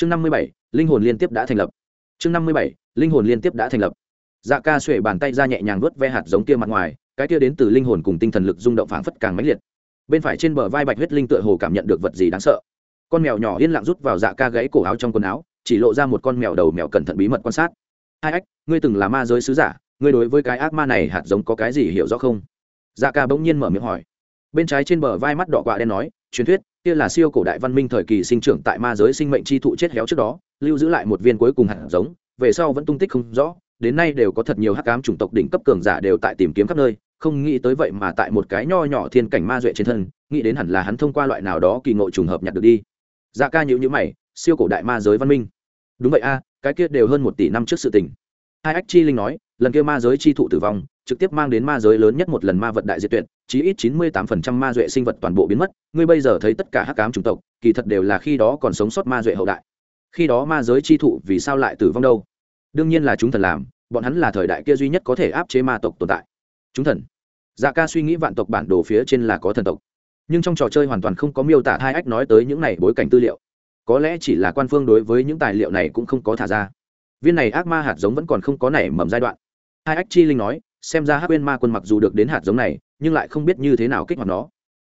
chương năm mươi bảy, linh hồn liên tiếp đã thành lập. Chương năm mươi bảy, linh hồn liên tiếp đã thành lập. Dạ ca xuể bàn tay ra nhẹ nhàng vớt ve hạt giống kia mặt ngoài, cái kia đến từ linh hồn cùng tinh thần lực rung động phảng phất càng mãnh liệt. Bên phải trên bờ vai bạch huyết linh tựa hồ cảm nhận được vật gì đáng sợ. Con mèo nhỏ yên lặng rút vào dạ ca gãy cổ áo trong quần áo, chỉ lộ ra một con mèo đầu mèo cẩn thận bí mật quan sát. Hai ách, ngươi từng là ma giới sứ giả, ngươi đối với cái ác ma này hạt giống có cái gì hiểu rõ không? Dạ ca bỗng nhiên mở miệng hỏi. Bên trái trên bờ vai mắt đỏ quạ đen nói, truyền thuyết kia là siêu cổ đại văn minh thời kỳ sinh trưởng tại ma giới sinh mệnh chi thụ chết héo trước đó, lưu giữ lại một viên cuối cùng hạt giống, về sau vẫn tung tích không rõ, đến nay đều có thật nhiều hắc ám chủng tộc đỉnh cấp cường giả đều tại tìm kiếm khắp nơi, không nghĩ tới vậy mà tại một cái nho nhỏ thiên cảnh ma duệ trên thân, nghĩ đến hẳn là hắn thông qua loại nào đó kỳ ngộ trùng hợp nhặt được đi. Dạ ca nhữ nhữ mày, siêu cổ đại ma giới văn minh. Đúng vậy a, cái kia đều hơn một tỷ năm trước sự tình. Hai ách chi linh nói, lần kia ma giới chi thụ tử vong trực tiếp mang đến ma giới lớn nhất một lần ma vật đại diệt tuyệt, chí ít chín mươi tám phần trăm ma duệ sinh vật toàn bộ biến mất. Ngươi bây giờ thấy tất cả hắc ám chủng tộc, kỳ thật đều là khi đó còn sống sót ma duệ hậu đại. Khi đó ma giới chi thụ vì sao lại tử vong đâu? Đương nhiên là chúng thần làm, bọn hắn là thời đại kia duy nhất có thể áp chế ma tộc tồn tại. Chúng thần. Dạ ca suy nghĩ vạn tộc bản đồ phía trên là có thần tộc. Nhưng trong trò chơi hoàn toàn không có miêu tả hai ách nói tới những này bối cảnh tư liệu. Có lẽ chỉ là quan phương đối với những tài liệu này cũng không có thả ra. Viên này ác ma hạt giống vẫn còn không có nảy mầm giai đoạn. Hai ách chi linh nói xem ra hắc quên ma quân mặc dù được đến hạt giống này, nhưng lại không biết như thế nào kích hoạt nó.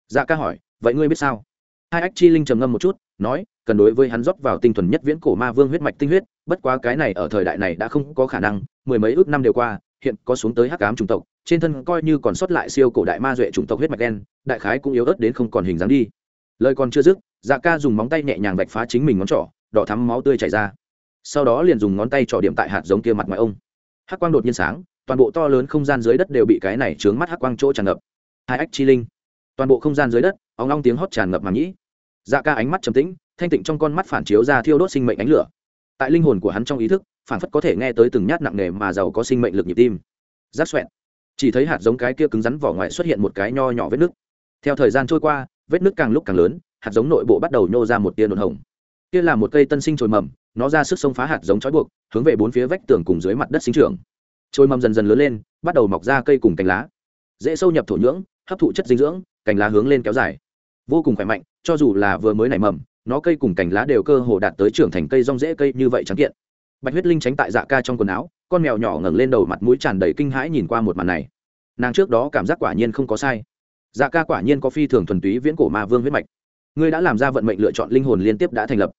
Dạ ca hỏi, vậy ngươi biết sao? Hai ách chi linh trầm ngâm một chút, nói, cần đối với hắn rót vào tinh thuần nhất viễn cổ ma vương huyết mạch tinh huyết, bất quá cái này ở thời đại này đã không có khả năng, mười mấy ước năm đều qua, hiện có xuống tới hắc ám chủng tộc, trên thân coi như còn sót lại siêu cổ đại ma duệ chủng tộc huyết mạch đen, đại khái cũng yếu ớt đến không còn hình dáng đi. Lời còn chưa dứt dạ ca dùng móng tay nhẹ nhàng vạch phá chính mình ngón trỏ, đỏ thắm máu tươi chảy ra. Sau đó liền dùng ngón tay trỏ điểm tại hạt giống kia mặt ngoài ông. Hắc quang đột nhiên sáng toàn bộ to lớn không gian dưới đất đều bị cái này trướng mắt hắc quang chỗ tràn ngập. Hai ách chi linh. Toàn bộ không gian dưới đất óng long tiếng hót tràn ngập mà nhĩ. Dạ ca ánh mắt trầm tĩnh, thanh tịnh trong con mắt phản chiếu ra thiêu đốt sinh mệnh ánh lửa. Tại linh hồn của hắn trong ý thức, phản phất có thể nghe tới từng nhát nặng nề mà giàu có sinh mệnh lực nhịp tim. Rác xoẹn chỉ thấy hạt giống cái kia cứng rắn vỏ ngoài xuất hiện một cái nho nhỏ vết nứt. Theo thời gian trôi qua, vết nứt càng lúc càng lớn, hạt giống nội bộ bắt đầu nhô ra một tia nộn hồng. Kia là một cây tân sinh trồi mầm, nó ra sức xông phá hạt giống trói buộc, hướng về bốn phía vách tường cùng dưới mặt đất sinh trưởng trôi mầm dần dần lớn lên, bắt đầu mọc ra cây cùng cành lá. Dễ sâu nhập thổ nhưỡng, hấp thụ chất dinh dưỡng, cành lá hướng lên kéo dài. Vô cùng khỏe mạnh, cho dù là vừa mới nảy mầm, nó cây cùng cành lá đều cơ hồ đạt tới trưởng thành cây rong rễ cây như vậy trắng kiện. Bạch huyết linh tránh tại dạ ca trong quần áo, con mèo nhỏ ngẩng lên đầu mặt mũi tràn đầy kinh hãi nhìn qua một màn này. Nàng trước đó cảm giác quả nhiên không có sai. Dạ ca quả nhiên có phi thường thuần túy viễn cổ ma vương huyết mạch. Ngươi đã làm ra vận mệnh lựa chọn linh hồn liên tiếp đã thành lập.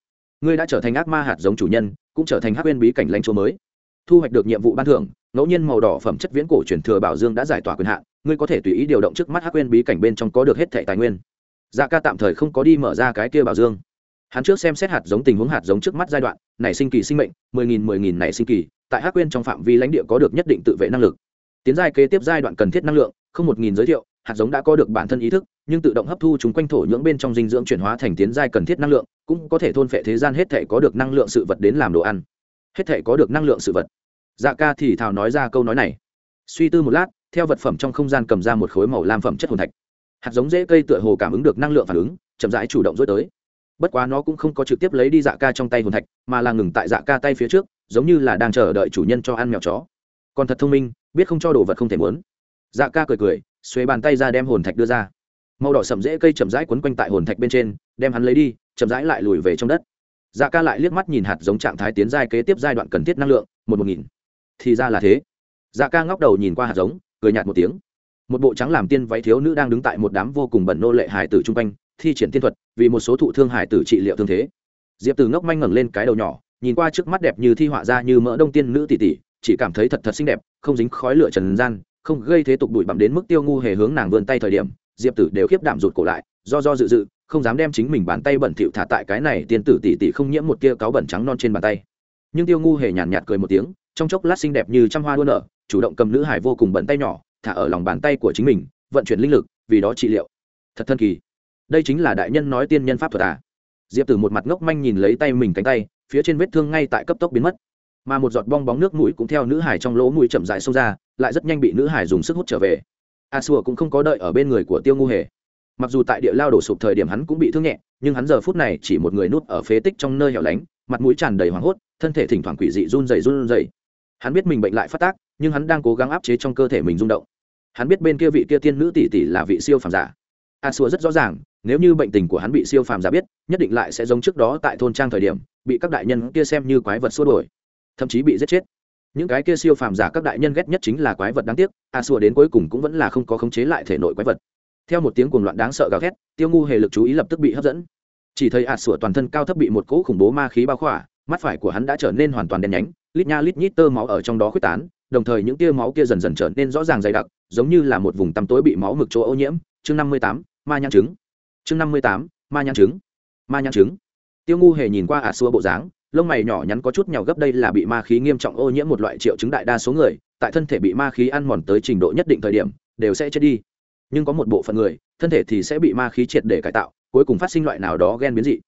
Ngươi đã trở thành ác ma hạt giống chủ nhân, cũng trở thành hắc bên bí cảnh lãnh chúa mới thu hoạch được nhiệm vụ ban thưởng, ngẫu nhiên màu đỏ phẩm chất viễn cổ truyền thừa bảo dương đã giải tỏa quyền hạn, ngươi có thể tùy ý điều động trước mắt hắc quên bí cảnh bên trong có được hết thẻ tài nguyên. Dạ ca tạm thời không có đi mở ra cái kia bảo dương. Hắn trước xem xét hạt giống tình huống hạt giống trước mắt giai đoạn, nảy sinh kỳ sinh mệnh, mười nghìn mười nghìn nảy sinh kỳ, tại hắc quên trong phạm vi lãnh địa có được nhất định tự vệ năng lực. Tiến giai kế tiếp giai đoạn cần thiết năng lượng, không một nghìn giới thiệu, hạt giống đã có được bản thân ý thức, nhưng tự động hấp thu chúng quanh thổ nhưỡng bên trong dinh dưỡng chuyển hóa thành tiến giai cần thiết năng lượng, cũng có thể thôn phệ thế gian hết thể có được năng lượng sự vật đến làm đồ ăn. Hết thể có được năng lượng sự vật dạ ca thì thào nói ra câu nói này. Suy tư một lát, theo vật phẩm trong không gian cầm ra một khối màu lam phẩm chất hồn thạch. Hạt giống dễ cây tựa hồ cảm ứng được năng lượng phản ứng, chậm rãi chủ động dối tới. Bất quá nó cũng không có trực tiếp lấy đi dạ ca trong tay hồn thạch, mà là ngừng tại dạ ca tay phía trước, giống như là đang chờ đợi chủ nhân cho ăn mèo chó. Còn thật thông minh, biết không cho đồ vật không thể muốn. Dạ ca cười cười xuế bàn tay ra đem hồn thạch đưa ra. Màu đỏ sậm dễ cây chậm rãi quấn quanh tại hồn thạch bên trên, đem hắn lấy đi, chậm rãi lại lùi về trong đất. Dạ ca lại liếc mắt nhìn hạt giống trạng thái tiến giai kế tiếp giai đoạn cần thiết năng lượng, một một nghìn thì ra là thế. Dạ ca ngóc đầu nhìn qua hạt giống, cười nhạt một tiếng. Một bộ trắng làm tiên váy thiếu nữ đang đứng tại một đám vô cùng bẩn nô lệ hải tử chung quanh, thi triển tiên thuật, vì một số thụ thương hải tử trị liệu thương thế. Diệp từ ngốc manh ngẩng lên cái đầu nhỏ, nhìn qua trước mắt đẹp như thi họa ra như mỡ đông tiên nữ tỷ tỷ, chỉ cảm thấy thật thật xinh đẹp, không dính khói lửa trần gian, không gây thế tục bụi bặm đến mức tiêu ngu hề hướng nàng vươn tay thời điểm, diệp tử đều khiếp đảm rụt cổ lại, do do dự dự, không dám đem chính mình bàn tay bẩn thỉu thả tại cái này tiên tử tỷ tỷ không nhiễm một tia cáo bẩn trắng non trên bàn tay. Nhưng tiêu ngu hề nhàn nhạt cười một tiếng trong chốc lát xinh đẹp như trăm hoa đua nở, chủ động cầm nữ hải vô cùng bận tay nhỏ, thả ở lòng bàn tay của chính mình, vận chuyển linh lực, vì đó trị liệu. Thật thân kỳ. Đây chính là đại nhân nói tiên nhân pháp thuật à. Diệp tử một mặt ngốc manh nhìn lấy tay mình cánh tay, phía trên vết thương ngay tại cấp tốc biến mất. Mà một giọt bong bóng nước mũi cũng theo nữ hải trong lỗ mũi chậm dại xông ra, lại rất nhanh bị nữ hải dùng sức hút trở về. A xua cũng không có đợi ở bên người của tiêu ngu hề. Mặc dù tại địa lao đổ sụp thời điểm hắn cũng bị thương nhẹ, nhưng hắn giờ phút này chỉ một người núp ở phế tích trong nơi hẻo lánh, mặt mũi tràn đầy hoảng hốt, thân thể thỉnh thoảng quỷ dị run rẩy run rẩy hắn biết mình bệnh lại phát tác, nhưng hắn đang cố gắng áp chế trong cơ thể mình rung động. Hắn biết bên kia vị kia tiên nữ tỷ tỷ là vị siêu phàm giả. A xua rất rõ ràng, nếu như bệnh tình của hắn bị siêu phàm giả biết, nhất định lại sẽ giống trước đó tại thôn trang thời điểm, bị các đại nhân kia xem như quái vật xua đuổi, thậm chí bị giết chết. Những cái kia siêu phàm giả các đại nhân ghét nhất chính là quái vật đáng tiếc, a xua đến cuối cùng cũng vẫn là không có khống chế lại thể nội quái vật. Theo một tiếng cuồng loạn đáng sợ gào thét, tiêu ngu hề lực chú ý lập tức bị hấp dẫn. Chỉ thấy a xua toàn thân cao thấp bị một cỗ khủng bố ma khí bao khỏa, mắt phải của hắn đã trở nên hoàn toàn đen nhánh lít nha lít nhít tơ máu ở trong đó khuếch tán, đồng thời những tia máu kia dần dần trở nên rõ ràng dày đặc, giống như là một vùng tăm tối bị máu mực chỗ ô nhiễm. Chương năm mươi tám, ma nhãn trứng. Chương năm mươi tám, ma nhãn trứng. Ma nhãn trứng. Tiêu ngu hề nhìn qua ả xua bộ dáng, lông mày nhỏ nhắn có chút nhàu gấp đây là bị ma khí nghiêm trọng ô nhiễm một loại triệu chứng đại đa số người, tại thân thể bị ma khí ăn mòn tới trình độ nhất định thời điểm, đều sẽ chết đi. Nhưng có một bộ phận người, thân thể thì sẽ bị ma khí triệt để cải tạo, cuối cùng phát sinh loại nào đó ghen biến dị.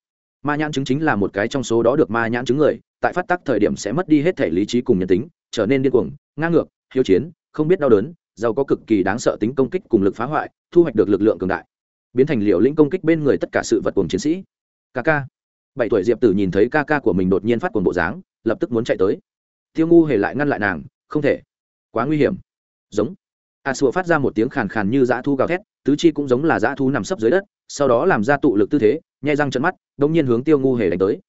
Ma nhãn chứng chính là một cái trong số đó được ma nhãn chứng người tại phát tác thời điểm sẽ mất đi hết thể lý trí cùng nhân tính, trở nên điên cuồng, ngang ngược, hiếu chiến, không biết đau đớn, giàu có cực kỳ đáng sợ tính công kích cùng lực phá hoại, thu hoạch được lực lượng cường đại. Biến thành liệu lĩnh công kích bên người tất cả sự vật cùng chiến sĩ. Ca ca bảy tuổi diệp tử nhìn thấy ca ca của mình đột nhiên phát cuồng bộ dáng, lập tức muốn chạy tới. Tiêu ngu hề lại ngăn lại nàng, không thể. Quá nguy hiểm. Giống. A sùa phát ra một tiếng khàn khàn như dã thu gào thét, tứ chi cũng giống là dã thu nằm sấp dưới đất, sau đó làm ra tụ lực tư thế, nhai răng trận mắt đ ỗ n g nhiên hướng tiêu ngu hề đánh tới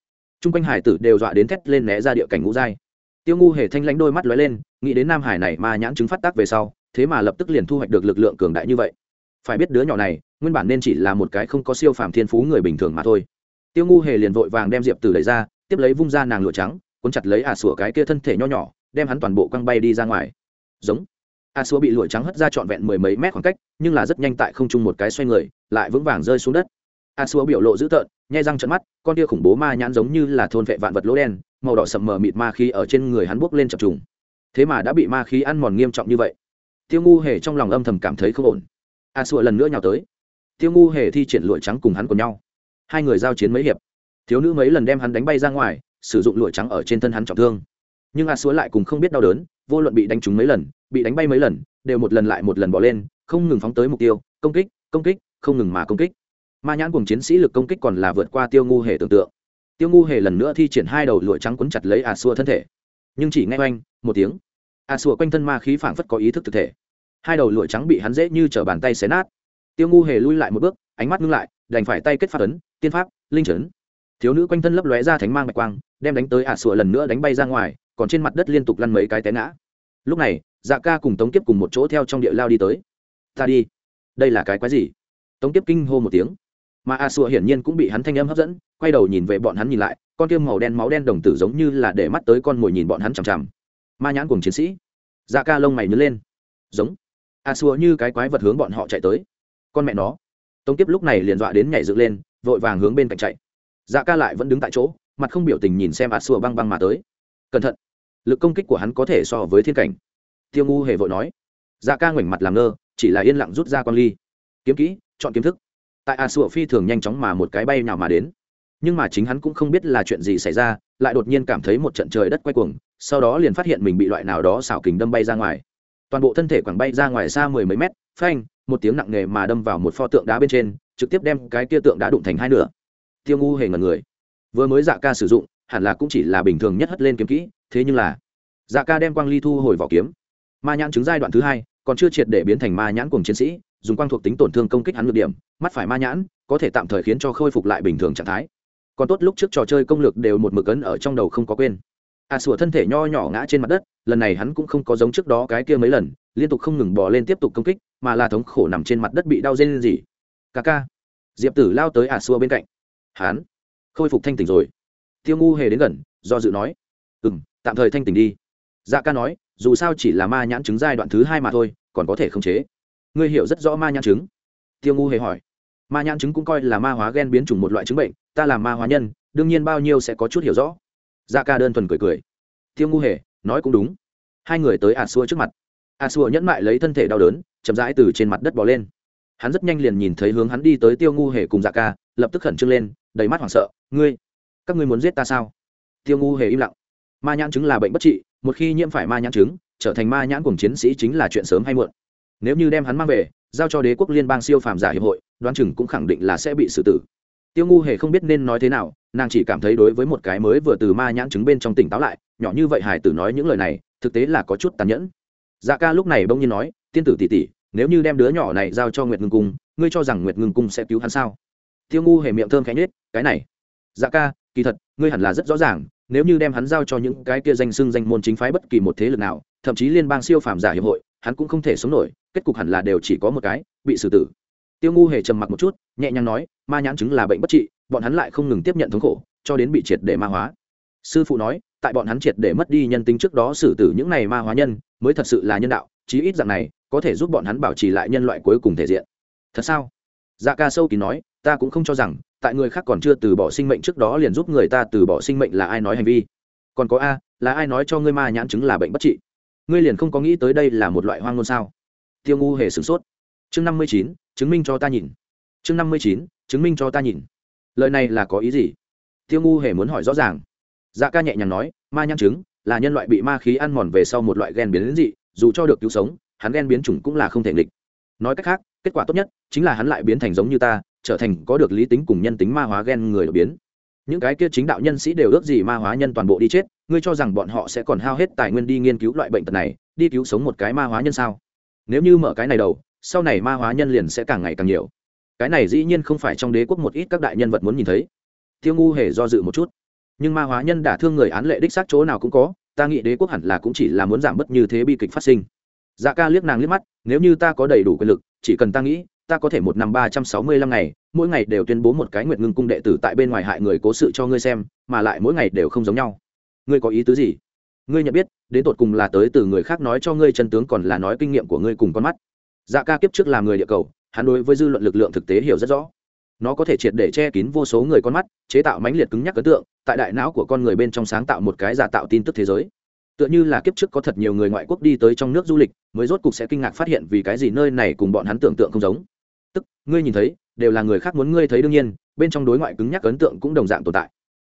chung quanh hải tử đều dọa đến thét lên né ra địa cảnh ngũ giai. Tiêu ngu hề thanh lãnh đôi mắt lóe lên, nghĩ đến nam hải này mà nhãn chứng phát tác về sau, thế mà lập tức liền thu hoạch được lực lượng cường đại như vậy. Phải biết đứa nhỏ này, nguyên bản nên chỉ là một cái không có siêu phàm thiên phú người bình thường mà thôi. Tiêu ngu hề liền vội vàng đem diệp tử đẩy ra, tiếp lấy vung ra nàng lụa trắng, cuốn chặt lấy ả sủa cái kia thân thể nho nhỏ, đem hắn toàn bộ quăng bay đi ra ngoài. Giống. A xua bị lụa trắng hất ra trọn vẹn mười mấy mét khoảng cách, nhưng là rất nhanh tại không trung một cái xoay người, lại vững vàng rơi xuống đất. A xua biểu lộ dữ tợn nhai răng trận mắt, con tia khủng bố ma nhãn giống như là thôn vệ vạn vật lỗ đen, màu đỏ sậm mờ mịt ma khí ở trên người hắn buốc lên chập trùng. Thế mà đã bị ma khí ăn mòn nghiêm trọng như vậy. Tiêu ngu hề trong lòng âm thầm cảm thấy không ổn. A xua lần nữa nhào tới. Tiêu ngu hề thi triển lụa trắng cùng hắn cùng nhau. Hai người giao chiến mấy hiệp. Thiếu nữ mấy lần đem hắn đánh bay ra ngoài, sử dụng lụa trắng ở trên thân hắn trọng thương. Nhưng a sụa lại cùng không biết đau đớn, vô luận bị đánh trúng mấy lần, bị đánh bay mấy lần, đều một lần lại một lần bỏ lên, không ngừng phóng tới mục tiêu, công kích công kích, không ngừng mà công kích ma nhãn cùng chiến sĩ lực công kích còn là vượt qua tiêu ngu hề tưởng tượng. Tiêu ngu hề lần nữa thi triển hai đầu lụa trắng quấn chặt lấy a xua thân thể. Nhưng chỉ nghe oanh, một tiếng. A xua quanh thân ma khí phảng phất có ý thức thực thể. Hai đầu lụa trắng bị hắn dễ như t bàn tay xé nát. Tiêu ngu hề lui lại một bước, ánh mắt ngưng lại, đành phải tay kết phát ấn, tiên pháp, linh trấn thiếu nữ quanh thân lấp lóe ra thánh mang bạch quang, đem đánh tới ả sủa lần nữa đánh bay ra ngoài, còn trên mặt đất liên tục lăn mấy cái té ngã. Lúc này dạ ca cùng tống kiếp cùng một chỗ theo trong địa lao đi tới. Ta đi. Đây là cái quái gì? Tống kiếp kinh hô một tiếng mà a sùa hiển nhiên cũng bị hắn thanh âm hấp dẫn, quay đầu nhìn về bọn hắn nhìn lại, con tiêm màu đen máu đen đồng tử giống như là để mắt tới con mồi nhìn bọn hắn chằm chằm. Ma nhãn cùng chiến sĩ. Da ca lông mày nhớ lên. Giống. A xua như cái quái vật hướng bọn họ chạy tới. Con mẹ nó. Tống kiếp lúc này liền dọa đến nhảy dựng lên, vội vàng hướng bên cạnh chạy. Dạ ca lại vẫn đứng tại chỗ, mặt không biểu tình nhìn xem a xua băng băng mà tới. Cẩn thận. Lực công kích của hắn có thể so với thiên cảnh. Tiêu ngu hề vội nói. Dạ ca ngoảnh mặt làm ngơ, chỉ là yên lặng rút ra con ly. Kiếm kỹ, chọn kiếm thức tại a sủa phi thường nhanh chóng mà một cái bay nào mà đến. Nhưng mà chính hắn cũng không biết là chuyện gì xảy ra, lại đột nhiên cảm thấy một trận trời đất quay cuồng, sau đó liền phát hiện mình bị loại nào đó xảo kình đâm bay ra ngoài. Toàn bộ thân thể quẳng bay ra ngoài xa mười mấy mét, phanh, một tiếng nặng nề mà đâm vào một pho tượng đá bên trên, trực tiếp đem cái kia tượng đá đụng thành hai nửa. Tiêu ngu hề ngần người. Vừa mới dạ ca sử dụng, hẳn là cũng chỉ là bình thường nhất hất lên kiếm kỹ, thế nhưng là dạ ca đem quang ly thu hồi vỏ kiếm. Ma nhãn chứng giai đoạn thứ hai, còn chưa triệt để biến thành ma nhãn cùng chiến sĩ dùng quang thuộc tính tổn thương công kích hắn ngược điểm, mắt phải ma nhãn, có thể tạm thời khiến cho khôi phục lại bình thường trạng thái. Còn tốt lúc trước trò chơi công lược đều một mực ấn ở trong đầu không có quên. À sủa thân thể nho nhỏ ngã trên mặt đất, lần này hắn cũng không có giống trước đó cái kia mấy lần, liên tục không ngừng bỏ lên tiếp tục công kích, mà là thống khổ nằm trên mặt đất bị đau dê lên gì ca. Ca diệp tử lao tới à sủa bên cạnh. Hắn. Khôi phục thanh tỉnh rồi. Tiêu ngu hề đến gần, do dự nói. Ừ m tạm thời thanh tỉnh đi. Dạ ca nói, dù sao chỉ là ma nhãn chứng giai đoạn thứ hai mà thôi, còn có thể khống chế ngươi hiểu rất rõ ma nhãn chứng. Tiêu ngu hề hỏi. Ma nhãn chứng cũng coi là ma hóa g e n biến chủng một loại chứng bệnh, ta là ma hóa nhân, đương nhiên bao nhiêu sẽ có chút hiểu rõ. Da ca đơn thuần cười cười. Tiêu ngu hề, nói cũng đúng. Hai người tới a xua trước mặt. A xua nhẫn mại lấy thân thể đau đớn, chậm rãi từ trên mặt đất bỏ lên. Hắn rất nhanh liền nhìn thấy hướng hắn đi tới tiêu ngu hề cùng dạ ca, lập tức khẩn trương lên, đầy mắt hoảng sợ. Ngươi, các ngươi muốn giết ta sao? Tiêu ngu hề im lặng. Ma nhãn chứng là bệnh bất trị, một khi nhiễm phải ma nhãn chứng, trở thành ma nhãn cùng chiến sĩ chính là chuyện sớm hay muộn nếu như đem hắn mang về, giao cho đế quốc liên bang siêu phàm giả hiệp hội, đoán chừng cũng khẳng định là sẽ bị xử tử. Tiêu ngu hề không biết nên nói thế nào, nàng chỉ cảm thấy đối với một cái mới vừa từ ma nhãn chứng bên trong tỉnh táo lại, nhỏ như vậy hải tử nói những lời này, thực tế là có chút tàn nhẫn. Dạ ca lúc này bỗng nhiên nói, tiên tử tỷ tỷ, nếu như đem đứa nhỏ này giao cho nguyệt ngưng cung, ngươi cho rằng nguyệt ngưng cung sẽ cứu hắn sao? Tiêu ngu hề miệng thơm khẽ nhết cái này dạ ca, kỳ thật, ngươi hẳn là rất rõ ràng, nếu như đem hắn giao cho những cái kia danh xưng danh môn chính phái bất kỳ một thế lực nào, thậm chí liên bang siêu phàm giả hiệp hội hắn cũng không thể sống nổi, kết cục hẳn là đều chỉ có một cái, bị xử tử. Tiêu ngu hề trầm mặc một chút, nhẹ nhàng nói, ma nhãn chứng là bệnh bất trị, bọn hắn lại không ngừng tiếp nhận thống khổ, cho đến bị triệt để ma hóa. Sư phụ nói, tại bọn hắn triệt để mất đi nhân tính trước đó xử tử những này ma hóa nhân, mới thật sự là nhân đạo, chí ít dạng này, có thể giúp bọn hắn bảo trì lại nhân loại cuối cùng thể diện. Thật sao? Dạ ca sâu kỳ nói, ta cũng không cho rằng, tại người khác còn chưa từ bỏ sinh mệnh trước đó liền giúp người ta từ bỏ sinh mệnh là ai nói hành vi? Còn có a, là ai nói cho ngươi ma nhãn chứng là bệnh bất trị? Ngươi liền không có nghĩ tới đây là một loại hoang ngôn sao? Tiêu ngu hề sửng sốt. Chương năm mươi chín, chứng minh cho ta nhìn. Chương năm mươi chín, chứng minh cho ta nhìn. Lời này là có ý gì? Tiêu ngu hề muốn hỏi rõ ràng. Dạ ca nhẹ nhàng nói, ma nhãn chứng là nhân loại bị ma khí ăn mòn về sau một loại gen biến dị, dù cho được cứu sống, hắn gen biến chủng cũng là không thể nghịch. Nói cách khác, kết quả tốt nhất chính là hắn lại biến thành giống như ta, trở thành có được lý tính cùng nhân tính ma hóa gen người đột biến. Những cái kia chính đạo nhân sĩ đều ước gì ma hóa nhân toàn bộ đi chết ngươi cho rằng bọn họ sẽ còn hao hết tài nguyên đi nghiên cứu loại bệnh tật này, đi cứu sống một cái ma hóa nhân sao? Nếu như mở cái này đầu, sau này ma hóa nhân liền sẽ càng ngày càng nhiều. Cái này dĩ nhiên không phải trong đế quốc một ít các đại nhân vật muốn nhìn thấy. Tiêu ngu hề do dự một chút. Nhưng ma hóa nhân đả thương người án lệ đích xác chỗ nào cũng có, ta nghĩ đế quốc hẳn là cũng chỉ là muốn giảm bớt như thế bi kịch phát sinh. Dạ ca liếc nàng liếc mắt, nếu như ta có đầy đủ quyền lực, chỉ cần ta nghĩ, ta có thể một năm ba trăm sáu mươi lăm ngày, mỗi ngày đều tuyên bố một cái nguyệt ngưng cung đệ tử tại bên ngoài hại người cố sự cho ngươi xem, mà lại mỗi ngày đều không giống nhau ngươi có ý tứ gì? Ngươi nhận biết, đến tột cùng là tới từ người khác nói cho ngươi chân tướng còn là nói kinh nghiệm của ngươi cùng con mắt. Dạ ca kiếp trước là người địa cầu, hắn đối với dư luận lực lượng thực tế hiểu rất rõ. Nó có thể triệt để che kín vô số người con mắt, chế tạo mãnh liệt cứng nhắc ấn tượng, tại đại não của con người bên trong sáng tạo một cái giả tạo tin tức thế giới. Tựa như là kiếp trước có thật nhiều người ngoại quốc đi tới trong nước du lịch, mới rốt cục sẽ kinh ngạc phát hiện vì cái gì nơi này cùng bọn hắn tưởng tượng không giống. Tức, ngươi nhìn thấy, đều là người khác muốn ngươi thấy đương nhiên, bên trong đối ngoại cứng nhắc ấn tượng cũng đồng dạng tồn tại.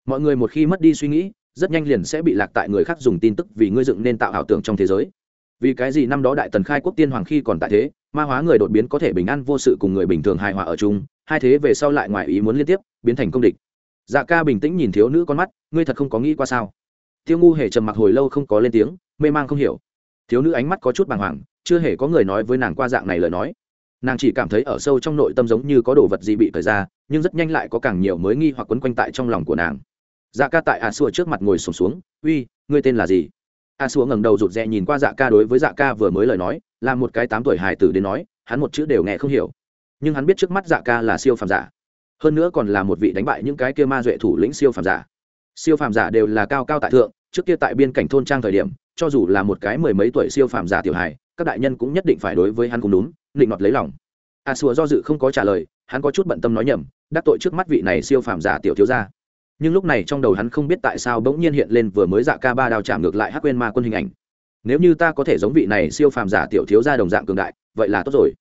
Mọi người một khi mất đi suy nghĩ rất nhanh liền sẽ bị lạc tại người khác dùng tin tức vì ngươi dựng nên tạo ảo tưởng trong thế giới. Vì cái gì năm đó đại tần khai quốc tiên hoàng khi còn tại thế, ma hóa người đột biến có thể bình an vô sự cùng người bình thường hài hòa ở chung, hai thế về sau lại ngoài ý muốn liên tiếp, biến thành công địch. Dạ ca bình tĩnh nhìn thiếu nữ con mắt, ngươi thật không có nghĩ qua sao? Tiêu ngu hề trầm mặc hồi lâu không có lên tiếng, mê mang không hiểu. Thiếu nữ ánh mắt có chút bàng hoàng, chưa hề có người nói với nàng qua dạng này lời nói. Nàng chỉ cảm thấy ở sâu trong nội tâm giống như có đồ vật gì bị thời ra, nhưng rất nhanh lại có càng nhiều mới nghi hoặc quấn quanh tại trong lòng của nàng dạ ca tại a xua trước mặt ngồi sùng xuống, xuống uy ngươi tên là gì? A xua ngẩng đầu rụt rè nhìn qua dạ ca đối với dạ ca vừa mới lời nói là một cái tám tuổi hài tử đến nói hắn một chữ đều nghe không hiểu. Nhưng hắn biết trước mắt dạ ca là siêu phàm giả. Hơn nữa còn là một vị đánh bại những cái kia ma duệ thủ lĩnh siêu phàm giả. Siêu phàm giả đều là cao cao tại thượng trước kia tại biên cảnh thôn trang thời điểm cho dù là một cái mười mấy tuổi siêu phàm giả tiểu hài các đại nhân cũng nhất định phải đối với hắn cùng đúng định đoạt lấy lòng. A xua do dự không có trả lời hắn có chút bận tâm nói nhầm đắc tội trước mắt vị này siêu phàm giả tiểu thiếu gia nhưng lúc này trong đầu hắn không biết tại sao bỗng nhiên hiện lên vừa mới dạ ca ba đào chạm ngược lại hắc quên ma quân hình ảnh. Nếu như ta có thể giống vị này siêu phàm giả tiểu thiếu gia đồng dạng cường đại, vậy là tốt rồi.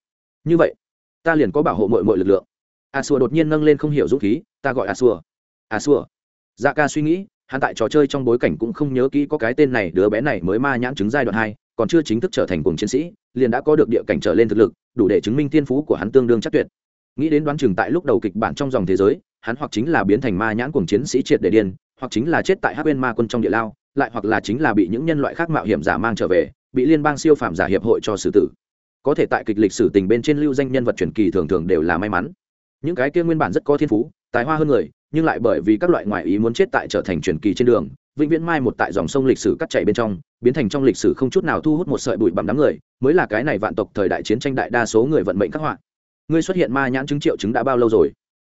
Như vậy, ta liền có bảo hộ mọi mọi lực lượng. A xua đột nhiên nâng lên không hiểu dũng khí, ta gọi a xua a xua dạ ca suy nghĩ, hắn tại trò chơi trong bối cảnh cũng không nhớ kỹ có cái tên này, đứa bé này mới ma nhãn chứng giai đoạn hai, còn chưa chính thức trở thành cùng chiến sĩ, liền đã có được địa cảnh trở lên thực lực, đủ để chứng minh tiên phú của hắn tương đương chắc tuyệt. Nghĩ đến đoán chừng tại lúc đầu kịch bản trong dòng thế giới hắn hoặc chính là biến thành ma nhãn cùng chiến sĩ triệt để điên, hoặc chính là chết tại hắc bên ma quân trong địa lao, lại hoặc là chính là bị những nhân loại khác mạo hiểm giả mang trở về, bị liên bang siêu phạm giả hiệp hội cho xử tử. Có thể tại kịch lịch sử tình bên trên lưu danh nhân vật truyền kỳ thường thường đều là may mắn. Những cái kia nguyên bản rất có thiên phú, tài hoa hơn người, nhưng lại bởi vì các loại ngoại ý muốn chết tại trở thành truyền kỳ trên đường, vĩnh viễn mai một tại dòng sông lịch sử cắt chạy bên trong, biến thành trong lịch sử không chút nào thu hút một sợi bụi bặm đám người, mới là cái này vạn tộc thời đại chiến tranh đại đa số người vận mệnh các họa. Ngươi xuất hiện ma nhãn chứng triệu chứng đã bao lâu rồi?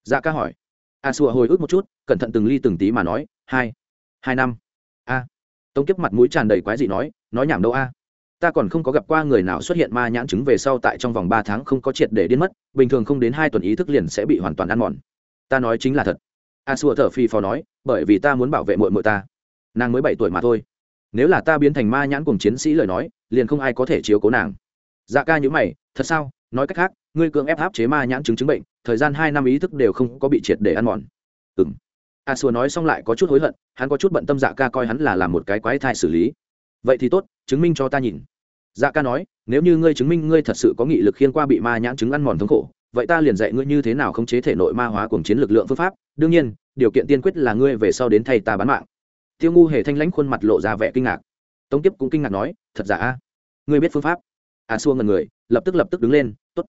Dạ ca hỏi. À, a xua hồi ức một chút, cẩn thận từng ly từng tí mà nói, hai hai năm. A. À. tống kiếp mặt mũi tràn đầy quái dị nói nói nhảm đâu a. Ta còn không có gặp qua người nào xuất hiện ma nhãn chứng về sau tại trong vòng ba tháng không có triệt để điên mất, bình thường không đến hai tuần ý thức liền sẽ bị hoàn toàn ăn mòn. Ta nói chính là thật. À, a xua thở phi phò nói, bởi vì ta muốn bảo vệ mội mội ta. Nàng mới bảy tuổi mà thôi. Nếu là ta biến thành ma nhãn cùng chiến sĩ lời nói, liền không ai có thể chiếu cố nàng. Dạ ca nhữ mày, thật sao? Nói cách khác, ngươi cưỡng ép áp chế ma nhãn chứng chứng bệnh, thời gian hai năm ý thức đều không có bị triệt để ăn mòn. Ừng a xua nói xong lại có chút hối hận, hắn có chút bận tâm dạ ca coi hắn là làm một cái quái thai xử lý. Vậy thì tốt, chứng minh cho ta nhìn. Dạ ca nói, nếu như ngươi chứng minh ngươi thật sự có nghị lực khiên qua bị ma nhãn chứng ăn mòn thống khổ, vậy ta liền dạy ngươi như thế nào khống chế thể nội ma hóa cùng chiến lực lượng phương pháp. Đương nhiên, điều kiện tiên quyết là ngươi về sau đến thay ta bán mạng. Tiêu ngu hề thanh lãnh khuôn mặt lộ ra vẻ kinh ngạc. Tống tiếp cũng kinh ngạc nói, thật giả? A ngươi biết phương pháp? A xua ngần người, lập tức lập tức đứng lên, tốt,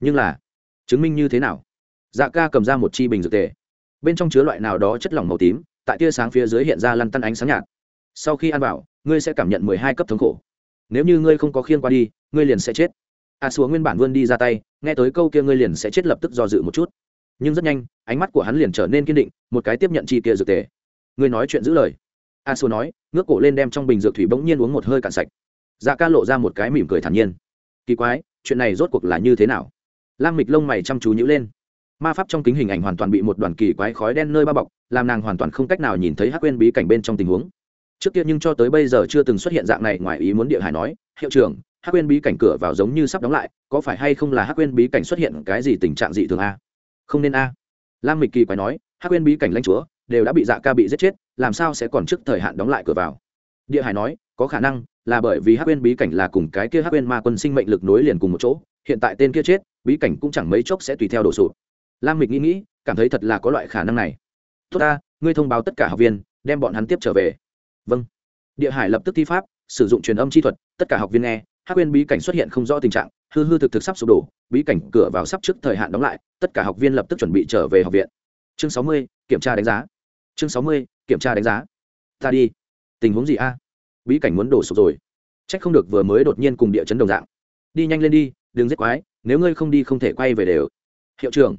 nhưng là, chứng minh như thế nào? Dạ ca cầm ra một chi bình dược tề. Bên trong chứa loại nào đó chất lỏng màu tím, tại tia sáng phía dưới hiện ra lăn tăn ánh sáng nhạt. Sau khi ăn vào, ngươi sẽ cảm nhận mười hai cấp thống khổ. Nếu như ngươi không có khiên qua đi, ngươi liền sẽ chết. A xua nguyên bản vươn đi ra tay, nghe tới câu kia ngươi liền sẽ chết lập tức do dự một chút. Nhưng rất nhanh, ánh mắt của hắn liền trở nên kiên định, một cái tiếp nhận chi kia dược tề. Ngươi nói chuyện giữ lời. A xua nói, ngước cổ lên đem trong bình dược thủy bỗng nhiên uống một hơi cạn sạch. Dạ ca lộ ra một cái mỉm cười thản nhiên kỳ quái, chuyện này rốt cuộc là như thế nào? Lam mịch lông mày chăm chú nhữ lên. Ma pháp trong kính hình ảnh hoàn toàn bị một đoàn kỳ quái khói đen nơi bao bọc, làm nàng hoàn toàn không cách nào nhìn thấy hắc quên bí cảnh bên trong tình huống. Trước kia nhưng cho tới bây giờ chưa từng xuất hiện dạng này ngoài ý muốn địa hải nói, hiệu trưởng, hắc quên bí cảnh cửa vào giống như sắp đóng lại, có phải hay không là hắc quên bí cảnh xuất hiện cái gì tình trạng dị thường a? Không nên a. Lam mịch kỳ quái nói, hắc quên bí cảnh lãnh chúa, đều đã bị dạ ca bị giết chết, làm sao sẽ còn trước thời hạn đóng lại cửa vào? Địa hải nói, có khả năng là bởi vì hắc quên bí cảnh là cùng cái kia hắc quên ma quân sinh mệnh lực nối liền cùng một chỗ, hiện tại tên kia chết, bí cảnh cũng chẳng mấy chốc sẽ tùy theo đổ sụp. Lam mịch nghĩ nghĩ, cảm thấy thật là có loại khả năng này. Tốt ta, ngươi thông báo tất cả học viên, đem bọn hắn tiếp trở về. Vâng. Địa hải lập tức thi pháp, sử dụng truyền âm chi thuật, tất cả học viên nghe, hắc quên bí cảnh xuất hiện không rõ tình trạng, hư hư thực thực sắp sụp đổ, bí cảnh cửa vào sắp trước thời hạn đóng lại, tất cả học viên lập tức chuẩn bị trở về học viện. Chương sáu mươi, kiểm tra đánh giá. Chương sáu mươi, kiểm tra đánh giá. Ta đi. Tình huống gì a? Bí cảnh muốn đổ sụp rồi. C h ắ c không được vừa mới đột nhiên cùng địa chấn đồng dạng. Đi nhanh lên đi, đừng giết quái, nếu ngươi không đi không thể quay về đều. Hiệu trưởng,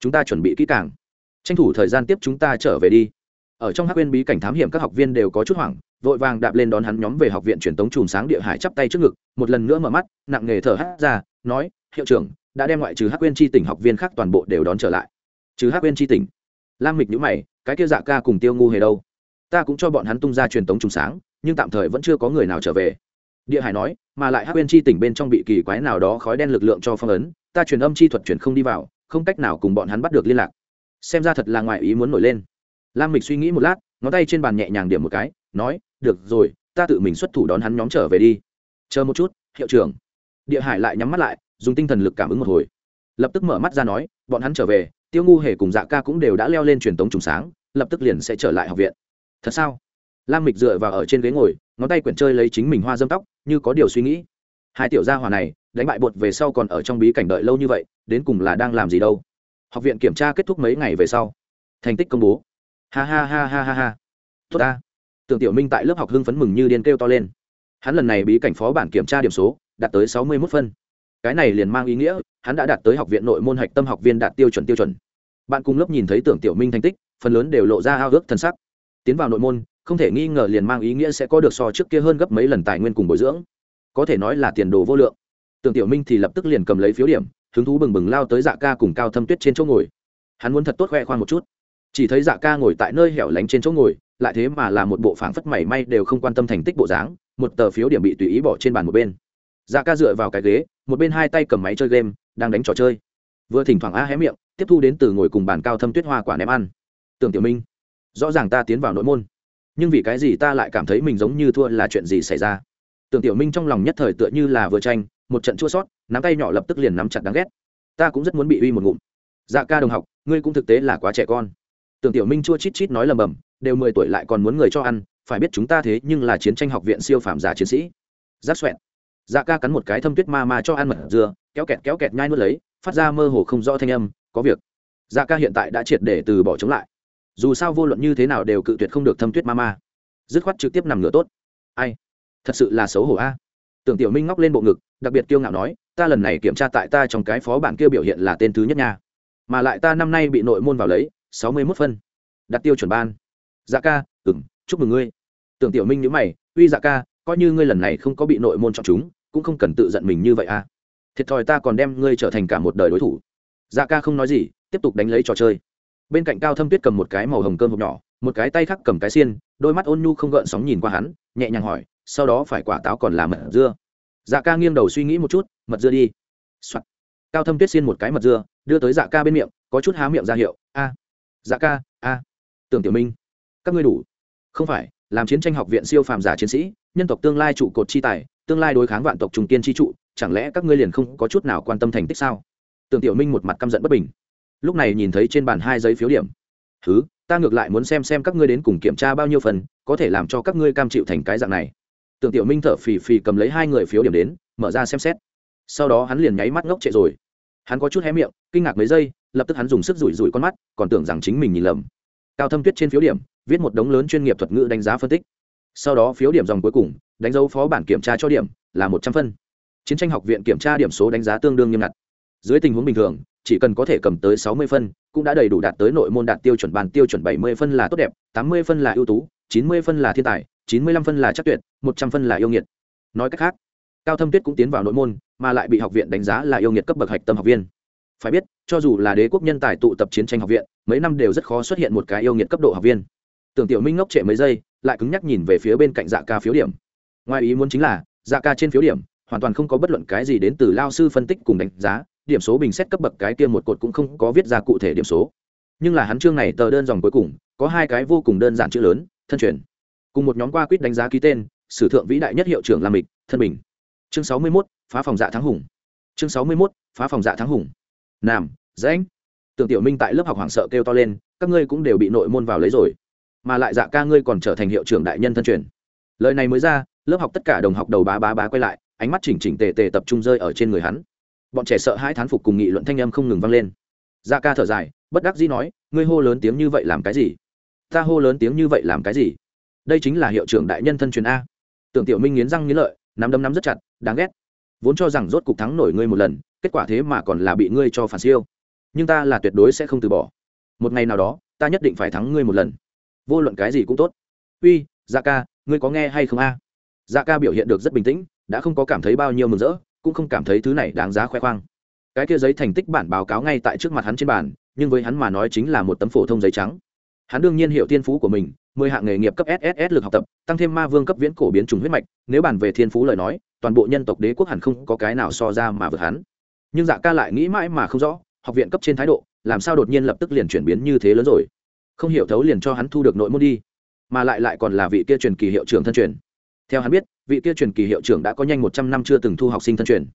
chúng ta chuẩn bị kỹ càng. Tranh thủ thời gian tiếp chúng ta trở về đi. Ở trong hắc quên bí cảnh thám hiểm các học viên đều có chút hoảng, vội vàng đạp lên đón hắn nhóm về học viện truyền tống chùm sáng địa hải chắp tay trước ngực, một lần nữa mở mắt, nặng nghề thở hát ra, nói, hiệu trưởng, đã đem ngoại trừ hắc quên tri tỉnh học viên khác toàn bộ đều đón trở lại. Trừ hắc quên tri tỉnh? Lam mịch nhữ mày, cái kia dạ ca cùng tiêu ngu hề đâu? Ta cũng cho bọn hắn tung ra truyền tống trùng sáng nhưng tạm thời vẫn chưa có người nào trở về. Địa hải nói, mà lại hắc quên chi tỉnh bên trong bị kỳ quái nào đó khói đen lực lượng cho phong ấn, ta truyền âm chi thuật truyền không đi vào, không cách nào cùng bọn hắn bắt được liên lạc. Xem ra thật là ngoài ý muốn nổi lên. Lam mịch suy nghĩ một lát, ngón tay trên bàn nhẹ nhàng điểm một cái, nói, được rồi, ta tự mình xuất thủ đón hắn nhóm trở về đi. Chờ một chút, hiệu trưởng. Địa hải lại nhắm mắt lại, dùng tinh thần lực cảm ứng một hồi. Lập tức mở mắt ra nói, bọn hắn trở về, tiêu ngu hề cùng dạ ca cũng đều đã leo lên truyền tống trùng sáng, lập tức liền sẽ trở lại học viện. Thật sao? Lam mịch dựa vào ở trên ghế ngồi, ngón tay quyển chơi lấy chính mình hoa dâm tóc, như có điều suy nghĩ. Hai tiểu gia hòa này, đánh bại bột về sau còn ở trong bí cảnh đợi lâu như vậy, đến cùng là đang làm gì đâu? Học viện kiểm tra kết thúc mấy ngày về sau. Thành tích công bố. Ha ha ha ha ha ha. Tốt ta. Tưởng tiểu minh tại lớp học hưng phấn mừng như điên kêu to lên. Hắn lần này bí cảnh phó bản kiểm tra điểm số, đạt tới sáu mươi mốt phân. Cái này liền mang ý nghĩa, hắn đã đạt tới học viện nội môn hạch tâm học viên đạt tiêu chuẩn tiêu chuẩn. Bạn cùng lớp nhìn thấy tưởng tiểu minh thành tích, phần lớn đều lộ ra ao ước thân sắc. Tiến vào nội môn không thể nghi ngờ liền mang ý nghĩa sẽ có được so trước kia hơn gấp mấy lần tài nguyên cùng bồi dưỡng. Có thể nói là tiền đồ vô lượng. Tưởng tiểu minh thì lập tức liền cầm lấy phiếu điểm, hứng thú bừng bừng lao tới dạ ca cùng cao thâm tuyết trên chỗ ngồi. Hắn muốn thật tốt khoe khoang một chút. Chỉ thấy dạ ca ngồi tại nơi hẻo lánh trên chỗ ngồi, lại thế mà là một bộ phảng phất mảy may đều không quan tâm thành tích bộ dáng, một tờ phiếu điểm bị tùy ý bỏ trên bàn một bên. Dạ ca dựa vào cái ghế, một bên hai tay cầm máy chơi game, đang đánh trò chơi. Vừa thỉnh thoảng a hé miệng, tiếp thu đến từ ngồi cùng bàn cao thâm tuyết hoa quả ném ăn. Tưởng tiểu minh, rõ ràng ta tiến vào nội môn nhưng vì cái gì ta lại cảm thấy mình giống như thua là chuyện gì xảy ra? Tưởng tiểu minh trong lòng nhất thời tựa như là vừa tranh một trận chua sót nắm tay nhỏ lập tức liền nắm chặt đáng ghét. Ta cũng rất muốn bị uy một ngụm. Dạ ca đồng học ngươi cũng thực tế là quá trẻ con. Tưởng tiểu minh chua chít chít nói lầm bầm đều mười tuổi lại còn muốn người cho ăn phải biết chúng ta thế nhưng là chiến tranh học viện siêu phàm giả chiến sĩ. Giác xoẹn dạ ca cắn một cái thâm tuyết ma ma cho ăn mật dừa, kéo kẹt kéo kẹt nhai nuốt lấy phát ra mơ hồ không rõ thanh âm có việc. Dạ ca hiện tại đã triệt để từ bỏ chống lại dù sao vô luận như thế nào đều cự tuyệt không được thâm tuyết ma ma. Dứt khoát trực tiếp nằm ngửa tốt. Ai? Thật sự là xấu hổ a. Tưởng tiểu minh ngóc lên bộ ngực, đặc biệt kiêu ngạo nói, ta lần này kiểm tra tại ta trong cái phó bản kia biểu hiện là tên thứ nhất nha. Mà lại ta năm nay bị nội môn vào lấy, sáu mươi mốt phân. Đặt tiêu chuẩn ban. Dạ ca ừng chúc mừng ngươi. Tưởng tiểu minh nhữ mày, uy dạ ca, coi như ngươi lần này không có bị nội môn chọn chúng, cũng không cần tự giận mình như vậy à thiệt thòi ta còn đem ngươi trở thành cả một đời đối thủ. Dạ ca không nói gì, tiếp tục đánh lấy trò chơi bên cạnh cao thâm tuyết cầm một cái màu hồng cơm hộp nhỏ, một cái tay khác cầm cái xiên, đôi mắt ôn nhu không gợn sóng nhìn qua hắn, nhẹ nhàng hỏi, sau đó phải quả táo còn là mật dưa? Dạ ca nghiêng đầu suy nghĩ một chút, mật dưa đi、Soạn. cao thâm tuyết xiên một cái mật dưa, đưa tới dạ ca bên miệng, có chút há miệng ra hiệu, a dạ ca, a, tưởng tiểu minh, các ngươi đủ. Không phải, làm chiến tranh học viện siêu phàm giả chiến sĩ, nhân tộc tương lai trụ cột chi tài, tương lai đối kháng vạn tộc trùng tiên chi trụ, chẳng lẽ các ngươi liền không có chút nào quan tâm thành tích sao? Tưởng tiểu minh một mặt căm giận bất bình lúc này nhìn thấy trên bàn hai giấy phiếu điểm. Thứ ta ngược lại muốn xem xem các ngươi đến cùng kiểm tra bao nhiêu phần, có thể làm cho các ngươi cam chịu thành cái dạng này. Tưởng tiểu minh thở phì phì cầm lấy hai người phiếu điểm đến, mở ra xem xét. Sau đó hắn liền nháy mắt ngốc trệ rồi. Hắn có chút hé miệng, kinh ngạc mấy giây, lập tức hắn dùng sức rủi rủi con mắt, còn tưởng rằng chính mình nhìn lầm. Cao thâm tuyết trên phiếu điểm, viết một đống lớn chuyên nghiệp thuật ngữ đánh giá phân tích. Sau đó phiếu điểm dòng cuối cùng, đánh dấu phó bản kiểm tra cho điểm, là một trăm phân. Chiến tranh học viện kiểm tra điểm số đánh giá tương đương nghiêm ngặt. Dưới tình huống bình thường chỉ cần có thể cầm tới sáu mươi phân, cũng đã đầy đủ đạt tới nội môn đạt tiêu chuẩn bàn tiêu chuẩn bảy mươi phân là tốt đẹp, tám mươi phân là ưu tú, chín mươi phân là thiên tài, chín mươi lăm phân là chắc tuyệt, một trăm phân là yêu nghiệt. Nói cách khác, cao thâm tuyết cũng tiến vào nội môn, mà lại bị học viện đánh giá là yêu nghiệt cấp bậc hạch tâm học viên. Phải biết, cho dù là đế quốc nhân tài tụ tập chiến tranh học viện, mấy năm đều rất khó xuất hiện một cái yêu nghiệt cấp độ học viên. Tưởng tiểu minh ngốc trệ mấy giây, lại cứng nhắc nhìn về phía bên cạnh dạ ca phiếu điểm. Ngoài ý muốn chính là dạ ca trên phiếu điểm, hoàn toàn không có bất luận cái gì đến từ lao sư phân tích cùng đánh giá điểm số bình xét cấp bậc cái kia một cột cũng không có viết ra cụ thể điểm số. Nhưng là hắn chương này tờ đơn dòng cuối cùng có hai cái vô cùng đơn giản chữ lớn thân truyền. Cùng một nhóm qua quýt đánh giá ký tên sử thượng vĩ đại nhất hiệu trưởng lam mịch thân bình. Chương sáu mươi 61, phá phòng dạ thắng hùng. Chương sáu mươi 61, phá phòng dạ thắng hùng. Nam dãnh tưởng tiểu minh tại lớp học hoảng sợ kêu to lên các ngươi cũng đều bị nội môn vào lấy rồi. Mà lại dạ ca ngươi còn trở thành hiệu trưởng đại nhân thân truyền. Lời này mới ra lớp học tất cả đồng học đầu bá bá bá quay lại ánh mắt chỉnh chỉnh tề tề tập trung rơi ở trên người hắn bọn trẻ sợ hãi thán phục cùng nghị luận thanh âm không ngừng vang lên. Dạ ca thở dài, bất đắc dĩ nói, ngươi hô lớn tiếng như vậy làm cái gì? Ta hô lớn tiếng như vậy làm cái gì? Đây chính là hiệu trưởng đại nhân thân truyền a. Tưởng tiểu minh nghiến răng nghiến lợi, nắm đấm nắm rất chặt, đáng ghét. Vốn cho rằng rốt cục thắng nổi ngươi một lần, kết quả thế mà còn là bị ngươi cho phản siêu. Nhưng ta là tuyệt đối sẽ không từ bỏ. Một ngày nào đó, ta nhất định phải thắng ngươi một lần. Vô luận cái gì cũng tốt. Uy dạ ca, ngươi có nghe hay không a? Dạ ca biểu hiện được rất bình tĩnh, đã không có cảm thấy bao nhiêu mừng rỡ cũng không cảm thấy thứ này đáng giá khoe khoang. Cái kia giấy thành tích bản báo cáo ngay tại trước mặt hắn trên bàn, nhưng với hắn mà nói chính là một tấm phổ thông giấy trắng. Hắn đương nhiên hiểu thiên phú của mình, mười hạng nghề nghiệp cấp sss lực học tập, tăng thêm ma vương cấp viễn cổ biến trùng huyết mạch, nếu bàn về thiên phú lời nói, toàn bộ nhân tộc đế quốc hẳn không có cái nào so ra mà vượt hắn. Nhưng dạ ca lại nghĩ mãi mà không rõ, học viện cấp trên thái độ, làm sao đột nhiên lập tức liền chuyển biến như thế lớn rồi? Không hiểu thấu liền cho hắn thu được nội môn đi, mà lại lại còn là vị kia truyền kỳ hiệu trưởng thân truyền theo hắn biết, vị kia truyền kỳ hiệu trưởng đã có nhanh một trăm năm chưa từng thu học sinh thân truyền.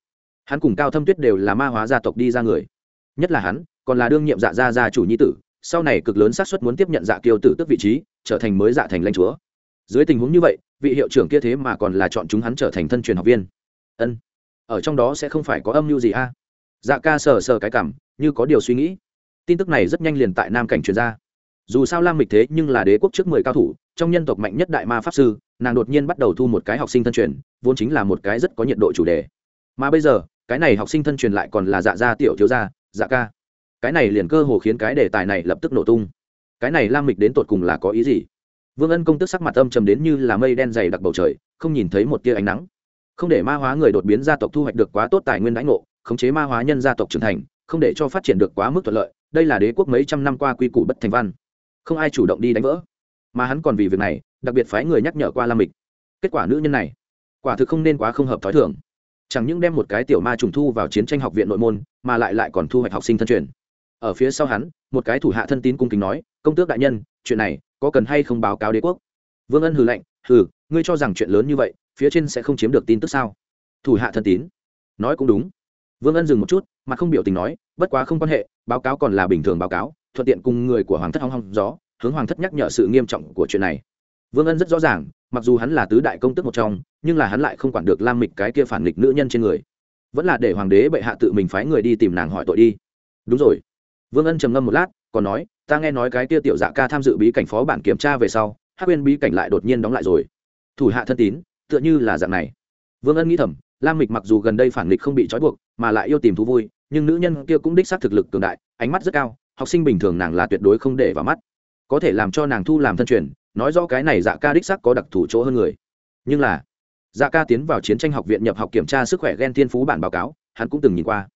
Hắn cùng cao thâm tuyết đều là ma hóa gia tộc đi ra người. Nhất là hắn, còn là đương nhiệm dạ gia gia chủ nhi tử, sau này cực lớn xác suất muốn tiếp nhận dạ kiêu tử tức vị trí, trở thành mới dạ thành lãnh chúa. Dưới tình huống như vậy, vị hiệu trưởng kia thế mà còn là chọn chúng hắn trở thành thân truyền học viên. Ân, ở trong đó sẽ không phải có âm mưu gì a? Dạ ca sờ sờ cái cảm, như có điều suy nghĩ. Tin tức này rất nhanh liền tại nam cảnh truyền ra. Dù sao lam mịch thế nhưng là đế quốc trước mười cao thủ trong nhân tộc mạnh nhất đại ma pháp sư, nàng đột nhiên bắt đầu thu một cái học sinh thân truyền, vốn chính là một cái rất có nhiệt độ chủ đề. Mà bây giờ, cái này học sinh thân truyền lại còn là dạ gia tiểu thiếu gia dạ ca. Cái này liền cơ hồ khiến cái đề tài này lập tức nổ tung. Cái này lam mịch đến tột cùng là có ý gì? Vương ân công tức sắc mặt âm trầm đến như là mây đen dày đặc bầu trời, không nhìn thấy một tia ánh nắng. Không để ma hóa người đột biến gia tộc thu hoạch được quá tốt tài nguyên đãi ngộ, khống chế ma hóa nhân gia tộc trưởng thành, không để cho phát triển được quá mức thuận lợi, đây là đế quốc mấy trăm năm qua quy củ bất thành văn. Không ai chủ động đi đánh vỡ mà hắn còn vì việc này, đặc biệt phái người nhắc nhở qua lam mịch. Kết quả nữ nhân này, quả thực không nên quá không hợp t h ó i thường. Chẳng những đem một cái tiểu ma trùng thu vào chiến tranh học viện nội môn, mà lại lại còn thu hoạch học sinh thân truyền. Ở phía sau hắn, một cái thủ hạ thân tín cung kính nói, công tước đại nhân, chuyện này có cần hay không báo cáo đế quốc? Vương ân hừ lạnh, hừ, ngươi cho rằng chuyện lớn như vậy, phía trên sẽ không chiếm được tin tức sao? Thủ hạ thân tín nói cũng đúng. Vương ân dừng một chút mà không biểu tình nói, bất quá không quan hệ, báo cáo còn là bình thường báo cáo, thuận tiện cùng người của hoàng thất hong hong gió hướng hoàng thất nhắc nhở sự nghiêm trọng của chuyện này. Vương ân rất rõ ràng, mặc dù hắn là tứ đại công tức một trong, nhưng là hắn lại không quản được lam mịch cái kia phản nghịch nữ nhân trên người. Vẫn là để hoàng đế bệ hạ tự mình phái người đi tìm nàng hỏi tội đi. Đúng rồi. Vương ân trầm ngâm một lát, còn nói, ta nghe nói cái kia tiểu dạ ca tham dự bí cảnh phó bản kiểm tra về sau hát quên bí cảnh lại đột nhiên đóng lại rồi. Thủ hạ thân tín, tựa như là dạng này. Vương ân nghĩ thầm, lam mịch mặc dù gần đây phản nghịch không bị trói buộc, mà lại yêu tìm thú vui, nhưng nữ nhân kia cũng đích xác thực lực cường đại, ánh mắt rất cao, học sinh bình thường nàng là tuyệt đối không để vào mắt có thể làm cho nàng thu làm thân truyền nói rõ cái này dạ ca đích xác có đặc thù chỗ hơn người. Nhưng là dạ ca tiến vào chiến tranh học viện nhập học kiểm tra sức khỏe ghen thiên phú bản báo cáo hắn cũng từng nhìn qua.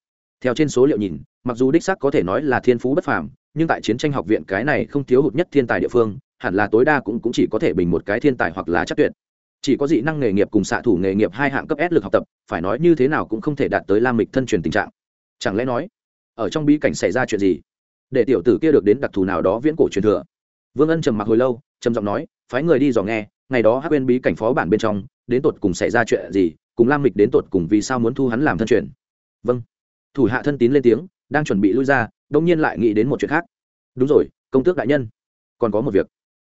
Theo trên số liệu nhìn mặc dù đích xác có thể nói là thiên phú bất phàm nhưng tại chiến tranh học viện cái này không thiếu hụt nhất thiên tài địa phương hẳn là tối đa cũng, cũng chỉ có thể bình một cái thiên tài hoặc là chắc tuyệt. Chỉ có dị năng nghề nghiệp cùng xạ thủ nghề nghiệp hai hạng cấp s lực học tập phải nói như thế nào cũng không thể đạt tới lam mịch thân truyền tình trạng. Chẳng lẽ nói ở trong bí cảnh xảy ra chuyện gì? Để tiểu tử kia được đến đặc thù nào đó viễn cổ truyền thừa vương ân trầm mặc hồi lâu, trầm giọng nói, phái người đi dò nghe, ngày đó hát quên bí cảnh phó bản bên trong, đến tột cùng xảy ra chuyện gì, cùng lam mịch đến tột cùng vì sao muốn thu hắn làm thân truyền? Vâng. Thủ hạ thân tín lên tiếng, đang chuẩn bị lui ra đông nhiên lại nghĩ đến một chuyện khác. Đúng rồi, công tước đại nhân. Còn có một việc.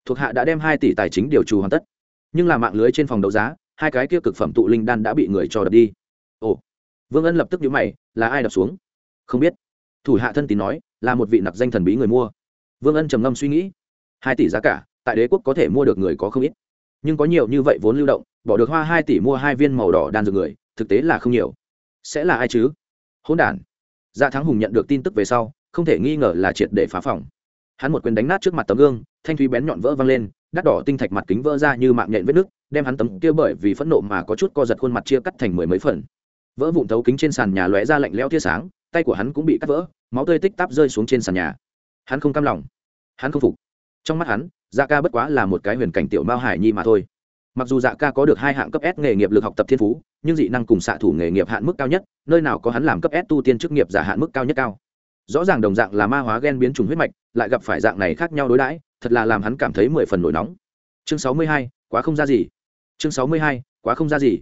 Thuộc hạ đã đem hai tỷ tài chính điều trù hoàn tất. Nhưng là mạng lưới trên phòng đấu giá, hai cái kia cực phẩm tụ linh đan đã bị người cho đập đi. Ồ. Vương ân lập tức nhíu mày, là ai đập xuống? Không biết. Thủ hạ thân tín nói, là một vị nặc danh thần bí người mua. Vương ân trầm ngâm suy nghĩ hai tỷ giá cả, tại đế quốc có thể mua được người có không ít. Nhưng có nhiều như vậy vốn lưu động, bỏ được hoa hai tỷ mua hai viên màu đỏ đan dược người, thực tế là không nhiều. Sẽ là ai chứ? Hỗn đản. Dạ thắng hùng nhận được tin tức về sau, không thể nghi ngờ là triệt để phá phòng. Hắn một quyền đánh nát trước mặt tấm gương, thanh thúy bén nhọn vỡ văng lên, đắt đỏ tinh thạch mặt kính vỡ ra như mạng nhện vết nước đem hắn tấm kia bởi vì phẫn nộ mà có chút co giật khuôn mặt chia cắt thành mười mấy phần. Vỡ vụn thấu kính trên sàn nhà lóe ra lạnh lẽo tia sáng, tay của hắn cũng bị cắt vỡ, máu tươi tích tắp rơi xuống trên sàn nhà. Hắn không cam lòng. Hắn không phục trong mắt hắn dạ ca bất quá là một cái huyền cảnh tiểu mao hải nhi mà thôi. Mặc dù dạ ca có được hai hạng cấp s nghề nghiệp lực học tập thiên phú, nhưng dị năng cùng xạ thủ nghề nghiệp hạn mức cao nhất, nơi nào có hắn làm cấp s tu tiên chức nghiệp giả hạn mức cao nhất cao. Rõ ràng đồng dạng là ma hóa gen biến chủng huyết mạch, lại gặp phải dạng này khác nhau đối đãi, thật là làm hắn cảm thấy mười phần nổi nóng. Chương sáu mươi hai, quá không ra gì. Chương sáu mươi hai, quá không ra gì.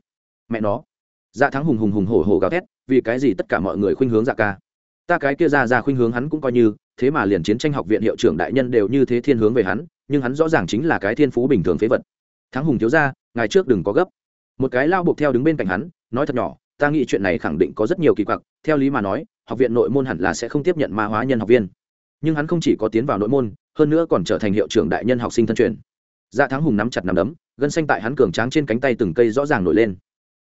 Mẹ nó. Dạ thắng hùng hùng hùng hổ hổ gào thét, vì cái gì tất cả mọi người khuynh hướng dạ ca? Ta cái kia ra ra khuynh hướng hắn cũng coi như thế mà liền chiến tranh học viện hiệu trưởng đại nhân đều như thế thiên hướng về hắn, nhưng hắn rõ ràng chính là cái thiên phú bình thường phế vật. Thắng hùng thiếu ra ngày trước đừng có gấp. Một cái lao buộc theo đứng bên cạnh hắn, nói thật nhỏ, ta nghĩ chuyện này khẳng định có rất nhiều kỳ quặc, theo lý mà nói, học viện nội môn hẳn là sẽ không tiếp nhận ma hóa nhân học viên. Nhưng hắn không chỉ có tiến vào nội môn, hơn nữa còn trở thành hiệu trưởng đại nhân học sinh thân truyền. Dạ thắng hùng nắm chặt nắm đấm, gân xanh tại hắn cường tráng trên cánh tay từng cây rõ ràng nổi lên.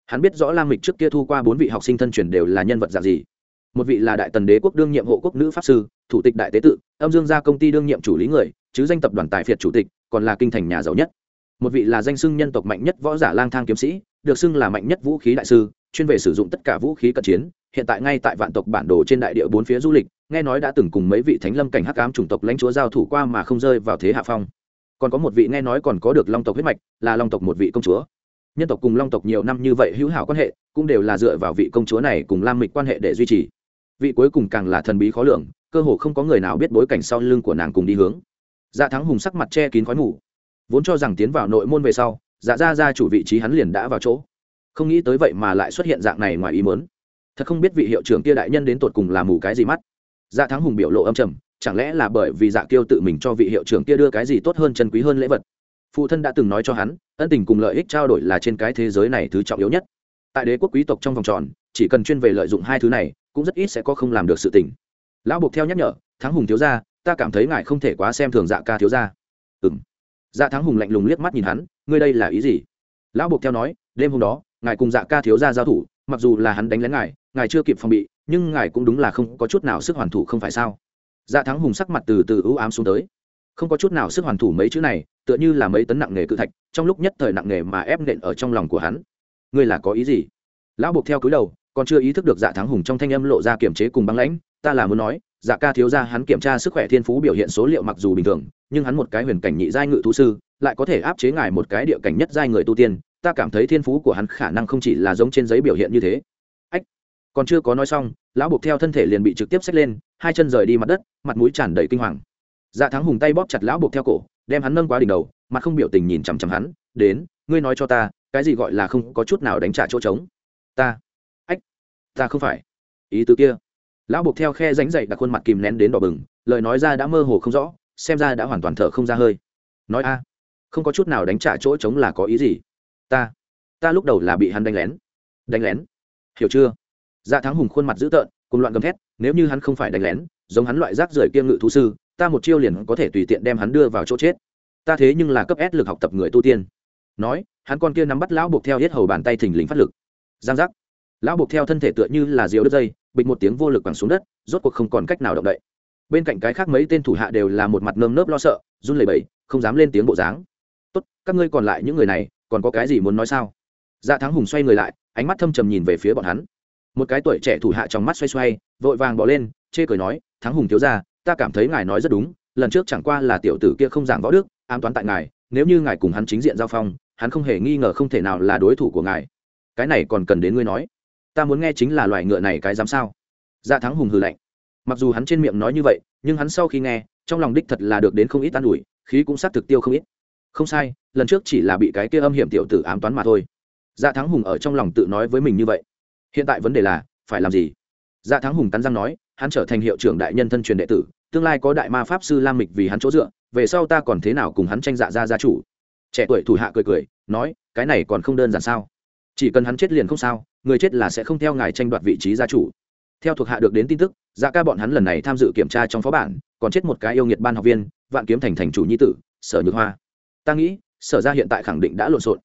Hắn biết rõ lam mịch trước kia thu qua bốn vị học sinh thân truyền đều là nhân vật dạng gì một vị là đại tần đế quốc đương nhiệm hộ quốc nữ pháp sư, thủ tịch đại tế tự, âm dương gia công ty đương nhiệm chủ lý người, chứ danh tập đoàn tài phiệt chủ tịch, còn là kinh thành nhà giàu nhất. Một vị là danh xưng nhân tộc mạnh nhất võ giả lang thang kiếm sĩ, được xưng là mạnh nhất vũ khí đại sư, chuyên về sử dụng tất cả vũ khí cận chiến, hiện tại ngay tại vạn tộc bản đồ trên đại địa bốn phía du lịch, nghe nói đã từng cùng mấy vị thánh lâm cảnh hắc ám chủng tộc lãnh chúa giao thủ qua mà không rơi vào thế hạ phong. Còn có một vị nghe nói còn có được long tộc huyết mạch, là long tộc một vị công chúa. Nhân tộc cùng long tộc nhiều năm như vậy hữu hảo quan hệ, cũng đều là dựa vào vị công chúa này cùng lam mịch quan hệ để duy trì vị cuối cùng càng là thần bí khó lường, cơ hồ không có người nào biết bối cảnh sau lưng của nàng cùng đi hướng. Dạ thắng hùng sắc mặt che kín khói mù, vốn cho rằng tiến vào nội môn về sau dạ ra ra chủ vị trí hắn liền đã vào chỗ. Không nghĩ tới vậy mà lại xuất hiện dạng này ngoài ý mớn thật không biết vị hiệu trưởng kia đại nhân đến tột cùng là mù cái gì mắt. Dạ thắng hùng biểu lộ âm trầm, chẳng lẽ là bởi vì dạ kiêu tự mình cho vị hiệu trưởng kia đưa cái gì tốt hơn chân quý hơn lễ vật? Phụ thân đã từng nói cho hắn, ân tình cùng lợi ích trao đổi là trên cái thế giới này thứ trọng yếu nhất. Tại đế quốc quý tộc trong vòng tròn, chỉ cần chuyên về lợi dụng hai thứ này cũng rất ít sẽ có không làm được sự tình. Lão buộc theo nhắc nhở, thắng hùng thiếu gia, ta cảm thấy ngài không thể quá xem thường dạ ca thiếu gia. Ừ m dạ thắng hùng lạnh lùng liếc mắt nhìn hắn, ngươi đây là ý gì? Lão buộc theo nói, đêm hôm đó, ngài cùng dạ ca thiếu gia giao thủ, mặc dù là hắn đánh lén ngài ngài chưa kịp phòng bị, nhưng ngài cũng đúng là không có chút nào sức hoàn thủ không phải sao? Dạ thắng hùng sắc mặt từ từ ưu ám xuống tới. Không có chút nào sức hoàn thủ mấy chữ này, tựa như là mấy tấn nặng nghề cự thạch, trong lúc nhất thời nặng nghề mà ép nện ở trong lòng của hắn. Ngươi là có ý gì? Lão buộc theo cúi đầu còn chưa ý thức được dạ thắng hùng trong thanh âm lộ ra kiểm chế cùng băng lãnh, ta là muốn nói dạ ca thiếu ra hắn kiểm tra sức khỏe thiên phú biểu hiện số liệu mặc dù bình thường, nhưng hắn một cái huyền cảnh nhị giai ngự thú sư, lại có thể áp chế ngài một cái địa cảnh nhất giai người tu tiên, ta cảm thấy thiên phú của hắn khả năng không chỉ là giống trên giấy biểu hiện như thế. Ách, còn chưa có nói xong, lão buộc theo thân thể liền bị trực tiếp xách lên, hai chân rời đi mặt đất, mặt mũi tràn đầy kinh hoàng. Dạ thắng hùng tay bóp chặt lão buộc theo cổ, đem hắn nâng quá đỉnh đầu, mặt không biểu tình nhìn chằm chằm hắn, đến, ngươi nói cho ta, cái gì gọi là không có chút nào đánh trả chỗ trống? Ta ta không phải. Ý tứ kia. Lão buộc theo khe ránh dậy đặt khuôn mặt kìm nén đến đỏ bừng, lời nói ra đã mơ hồ không rõ, xem ra đã hoàn toàn thở không ra hơi. Nói a, không có chút nào đánh trả chỗ trống là có ý gì? Ta ta lúc đầu là bị hắn đánh lén. Đánh lén? Hiểu chưa? Dạ thắng hùng khuôn mặt dữ tợn, cùng loạn gầm thét, nếu như hắn không phải đánh lén, giống hắn loại rác rưởi kiêng ngự thú sư, ta một chiêu liền có thể tùy tiện đem hắn đưa vào chỗ chết. Ta thế nhưng là cấp S lực học tập người tu tiên. Nói, hắn con kia nắm bắt lão buộc theo hết hầu bàn tay thình lình phát lực. Giang giác lão buộc theo thân thể tựa như là diều đứt dây, bịch một tiếng vô lực quẳng xuống đất, rốt cuộc không còn cách nào động đậy. Bên cạnh cái khác mấy tên thủ hạ đều là một mặt nơm nớp lo sợ, run lẩy bẩy, không dám lên tiếng bộ dáng. Tốt, các ngươi còn lại những người này, còn có cái gì muốn nói sao? Dạ thắng hùng xoay người lại, ánh mắt thâm trầm nhìn về phía bọn hắn. Một cái tuổi trẻ thủ hạ trong mắt xoay xoay, vội vàng bỏ lên, chê cười nói, thắng hùng thiếu ra ta cảm thấy ngài nói rất đúng, lần trước chẳng qua là tiểu tử kia không giảng võ đức an toán tại ngài, nếu như ngài cùng hắn chính diện giao phong, hắn không hề nghi ngờ không thể nào là đối thủ của ngài. Cái này còn cần đến ngươi nói ta muốn nghe chính là loài ngựa này cái dám sao? Dạ thắng hùng hừ lạnh. Mặc dù hắn trên miệng nói như vậy, nhưng hắn sau khi nghe, trong lòng đích thật là được đến không ít an ủi, khí cũng sát thực tiêu không ít. Không sai, lần trước chỉ là bị cái kia âm hiểm tiểu tử ám toán mà thôi. Dạ thắng hùng ở trong lòng tự nói với mình như vậy. Hiện tại vấn đề là, phải làm gì? Dạ thắng hùng cắn răng nói, hắn trở thành hiệu trưởng đại nhân thân truyền đệ tử, tương lai có đại ma pháp sư lam mịch vì hắn chỗ dựa, về sau ta còn thế nào cùng hắn tranh dạ ra gia chủ? Trẻ tuổi thủ hạ cười cười, nói, cái này còn không đơn giản sao? Chỉ cần hắn chết liền không sao người chết là sẽ không theo ngài tranh đoạt vị trí gia chủ. Theo thuộc hạ được đến tin tức dạ ca bọn hắn lần này tham dự kiểm tra trong phó bản, còn chết một cái yêu nghiệt ban học viên, vạn kiếm thành thành chủ nhi tử, sở nhược hoa. Ta nghĩ, sở ra hiện tại khẳng định đã lộn xộn.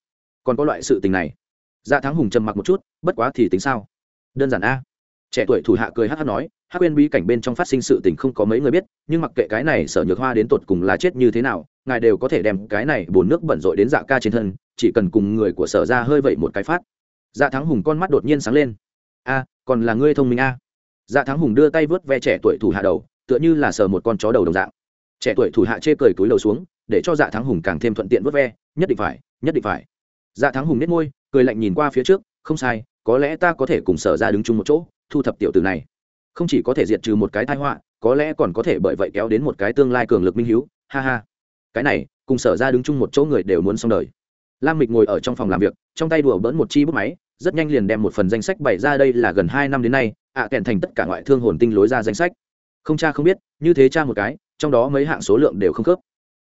Còn có loại sự tình này. Dạ thắng hùng trầm mặc một chút, bất quá thì tính sao? Đơn giản a. Trẻ tuổi thủ hạ cười hát hát nói hát quên bí cảnh bên trong phát sinh sự tình không có mấy người biết, nhưng mặc kệ cái này sở nhược hoa đến tột cùng là chết như thế nào, ngài đều có thể đem cái này bồn nước bẩn rội đến dạ ca trên thân, chỉ cần cùng người của sở ra hơi vậy một cái phát dạ thắng hùng con mắt đột nhiên sáng lên. A, còn là ngươi thông minh a. Dạ thắng hùng đưa tay vớt ve trẻ tuổi thủ hạ đầu, tựa như là sờ một con chó đầu đồng dạng. Trẻ tuổi thủ hạ chê cười túi đầu xuống, để cho dạ thắng hùng càng thêm thuận tiện vớt ve, nhất định phải, nhất định phải. Dạ thắng hùng nết môi, cười lạnh nhìn qua phía trước, không sai, có lẽ ta có thể cùng sở ra đứng chung một chỗ, thu thập tiểu từ này. Không chỉ có thể diệt trừ một cái tai họa, có lẽ còn có thể bởi vậy kéo đến một cái tương lai cường lực minh hiếu. Ha ha. Cái này, cùng sở ra đứng chung một chỗ người đều muốn xong đời lam mịch ngồi ở trong phòng làm việc, trong tay đùa bỡn một chi bút máy, rất nhanh liền đem một phần danh sách bày ra đây là gần hai năm đến nay, ạ kèn thành tất cả ngoại thương hồn tinh lối ra danh sách. Không cha không biết, như thế cha một cái, trong đó mấy hạng số lượng đều không khớp.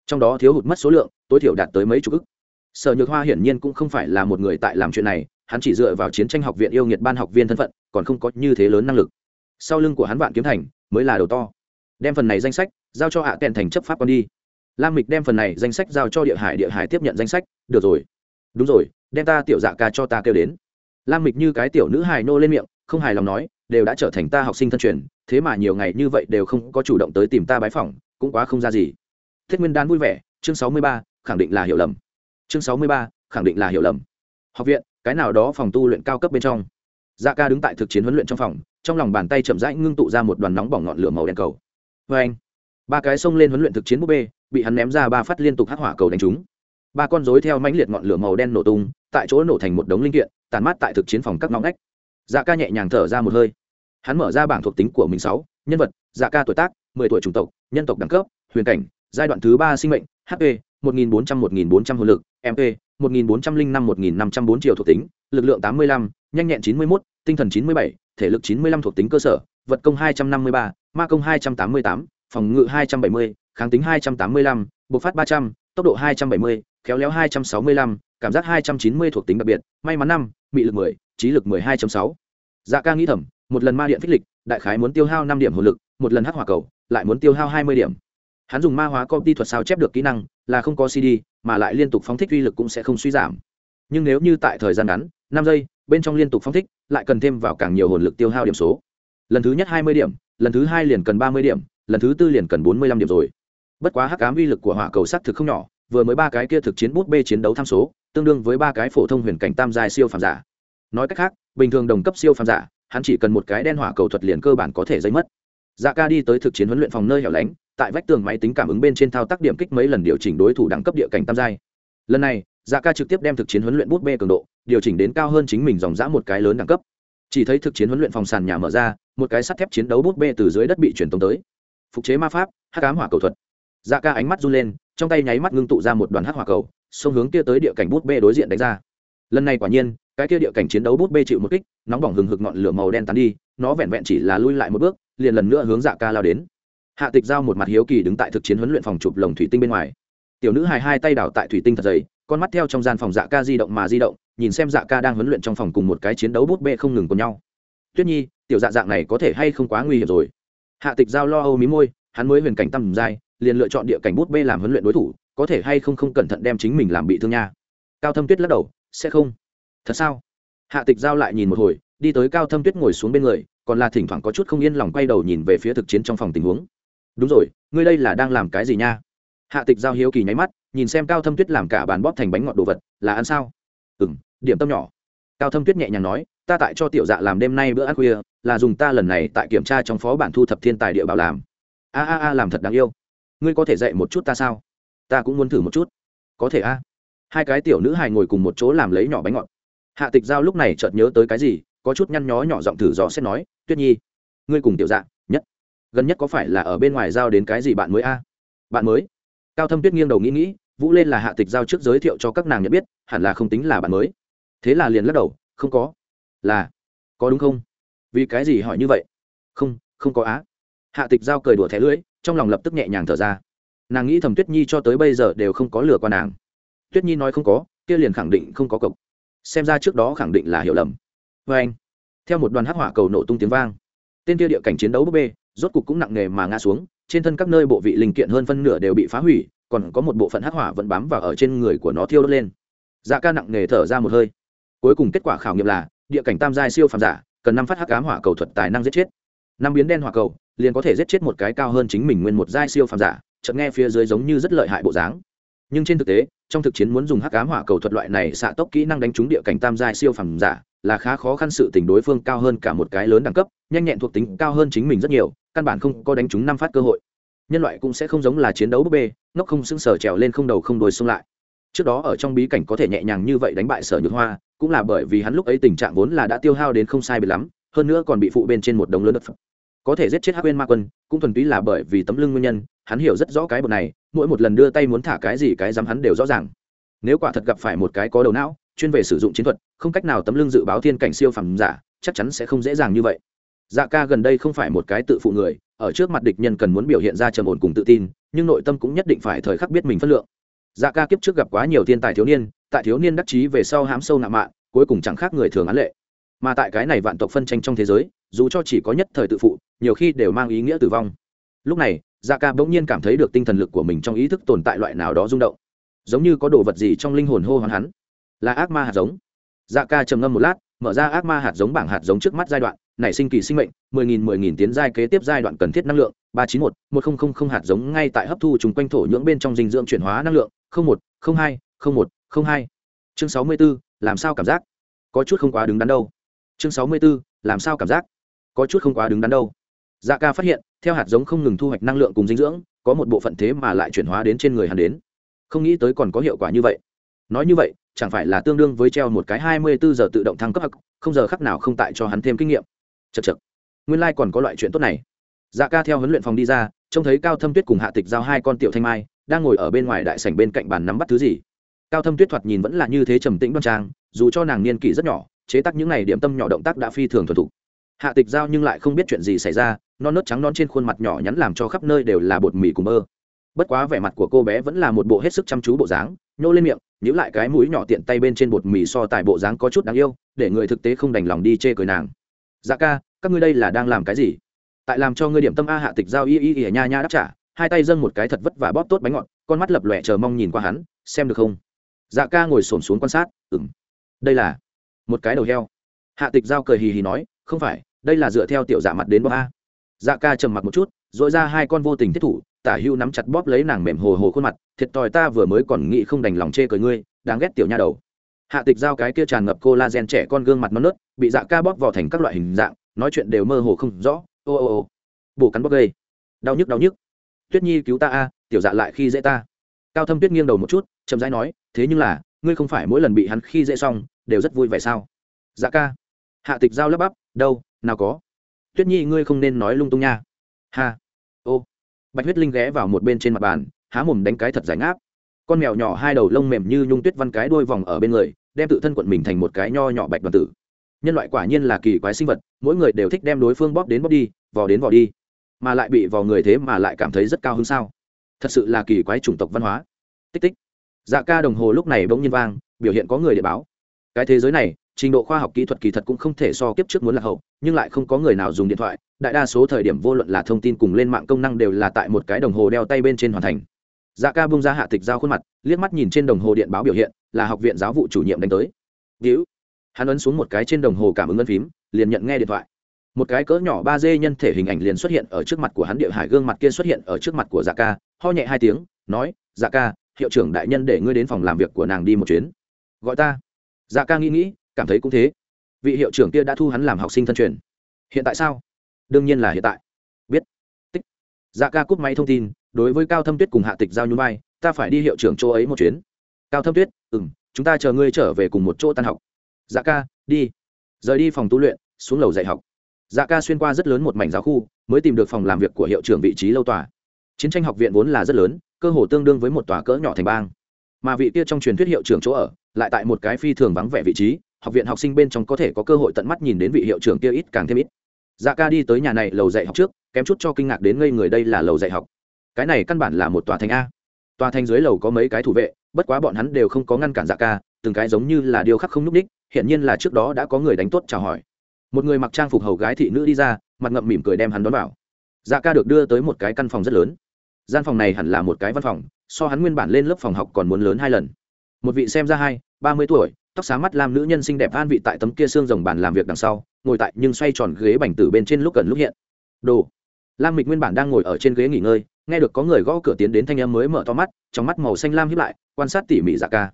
Trong đó thiếu hụt mất số lượng, tối thiểu đạt tới mấy chục ức. Sở nhược hoa hiển nhiên cũng không phải là một người tại làm chuyện này, hắn chỉ dựa vào chiến tranh học viện yêu nghiệt ban học viên thân phận, còn không có như thế lớn năng lực. Sau lưng của hắn vạn kiếm thành mới là đầu to. Đem phần này danh sách giao cho hạ kèn thành chấp pháp con đi lam mịch đem phần này danh sách giao cho địa hải địa hải tiếp nhận danh sách. Được rồi. Đúng rồi, đem ta tiểu dạ ca cho ta kêu đến. Lam mịch như cái tiểu nữ hài nô lên miệng, không hài lòng nói, đều đã trở thành ta học sinh thân truyền, thế mà nhiều ngày như vậy đều không có chủ động tới tìm ta bái phỏng, cũng quá không ra gì. Thiết nguyên đán vui vẻ, chương sáu mươi ba, khẳng định là hiểu lầm. Chương sáu mươi ba, khẳng định là hiểu lầm. Học viện, cái nào đó phòng tu luyện cao cấp bên trong. Dạ ca đứng tại thực chiến huấn luyện trong phòng, trong lòng bàn tay chậm rãi ngưng tụ ra một đoàn nóng bỏng ngọn lửa màu đen cầu. Vê anh ba cái xông lên huấn luyện thực chiến búp bê bị hắn ném ra ba phát liên tục hắc hỏa cầu đánh trúng. Ba con rối theo mãnh liệt ngọn lửa màu đen nổ tung, tại chỗ nổ thành một đống linh kiện tàn mát tại thực chiến phòng các ngõ ngách. Dạ ca nhẹ nhàng thở ra một hơi. Hắn mở ra bảng thuộc tính của mình sáu, nhân vật dạ ca tuổi tác, mười tuổi chủng tộc, nhân tộc đẳng cấp, huyền cảnh, giai đoạn thứ ba sinh mệnh hp một nghìn bốn trăm, một nghìn bốn trăm hồn lực mp một nghìn bốn trăm linh năm, một nghìn năm trăm bốn triệu thuộc tính, lực lượng tám mươi lăm, nhanh nhẹn chín mươi mốt, tinh thần chín mươi bảy, thể lực chín mươi lăm thuộc tính cơ sở, vật công hai trăm năm mươi ba, ma công hai trăm tám mươi tám, phòng ngự hai trăm bảy mươi kháng tính hai trăm tám mươi lăm, bộc phát ba trăm, tốc độ hai trăm bảy mươi, khéo léo hai trăm sáu mươi lăm, cảm giác hai trăm chín mươi thuộc tính đặc biệt, may mắn năm, mị lực mười, trí lực mười hai sáu. Dạ ca nghĩ thầm, một lần ma điện phích lịch, đại khái muốn tiêu hao năm điểm hồn lực, một lần hắc hỏa cầu, lại muốn tiêu hao hai mươi điểm. Hắn dùng ma hóa công ty thuật sao chép được kỹ năng, là không có cd mà lại liên tục phóng thích uy lực cũng sẽ không suy giảm. Nhưng nếu như tại thời gian ngắn, năm giây, bên trong liên tục phóng thích, lại cần thêm vào càng nhiều hồn lực tiêu hao điểm số. Lần thứ nhất hai mươi điểm, lần thứ hai liền cần ba mươi điểm, lần thứ tư liền cần bốn mươi lăm điểm rồi bất quá hắc ám uy lực của hỏa cầu sắc thực không nhỏ, vừa mới ba cái kia thực chiến bút bê chiến đấu tham số, tương đương với ba cái phổ thông huyền cảnh tam giai siêu phàm giả. Nói cách khác, bình thường đồng cấp siêu phàm giả, hắn chỉ cần một cái đen hỏa cầu thuật liền cơ bản có thể dây mất. Dạ ca đi tới thực chiến huấn luyện phòng nơi hẻo lánh, tại vách tường máy tính cảm ứng bên trên thao tác điểm kích mấy lần điều chỉnh đối thủ đẳng cấp địa cảnh tam giai. Lần này dạ ca trực tiếp đem thực chiến huấn luyện bút bê cường độ, điều chỉnh đến cao hơn chính mình dòng dã một cái lớn đẳng cấp. Chỉ thấy thực chiến huấn luyện phòng sàn nhà mở ra, một cái sắt thép chiến đấu bút bê từ dưới đất bị truyền tống tới. Phục chế ma pháp, hắc ám hỏa cầu thuật dạ ca ánh mắt run lên, trong tay nháy mắt ngưng tụ ra một đoàn hắc hỏa cầu, xông hướng kia tới địa cảnh bút bê đối diện đánh ra. Lần này quả nhiên, cái kia địa cảnh chiến đấu bút bê chịu một kích, nóng bỏng hừng hực ngọn lửa màu đen tán đi, nó vẹn vẹn chỉ là lui lại một bước, liền lần nữa hướng dạ ca lao đến. Hạ tịch giao một mặt hiếu kỳ đứng tại thực chiến huấn luyện phòng chụp lồng thủy tinh bên ngoài. Tiểu nữ hài hai tay đảo tại thủy tinh thật dày, con mắt theo trong gian phòng dạ ca di động mà di động, nhìn xem dạ ca đang huấn luyện trong phòng cùng một cái chiến đấu bút bê không ngừng cùng nhau. Tuyết nhi, tiểu dạ dạng này có thể hay không quá nguy hiểm rồi? Hạ tịch giao lo âu mí môi, hắn mới huyền cảnh tầm dài liền lựa chọn địa cảnh bút bê làm huấn luyện đối thủ, có thể hay không không cẩn thận đem chính mình làm bị thương nha. Cao thâm tuyết lắc đầu, sẽ không. Thật sao? Hạ tịch giao lại nhìn một hồi, đi tới cao thâm tuyết ngồi xuống bên người, còn là thỉnh thoảng có chút không yên lòng quay đầu nhìn về phía thực chiến trong phòng tình huống. Đúng rồi, ngươi đây là đang làm cái gì nha? Hạ tịch giao hiếu kỳ nháy mắt, nhìn xem cao thâm tuyết làm cả bàn bóp thành bánh ngọt đồ vật, là ăn sao? Ừ m điểm tâm nhỏ. Cao thâm tuyết nhẹ nhàng nói, ta tại cho tiểu dạ làm đêm nay bữa ăn khuya, là dùng ta lần này tại kiểm tra trong phó bản thu thập thiên tài địa bảo làm. A a a, làm thật đáng yêu ngươi có thể dạy một chút ta sao? Ta cũng muốn thử một chút. Có thể a. Hai cái tiểu nữ hài ngồi cùng một chỗ làm lấy nhỏ bánh ngọt. Hạ tịch giao lúc này chợt nhớ tới cái gì, có chút nhăn nhó nhỏ giọng thử dò xét nói, tuyết nhi, ngươi cùng tiểu dạ nhất, gần nhất có phải là ở bên ngoài giao đến cái gì bạn mới a? Bạn mới? Cao thâm tuyết nghiêng đầu nghĩ nghĩ, vũ lên là hạ tịch giao trước giới thiệu cho các nàng nhận biết, hẳn là không tính là bạn mới. Thế là liền lắc đầu, không có. Là, có đúng không? Vì cái gì hỏi như vậy? Không không có á. Hạ tịch giao cười đùa thẻ lưỡi trong lòng lập tức nhẹ nhàng thở ra. Nàng nghĩ thầm tuyết nhi cho tới bây giờ đều không có lừa qua nàng. Tuyết nhi nói không có, kia liền khẳng định không có cộc xem ra trước đó khẳng định là hiểu lầm. Vê anh, theo một đoàn hắc hỏa cầu nổ tung tiếng vang, tên kia địa cảnh chiến đấu búp bê, rốt cục cũng nặng nề mà ngã xuống, trên thân các nơi bộ vị linh kiện hơn phân nửa đều bị phá hủy, còn có một bộ phận hắc hỏa vẫn bám vào ở trên người của nó thiêu đốt lên. Dạ ca nặng nề thở ra một hơi. Cuối cùng kết quả khảo nghiệm là, địa cảnh tam giai siêu phàm giả, cần năm phát hắc ám hỏa cầu thuật tài năng giết chết năm biến đen hỏa cầu, liền có thể giết chết một cái cao hơn chính mình nguyên một giai siêu phàm giả, chợt nghe phía dưới giống như rất lợi hại bộ dáng. Nhưng trên thực tế, trong thực chiến muốn dùng hắc ám hỏa cầu thuật loại này xạ tốc kỹ năng đánh trúng địa cảnh tam giai siêu phàm giả, là khá khó khăn sự tình đối phương cao hơn cả một cái lớn đẳng cấp, nhanh nhẹn thuộc tính cao hơn chính mình rất nhiều, căn bản không có đánh trúng năm phát cơ hội. Nhân loại cũng sẽ không giống là chiến đấu búp bê nó không sững sờ trèo lên không đầu không đuôi xông lại. Trước đó ở trong bí cảnh có thể nhẹ nhàng như vậy đánh bại sở nhược hoa, cũng là bởi vì hắn lúc ấy tình trạng vốn là đã tiêu hao đến không sai bị lắm, hơn nữa còn bị phụ bên trên một đống lớn đất phẩm có thể giết chết hắc quên ma quân, cũng thuần túy là bởi vì tấm lưng nguyên nhân, hắn hiểu rất rõ cái bột này, mỗi một lần đưa tay muốn thả cái gì cái dám hắn đều rõ ràng. Nếu quả thật gặp phải một cái có đầu não, chuyên về sử dụng chiến thuật, không cách nào tấm lưng dự báo thiên cảnh siêu phẩm giả, chắc chắn sẽ không dễ dàng như vậy. Dạ ca gần đây không phải một cái tự phụ người, ở trước mặt địch nhân cần muốn biểu hiện ra trầm ổn cùng tự tin, nhưng nội tâm cũng nhất định phải thời khắc biết mình phân lượng. Dạ ca kiếp trước gặp quá nhiều thiên tài thiếu niên, tại thiếu niên đắc chí về sau hám sâu nạ mạ cuối cùng chẳng khác người thường án lệ. Mà tại cái này vạn tộc phân tranh trong thế giới dù cho chỉ có nhất thời tự phụ, nhiều khi đều mang ý nghĩa tử vong. Lúc này dạ ca bỗng nhiên cảm thấy được tinh thần lực của mình trong ý thức tồn tại loại nào đó rung động. Giống như có đồ vật gì trong linh hồn hô hoán hắn. Là ác ma hạt giống. Dạ ca trầm ngâm một lát, mở ra ác ma hạt giống bảng hạt giống trước mắt giai đoạn, nảy sinh kỳ sinh mệnh, mười nghìn mười nghìn tiến giai kế tiếp giai đoạn cần thiết năng lượng, ba chín một một không không không hạt giống ngay tại hấp thu chung quanh thổ nhưỡng bên trong dinh dưỡng chuyển hóa năng lượng, không một, không hai, không một, không hai. Chương sáu mươi b ố làm sao cảm giác? Có chút không quá đứng đắn đâu. Chương sáu mươi b ố làm sao cảm giác? Có chút không quá đứng đắn đâu. Dạ ca phát hiện, theo hạt giống không ngừng thu hoạch năng lượng cùng dinh dưỡng, có một bộ phận thế mà lại chuyển hóa đến trên người hắn đến. Không nghĩ tới còn có hiệu quả như vậy. Nói như vậy, chẳng phải là tương đương với treo một cái hai mươi bốn giờ tự động thăng cấp hắc, không giờ khắc nào không tại cho hắn thêm kinh nghiệm. Chật chật nguyên lai、like、còn có loại chuyện tốt này. Dạ ca theo huấn luyện phòng đi ra, trông thấy cao thâm tuyết cùng hạ tịch giao hai con tiểu thanh mai, đang ngồi ở bên ngoài đại sảnh bên cạnh bàn nắm bắt thứ gì. Cao thâm tuyết thoạt nhìn vẫn là như thế trầm tĩnh đoan trang, dù cho nàng niên kỷ rất nhỏ, chế tác những n à y điểm tâm nhỏ động tác đã phi thường thuần thục hạ tịch giao nhưng lại không biết chuyện gì xảy ra, non nớt trắng non trên khuôn mặt nhỏ nhắn làm cho khắp nơi đều là bột mì cùng mơ bất quá vẻ mặt của cô bé vẫn là một bộ hết sức chăm chú bộ dáng, nhô lên miệng, nhíu lại cái mũi nhỏ tiện tay bên trên bột mì so tài bộ dáng có chút đáng yêu, để người thực tế không đành lòng đi chê cười nàng. Dạ ca, các ngươi đây là đang làm cái gì? Tại làm cho ngươi điểm tâm a hạ tịch giao y y y nha nha đáp trả, hai tay dâng một cái thật vất vả bóp tốt bánh ngọt, con mắt lập lòe chờ mong nhìn qua hắn, xem được không? Dạ ca ngồi xổm xuống quan sát ừng đây là một cái đầu heo. Hạ tịch giao cười hì hì nói, không phải đây là dựa theo tiểu dạ mặt đến bóp a. Dạ ca trầm mặc một chút dội ra hai con vô tình thiết thủ, tả hưu nắm chặt bóp lấy nàng mềm hồ hồ khuôn mặt, thiệt thòi ta vừa mới còn nghĩ không đành lòng chê cười ngươi, đáng ghét tiểu nha đầu. Hạ tịch giao cái kia tràn ngập cô la gen trẻ con gương mặt non nớt, bị dạ ca bóp vào thành các loại hình dạng, nói chuyện đều mơ hồ không rõ, ô ô ô. Bổ cắn bóp gây. Đau nhức đau nhức. Tuyết nhi cứu ta a, tiểu dạ lại khi dễ ta. Cao thâm tuyết nghiêng đầu một chút, chậm rãi nói, thế nhưng là, ngươi không phải mỗi lần bị hắn khi dễ xong, đều rất vui vẻ sao? Dạ ca. Hạ tịch giao lắp bắp, đâu? Nào có. Tuyết nhi, ngươi không nên nói lung tung nha. Ha. Ô. Bạch huyết linh ghé vào một bên trên mặt bàn, há mồm đánh cái thật giải ngáp. Con mèo nhỏ hai đầu lông mềm như nhung tuyết văn cái đuôi vòng ở bên người, đem tự thân quận mình thành một cái nho nhỏ bạch đoàn tử. Nhân loại quả nhiên là kỳ quái sinh vật, mỗi người đều thích đem đối phương bóp đến bóp đi, vò đến vò đi. Mà lại bị vò người thế mà lại cảm thấy rất cao hơn sao? Thật sự là kỳ quái chủng tộc văn hóa. Tích tích. Dạ ca đồng hồ lúc này bỗng nhiên vang, biểu hiện có người để báo. Cái thế giới này trình độ khoa học kỹ thuật kỳ thật cũng không thể so kiếp trước muốn là hậu, nhưng lại không có người nào dùng điện thoại. Đại đa số thời điểm vô luận là thông tin cùng lên mạng công năng đều là tại một cái đồng hồ đeo tay bên trên hoàn thành. Dạ ca bung ra hạ tịch giao khuôn mặt, liếc mắt nhìn trên đồng hồ điện báo biểu hiện, là học viện giáo vụ chủ nhiệm đánh tới. Víu hắn ấn xuống một cái trên đồng hồ cảm ứng ấn phím, liền nhận nghe điện thoại. Một cái cỡ nhỏ ba d nhân thể hình ảnh liền xuất hiện ở trước mặt của hắn, địa hải gương mặt kia xuất hiện ở trước mặt của dạ ca, ho nhẹ hai tiếng, nói dạ ca, hiệu trưởng đại nhân để ngươi đến phòng làm việc của nàng đi một chuyến. Gọi ta. Dạ ca nghĩ nghĩ cảm thấy cũng thế. Vị hiệu trưởng kia đã thu hắn làm học sinh thân truyền. Hiện tại sao? Đương nhiên là hiện tại. Biết. Tích. Dạ ca cúp máy thông tin, đối với cao thâm tuyết cùng hạ tịch giao nhún vai, ta phải đi hiệu trưởng chỗ ấy một chuyến. Cao thâm tuyết ừ m chúng ta chờ ngươi trở về cùng một chỗ tan học. Dạ ca, đi. Rời đi phòng tu luyện, xuống lầu dạy học. Dạ ca xuyên qua rất lớn một mảnh giáo khu, mới tìm được phòng làm việc của hiệu trưởng vị trí lâu tòa. Chiến tranh học viện vốn là rất lớn, cơ hồ tương đương với một tòa cỡ nhỏ thành bang. Mà vị kia trong truyền thuyết hiệu trưởng chỗ ở, lại tại một cái phi thường vắng vẻ vị trí học viện học sinh bên trong có thể có cơ hội tận mắt nhìn đến vị hiệu trưởng kia ít càng thêm ít. Dạ ca đi tới nhà này lầu dạy học trước, kém chút cho kinh ngạc đến ngây người đây là lầu dạy học. Cái này căn bản là một tòa thành a. Tòa thành dưới lầu có mấy cái thủ vệ, bất quá bọn hắn đều không có ngăn cản dạ ca, từng cái giống như là điều khắc không n ú c ních hiện nhiên là trước đó đã có người đánh tốt chào hỏi. Một người mặc trang phục hầu gái thị nữ đi ra, mặt ngậm mỉm cười đem hắn đón vào. Dạ ca được đưa tới một cái căn phòng rất lớn. Gian phòng này hẳn là một cái văn phòng, so hắn nguyên bản lên lớp phòng học còn muốn lớn hai lần. Một vị xem ra hai, ba mươi tuổi tóc sáng mắt lam nữ nhân xinh đẹp an vị tại tấm kia xương rồng bàn làm việc đằng sau, ngồi tại nhưng xoay tròn ghế bành từ bên trên lúc gần lúc hiện. Đồ. Lam mịch nguyên bản đang ngồi ở trên ghế nghỉ ngơi, nghe được có người gõ cửa tiến đến thanh em mới mở to mắt, trong mắt màu xanh lam hiếp lại, quan sát tỉ mỉ dạ ca.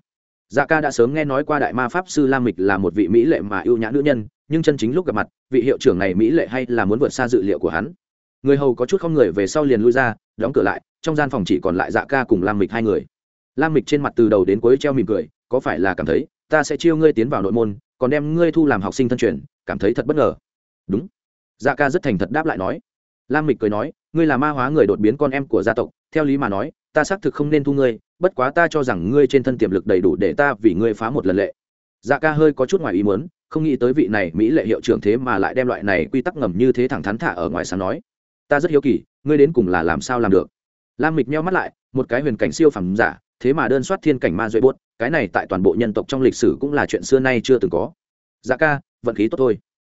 Dạ ca đã sớm nghe nói qua đại ma pháp sư lam mịch là một vị mỹ lệ mà ưu nhã nữ nhân, nhưng chân chính lúc gặp mặt, vị hiệu trưởng này mỹ lệ hay là muốn vượt xa dự liệu của hắn? Người hầu có chút không người về sau liền lui ra, đóng cửa lại, trong gian phòng chỉ còn lại dạ ca cùng lam mịch hai người. Lam mịch trên mặt từ đầu đến cuối treo mỉm cười, có phải là cảm thấy ta sẽ chiêu ngươi tiến vào nội môn, còn đem ngươi thu làm học sinh thân truyền, cảm thấy thật bất ngờ. Đúng. Dạ ca rất thành thật đáp lại nói. Lam mịch cười nói, ngươi là ma hóa người đột biến con em của gia tộc, theo lý mà nói, ta xác thực không nên thu ngươi, bất quá ta cho rằng ngươi trên thân tiềm lực đầy đủ để ta vì ngươi phá một lần lệ. Dạ ca hơi có chút ngoài ý muốn, không nghĩ tới vị này mỹ lệ hiệu trưởng thế mà lại đem loại này quy tắc ngầm như thế thẳng thắn thả ở ngoài sáng nói. Ta rất hiếu kỳ, ngươi đến cùng là làm sao làm được? Lam mịch meo mắt lại, một cái huyền cảnh siêu phẩm giả thế mà đơn soát thiên cảnh ma duệ bốt cái này tại toàn bộ nhân tộc trong lịch sử cũng là chuyện xưa nay chưa từng có. Dạ ca, vận khí tốt thôi.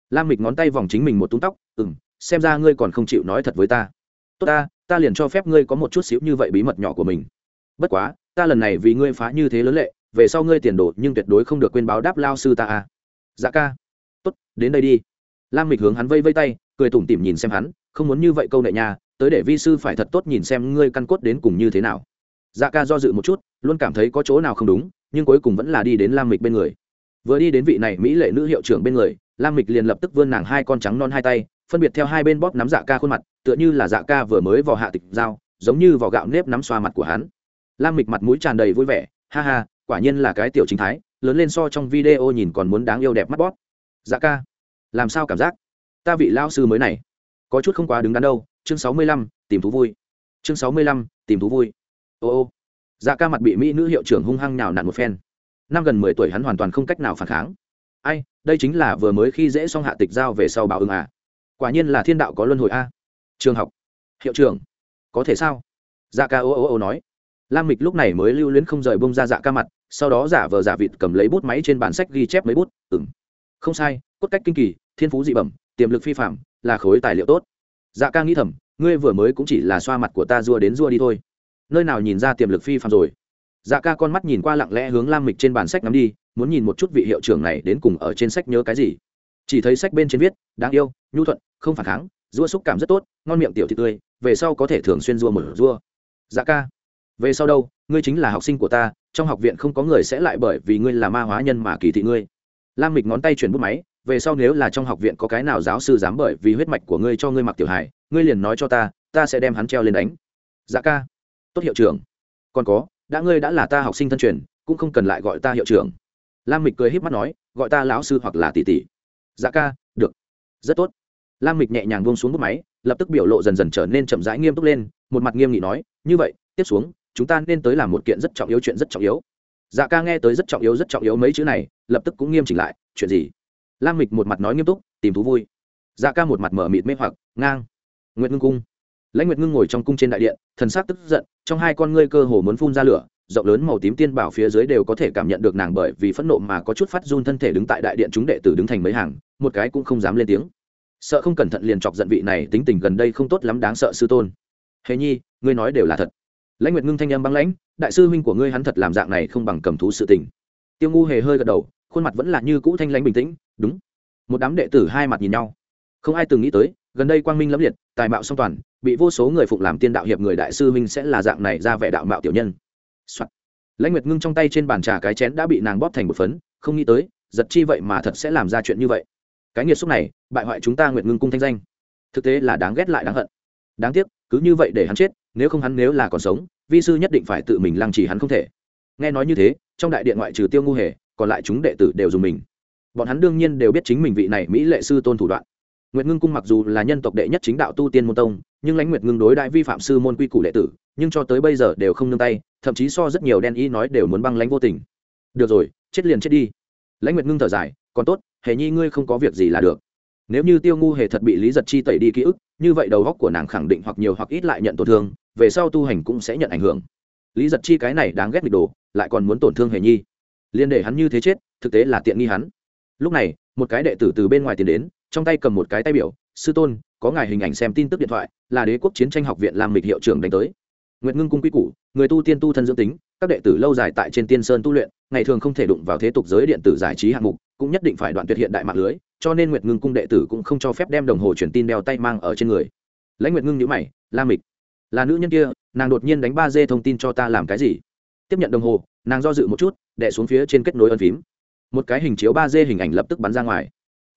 Lam mịch ngón tay vòng chính mình một túng tóc ừ m xem ra ngươi còn không chịu nói thật với ta. Tốt ta ta liền cho phép ngươi có một chút xíu như vậy bí mật nhỏ của mình. Bất quá, ta lần này vì ngươi phá như thế lớn lệ, về sau ngươi tiền đồ nhưng tuyệt đối không được quên báo đáp lao sư ta à. Dạ ca. Tốt, đến đây đi. Lam mịch hướng hắn vây vây tay, cười tủm tỉm nhìn xem hắn, không muốn như vậy câu nệ nhà tới để vi sư phải thật tốt nhìn xem ngươi căn cốt đến cùng như thế nào dạ ca do dự một chút, luôn cảm thấy có chỗ nào không đúng, nhưng cuối cùng vẫn là đi đến lam mịch bên người. Vừa đi đến vị này mỹ lệ nữ hiệu trưởng bên người, lam mịch liền lập tức vươn nàng hai con trắng non hai tay, phân biệt theo hai bên bóp nắm dạ ca khuôn mặt, tựa như là dạ ca vừa mới vào hạ tịch dao, giống như vào gạo nếp nắm xoa mặt của hắn. Lam mịch mặt mũi tràn đầy vui vẻ, ha ha, quả nhiên là cái tiểu chính thái, lớn lên so trong video nhìn còn muốn đáng yêu đẹp mắt bóp. Dạ ca, làm sao cảm giác? Ta vị lao sư mới này, có chút không quá đứng đắn đâu, chương sáu mươi lăm, tìm thú vui. Chương sáu mươi lăm, tìm thú vui ô ô dạ ca mặt bị mỹ nữ hiệu trưởng hung hăng nhào nặn một phen năm gần mười tuổi hắn hoàn toàn không cách nào phản kháng ai đây chính là vừa mới khi dễ xong hạ tịch giao về sau báo ứng à? quả nhiên là thiên đạo có luân hồi a trường học hiệu trưởng có thể sao dạ ca ô ô ô nói lam mịch lúc này mới lưu luyến không rời bông ra dạ ca mặt sau đó giả vờ giả vịt cầm lấy bút máy trên bản sách ghi chép mấy bút ừng không sai cốt cách kinh kỳ thiên phú dị bẩm tiềm lực phi phạm là khối tài liệu tốt dạ ca nghĩ thầm ngươi vừa mới cũng chỉ là xoa mặt của ta dua đến dua đi thôi nơi nào nhìn ra tiềm lực phi phạm rồi? Dạ ca con mắt nhìn qua lặng lẽ hướng lam mịch trên bản sách ngắm đi, muốn nhìn một chút vị hiệu trưởng này đến cùng ở trên sách nhớ cái gì. Chỉ thấy sách bên trên viết, đáng yêu, nhu thuận, không phản kháng, rua xúc cảm rất tốt, ngon miệng tiểu thị tươi, về sau có thể thường xuyên rua mở rua. Dạ ca, về sau đâu, ngươi chính là học sinh của ta, trong học viện không có người sẽ lại bởi vì ngươi là ma hóa nhân mà kỳ thị ngươi. Lam mịch ngón tay chuyển bút máy, về sau nếu là trong học viện có cái nào giáo sư dám bởi vì huyết mạch của ngươi cho ngươi mặc tiểu hài, ngươi liền nói cho ta ta sẽ đem hắn treo lên đánh. Dạ ca tốt hiệu trưởng. Còn có, đã ngươi đã là ta học sinh thân truyền, cũng không cần lại gọi ta hiệu trưởng. Lam mịch cười h í p mắt nói, gọi ta lão sư hoặc là tỷ tỷ. Dạ ca, được. Rất tốt. Lam mịch nhẹ nhàng buông xuống bút máy, lập tức biểu lộ dần dần trở nên chậm rãi nghiêm túc lên, một mặt nghiêm nghị nói, như vậy, tiếp xuống, chúng ta nên tới làm một kiện rất trọng yếu chuyện rất trọng yếu. Dạ ca nghe tới rất trọng yếu, rất trọng yếu mấy chữ này, lập tức cũng nghiêm chỉnh lại, chuyện gì? Lam mịch một mặt nói nghiêm túc, tìm thú vui. Dạ ca một mặt mở mịt mê hoặc, ngang. Nguyễn ngưng cung lãnh nguyệt ngưng ngồi trong cung trên đại điện, thần sắc tức giận, trong hai con ngươi cơ hồ muốn phun ra lửa, rộng lớn màu tím tiên bảo phía dưới đều có thể cảm nhận được nàng bởi vì phẫn nộ mà có chút phát run thân thể đứng tại đại điện chúng đệ tử đứng thành mấy hàng, một cái cũng không dám lên tiếng. Sợ không cẩn thận liền chọc giận vị này, tính tình gần đây không tốt lắm đáng sợ sư tôn. Hề nhi, ngươi nói đều là thật. Lãnh nguyệt ngưng thanh âm băng lãnh, đại sư huynh của ngươi hắn thật làm dạng này không bằng cầm thú sự tình. Tiêu ngu hề hơi gật đầu, khuôn mặt vẫn là như cũ thanh lãnh bình tĩnh, đúng. Một đám đệ tử hai mặt nhìn nhau. Không ai từng nghĩ tới gần đây quang minh lẫm liệt, tài mạo song toàn, bị vô số người phụng làm tiên đạo hiệp người đại sư minh sẽ là dạng này ra vẻ đạo mạo tiểu nhân、Soạn. lãnh nguyệt ngưng trong tay trên bàn trà cái chén đã bị nàng bóp thành một phấn, không nghĩ tới, giật chi vậy mà thật sẽ làm ra chuyện như vậy. Cái nghiệt xúc này, bại hoại chúng ta nguyệt ngưng cung thanh danh. Thực tế là đáng ghét lại đáng hận. Đáng tiếc, cứ như vậy để hắn chết, nếu không hắn nếu là còn sống, vi sư nhất định phải tự mình lăng trì hắn không thể. Nghe nói như thế, trong đại điện ngoại trừ tiêu ngu hề, còn lại chúng đệ tử đều dùng mình. Bọn hắn đương nhiên đều biết chính mình vị này mỹ lệ sư tôn thủ đoạn nguyệt ngưng cung mặc dù là nhân tộc đệ nhất chính đạo tu tiên môn tông, nhưng lãnh nguyệt ngưng đối đại vi phạm sư môn quy củ đệ tử, nhưng cho tới bây giờ đều không nương tay, thậm chí so rất nhiều đen y nói đều muốn băng lãnh vô tình. Được rồi, chết liền chết đi. Lãnh nguyệt ngưng thở dài, còn tốt, hề nhi ngươi không có việc gì là được. Nếu như tiêu ngu hề thật bị lý giật chi tẩy đi ký ức, như vậy đầu óc của nàng khẳng định hoặc nhiều hoặc ít lại nhận tổn thương, về sau tu hành cũng sẽ nhận ảnh hưởng. Lý giật chi cái này đáng ghét nghịch đồ, lại còn muốn tổn thương hề nhi. Liên để hắn như thế chết, thực tế là tiện nghi hắn. Lúc này, một cái đệ tử từ bên ngoài tiến đến trong tay cầm một cái tay biểu, sư tôn, có ngài hình ảnh xem tin tức điện thoại, là đế quốc chiến tranh học viện làm mịch hiệu trưởng đánh tới. Nguyệt ngưng cung quy củ, người tu tiên tu thân dưỡng tính, các đệ tử lâu dài tại trên tiên sơn tu luyện, ngày thường không thể đụng vào thế tục giới điện tử giải trí hạng mục, cũng nhất định phải đoạn tuyệt hiện đại mạng lưới, cho nên nguyệt ngưng cung đệ tử cũng không cho phép đem đồng hồ truyền tin đeo tay mang ở trên người. Lãnh nguyệt ngưng nhữ mày la mịch là nữ nhân kia, nàng đột nhiên đánh ba dê thông tin cho ta làm cái gì? Tiếp nhận đồng hồ, nàng do dự một chút đẻ xuống phía trên kết nối ân phím. Một cái hình chiếu ba dê hình ảnh lập tức bắn ra ngoài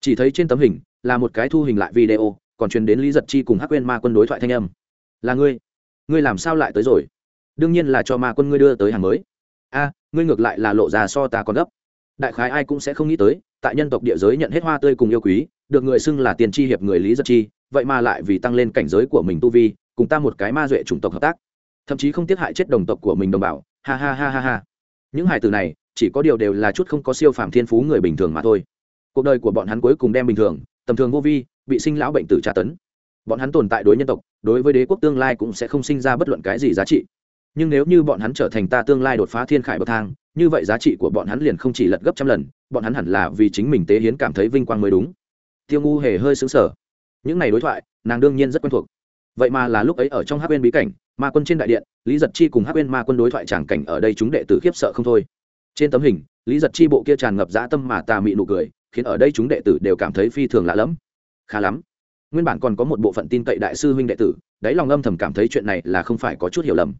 chỉ thấy trên tấm hình là một cái thu hình lại video, còn truyền đến lý giật chi cùng hắc quên ma quân đối thoại thanh âm. Là ngươi ngươi làm sao lại tới rồi? Đương nhiên là cho ma quân ngươi đưa tới hàng mới. A, ngươi ngược lại là lộ ra so ta còn gấp. Đại khái ai cũng sẽ không nghĩ tới, tại nhân tộc địa giới nhận hết hoa tươi cùng yêu quý, được người xưng là tiền tri hiệp người lý giật chi, vậy mà lại vì tăng lên cảnh giới của mình tu vi, cùng ta một cái ma duệ chủng tộc hợp tác. Thậm chí không tiết hại chết đồng tộc của mình đồng bào. Ha ha ha ha ha. Những hài từ này, chỉ có điều đều là chút không có siêu phàm thiên phú người bình thường mà thôi cuộc đời của bọn hắn cuối cùng đem bình thường, tầm thường vô vi, bị sinh lão bệnh tử tra tấn. Bọn hắn tồn tại đối nhân tộc, đối với đế quốc tương lai cũng sẽ không sinh ra bất luận cái gì giá trị. Nhưng nếu như bọn hắn trở thành ta tương lai đột phá thiên khải bậc thang, như vậy giá trị của bọn hắn liền không chỉ lật gấp trăm lần, bọn hắn hẳn là vì chính mình tế hiến cảm thấy vinh quang mới đúng. Tiêu ngu hề hơi xứng sở những n à y đối thoại, nàng đương nhiên rất quen thuộc. Vậy mà là lúc ấy ở trong hát bên bí cảnh, ma quân trên đại điện, lý giật chi cùng hát bên ma quân đối thoại tràng cảnh ở đây chúng đệ tử khiếp sợ không thôi. Trên tấm hình, lý giật chi bộ kia tràn ngập dã tâm mà tà mị nụ cười khiến ở đây chúng đệ tử đều cảm thấy phi thường lạ lẫm. Khá lắm. Nguyên bản còn có một bộ phận tin cậy đại sư huynh đệ tử, đáy lòng âm thầm cảm thấy chuyện này là không phải có chút hiểu lầm.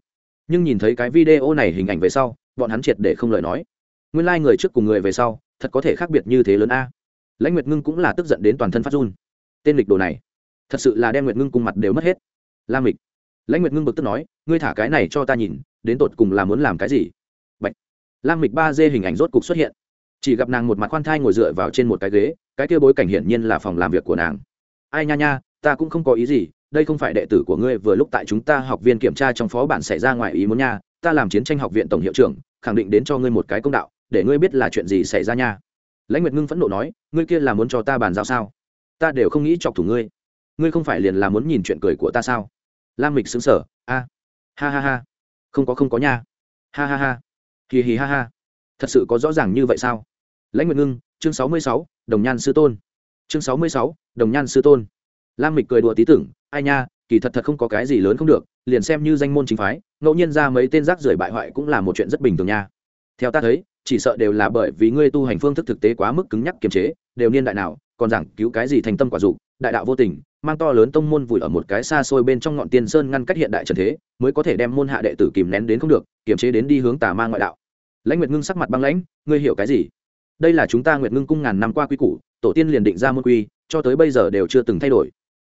Nhưng nhìn thấy cái video này hình ảnh về sau, bọn hắn triệt để không lời nói. Nguyên lai、like、người trước cùng người về sau, thật có thể khác biệt như thế lớn a. Lãnh nguyệt ngưng cũng là tức giận đến toàn thân phát run. Tên lịch đồ này, thật sự là đem nguyệt ngưng cùng mặt đều mất hết. La mịch. Lãnh nguyệt ngưng bực tức nói, ngươi thả cái này cho ta nhìn, đến tột cùng là muốn làm cái gì? Bạch. lam mịch ba dê hình ảnh rốt cục xuất hiện chỉ gặp nàng một mặt khoan thai ngồi dựa vào trên một cái ghế, cái kia bối cảnh hiển nhiên là phòng làm việc của nàng. Ai nha nha, ta cũng không có ý gì, đây không phải đệ tử của ngươi, vừa lúc tại chúng ta học viên kiểm tra trong phó bản xảy ra ngoài ý muốn nha, ta làm chiến tranh học viện tổng hiệu trưởng, khẳng định đến cho ngươi một cái công đạo, để ngươi biết là chuyện gì xảy ra nha. Lãnh nguyệt ngưng phẫn nộ nói, ngươi kia là muốn cho ta bàn giao sao? Ta đều không nghĩ chọc thủ ngươi. Ngươi không phải liền là muốn nhìn chuyện cười của ta sao? Lam mịch xứng sở a, ha ha ha, không có không có nha. Ha ha ha hì hì ha ha. Thật sự có rõ ràng như vậy sao? Lãnh nguyệt ngưng, chương sáu mươi sáu, đồng nhan sư tôn. Chương sáu mươi sáu, đồng nhan sư tôn. Lam mịch cười đùa tí tưởng, ai nha, kỳ thật thật không có cái gì lớn không được, liền xem như danh môn chính phái, ngẫu nhiên ra mấy tên rác rưởi bại hoại cũng là một chuyện rất bình thường nha. Theo ta thấy, chỉ sợ đều là bởi vì ngươi tu hành phương thức thực tế quá mức cứng nhắc kiềm chế, đều niên đại nào, còn giảng cứu cái gì thành tâm quả dục, đại đạo vô tình, mang to lớn tông môn vùi ở một cái xa xôi bên trong ngọn tiên sơn ngăn cách hiện đại trần thế, mới có thể đem môn hạ đệ tử kìm nén đến không được, kiềm chế đến đi hướng tà ma ngoại đạo. Lãnh nguyệt ngưng sắc mặt băng lãnh, ngươi hiểu cái gì? Đây là chúng ta nguyệt ngưng cung ngàn năm qua quy củ, tổ tiên liền định ra môn quy, cho tới bây giờ đều chưa từng thay đổi.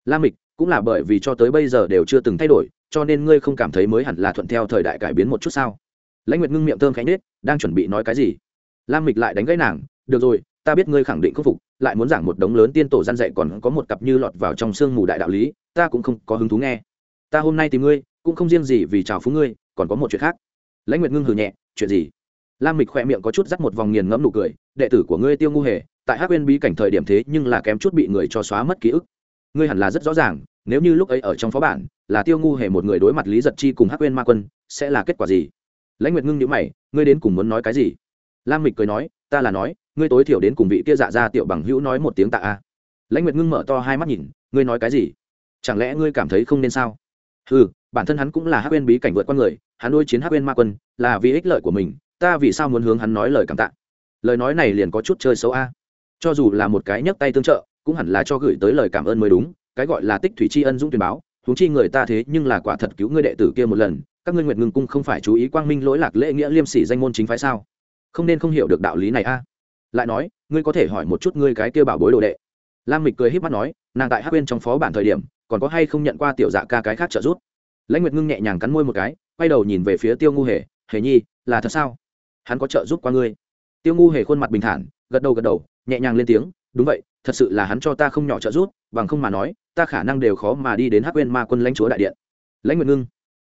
La mịch, cũng là bởi vì cho tới bây giờ đều chưa từng thay đổi, cho nên ngươi không cảm thấy mới hẳn là thuận theo thời đại cải biến một chút sao? Lãnh nguyệt ngưng miệng thơm khánh nết đang chuẩn bị nói cái gì? Lam mịch lại đánh gãy nàng, được rồi, ta biết ngươi khẳng định khắc phục, lại muốn giảng một đống lớn tiên tổ gian dạy còn có một cặp như lọt vào trong sương mù đại đạo lý, ta cũng không có hứng thú nghe. Ta hôm nay tìm ngươi, cũng không riêng gì vì chào phú ngươi, còn có một chuyện khác. Lãnh nguyệt ngưng hừ nhẹ, chuyện gì? Lam mịch khoe miệng có chút dắt một vòng nghiền ngẫm nụ cười, đệ tử của ngươi tiêu ngu hề, tại hắc quên bí cảnh thời điểm thế nhưng là kém chút bị người cho xóa mất ký ức. Ngươi hẳn là rất rõ ràng, nếu như lúc ấy ở trong phó bản, là tiêu ngu hề một người đối mặt lý giật chi cùng hắc quên ma quân, sẽ là kết quả gì? Lãnh nguyệt ngưng nhữ mày, ngươi đến cùng muốn nói cái gì? Lam mịch cười nói, ta là nói, ngươi tối thiểu đến cùng vị kia dạ ra tiểu bằng hữu nói một tiếng tạ a. Lãnh nguyệt ngưng mở to hai mắt nhìn, ngươi nói cái gì? Chẳng lẽ ngươi cảm thấy không nên sao? Ừ bản thân hắn cũng là hắc quên bí cảnh vượt con người, hắn nuôi chiến hắc quên ma quân là vì ích lợi của mình ta vì sao muốn hướng hắn nói lời cảm tạ? Lời nói này liền có chút chơi xấu a. Cho dù là một cái nhấc tay tương trợ, cũng hẳn là cho gửi tới lời cảm ơn mới đúng, cái gọi là tích thủy tri ân dũng tuyển báo, huống chi người ta thế nhưng là quả thật cứu ngươi đệ tử kia một lần, các ngươi nguyệt ngưng cung không phải chú ý quang minh lỗi lạc lễ nghĩa liêm sỉ danh môn chính phái sao? Không nên không hiểu được đạo lý này a. Lại nói, ngươi có thể hỏi một chút ngươi cái kia bảo bối đồ đệ. Lam mịch cười h í p mắt nói, nàng tại hát bên trong phó bản thời điểm, còn có hay không nhận qua tiểu dạ ca cái khác trợ giúp? Lãnh nguyệt ngưng nhẹ nhàng cắn môi một cái, quay đầu nhìn về phía tiêu ngu hề hề nhi, là thật sao? Hắn có trợ giúp qua ngươi. Tiêu ngu hề khuôn mặt bình thản, gật đầu gật đầu, nhẹ nhàng lên tiếng, đúng vậy, thật sự là hắn cho ta không nhỏ trợ giúp, bằng không mà nói, ta khả năng đều khó mà đi đến hát quên ma quân lãnh chúa đại điện. Lãnh nguyệt ngưng.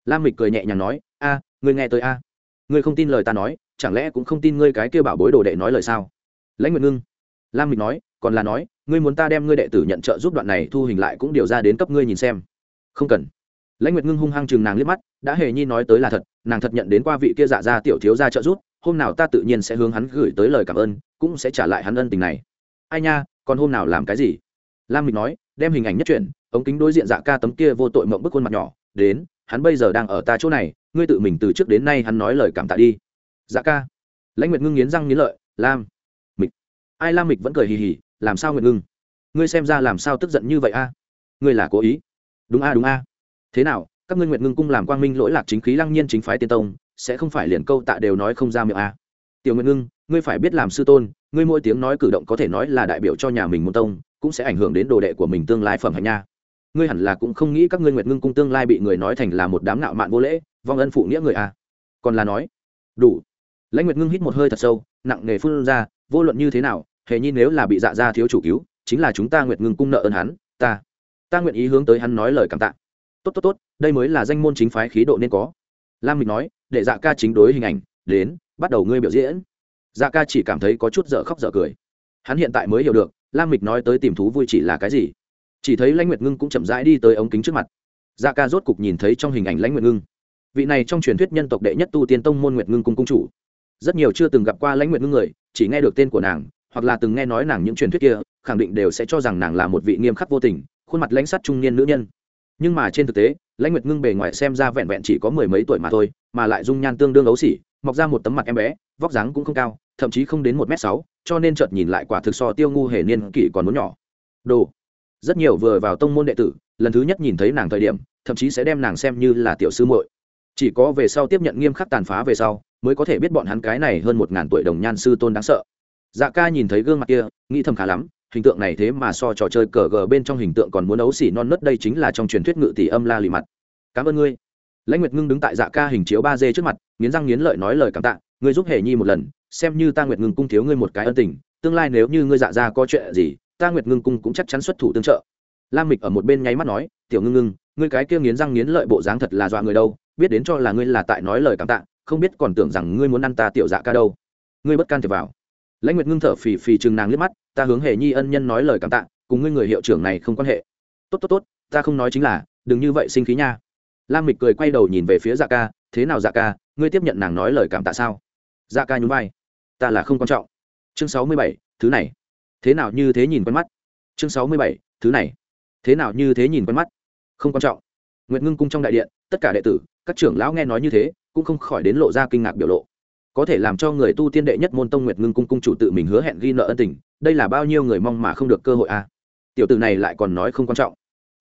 Lam mịch cười nhẹ nhàng nói, a, ngươi nghe tới a. Ngươi không tin lời ta nói, chẳng lẽ cũng không tin ngươi cái kêu bảo bối đồ đệ nói lời sao? Lãnh nguyệt ngưng. Lam mịch nói, còn là nói, ngươi muốn ta đem ngươi đệ tử nhận trợ giúp đoạn này thu hình lại cũng điều ra đến cấp ngươi nhìn xem. Không cần. Lãnh nguyệt ngưng hung hăng chừng nàng liếc mắt, đã hề nhi nói tới là thật, nàng thật nhận đến qua vị kia dạ ra tiểu thiếu ra trợ giúp hôm nào ta tự nhiên sẽ hướng hắn gửi tới lời cảm ơn, cũng sẽ trả lại hắn ân tình này. Ai nha, còn hôm nào làm cái gì? Lam mịch nói, đem hình ảnh nhất truyện ống kính đối diện dạ ca tấm kia vô tội mộng bức khuôn mặt nhỏ, đến, hắn bây giờ đang ở ta chỗ này, ngươi tự mình từ trước đến nay hắn nói lời cảm tạ đi. Dạ ca. Lãnh nguyệt ngưng nghiến răng nghiến lợi, lam mịch. Ai lam mịch vẫn cười hì hì, làm sao nguyệt ngưng? Ngươi xem ra làm sao tức giận như vậy a? Ngươi là cố ý. Đúng a đúng a. Thế nào, các ngươi nguyệt ngưng cung làm quang minh lỗi lạc chính khí lăng nhiên chính phái tiên tông sẽ không phải liền câu tạ đều nói không ra miệng a tiểu nguyệt ngưng, ngươi phải biết làm sư tôn, ngươi mỗi tiếng nói cử động có thể nói là đại biểu cho nhà mình môn tông, cũng sẽ ảnh hưởng đến đồ đệ của mình tương lai phẩm hạnh nha. Ngươi hẳn là cũng không nghĩ các ngươi nguyệt ngưng cung tương lai bị người nói thành là một đám nạo mạn vô lễ, vong ân phụ nghĩa người a còn là nói, đủ. Lãnh nguyệt ngưng hít một hơi thật sâu, nặng nề phun ra, vô luận như thế nào, hề nhi nếu là bị dạ ra thiếu chủ cứu, chính là chúng ta nguyệt ngưng cung nợ ơn hắn, ta ta nguyện ý hướng tới hắn nói lời cảm tạ. Tốt tốt tốt, đây mới là danh môn chính phái khí độ nên có. Lam mịch nói để dạ ca chính đối hình ảnh, đến, bắt đầu ngươi biểu diễn. Dạ ca chỉ cảm thấy có chút dở khóc dở cười. Hắn hiện tại mới hiểu được, lam mịch nói tới tìm thú vui chỉ là cái gì. Chỉ thấy lãnh nguyệt ngưng cũng chậm rãi đi tới ống kính trước mặt. Dạ ca rốt cục nhìn thấy trong hình ảnh lãnh nguyệt ngưng. Vị này trong truyền thuyết nhân tộc đệ nhất tu tiên tông môn nguyệt ngưng cung cung chủ. Rất nhiều chưa từng gặp qua lãnh nguyệt ngưng người, chỉ nghe được tên của nàng, hoặc là từng nghe nói nàng những truyền thuyết kia, khẳng định đều sẽ cho rằng nàng là một vị nghiêm khắc vô tình, khuôn mặt lãnh sắt trung niên nữ nhân. Nhưng mà trên thực tế, lãnh nguyệt ngưng bề ngoài xem ra vẹn vẹn chỉ có mười mấy tuổi mà thôi mà lại dung nhan tương đương ấu xỉ, mọc ra một tấm mặt em bé, vóc dáng cũng không cao, thậm chí không đến một m sáu, cho nên chợt nhìn lại quả thực so tiêu ngu hề niên kỷ còn muốn nhỏ. Đồ, rất nhiều vừa vào tông môn đệ tử, lần thứ nhất nhìn thấy nàng thời điểm, thậm chí sẽ đem nàng xem như là tiểu sư muội. Chỉ có về sau tiếp nhận nghiêm khắc tàn phá về sau, mới có thể biết bọn hắn cái này hơn một ngàn tuổi đồng nhan sư tôn đáng sợ. Dạ ca nhìn thấy gương mặt kia, nghĩ thầm khá lắm, hình tượng này thế mà so trò chơi cờ gờ bên trong hình tượng còn muốn ấu xỉ non nớt đây chính là trong truyền thuyết ngự tỷ âm la lì mặt. Cảm ơn ngươi lãnh nguyệt ngưng đứng tại dạ ca hình chiếu ba d trước mặt, nghiến răng nghiến lợi nói lời cảm tạ, ngươi giúp hề nhi một lần, xem như ta nguyệt ngưng cung thiếu ngươi một cái ân tình, tương lai nếu như ngươi dạ ra có chuyện gì, ta nguyệt ngưng cung cũng chắc chắn xuất thủ tương trợ. Lam mịch ở một bên nháy mắt nói, tiểu ngưng ngưng, ngươi cái kia nghiến răng nghiến lợi bộ dáng thật là dọa người đâu, biết đến cho là ngươi là tại nói lời cảm tạ, không biết còn tưởng rằng ngươi muốn ăn ta tiểu dạ ca đâu. Ngươi bất can thiệp vào. Lãnh nguyệt ngưng thở phì phì chừng nàng liếc mắt, ta hướng hề nhi ân nhân nói lời cảm tạ, cùng ngươi người hiệu trưởng này không quan hệ. Tốt tốt tốt, ta không nói chính là, đừng như vậy sinh khí nha lam mịch cười quay đầu nhìn về phía dạ ca, thế nào dạ ca, ngươi tiếp nhận nàng nói lời cảm tạ sao? Dạ ca nhún vai, ta là không quan trọng. Chương sáu mươi bảy, thứ này. Thế nào như thế nhìn quen mắt? Chương sáu mươi bảy, thứ này. Thế nào như thế nhìn quen mắt? Không quan trọng. Nguyệt ngưng cung trong đại điện, tất cả đệ tử, các trưởng lão nghe nói như thế, cũng không khỏi đến lộ ra kinh ngạc biểu lộ. Có thể làm cho người tu tiên đệ nhất môn tông nguyệt ngưng cung cung chủ tự mình hứa hẹn ghi nợ ân tình, đây là bao nhiêu người mong mà không được cơ hội à? tiểu tử này lại còn nói không quan trọng.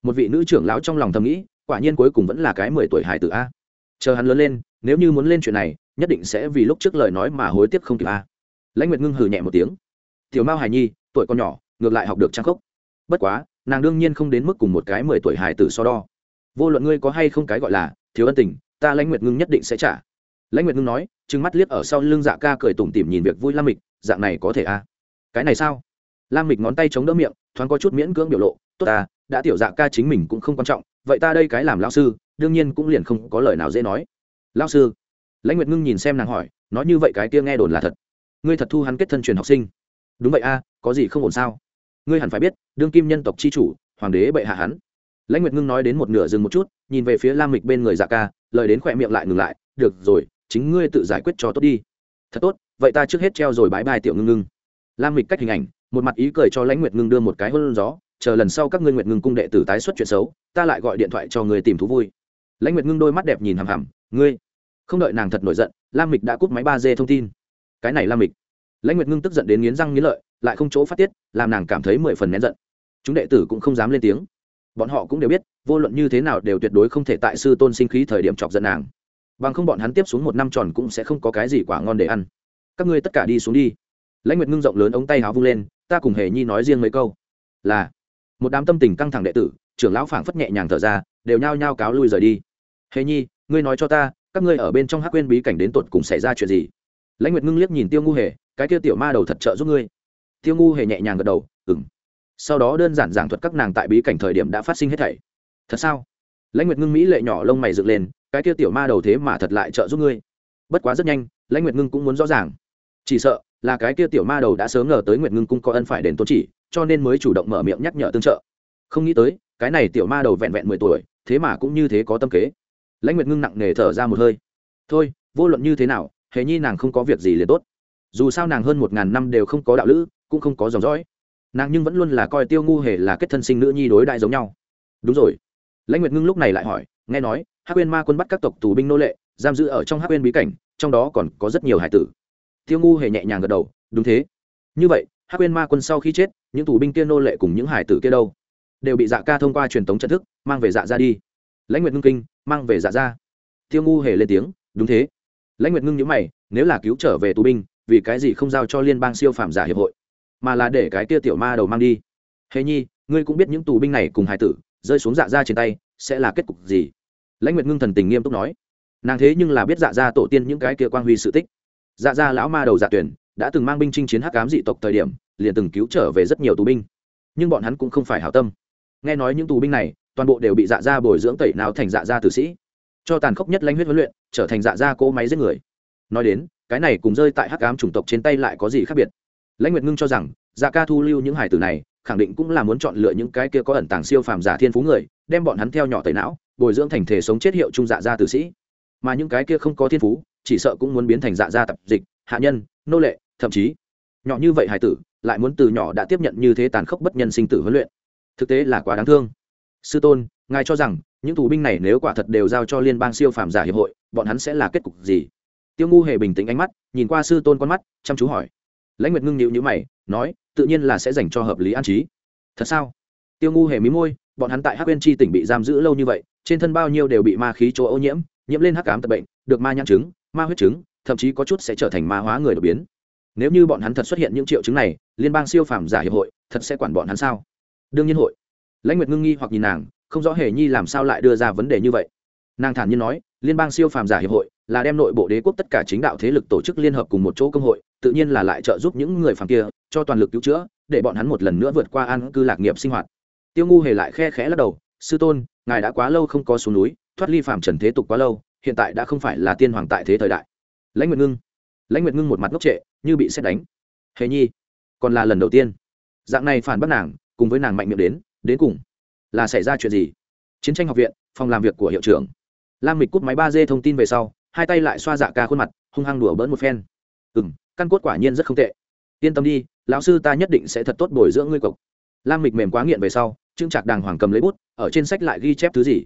Một vị nữ trưởng lão trong lòng thầm nghĩ quả nhiên cuối cùng vẫn là cái mười tuổi hải tử a. Chờ hắn lớn lên, nếu như muốn lên chuyện này, nhất định sẽ vì lúc trước lời nói mà hối tiếc không kịp a. Lãnh nguyệt ngưng hừ nhẹ một tiếng. Tiểu mao hải nhi, tuổi còn nhỏ, ngược lại học được trang khốc. Bất quá, nàng đương nhiên không đến mức cùng một cái mười tuổi hải tử so đo. Vô luận ngươi có hay không cái gọi là, thiếu ân tình, ta lãnh nguyệt ngưng nhất định sẽ trả. Lãnh nguyệt ngưng nói, trừng mắt liếc ở sau lưng dạ ca cười tủm tỉm nhìn việc vui lam mịch, dạng này có thể a? Cái này sao? Lam mịch ngón tay chống đỡ miệng, thoáng có chút miễn cưỡng biểu lộ, tốt ta, đã tiểu dạ ca chính mình cũng không quan trọng vậy ta đây cái làm lao sư, đương nhiên cũng liền không có lời nào dễ nói. Lao sư? Lãnh nguyệt ngưng nhìn xem nàng hỏi, nói như vậy cái kia nghe đồn là thật. Ngươi thật thu hắn kết thân truyền học sinh. Đúng vậy a, có gì không ổn sao? Ngươi hẳn phải biết, đương kim nhân tộc c h i chủ, hoàng đế bệ hạ hắn. Lãnh nguyệt ngưng nói đến một nửa dừng một chút, nhìn về phía lam mịch bên người dạ ca, lời đến khỏe miệng lại ngừng lại, được rồi, chính ngươi tự giải quyết cho tốt đi. Thật tốt, vậy ta trước hết treo rồi bãi bài tiểu ngưng ngưng. Lam mịch cách hình ảnh, một mặt ý cười cho lãnh nguyệt ngưng đưa một cái hôn gió chờ lần sau các ngươi nguyệt ngưng cung đệ tử tái xuất chuyện xấu, ta lại gọi điện thoại cho người tìm thú vui. Lãnh nguyệt ngưng đôi mắt đẹp nhìn hằm hằm, ngươi, không đợi nàng thật nổi giận, lam mịch đã cúp máy ba d thông tin. Cái này lam mịch. Lãnh nguyệt ngưng tức giận đến nghiến răng nghiến lợi, lại không chỗ phát tiết, làm nàng cảm thấy mười phần nén giận. Chúng đệ tử cũng không dám lên tiếng. Bọn họ cũng đều biết, vô luận như thế nào đều tuyệt đối không thể tại sư tôn sinh khí thời điểm chọc giận nàng. Bằng không bọn hắn tiếp xuống một năm tròn cũng sẽ không có cái gì quả ngon để ăn. Các ngươi tất cả đi xuống đi. Lãnh nguyệt ngưng rộng lớn ống tay háo vung lên, ta cùng hề nhi nói riêng mấy câu. Là một đám tâm tình căng thẳng đệ tử, trưởng lão phảng phất nhẹ nhàng thở ra, đều nhao nhao cáo lui rời đi. Hề nhi, ngươi nói cho ta, các ngươi ở bên trong hắc quên bí cảnh đến tột cùng xảy ra chuyện gì? Lãnh nguyệt ngưng liếc nhìn tiêu ngu hề, cái kia tiểu ma đầu thật trợ giúp ngươi. Tiêu ngu hề nhẹ nhàng gật đầu ừng sau đó đơn giản giảng thuật các nàng tại bí cảnh thời điểm đã phát sinh hết thảy. Thật sao? Lãnh nguyệt ngưng mỹ lệ nhỏ lông mày dựng lên, cái kia tiểu ma đầu thế mà thật lại trợ giúp ngươi. Bất quá rất nhanh, lãnh nguyệt ngưng cũng muốn rõ ràng. Chỉ sợ là cái kia tiểu ma đầu đã sớm ngờ tới nguyệt ngưng cung có ân phải đền tôn chỉ cho nên mới chủ động mở miệng nhắc nhở tương trợ. Không nghĩ tới, cái này tiểu ma đầu vẹn vẹn mười tuổi, thế mà cũng như thế có tâm kế. Lãnh nguyệt ngưng nặng nề thở ra một hơi. Thôi, vô luận như thế nào, hề nhi nàng không có việc gì liền tốt. Dù sao nàng hơn một ngàn năm đều không có đạo lữ, cũng không có dòng dõi. Nàng nhưng vẫn luôn là coi tiêu ngu hề là kết thân sinh nữ nhi đối đại giống nhau. Đúng rồi. Lãnh nguyệt ngưng lúc này lại hỏi, nghe nói, hắc quên ma quân bắt các tộc tù binh nô lệ, giam giữ ở trong hắc quên bí cảnh, trong đó còn có rất nhiều hải tử. Tiêu ngu hề nhẹ nhàng gật đầu, đúng thế. Như vậy hắc quên ma quân sau khi chết, những tù binh kia nô lệ cùng những hải tử kia đâu? Đều bị dạ ca thông qua truyền thống trận thức, mang về dạ ra đi. Lãnh nguyệt ngưng kinh, mang về dạ ra tiêu ngu hề lên tiếng, đúng thế. Lãnh nguyệt ngưng nhữ mày, nếu là cứu trở về tù binh, vì cái gì không giao cho liên bang siêu phạm giả hiệp hội, mà là để cái kia tiểu ma đầu mang đi? Hề nhi, ngươi cũng biết những tù binh này cùng hải tử, rơi xuống dạ ra trên tay, sẽ là kết cục gì? Lãnh nguyệt ngưng thần tình nghiêm túc nói. Nàng thế nhưng là biết dạ ra tổ tiên những cái kia quang huy sự tích. Dạ ra lão ma đầu dạ tuyển đã từng mang binh chinh chiến hắc ám dị tộc thời điểm, liền từng cứu trở về rất nhiều tù binh. Nhưng bọn hắn cũng không phải hảo tâm. Nghe nói những tù binh này, toàn bộ đều bị dạ ra bồi dưỡng tẩy nào thành dạ ra tử sĩ. Cho tàn khốc nhất lãnh huyết huấn luyện, trở thành dạ ra cỗ máy giết người. Nói đến, cái này cùng rơi tại hắc ám chủng tộc trên tay lại có gì khác biệt? Lãnh nguyệt ngưng cho rằng dạ ca thu lưu những hải tử này, khẳng định cũng là muốn chọn lựa những cái kia có ẩn tàng siêu phàm giả thiên phú người, đem bọn hắn theo nhỏ tẩy não, bồi dưỡng thành thể sống chết hiệu trung dạ gia tử sĩ. Mà những cái kia không có thiên phú, chỉ sợ cũng muốn biến thành dạ gia tập dịch, hạ nhân, nô lệ thậm chí nhỏ như vậy hải tử lại muốn từ nhỏ đã tiếp nhận như thế tàn khốc bất nhân sinh tử huấn luyện. Thực tế là quá đáng thương. Sư tôn, ngài cho rằng những tù binh này nếu quả thật đều giao cho liên bang siêu phàm giả hiệp hội, bọn hắn sẽ là kết cục gì? Tiêu ngu hề bình tĩnh ánh mắt, nhìn qua sư tôn con mắt, chăm chú hỏi. Lãnh nguyệt ngưng nhịu nhữ mày, nói, tự nhiên là sẽ dành cho hợp lý an trí. Thật sao? Tiêu ngu hề mí môi, bọn hắn tại hắc bên chi tỉnh bị giam giữ lâu như vậy, trên thân bao nhiêu đều bị ma khí chỗ ô nhiễm nhiễm lên hắc ám tật bệnh, được ma nhãn chứng, ma huyết chứng, thậm chí có chút sẽ trở thành ma hóa người đột biến nếu như bọn hắn thật xuất hiện những triệu chứng này, liên bang siêu phàm giả hiệp hội thật sẽ quản bọn hắn sao? Đương nhiên hội. Lãnh nguyệt ngưng nghi hoặc nhìn nàng, không rõ hề nhi làm sao lại đưa ra vấn đề như vậy. Nàng thản nhiên nói, liên bang siêu phàm giả hiệp hội là đem nội bộ đế quốc tất cả chính đạo thế lực tổ chức liên hợp cùng một chỗ công hội, tự nhiên là lại trợ giúp những người phàm kia, cho toàn lực cứu chữa, để bọn hắn một lần nữa vượt qua an cư lạc nghiệp sinh hoạt. Tiêu ngu hề lại khe khẽ lắc đầu, sư tôn, ngài đã quá lâu không có xuống núi, thoát ly phàm trần thế tục quá lâu, hiện tại đã không phải là tiên hoàng tại thế thời đại. Lãnh nguyệt ngưng lãnh nguyệt ngưng một mặt ngốc trệ, như bị xét đánh. Hề nhi, còn là lần đầu tiên. Dạng này phản bác nàng, cùng với nàng mạnh miệng đến đến cùng là xảy ra chuyện gì? Chiến tranh học viện, phòng làm việc của hiệu trưởng. Lam mịch cút máy ba d thông tin về sau, hai tay lại xoa dạ ca khuôn mặt, hung hăng đùa bỡn một phen. Ừ m căn cốt quả nhiên rất không tệ. Yên tâm đi, lão sư ta nhất định sẽ thật tốt bồi dưỡng ngươi cộc. Lam mịch mềm quá nghiện về sau, trưng trạc đàng hoàng cầm lấy bút, ở trên sách lại ghi chép thứ gì?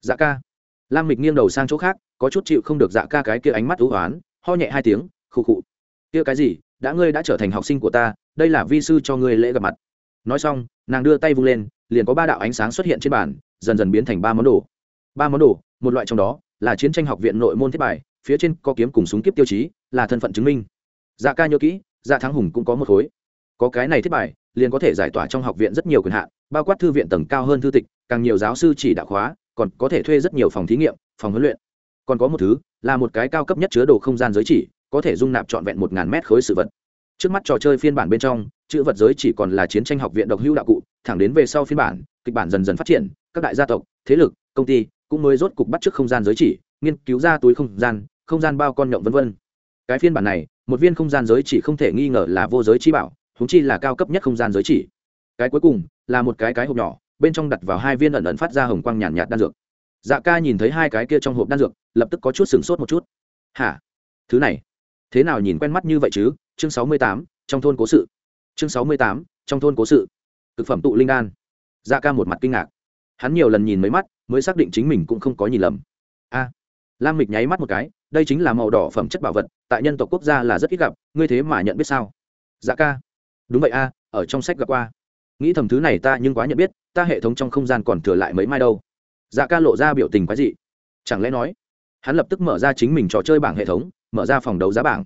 Dạ ca. Lam mịch nghiêng đầu sang chỗ khác, có chút chịu không được dạ ca cái kia ánh mắt thú hoán, ho nhẹ hai tiếng khụ khụ. Kia cái gì? Đã ngươi đã trở thành học sinh của ta, đây là vi sư cho ngươi lễ gặp mặt. Nói xong, nàng đưa tay vung lên, liền có ba đạo ánh sáng xuất hiện trên bàn, dần dần biến thành ba món đồ. Ba món đồ, một loại trong đó là chiến tranh học viện nội môn thiết bài, phía trên có kiếm cùng súng kiếp tiêu chí, là thân phận chứng minh. Dạ ca nhớ kỹ dạ thắng hùng cũng có một khối. Có cái này thiết bài, liền có thể giải tỏa trong học viện rất nhiều quyền hạn, bao quát thư viện tầng cao hơn thư tịch, càng nhiều giáo sư chỉ đạo khóa, còn có thể thuê rất nhiều phòng thí nghiệm, phòng huấn luyện. Còn có một thứ, là một cái cao cấp nhất chứa đồ không gian giới chỉ có thể dung nạp trọn vẹn một ngàn mét khối sự vật. Trước mắt trò chơi phiên bản bên trong chữ vật giới chỉ còn là chiến tranh học viện độc hữu đạo cụ thẳng đến về sau phiên bản kịch bản dần dần phát triển các đại gia tộc thế lực công ty cũng mới rốt cục bắt trước không gian giới chỉ nghiên cứu ra túi không gian không gian bao con nhộng vân vân. Cái phiên bản này một viên không gian giới chỉ không thể nghi ngờ là vô giới chi bảo húng chi là cao cấp nhất không gian giới chỉ. Cái cuối cùng là một cái cái hộp nhỏ bên trong đặt vào hai viên ẩn ẩn phát ra hồng quang nhàn nhạt, nhạt đan dược. Dạ ca nhìn thấy hai cái kia trong hộp đan dược lập tức có chút sửng sốt một chút. Hả? Thứ này thế nào nhìn quen mắt như vậy chứ? Chương sáu mươi tám, trong thôn cố sự. Chương sáu mươi tám, trong thôn cố sự. Thực phẩm tụ linh đan. Dạ ca một mặt kinh ngạc. Hắn nhiều lần nhìn mấy mắt, mới xác định chính mình cũng không có nhìn lầm. A. Lam mịch nháy mắt một cái, đây chính là màu đỏ phẩm chất bảo vật, tại nhân tộc quốc gia là rất ít gặp, ngươi thế mà nhận biết sao? Dạ ca. Đúng vậy a, ở trong sách gặp qua. Nghĩ thầm thứ này ta nhưng quá nhận biết, ta hệ thống trong không gian còn thừa lại mấy mai đâu. Dạ ca lộ ra biểu tình quái dị. Chẳng lẽ nói, hắn lập tức mở ra chính mình trò chơi bảng hệ thống mở ra phòng đấu giá bảng.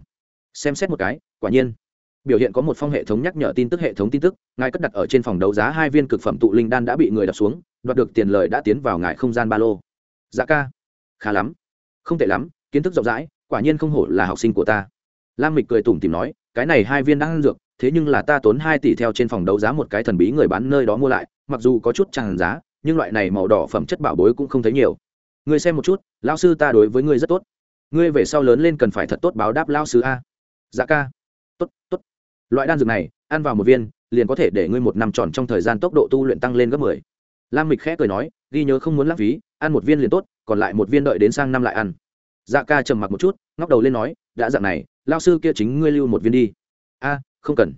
Xem xét một cái, quả nhiên, biểu hiện có một phong hệ thống nhắc nhở tin tức hệ thống tin tức, ngài cất đặt ở trên phòng đấu giá hai viên cực phẩm tụ linh đan đã bị người đập xuống, đoạt được tiền lợi đã tiến vào ngài không gian ba lô. Giá ca, khá lắm, không tệ lắm, kiến thức rộng rãi, quả nhiên không hổ là học sinh của ta. Lam mịch cười tủm tìm nói, cái này hai viên đang ăn dược, thế nhưng là ta tốn hai tỷ theo trên phòng đấu giá một cái thần bí người bán nơi đó mua lại, mặc dù có chút tràn giá, nhưng loại này màu đỏ phẩm chất bảo bối cũng không thấy nhiều. Người xem một chút, lão sư ta đối với ngươi rất tốt ngươi về sau lớn lên cần phải thật tốt báo đáp lao sư a. Dạ ca. Tốt tốt. Loại đan dược này, ăn vào một viên, liền có thể để ngươi một năm tròn trong thời gian tốc độ tu luyện tăng lên gấp mười. Lam mịch khẽ cười nói, ghi nhớ không muốn lãng phí, ăn một viên liền tốt, còn lại một viên đợi đến sang năm lại ăn. Dạ ca trầm mặc một chút, ngóc đầu lên nói, đã dạng này, lao sư kia chính ngươi lưu một viên đi. A, không cần.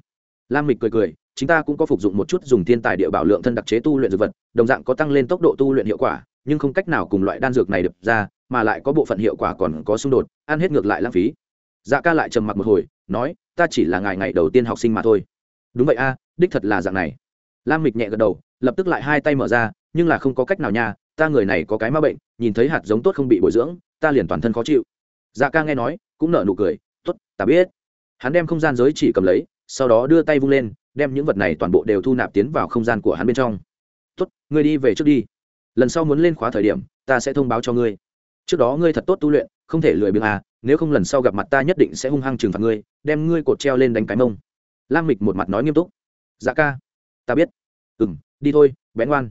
Lam mịch cười cười chúng ta cũng có phục dụng một chút dùng thiên tài địa bảo lượng thân đặc chế tu luyện dược vật, đồng dạng có tăng lên tốc độ tu luyện hiệu quả, nhưng không cách nào cùng loại đan dược này được ra mà lại có bộ phận hiệu quả còn có xung đột, ăn hết ngược lại lãng phí. Dạ ca lại trầm mặc một hồi, nói, ta chỉ là ngày ngày đầu tiên học sinh mà thôi. Đúng vậy a, đích thật là dạng này. Lam mịch nhẹ gật đầu, lập tức lại hai tay mở ra, nhưng là không có cách nào nha, ta người này có cái ma bệnh, nhìn thấy hạt giống tốt không bị bồi dưỡng, ta liền toàn thân khó chịu. Dạ ca nghe nói, cũng nở nụ cười t ố t ta biết. Hắn đem không gian giới chỉ cầm lấy, sau đó đưa tay vung lên, đem những vật này toàn bộ đều thu nạp tiến vào không gian của hắn bên trong. Tốt, ngươi đi về trước đi. Lần sau muốn lên khóa thời điểm, ta sẽ thông báo cho ngươi trước đó ngươi thật tốt tu luyện, không thể lười biếng à nếu không lần sau gặp mặt ta nhất định sẽ hung hăng trừng phạt ngươi, đem ngươi cột treo lên đánh cái mông. Lam mịch một mặt nói nghiêm túc. Dạ ca. Ta biết. Ừ m đi thôi bén ngoan.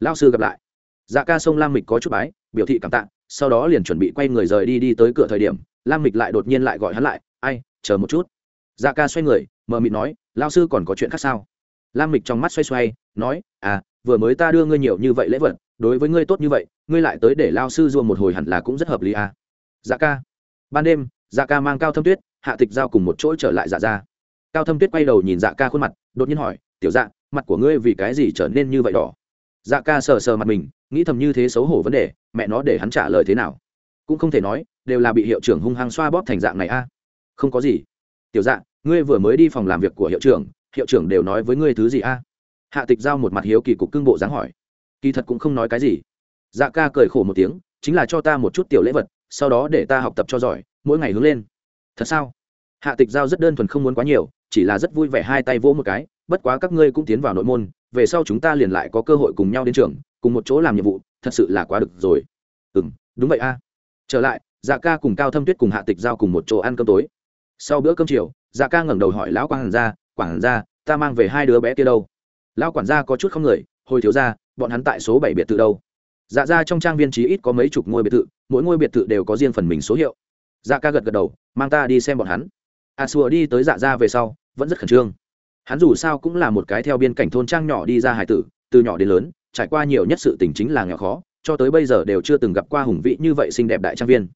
Lao sư gặp lại. Dạ ca xông lam mịch có chút bái, biểu thị cảm tạ, sau đó liền chuẩn bị quay người rời đi đi tới cửa thời điểm, lam mịch lại đột nhiên lại gọi hắn lại, ai, chờ một chút. Dạ ca xoay người, mờ mịt nói lao sư còn có chuyện khác sao? Lam mịch trong mắt xoay xoay, nói à vừa mới ta đưa ngươi nhiều như vậy lễ vật đối với ngươi tốt như vậy, ngươi lại tới để lao sư dua một hồi hẳn là cũng rất hợp lý à. dạ ca. Ban đêm dạ ca mang cao thâm tuyết, hạ tịch giao cùng một chỗ trở lại dạ ra cao thâm tuyết quay đầu nhìn dạ ca khuôn mặt, đột nhiên hỏi, tiểu dạ mặt của ngươi vì cái gì trở nên như vậy đỏ? Dạ ca sờ sờ mặt mình, nghĩ thầm như thế xấu hổ vấn đề, mẹ nó để hắn trả lời thế nào? Cũng không thể nói, đều là bị hiệu trưởng hung hăng xoa bóp thành dạng này a. Không có gì. Tiểu dạ ngươi vừa mới đi phòng làm việc của hiệu trưởng hiệu trưởng đều nói với ngươi thứ gì a? Hạ tịch giao một mặt hiếu kỳ cục cưng bộ dáng hỏi kỳ thật cũng không nói cái gì. Dạ ca cười khổ một tiếng, chính là cho ta một chút tiểu lễ vật, sau đó để ta học tập cho giỏi, mỗi ngày hướng lên. Thật sao? Hạ tịch giao rất đơn thuần không muốn quá nhiều, chỉ là rất vui vẻ hai tay vỗ một cái, bất quá các ngươi cũng tiến vào nội môn, về sau chúng ta liền lại có cơ hội cùng nhau đến trường, cùng một chỗ làm nhiệm vụ, thật sự là quá được rồi. Ừ m đúng vậy a. Trở lại dạ ca cùng cao thâm tuyết cùng hạ tịch giao cùng một chỗ ăn cơm tối. Sau bữa cơm chiều dạ ca ngẩng đầu hỏi lão quảng gia quảng gia, ta mang về hai đứa bé kia đâu? Lão quản gia có chút không người, hồi thiếu ra bọn hắn tại số bảy biệt thự đâu. Dạ ra trong trang viên trí ít có mấy chục ngôi biệt thự, mỗi ngôi biệt thự đều có riêng phần mình số hiệu. Dạ ca gật gật đầu, mang ta đi xem bọn hắn. À, a xua đi tới dạ ra về sau, vẫn rất khẩn trương. Hắn dù sao cũng là một cái theo biên cảnh thôn trang nhỏ đi ra hải tử, từ nhỏ đến lớn, trải qua nhiều nhất sự tình chính là nghèo khó, cho tới bây giờ đều chưa từng gặp qua hùng vị như vậy xinh đẹp đại trang viên.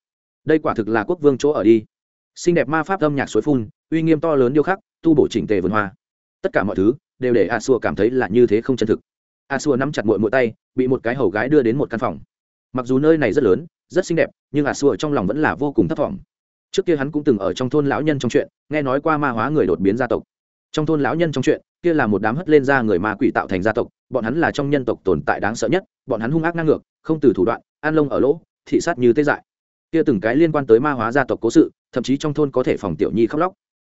Đây quả thực là quốc vương chỗ ở đi. Xinh đẹp ma pháp âm nhạc suối phun, uy nghiêm to lớn điêu khắc, tu bổ chỉnh tề vườn hoa. Tất cả mọi thứ đều để à, a xua cảm thấy là như thế không chân thực a xua nắm chặt mội mội tay, bị một cái hầu gái đưa đến một căn phòng. Mặc dù nơi này rất lớn, rất xinh đẹp, nhưng a xua trong lòng vẫn là vô cùng thấp t trước kia hắn cũng từng ở trong thôn lão nhân trong chuyện, nghe nói qua ma hóa người đột biến gia tộc. Trong thôn lão nhân trong chuyện, kia là một đám hất lên ra người ma quỷ tạo thành gia tộc, bọn hắn là trong nhân tộc tồn tại đáng sợ nhất, bọn hắn hung ác ngang ngược, không từ thủ đoạn, an lông ở lỗ, thị sát như tê dại. Kia từng cái liên quan tới ma hóa gia tộc cố sự, thậm chí trong thôn có thể phòng tiểu nhi khóc lóc.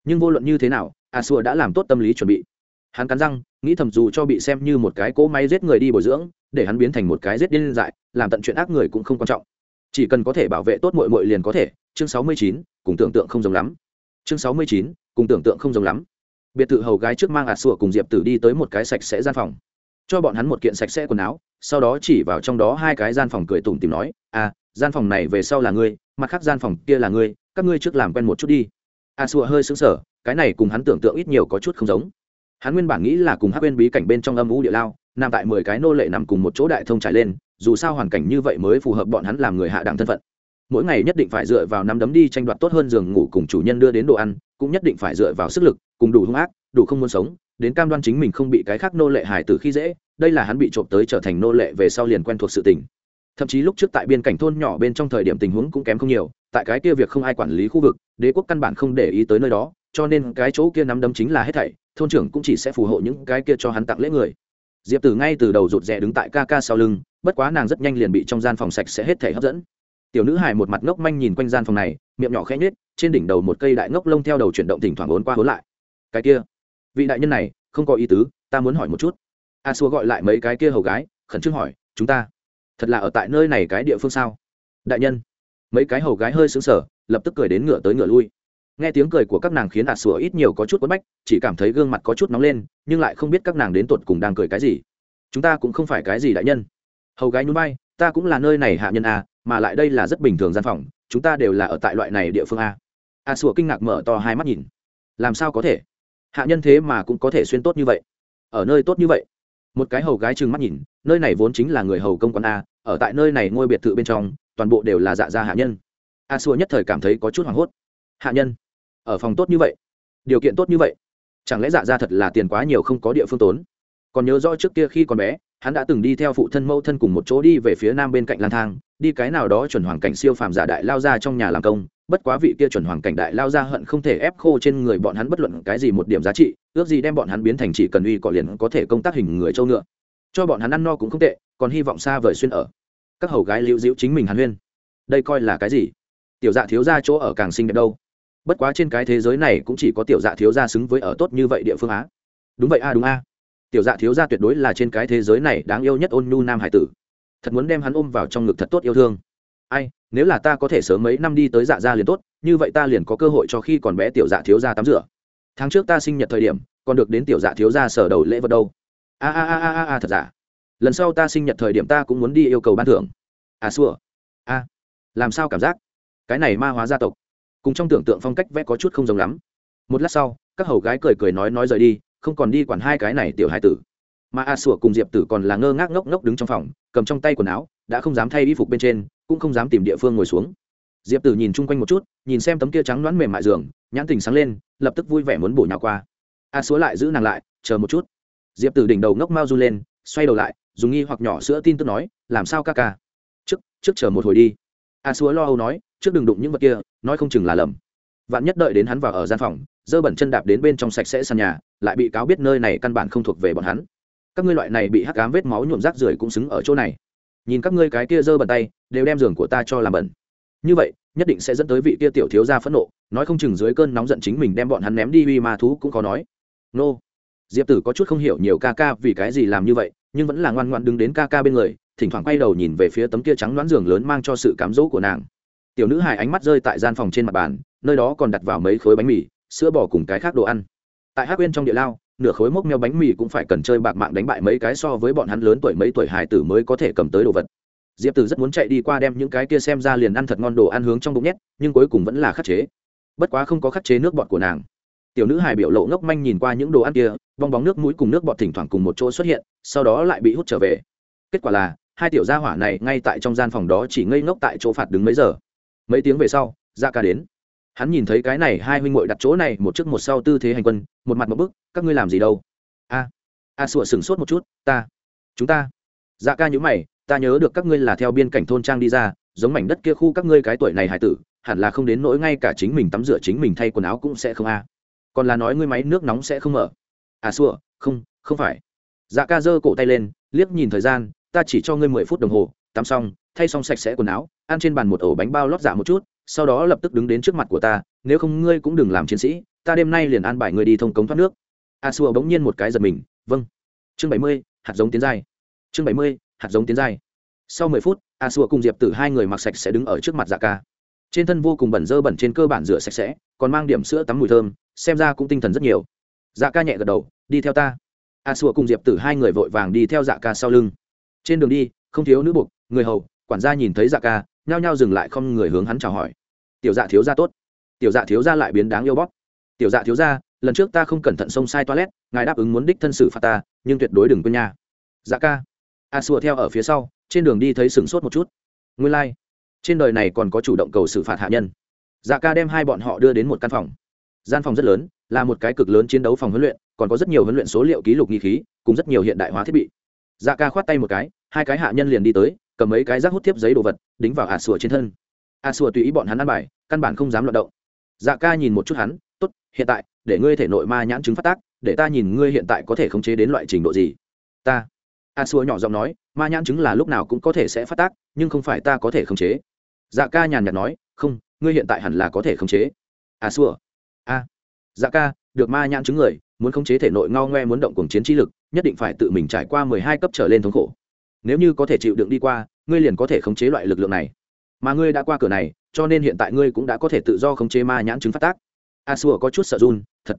Nhưng vô luận như thế nào, a xua đã làm tốt tâm lý chuẩn bị hắn cắn răng, nghĩ thầm dù cho bị xem như một cái cỗ máy giết người đi bồi dưỡng, để hắn biến thành một cái giết điên dại, làm tận chuyện ác người cũng không quan trọng. Chỉ cần có thể bảo vệ tốt mội mội liền có thể, chương sáu mươi chín, cùng tưởng tượng không giống lắm. Chương sáu mươi chín, cùng tưởng tượng không giống lắm. Biệt thự hầu gái trước mang ạt sủa cùng diệp tử đi tới một cái sạch sẽ gian phòng. Cho bọn hắn một kiện sạch sẽ quần áo, sau đó chỉ vào trong đó hai cái gian phòng cười tủm tìm nói à gian phòng này về sau là ngươi, mặt khác gian phòng kia là ngươi, các ngươi trước làm quen một chút đi. A sủa hơi xứng sờ, cái này cùng hắn tưởng tượng ít nhiều có chút không giống hắn nguyên bản nghĩ là cùng hắc bên bí cảnh bên trong âm u địa lao, nằm tại mười cái nô lệ nằm cùng một chỗ đại thông trải lên, dù sao hoàn cảnh như vậy mới phù hợp bọn hắn làm người hạ đẳng thân phận. Mỗi ngày nhất định phải dựa vào nắm đấm đi tranh đoạt tốt hơn giường ngủ cùng chủ nhân đưa đến đồ ăn, cũng nhất định phải dựa vào sức lực, cùng đủ hung ác, đủ không muốn sống, đến cam đoan chính mình không bị cái khác nô lệ hài từ khi dễ, đây là hắn bị trộm tới trở thành nô lệ về sau liền quen thuộc sự tình. Thậm chí lúc trước tại biên cảnh thôn nhỏ bên trong thời điểm tình huống cũng kém không nhiều, tại cái kia việc không ai quản lý khu vực, đế quốc căn bản không để ý tới nơi đó, cho nên cái chỗ kia nắm đấm chính là hết thảy thôn trưởng cũng chỉ sẽ phù hộ những cái kia cho hắn tặng lễ người. Diệp tử ngay từ đầu rụt rè đứng tại ca ca sau lưng, bất quá nàng rất nhanh liền bị trong gian phòng sạch sẽ hết thể hấp dẫn. Tiểu nữ hải một mặt ngốc manh nhìn quanh gian phòng này, miệng nhỏ khẽ nhết trên đỉnh đầu một cây đại ngốc lông theo đầu chuyển động thỉnh thoảng ốn qua hốn lại. Cái kia, vị đại nhân này, không có ý tứ, ta muốn hỏi một chút. A xua gọi lại mấy cái kia hầu gái, khẩn trương hỏi, chúng ta thật là ở tại nơi này cái địa phương sao? Đại nhân. Mấy cái hầu gái hơi xứng sở lập tức cười đến ngựa tới ngựa lui nghe tiếng cười của các nàng khiến ạt sủa ít nhiều có chút quất bách, chỉ cảm thấy gương mặt có chút nóng lên, nhưng lại không biết các nàng đến tột cùng đang cười cái gì. Chúng ta cũng không phải cái gì đại nhân. Hầu gái núi bay ta cũng là nơi này hạ nhân à mà lại đây là rất bình thường gian phòng, chúng ta đều là ở tại loại này địa phương a. A sủa kinh ngạc mở to hai mắt nhìn. Làm sao có thể? Hạ nhân thế mà cũng có thể xuyên tốt như vậy. Ở nơi tốt như vậy. Một cái hầu gái trừng mắt nhìn, nơi này vốn chính là người hầu công quán a, ở tại nơi này ngôi biệt thự bên trong, toàn bộ đều là dạ gia hạ nhân. A sủa nhất thời cảm thấy có chút hoảng hốt. Hạ nhân ở phòng tốt như vậy, điều kiện tốt như vậy, chẳng lẽ dạ ra thật là tiền quá nhiều không có địa phương tốn? Còn nhớ rõ trước kia khi còn bé, hắn đã từng đi theo phụ thân mẫu thân cùng một chỗ đi về phía nam bên cạnh lang thang, đi cái nào đó chuẩn hoàng cảnh siêu phàm giả đại lao ra trong nhà làm công, bất quá vị kia chuẩn hoàng cảnh đại lao ra hận không thể ép khô trên người bọn hắn bất luận cái gì một điểm giá trị, ước gì đem bọn hắn biến thành chỉ cần uy cọ liền có thể công tác hình người châu ngựa. Cho bọn hắn ăn no cũng không tệ, còn hy vọng xa vời xuyên ở. Các hầu gái lưu giữ chính mình hàn huyên. Đây coi là cái gì? Tiểu dạ thiếu ra chỗ ở càng xinh đẹp đâu? Bất quá trên cái thế giới này cũng chỉ có tiểu dạ thiếu gia xứng với ở tốt như vậy địa phương á. Đúng vậy a, đúng a. Tiểu dạ thiếu gia tuyệt đối là trên cái thế giới này đáng yêu nhất ôn nhu nam hải tử. Thật muốn đem hắn ôm vào trong ngực thật tốt yêu thương. Ai, nếu là ta có thể sớm mấy năm đi tới dạ gia liền tốt, như vậy ta liền có cơ hội cho khi còn bé tiểu dạ thiếu gia tắm rửa. Tháng trước ta sinh nhật thời điểm, còn được đến tiểu dạ thiếu gia sở đầu lễ vật đâu. A a a a a, thật giả. Lần sau ta sinh nhật thời điểm ta cũng muốn đi yêu cầu ban thưởng. À xua. A, làm sao cảm giác? Cái này ma hóa gia tộc cùng trong tưởng tượng phong cách vẽ có chút không giống lắm. Một lát sau, các hầu gái cười cười nói nói rời đi, không còn đi quản hai cái này tiểu hai tử. Mà a sủa cùng diệp tử còn là ngơ ngác ngốc ngốc đứng trong phòng, cầm trong tay quần áo, đã không dám thay y phục bên trên, cũng không dám tìm địa phương ngồi xuống. Diệp tử nhìn chung quanh một chút, nhìn xem tấm kia trắng đoán mềm mại giường, nhãn tình sáng lên, lập tức vui vẻ muốn bổ nhào qua. A sủa lại giữ nàng lại, chờ một chút. Diệp tử đỉnh đầu ngốc mau run lên, xoay đầu lại, dùng nghi hoặc nhỏ sữa tin tức nói, làm sao ca ca? Trước trước chờ một hồi đi a xúa lo âu nói, trước đừng đụng những vật kia, nói không chừng là lầm. Vạn nhất đợi đến hắn vào ở gian phòng, dơ bẩn chân đạp đến bên trong sạch sẽ sàn nhà, lại bị cáo biết nơi này căn bản không thuộc về bọn hắn. Các ngươi loại này bị hắc cám vết máu nhuộm rác rưởi cũng xứng ở chỗ này. Nhìn các ngươi cái kia dơ bẩn tay, đều đem giường của ta cho làm bẩn. Như vậy, nhất định sẽ dẫn tới vị kia tiểu thiếu gia phẫn nộ, nói không chừng dưới cơn nóng giận chính mình đem bọn hắn ném đi uy ma thú cũng có nói. Nô. Diệp tử có chút không hiểu nhiều ca ca vì cái gì làm như vậy, nhưng vẫn là ngoan ngoan đứng đến ca ca bên người thỉnh thoảng quay đầu nhìn về phía tấm kia trắng đoán giường lớn mang cho sự cám dỗ của nàng. Tiểu nữ hài ánh mắt rơi tại gian phòng trên mặt bàn, nơi đó còn đặt vào mấy khối bánh mì, sữa bò cùng cái khác đồ ăn. Tại hát quên trong địa lao, nửa khối mốc meo bánh mì cũng phải cần chơi bạc mạng đánh bại mấy cái so với bọn hắn lớn tuổi mấy tuổi hài tử mới có thể cầm tới đồ vật. Diệp tử rất muốn chạy đi qua đem những cái kia xem ra liền ăn thật ngon đồ ăn hướng trong bụng nhét, nhưng cuối cùng vẫn là khắc chế. Bất quá không có khắc chế nước bọt của nàng. Tiểu nữ hài biểu lộ ngốc manh nhìn qua những đồ ăn kia, bong bóng nước mũi cùng nước bọt thỉnh thoảng cùng một chỗ xuất hiện, sau đó lại bị hút trở về. Kết quả là hai tiểu gia hỏa này ngay tại trong gian phòng đó chỉ ngây ngốc tại chỗ phạt đứng mấy giờ. Mấy tiếng về sau gia ca đến. Hắn nhìn thấy cái này hai huynh muội đặt chỗ này, một trước một sau tư thế hành quân, một mặt một bức, các ngươi làm gì đâu? A a sủa sửng sốt một chút, ta, chúng ta. Dạ ca nhữ mày, ta nhớ được các ngươi là theo biên cảnh thôn trang đi ra, giống mảnh đất kia khu các ngươi cái tuổi này hải tử, hẳn là không đến nỗi ngay cả chính mình tắm rửa chính mình thay quần áo cũng sẽ không a. Còn là nói ngươi máy nước nóng sẽ không mở. A xua không không phải. Dạ ca giơ cổ tay lên, liếc nhìn thời gian ta chỉ cho ngươi mười phút đồng hồ, tắm xong, thay xong sạch sẽ quần áo, ăn trên bàn một ổ bánh bao lót dạ một chút, sau đó lập tức đứng đến trước mặt của ta, nếu không ngươi cũng đừng làm chiến sĩ, ta đêm nay liền an bài ngươi đi thông cống thoát nước. A xua bỗng nhiên một cái giật mình vâng. Chương bảy mươi, hạt giống tiến giai. Chương bảy mươi, hạt giống tiến giai. Sau mười phút, a xua cùng diệp tử hai người mặc sạch sẽ đứng ở trước mặt dạ ca. Trên thân vô cùng bẩn dơ bẩn trên cơ bản rửa sạch sẽ, còn mang điểm sữa tắm mùi thơm, xem ra cũng tinh thần rất nhiều. Dạ ca nhẹ gật đầu, đi theo ta. A xua cùng diệp tử hai người vội vàng đi theo dạ ca sau lưng trên đường đi, không thiếu nữ buộc người hầu, quản gia nhìn thấy dạ ca, nhao nhao dừng lại không người hướng hắn chào hỏi. Tiểu dạ thiếu gia tốt. Tiểu dạ thiếu gia lại biến đáng yêu bóp. Tiểu dạ thiếu gia, lần trước ta không cẩn thận xông sai toilet, ngài đáp ứng muốn đích thân xử phạt ta, nhưng tuyệt đối đừng quên nhà dạ ca. A xua theo ở phía sau, trên đường đi thấy sửng sốt một chút. Nguyên lai、like. trên đời này còn có chủ động cầu xử phạt hạ nhân. Dạ ca đem hai bọn họ đưa đến một căn phòng. Gian phòng rất lớn, là một cái cực lớn chiến đấu phòng huấn luyện, còn có rất nhiều huấn luyện số liệu ký lục nghi khí, cùng rất nhiều hiện đại hóa thiết bị dạ ca khoát tay một cái, hai cái hạ nhân liền đi tới, cầm mấy cái rác hút tiếp giấy đồ vật, đính vào ả sùa trên thân. Ả sùa tùy ý bọn hắn ăn bài, căn bản không dám loạt động. Dạ ca nhìn một chút hắn, tốt, hiện tại, để ngươi thể nội ma nhãn chứng phát tác, để ta nhìn ngươi hiện tại có thể khống chế đến loại trình độ gì. Ta? A sùa nhỏ giọng nói, ma nhãn chứng là lúc nào cũng có thể sẽ phát tác, nhưng không phải ta có thể khống chế. Dạ ca nhàn nhạt nói, không, ngươi hiện tại hẳn là có thể khống chế. Ả sùa a. Dạ ca, được ma nhãn chứng người muốn khống chế thể nội ngao ngoe muốn động cuồng chiến trí lực, nhất định phải tự mình trải qua mười hai cấp trở lên thống khổ. Nếu như có thể chịu đựng đi qua, ngươi liền có thể khống chế loại lực lượng này. Mà ngươi đã qua cửa này, cho nên hiện tại ngươi cũng đã có thể tự do khống chế ma nhãn chứng phát tác. A xua có chút sợ run, thật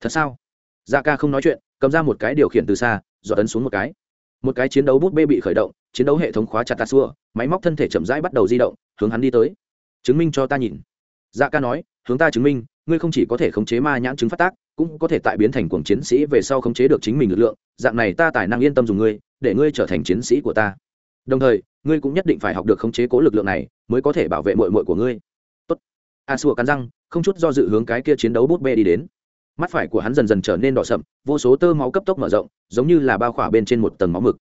thật sao? Dạ ca không nói chuyện, cầm ra một cái điều khiển từ xa dọa tấn xuống một cái. Một cái chiến đấu bút bê bị khởi động, chiến đấu hệ thống khóa chặt a xua máy móc thân thể chậm rãi bắt đầu di động, hướng hắn đi tới. Chứng minh cho ta nhìn. Dạ ca nói, hướng ta chứng minh, ngươi không chỉ có thể khống chế ma nhãn chứng phát tác cũng có thể tại biến thành cuồng chiến sĩ về sau khống chế được chính mình lực lượng, dạng này ta tài năng yên tâm dùng ngươi, để ngươi trở thành chiến sĩ của ta. Đồng thời, ngươi cũng nhất định phải học được khống chế cố lực lượng này, mới có thể bảo vệ mội mội của ngươi. Tốt. A xua cắn răng, không chút do dự hướng cái kia chiến đấu bút bê đi đến. Mắt phải của hắn dần dần trở nên đỏ sậm, vô số tơ máu cấp tốc mở rộng, giống như là bao khỏa bên trên một tầng máu mực.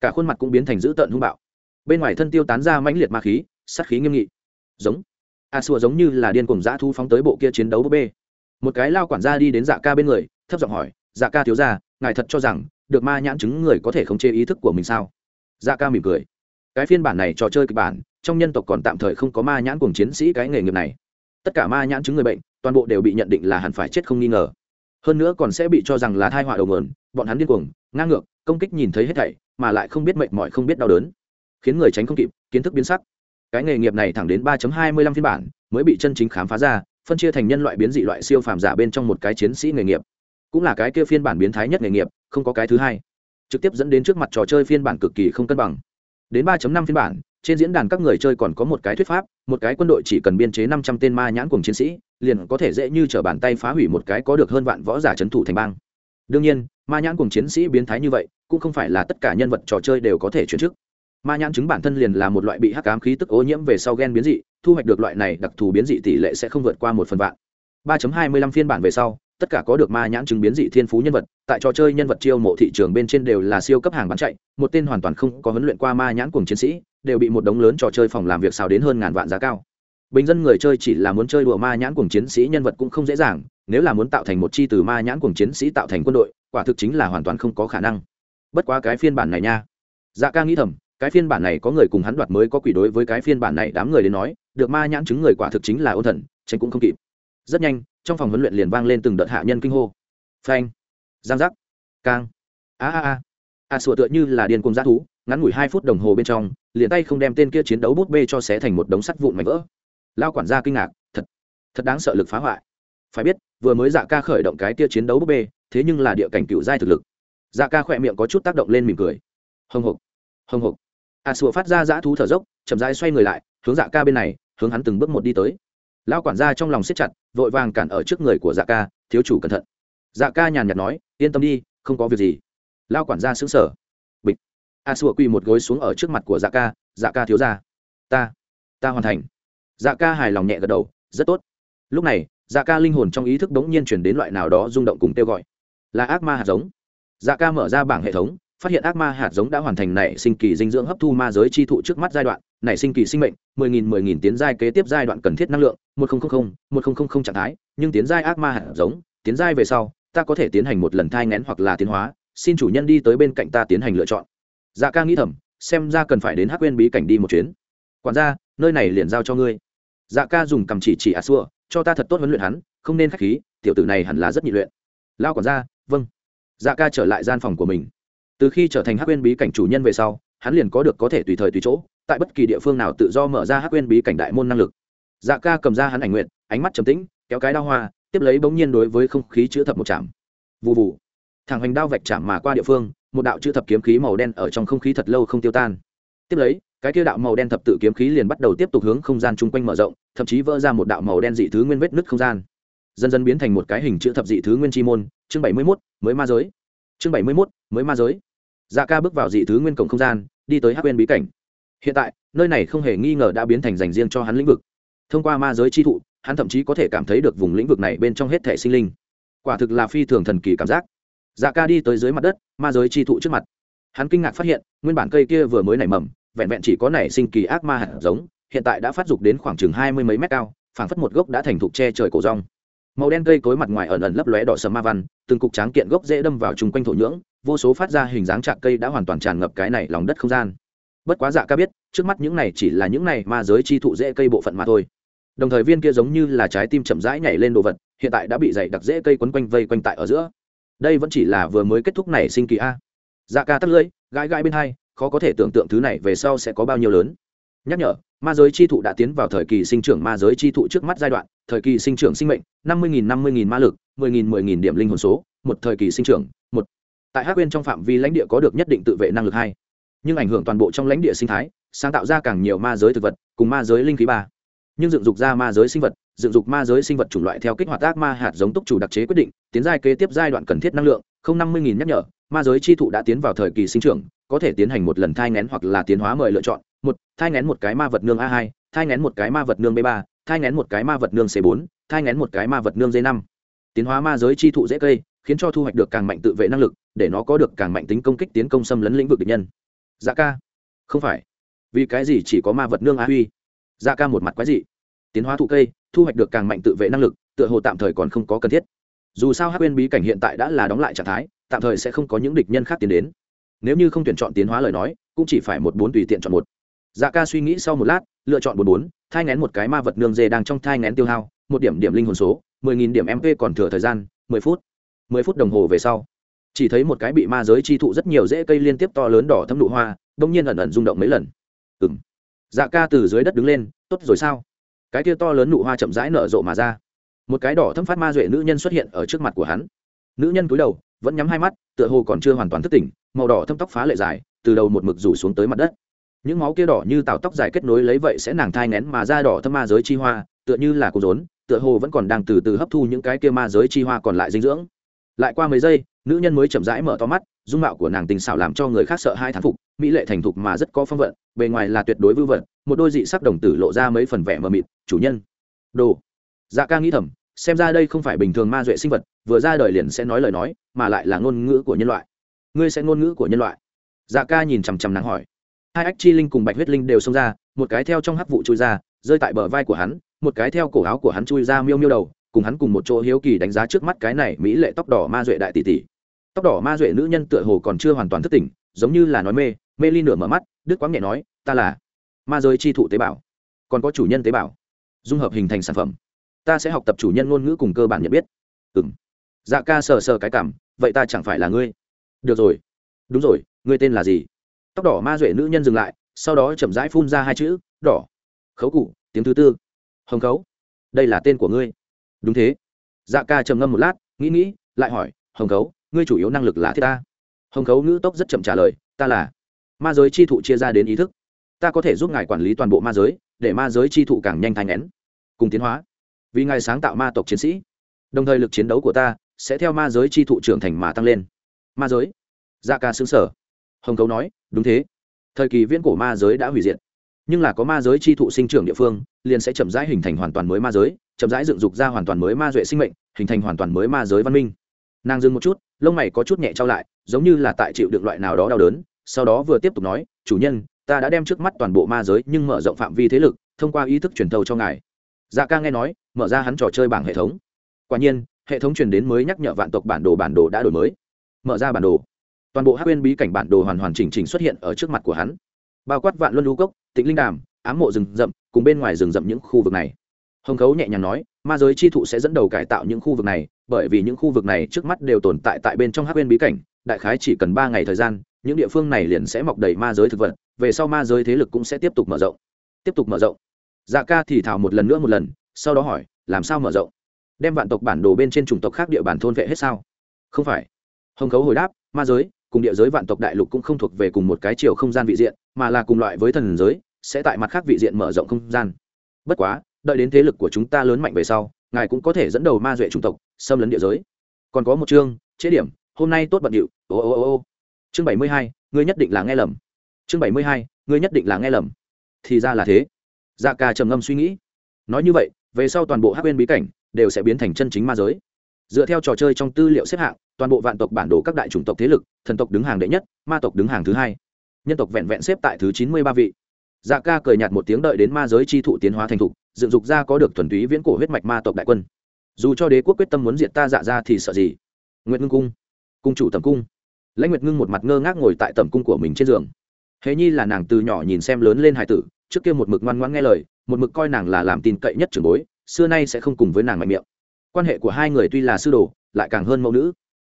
Cả khuôn mặt cũng biến thành dữ tợn hung bạo. Bên ngoài thân tiêu tán ra mãnh liệt ma khí, sát khí nghiêm nghị. Giống. A xua giống như là điên cùng dã thu phóng tới bộ kia chiến đấu búp bê một cái lao quản gia đi đến dạ ca bên người, thấp giọng hỏi dạ ca thiếu ra ngài thật cho rằng được ma nhãn chứng người có thể khống chế ý thức của mình sao? Dạ ca mỉm cười. Cái phiên bản này trò chơi kịch bản, trong nhân tộc còn tạm thời không có ma nhãn cùng chiến sĩ cái nghề nghiệp này. Tất cả ma nhãn chứng người bệnh, toàn bộ đều bị nhận định là hẳn phải chết không nghi ngờ. Hơn nữa còn sẽ bị cho rằng là thai họa đầu nguồn, bọn hắn điên cuồng, ngang ngược, công kích nhìn thấy hết thảy, mà lại không biết mệt mỏi, không biết đau đớn. Khiến người tránh không kịp, kiến thức biến sắc. Cái nghề nghiệp này thẳng đến 3.25 phiên bản mới bị chân chính khám phá ra phân chia thành nhân loại biến dị loại siêu phàm giả bên trong một cái chiến sĩ nghề nghiệp. Cũng là cái kia phiên bản biến thái nhất nghề nghiệp, không có cái thứ hai. Trực tiếp dẫn đến trước mặt trò chơi phiên bản cực kỳ không cân bằng. Đến 3.5 phiên bản, trên diễn đàn các người chơi còn có một cái thuyết pháp, một cái quân đội chỉ cần biên chế 500 tên ma nhãn cùng chiến sĩ, liền có thể dễ như trở bàn tay phá hủy một cái có được hơn vạn võ giả trấn thủ thành bang. Đương nhiên, ma nhãn cùng chiến sĩ biến thái như vậy, cũng không phải là tất cả nhân vật trò chơi đều có thể chuyển chức ma nhãn chứng bản thân liền là một loại bị hắc ám khí tức ô nhiễm về sau gen biến dị, thu hoạch được loại này đặc thù biến dị tỷ lệ sẽ không vượt qua một phần vạn. 3.25 phiên bản về sau, tất cả có được ma nhãn chứng biến dị thiên phú nhân vật, tại trò chơi nhân vật chiêu mộ thị trường bên trên đều là siêu cấp hàng bán chạy, một tên hoàn toàn không có huấn luyện qua ma nhãn cùng chiến sĩ, đều bị một đống lớn trò chơi phòng làm việc xào đến hơn ngàn vạn giá cao. Bình dân người chơi chỉ là muốn chơi đùa ma nhãn cùng chiến sĩ nhân vật cũng không dễ dàng, nếu là muốn tạo thành một chi từ ma nhãn cùng chiến sĩ tạo thành quân đội, quả thực chính là hoàn toàn không có khả năng. Bất quá cái phiên bản này nha. Dạ ca nghĩ thầm cái phiên bản này có người cùng hắn đoạt mới có quỷ đối với cái phiên bản này đám người đến nói, được ma nhãn chứng người quả thực chính là ôn thần, tránh cũng không kịp. Rất nhanh, trong phòng huấn luyện liền vang lên từng đợt hạ nhân kinh hô. Phanh, giang giác, cang, a a a. A sủa tựa như là điên cùng g thú, ngắn ngủi hai phút đồng hồ bên trong, liền tay không đem tên kia chiến đấu bút bê cho xé thành một đống sắt vụn mảnh vỡ. Lao quản gia kinh ngạc, thật thật đáng sợ lực phá hoại. Phải biết, vừa mới dạ ca khởi động cái kia chiến đấu bút bê, thế nhưng là địa cảnh cựu giai thực lực. Dạ ca khỏe miệng có chút tác động lên mỉm cười. Hồng hộc hồng hộc À, a Sùa phát ra dã thú thở dốc, chậm rãi xoay người lại, hướng dạ ca bên này, hướng hắn từng bước một đi tới. Lao quản gia trong lòng siết chặt, vội vàng cản ở trước người của dạ ca, thiếu chủ cẩn thận. Dạ ca nhàn nhạt nói, yên tâm đi, không có việc gì. Lao quản gia xứng sở bịch. À, a Sùa quỳ một gối xuống ở trước mặt của dạ ca dạ ca thiếu ra ta ta hoàn thành. Dạ ca hài lòng nhẹ gật đầu, rất tốt. Lúc này dạ ca linh hồn trong ý thức đống nhiên chuyển đến loại nào đó rung động cùng kêu gọi. Là ác ma hạt giống. Dạ ca mở ra bảng hệ thống phát hiện ác ma hạt giống đã hoàn thành nảy sinh kỳ dinh dưỡng hấp thu ma giới chi thụ trước mắt giai đoạn, nảy sinh kỳ sinh mệnh, mười nghìn mười nghìn tiến giai kế tiếp giai đoạn cần thiết năng lượng, một nghìn một nghìn trạng thái, nhưng tiến giai ác ma hạt giống, tiến giai về sau, ta có thể tiến hành một lần thai nghén hoặc là tiến hóa, xin chủ nhân đi tới bên cạnh ta tiến hành lựa chọn. Dạ ca nghĩ thầm, xem ra cần phải đến hắc nguyên bí cảnh đi một chuyến. Quản gia, nơi này liền giao cho ngươi. Dạ ca dùng cầm chỉ chỉ a xua, cho ta thật tốt huấn luyện hắn, không nên khách khí, tiểu tử này hẳn là rất nhị luyện. Lao quản gia vâng. Dạ ca trở lại gian phòng của mình từ khi trở thành hắc quên bí cảnh chủ nhân về sau, hắn liền có được có thể tùy thời tùy chỗ, tại bất kỳ địa phương nào tự do mở ra hắc quên bí cảnh đại môn năng lực. Dạ ca cầm ra hắn ảnh nguyện ánh mắt trầm tĩnh, kéo cái đao hoa, tiếp lấy bỗng nhiên đối với không khí chữ thập một chạm. Vụ vụ thằng hoành đao vạch chạm mà qua địa phương, một đạo chữ thập kiếm khí màu đen ở trong không khí thật lâu không tiêu tan. Tiếp lấy, cái kia đạo màu đen thập tự kiếm khí liền bắt đầu tiếp tục hướng không gian chung quanh mở rộng, thậm chí vỡ ra một đạo màu đen dị thứ nguyên vết nứt không gian. Dần dần biến thành một cái hình chữ thập dị thứ nguyên chi môn, chương bảy mươi mốt, mới ma giới. Chương bảy mươi mốt, mới ma giới dạ ca bước vào dị thứ nguyên cổng không gian, đi tới hát bên bí cảnh. Hiện tại, nơi này không hề nghi ngờ đã biến thành dành riêng cho hắn lĩnh vực. Thông qua ma giới chi thụ, hắn thậm chí có thể cảm thấy được vùng lĩnh vực này bên trong hết thể sinh linh. Quả thực là phi thường thần kỳ cảm giác. Dạ ca đi tới dưới mặt đất, ma giới chi thụ trước mặt. Hắn kinh ngạc phát hiện, nguyên bản cây kia vừa mới nảy mầm, vẹn vẹn chỉ có nảy sinh kỳ ác ma hạt giống, hiện tại đã phát dục đến khoảng chừng hai mươi mấy mét cao, phảng phất một gốc đã thành thục che trời cổ rong. Màu đen cây cối mặt ngoài ẩn ẩn lấp lóe đỏ sầm ma văn, từng cục tráng kiện gốc dễ đâm vào chung quanh thổ nhưỡng vô số phát ra hình dáng trạc cây đã hoàn toàn tràn ngập cái này lòng đất không gian. Bất quá dạ ca biết, trước mắt những này chỉ là những này ma giới chi thụ dễ cây bộ phận mà thôi. Đồng thời viên kia giống như là trái tim chậm rãi nhảy lên đồ vật, hiện tại đã bị dày đặc dễ cây quấn quanh vây quanh tại ở giữa. Đây vẫn chỉ là vừa mới kết thúc này sinh kỳ a. Dạ ca tắt lưỡi, gãi gãi bên hai, khó có thể tưởng tượng thứ này về sau sẽ có bao nhiêu lớn. Nhắc nhở, ma giới chi thụ đã tiến vào thời kỳ sinh trưởng ma giới chi thụ trước mắt giai đoạn, thời kỳ sinh trưởng sinh mệnh, năm mươi nghìn năm mươi nghìn ma lực, mười nghìn mười nghìn điểm linh hồn số, một thời kỳ sinh trưởng, một tại hát quên trong phạm vi lãnh địa có được nhất định tự vệ năng lực hai. Nhưng ảnh hưởng toàn bộ trong lãnh địa sinh thái, sáng tạo ra càng nhiều ma giới thực vật, cùng ma giới linh khí ba. Nhưng dựng dục ra ma giới sinh vật, dựng dục ma giới sinh vật chủng loại theo kích hoạt ác ma hạt giống túc chủ đặc chế quyết định, tiến giai kế tiếp giai đoạn cần thiết năng lượng, không năm mươi nghìn nhắc nhở, ma giới chi thụ đã tiến vào thời kỳ sinh trưởng, có thể tiến hành một lần thai ngén hoặc là tiến hóa mời lựa chọn. Một, thai ngén một cái ma vật nương a hai, thai ngén một cái ma vật nương b ba, thai ngén một cái ma vật nương c bốn, thai ngén một cái ma vật nương d năm. Tiến hóa ma giới chi thụ dễ cây, khiến cho thu hoạch được càng mạnh tự vệ năng lực để nó có được càng mạnh tính công kích tiến công xâm lấn lĩnh vực địch nhân. Dạ ca. Không phải. Vì cái gì chỉ có ma vật nương á huy? Dạ ca một mặt quái dị. Tiến hóa thụ cây, thu hoạch được càng mạnh tự vệ năng lực, tựa hồ tạm thời còn không có cần thiết. Dù sao hát quên bí cảnh hiện tại đã là đóng lại trạng thái, tạm thời sẽ không có những địch nhân khác tiến đến. Nếu như không tuyển chọn tiến hóa lời nói, cũng chỉ phải một bốn tùy tiện chọn một. Dạ ca suy nghĩ sau một lát, lựa chọn bốn bốn, thai ngén một cái ma vật nương dê đang trong thai ngén tiêu hao, một điểm điểm linh hồn số, mười nghìn điểm mp còn thừa thời gian, mười phút. Mười phút đồng hồ về sau chỉ thấy một cái bị ma giới chi thụ rất nhiều rễ cây liên tiếp to lớn đỏ thấm nụ hoa đông nhiên ẩn ẩn rung động mấy lần. Ừng dạ ca từ dưới đất đứng lên, tốt rồi sao? Cái kia to lớn nụ hoa chậm rãi nở rộ mà ra. Một cái đỏ thâm phát ma duệ nữ nhân xuất hiện ở trước mặt của hắn. Nữ nhân cúi đầu, vẫn nhắm hai mắt, tựa hồ còn chưa hoàn toàn thức tỉnh, màu đỏ thâm tóc phá lệ dài, từ đầu một mực rủ xuống tới mặt đất. Những máu kia đỏ như tào tóc dài kết nối lấy vậy sẽ nàng thai nén mà ra đỏ thâm ma giới chi hoa, tựa như là cô rốn, tựa hồ vẫn còn đang từ từ hấp thu những cái kia ma giới chi hoa còn lại dinh dưỡng. Lại qua mấy giây nữ nhân mới chậm rãi mở to mắt, dung mạo của nàng tình xảo làm cho người khác sợ hai thán phục, mỹ lệ thành thục mà rất có phong vận, bề ngoài là tuyệt đối vư vận một đôi dị sắc đồng tử lộ ra mấy phần vẻ mờ mịt, chủ nhân. Đồ. Dạ ca nghĩ thầm, xem ra đây không phải bình thường ma duệ sinh vật, vừa ra đời liền sẽ nói lời nói, mà lại là ngôn ngữ của nhân loại. Ngươi sẽ ngôn ngữ của nhân loại? Dạ ca nhìn chằm chằm nàng hỏi. Hai ách chi linh cùng bạch huyết linh đều xông ra, một cái theo trong hắc vụ chui ra, rơi tại bờ vai của hắn, một cái theo cổ áo của hắn chui ra miêu miêu đầu, cùng hắn cùng một chỗ hiếu kỳ đánh giá trước mắt cái này mỹ lệ tóc đỏ ma duệ đại tỷ tỷ tóc đỏ ma duệ nữ nhân tựa hồ còn chưa hoàn toàn thức tỉnh, giống như là nói mê mê ly nửa mở mắt đức quáng nhẹ nói, ta là ma giới chi thụ tế bào, còn có chủ nhân tế bào. Dung hợp hình thành sản phẩm. Ta sẽ học tập chủ nhân ngôn ngữ cùng cơ bản nhận biết. Ừ m dạ ca sờ sờ cái cảm, vậy ta chẳng phải là ngươi. Được rồi. Đúng rồi, ngươi tên là gì? Tóc đỏ ma duệ nữ nhân dừng lại, sau đó chậm rãi phun ra hai chữ, đỏ. Khấu cụ, tiếng thứ tư. Hồng khấu. Đây là tên của ngươi. Đúng thế. Dạ ca trầm ngâm một lát, nghĩ nghĩ, lại hỏi, hồng khấu ngươi chủ yếu năng lực là thiết ta. Hồng khấu ngữ tốc rất chậm trả lời, ta là. Ma giới chi thụ chia ra đến ý thức. Ta có thể giúp ngài quản lý toàn bộ ma giới, để ma giới chi thụ càng nhanh thanh nén. Cùng tiến hóa. Vì ngài sáng tạo ma tộc chiến sĩ. Đồng thời lực chiến đấu của ta sẽ theo ma giới chi thụ trưởng thành mà tăng lên. Ma giới. Dạ ca xứng sở. Hồng khấu nói, đúng thế. Thời kỳ viễn cổ ma giới đã hủy diệt. Nhưng là có ma giới chi thụ sinh trưởng địa phương, liền sẽ chậm rãi hình thành hoàn toàn mới ma giới, chậm rãi dựng dục ra hoàn toàn mới ma duệ sinh mệnh, hình thành hoàn toàn mới ma giới văn minh. Nàng dừng một chút lông mày có chút nhẹ trao lại, giống như là tại chịu được loại nào đó đau đớn, sau đó vừa tiếp tục nói, chủ nhân, ta đã đem trước mắt toàn bộ ma giới nhưng mở rộng phạm vi thế lực, thông qua ý thức truyền thầu cho ngài. Dạ ca nghe nói, mở ra hắn trò chơi bảng hệ thống. Quả nhiên, hệ thống truyền đến mới nhắc nhở vạn tộc bản đồ bản đồ đã đổi mới. Mở ra bản đồ. Toàn bộ hát quên bí cảnh bản đồ hoàn hoàn chỉnh chỉnh xuất hiện ở trước mặt của hắn. Bao quát vạn luân lũ cốc, tịnh linh đàm, ám mộ rừng rậm, cùng bên ngoài rừng rậm những khu vực này. Hồng khấu nhẹ nhàng nói ma giới chi thụ sẽ dẫn đầu cải tạo những khu vực này, bởi vì những khu vực này trước mắt đều tồn tại tại bên trong hát bên bí cảnh, đại khái chỉ cần ba ngày thời gian, những địa phương này liền sẽ mọc đầy ma giới thực vật, về sau ma giới thế lực cũng sẽ tiếp tục mở rộng. Tiếp tục mở rộng. Dạ ca thì thảo một lần nữa một lần, sau đó hỏi, làm sao mở rộng? Đem vạn tộc bản đồ bên trên chủng tộc khác địa bàn thôn vệ hết sao? Không phải. Hồng khấu hồi đáp, ma giới, cùng địa giới vạn tộc đại lục cũng không thuộc về cùng một cái chiều không gian vị diện, mà là cùng loại với thần giới, sẽ tại mặt khác vị diện mở rộng không gian. Bất quá đợi đến thế lực của chúng ta lớn mạnh về sau, ngài cũng có thể dẫn đầu ma duệ chủng tộc, xâm lấn địa giới. Còn có một chương chế điểm, hôm nay tốt bận điệu, ô ô ô ô. Chương bảy mươi hai, ngươi nhất định là nghe lầm. Chương bảy mươi hai, ngươi nhất định là nghe lầm. Thì ra là thế. Dạ ca trầm ngâm suy nghĩ. Nói như vậy, về sau toàn bộ hát bên bí cảnh đều sẽ biến thành chân chính ma giới. Dựa theo trò chơi trong tư liệu xếp hạng, toàn bộ vạn tộc bản đồ các đại chủng tộc thế lực, thần tộc đứng hàng đệ nhất, ma tộc đứng hàng thứ hai. Nhân tộc vẹn vẹn xếp tại thứ chín mươi ba vị dạ ca cười nhạt một tiếng đợi đến ma giới chi thụ tiến hóa thành thục, dựng dục ra có được thuần túy viễn cổ huyết mạch ma tộc đại quân. Dù cho đế quốc quyết tâm muốn diệt ta dạ ra thì sợ gì? Nguyệt ngưng cung cung chủ tầm cung. Lãnh nguyệt ngưng một mặt ngơ ngác ngồi tại tầm cung của mình trên giường. Hễ nhi là nàng từ nhỏ nhìn xem lớn lên hải tử, trước kia một mực ngoan ngoãn nghe lời, một mực coi nàng là làm tin cậy nhất trưởng bối, xưa nay sẽ không cùng với nàng mạnh miệng. Quan hệ của hai người tuy là sư đồ, lại càng hơn mẫu nữ.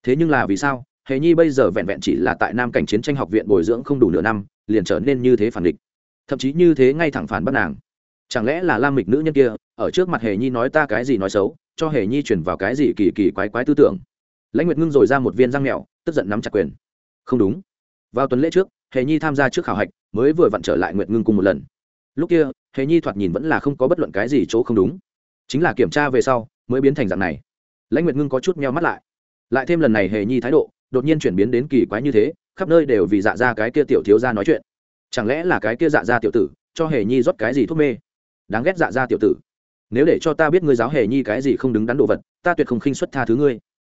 Thế nhưng là vì sao, hề nhi bây giờ vẹn vẹn chỉ là tại nam cảnh chiến tranh học viện bồi dưỡng không đủ nửa năm, liền trở nên như thế phản địch? Thậm chí như thế ngay thẳng phản bắt nàng. Chẳng lẽ là lam mịch nữ nhân kia, ở trước mặt hề nhi nói ta cái gì nói xấu, cho hề nhi chuyển vào cái gì kỳ kỳ quái quái tư tưởng. Lãnh nguyệt ngưng rồi ra một viên răng mèo, tức giận nắm chặt quyền. Không đúng. Vào tuần lễ trước, hề nhi tham gia trước khảo hạch, mới vừa vặn trở lại nguyệt ngưng cùng một lần. Lúc kia, hề nhi thoạt nhìn vẫn là không có bất luận cái gì chỗ không đúng. Chính là kiểm tra về sau, mới biến thành dạng này. Lãnh nguyệt ngưng có chút meo mắt lại. Lại thêm lần này hề nhi thái độ, đột nhiên chuyển biến đến kỳ quái như thế, khắp nơi đều vì dạ ra cái kia tiểu thiếu ra nói chuyện chẳng lẽ là cái kia dạ ra tiểu tử, cho hề nhi rót cái gì thuốc mê? Đáng ghét dạ ra tiểu tử. Nếu để cho ta biết ngươi giáo hề nhi cái gì không đứng đắn đồ vật, ta tuyệt không khinh xuất tha thứ ngươi.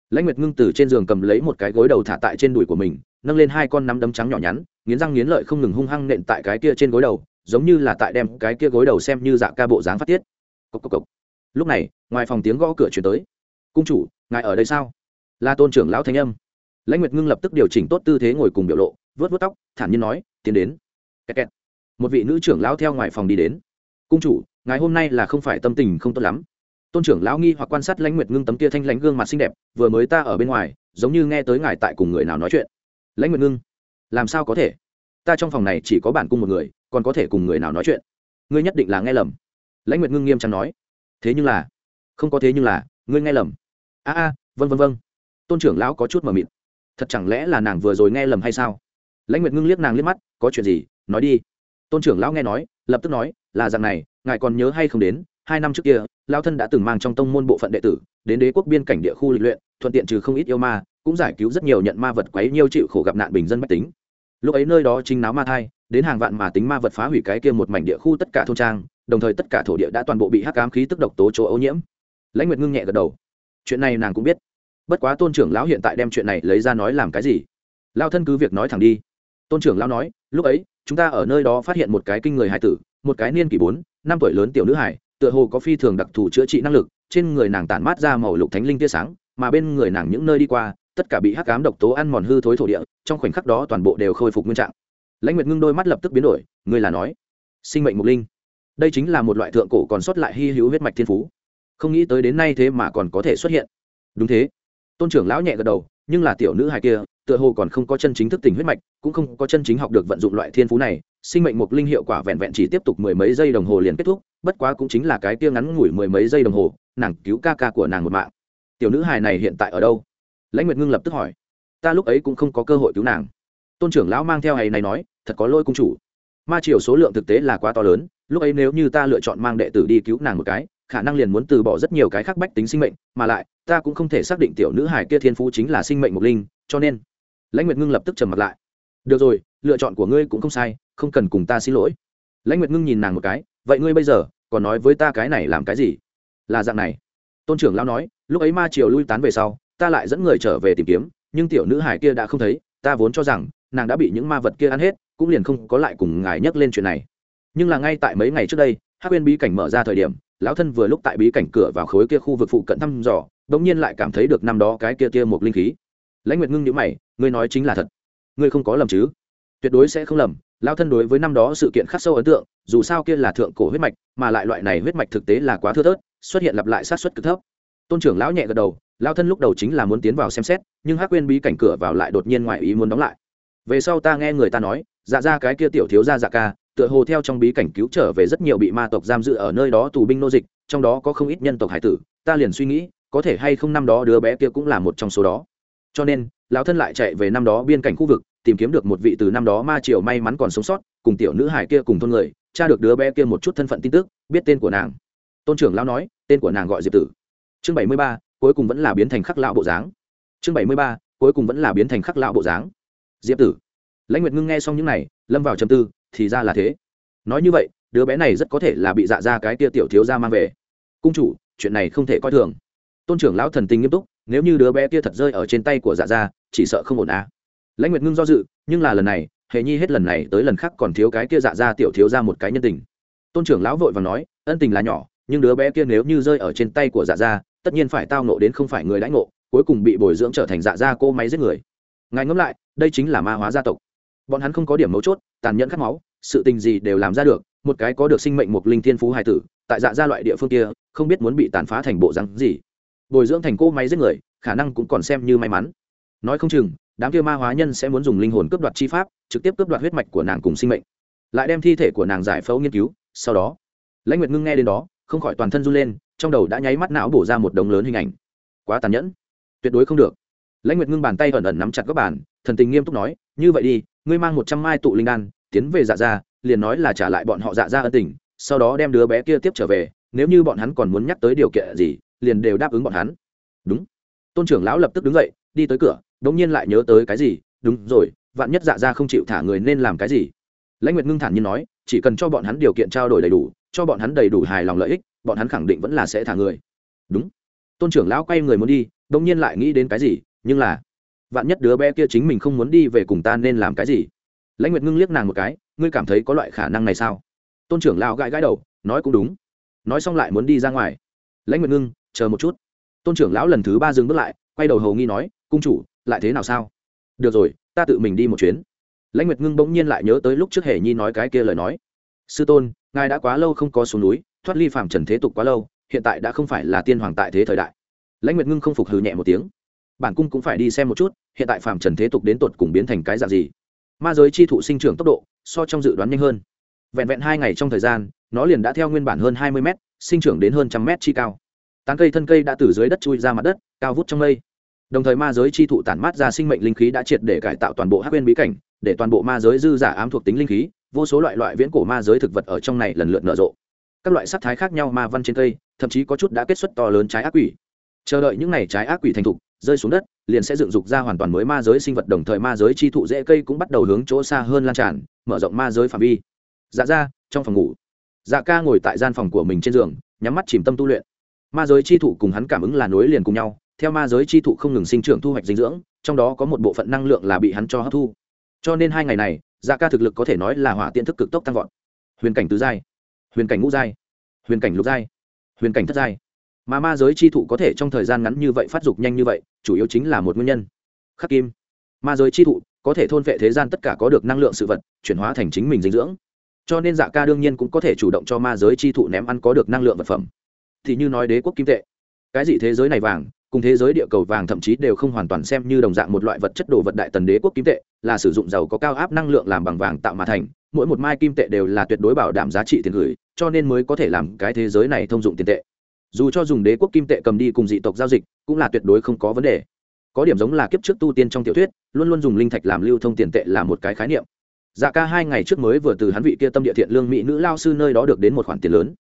Lãnh nguyệt ngưng từ trên giường cầm lấy một cái gối đầu thả tại trên đùi của mình, nâng lên hai con nắm đấm trắng nhỏ nhắn, nghiến răng nghiến lợi không ngừng hung hăng nện tại cái kia trên gối đầu, giống như là tại đem cái kia gối đầu xem như dạ ca bộ dáng phát tiết. Cốc cốc cốc. lúc này, ngoài phòng tiếng gõ cửa chuyển tới. Cung chủ, ngài ở đây sao? Là tôn trưởng lão thanh âm. Lãnh nguyệt ngưng lập tức điều chỉnh tốt tư thế ngồi cùng biểu lộ vớt vớt tóc, thản nhiên nói, tiến đến kẹt kẹt. một vị nữ trưởng lão theo ngoài phòng đi đến. Cung chủ, ngài hôm nay là không phải tâm tình không tốt lắm. Tôn trưởng lão nghi hoặc quan sát lãnh nguyệt ngưng tấm kia thanh lãnh gương mặt xinh đẹp, vừa mới ta ở bên ngoài, giống như nghe tới ngài tại cùng người nào nói chuyện. Lãnh nguyệt ngưng, làm sao có thể? Ta trong phòng này chỉ có bản cung một người, còn có thể cùng người nào nói chuyện? Ngươi nhất định là nghe lầm. Lãnh nguyệt ngưng nghiêm trang nói. Thế nhưng là, không có thế nhưng là, ngươi nghe lầm. A a vân vân vân tôn trưởng lão có chút mờ mịt. Thật chẳng lẽ là nàng vừa rồi nghe lầm hay sao? Lãnh nguyệt ngưng liếc nàng liếc mắt, có chuyện gì? Nói đi. Tôn trưởng lão nghe nói, lập tức nói, là rằng này, ngài còn nhớ hay không đến, hai năm trước kia lao thân đã từng mang trong tông môn bộ phận đệ tử, đến đế quốc biên cảnh địa khu lịch luyện, thuận tiện trừ không ít yêu ma, cũng giải cứu rất nhiều nhận ma vật quấy nhiêu chịu khổ gặp nạn bình dân bách tính. Lúc ấy nơi đó chính náo ma thai, đến hàng vạn mà tính ma vật phá hủy cái kia một mảnh địa khu tất cả thôn trang, đồng thời tất cả thổ địa đã toàn bộ bị hắc ám khí tức độc tố chỗ ô nhiễm. Lãnh nguyệt ngưng nhẹ gật đầu. Chuyện này nàng cũng biết. Bất quá tôn trưởng lão hiện tại đem chuyện này lấy ra nói làm cái gì? Lao thân cứ việc nói thẳng đi tôn trưởng lão nói, lúc ấy, chúng ta ở nơi đó phát hiện một cái kinh người hải tử, một cái niên kỷ bốn, năm tuổi lớn tiểu nữ hải, tựa hồ có phi thường đặc thù chữa trị năng lực, trên người nàng tản mát ra màu lục thánh linh tia sáng, mà bên người nàng những nơi đi qua, tất cả bị hắc ám độc tố ăn mòn hư thối thổ địa, trong khoảnh khắc đó toàn bộ đều khôi phục nguyên trạng. Lãnh nguyệt ngưng đôi mắt lập tức biến đổi người là nói, sinh mệnh mục linh. Đây chính là một loại thượng cổ còn sót lại hy hữu huyết mạch thiên phú. Không nghĩ tới đến nay thế mà còn có thể xuất hiện. Đúng thế. Tôn trưởng lão nhẹ gật đầu, nhưng là tiểu nữ hài kia tựa hồ còn không có chân chính thức tỉnh huyết mạch, cũng không có chân chính học được vận dụng loại thiên phú này, sinh mệnh mục linh hiệu quả vẹn vẹn chỉ tiếp tục mười mấy giây đồng hồ liền kết thúc, bất quá cũng chính là cái kia ngắn ngủi mười mấy giây đồng hồ, nàng cứu ca ca của nàng một mạng. Tiểu nữ hài này hiện tại ở đâu? Lãnh nguyệt ngưng lập tức hỏi. Ta lúc ấy cũng không có cơ hội cứu nàng. Tôn trưởng lão mang theo hay này nói, thật có lỗi cung chủ. Ma triều số lượng thực tế là quá to lớn, lúc ấy nếu như ta lựa chọn mang đệ tử đi cứu nàng một cái, khả năng liền muốn từ bỏ rất nhiều cái khác bách tính sinh mệnh, mà lại, ta cũng không thể xác định tiểu nữ hài kia thiên phú chính là sinh mệnh mục linh, cho nên lãnh nguyệt ngưng lập tức trầm mặt lại. Được rồi, lựa chọn của ngươi cũng không sai, không cần cùng ta xin lỗi. Lãnh nguyệt ngưng nhìn nàng một cái, vậy ngươi bây giờ còn nói với ta cái này làm cái gì? Là dạng này. Tôn trưởng lão nói, lúc ấy ma triều lui tán về sau, ta lại dẫn người trở về tìm kiếm, nhưng tiểu nữ hải kia đã không thấy, ta vốn cho rằng nàng đã bị những ma vật kia ăn hết, cũng liền không có lại cùng ngài nhắc lên chuyện này. Nhưng là ngay tại mấy ngày trước đây, hắc quên bí cảnh mở ra thời điểm, lão thân vừa lúc tại bí cảnh cửa vào khối kia khu vực phụ cận thăm dò, bỗng nhiên lại cảm thấy được năm đó cái kia kia một linh khí. Lãnh nguyệt ngưng nhữ mày ngươi nói chính là thật. Ngươi không có lầm chứ? Tuyệt đối sẽ không lầm, lão thân đối với năm đó sự kiện khắc sâu ấn tượng, dù sao kia là thượng cổ huyết mạch, mà lại loại này huyết mạch thực tế là quá thưa thớt, xuất hiện lặp lại sát xuất cực thấp. Tôn trưởng lão nhẹ gật đầu, lão thân lúc đầu chính là muốn tiến vào xem xét, nhưng hắc quên bí cảnh cửa vào lại đột nhiên ngoại ý muốn đóng lại. Về sau ta nghe người ta nói dạ ra cái kia tiểu thiếu gia dạ ca, tựa hồ theo trong bí cảnh cứu trở về rất nhiều bị ma tộc giam giữ ở nơi đó tù binh nô dịch, trong đó có không ít nhân tộc hải tử, ta liền suy nghĩ, có thể hay không năm đó đứa bé kia cũng là một trong số đó cho nên, lão thân lại chạy về năm đó biên cảnh khu vực, tìm kiếm được một vị từ năm đó ma triều may mắn còn sống sót, cùng tiểu nữ hải kia cùng thôn người cha được đứa bé kia một chút thân phận tin tức, biết tên của nàng. Tôn trưởng lão nói, tên của nàng gọi diệp tử. Chương bảy mươi ba, cuối cùng vẫn là biến thành khắc lão bộ dáng. Chương bảy mươi ba, cuối cùng vẫn là biến thành khắc lão bộ dáng. Diệp tử. Lãnh nguyệt ngưng nghe xong những này, lâm vào trầm tư, thì ra là thế. Nói như vậy, đứa bé này rất có thể là bị dạ ra cái tia tiểu thiếu ra mang về. Cung chủ, chuyện này không thể coi thường. Tôn trưởng lão thần tình nghiêm túc nếu như đứa bé kia thật rơi ở trên tay của dạ ra chỉ sợ không ổn á. Lãnh nguyệt ngưng do dự, nhưng là lần này, hề nhi hết lần này tới lần khác còn thiếu cái kia dạ ra tiểu thiếu ra một cái nhân tình. Tôn trưởng lão vội và nói, ân tình là nhỏ, nhưng đứa bé kia nếu như rơi ở trên tay của dạ ra tất nhiên phải tao nộ đến không phải người lãnh ngộ, cuối cùng bị bồi dưỡng trở thành dạ ra cô máy giết người. Ngài ngẫm lại, đây chính là ma hóa gia tộc. Bọn hắn không có điểm mấu chốt, tàn nhẫn khát máu, sự tình gì đều làm ra được, một cái có được sinh mệnh một linh thiên phú hài tử, tại dạ gia loại địa phương kia, không biết muốn bị tàn phá thành bộ rắn gì bồi dưỡng thành cô máy giết người, khả năng cũng còn xem như may mắn. Nói không chừng, đám kia ma hóa nhân sẽ muốn dùng linh hồn cướp đoạt chi pháp, trực tiếp cướp đoạt huyết mạch của nàng cùng sinh mệnh. Lại đem thi thể của nàng giải phẫu nghiên cứu, sau đó, lãnh nguyệt ngưng nghe đến đó, không khỏi toàn thân run lên, trong đầu đã nháy mắt não bổ ra một đống lớn hình ảnh. Quá tàn nhẫn. Tuyệt đối không được. Lãnh nguyệt ngưng bàn tay ẩn ẩn nắm chặt các bàn, thần tình nghiêm túc nói, như vậy đi, ngươi mang một trăm mai tụ linh đan, tiến về dạ gia, liền nói là trả lại bọn họ dạ gia ân tình, sau đó đem đứa bé kia tiếp trở về, nếu như bọn hắn còn muốn nhắc tới điều kiện gì liền đều đáp ứng bọn hắn. Đúng. Tôn trưởng lão lập tức đứng dậy, đi tới cửa đống nhiên lại nhớ tới cái gì, đúng rồi, vạn nhất dạ gia không chịu thả người nên làm cái gì? Lãnh nguyệt ngưng thản nhiên nói, chỉ cần cho bọn hắn điều kiện trao đổi đầy đủ, cho bọn hắn đầy đủ hài lòng lợi ích, bọn hắn khẳng định vẫn là sẽ thả người. Đúng. Tôn trưởng lão quay người muốn đi đống nhiên lại nghĩ đến cái gì, nhưng là, vạn nhất đứa bé kia chính mình không muốn đi về cùng ta nên làm cái gì? Lãnh nguyệt ngưng liếc nàng một cái, ngươi cảm thấy có loại khả năng này sao? Tôn trưởng lão gãi gãi đầu, nói cũng đúng. Nói xong lại muốn đi ra ngoài. Lãnh nguyệt ngưng chờ một chút. Tôn trưởng lão lần thứ ba dừng bước lại, quay đầu hầu nghi nói, cung chủ, lại thế nào sao? Được rồi, ta tự mình đi một chuyến. Lãnh nguyệt ngưng bỗng nhiên lại nhớ tới lúc trước hề nhi nói cái kia lời nói. Sư tôn, ngài đã quá lâu không có xuống núi, thoát ly phạm trần thế tục quá lâu, hiện tại đã không phải là tiên hoàng tại thế thời đại. Lãnh nguyệt ngưng không phục hừ nhẹ một tiếng. Bản cung cũng phải đi xem một chút, hiện tại phạm trần thế tục đến tột cùng biến thành cái dạng gì? Ma giới chi thụ sinh trưởng tốc độ, so trong dự đoán nhanh hơn. Vẹn vẹn hai ngày trong thời gian, nó liền đã theo nguyên bản hơn hai mươi m sinh trưởng đến hơn trăm m chi cao tán cây thân cây đã từ dưới đất chui ra mặt đất, cao vút trong mây. Đồng thời ma giới chi thụ tản mát ra sinh mệnh linh khí đã triệt để cải tạo toàn bộ hắc bên bí cảnh, để toàn bộ ma giới dư giả ám thuộc tính linh khí, vô số loại loại viễn cổ ma giới thực vật ở trong này lần lượt nở rộ. Các loại sắc thái khác nhau ma văn trên cây, thậm chí có chút đã kết xuất to lớn trái ác quỷ. Chờ đợi những n à y trái ác quỷ thành thục, rơi xuống đất, liền sẽ dựng dục ra hoàn toàn mới ma giới sinh vật, đồng thời ma giới chi thụ dễ cây cũng bắt đầu hướng chỗ xa hơn lan tràn, mở rộng ma giới phạm vi. Dạ ra, trong phòng ngủ. Dạ ca ngồi tại gian phòng của mình trên giường, nhắm mắt chìm tâm tu luyện ma giới chi thụ cùng hắn cảm ứng là nối liền cùng nhau, theo ma giới chi thụ không ngừng sinh trưởng thu hoạch dinh dưỡng, trong đó có một bộ phận năng lượng là bị hắn cho hấp thu. Cho nên hai ngày này dạ ca thực lực có thể nói là hỏa tiện thức cực tốc tăng vọt. Huyền cảnh tứ giai, huyền cảnh ngũ giai, huyền cảnh lục giai, huyền cảnh thất giai. Mà ma giới chi thụ có thể trong thời gian ngắn như vậy phát dục nhanh như vậy, chủ yếu chính là một nguyên nhân. Khắc kim. Ma giới chi thụ có thể thôn vệ thế gian tất cả có được năng lượng sự vật, chuyển hóa thành chính mình dinh dưỡng. Cho nên dạ ca đương nhiên cũng có thể chủ động cho ma giới chi thụ ném ăn có được năng lượng vật phẩm thì như nói đế quốc kim tệ. Cái gì thế giới này vàng, cùng thế giới địa cầu vàng thậm chí đều không hoàn toàn xem như đồng dạng một loại vật chất đồ vật đại tần đế quốc kim tệ, là sử dụng dầu có cao áp năng lượng làm bằng vàng tạo mà thành, mỗi một mai kim tệ đều là tuyệt đối bảo đảm giá trị tiền gửi, cho nên mới có thể làm cái thế giới này thông dụng tiền tệ. Dù cho dùng đế quốc kim tệ cầm đi cùng dị tộc giao dịch, cũng là tuyệt đối không có vấn đề. Có điểm giống là kiếp trước tu tiên trong tiểu thuyết, luôn luôn dùng linh thạch làm lưu thông tiền tệ là một cái khái niệm. Dạ ca hai ngày trước mới vừa từ hắn vị kia tâm địa thiện lương mỹ nữ lao sư nơi đó được đến một khoản tiền lớn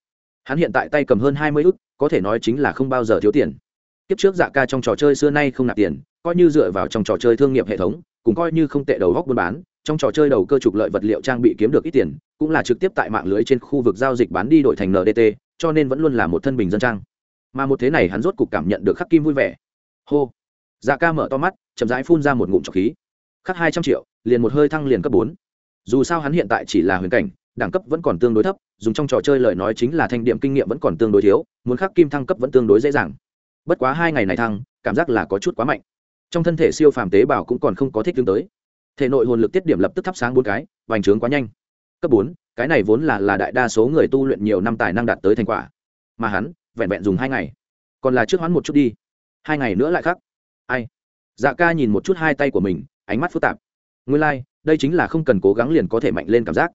hắn hiện tại tay cầm hơn hai mươi ức, có thể nói chính là không bao giờ thiếu tiền. Kiếp trước dạ ca trong trò chơi xưa nay không nạp tiền, coi như dựa vào trong trò chơi thương nghiệp hệ thống, cũng coi như không tệ đầu góc buôn bán, trong trò chơi đầu cơ trục lợi vật liệu trang bị kiếm được ít tiền, cũng là trực tiếp tại mạng lưới trên khu vực giao dịch bán đi đổi thành ndt cho nên vẫn luôn là một thân bình dân trang. Mà một thế này hắn rốt cục cảm nhận được khắc kim vui vẻ. Hô! Dạ ca mở to mắt, chậm rãi phun ra một ngụm trọc khí. Khắc hai trăm triệu, liền một hơi thăng liền cấp bốn. Dù sao hắn hiện tại chỉ là huyền cảnh đẳng cấp vẫn còn tương đối thấp dùng trong trò chơi lời nói chính là thanh điểm kinh nghiệm vẫn còn tương đối thiếu muốn khắc kim thăng cấp vẫn tương đối dễ dàng. Bất quá hai ngày này thăng cảm giác là có chút quá mạnh. Trong thân thể siêu phàm tế bào cũng còn không có thích tương tới. Thể nội hồn lực tiết điểm lập tức thắp sáng bốn cái vành trướng quá nhanh. Cấp bốn cái này vốn là là đại đa số người tu luyện nhiều năm tài năng đạt tới thành quả. Mà hắn vẹn vẹn dùng hai ngày. Còn là trước hoãn một chút đi. Hai ngày nữa lại khác. Ai? Dạ ca nhìn một chút hai tay của mình ánh mắt phức tạp. Nguyên lai、like, đây chính là không cần cố gắng liền có thể mạnh lên cảm giác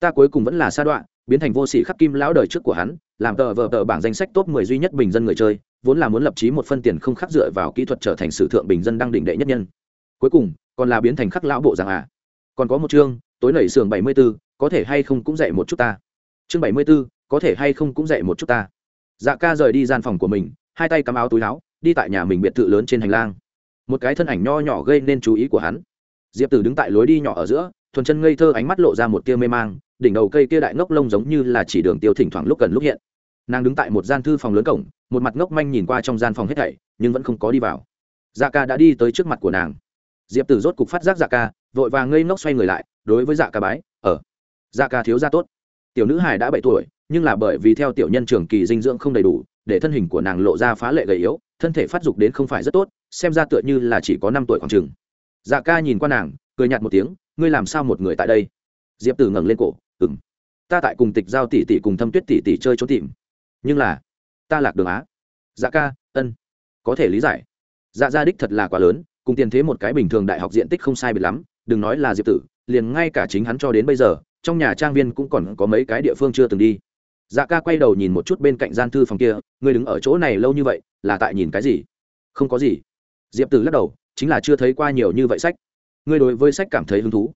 ta cuối cùng vẫn là sa đoạn, biến thành vô sĩ khắc kim lão đời trước của hắn, làm tờ vờ tờ bảng danh sách top mười duy nhất bình dân người chơi, vốn là muốn lập trí một phân tiền không khắc dựa vào kỹ thuật trở thành sử thượng bình dân đăng đỉnh đệ nhất nhân. Cuối cùng, còn là biến thành khắc lão bộ dạng à. Còn có một chương, tối nảy sườn bảy mươi b ố có thể hay không cũng dạy một chút ta. Chương bảy mươi b ố có thể hay không cũng dạy một chút ta. Dạ ca rời đi gian phòng của mình, hai tay cắm áo túi áo, đi tại nhà mình biệt thự lớn trên hành lang. Một cái thân ảnh nho nhỏ gây nên chú ý của hắn. Diệp tử đứng tại lối đi nhỏ ở giữa, thuần chân ngây thơ, ánh mắt lộ ra một tia mê mang đỉnh đầu cây kia đại ngốc lông giống như là chỉ đường tiêu thỉnh thoảng lúc gần lúc hiện. Nàng đứng tại một gian thư phòng lớn cổng, một mặt ngốc manh nhìn qua trong gian phòng hết thảy, nhưng vẫn không có đi vào. Dạ ca đã đi tới trước mặt của nàng. Diệp tử rốt cục phát giác dạ ca, vội vàng ngây ngốc xoay người lại, đối với dạ ca bái ở dạ ca thiếu ra tốt. Tiểu nữ hải đã bảy tuổi, nhưng là bởi vì theo tiểu nhân trường kỳ dinh dưỡng không đầy đủ, để thân hình của nàng lộ ra phá lệ gầy yếu, thân thể phát dục đến không phải rất tốt, xem ra tựa như là chỉ có năm tuổi khoảng chừng. Dạ ca nhìn qua nàng, cười nhạt một tiếng, ngươi làm sao một người tại đây? Diệp tử ngẩng lên cổ ừng ta tại cùng tịch giao tỷ tỷ cùng thâm tuyết tỷ tỷ chơi trốn tìm. Nhưng là, ta lạc đường á. Dạ ca, ân. Có thể lý giải. Dạ gia đích thật là quá lớn, cùng tiền thế một cái bình thường đại học diện tích không sai biệt lắm, đừng nói là diệp tử, liền ngay cả chính hắn cho đến bây giờ, trong nhà trang viên cũng còn có mấy cái địa phương chưa từng đi. Dạ ca quay đầu nhìn một chút bên cạnh gian thư phòng kia ngươi đứng ở chỗ này lâu như vậy, là tại nhìn cái gì? Không có gì. Diệp tử lắc đầu, chính là chưa thấy qua nhiều như vậy sách. Ngươi đối với sách cảm thấy hứng thú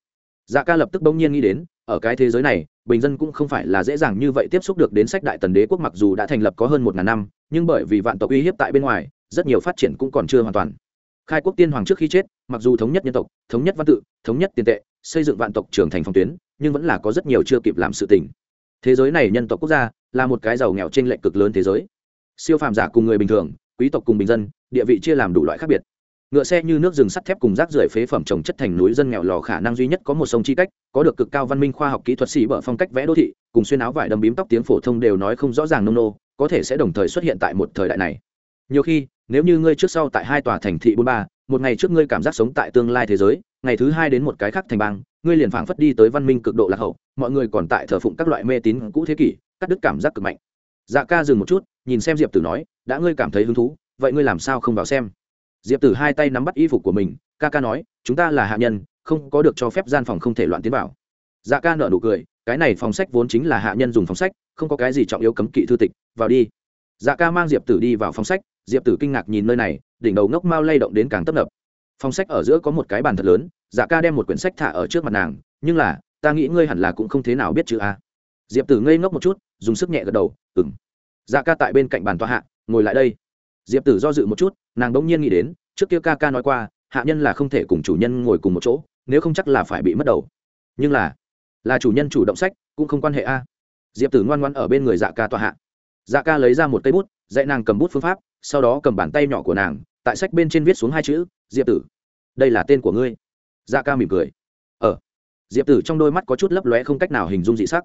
dạ ca lập tức bỗng nhiên nghĩ đến, ở cái thế giới này, bình dân cũng không phải là dễ dàng như vậy tiếp xúc được đến sách đại tần đế quốc mặc dù đã thành lập có hơn một ngàn năm, nhưng bởi vì vạn tộc uy hiếp tại bên ngoài, rất nhiều phát triển cũng còn chưa hoàn toàn. Khai quốc tiên hoàng trước khi chết, mặc dù thống nhất nhân tộc, thống nhất văn tự, thống nhất tiền tệ, xây dựng vạn tộc trưởng thành phòng tuyến, nhưng vẫn là có rất nhiều chưa kịp làm sự tình. Thế giới này nhân tộc quốc gia là một cái giàu nghèo chênh lệch cực lớn thế giới. Siêu phàm giả cùng người bình thường, quý tộc cùng bình dân, địa vị chia làm đủ loại khác biệt ngựa xe như nước rừng sắt thép cùng rác rưởi phế phẩm trồng chất thành núi dân nghèo lò khả năng duy nhất có một sông chi cách, có được cực cao văn minh khoa học kỹ thuật sĩ bở phong cách vẽ đô thị, cùng xuyên áo vải đầm bím tóc tiếng phổ thông đều nói không rõ ràng nông nô, có thể sẽ đồng thời xuất hiện tại một thời đại này. Nhiều khi, nếu như ngươi trước sau tại hai tòa thành thị bốn ba, một ngày trước ngươi cảm giác sống tại tương lai thế giới, ngày thứ hai đến một cái khác thành bang, ngươi liền phảng phất đi tới văn minh cực độ lạc hậu, mọi người còn tại thờ phụng các loại mê tín cũ thế kỷ, cắt đứt cảm giác cực mạnh. Dạ ca dừng một chút, nhìn xem diệp tử nói, đã ngươi cảm thấy hứng thú, vậy ngươi làm sao không vào xem? Diệp tử hai tay nắm bắt y phục của mình, ca ca nói, chúng ta là hạ nhân, không có được cho phép gian phòng không thể loạn tiến vào. Dạ ca nợ nụ cười, cái này phòng sách vốn chính là hạ nhân dùng phòng sách, không có cái gì trọng yếu cấm kỵ thư tịch, vào đi. Dạ ca mang diệp tử đi vào phòng sách, diệp tử kinh ngạc nhìn nơi này, đỉnh đầu ngốc mau lay động đến càng tấp nập. Phòng sách ở giữa có một cái bàn thật lớn dạ ca đem một quyển sách thả ở trước mặt nàng, nhưng là, ta nghĩ ngươi hẳn là cũng không thế nào biết chữ a. Diệp tử ngây ngốc một chút, dùng sức nhẹ gật đầu ừng dạ ca tại bên cạnh bàn tòa hạ, ngồi lại đây diệp tử do dự một chút, nàng bỗng nhiên nghĩ đến, trước kia ca ca nói qua, hạ nhân là không thể cùng chủ nhân ngồi cùng một chỗ, nếu không chắc là phải bị mất đầu. Nhưng là là chủ nhân chủ động sách, cũng không quan hệ a. Diệp tử ngoan ngoan ở bên người dạ ca tòa hạ. Dạ ca lấy ra một cây bút, dạy nàng cầm bút phương pháp, sau đó cầm bàn tay nhỏ của nàng, tại sách bên trên viết xuống hai chữ, diệp tử, đây là tên của ngươi. Dạ ca mỉm cười. Ờ. Diệp tử trong đôi mắt có chút lấp lóe không cách nào hình dung dị sắc.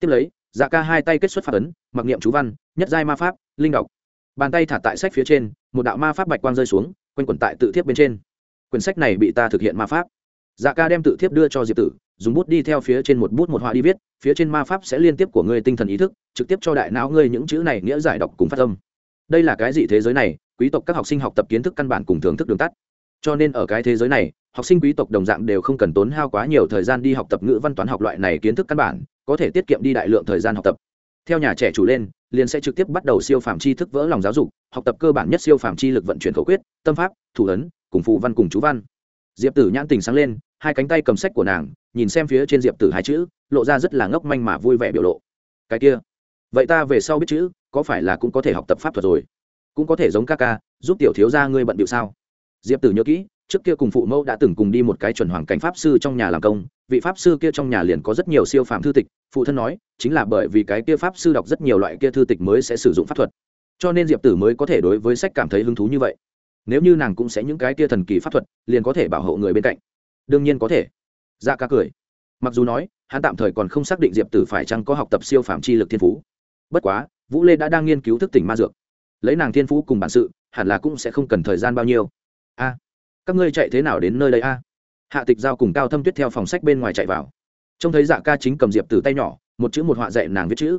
Tiếp lấy dạ ca hai tay kết xuất pháp ấn, mặc niệm chú văn, nhất giai ma pháp, linh đọc bàn tay thả tại sách phía trên, một đạo ma pháp bạch quang rơi xuống, quanh quẩn tại tự thiếp bên trên. Quyển sách này bị ta thực hiện ma pháp. Dạ ca đem tự thiếp đưa cho diệp tử, dùng bút đi theo phía trên một bút một họa đi viết, phía trên ma pháp sẽ liên tiếp của ngươi tinh thần ý thức, trực tiếp cho đại não ngươi những chữ này nghĩa giải đọc cùng phát âm. Đây là cái gì thế giới này? Quý tộc các học sinh học tập kiến thức căn bản cùng thưởng thức đường tắt. Cho nên ở cái thế giới này, học sinh quý tộc đồng dạng đều không cần tốn hao quá nhiều thời gian đi học tập ngữ văn toán học loại này kiến thức căn bản, có thể tiết kiệm đi đại lượng thời gian học tập. Theo nhà trẻ chủ lên liền sẽ trực tiếp bắt đầu siêu phạm tri thức vỡ lòng giáo dục, học tập cơ bản nhất siêu phạm tri lực vận chuyển khẩu quyết, tâm pháp, thủ ấn, cùng phù văn cùng chú văn. Diệp tử nhãn tình sáng lên, hai cánh tay cầm sách của nàng, nhìn xem phía trên diệp tử hai chữ, lộ ra rất là ngốc manh mà vui vẻ biểu lộ. Cái kia, vậy ta về sau biết chữ, có phải là cũng có thể học tập pháp thuật rồi? Cũng có thể giống ca ca, giúp tiểu thiếu gia ngươi bận điệu sao? Diệp tử nhớ kỹ trước kia cùng phụ mẫu đã từng cùng đi một cái chuẩn hoàng cảnh pháp sư trong nhà làm công, vị pháp sư kia trong nhà liền có rất nhiều siêu phàm thư tịch, phụ thân nói, chính là bởi vì cái kia pháp sư đọc rất nhiều loại kia thư tịch mới sẽ sử dụng pháp thuật. Cho nên diệp tử mới có thể đối với sách cảm thấy hứng thú như vậy. Nếu như nàng cũng sẽ những cái kia thần kỳ pháp thuật, liền có thể bảo hộ người bên cạnh. Đương nhiên có thể. Ra ca cười. Mặc dù nói, hắn tạm thời còn không xác định diệp tử phải chăng có học tập siêu phạm chi lực thiên phú. Bất quá, vũ lê đã đang nghiên cứu thức tỉnh ma dược. Lấy nàng thiên phú cùng bản sự, hẳn là cũng sẽ không cần thời gian bao nhiêu. A các ngươi chạy thế nào đến nơi đây a? Hạ tịch giao cùng cao thâm tuyết theo phòng sách bên ngoài chạy vào. Trông thấy dạ ca chính cầm diệp từ tay nhỏ, một chữ một họa dạy nàng viết chữ.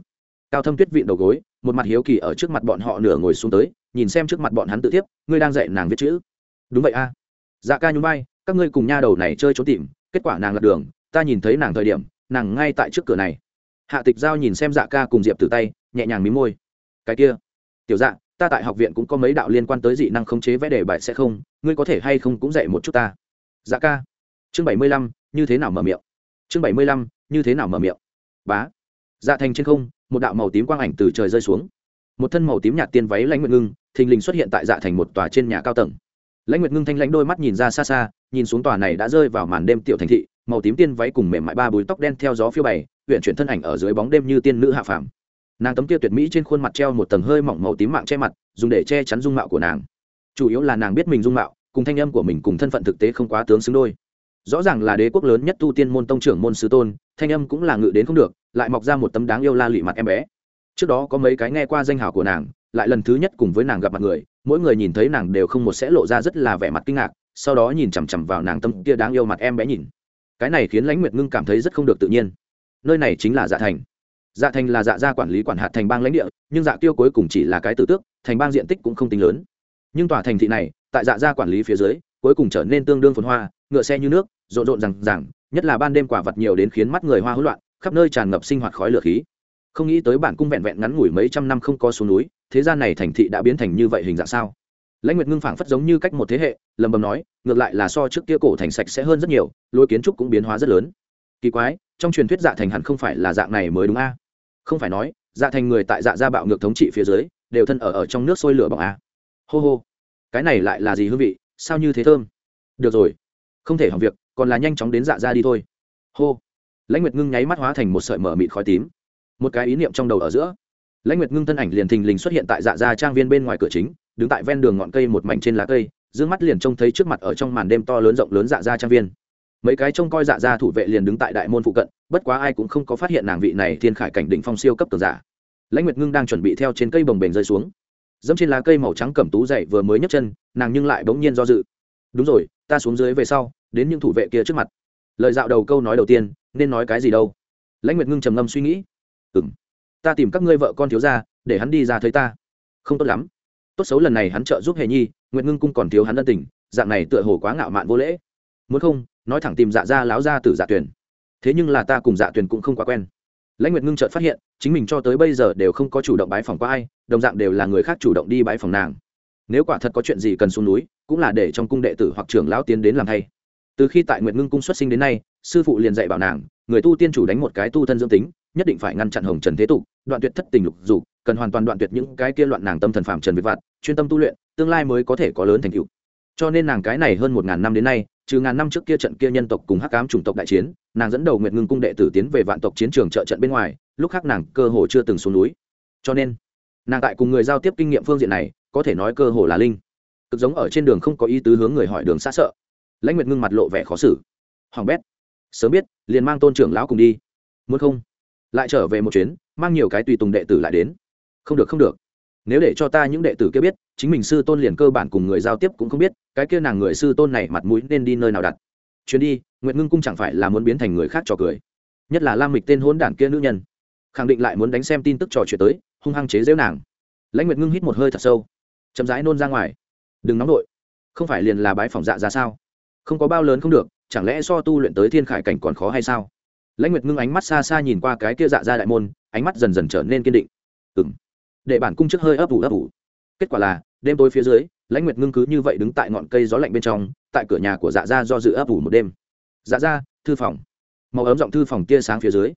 Cao thâm tuyết vịn đầu gối, một mặt hiếu kỳ ở trước mặt bọn họ nửa ngồi xuống tới, nhìn xem trước mặt bọn hắn tự tiếp ngươi đang dạy nàng viết chữ. Đúng vậy a. Dạ ca nhún vai, các ngươi cùng nha đầu này chơi trốn tìm, kết quả nàng lật đường, ta nhìn thấy nàng thời điểm, nàng ngay tại trước cửa này. Hạ tịch giao nhìn xem dạ ca cùng diệp từ tay, nhẹ nhàng mí môi. Cái kia. Tiểu dạ ta tại học viện cũng có mấy đạo liên quan tới dị năng khống chế vẽ đề bài sẽ không? Ngươi có thể hay không cũng dạy một chút ta? Dạ ca. Chương bảy mươi lăm, như thế nào mở miệng? Chương bảy mươi lăm, như thế nào mở miệng? Bá. Dạ thành trên không, một đạo màu tím quang ảnh từ trời rơi xuống. Một thân màu tím nhạt tiên váy lãnh nguyệt ngưng, thình lình xuất hiện tại dạ thành một tòa trên nhà cao tầng. Lãnh nguyệt ngưng thanh lãnh đôi mắt nhìn ra xa xa, nhìn xuống tòa này đã rơi vào màn đêm tiểu thành thị, màu tím tiên váy cùng mềm mại ba búi tóc đen theo gió phiêu bày huyện chuyển thân ảnh ở dưới bóng đêm như tiên nữ hạ phàm nàng tấm kia tuyệt mỹ trên khuôn mặt treo một tầng hơi mỏng màu tím mạng che mặt, dùng để che chắn dung mạo của nàng. Chủ yếu là nàng biết mình dung mạo, cùng thanh âm của mình cùng thân phận thực tế không quá tướng xứng đôi. Rõ ràng là đế quốc lớn nhất tu tiên môn tông trưởng môn sư tôn, thanh âm cũng là ngự đến không được, lại mọc ra một tấm đáng yêu la lụy mặt em bé. Trước đó có mấy cái nghe qua danh hào của nàng, lại lần thứ nhất cùng với nàng gặp mặt người, mỗi người nhìn thấy nàng đều không một sẽ lộ ra rất là vẻ mặt kinh ngạc, sau đó nhìn chằm chằm vào nàng tâm kia đáng yêu mặt em bé nhìn. Cái này khiến lãnh nguyệt ngưng cảm thấy rất không được tự nhiên. Nơi này chính là dạ thành dạ thành là dạ gia quản lý quản hạt thành bang lãnh địa, nhưng dạ tiêu cuối cùng chỉ là cái tử tước, thành bang diện tích cũng không tính lớn. Nhưng tòa thành thị này, tại dạ gia quản lý phía dưới, cuối cùng trở nên tương đương phồn hoa, ngựa xe như nước, rộn rộn rằng rằng nhất là ban đêm quả vật nhiều đến khiến mắt người hoa hỗn loạn, khắp nơi tràn ngập sinh hoạt khói lửa khí. Không nghĩ tới bản cung vẹn vẹn ngắn ngủi mấy trăm năm không có xuống núi, thế gian này thành thị đã biến thành như vậy hình dạng sao? Lãnh nguyệt ngưng phảng phất giống như cách một thế hệ lầm bầm nói, ngược lại là so trước kia cổ thành sạch sẽ hơn rất nhiều, lối kiến trúc cũng biến hóa rất lớn. Kỳ quái trong truyền thuyết dạ thành hẳn không phải là dạng này mới đúng a? Không phải nói dạ thành người tại dạ gia bạo ngược thống trị phía dưới, đều thân ở ở trong nước sôi lửa bỏng a. Hô hô. Cái này lại là gì hương vị? Sao như thế thơm? Được rồi. Không thể hỏng việc, còn là nhanh chóng đến dạ ra đi thôi. Hô. Lãnh nguyệt ngưng nháy mắt hóa thành một sợi mở mịt khói tím. Một cái ý niệm trong đầu ở giữa. Lãnh nguyệt ngưng thân ảnh liền thình lình xuất hiện tại dạ ra trang viên bên ngoài cửa chính, đứng tại ven đường ngọn cây một mảnh trên lá cây d mắt liền trông thấy trước mặt ở trong màn đêm to lớn rộng lớn dạ ra trang viên mấy cái trông coi dạ ra thủ vệ liền đứng tại đại môn phụ cận, bất quá ai cũng không có phát hiện nàng vị này thiên khải cảnh đỉnh phong siêu cấp tường giả. Lãnh nguyệt ngưng đang chuẩn bị theo trên cây bồng bềnh rơi xuống. Dẫm trên lá cây màu trắng cẩm tú dậy vừa mới nhấc chân, nàng nhưng lại bỗng nhiên do dự. Đúng rồi, ta xuống dưới về sau, đến những thủ vệ kia trước mặt. Lời dạo đầu câu nói đầu tiên, nên nói cái gì đâu? Lãnh nguyệt ngưng trầm ngâm suy nghĩ. Ừ m ta tìm các ngươi vợ con thiếu ra để hắn đi ra thấy ta. Không tốt lắm. Tốt xấu lần này hắn trợ giúp hề nhi, nguyệt ngưng cung còn thiếu hắn ân tình, dạng này tựa hồ quá ngạo mạn vô lễ muốn không, nói thẳng tìm dạ ra láo ra từ dạ tuyển thế nhưng là ta cùng dạ tuyển cũng không quá quen. Lãnh nguyệt ngưng chợt phát hiện, chính mình cho tới bây giờ đều không có chủ động bái phòng qua ai, đồng dạng đều là người khác chủ động đi bái phòng nàng. Nếu quả thật có chuyện gì cần xuống núi, cũng là để trong cung đệ tử hoặc trưởng lão tiến đến làm thay. Từ khi tại nguyệt ngưng cung xuất sinh đến nay, sư phụ liền dạy bảo nàng, người tu tiên chủ đánh một cái tu thân dương tính, nhất định phải ngăn chặn hồng trần thế tục, đoạn tuyệt thất tình lục dục, cần hoàn toàn đoạn tuyệt những cái kia loạn nàng tâm thần phạm trần việt vặt, chuyên tâm tu luyện, tương lai mới có thể có lớn thành tựu. Cho nên nàng cái này hơn một ngàn năm đến nay trừ ngàn năm trước kia trận kia nhân tộc cùng hắc cám chủng tộc đại chiến, nàng dẫn đầu nguyệt ngưng cung đệ tử tiến về vạn tộc chiến trường trợ trận bên ngoài, lúc khác nàng cơ hồ chưa từng xuống núi. Cho nên, nàng tại cùng người giao tiếp kinh nghiệm phương diện này, có thể nói cơ hồ là linh. Cực giống ở trên đường không có ý tứ hướng người hỏi đường xa sợ. Lãnh nguyệt ngưng mặt lộ vẻ khó xử. Hoàng bét, sớm biết, liền mang tôn trưởng lão cùng đi. Muốn không? Lại trở về một chuyến, mang nhiều cái tùy tùng đệ tử lại đến. Không được không được nếu để cho ta những đệ tử kia biết, chính mình sư tôn liền cơ bản cùng người giao tiếp cũng không biết, cái kia nàng người sư tôn này mặt mũi nên đi nơi nào đặt? Chuyến đi, nguyệt ngưng cung chẳng phải là muốn biến thành người khác trò cười. Nhất là lam mịch tên hôn đản kia nữ nhân. Khẳng định lại muốn đánh xem tin tức trò chuyện tới, hung hăng chế giễu nàng. Lãnh nguyệt ngưng hít một hơi thật sâu. Chậm rãi nôn ra ngoài. Đừng nóng nổi không phải liền là bái phỏng dạ ra sao? Không có bao lớn không được, chẳng lẽ so tu luyện tới thiên khải cảnh còn khó hay sao? Lãnh nguyệt ngưng ánh mắt xa xa nhìn qua cái kia dạ ra đại môn, ánh mắt dần dần trở nên kiên định. Ừng để bản cung trước hơi ấp ủ ấp ủ. Kết quả là, đêm tối phía dưới, lãnh nguyệt ngưng cứ như vậy đứng tại ngọn cây gió lạnh bên trong, tại cửa nhà của dạ Gia do dự ấp ủ một đêm. Dạ Gia, thư phòng. Màu ấm giọng thư phòng tia sáng phía dưới.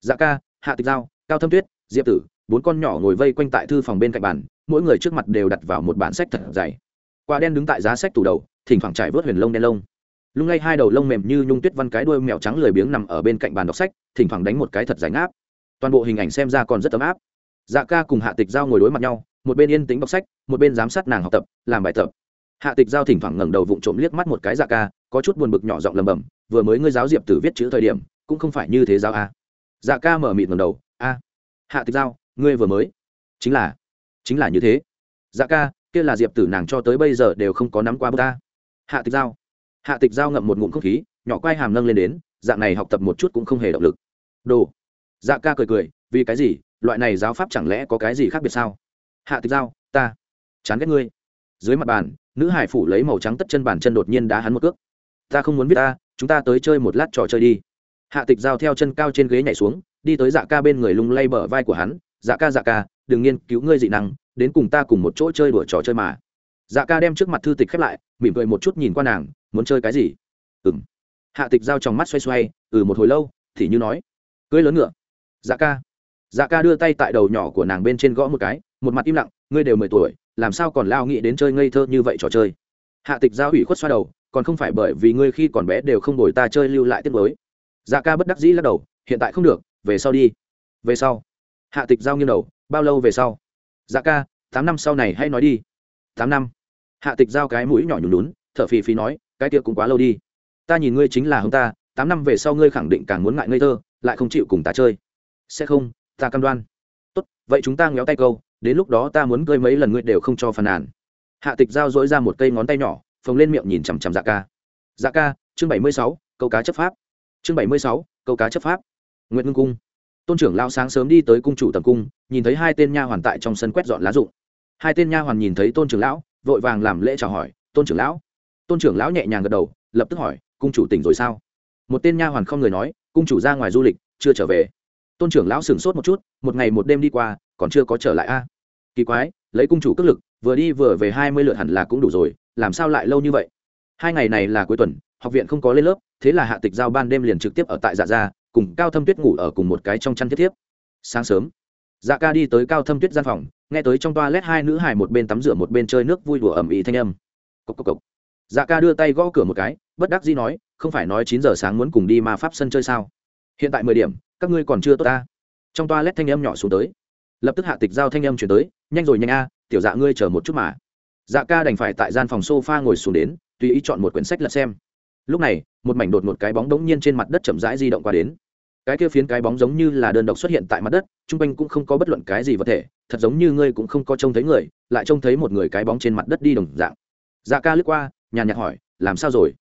Dạ ca, hạ tịch giao, cao thâm tuyết, diệp tử, bốn con nhỏ ngồi vây quanh tại thư phòng bên cạnh bàn, mỗi người trước mặt đều đặt vào một bản sách thật dày. Quả đen đứng tại giá sách tủ đầu, thỉnh thoảng trải vớt huyền lông đen lông. Lung lay hai đầu lông mềm như nhung tuyết văn cái đuôi mèo trắng lười biếng nằm ở bên cạnh bàn đọc sách, thỉnh thoảng đánh một cái thật dài áp toàn bộ hình ảnh xem ra còn rất ấm áp dạ ca cùng hạ tịch giao ngồi đối mặt nhau, một bên yên tĩnh bọc sách, một bên giám sát nàng học tập, làm bài tập. Hạ tịch giao thỉnh thoảng ngẩng đầu vụng trộm liếc mắt một cái dạ ca, có chút buồn bực nhỏ giọng lầm bầm vừa mới ngươi giáo diệp tử viết chữ thời điểm, cũng không phải như thế giáo a. Dạ ca mở mịt ngầm đầu, a, hạ tịch giao, ngươi vừa mới. Chính là chính là như thế. Dạ ca, kia là diệp tử nàng cho tới bây giờ đều không có nắm qua bờ ta. Hạ tịch giao. Hạ tịch giao ngậm một ngụm không khí, nhỏ quai hàm nâng lên đến, dạng này học tập một chút cũng không hề động lực. Đồ. Dạ ca cười cười, vì cái gì? Loại này giáo pháp chẳng lẽ có cái gì khác biệt sao? Hạ tịch giao, ta chán ghét ngươi. Dưới mặt bàn, nữ hải phủ lấy màu trắng tất chân bàn chân đột nhiên đá hắn một cước. Ta không muốn biết ta, chúng ta tới chơi một lát trò chơi đi. Hạ tịch giao theo chân cao trên ghế nhảy xuống, đi tới dạ ca bên người lung lay bờ vai của hắn. Dạ ca dạ ca, đừng nghiên cứu ngươi dị năng, đến cùng ta cùng một chỗ chơi đùa trò chơi mà. Dạ ca đem trước mặt thư tịch khép lại, mỉm cười một chút nhìn qua nàng, muốn chơi cái gì? Ừ m hạ tịch giao trong mắt xoay xoay ừ một hồi lâu, thì như nói, cưới lớn ngựa. Dạ ca dạ ca đưa tay tại đầu nhỏ của nàng bên trên gõ một cái, một mặt im lặng, ngươi đều mười tuổi, làm sao còn lao nghĩ đến chơi ngây thơ như vậy trò chơi? Hạ tịch giao ủy khuất xoa đầu, còn không phải bởi vì ngươi khi còn bé đều không đổi ta chơi lưu lại tiết mới. Dạ ca bất đắc dĩ lắc đầu, hiện tại không được, về sau đi. Về sau? Hạ tịch giao nghiêng đầu, bao lâu về sau? Dạ ca, tám năm sau này hãy nói đi. Tám năm? Hạ tịch giao cái mũi nhỏ nhùn lún thở phì phì nói, cái tiệc cũng quá lâu đi. Ta nhìn ngươi chính là hông ta, tám năm về sau ngươi khẳng định càng muốn ngại ngây thơ, lại không chịu cùng ta chơi. Sẽ không ta cam đoan. Tốt, vậy chúng ta ngéo tay câu, đến lúc đó ta muốn cơi mấy lần ngươi đều không cho phàn nàn. Hạ tịch giao dỗi ra một cây ngón tay nhỏ, phồng lên miệng nhìn chằm chằm dạ ca. Dạ ca, chương bảy mươi sáu, câu cá chấp pháp. Chương bảy mươi sáu, câu cá chấp pháp. Nguyễn ngưng cung. Tôn trưởng lao sáng sớm đi tới cung chủ tầm cung, nhìn thấy hai tên nha hoàn tại trong sân quét dọn lá rụng. Hai tên nha hoàn nhìn thấy tôn trưởng lão, vội vàng làm lễ chào hỏi, tôn trưởng lão. Tôn trưởng lão nhẹ nhàng gật đầu, lập tức hỏi, cung chủ tỉnh rồi sao? Một tên nha hoàn không người nói, cung chủ ra ngoài du lịch, chưa trở về tôn trưởng lão sửng sốt một chút, một ngày một đêm đi qua, còn chưa có trở lại a. À, kỳ quái, lấy cung chủ cất lực, vừa đi vừa về hai mươi lượt hẳn là cũng đủ rồi, làm sao lại lâu như vậy? Hai ngày này là cuối tuần, học viện không có lên lớp, thế là hạ tịch giao ban đêm liền trực tiếp ở tại dạ gia, cùng cao thâm tuyết ngủ ở cùng một cái trong chăn thiết thiếp. Sáng sớm dạ ca đi tới cao thâm tuyết gian phòng, nghe tới trong toa lét hai nữ hải một bên tắm rửa một bên chơi nước vui đùa ẩm ý thanh âm. Cốc cốc cốc. dạ ca đưa tay gõ cửa một cái, bất đắc dĩ nói, không phải nói chín giờ sáng muốn cùng đi ma pháp sân chơi sao? Hiện tại mười điểm các ngươi còn chưa tốt ta. Trong toa lét thanh âm nhỏ xuống tới. Lập tức hạ tịch giao thanh âm chuyển tới, nhanh rồi nhanh a, tiểu dạ ngươi chờ một chút mà. Dạ ca đành phải tại gian phòng sofa ngồi xuống đến, tùy ý chọn một quyển sách lật xem. Lúc này, một mảnh đột một cái bóng đống nhiên trên mặt đất chậm rãi di động qua đến. Cái kia phiến cái bóng giống như là đơn độc xuất hiện tại mặt đất, chung quanh cũng không có bất luận cái gì vật thể, thật giống như ngươi cũng không có trông thấy người, lại trông thấy một người cái bóng trên mặt đất đi đồng dạng. Dạ ca lướt qua, nhàn nhạt hỏi, làm sao rồi?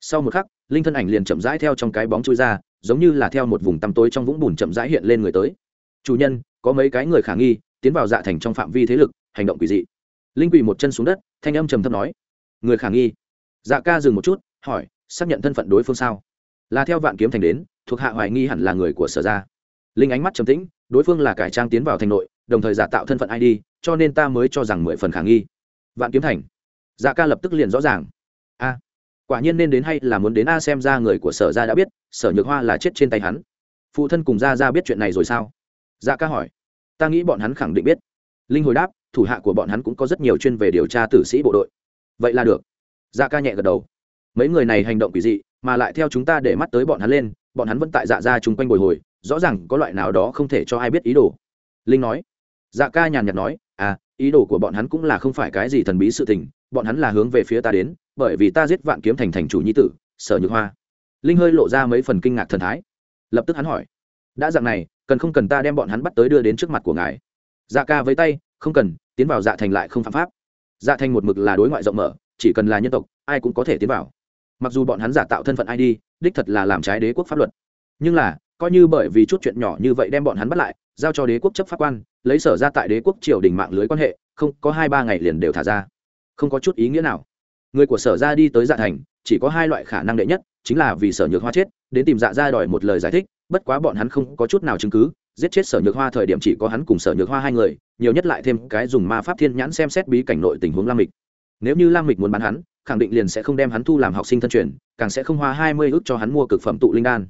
Sau một khắc linh thân ảnh liền chậm rãi theo trong cái bóng chui ra, giống như là theo một vùng tăm tối trong vũng bùn chậm rãi hiện lên người tới. Chủ nhân, có mấy cái người khả nghi, tiến vào dạ thành trong phạm vi thế lực, hành động quỷ dị. Linh quỳ một chân xuống đất, thanh âm trầm thấp nói. Người khả nghi. Dạ ca dừng một chút, hỏi, xác nhận thân phận đối phương sao? Là theo vạn kiếm thành đến, thuộc hạ hoài nghi hẳn là người của sở gia. Linh ánh mắt trầm tĩnh, đối phương là cải trang tiến vào thành nội, đồng thời giả tạo thân phận id cho nên ta mới cho rằng mười phần khả nghi. Vạn kiếm thành. Dạ ca lập tức liền rõ ràng. A quả nhiên nên đến hay là muốn đến a xem ra người của sở gia đã biết, sở nhược hoa là chết trên tay hắn. Phụ thân cùng gia gia biết chuyện này rồi sao? Gia ca hỏi. Ta nghĩ bọn hắn khẳng định biết. Linh hồi đáp, thủ hạ của bọn hắn cũng có rất nhiều chuyên về điều tra tử sĩ bộ đội. Vậy là được. Gia ca nhẹ gật đầu. Mấy người này hành động quỷ dị, mà lại theo chúng ta để mắt tới bọn hắn lên, bọn hắn vẫn tại dạ ra chung quanh bồi hồi, rõ ràng có loại nào đó không thể cho ai biết ý đồ. Linh nói. Dạ ca nhàn nhạt nói à ý đồ của bọn hắn cũng là không phải cái gì thần bí sự tình, bọn hắn là hướng về phía ta đến bởi vì ta giết vạn kiếm thành thành chủ nhi tử, sở nhược hoa. Linh hơi lộ ra mấy phần kinh ngạc thần thái. Lập tức hắn hỏi, đã dạng này, cần không cần ta đem bọn hắn bắt tới đưa đến trước mặt của ngài? Dạ ca với tay, không cần, tiến vào dạ thành lại không phạm pháp. Dạ thành một mực là đối ngoại rộng mở, chỉ cần là nhân tộc, ai cũng có thể tiến vào. Mặc dù bọn hắn giả tạo thân phận id đích thật là làm trái đế quốc pháp luật. Nhưng là, coi như bởi vì chút chuyện nhỏ như vậy đem bọn hắn bắt lại, giao cho đế quốc chấp pháp quan, lấy sở ra tại đế quốc triều đình mạng lưới quan hệ, không, có hai ba ngày liền đều thả ra. Không có chút ý nghĩa nào người của sở ra đi tới dạ thành, chỉ có hai loại khả năng đệ nhất, chính là vì sở nhược hoa chết, đến tìm dạ ra đòi một lời giải thích, bất quá bọn hắn không có chút nào chứng cứ, giết chết sở nhược hoa thời điểm chỉ có hắn cùng sở nhược hoa hai người, nhiều nhất lại thêm cái dùng ma pháp thiên nhãn xem xét bí cảnh nội tình huống lam mịch. Nếu như lam mịch muốn bán hắn, khẳng định liền sẽ không đem hắn thu làm học sinh thân truyền, càng sẽ không hoa hai mươi ước cho hắn mua cực phẩm tụ linh đan.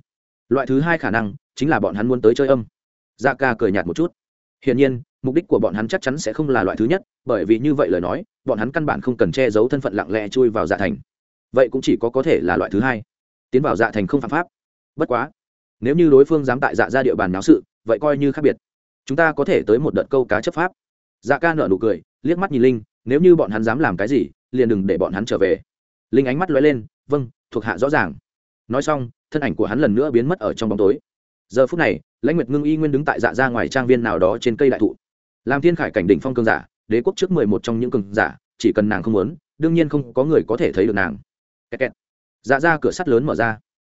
Loại thứ hai khả năng, chính là bọn hắn muốn tới chơi âm. Dạ ca cười nhạt một chút. Hiển nhiên mục đích của bọn hắn chắc chắn sẽ không là loại thứ nhất, bởi vì như vậy lời nói, bọn hắn căn bản không cần che giấu thân phận lặng lẽ chui vào dạ thành. Vậy cũng chỉ có có thể là loại thứ hai, tiến vào dạ thành không phạm pháp. Bất quá, nếu như đối phương dám tại dạ ra địa bàn náo sự, vậy coi như khác biệt. Chúng ta có thể tới một đợt câu cá chấp pháp. Dạ ca nợ nụ cười, liếc mắt nhìn linh, nếu như bọn hắn dám làm cái gì, liền đừng để bọn hắn trở về. Linh ánh mắt lóe lên vâng thuộc hạ rõ ràng. Nói xong, thân ảnh của hắn lần nữa biến mất ở trong bóng tối. Giờ phút này, lãnh nguyệt ngưng y nguyên đứng tại dạ ra ngoài trang viên nào đó trên cây đại thụ làm thiên khải cảnh đỉnh phong cường giả, đế quốc trước mười một trong những cường giả, chỉ cần nàng không muốn, đương nhiên không có người có thể thấy được nàng. Kẹt kẹt. dạ ra cửa sắt lớn mở ra.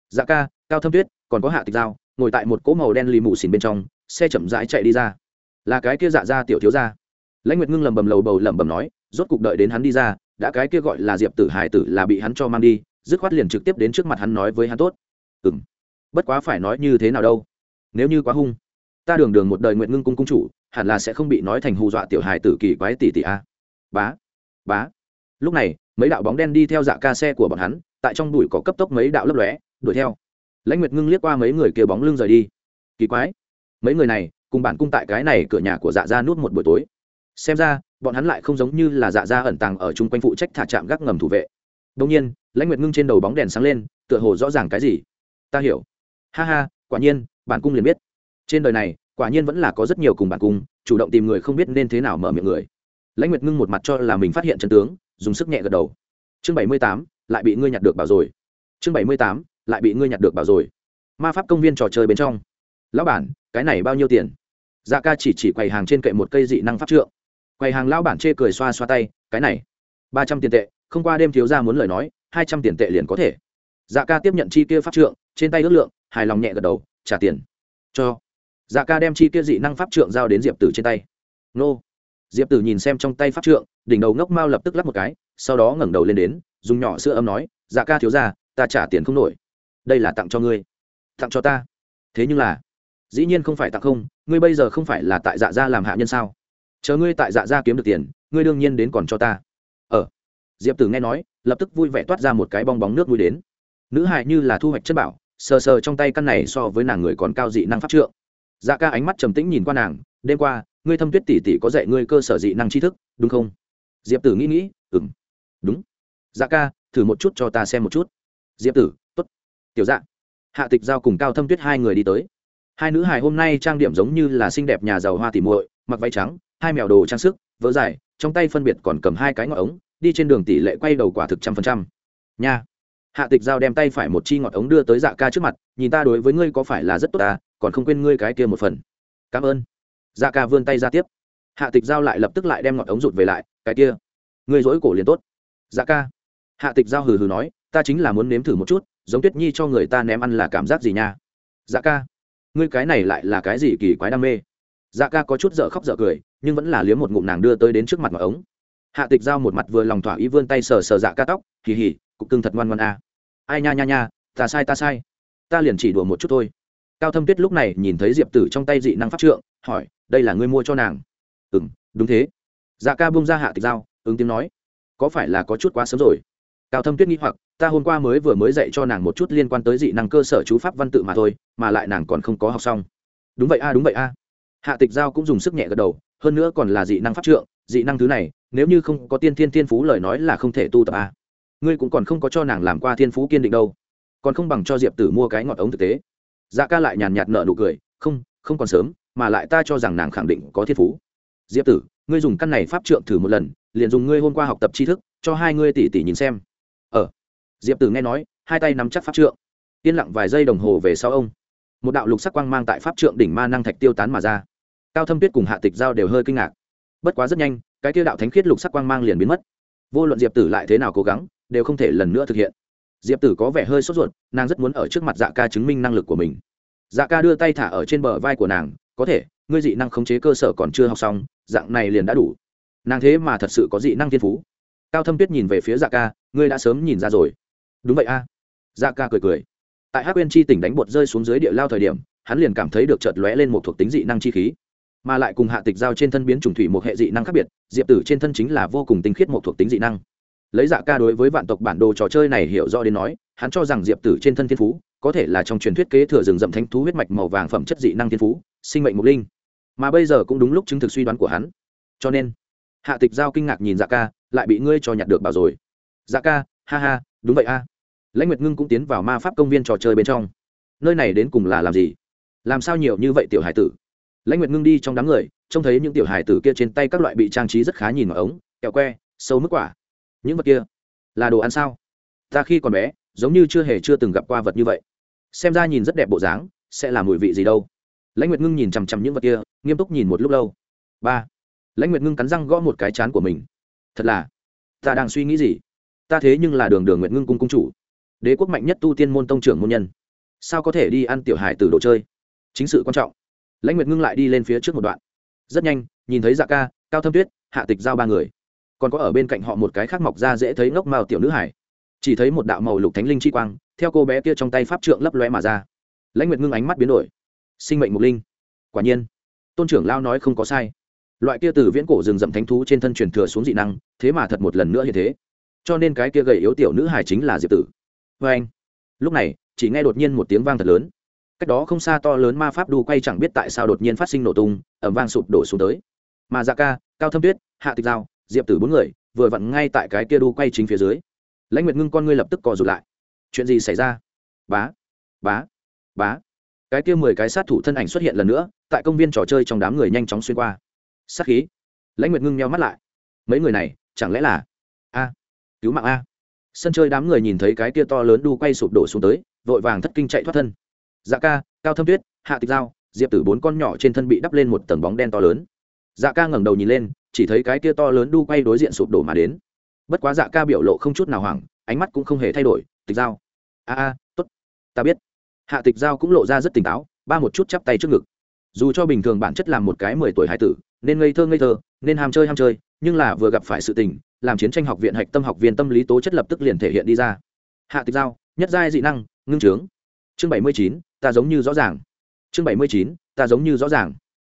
Dạ ca, cao thâm tuyết, còn có hạ tịch dao, ngồi tại một cỗ màu đen lì mù xìn bên trong, xe chậm rãi chạy đi ra. Là cái kia dạ ra tiểu thiếu ra lãnh nguyệt ngưng lầm bầm lầu bầu lẩm bẩm nói, rốt cục đợi đến hắn đi ra, đã cái kia gọi là diệp tử hải tử là bị hắn cho mang đi, dứt khoát liền trực tiếp đến trước mặt hắn nói với hắn tốt. Ừ m bất quá phải nói như thế nào đâu. Nếu như quá hung, ta đường đường một đời nguyện ngưng cung cung chủ hẳn là sẽ không bị nói thành hù dọa tiểu hài tử kỳ quái tỷ tỷ a. Bá bá. Lúc này, mấy đạo bóng đen đi theo dạ ca xe của bọn hắn, tại trong đùi có cấp tốc mấy đạo lấp lóe, đuổi theo. Lãnh nguyệt ngưng liếc qua mấy người kia bóng lưng rời đi. Kỳ quái. Mấy người này, cùng bản cung tại cái này cửa nhà của dạ ra nút một buổi tối. Xem ra, bọn hắn lại không giống như là dạ ra ẩn tàng ở chung quanh phụ trách thả trạm gác ngầm thủ vệ. Đông nhiên, lãnh nguyệt ngưng trên đầu bóng đèn sáng lên, tựa hồ rõ ràng cái gì. Ta hiểu. Ha ha, quả nhiên, bản cung liền biết. Trên đời này quả nhiên vẫn là có rất nhiều cùng bản cung, chủ động tìm người không biết nên thế nào mở miệng người. Lãnh nguyệt ngưng một mặt cho là mình phát hiện chân tướng, dùng sức nhẹ gật đầu. Chương bảy mươi tám, lại bị ngươi nhặt được bảo rồi. Chương bảy mươi tám, lại bị ngươi nhặt được bảo rồi. Ma pháp công viên trò chơi bên trong. Lão bản, cái này bao nhiêu tiền? Dạ ca chỉ chỉ quầy hàng trên kệ một cây dị năng pháp trượng. Quầy hàng lão bản chê cười xoa xoa tay, cái này, ba trăm tiền tệ, không qua đêm thiếu ra muốn lời nói, hai trăm tiền tệ liền có thể. Dạ ca tiếp nhận chi kia pháp trượng, trên tay ước lượng, hài lòng nhẹ gật đầu, trả tiền. Cho dạ ca đem chi kia dị năng pháp trượng giao đến diệp tử trên tay. Nô. Diệp tử nhìn xem trong tay pháp trượng, đỉnh đầu ngốc mao lập tức lắp một cái, sau đó ngẩng đầu lên đến, dùng nhỏ sữa ấm nói dạ ca thiếu ra ta trả tiền không nổi. Đây là tặng cho ngươi. Tặng cho ta? Thế nhưng là, dĩ nhiên không phải tặng không, ngươi bây giờ không phải là tại dạ gia làm hạ nhân sao? Chờ ngươi tại dạ gia kiếm được tiền, ngươi đương nhiên đến còn cho ta. Ờ. Diệp tử nghe nói, lập tức vui vẻ toát ra một cái bong bóng nước mũi đến. Nữ hại như là thu hoạch chất bảo, sờ sờ trong tay căn này so với nàng người còn cao dị năng pháp trượng dạ ca ánh mắt trầm tĩnh nhìn qua nàng, đêm qua, ngươi thâm tuyết tỷ tỷ có dạy ngươi cơ sở dị năng tri thức, đúng không? Diệp tử nghĩ nghĩ ừng đúng. Dạ ca, thử một chút cho ta xem một chút. Diệp tử t ố t tiểu dạ. Hạ tịch giao cùng cao thâm tuyết hai người đi tới. Hai nữ hài hôm nay trang điểm giống như là xinh đẹp nhà giàu hoa tỉ muội, mặc váy trắng, hai mèo đồ trang sức vỡ dài, trong tay phân biệt còn cầm hai cái ngọn ống, đi trên đường tỷ lệ quay đầu quả thực trăm phần trăm. Nha hạ tịch giao đem tay phải một chi ngọt ống đưa tới dạ ca trước mặt, nhìn ta đối với ngươi có phải là rất tốt ta, còn không quên ngươi cái kia một phần. Cảm ơn. Dạ ca vươn tay ra tiếp. Hạ tịch giao lại lập tức lại đem ngọt ống rụt về lại, cái kia, ngươi dỗi cổ liền tốt. Dạ ca. Hạ tịch giao hừ hừ nói, ta chính là muốn nếm thử một chút, giống tuyết nhi cho người ta ném ăn là cảm giác gì nha? Dạ ca, ngươi cái này lại là cái gì kỳ quái đam mê? Dạ ca có chút dở khóc dở cười, nhưng vẫn là liếm một ngụm nàng đưa tới đến trước mặt ngọt ống. Hạ tịch giao một mặt vừa lòng thỏa ý vươn tay sờ sờ dạ ca tóc kỳ hỉ cục cưng thật ngoan ngoan a. Ai nha nha nha ta sai ta sai. Ta liền chỉ đùa một chút thôi. Cao thâm tuyết lúc này nhìn thấy diệp tử trong tay dị năng pháp trượng hỏi đây là ngươi mua cho nàng? Ừ m đúng thế. Dạ ca bung ra hạ tịch dao, ứng tiếng nói có phải là có chút quá sớm rồi? Cao thâm tuyết nghĩ hoặc ta hôm qua mới vừa mới dạy cho nàng một chút liên quan tới dị năng cơ sở chú pháp văn tự mà thôi mà lại nàng còn không có học xong. Đúng vậy a đúng vậy a. Hạ tịch giao cũng dùng sức nhẹ gật đầu hơn nữa còn là dị năng pháp trượng dị năng thứ này nếu như không có tiên thiên thiên phú lời nói là không thể tu tập a ngươi cũng còn không có cho nàng làm qua thiên phú kiên định đâu. Còn không bằng cho diệp tử mua cái ngọt ống thực tế. Dạ ca lại nhàn nhạt nợ nụ cười, không không còn sớm, mà lại ta cho rằng nàng khẳng định có thiên phú. Diệp tử, ngươi dùng căn này pháp trượng thử một lần, liền dùng ngươi hôm qua học tập tri thức, cho hai ngươi tỉ tỉ nhìn xem. Ờ. Diệp tử nghe nói, hai tay nắm chắc pháp trượng. Yên lặng vài giây đồng hồ về sau ông. Một đạo lục sắc quang mang tại pháp trượng đỉnh ma năng thạch tiêu tán mà ra. Cao thâm tuyết cùng hạ tịch giao đều hơi kinh ngạc. Bất quá rất nhanh, cái tiêu đạo thánh khiết lục sắc quang mang liền biến mất. Vô luận diệp tử lại thế nào cố gắng đều không thể lần nữa thực hiện. Diệp tử có vẻ hơi sốt ruột, nàng rất muốn ở trước mặt dạ ca chứng minh năng lực của mình. Dạ ca đưa tay thả ở trên bờ vai của nàng, có thể, ngươi dị năng khống chế cơ sở còn chưa học xong, dạng này liền đã đủ. Nàng thế mà thật sự có dị năng thiên phú. Cao thâm tuyết nhìn về phía dạ ca, ngươi đã sớm nhìn ra rồi. Đúng vậy a. Dạ ca cười cười. Tại hát quên chi tỉnh đánh bột rơi xuống dưới địa lao thời điểm, hắn liền cảm thấy được chợt lóe lên một thuộc tính dị năng chi khí. Mà lại cùng hạ tịch giao trên thân biến trùng thủy một hệ dị năng khác biệt, diệp tử trên thân chính là vô cùng tinh khiết một thuộc tính dị năng lấy dạ ca đối với vạn tộc bản đồ trò chơi này hiểu rõ đến nói, hắn cho rằng diệp tử trên thân thiên phú, có thể là trong truyền thuyết kế thừa rừng rậm thánh thú huyết mạch màu vàng phẩm chất dị năng thiên phú, sinh mệnh mục linh. Mà bây giờ cũng đúng lúc chứng thực suy đoán của hắn. Cho nên, hạ tịch giao kinh ngạc nhìn dạ ca, lại bị ngươi cho nhặt được bảo rồi. Dạ ca, ha ha, đúng vậy a. Lãnh nguyệt ngưng cũng tiến vào ma pháp công viên trò chơi bên trong. Nơi này đến cùng là làm gì? Làm sao nhiều như vậy tiểu hải tử? Lãnh nguyệt ngưng đi trong đám người, trông thấy những tiểu hải tử kia trên tay các loại bị trang trí rất khá nhìn ở ống, kẹo que, sâu mức quả những vật kia là đồ ăn sao? Ta khi còn bé, giống như chưa hề chưa từng gặp qua vật như vậy. Xem ra nhìn rất đẹp bộ dáng, sẽ là mùi vị gì đâu. Lãnh nguyệt ngưng nhìn chằm chằm những vật kia, nghiêm túc nhìn một lúc lâu. Ba. Lãnh nguyệt ngưng cắn răng gõ một cái chán của mình. Thật là, ta đang suy nghĩ gì? Ta thế nhưng là đường đường nguyệt ngưng cung cung chủ. Đế quốc mạnh nhất tu tiên môn tông trưởng môn nhân. Sao có thể đi ăn tiểu hải từ đồ chơi? Chính sự quan trọng. Lãnh nguyệt ngưng lại đi lên phía trước một đoạn. Rất nhanh, nhìn thấy dạ ca, cao thâm tuyết, hạ tịch giao ba người còn có ở bên cạnh họ một cái khác mọc ra dễ thấy ngốc mao tiểu nữ hải. Chỉ thấy một đạo màu lục thánh linh chi quang, theo cô bé kia trong tay pháp trượng lấp loe mà ra. Lãnh nguyệt ngưng ánh mắt biến đổi. Sinh mệnh mục linh. Quả nhiên, tôn trưởng lao nói không có sai. Loại kia từ viễn cổ rừng rậm thánh thú trên thân truyền thừa xuống dị năng, thế mà thật một lần nữa như thế. Cho nên cái kia gầy yếu tiểu nữ hải chính là diệp tử. Vê anh, lúc này, chỉ nghe đột nhiên một tiếng vang thật lớn. Cách đó không xa to lớn ma pháp đu quay chẳng biết tại sao đột nhiên phát sinh nổ tung ẩm vang sụp đổ xuống tới. Mà ra dạ ca, cao thâm tuyết, hạ tịch giao diệp tử bốn người vừa vặn ngay tại cái kia đu quay chính phía dưới lãnh nguyệt ngưng con ngươi lập tức cò rụt lại chuyện gì xảy ra bá bá bá cái kia mười cái sát thủ thân ảnh xuất hiện lần nữa tại công viên trò chơi trong đám người nhanh chóng xuyên qua sát khí lãnh nguyệt ngưng nhau mắt lại mấy người này chẳng lẽ là a cứu mạng a sân chơi đám người nhìn thấy cái kia to lớn đu quay sụp đổ xuống tới vội vàng thất kinh chạy thoát thân dạ ca cao thâm tuyết hạ tịch giao diệp tử bốn con nhỏ trên thân bị đắp lên một tầng bóng đen to lớn dạ ca ngẩng đầu nhìn lên chỉ thấy cái kia to lớn đu quay đối diện sụp đổ mà đến. Bất quá dạ ca biểu lộ không chút nào hoảng, ánh mắt cũng không hề thay đổi, tịch giao. A a t ố t ta biết. Hạ tịch giao cũng lộ ra rất tỉnh táo, ba một chút chắp tay trước ngực. Dù cho bình thường bản chất làm một cái mười tuổi hải tử, nên ngây thơ ngây thơ, nên ham chơi ham chơi, nhưng là vừa gặp phải sự tình, làm chiến tranh học viện hạch tâm học viên tâm lý tố chất lập tức liền thể hiện đi ra. Hạ tịch giao, nhất giai dị năng, ngưng trướng chương bảy mươi chín, ta giống như rõ ràng. Chương bảy mươi chín, ta giống như rõ ràng.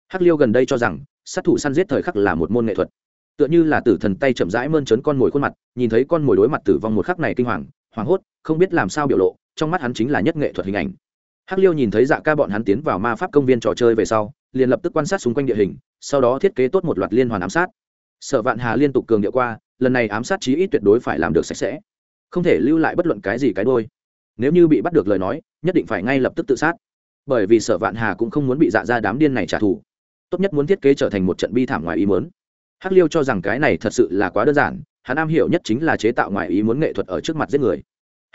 Hắc liêu gần đây cho rằng sát thủ săn giết thời khắc là một môn nghệ thuật. Tựa như là tử thần tay chậm rãi mơn trớn con mồi khuôn mặt, nhìn thấy con mồi đối mặt tử vong một khắc này kinh hoàng, hoảng hốt, không biết làm sao biểu lộ, trong mắt hắn chính là nhất nghệ thuật hình ảnh. Hắc liêu nhìn thấy dạ ca bọn hắn tiến vào ma pháp công viên trò chơi về sau, liền lập tức quan sát xung quanh địa hình, sau đó thiết kế tốt một loạt liên hoàn ám sát. Sợ vạn hà liên tục cường điệu qua, lần này ám sát chí ít tuyệt đối phải làm được sạch sẽ, không thể lưu lại bất luận cái gì cái đôi. Nếu như bị bắt được lời nói, nhất định phải ngay lập tức tự sát. Bởi vì sở vạn hà cũng không muốn bị dạ ra đám điên này trả thù tốt nhất muốn thiết kế trở thành một trận bi thảm ngoài ý muốn. hắc liêu cho rằng cái này thật sự là quá đơn giản, hắn am hiểu nhất chính là chế tạo ngoài ý muốn nghệ thuật ở trước mặt giết người.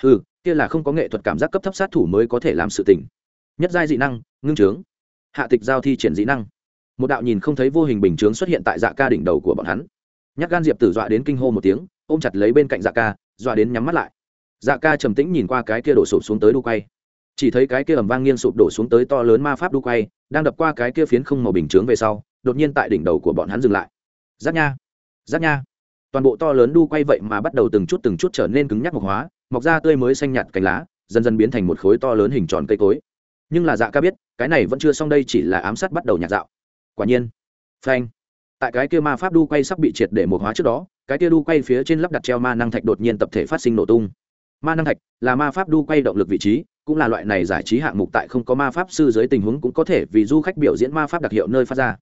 Ừ kia là không có nghệ thuật cảm giác cấp thấp sát thủ mới có thể làm sự tình. Nhất giai dị năng, ngưng trướng hạ tịch giao thi triển dị năng. Một đạo nhìn không thấy vô hình bình chướng xuất hiện tại dạ ca đỉnh đầu của bọn hắn. Nhắc gan diệp tử dọa đến kinh hô một tiếng, ôm chặt lấy bên cạnh dạ ca, dọa đến nhắm mắt lại. Dạ ca trầm tĩnh nhìn qua cái kia đổ sụp xuống tới đu quay chỉ thấy cái kia ầm vang nghiêng sụp đổ xuống tới to lớn ma pháp đu quay, đang đập qua cái kia phiến không màu bình chướng về sau, đột nhiên tại đỉnh đầu của bọn hắn dừng lại. Giáp nha! Giáp nha! Toàn bộ to lớn đu quay vậy mà bắt đầu từng chút từng chút trở nên cứng nhắc mộc hóa, mọc ra tươi mới xanh nhạt cành lá, dần dần biến thành một khối to lớn hình tròn cây cối. Nhưng là dạ ca biết, cái này vẫn chưa xong đây chỉ là ám sát bắt đầu nhạt dạo. Quả nhiên! Phanh! Tại cái kia ma pháp đu quay sắp bị triệt để mộc hóa trước đó, cái kia đu quay phía trên lắp đặt treo ma năng thạch đột nhiên tập thể phát sinh nổ tung. Ma năng thạch là ma pháp đu quay động lực vị trí cũng là loại này giải trí hạng mục tại không có ma pháp sư dưới tình huống cũng có thể vì du khách biểu diễn ma pháp đặc hiệu nơi phát ra.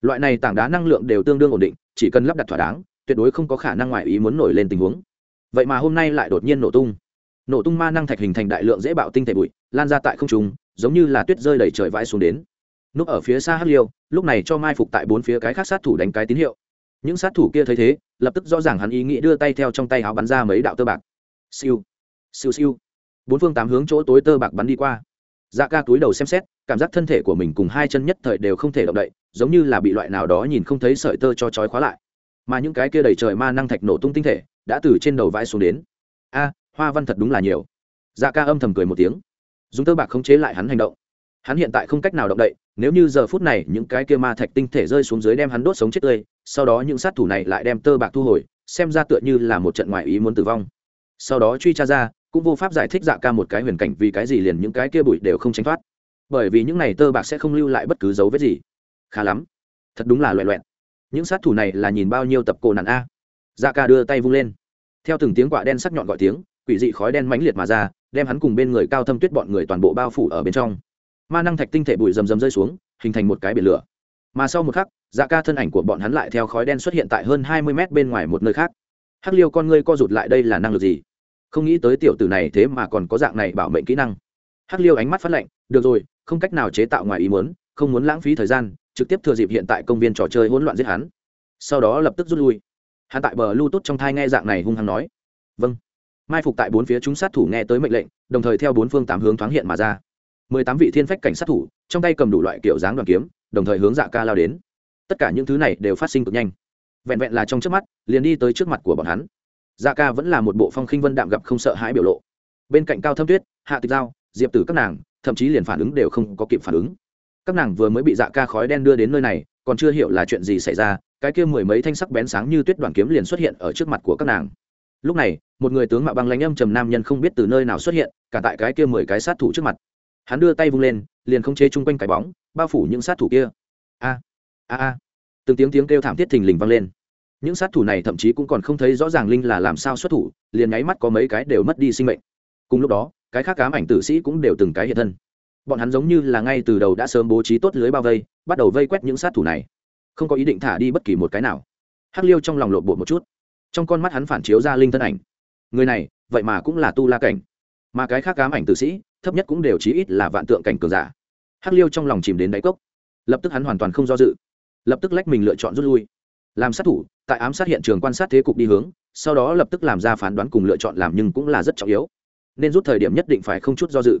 Loại này tảng đá năng lượng đều tương đương ổn định, chỉ cần lắp đặt thỏa đáng, tuyệt đối không có khả năng ngoại ý muốn nổi lên tình huống. Vậy mà hôm nay lại đột nhiên nổ tung. Nổ tung ma năng thạch hình thành đại lượng dễ bạo tinh thể bụi, lan ra tại không trung, giống như là tuyết rơi đầy trời vãi xuống đến. Núp ở phía xa hắc liêu, lúc này cho mai phục tại bốn phía cái khác sát thủ đánh cái tín hiệu. Những sát thủ kia thấy thế, lập tức rõ ràng hắn ý nghĩ đưa tay theo trong tay áo bắn ra mấy đạo tơ bạc. Siêu. Siêu siêu bốn phương tám hướng chỗ tối tơ bạc bắn đi qua. Dạ ca túi đầu xem xét, cảm giác thân thể của mình cùng hai chân nhất thời đều không thể động đậy, giống như là bị loại nào đó nhìn không thấy sợi tơ cho trói khóa lại. Mà những cái kia đầy trời ma năng thạch nổ tung tinh thể đã từ trên đầu vai xuống đến. A, hoa văn thật đúng là nhiều. Dạ ca âm thầm cười một tiếng. Dùng tơ bạc khống chế lại hắn hành động. Hắn hiện tại không cách nào động đậy, nếu như giờ phút này những cái kia ma thạch tinh thể rơi xuống dưới đem hắn đốt sống chết tươi, sau đó những sát thủ này lại đem tơ bạc thu hồi, xem ra tựa như là một trận ngoại ý muốn tử vong. Sau đó truy tra ra cũng vô pháp giải thích dạ ca một cái huyền cảnh vì cái gì liền những cái kia bụi đều không tránh thoát. Bởi vì những này tơ bạc sẽ không lưu lại bất cứ dấu vết gì. Khá lắm. Thật đúng là loẹ loẹn những sát thủ này là nhìn bao nhiêu tập cổ nạn a. Dạ ca đưa tay vung lên. Theo từng tiếng quạ đen sắc nhọn gọi tiếng, quỷ dị khói đen mãnh liệt mà ra, đem hắn cùng bên người cao thâm tuyết bọn người toàn bộ bao phủ ở bên trong. Ma năng thạch tinh thể bụi rầm rầm rơi xuống, hình thành một cái biển lửa. Mà sau một khắc dạ ca thân ảnh của bọn hắn lại theo khói đen xuất hiện tại hơn hai mươi mét bên ngoài một nơi khác. Hắc liêu con ngươi co rụt lại đây là năng lực gì? Không nghĩ tới tiểu tử này thế mà còn có dạng này bảo mệnh kỹ năng. Hắc liêu ánh mắt phát lạnh, được rồi, không cách nào chế tạo ngoài ý muốn, không muốn lãng phí thời gian, trực tiếp thừa dịp hiện tại công viên trò chơi hỗn loạn giết hắn. Sau đó lập tức rút lui. Hắn tại bờ lưu tốt trong thai nghe dạng này hung hăng nói. Vâng. Mai phục tại bốn phía chúng sát thủ nghe tới mệnh lệnh, đồng thời theo bốn phương tám hướng thoáng hiện mà ra. Mười tám vị thiên phách cảnh sát thủ, trong tay cầm đủ loại kiểu dáng đoàn kiếm, đồng thời hướng dạ ca lao đến. Tất cả những thứ này đều phát sinh cực nhanh. Vẹn vẹn là trong trước mắt, liền đi tới trước mặt của bọn hắn dạ ca vẫn là một bộ phong khinh vân đạm gặp không sợ hãi biểu lộ. Bên cạnh cao thâm tuyết, hạ tịch giao, diệp tử các nàng, thậm chí liền phản ứng đều không có kịp phản ứng. Các nàng vừa mới bị dạ ca khói đen đưa đến nơi này, còn chưa hiểu là chuyện gì xảy ra, cái kia mười mấy thanh sắc bén sáng như tuyết đoàn kiếm liền xuất hiện ở trước mặt của các nàng. Lúc này, một người tướng mạo băng lãnh âm trầm nam nhân không biết từ nơi nào xuất hiện, cả tại cái kia mười cái sát thủ trước mặt. Hắn đưa tay vung lên, liền không chế chung quanh cái bóng, bao phủ những sát thủ kia. A a a. Từng tiếng tiếng kêu thảm thiết thình lình vang lên những sát thủ này thậm chí cũng còn không thấy rõ ràng linh là làm sao xuất thủ, liền nháy mắt có mấy cái đều mất đi sinh mệnh. Cùng lúc đó, cái khác cám ảnh tử sĩ cũng đều từng cái hiện thân. Bọn hắn giống như là ngay từ đầu đã sớm bố trí tốt lưới bao vây, bắt đầu vây quét những sát thủ này. Không có ý định thả đi bất kỳ một cái nào. Hắc liêu trong lòng lộn bộ một chút. Trong con mắt hắn phản chiếu ra linh thân ảnh. Người này, vậy mà cũng là tu la cảnh. Mà cái khác cám ảnh tử sĩ, thấp nhất cũng đều chí ít là vạn tượng cảnh cường giả. Hắc liêu trong lòng chìm đến đáy cốc. Lập tức hắn hoàn toàn không do dự. Lập tức lách mình lựa chọn rút lui. Làm sát thủ tại ám sát hiện trường quan sát thế cục đi hướng, sau đó lập tức làm ra phán đoán cùng lựa chọn làm nhưng cũng là rất trọng yếu. Nên rút thời điểm nhất định phải không chút do dự.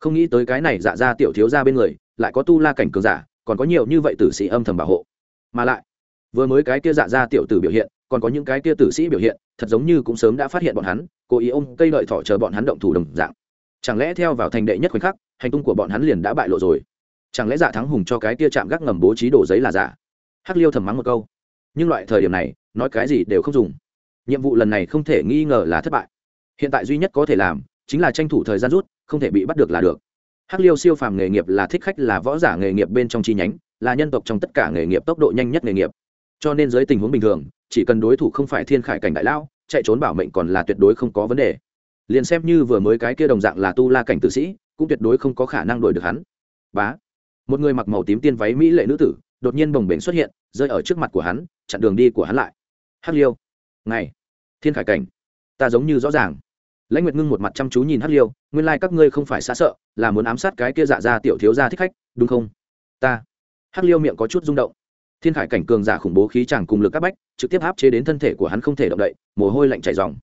Không nghĩ tới cái này dạ ra tiểu thiếu ra bên người, lại có tu la cảnh cường giả, còn có nhiều như vậy tử sĩ âm thầm bảo hộ. Mà lại, vừa mới cái kia dạ ra tiểu tử biểu hiện, còn có những cái kia tử sĩ biểu hiện, thật giống như cũng sớm đã phát hiện bọn hắn, cố ý ôm cây lợi thỏ chờ bọn hắn động thủ đồng dạng. Chẳng lẽ theo vào thành đệ nhất khoảnh khắc, hành tung của bọn hắn liền đã bại lộ rồi? Chẳng lẽ dạ thắng hùng cho cái kia chạm gác ngầm bố trí đổ giấy là giả? Hắc liêu thầm mắng một câu nhưng loại thời điểm này, nói cái gì đều không dùng. Nhiệm vụ lần này không thể nghi ngờ là thất bại. Hiện tại duy nhất có thể làm, chính là tranh thủ thời gian rút, không thể bị bắt được là được. Hắc liêu siêu phàm nghề nghiệp là thích khách, là võ giả nghề nghiệp bên trong chi nhánh, là nhân tộc trong tất cả nghề nghiệp tốc độ nhanh nhất nghề nghiệp. Cho nên dưới tình huống bình thường, chỉ cần đối thủ không phải thiên khải cảnh đại lao chạy trốn bảo mệnh còn là tuyệt đối không có vấn đề. Liền xem như vừa mới cái kia đồng dạng là tu la cảnh tử sĩ, cũng tuyệt đối không có khả năng đuổi được hắn. Bá. Một người mặc màu tím tiên váy mỹ lệ nữ tử, đột nhiên bồng bềnh xuất hiện, rơi ở trước mặt của hắn chặn đường đi của hắn lại. Hắc liêu ngày thiên khải cảnh, ta giống như rõ ràng. Lãnh nguyệt ngưng một mặt chăm chú nhìn hắc liêu, nguyên lai các ngươi không phải xa sợ, là muốn ám sát cái kia dạ ra tiểu thiếu gia thích khách, đúng không? Ta. Hắc liêu miệng có chút rung động. Thiên khải cảnh cường giả khủng bố khí chàng cùng lực các bách, trực tiếp áp chế đến thân thể của hắn không thể động đậy, mồ hôi lạnh chảy dòng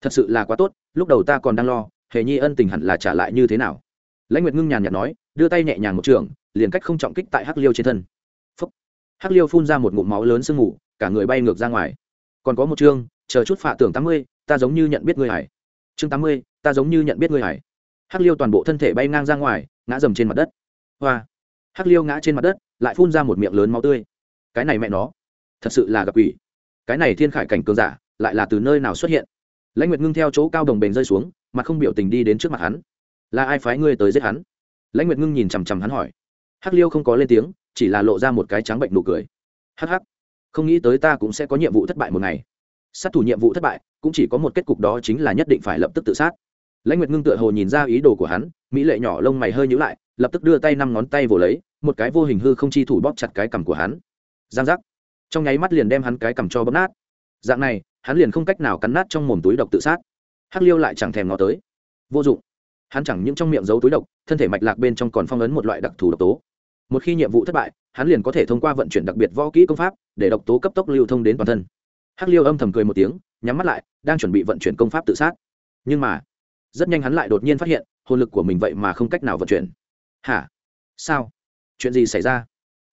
thật sự là quá tốt, lúc đầu ta còn đang lo, hề nhi ân tình hẳn là trả lại như thế nào? Lãnh nguyệt ngưng nhàn nhạt nói, đưa tay nhẹ nhàng một trường, liền cách không trọng kích tại hắc liêu trên thân. Phúc. hắc liêu phun ra một ngụm máu lớn sương mù cả người bay ngược ra ngoài. Còn có một chương, chờ chút phạ tưởng tám mươi, ta giống như nhận biết ngươi hải. Chương tám mươi, ta giống như nhận biết ngươi hải. Hắc liêu toàn bộ thân thể bay ngang ra ngoài, ngã dầm trên mặt đất. Hoa. Hắc liêu ngã trên mặt đất, lại phun ra một miệng lớn máu tươi. Cái này mẹ nó, thật sự là gặp quỷ. Cái này thiên khải cảnh cường giả, lại là từ nơi nào xuất hiện? Lãnh nguyệt ngưng theo chỗ cao đồng bền rơi xuống mặt không biểu tình đi đến trước mặt hắn. Là ai phái ngươi tới giết hắn? Lãnh nguyệt ngưng nhìn chằm chằm hắn hỏi. Hắc liêu không có lên tiếng, chỉ là lộ ra một cái trắng bệnh nụ cười. Hắc hắc không nghĩ tới ta cũng sẽ có nhiệm vụ thất bại một ngày. Sát thủ nhiệm vụ thất bại, cũng chỉ có một kết cục đó chính là nhất định phải lập tức tự sát. Lãnh nguyệt ngưng tựa hồ nhìn ra ý đồ của hắn, mỹ lệ nhỏ lông mày hơi nhữ lại, lập tức đưa tay năm ngón tay vồ lấy, một cái vô hình hư không chi thủ bóp chặt cái cằm của hắn. Giang giác. Trong nháy mắt liền đem hắn cái cằm cho bóp nát. Dạng này, hắn liền không cách nào cắn nát trong mồm túi độc tự sát. Hắc liêu lại chẳng thèm ngó tới. Vô dụng. Hắn chẳng những trong miệng giấu túi độc, thân thể mạch lạc bên trong còn phong ấn một loại đặc thù độc tố. Một khi nhiệm vụ thất bại hắn liền có thể thông qua vận chuyển đặc biệt võ kỹ công pháp để độc tố cấp tốc lưu thông đến toàn thân. Hắc liêu âm thầm cười một tiếng, nhắm mắt lại, đang chuẩn bị vận chuyển công pháp tự sát. Nhưng mà, rất nhanh hắn lại đột nhiên phát hiện, hồn lực của mình vậy mà không cách nào vận chuyển. Hả? Sao? Chuyện gì xảy ra?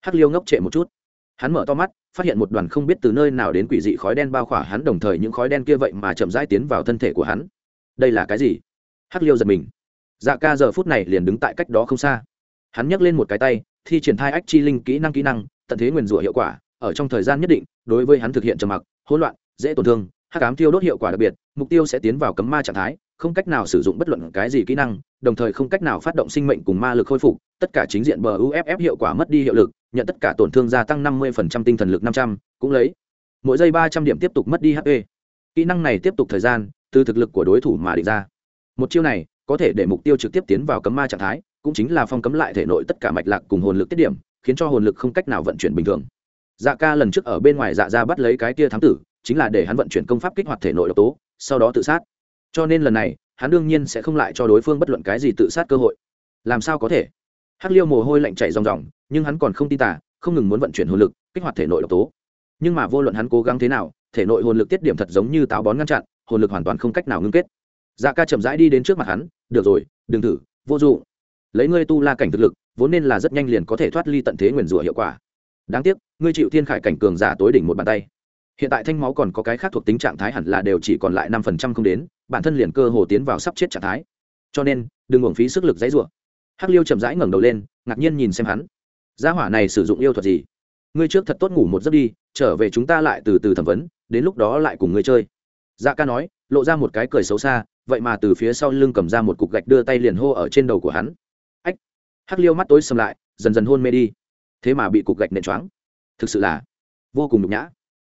Hắc liêu ngốc trệ một chút. Hắn mở to mắt, phát hiện một đoàn không biết từ nơi nào đến quỷ dị khói đen bao khỏa hắn đồng thời những khói đen kia vậy mà chậm rãi tiến vào thân thể của hắn. Đây là cái gì? Hắc liêu giật mình. Dạ ca giờ phút này liền đứng tại cách đó không xa. Hắn nhấc lên một cái tay thi triển thai ách chi linh kỹ năng kỹ năng, tận thế nguyền rủa hiệu quả, ở trong thời gian nhất định, đối với hắn thực hiện trầm mặc, hỗn loạn, dễ tổn thương hát cám tiêu đốt hiệu quả đặc biệt, mục tiêu sẽ tiến vào cấm ma trạng thái, không cách nào sử dụng bất luận cái gì kỹ năng, đồng thời không cách nào phát động sinh mệnh cùng ma lực khôi phục, tất cả chính diện bờ uff hiệu quả mất đi hiệu lực, nhận tất cả tổn thương gia tăng năm mươi tinh thần lực năm trăm, cũng lấy. Mỗi giây ba trăm điểm tiếp tục mất đi hp kỹ năng này tiếp tục thời gian, từ thực lực của đối thủ mà định ra. Một chiêu này, có thể để mục tiêu trực tiếp tiến vào cấm ma trạng thái cũng chính là phong cấm lại thể nội tất cả mạch lạc cùng hồn lực tiết điểm, khiến cho hồn lực không cách nào vận chuyển bình thường. Dạ ca lần trước ở bên ngoài dạ ra bắt lấy cái tia thám tử, chính là để hắn vận chuyển công pháp kích hoạt thể nội độc tố, sau đó tự sát. Cho nên lần này, hắn đương nhiên sẽ không lại cho đối phương bất luận cái gì tự sát cơ hội. Làm sao có thể? Hắc liêu mồ hôi lạnh chảy ròng ròng, nhưng hắn còn không tin tả không ngừng muốn vận chuyển hồn lực, kích hoạt thể nội độc tố. Nhưng mà vô luận hắn cố gắng thế nào, thể nội hồn lực tiết điểm thật giống như táo bón ngăn chặn, hồn lực hoàn toàn không cách nào ngưng kết. Dạ ca chậm rãi đi đến trước mặt hắn, được rồi, đừng thử, vô dụng lấy ngươi tu la cảnh thực lực, vốn nên là rất nhanh liền có thể thoát ly tận thế nguyền rủa hiệu quả. Đáng tiếc, ngươi chịu thiên khải cảnh cường giả tối đỉnh một bàn tay. Hiện tại thanh máu còn có cái khác thuộc tính trạng thái hẳn là đều chỉ còn lại năm phần trăm không đến, bản thân liền cơ hồ tiến vào sắp chết trạng thái. Cho nên, đừng uổng phí sức lực dãy rủa. Hắc liêu chậm rãi ngẩng đầu lên, ngạc nhiên nhìn xem hắn. Gia hỏa này sử dụng yêu thuật gì? Ngươi trước thật tốt ngủ một giấc đi, trở về chúng ta lại từ từ thẩm vấn, đến lúc đó lại cùng ngươi chơi. Dạ ca nói, lộ ra một cái cười xấu xa, vậy mà từ phía sau lưng cầm ra một cục gạch đưa tay liền hô ở trên đầu của hắn hắc liêu mắt tối sầm lại, dần dần hôn mê đi. Thế mà bị cục gạch nện choáng. Thực sự là vô cùng nhục nhã.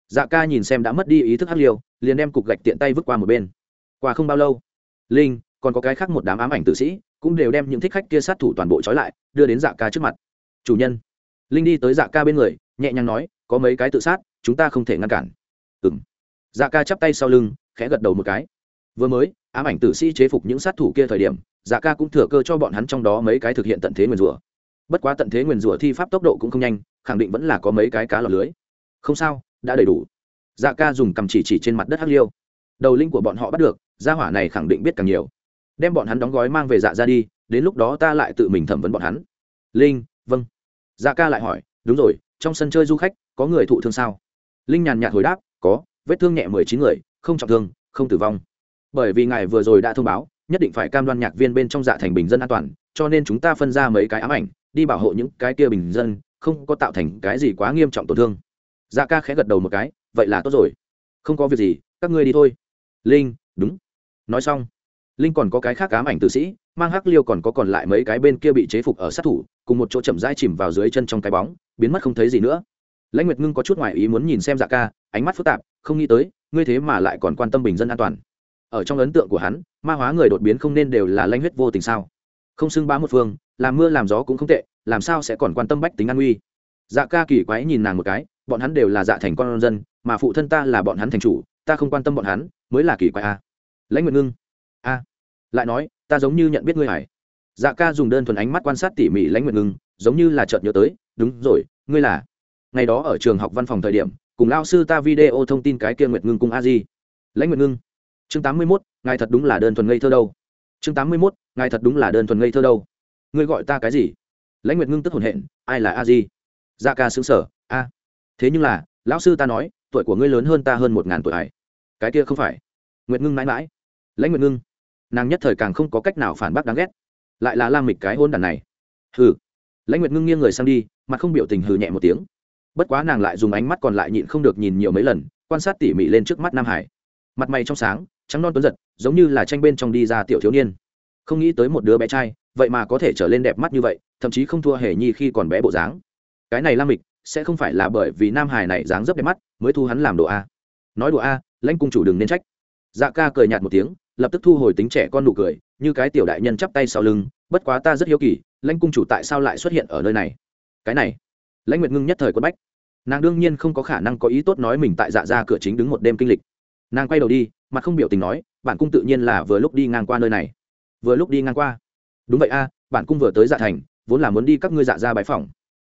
Dạ ca nhìn xem đã mất đi ý thức hắc liêu, liền đem cục gạch tiện tay vứt qua một bên. Qua không bao lâu, linh, còn có cái khác một đám ám ảnh tử sĩ, cũng đều đem những thích khách kia sát thủ toàn bộ trói lại, đưa đến dạ ca trước mặt. Chủ nhân, linh đi tới dạ ca bên người, nhẹ nhàng nói, có mấy cái tự sát, chúng ta không thể ngăn cản. Ừng dạ ca chắp tay sau lưng, khẽ gật đầu một cái. Vừa mới, ám ảnh tử sĩ chế phục những sát thủ kia thời điểm dạ ca cũng thừa cơ cho bọn hắn trong đó mấy cái thực hiện tận thế nguyền rủa. Bất quá tận thế nguyền rủa thi pháp tốc độ cũng không nhanh, khẳng định vẫn là có mấy cái cá lọc lưới. Không sao, đã đầy đủ. Dạ ca dùng cầm chỉ chỉ trên mặt đất hắc liêu. Đầu linh của bọn họ bắt được, gia hỏa này khẳng định biết càng nhiều. Đem bọn hắn đóng gói mang về dạ ra đi, đến lúc đó ta lại tự mình thẩm vấn bọn hắn. Linh vâng. Dạ ca lại hỏi, đúng rồi, trong sân chơi du khách, có người thụ thương sao? Linh nhàn nhạt hồi đáp, có, vết thương nhẹ mười chín người, không trọng thương, không tử vong. Bởi vì ngài vừa rồi đã thông báo nhất định phải cam đoan nhạc viên bên trong dạ thành bình dân an toàn, cho nên chúng ta phân ra mấy cái ám ảnh, đi bảo hộ những cái kia bình dân, không có tạo thành cái gì quá nghiêm trọng tổn thương. Dạ ca khẽ gật đầu một cái, vậy là tốt rồi. Không có việc gì, các ngươi đi thôi. Linh, đúng. Nói xong, linh còn có cái khác ám ảnh tử sĩ, mang hắc liêu còn có còn lại mấy cái bên kia bị chế phục ở sát thủ, cùng một chỗ chậm rãi chìm vào dưới chân trong cái bóng, biến mất không thấy gì nữa. Lãnh nguyệt ngưng có chút ngoại ý muốn nhìn xem dạ ca, ánh mắt phức tạp, không nghĩ tới, ngươi thế mà lại còn quan tâm bình dân an toàn ở trong ấn tượng của hắn, ma hóa người đột biến không nên đều là lanh huyết vô tình sao? Không xưng bá một phương, làm mưa làm gió cũng không tệ, làm sao sẽ còn quan tâm bách tính an nguy dạ ca kỳ quái nhìn nàng một cái, bọn hắn đều là dạ thành con dân, mà phụ thân ta là bọn hắn thành chủ, ta không quan tâm bọn hắn, mới là kỳ quái a lãnh nguyện ngưng. A. Lại nói, ta giống như nhận biết ngươi hải dạ ca dùng đơn thuần ánh mắt quan sát tỉ mỉ lãnh nguyện ngưng, giống như là chợt nhớ tới, đúng rồi, ngươi là. Ngày đó ở trường học văn phòng thời điểm, cùng lao sư ta video thông tin cái kia nguyệt ngưng cung a di. Lãnh nguyệt ngưng chương tám mươi mốt, ngài thật đúng là đơn thuần ngây thơ đâu. Chương tám mươi mốt, ngài thật đúng là đơn thuần ngây thơ đâu. Ngươi gọi ta cái gì? Lãnh nguyệt ngưng tức hồn hện, ai là a di? Dạ ca xứng sở, a. Thế nhưng là, lão sư ta nói, tuổi của ngươi lớn hơn ta hơn một ngàn tuổi hải cái kia không phải. Nguyệt ngưng mãi mãi. Lãnh nguyệt ngưng. Nàng nhất thời càng không có cách nào phản bác đáng ghét. Lại là lam mịch cái hôn đàn này. Hừ. Lãnh nguyệt ngưng nghiêng người sang đi mà không biểu tình hừ nhẹ một tiếng. Bất quá nàng lại dùng ánh mắt còn lại nhịn không được nhìn nhiều mấy lần, quan sát tỉ mỉ lên trước mắt nam hải. Mặt mày trong sáng trắng non tuấn giật, giống như là tranh bên trong đi ra tiểu thiếu niên. Không nghĩ tới một đứa bé trai, vậy mà có thể trở lên đẹp mắt như vậy, thậm chí không thua hề nhi khi còn bé bộ dáng. Cái này lam mịch, sẽ không phải là bởi vì nam hải này dáng dấp đẹp mắt, mới thu hắn làm đồ a. Nói đồ a, lãnh cung chủ đừng nên trách. Dạ ca cười nhạt một tiếng, lập tức thu hồi tính trẻ con nụ cười, như cái tiểu đại nhân chắp tay sau lưng, bất quá ta rất hiếu kỳ, lãnh cung chủ tại sao lại xuất hiện ở nơi này? Cái này, lãnh nguyệt ngưng nhất thời quân bách. Nàng đương nhiên không có khả năng có ý tốt nói mình tại dạ ra cửa chính đứng một đêm kinh lịch. Nàng quay đầu đi mà không biểu tình nói, bản cung tự nhiên là vừa lúc đi ngang qua nơi này. Vừa lúc đi ngang qua? Đúng vậy a, bản cung vừa tới dạ thành, vốn là muốn đi các ngươi dạ ra bãi phòng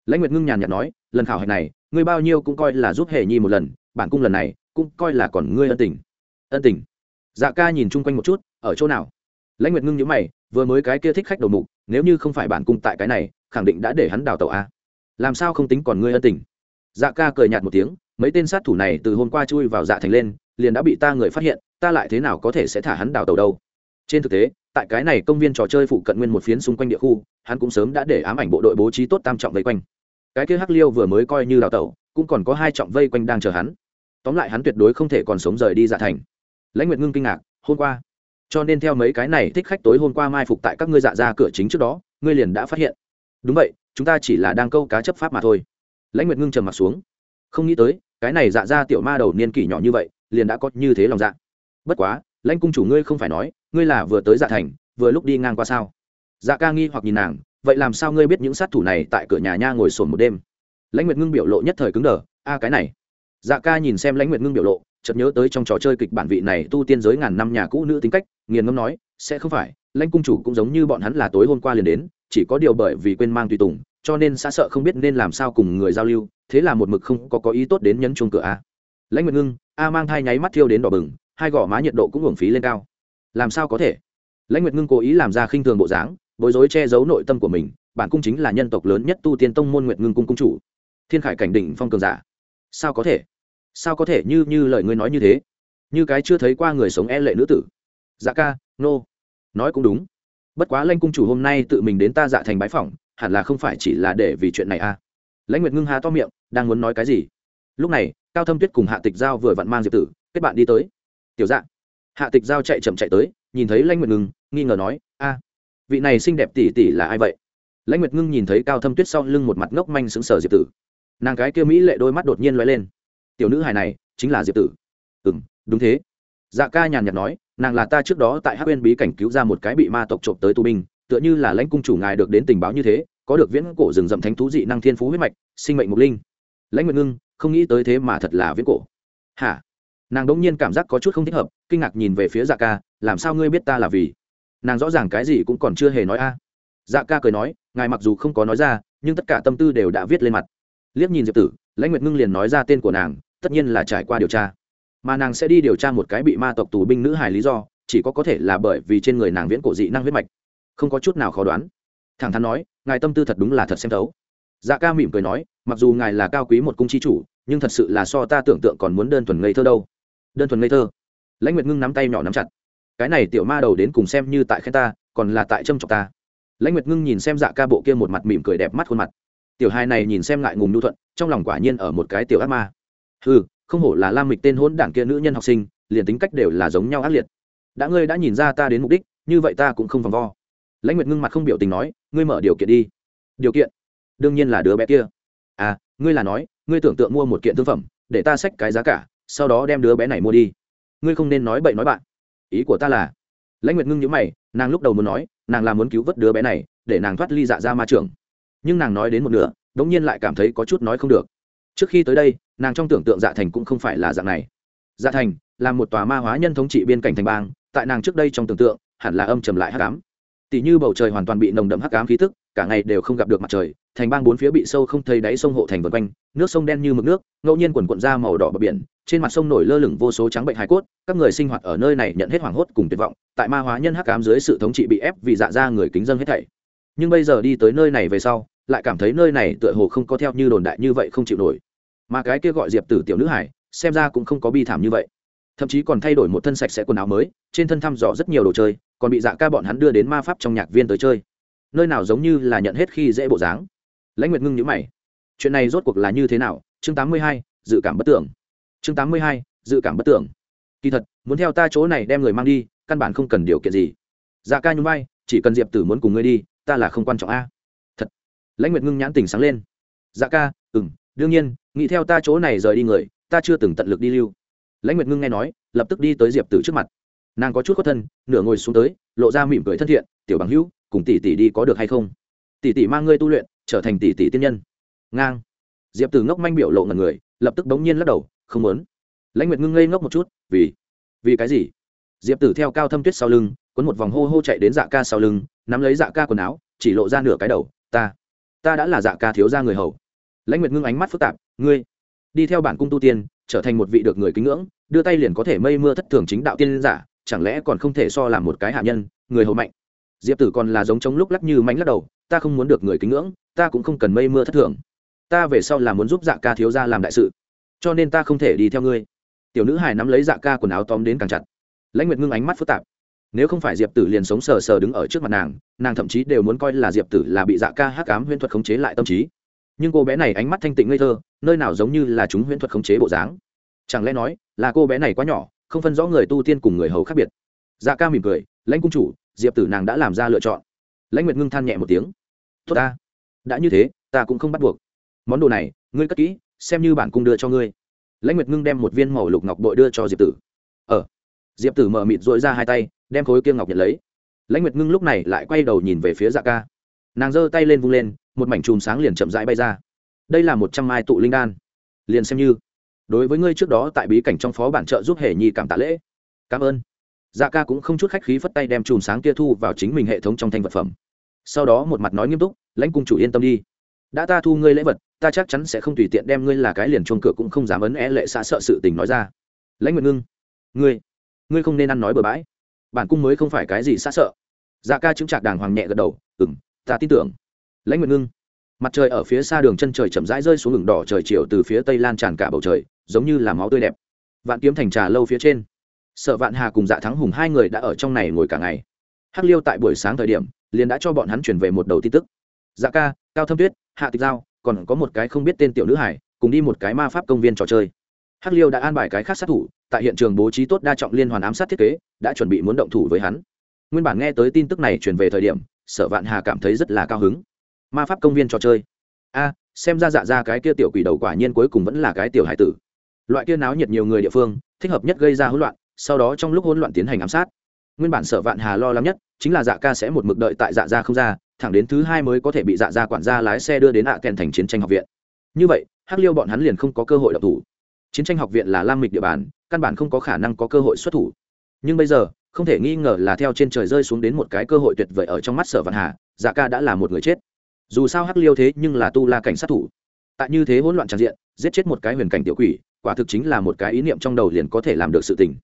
lãnh nguyệt ngưng nhàn nhạt nói, lần khảo hạch này, ngươi bao nhiêu cũng coi là giúp hề nhi một lần, bản cung lần này cũng coi là còn ngươi ân tình. Ân tình? Dạ ca nhìn chung quanh một chút, ở chỗ nào? Lãnh nguyệt ngưng nhớ mày, vừa mới cái kia thích khách đầu mục, nếu như không phải bản cung tại cái này, khẳng định đã để hắn đào tàu a. Làm sao không tính còn ngươi ân tình? Dạ ca cười nhạt một tiếng, mấy tên sát thủ này từ hôm qua chui vào dạ thành lên, liền đã bị ta người phát hiện ta lại thế nào có thể sẽ thả hắn đào tàu đâu? Trên thực tế, tại cái này công viên trò chơi phụ cận nguyên một phiến xung quanh địa khu, hắn cũng sớm đã để ám ảnh bộ đội bố trí tốt tam trọng vây quanh. Cái kia hắc liêu vừa mới coi như đào tẩu cũng còn có hai trọng vây quanh đang chờ hắn. Tóm lại hắn tuyệt đối không thể còn sống rời đi dạ thành. Lãnh nguyệt ngưng kinh ngạc, hôm qua, cho nên theo mấy cái này thích khách tối hôm qua mai phục tại các ngươi dạ ra cửa chính trước đó, ngươi liền đã phát hiện. Đúng vậy, chúng ta chỉ là đang câu cá chấp pháp mà thôi. Lãnh nguyệt ngưng trầm m ặ t xuống. Không nghĩ tới, cái này dạ ra tiểu ma đầu niên kỷ nhỏ như vậy, liền đã có như thế lòng dạ bất quá, lãnh cung chủ ngươi không phải nói, ngươi là vừa tới dạ thành, vừa lúc đi ngang qua sao? Dạ ca nghi hoặc nhìn nàng, vậy làm sao ngươi biết những sát thủ này tại cửa nhà nha ngồi sồn một đêm? Lãnh nguyệt ngưng biểu lộ nhất thời cứng đờ, a, cái này. Dạ ca nhìn xem lãnh nguyệt ngưng biểu lộ, chợt nhớ tới trong trò chơi kịch bản vị này tu tiên giới ngàn năm nhà cũ nữ tính cách, nghiền ngâm nói, sẽ không phải, lãnh cung chủ cũng giống như bọn hắn là tối hôm qua liền đến, chỉ có điều bởi vì quên mang tùy tùng, cho nên xã sợ không biết nên làm sao cùng người giao lưu, thế là một mực không có có ý tốt đến nhấn chuông cửa a. Lãnh nguyệt ngưng, a, mang thai nháy mắt thiêu đến đỏ bừng hai gò má nhiệt độ cũng hưởng phí lên cao. Làm sao có thể? Lãnh nguyệt ngưng cố ý làm ra khinh thường bộ dáng, bối rối che giấu nội tâm của mình, bản cung chính là nhân tộc lớn nhất tu tiên tông môn nguyệt ngưng cung cung chủ. Thiên khải cảnh đỉnh phong cường giả. Sao có thể? Sao có thể như như lời ngươi nói như thế? Như cái chưa thấy qua người sống e lệ nữ tử. Dạ ca, nô、no. nói cũng đúng. Bất quá lanh cung chủ hôm nay tự mình đến ta dạ thành bái phỏng, hẳn là không phải chỉ là để vì chuyện này à? Lãnh nguyệt ngưng há to miệng, đang muốn nói cái gì? Lúc này, cao thâm tuyết cùng hạ tịch giao vừa vặn mang diệp tử, kết bạn đi tới tiểu dạ. Hạ tịch giao chạy chậm chạy tới, nhìn thấy lãnh nguyệt ngưng, nghi ngờ nói, a, vị này xinh đẹp tỷ tỷ là ai vậy? Lãnh nguyệt ngưng nhìn thấy cao thâm tuyết sau lưng một mặt ngốc manh xứng sở diệp tử. Nàng cái kia mỹ lệ đôi mắt đột nhiên loay lên. Tiểu nữ hài này chính là diệp tử. Ừ m đúng thế. Dạ ca nhàn nhạt nói, nàng là ta trước đó tại hắc Uyên bí cảnh cứu ra một cái bị ma tộc trộm tới tù binh, tựa như là lãnh cung chủ ngài được đến tình báo như thế, có được viễn cổ rừng rậm thánh thú dị năng thiên phú huyết mạch, sinh mệnh mục linh. Lãnh nguyệt ngưng không nghĩ tới thế mà thật là viễn cổ. Hả? Nàng đỗng nhiên cảm giác có chút không thích hợp, kinh ngạc nhìn về phía dạ ca, làm sao ngươi biết ta là vì? Nàng rõ ràng cái gì cũng còn chưa hề nói a. Dạ ca cười nói, ngài mặc dù không có nói ra, nhưng tất cả tâm tư đều đã viết lên mặt. Liếc nhìn diệp tử, lãnh nguyệt ngưng liền nói ra tên của nàng, tất nhiên là trải qua điều tra. Mà nàng sẽ đi điều tra một cái bị ma tộc tù binh nữ hài lý do, chỉ có có thể là bởi vì trên người nàng viễn cổ dị năng huyết mạch. Không có chút nào khó đoán. Thẳng thắn nói, ngài tâm tư thật đúng là thật xem thấu. Dạ ca mỉm cười nói, mặc dù ngài là cao quý một cung chi chủ, nhưng thật sự là so ta tưởng tượng còn muốn đơn thuần ngây thơ đâu đơn thuần ngây thơ. Lãnh nguyệt ngưng nắm tay nhỏ nắm chặt. Cái này tiểu ma đầu đến cùng xem như tại khen ta, còn là tại trâm trọng ta. Lãnh nguyệt ngưng nhìn xem dạ ca bộ kia một mặt mỉm cười đẹp mắt khuôn mặt. Tiểu hai này nhìn xem ngại ngùng nhu thuận, trong lòng quả nhiên ở một cái tiểu ác ma. Ừ không hổ là lam mịch tên hôn đảng kia nữ nhân học sinh, liền tính cách đều là giống nhau ác liệt. Đã ngươi đã nhìn ra ta đến mục đích, như vậy ta cũng không vòng vo. Lãnh nguyệt ngưng mặt không biểu tình nói, ngươi mở điều kiện đi. Điều kiện? Đương nhiên là đứa bé kia. À ngươi là nói, ngươi tưởng tượng mua một kiện thương phẩm, để ta xách cái giá cả sau đó đem đứa bé này mua đi. Ngươi không nên nói bậy nói bạn. Ý của ta là, lãnh nguyệt ngưng nhữ mày, nàng lúc đầu muốn nói, nàng là muốn cứu vớt đứa bé này, để nàng thoát ly dạ ra ma trường nhưng nàng nói đến một nửa đ ỗ n g nhiên lại cảm thấy có chút nói không được. Trước khi tới đây, nàng trong tưởng tượng dạ thành cũng không phải là dạng này. Dạ thành là một tòa ma hóa nhân thống trị biên cảnh thành bang, tại nàng trước đây trong tưởng tượng, hẳn là âm trầm lại hắc ám. Tỷ như bầu trời hoàn toàn bị nồng đậm hắc ám khí tức, cả ngày đều không gặp được mặt trời, thành bang bốn phía bị sâu không thấy đáy sông hộ thành vân quanh, nước sông đen như mực nước, ngẫu nhiên quần cuộn ra màu đỏ bờ biển trên mặt sông nổi lơ lửng vô số trắng bệnh hải cốt, các người sinh hoạt ở nơi này nhận hết hoảng hốt cùng tuyệt vọng, tại ma hóa nhân hắc cám dưới sự thống trị bị ép vì dạ ra người kính dân hết thảy. Nhưng bây giờ đi tới nơi này về sau, lại cảm thấy nơi này tựa hồ không có theo như đồn đại như vậy không chịu nổi. Mà cái kia gọi diệp tử tiểu nữ hải xem ra cũng không có bi thảm như vậy. Thậm chí còn thay đổi một thân sạch sẽ quần áo mới, trên thân thăm dò rất nhiều đồ chơi, còn bị dạ ca bọn hắn đưa đến ma pháp trong nhạc viên tới chơi. Nơi nào giống như là nhận hết khi dễ bộ dáng. Lãnh nguyệt ngưng nhữ mày. Chuyện này rốt cuộc là như thế nào? Chương tám mươi hai, dự cảm bất tưởng chương tám mươi hai, dự cảm bất tưởng. Kỳ thật, muốn theo ta chỗ này đem người mang đi, căn bản không cần điều kiện gì. Dạ ca nhún vai, chỉ cần diệp tử muốn cùng ngươi đi, ta là không quan trọng a. Thật. Lãnh nguyệt ngưng nhãn tình sáng lên. Dạ ca ừ m đương nhiên, nghĩ theo ta chỗ này rời đi người, ta chưa từng tận lực đi lưu. Lãnh nguyệt ngưng nghe nói, lập tức đi tới diệp tử trước mặt. Nàng có chút khuất thân, nửa ngồi xuống tới, lộ ra mỉm cười thân thiện, tiểu bằng hữu, cùng tỷ tỷ đi có được hay không? Tỷ tỷ mang ngươi tu luyện, trở thành tỷ tỷ tiên nhân. Ngang. Diệp tử ngốc manh biểu lộ ngần người, lập tức bỗng nhiên lắc đầu không muốn. Lãnh nguyệt ngưng ngây ngốc một chút, vì vì cái gì? Diệp tử theo cao thâm tuyết sau lưng quấn một vòng hô hô chạy đến dạ ca sau lưng, nắm lấy dạ ca quần áo, chỉ lộ ra nửa cái đầu, ta ta đã là dạ ca thiếu ra người hầu. Lãnh nguyệt ngưng ánh mắt phức tạp, ngươi, đi theo bản cung tu tiên, trở thành một vị được người kính ngưỡng, đưa tay liền có thể mây mưa thất thường chính đạo tiên giả, chẳng lẽ còn không thể so làm một cái hạ nhân, người hầu mạnh? Diệp tử còn là giống chống lúc lắc như mánh lắc đầu, ta không muốn được người kính ngưỡng, ta cũng không cần mây mưa thất thường. Ta về sau là muốn giúp dạ ca thiếu ra làm đại sự cho nên ta không thể đi theo ngươi. Tiểu nữ hải nắm lấy dạ ca quần áo tóm đến càng chặt. Lãnh nguyệt ngưng ánh mắt phức tạp. Nếu không phải diệp tử liền sống sờ sờ đứng ở trước mặt nàng nàng thậm chí đều muốn coi là diệp tử là bị dạ ca hắc cám huyễn thuật khống chế lại tâm trí. Nhưng cô bé này ánh mắt thanh tịnh ngây thơ, nơi nào giống như là chúng huyễn thuật khống chế bộ dáng. Chẳng lẽ nói, là cô bé này quá nhỏ, không phân rõ người tu tiên cùng người hầu khác biệt. Dạ ca mỉm cười, lãnh cung chủ, diệp tử nàng đã làm ra lựa chọn. Lãnh nguyệt ngưng than nhẹ một tiếng. Tốt ta, đã như thế, ta cũng không bắt buộc. Món đồ này, ngươi cất kỹ xem như bản cung đưa cho ngươi. Lãnh nguyệt ngưng đem một viên màu lục ngọc bội đưa cho diệp tử. Ờ. Diệp tử mở mịt dội ra hai tay, đem khối kia ngọc nhận lấy. Lãnh nguyệt ngưng lúc này lại quay đầu nhìn về phía dạ ca. Nàng giơ tay lên vung lên, một mảnh chùm sáng liền chậm rãi bay ra. Đây là một trăm mai tụ linh đan. Liền xem như. Đối với ngươi trước đó tại bí cảnh trong phó bản trợ giúp hề nhi cảm tạ lễ. Cảm ơn. Dạ ca cũng không chút khách khí phất tay đem chùm sáng kia thu vào chính mình hệ thống trong thanh vật phẩm. Sau đó một mặt nói nghiêm túc, lãnh cung chủ yên tâm đi. Đã ta thu ngươi lễ vật ta chắc chắn sẽ không tùy tiện đem ngươi là cái liền chuông cửa cũng không dám ấn é lệ xã sợ sự tình nói ra. Lãnh nguyện ngưng, ngươi ngươi không nên ăn nói bừa bãi. Bản cung mới không phải cái gì xã sợ. Dạ ca chứng trạc đàng hoàng nhẹ gật đầu ừng ta tin tưởng. Lãnh nguyện ngưng, mặt trời ở phía xa đường chân trời chậm rãi rơi xuống ngừng đỏ trời chiều từ phía tây lan tràn cả bầu trời, giống như là máu tươi đẹp. Vạn kiếm thành trà lâu phía trên sợ vạn hà cùng dạ thắng hùng hai người đã ở trong này ngồi cả ngày. Hắc liêu tại buổi sáng thời điểm, liền đã cho bọn hắn chuyển về một đầu tin tức. Dạ ca, cao thâm tuyết, hạ tịch giao còn có một cái không biết tên tiểu nữ hải cùng đi một cái ma pháp công viên trò chơi. Hắc liêu đã an bài cái khác sát thủ, tại hiện trường bố trí tốt đa trọng liên hoàn ám sát thiết kế, đã chuẩn bị muốn động thủ với hắn. Nguyên bản nghe tới tin tức này truyền về thời điểm, sở vạn hà cảm thấy rất là cao hứng. Ma pháp công viên trò chơi. A, xem ra dạ ra cái kia tiểu quỷ đầu quả nhiên cuối cùng vẫn là cái tiểu hải tử. Loại kia náo nhiệt nhiều người địa phương, thích hợp nhất gây ra hỗn loạn, sau đó trong lúc hỗn loạn tiến hành ám sát. Nguyên bản sở vạn hà lo lắng nhất, chính là dạ ca sẽ một mực đợi tại dạ gia không ra thẳng đến thứ hai mới có thể bị dạ gia quản gia lái xe đưa đến ạ à kèn thành chiến tranh học viện. Như vậy, hắc liêu bọn hắn liền không có cơ hội đọc thủ. Chiến tranh học viện là lam mịch địa bàn, căn bản không có khả năng có cơ hội xuất thủ. Nhưng bây giờ, không thể nghi ngờ là theo trên trời rơi xuống đến một cái cơ hội tuyệt vời ở trong mắt sở Văn hà dạ ca đã là một người chết. Dù sao hắc liêu thế nhưng là tu la cảnh sát thủ. Tại như thế hỗn loạn tràn diện, giết chết một cái huyền cảnh tiểu quỷ, quả thực chính là một cái ý niệm trong đầu liền có thể làm được sự tình.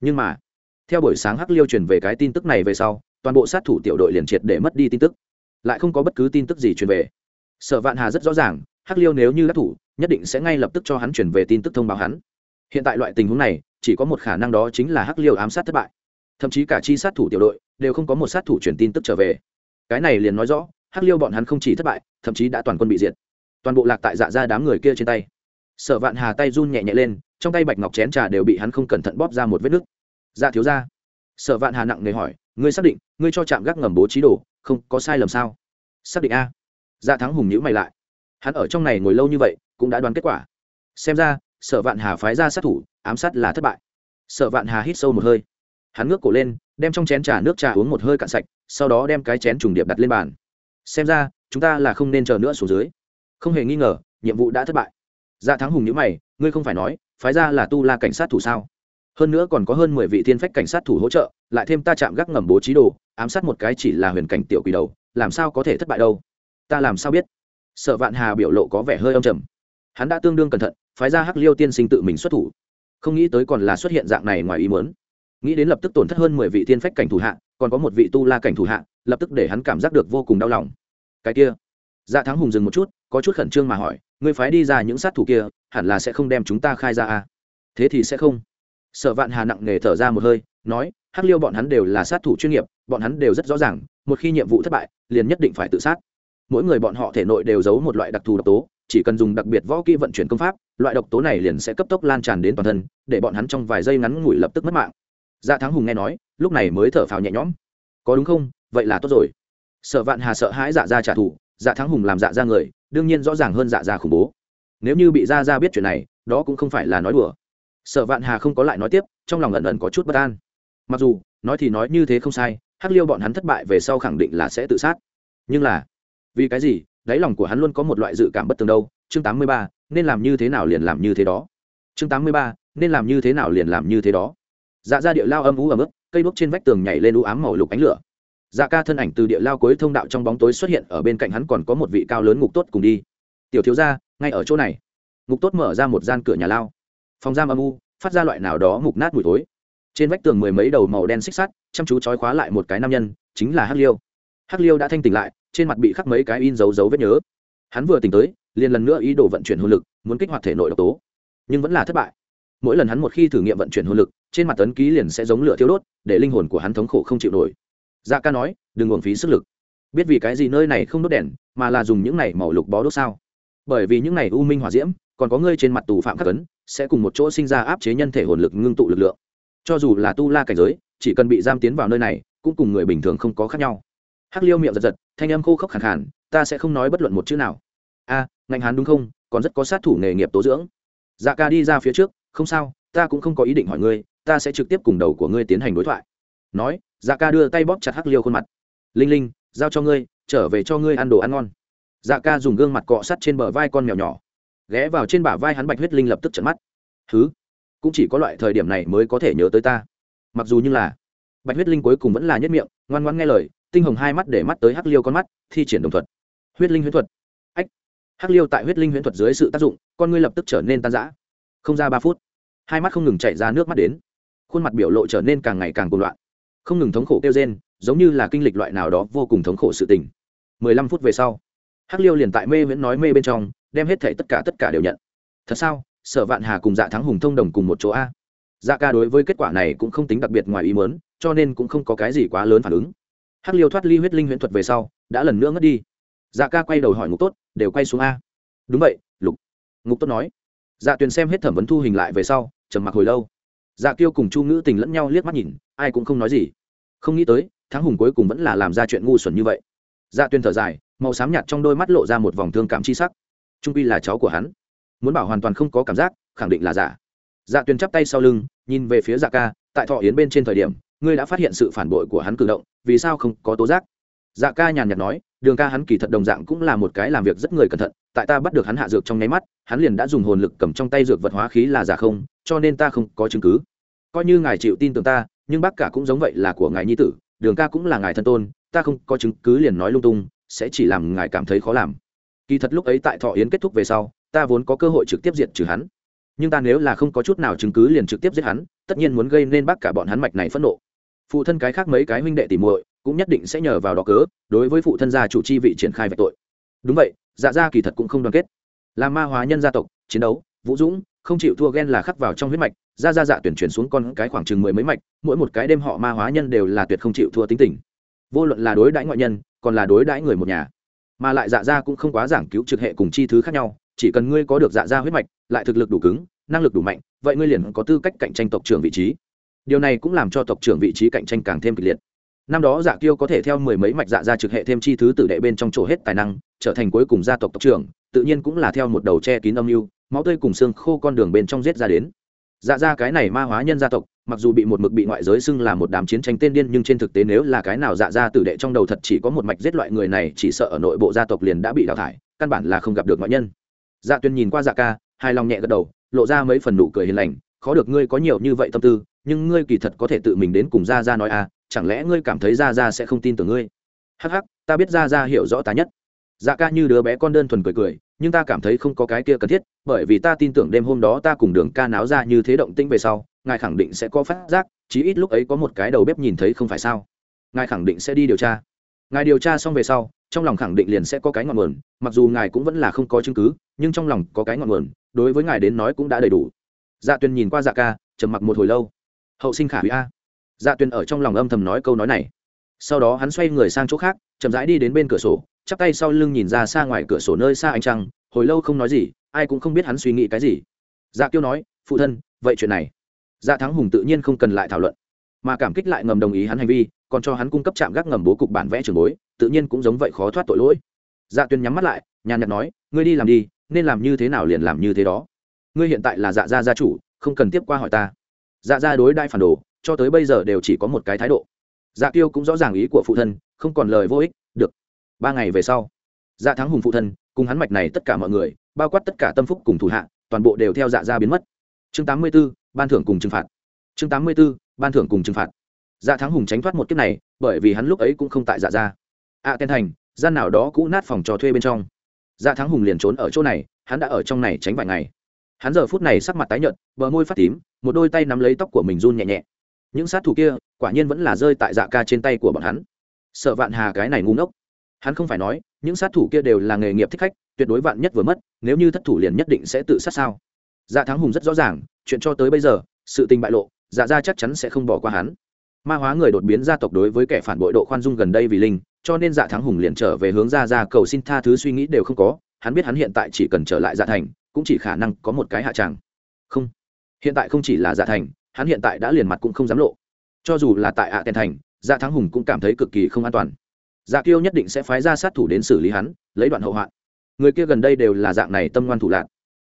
Nhưng mà, theo buổi sáng hắc liêu truyền về cái tin tức này về sau, toàn bộ sát thủ tiểu đội liền triệt để mất đi tin tức lại không có bất cứ tin tức gì truyền về. Sở vạn hà rất rõ ràng, hắc liêu nếu như đắc thủ, nhất định sẽ ngay lập tức cho hắn chuyển về tin tức thông báo hắn. Hiện tại loại tình huống này, chỉ có một khả năng đó chính là hắc liêu ám sát thất bại. Thậm chí cả chi sát thủ tiểu đội đều không có một sát thủ truyền tin tức trở về. Cái này liền nói rõ, hắc liêu bọn hắn không chỉ thất bại, thậm chí đã toàn quân bị diệt. Toàn bộ lạc tại dạ ra đám người kia trên tay. Sở vạn hà tay run nhẹ nhẹ lên, trong tay bạch ngọc chén trà đều bị hắn không cẩn thận bóp ra một vết nứt. Dạ thiếu ra sở vạn hà nặng nề hỏi, ngươi xác định, ngươi cho chạm gác ngầm bố trí đồ không có sai lầm sao? Xác định a. Dạ thắng hùng nhữ mày lại. Hắn ở trong này ngồi lâu như vậy, cũng đã đoán kết quả. Xem ra, sở vạn hà phái ra sát thủ, ám sát là thất bại. Sở vạn hà hít sâu một hơi. Hắn ngước cổ lên, đem trong chén trà nước trà uống một hơi cạn sạch, sau đó đem cái chén trùng điệp đặt lên bàn. Xem ra, chúng ta là không nên chờ nữa xuống dưới. Không hề nghi ngờ, nhiệm vụ đã thất bại. Dạ thắng hùng nhữ mày, ngươi không phải nói, phái ra là tu la cảnh sát thủ sao? Hơn nữa còn có hơn mười vị thiên phách cảnh sát thủ hỗ trợ, lại thêm ta chạm gác ngầm bố trí đồ, ám sát một cái chỉ là huyền cảnh tiểu quỷ đầu, làm sao có thể thất bại đâu? Ta làm sao biết? Sợ vạn hà biểu lộ có vẻ hơi âm trầm. Hắn đã tương đương cẩn thận, phái ra hắc liêu tiên sinh tự mình xuất thủ. Không nghĩ tới còn là xuất hiện dạng này ngoài ý muốn. Nghĩ đến lập tức tổn thất hơn mười vị thiên phách cảnh thủ hạ, còn có một vị tu la cảnh thủ hạ, lập tức để hắn cảm giác được vô cùng đau lòng. Cái kia. Dạ thắng hùng dừng một chút, có chút khẩn trương mà hỏi người phái đi ra những sát thủ kia, hẳn là sẽ không đem chúng ta khai ra à? thế thì sẽ không. Sở vạn hà nặng nề thở ra một hơi, nói, hắc liêu bọn hắn đều là sát thủ chuyên nghiệp, bọn hắn đều rất rõ ràng, một khi nhiệm vụ thất bại, liền nhất định phải tự sát. Mỗi người bọn họ thể nội đều giấu một loại đặc thù độc tố, chỉ cần dùng đặc biệt võ kỹ vận chuyển công pháp, loại độc tố này liền sẽ cấp tốc lan tràn đến toàn thân, để bọn hắn trong vài giây ngắn ngủi lập tức mất mạng. Dạ thắng hùng nghe nói, lúc này mới thở phào nhẹ nhõm. Có đúng không? Vậy là tốt rồi. Sở vạn hà sợ hãi dạ ra trả thù dạ thắng hùng làm dạ ra người, đương nhiên rõ ràng hơn dạ ra khủng bố. Nếu như bị dạ ra ra biết chuyện này, đó cũng không phải là nói đùa sợ vạn hà không có lại nói tiếp, trong lòng ẩn ẩn có chút bất an. Mặc dù, nói thì nói như thế không sai, hắc liêu bọn hắn thất bại về sau khẳng định là sẽ tự sát. Nhưng là, vì cái gì, đáy lòng của hắn luôn có một loại dự cảm bất tường đâu, chương tám mươi ba, nên làm như thế nào liền làm như thế đó. Chương tám mươi ba, nên làm như thế nào liền làm như thế đó. Dạ ra địa lao âm ú ấm ức cây đuốc trên vách tường nhảy lên u ám màu lục ánh lửa. Dạ ca thân ảnh từ địa lao cuối thông đạo trong bóng tối xuất hiện, ở bên cạnh hắn còn có một vị cao lớn ngục tốt cùng đi. Tiểu thiếu gia, ngay ở chỗ này. Ngục tốt mở ra một gian cửa nhà lao phòng giam âm u, phát ra loại nào đó mục nát mùi tối trên vách tường mười mấy đầu màu đen xích sắt, chăm chú trói khóa lại một cái nam nhân, chính là hắc liêu. Hắc liêu đã thanh tỉnh lại, trên mặt bị khắc mấy cái in dấu dấu vết nhớ. Hắn vừa tỉnh tới, liền lần nữa ý đồ vận chuyển hồn lực, muốn kích hoạt thể nội độc tố. Nhưng vẫn là thất bại. Mỗi lần hắn một khi thử nghiệm vận chuyển hồn lực, trên mặt tấn ký liền sẽ giống lửa thiêu đốt, để linh hồn của hắn thống khổ không chịu nổi. Dạ ca nói, đừng uổng phí sức lực. Biết vì cái gì nơi này không đốt đèn, mà là dùng những này màu lục bó đốt sao? Bởi vì những này u minh hỏa diễm, còn có ngươi trên mặt tù phạm khắc ấn sẽ cùng một chỗ sinh ra áp chế nhân thể hồn lực ngưng tụ lực lượng. Cho dù là tu la cảnh giới chỉ cần bị giam tiến vào nơi này cũng cùng người bình thường không có khác nhau. Hắc liêu miệng giật giật thanh âm khô khốc khẳng khản ta sẽ không nói bất luận một chữ nào. A à, ngành hán đúng không? Còn rất có sát thủ nghề nghiệp tố dưỡng. Dạ ca đi ra phía trước không sao ta cũng không có ý định hỏi ngươi ta sẽ trực tiếp cùng đầu của ngươi tiến hành đối thoại. Nói dạ ca đưa tay bóp chặt hắc liêu khuôn mặt. Linh linh giao cho ngươi trở về cho ngươi ăn đồ ăn ngon. Dạ ca dùng gương mặt cọ sắt trên bờ vai con mèo nhỏ ghé vào trên bả vai hắn bạch huyết linh lập tức trận mắt. Thứ cũng chỉ có loại thời điểm này mới có thể nhớ tới ta. Mặc dù như là, bạch huyết linh cuối cùng vẫn là nhất miệng, ngoan ngoan nghe lời, tinh hồng hai mắt để mắt tới hắc liêu con mắt, thi triển đồng thuật. Huyết linh huyễn thuật. Ách! Hắc liêu tại huyết linh huyễn thuật dưới sự tác dụng, con ngươi lập tức trở nên tan rã. Không ra ba phút, hai mắt không ngừng chạy ra nước mắt đến. Khuôn mặt biểu lộ trở nên càng ngày càng cuồng loạn. Không ngừng thống khổ kêu rên, giống như là kinh lịch loại nào đó vô cùng thống khổ sự tình. Mười lăm phút về sau, hắc liêu liền tại mê viễn nói mê bên trong đem hết thảy tất cả tất cả đều nhận. Thật sao? Sở vạn hà cùng dạ thắng hùng thông đồng cùng một chỗ a. Dạ ca đối với kết quả này cũng không tính đặc biệt ngoài ý mớn cho nên cũng không có cái gì quá lớn phản ứng. Hắc liêu thoát ly huyết linh huyễn thuật về sau, đã lần nữa ngất đi. Dạ ca quay đầu hỏi ngục tốt, đều quay xuống a. Đúng vậy, lục. Ngục tốt nói. Dạ tuyền xem hết thẩm vấn thu hình lại về sau, trầm mặc hồi lâu. Dạ kiêu cùng chu ngữ tình lẫn nhau liếc mắt nhìn, ai cũng không nói gì. Không nghĩ tới, thắng hùng cuối cùng vẫn là làm ra chuyện ngu xuẩn như vậy. Dạ tuyền thở dài, màu xám nhạt trong đôi mắt lộ ra một vòng thương cảm chi sắc trung pi là cháu của hắn. Muốn bảo hoàn toàn không có cảm giác, khẳng định là giả. Dạ tuyền chắp tay sau lưng, nhìn về phía dạ ca, tại thọ yến bên trên thời điểm, ngươi đã phát hiện sự phản bội của hắn cử động, vì sao không có tố giác? Dạ ca nhàn nhạt nói, đường ca hắn kỳ thật đồng dạng cũng là một cái làm việc rất người cẩn thận, tại ta bắt được hắn hạ dược trong nháy mắt, hắn liền đã dùng hồn lực cầm trong tay dược vật hóa khí là giả không, cho nên ta không có chứng cứ. Coi như ngài chịu tin tưởng ta, nhưng bác cả cũng giống vậy là của ngài nhi tử, đường ca cũng là ngài thân tôn, ta không có chứng cứ liền nói lung tung, sẽ chỉ làm ngài cảm thấy khó làm kỳ thật lúc ấy tại thọ yến kết thúc về sau, ta vốn có cơ hội trực tiếp diệt trừ hắn. Nhưng ta nếu là không có chút nào chứng cứ liền trực tiếp giết hắn, tất nhiên muốn gây nên bác cả bọn hắn mạch này phẫn nộ. Phụ thân cái khác mấy cái huynh đệ tỉ muội cũng nhất định sẽ nhờ vào đó cớ, đối với phụ thân gia chủ chi vị triển khai về tội. Đúng vậy dạ gia kỳ thật cũng không đoàn kết. Là ma hóa nhân gia tộc, chiến đấu, vũ dũng, không chịu thua ghen là khắc vào trong huyết mạch gia gia dạ tuyển chuyển xuống con cái khoảng chừng mười mấy mạch, mỗi một cái đêm họ ma hóa nhân đều là tuyệt không chịu thua tính tình. Vô luận là đối đãi ngoại nhân, còn là đối đãi người một nhà mà lại dạ gia cũng không quá giảng cứu trực hệ cùng chi thứ khác nhau, chỉ cần ngươi có được dạ gia huyết mạch, lại thực lực đủ cứng, năng lực đủ mạnh, vậy ngươi liền có tư cách cạnh tranh tộc trưởng vị trí. Điều này cũng làm cho tộc trưởng vị trí cạnh tranh càng thêm kịch liệt. Năm đó dạ kiêu có thể theo mười mấy mạch dạ gia trực hệ thêm chi thứ tử đệ bên trong chỗ hết tài năng, trở thành cuối cùng gia tộc tộc trưởng, tự nhiên cũng là theo một đầu che kín âm mưu, máu tươi cùng xương khô con đường bên trong giết ra đến. Dạ ra cái này ma hóa nhân gia tộc mặc dù bị một mực bị ngoại giới xưng là một đám chiến tranh tên điên, nhưng trên thực tế nếu là cái nào dạ ra tử đệ trong đầu thật chỉ có một mạch giết loại người này, chỉ sợ ở nội bộ gia tộc liền đã bị đào thải, căn bản là không gặp được ngoại nhân. Dạ tuyên nhìn qua dạ ca hai lòng nhẹ gật đầu, lộ ra mấy phần nụ cười hiền lành. Khó được ngươi có nhiều như vậy tâm tư, nhưng ngươi kỳ thật có thể tự mình đến cùng ra ra nói à chẳng lẽ ngươi cảm thấy ra ra sẽ không tin tưởng ngươi? Hắc hắc, ta biết ra ra hiểu rõ ta nhất. Dạ ca như đứa bé con đơn thuần cười cười, nhưng ta cảm thấy không có cái kia cần thiết, bởi vì ta tin tưởng đêm hôm đó ta cùng đường ca náo ra như thế động tĩnh về sau ngài khẳng định sẽ có phát giác, chí ít lúc ấy có một cái đầu bếp nhìn thấy không phải sao. Ngài khẳng định sẽ đi điều tra. Ngài điều tra xong về sau, trong lòng khẳng định liền sẽ có cái ngọn nguồn, mặc dù ngài cũng vẫn là không có chứng cứ, nhưng trong lòng có cái ngọn nguồn, đối với ngài đến nói cũng đã đầy đủ. Dạ tuyền nhìn qua dạ ca, trầm mặc một hồi lâu. Hậu sinh khả hủy a. Dạ tuyền ở trong lòng âm thầm nói câu nói này. Sau đó hắn xoay người sang chỗ khác, chậm rãi đi đến bên cửa sổ, chắp tay sau lưng nhìn ra xa ngoài cửa sổ nơi xa anh trăng, hồi lâu không nói gì, ai cũng không biết hắn suy nghĩ cái gì. Dạ kiêu nói, phụ thân, vậy chuyện này dạ thắng hùng tự nhiên không cần lại thảo luận mà cảm kích lại ngầm đồng ý hắn hành vi còn cho hắn cung cấp chạm gác ngầm bố cục bản vẽ trường bối tự nhiên cũng giống vậy khó thoát tội lỗi. Dạ tuyên nhắm mắt lại nhàn nhạt nói ngươi đi làm đi nên làm như thế nào liền làm như thế đó. Ngươi hiện tại là dạ gia gia chủ không cần tiếp qua hỏi ta. Dạ gia đối đại phản đồ cho tới bây giờ đều chỉ có một cái thái độ. Dạ tiêu cũng rõ ràng ý của phụ thân không còn lời vô ích được ba ngày về sau. Dạ thắng hùng phụ thân cùng hắn mạch này tất cả mọi người bao quát tất cả tâm phúc cùng thủ hạ toàn bộ đều theo dạ gia biến mất. Chương tám mươi 84, ban thưởng cùng trừng phạt. Chương tám mươi 84, ban thưởng cùng trừng phạt. Dạ thắng hùng tránh thoát một kiếp này bởi vì hắn lúc ấy cũng không tại dạ gia. A à, thành gian nào đó cũ nát phòng trò thuê bên trong. Dạ thắng hùng liền trốn ở chỗ này hắn đã ở trong này tránh vài ngày. Hắn giờ phút này sắc mặt tái nhợt bờ môi phát tím một đôi tay nắm lấy tóc của mình run nhẹ nhẹ. Những sát thủ kia quả nhiên vẫn là rơi tại dạ ca trên tay của bọn hắn. Sợ vạn hà cái này ngu ngốc. Hắn không phải nói những sát thủ kia đều là nghề nghiệp thích khách tuyệt đối vạn nhất vừa mất nếu như thất thủ liền nhất định sẽ tự sát sao? Dạ thắng hùng rất rõ ràng, chuyện cho tới bây giờ, sự tình bại lộ dạ ra chắc chắn sẽ không bỏ qua hắn. Ma hóa người đột biến gia tộc đối với kẻ phản bội độ khoan dung gần đây vì linh, cho nên dạ thắng hùng liền trở về hướng ra ra cầu xin tha thứ suy nghĩ đều không có, hắn biết hắn hiện tại chỉ cần trở lại dạ thành, cũng chỉ khả năng có một cái hạ tràng. Không, hiện tại không chỉ là dạ thành, hắn hiện tại đã liền mặt cũng không dám lộ. Cho dù là tại ạ à thành dạ thắng hùng cũng cảm thấy cực kỳ không an toàn. Dạ kiêu nhất định sẽ phái ra sát thủ đến xử lý hắn, lấy đoạn hậu hoạn. Người kia gần đây đều là dạng này tâm ngoan thủ lạc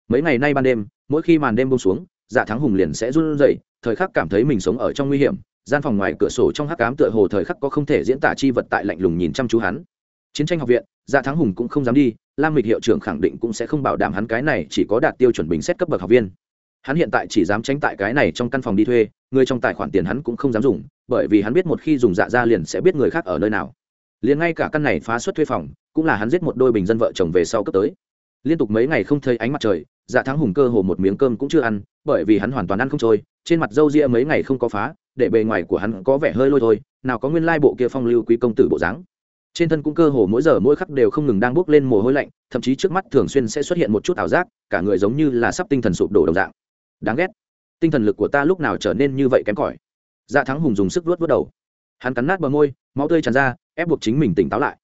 mấy ngày nay ban đêm mỗi khi màn đêm bông xuống dạ thắng hùng liền sẽ run rẩy, thời khắc cảm thấy mình sống ở trong nguy hiểm, gian phòng ngoài cửa sổ trong hắc cám tựa hồ thời khắc có không thể diễn tả chi vật tại lạnh lùng nhìn chăm chú hắn. Chiến tranh học viện dạ thắng hùng cũng không dám đi, lam mịch hiệu trưởng khẳng định cũng sẽ không bảo đảm hắn cái này chỉ có đạt tiêu chuẩn bình xét cấp bậc học viên. Hắn hiện tại chỉ dám tránh tại cái này trong căn phòng đi thuê, người trong tài khoản tiền hắn cũng không dám dùng, bởi vì hắn biết một khi dùng dạ ra liền sẽ biết người khác ở nơi nào. Liền ngay cả căn này phá xuất thuê phòng, cũng là hắn giết một đôi bình dân vợ chồng về sau cấp tới. Liên tục mấy ngày không thấy ánh mặt trời dạ thắng hùng cơ hồ một miếng cơm cũng chưa ăn, bởi vì hắn hoàn toàn ăn không trôi, trên mặt râu ria mấy ngày không có phá, để bề ngoài của hắn có vẻ hơi lôi thôi, nào có nguyên lai bộ kia phong lưu quý công tử bộ dáng. Trên thân cũng cơ hồ mỗi giờ mỗi khắc đều không ngừng đang bước lên mồ hôi lạnh, thậm chí trước mắt thường xuyên sẽ xuất hiện một chút ảo giác, cả người giống như là sắp tinh thần sụp đổ đồng dạng. Đáng ghét. Tinh thần lực của ta lúc nào trở nên như vậy kém cỏi? Dạ thắng hùng dùng sức vuốt vớt đầu. Hắn cắn nát bờ môi, máu tươi tràn ra, ép buộc chính mình tỉnh táo lại.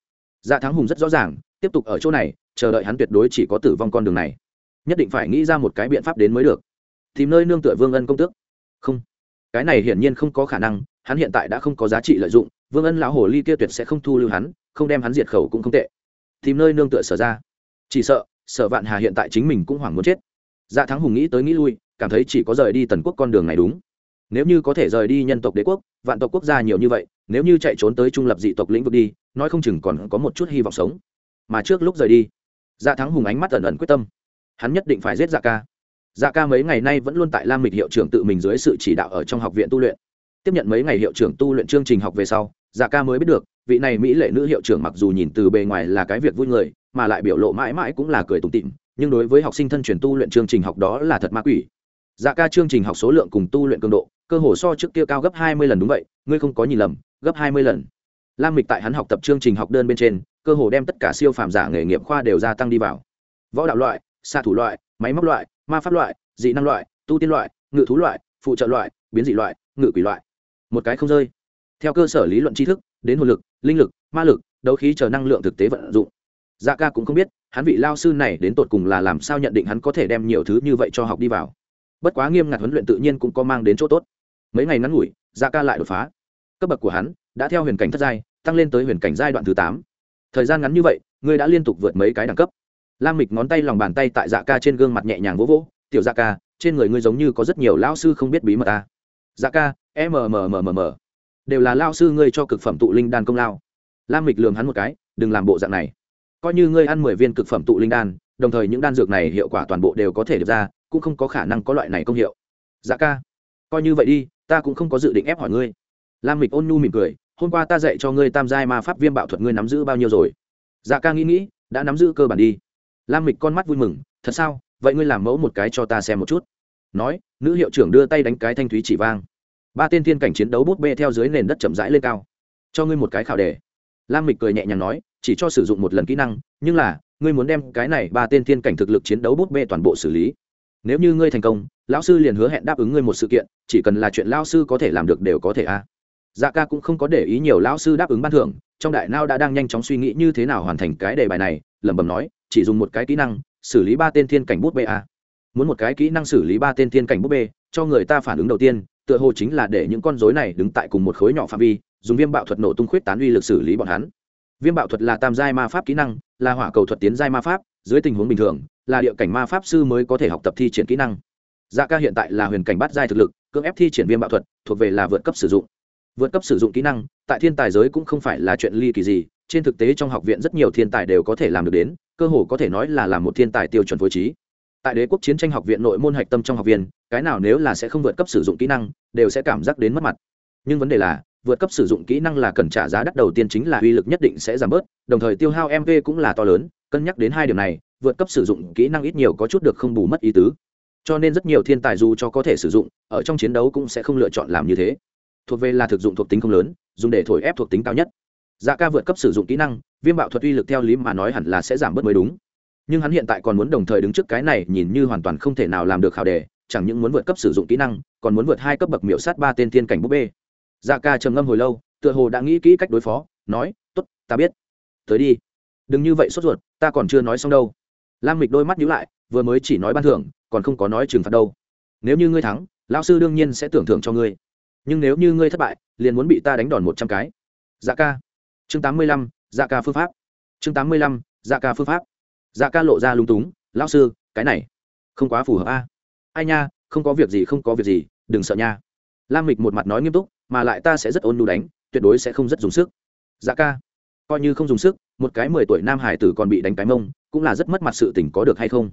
Dạ thắng hùng rất rõ ràng, tiếp tục ở chỗ này, chờ đợi hắn tuyệt đối chỉ có tử vong con đường này nhất định phải nghĩ ra một cái biện pháp đến mới được. Tìm nơi nương tựa vương ân công tước. Không. Cái này hiển nhiên không có khả năng, hắn hiện tại đã không có giá trị lợi dụng, vương ân lão hồ ly kia tuyệt sẽ không thu lưu hắn, không đem hắn diệt khẩu cũng không tệ. Tìm nơi nương tựa sở ra. Chỉ sợ, sở vạn hà hiện tại chính mình cũng hoảng muốn chết. Dạ thắng hùng nghĩ tới nghĩ lui, cảm thấy chỉ có rời đi tần quốc con đường này đúng. Nếu như có thể rời đi nhân tộc đế quốc, vạn tộc quốc gia nhiều như vậy, nếu như chạy trốn tới trung lập dị tộc lĩnh vực đi, nói không chừng còn có một chút hy vọng sống. Mà trước lúc rời đi dạ thắng hùng ánh mắt ẩn ẩn quyết tâm hắn nhất định phải giết dạ ca. Dạ ca mấy ngày nay vẫn luôn tại lam mịch hiệu trưởng tự mình dưới sự chỉ đạo ở trong học viện tu luyện. Tiếp nhận mấy ngày hiệu trưởng tu luyện chương trình học về sau dạ ca mới biết được, vị này mỹ lệ nữ hiệu trưởng mặc dù nhìn từ bề ngoài là cái việc vui người, mà lại biểu lộ mãi mãi cũng là cười tủm tịm nhưng đối với học sinh thân truyền tu luyện chương trình học đó là thật ma quỷ. Dạ ca chương trình học số lượng cùng tu luyện cường độ, cơ hồ so trước kia cao gấp hai mươi lần đúng vậy, ngươi không có nhìn lầm, gấp hai mươi lần. Lam mịch tại hắn học tập chương trình học đơn bên trên, cơ hồ đem tất cả siêu phàm giả nghề nghiệp khoa đều gia tăng đi vào. Võ đạo loại xạ thủ loại, máy móc loại, ma pháp loại, dị năng loại, tu tiên loại, ngự thú loại, phụ trợ loại, biến dị loại, ngự quỷ loại. Một cái không rơi. Theo cơ sở lý luận tri thức, đến hồn lực, linh lực, ma lực, đấu khí chờ năng lượng thực tế vận dụng. Dạ ca cũng không biết, hắn vị lao sư này đến tột cùng là làm sao nhận định hắn có thể đem nhiều thứ như vậy cho học đi vào. Bất quá nghiêm ngặt huấn luyện tự nhiên cũng có mang đến chỗ tốt. Mấy ngày ngắn ngủi dạ ca lại đột phá. Cấp bậc của hắn đã theo huyền cảnh thất giai, tăng lên tới huyền cảnh giai đoạn thứ tám. Thời gian ngắn như vậy, ngươi đã liên tục vượt mấy cái đẳng cấp? Lam mịch ngón tay lòng bàn tay tại dạ ca trên gương mặt nhẹ nhàng vỗ vỗ, tiểu dạ ca, trên người ngươi giống như có rất nhiều lao sư không biết bí mật ta. Dạ ca mmmmm đều là lao sư ngươi cho cực phẩm tụ linh đan công lao. Lam mịch lường hắn một cái, đừng làm bộ dạng này. Coi như ngươi ăn mười viên cực phẩm tụ linh đan, đồng thời những đan dược này hiệu quả toàn bộ đều có thể được ra, cũng không có khả năng có loại này công hiệu. Dạ ca, coi như vậy đi, ta cũng không có dự định ép hỏi ngươi. Lam mịch ôn nhu mỉm cười, hôm qua ta dạy cho ngươi tam giai ma pháp viêm bạo thuật ngươi nắm giữ bao nhiêu rồi? Dạ ca nghĩ nghĩ, đã nắm giữ cơ bản đi lam mịch con mắt vui mừng, thật sao? Vậy ngươi làm mẫu một cái cho ta xem một chút. Nói, nữ hiệu trưởng đưa tay đánh cái thanh thúy chỉ vang. Ba tên thiên cảnh chiến đấu bút bê theo dưới nền đất chậm rãi lên cao. Cho ngươi một cái khảo đề. Lam mịch cười nhẹ nhàng nói, chỉ cho sử dụng một lần kỹ năng, nhưng là, ngươi muốn đem cái này ba tên thiên cảnh thực lực chiến đấu bút bê toàn bộ xử lý. Nếu như ngươi thành công, lão sư liền hứa hẹn đáp ứng ngươi một sự kiện, chỉ cần là chuyện lão sư có thể làm được đều có thể a. Dạ ca cũng không có để ý nhiều lão sư đáp ứng ban thưởng, trong đại nao đã đang nhanh chóng suy nghĩ như thế nào hoàn thành cái đề bài này, lẩm bẩm nói chỉ dùng một cái kỹ năng, xử lý ba tên thiên cảnh bút bê a. Muốn một cái kỹ năng xử lý ba tên thiên cảnh bút bê, cho người ta phản ứng đầu tiên, tựa hồ chính là để những con rối này đứng tại cùng một khối nhỏ phạm vi, dùng viêm bạo thuật nổ tung khuyết tán uy lực xử lý bọn hắn. Viêm bạo thuật là tam giai ma pháp kỹ năng, là hỏa cầu thuật tiến giai ma pháp, dưới tình huống bình thường, là địa cảnh ma pháp sư mới có thể học tập thi triển kỹ năng. Dạ ca hiện tại là huyền cảnh bắt giai thực lực, cưỡng ép thi triển viêm bạo thuật, thuộc về là vượt cấp sử dụng. Vượt cấp sử dụng kỹ năng, tại thiên tài giới cũng không phải là chuyện ly kỳ gì, trên thực tế trong học viện rất nhiều thiên tài đều có thể làm được đến cơ hồ có thể nói là làm một thiên tài tiêu chuẩn phối trí. Tại đế quốc chiến tranh học viện nội môn hạch tâm trong học viên, cái nào nếu là sẽ không vượt cấp sử dụng kỹ năng, đều sẽ cảm giác đến mất mặt. Nhưng vấn đề là, vượt cấp sử dụng kỹ năng là cần trả giá đắt đầu tiên chính là uy lực nhất định sẽ giảm bớt, đồng thời tiêu hao mv cũng là to lớn, cân nhắc đến hai điều này, vượt cấp sử dụng kỹ năng ít nhiều có chút được không bù mất ý tứ. Cho nên rất nhiều thiên tài dù cho có thể sử dụng, ở trong chiến đấu cũng sẽ không lựa chọn làm như thế. Thuộc về là thực dụng thuộc tính không lớn, dùng để thổi ép thuộc tính cao nhất. Dạ ca vượt cấp sử dụng kỹ năng viêm bạo thuật uy lực theo lý mà nói hẳn là sẽ giảm bớt mới đúng. Nhưng hắn hiện tại còn muốn đồng thời đứng trước cái này, nhìn như hoàn toàn không thể nào làm được khảo đề, chẳng những muốn vượt cấp sử dụng kỹ năng, còn muốn vượt hai cấp bậc miểu sát ba tên thiên cảnh búp bê. Dạ ca trầm ngâm hồi lâu, tựa hồ đã nghĩ kỹ cách đối phó, nói t ố t ta biết. Tới đi. Đừng như vậy sốt ruột, ta còn chưa nói xong đâu. Lam mịch đôi mắt nhíu lại, vừa mới chỉ nói ban thưởng, còn không có nói trừng phạt đâu. Nếu như ngươi thắng, lão sư đương nhiên sẽ tưởng thưởng cho ngươi. Nhưng nếu như ngươi thất bại, liền muốn bị ta đánh đòn một trăm cái. Dạ ca. Chương tám mươi lăm dạ ca phương pháp. Chương tám mươi lăm dạ ca phương pháp. Dạ ca lộ ra lung túng, lão sư, cái này không quá phù hợp a. Ai nha, không có việc gì, không có việc gì, đừng sợ nha. Lam mịch một mặt nói nghiêm túc, mà lại ta sẽ rất ôn nhu đánh, tuyệt đối sẽ không rất dùng sức. Dạ ca, coi như không dùng sức, một cái mười tuổi nam hải tử còn bị đánh cái mông, cũng là rất mất mặt sự tình có được hay không?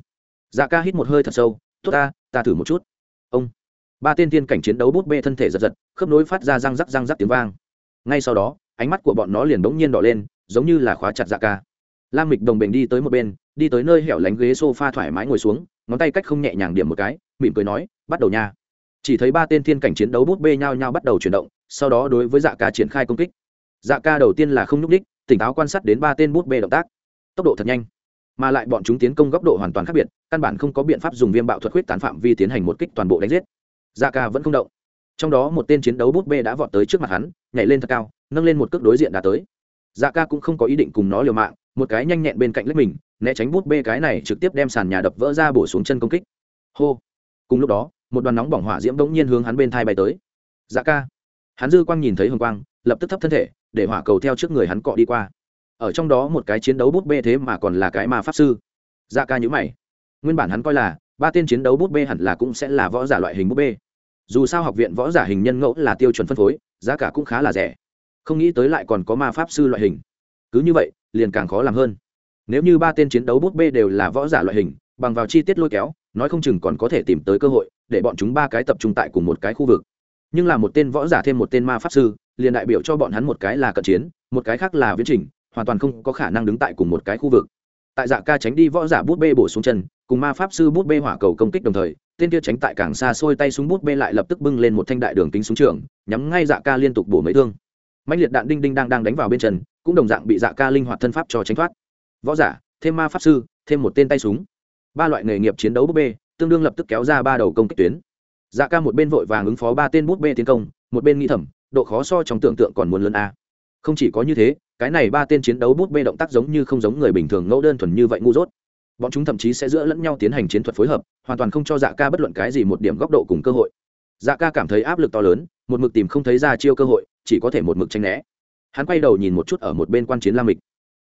Dạ ca hít một hơi thật sâu, tốt ta ta thử một chút. Ông. Ba tên tiên cảnh chiến đấu bút bê thân thể giật giật, khớp nối phát ra răng rắc răng rắc tiếng vang. Ngay sau đó, ánh mắt của bọn nó liền bỗng nhiên đỏ lên giống như là khóa chặt dạ ca. Lam mịch đồng bình đi tới một bên, đi tới nơi hẻo lánh ghế s o f a thoải mái ngồi xuống, ngón tay cách không nhẹ nhàng điểm một cái, mỉm cười nói, bắt đầu nha. Chỉ thấy ba tên thiên cảnh chiến đấu bút bê nhau nhau bắt đầu chuyển động, sau đó đối với dạ ca triển khai công kích. Dạ ca đầu tiên là không nhúc đích tỉnh táo quan sát đến ba tên bút bê động tác. Tốc độ thật nhanh, mà lại bọn chúng tiến công góc độ hoàn toàn khác biệt, căn bản không có biện pháp dùng viêm bạo thuật huyết tán phạm vi tiến hành một kích toàn bộ đánh giết. Dạ ca vẫn không động. Trong đó một tên chiến đấu bút bê đã vọt tới trước mặt hắn, nhảy lên thật cao, nâng lên một cước đối diện đã tới dạ ca cũng không có ý định cùng nó liều mạng, một cái nhanh nhẹn bên cạnh lách mình, né tránh bút bê cái này trực tiếp đem sàn nhà đập vỡ ra bổ xuống chân công kích. Hô. Cùng lúc đó, một đoàn nóng bỏng hỏa diễm bỗng nhiên hướng hắn bên thai bay tới. Dạ ca. Hắn dư quang nhìn thấy hồng quang, lập tức thấp thân thể, để hỏa cầu theo trước người hắn cọ đi qua. Ở trong đó một cái chiến đấu bút bê thế mà còn là cái mà pháp sư. Dạ ca nhữ mày. Nguyên bản hắn coi là, ba tên chiến đấu bút bê hẳn là cũng sẽ là võ giả loại hình bút bê. Dù sao học viện võ giả hình nhân ngẫu là tiêu chuẩn phân phối, giá cả cũng khá là rẻ không nghĩ tới lại còn có ma pháp sư loại hình. Cứ như vậy, liền càng khó làm hơn. Nếu như ba tên chiến đấu bút bê đều là võ giả loại hình, bằng vào chi tiết lôi kéo, nói không chừng còn có thể tìm tới cơ hội để bọn chúng ba cái tập trung tại cùng một cái khu vực. Nhưng là một tên võ giả thêm một tên ma pháp sư, liền đại biểu cho bọn hắn một cái là cận chiến, một cái khác là viễn trình, hoàn toàn không có khả năng đứng tại cùng một cái khu vực. Tại dạ ca tránh đi võ giả bút bê bổ xuống chân, cùng ma pháp sư bút bê hỏa cầu công kích đồng thời, tên kia tránh tại càng xa xôi tay súng bút bê lại lập tức bưng lên một thanh đại đường kính súng trường, nhắm ngay dạ ca liên tục bổ mấy thương mạnh liệt đạn đinh đinh đang đang đánh vào bên trần, cũng đồng dạng bị dạ ca linh hoạt thân pháp cho tránh thoát. Võ giả thêm ma pháp sư thêm một tên tay súng. Ba loại nghề nghiệp chiến đấu bút bê tương đương lập tức kéo ra ba đầu công kích tuyến. Dạ ca một bên vội vàng ứng phó ba tên bút bê tiến công một bên nghĩ thầm độ khó so trong tưởng tượng còn muốn lớn a. Không chỉ có như thế cái này ba tên chiến đấu bút bê động tác giống như không giống người bình thường ngẫu đơn thuần như vậy ngu dốt. Bọn chúng thậm chí sẽ giữa lẫn nhau tiến hành chiến thuật phối hợp hoàn toàn không cho dạ ca bất luận cái gì một điểm góc độ cùng cơ hội. Dạ ca cảm thấy áp lực to lớn một mực tìm không thấy ra chiêu cơ hội chỉ có thể một mực tranh né. Hắn quay đầu nhìn một chút ở một bên quan chiến lam mịch.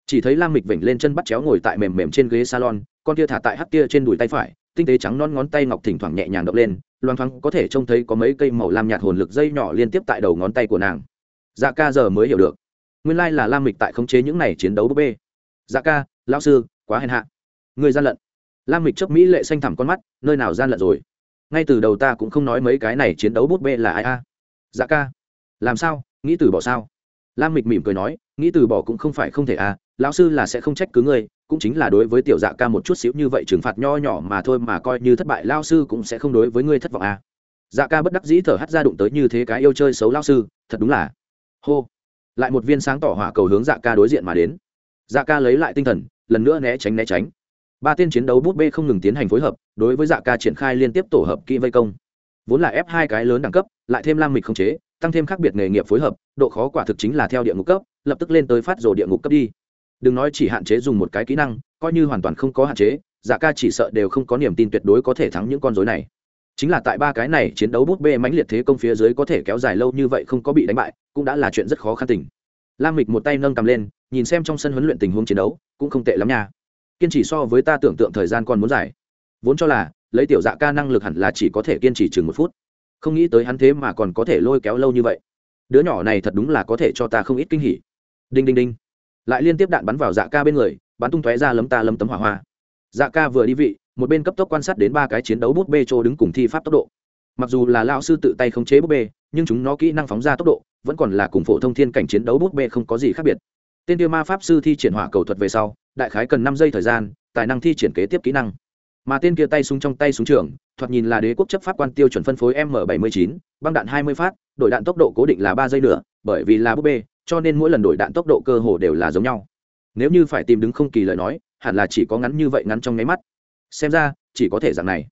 Chỉ thấy lam mịch vểnh lên chân bắt chéo ngồi tại mềm mềm trên ghế salon, con kia thả tại hắt kia trên đùi tay phải, tinh tế trắng non ngón tay ngọc thỉnh thoảng nhẹ nhàng động lên, loang thoáng có thể trông thấy có mấy cây màu lam nhạt hồn lực dây nhỏ liên tiếp tại đầu ngón tay của nàng. Dạ ca giờ mới hiểu được. Nguyên lai là lam mịch tại khống chế những này chiến đấu búp bê. Dạ ca, lão sư, quá hèn hạ. Người gian lận. Lam mịch chấp mỹ lệ xanh thẳm con mắt, nơi nào gian lận rồi? Ngay từ đầu ta cũng không nói mấy cái này chiến đấu bút bê là ai a. Dạ ca, làm sao? Nghĩ từ bỏ sao lam mịch mỉm cười nói, nghĩ từ bỏ cũng không phải không thể à. lão sư là sẽ không trách cứ ngươi, cũng chính là đối với tiểu dạ ca một chút xíu như vậy trừng phạt nho nhỏ mà thôi mà coi như thất bại lao sư cũng sẽ không đối với ngươi thất vọng à. dạ ca bất đắc dĩ thở hắt ra đụng tới như thế cái yêu chơi xấu lao sư, thật đúng là hô lại một viên sáng tỏ hỏa cầu hướng dạ ca đối diện mà đến dạ ca lấy lại tinh thần, lần nữa né tránh né tránh ba tên chiến đấu bút bê không ngừng tiến hành phối hợp, đối với dạ ca triển khai liên tiếp tổ hợp kỹ vây công vốn là ép hai cái lớn đẳng cấp, lại thêm lam mịch không chế tăng thêm khác biệt nghề nghiệp phối hợp, độ khó quả thực chính là theo địa ngục cấp, lập tức lên tới phát rồ địa ngục cấp đi. Đừng nói chỉ hạn chế dùng một cái kỹ năng, coi như hoàn toàn không có hạn chế dạ ca chỉ sợ đều không có niềm tin tuyệt đối có thể thắng những con dối này. Chính là tại ba cái này chiến đấu bút bê mãnh liệt thế công phía dưới có thể kéo dài lâu như vậy không có bị đánh bại, cũng đã là chuyện rất khó khăn tình. Lam mịch một tay nâng cầm lên, nhìn xem trong sân huấn luyện tình huống chiến đấu, cũng không tệ lắm nha. Kiên trì so với ta tưởng tượng thời gian còn muốn dài. Vốn cho là, lấy tiểu dạ ca năng lực hẳn là chỉ có thể kiên trì chừng một phút không nghĩ tới hắn thế mà còn có thể lôi kéo lâu như vậy. Đứa nhỏ này thật đúng là có thể cho ta không ít kinh hỉ. Đinh đinh đinh. Lại liên tiếp đạn bắn vào dạ ca bên người, bắn tung tóe ra lấm ta lấm tấm hỏa hoa. Dạ ca vừa đi vị, một bên cấp tốc quan sát đến ba cái chiến đấu bút bê trô đứng cùng thi pháp tốc độ. Mặc dù là lao sư tự tay khống chế bút bê, nhưng chúng nó kỹ năng phóng ra tốc độ, vẫn còn là cùng phổ thông thiên cảnh chiến đấu bút bê không có gì khác biệt. Tên tiêu ma pháp sư thi triển hỏa cầu thuật về sau, đại khái cần năm giây thời gian, tài năng thi triển kế tiếp kỹ năng. Mà tên kia tay súng trong tay súng trường thoạt nhìn là đế quốc chấp pháp quan tiêu chuẩn phân phối m 79 băng đạn 20 phát, đổi đạn tốc độ cố định là ba giây nữa bởi vì là búp bê, cho nên mỗi lần đổi đạn tốc độ cơ hồ đều là giống nhau. Nếu như phải tìm đứng không kỳ lời nói, hẳn là chỉ có ngắn như vậy ngắn trong nháy mắt. Xem ra, chỉ có thể dạng này.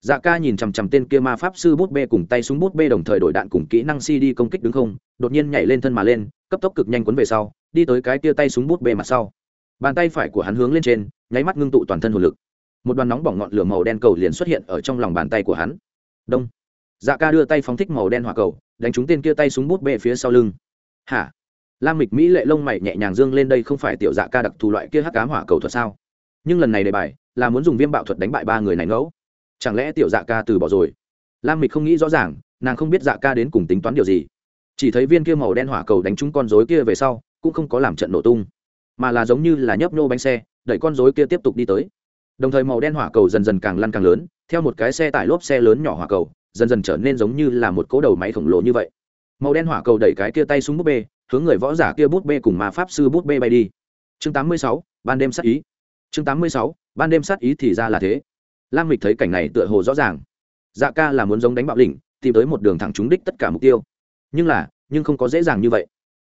Dạ ca nhìn chằm chằm tên kia ma pháp sư bút bê cùng tay súng bút bê đồng thời đổi đạn cùng kỹ năng cd công kích đứng không, đột nhiên nhảy lên thân mà lên, cấp tốc cực nhanh quấn về sau, đi tới cái kia tay súng bút bê mặt sau. Bàn tay phải của hắn hướng lên trên, nháy mắt ngưng tụ toàn thân hồn lực một đoàn nóng bỏng ngọn lửa màu đen cầu liền xuất hiện ở trong lòng bàn tay của hắn. Đông. Dạ ca đưa tay phóng thích màu đen hỏa cầu, đánh trúng tên kia tay súng bút bê phía sau lưng. Hả? Lam mịch mỹ lệ lông mày nhẹ nhàng dương lên đây không phải tiểu dạ ca đặc thù loại kia hắc cám hỏa cầu thuật sao? Nhưng lần này đề bài là muốn dùng viêm bạo thuật đánh bại ba người này ngẫu. Chẳng lẽ tiểu dạ ca từ bỏ rồi? Lam mịch không nghĩ rõ ràng, nàng không biết dạ ca đến cùng tính toán điều gì. Chỉ thấy viên kia màu đen hỏa cầu đánh trúng con rối kia về sau, cũng không có làm trận nổ tung, mà là giống như là nhấp nhô bánh xe, đẩy con rối kia tiếp tục đi tới đồng thời màu đen hỏa cầu dần dần càng lăn càng lớn theo một cái xe tải lốp xe lớn nhỏ hỏa cầu dần dần trở nên giống như là một cỗ đầu máy khổng lồ như vậy. Màu đen hỏa cầu đẩy cái kia tay xuống bút bê hướng người võ giả kia bút bê cùng mà pháp sư bút bê bay đi. Chương 86, ban đêm sát ý. Chương 86, ban đêm sát ý thì ra là thế. Lam mịch thấy cảnh này tựa hồ rõ ràng. Dạ ca là muốn giống đánh bạo đỉnh tìm tới một đường thẳng trúng đích tất cả mục tiêu. Nhưng là nhưng không có dễ dàng như vậy.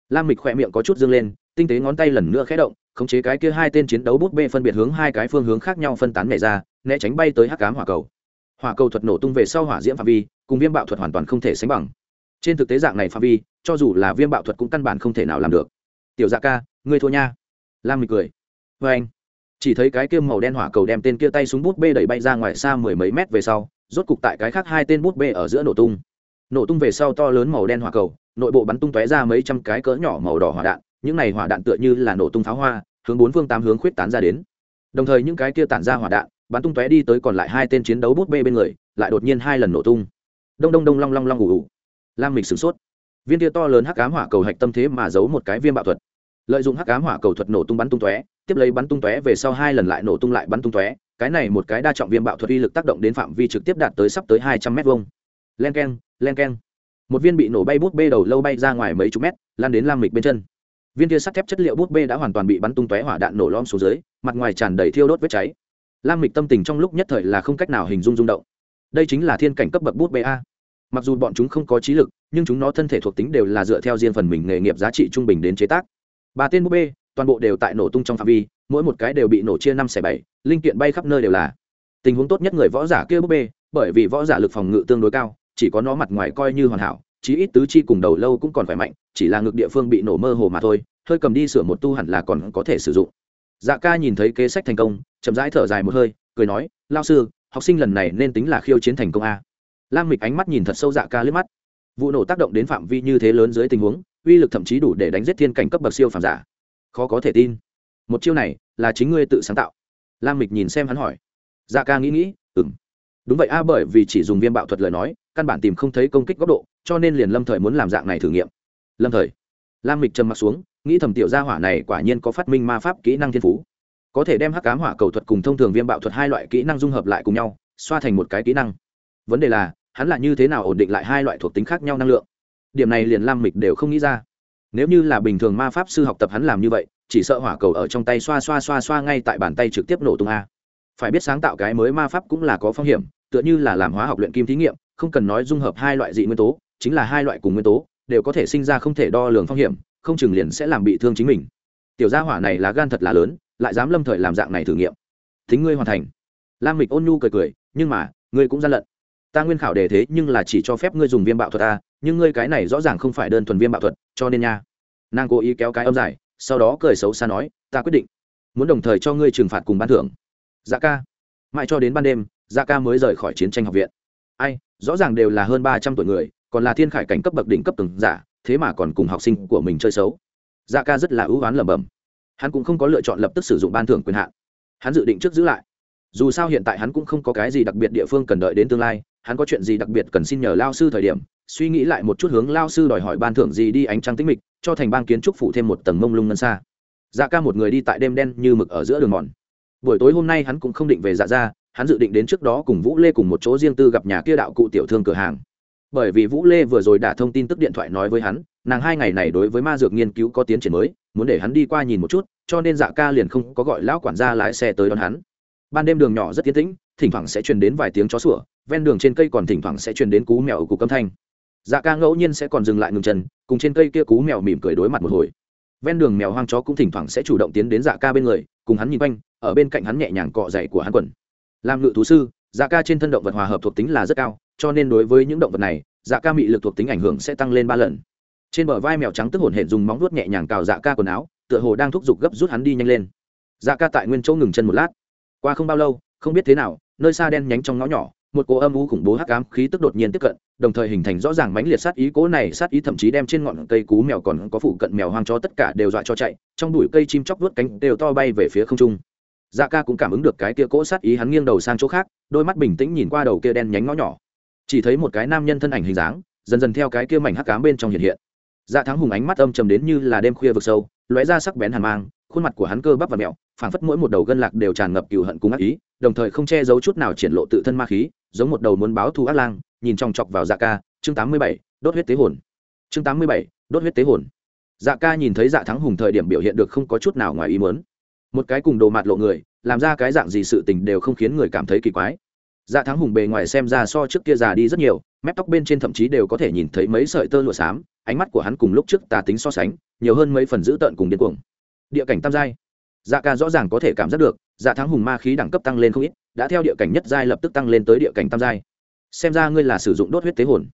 Lam mịch khỏe miệng có chút dương lên tinh tế ngón tay lần nữa khé động khống chế cái kia hai tên chiến đấu bút bê phân biệt hướng hai cái phương hướng khác nhau phân tán nhảy ra, né tránh bay tới hắc cám hỏa cầu. Hỏa cầu thuật nổ tung về sau hỏa diễm phạm vi, cùng viêm bạo thuật hoàn toàn không thể sánh bằng. Trên thực tế dạng này phạm vi, cho dù là viêm bạo thuật cũng căn bản không thể nào làm được. Tiểu dạ ca, ngươi thua nha. Lam mịch cười. Vê anh, chỉ thấy cái kia màu đen hỏa cầu đem tên kia tay súng bút bê đẩy bay ra ngoài xa mười mấy mét về sau, rốt cục tại cái khác hai tên bút bê ở giữa nổ tung. Nổ tung về sau to lớn màu đen hỏa cầu, nội bộ bắn tung tóe ra mấy trăm cái cỡ nhỏ màu đỏ hỏa đạn những này hỏa đạn tựa như là nổ tung pháo hoa, hướng bốn phương tám hướng khuyết tán ra đến. Đồng thời những cái kia tản ra hỏa đạn, bắn tung tóe đi tới còn lại hai tên chiến đấu bút bê bên người, lại đột nhiên hai lần nổ tung. Đông đông đông long long long ủ ủ lam mịch sửng sốt. Viên tia to lớn hắc ám hỏa cầu hạch tâm thế mà giấu một cái viêm bạo thuật. Lợi dụng hắc ám hỏa cầu thuật nổ tung bắn tung tóe, tiếp lấy bắn tung tóe về sau hai lần lại nổ tung lại bắn tung tóe, cái này một cái đa trọng viêm bạo thuật uy lực tác động đến phạm vi trực tiếp đạt tới sắp tới hai trăm mét vuông. Len keng len keng. Một viên bị nổ bay bút bê đầu lâu bay ra ngoài mấy chục mét, lan đến lam mịch bên chân viên tia sắt thép chất liệu bút bê đã hoàn toàn bị bắn tung tóe hỏa đạn nổ lom xuống dưới, mặt ngoài tràn đầy thiêu đốt vết cháy. Lam mịch tâm tình trong lúc nhất thời là không cách nào hình dung rung động. Đây chính là thiên cảnh cấp bậc bút bê a. Mặc dù bọn chúng không có trí lực, nhưng chúng nó thân thể thuộc tính đều là dựa theo riêng phần mình nghề nghiệp giá trị trung bình đến chế tác. Ba tên bút bê, toàn bộ đều tại nổ tung trong phạm vi, mỗi một cái đều bị nổ chia năm xẻ bảy, linh kiện bay khắp nơi đều là. Tình huống tốt nhất người võ giả kia bút bê, bởi vì võ giả lực phòng ngự tương đối cao, chỉ có nó mặt ngoài coi như hoàn hảo chí ít tứ chi cùng đầu lâu cũng còn khỏe mạnh, chỉ là ngực địa phương bị nổ mơ hồ mà thôi, hơi cầm đi sửa một tu hẳn là còn có thể sử dụng. Dạ ca nhìn thấy kế sách thành công, chậm rãi thở dài một hơi, cười nói lao sư, học sinh lần này nên tính là khiêu chiến thành công a. Lam mịch ánh mắt nhìn thật sâu dạ ca lướt mắt. Vụ nổ tác động đến phạm vi như thế lớn dưới tình huống, uy lực thậm chí đủ để đánh giết thiên cảnh cấp bậc siêu phàm giả. Khó có thể tin. Một chiêu này là chính ngươi tự sáng tạo. Lam mịch nhìn xem hắn hỏi. Dạ ca nghĩ nghĩ ừng đúng vậy a, bởi vì chỉ dùng viêm bạo thuật lời nói, căn bản tìm không thấy công kích góc độ, cho nên liền lâm thời muốn làm dạng này thử nghiệm. Lâm thời. Lam mịch trầm m ặ t xuống, nghĩ thầm tiểu gia hỏa này quả nhiên có phát minh ma pháp kỹ năng thiên phú. Có thể đem hắc cám hỏa cầu thuật cùng thông thường viêm bạo thuật hai loại kỹ năng dung hợp lại cùng nhau, xoa thành một cái kỹ năng. Vấn đề là, hắn là như thế nào ổn định lại hai loại thuộc tính khác nhau năng lượng? Điểm này liền lam mịch đều không nghĩ ra. Nếu như là bình thường ma pháp sư học tập hắn làm như vậy, chỉ sợ hỏa cầu ở trong tay xoa xoa xoa xoa ngay tại bàn tay trực tiếp nổ tung a. Phải biết sáng tạo cái mới ma pháp cũng là có phong hiểm tựa như là làm hóa học luyện kim thí nghiệm, không cần nói dung hợp hai loại dị nguyên tố, chính là hai loại cùng nguyên tố, đều có thể sinh ra không thể đo lường phong hiểm, không chừng liền sẽ làm bị thương chính mình. Tiểu gia hỏa này là gan thật là lớn, lại dám lâm thời làm dạng này thử nghiệm. Thính ngươi hoàn thành. Lam mịch ôn nhu cười cười, nhưng mà, ngươi cũng gian lận. Ta nguyên khảo đề thế nhưng là chỉ cho phép ngươi dùng viêm bạo thuật ta nhưng ngươi cái này rõ ràng không phải đơn thuần viêm bạo thuật, cho nên nha. Nàng cố ý kéo cái âm dài, sau đó cười xấu xa nói, ta quyết định, muốn đồng thời cho ngươi trừng phạt cùng ban thưởng. Dạ ca. Mãi cho đến ban đêm dạ ca mới rời khỏi chiến tranh học viện. Ai, rõ ràng đều là hơn ba trăm tuổi người, còn là thiên khải cảnh cấp bậc đỉnh cấp từng giả, thế mà còn cùng học sinh của mình chơi xấu. Dạ ca rất là ưu oán lẩm bẩm. Hắn cũng không có lựa chọn lập tức sử dụng ban thưởng quyền hạn. Hắn dự định trước giữ lại. Dù sao hiện tại hắn cũng không có cái gì đặc biệt địa phương cần đợi đến tương lai, hắn có chuyện gì đặc biệt cần xin nhờ lao sư thời điểm, suy nghĩ lại một chút hướng lao sư đòi hỏi ban thưởng gì đi ánh trăng tĩnh mịch, cho thành bang kiến trúc phủ thêm một tầng mông lung ngân xa. Dạ ca một người đi tại đêm đen như mực ở giữa đường mòn. Buổi tối hôm nay hắn cũng không định về dạ ra hắn dự định đến trước đó cùng vũ lê cùng một chỗ riêng tư gặp nhà kia đạo cụ tiểu thương cửa hàng. Bởi vì vũ lê vừa rồi đã thông tin tức điện thoại nói với hắn, nàng hai ngày này đối với ma dược nghiên cứu có tiến triển mới, muốn để hắn đi qua nhìn một chút, cho nên dạ ca liền không có gọi lão quản gia lái xe tới đón hắn. Ban đêm đường nhỏ rất tiến tĩnh, thỉnh thoảng sẽ truyền đến vài tiếng chó sủa, ven đường trên cây còn thỉnh thoảng sẽ truyền đến cú mèo ở cục âm thanh. Dạ ca ngẫu nhiên sẽ còn dừng lại ngừng chân, cùng trên cây kia cú mèo mỉm cười đối mặt một hồi. Ven đường mèo hoang chó cũng thỉnh thoảng sẽ chủ động tiến đến dạ ca bên người, cùng hắn nhìn quanh, ở bên cạnh hắn nhẹ nhàng cọ dậy của hắn quần làm ngự thú sư dạ ca trên thân động vật hòa hợp thuộc tính là rất cao, cho nên đối với những động vật này dạ ca mị lực thuộc tính ảnh hưởng sẽ tăng lên ba lần. Trên bờ vai mèo trắng tức hổn hển dùng móng vuốt nhẹ nhàng cào dạ ca quần áo, tựa hồ đang thúc giục gấp rút hắn đi nhanh lên. Dạ ca tại nguyên chỗ ngừng chân một lát. Qua không bao lâu, không biết thế nào, nơi xa đen nhánh trong ngõ nhỏ, một cỗ âm u khủng bố hắc ám khí tức đột nhiên tiếp cận, đồng thời hình thành rõ ràng mãnh liệt sát ý cố này sát ý thậm chí đem trên ngọn cây cú mèo còn có phụ cận mèo hoang cho tất cả đều dọa cho chạy, trong bụi cây chim chóc vuốt cánh đều to bay về phía không trung dạ ca cũng cảm ứng được cái kia cỗ sát ý hắn nghiêng đầu sang chỗ khác, đôi mắt bình tĩnh nhìn qua đầu kia đen nhánh ngõ nhỏ. Chỉ thấy một cái nam nhân thân ảnh hình dáng, dần dần theo cái kia mảnh hắc ám bên trong hiện hiện. Dạ thắng hùng ánh mắt âm trầm đến như là đêm khuya vực sâu, lóe ra sắc bén hàn mang, khuôn mặt của hắn cơ bắp và mẹo, phảng phất mỗi một đầu gân lạc đều tràn ngập cừu hận cùng ác ý, đồng thời không che giấu chút nào triển lộ tự thân ma khí, giống một đầu muốn báo thù ác lang, nhìn chòng chọc vào dạ ca, chương tám mươi bảy, đốt huyết tế hồn. Chương tám mươi bảy, đốt huyết tế hồn. Dạ ca nhìn thấy dạ thắng hùng thời điểm biểu hiện được không có chút nào ngoài ý muốn một cái cùng đồ mạt lộ người, làm ra cái dạng gì sự tình đều không khiến người cảm thấy kỳ quái. Dạ thắng hùng bề ngoài xem ra so trước kia già đi rất nhiều, mép tóc bên trên thậm chí đều có thể nhìn thấy mấy sợi tơ lụa xám, ánh mắt của hắn cùng lúc trước tà tính so sánh, nhiều hơn mấy phần dữ tợn cùng điên cuồng. Địa cảnh tam giai. Dạ ca rõ ràng có thể cảm giác được dạ thắng hùng ma khí đẳng cấp tăng lên không ít, đã theo địa cảnh nhất giai lập tức tăng lên tới địa cảnh tam giai. Xem ra ngươi là sử dụng đốt huyết tế hồn.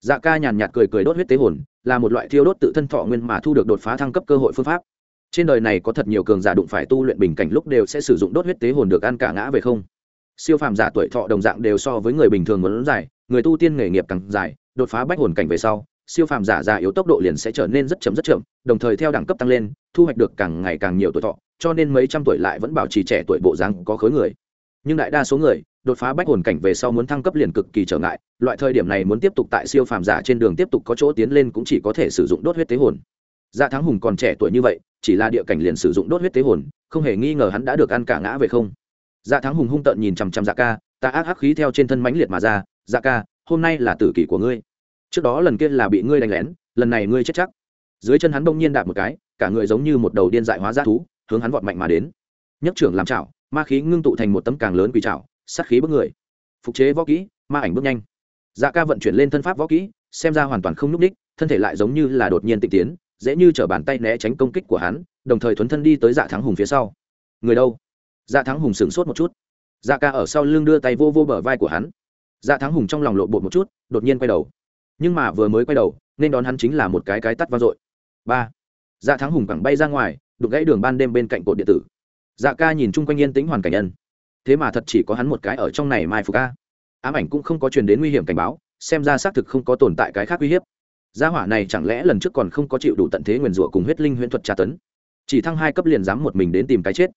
Dạ ca nhàn nhạt cười cười đốt huyết tế hồn, là một loại thiêu đốt tự thân thọ nguyên mà thu được đột phá thăng cấp cơ hội phương pháp trên đời này có thật nhiều cường giả đụng phải tu luyện bình cảnh lúc đều sẽ sử dụng đốt huyết tế hồn được ăn cả ngã về không. Siêu phàm giả tuổi thọ đồng dạng đều so với người bình thường muốn dài, người tu tiên nghề nghiệp càng dài, đột phá bách hồn cảnh về sau, siêu phàm giả già yếu tốc độ liền sẽ trở nên rất chậm rất chậm, đồng thời theo đẳng cấp tăng lên, thu hoạch được càng ngày càng nhiều tuổi thọ, cho nên mấy trăm tuổi lại vẫn bảo trì trẻ tuổi bộ dáng có khối người. Nhưng đại đa số người, đột phá bách hồn cảnh về sau muốn thăng cấp liền cực kỳ trở ngại, loại thời điểm này muốn tiếp tục tại siêu phàm giả trên đường tiếp tục có chỗ tiến lên cũng chỉ có thể sử dụng đốt huyết tế hồn. Dạ thắng hùng còn trẻ tuổi như vậy chỉ là địa cảnh liền sử dụng đốt huyết tế hồn, không hề nghi ngờ hắn đã được ăn cả ngã về không. Dạ thắng hùng hung tợn nhìn chằm chằm dạ ca, ta ác hắc khí theo trên thân mãnh liệt mà ra dạ ca, hôm nay là tử kỷ của ngươi. Trước đó lần kia là bị ngươi đánh lén, lần này ngươi chết chắc. Dưới chân hắn đông nhiên đạp một cái, cả người giống như một đầu điên dại hóa ra thú, hướng hắn vọt mạnh mà đến. Nhất trưởng làm chảo, ma khí ngưng tụ thành một tấm càng lớn quỷ chảo, sát khí bước người. Phục chế võ kỹ, ma ảnh bước nhanh. Dạ ca vận chuyển lên thân pháp võ kỹ, xem ra hoàn toàn không n ú c ních thân thể lại giống như là đột nhiên tịnh tiến dễ như t r ở bàn tay né tránh công kích của hắn, đồng thời thuấn thân đi tới dạ thắng hùng phía sau. Người đâu? Dạ thắng hùng sửng sốt một chút. Dạ ca ở sau lưng đưa tay vô vô bờ vai của hắn. Dạ thắng hùng trong lòng lộ bột một chút, đột nhiên quay đầu. Nhưng mà vừa mới quay đầu, nên đón hắn chính là một cái cái tắt vang dội. Ba. Dạ thắng hùng cẳng bay ra ngoài, đục gãy đường ban đêm bên cạnh cột điện tử. Dạ ca nhìn chung quanh yên tĩnh hoàn cảnh nhân. Thế mà thật chỉ có hắn một cái ở trong này mai phục ca ám ảnh cũng không có truyền đến nguy hiểm cảnh báo, xem ra xác thực không có tồn tại cái khác uy hiếp gia hỏa này chẳng lẽ lần trước còn không có chịu đủ tận thế nguyền rủa cùng huyết linh huyễn thuật tra tấn? Chỉ thăng hai cấp liền dám một mình đến tìm cái chết.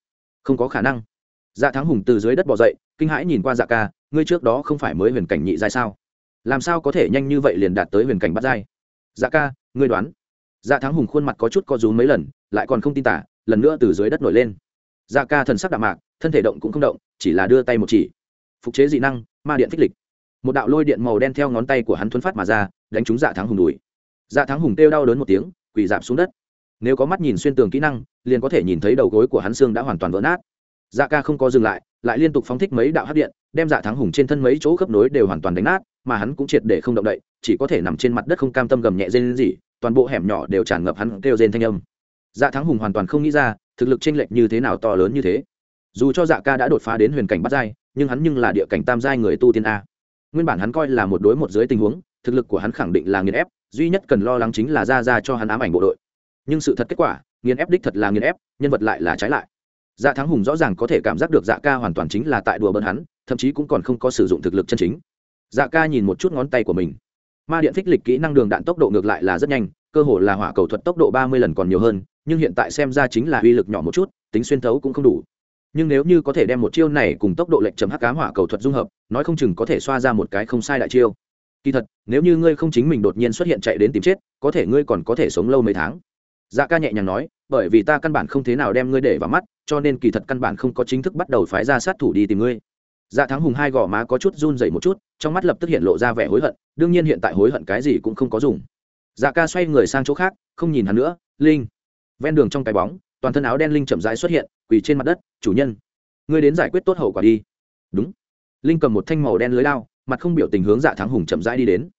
Không có khả năng. Dạ thắng hùng từ dưới đất bỏ dậy, kinh hãi nhìn qua dạ ca, ngươi trước đó không phải mới huyền cảnh nhị giai sao? Làm sao có thể nhanh như vậy liền đạt tới huyền cảnh bắt giai? Dạ ca, ngươi đoán. Dạ thắng hùng khuôn mặt có chút co rúm mấy lần, lại còn không tin tả, lần nữa từ dưới đất nổi lên. Dạ ca thần sắc đạm mạc, thân thể động cũng không động, chỉ là đưa tay một chỉ. Phục chế dị năng, ma điện phích lịch. Một đạo lôi điện màu đen theo ngón tay của hắn thuấn phát mà ra đánh trúng dạ thắng hùng đùi. Dạ thắng hùng kêu đau đớn một tiếng, quỳ dạp xuống đất. Nếu có mắt nhìn xuyên tường kỹ năng, liền có thể nhìn thấy đầu gối của hắn xương đã hoàn toàn vỡ nát. Dạ ca không có dừng lại lại liên tục phóng thích mấy đạo hát điện, đem dạ thắng hùng trên thân mấy chỗ khớp nối đều hoàn toàn đánh nát, mà hắn cũng triệt để không động đậy, chỉ có thể nằm trên mặt đất không cam tâm gầm nhẹ rên gì toàn bộ hẻm nhỏ đều tràn ngập hắn kêu rên thanh âm. Dạ thắng hùng hoàn toàn không nghĩ ra, thực lực chênh lệch như thế nào to lớn như thế. Dù cho dạ ca đã đột phá đến huyền cảnh bắt giai, nhưng hắn nhưng là địa cảnh tam giai người tu tiên a. Nguyên bản hắn coi là một đối một dưới tình huống thực lực của hắn khẳng định là nghiền ép, duy nhất cần lo lắng chính là ra ra cho hắn ám ảnh bộ đội. Nhưng sự thật kết quả, nghiền ép đích thật là nghiền ép, nhân vật lại là trái lại. Dạ thắng hùng rõ ràng có thể cảm giác được dạ ca hoàn toàn chính là tại đùa bỡn hắn, thậm chí cũng còn không có sử dụng thực lực chân chính. Dạ ca nhìn một chút ngón tay của mình. Ma điện phích lịch kỹ năng đường đạn tốc độ ngược lại là rất nhanh, cơ hồ là hỏa cầu thuật tốc độ ba mươi lần còn nhiều hơn, nhưng hiện tại xem ra chính là uy lực nhỏ một chút, tính xuyên thấu cũng không đủ. Nhưng nếu như có thể đem một chiêu này cùng tốc độ lệnh chấm hắc cá hỏa cầu thuật dung hợp, nói không chừng có thể xoa ra một cái không sai đại chiêu kỳ thật, nếu như ngươi không chính mình đột nhiên xuất hiện chạy đến tìm chết, có thể ngươi còn có thể sống lâu mấy tháng. Dạ ca nhẹ nhàng nói, bởi vì ta căn bản không thế nào đem ngươi để vào mắt, cho nên kỳ thật căn bản không có chính thức bắt đầu phái ra sát thủ đi tìm ngươi. Dạ thắng hùng hai gò má có chút run dậy một chút, trong mắt lập tức hiện lộ ra vẻ hối hận, đương nhiên hiện tại hối hận cái gì cũng không có dùng. Dạ ca xoay người sang chỗ khác, không nhìn hắn nữa, linh. Ven đường trong cái bóng, toàn thân áo đen linh chậm rãi xuất hiện, quỳ trên mặt đất, chủ nhân, ngươi đến giải quyết tốt hậu quả đi. Đúng. Linh cầm một thanh màu đen lưới lao mặt không biểu tình hướng dạ thắng hùng chậm rãi đi đến.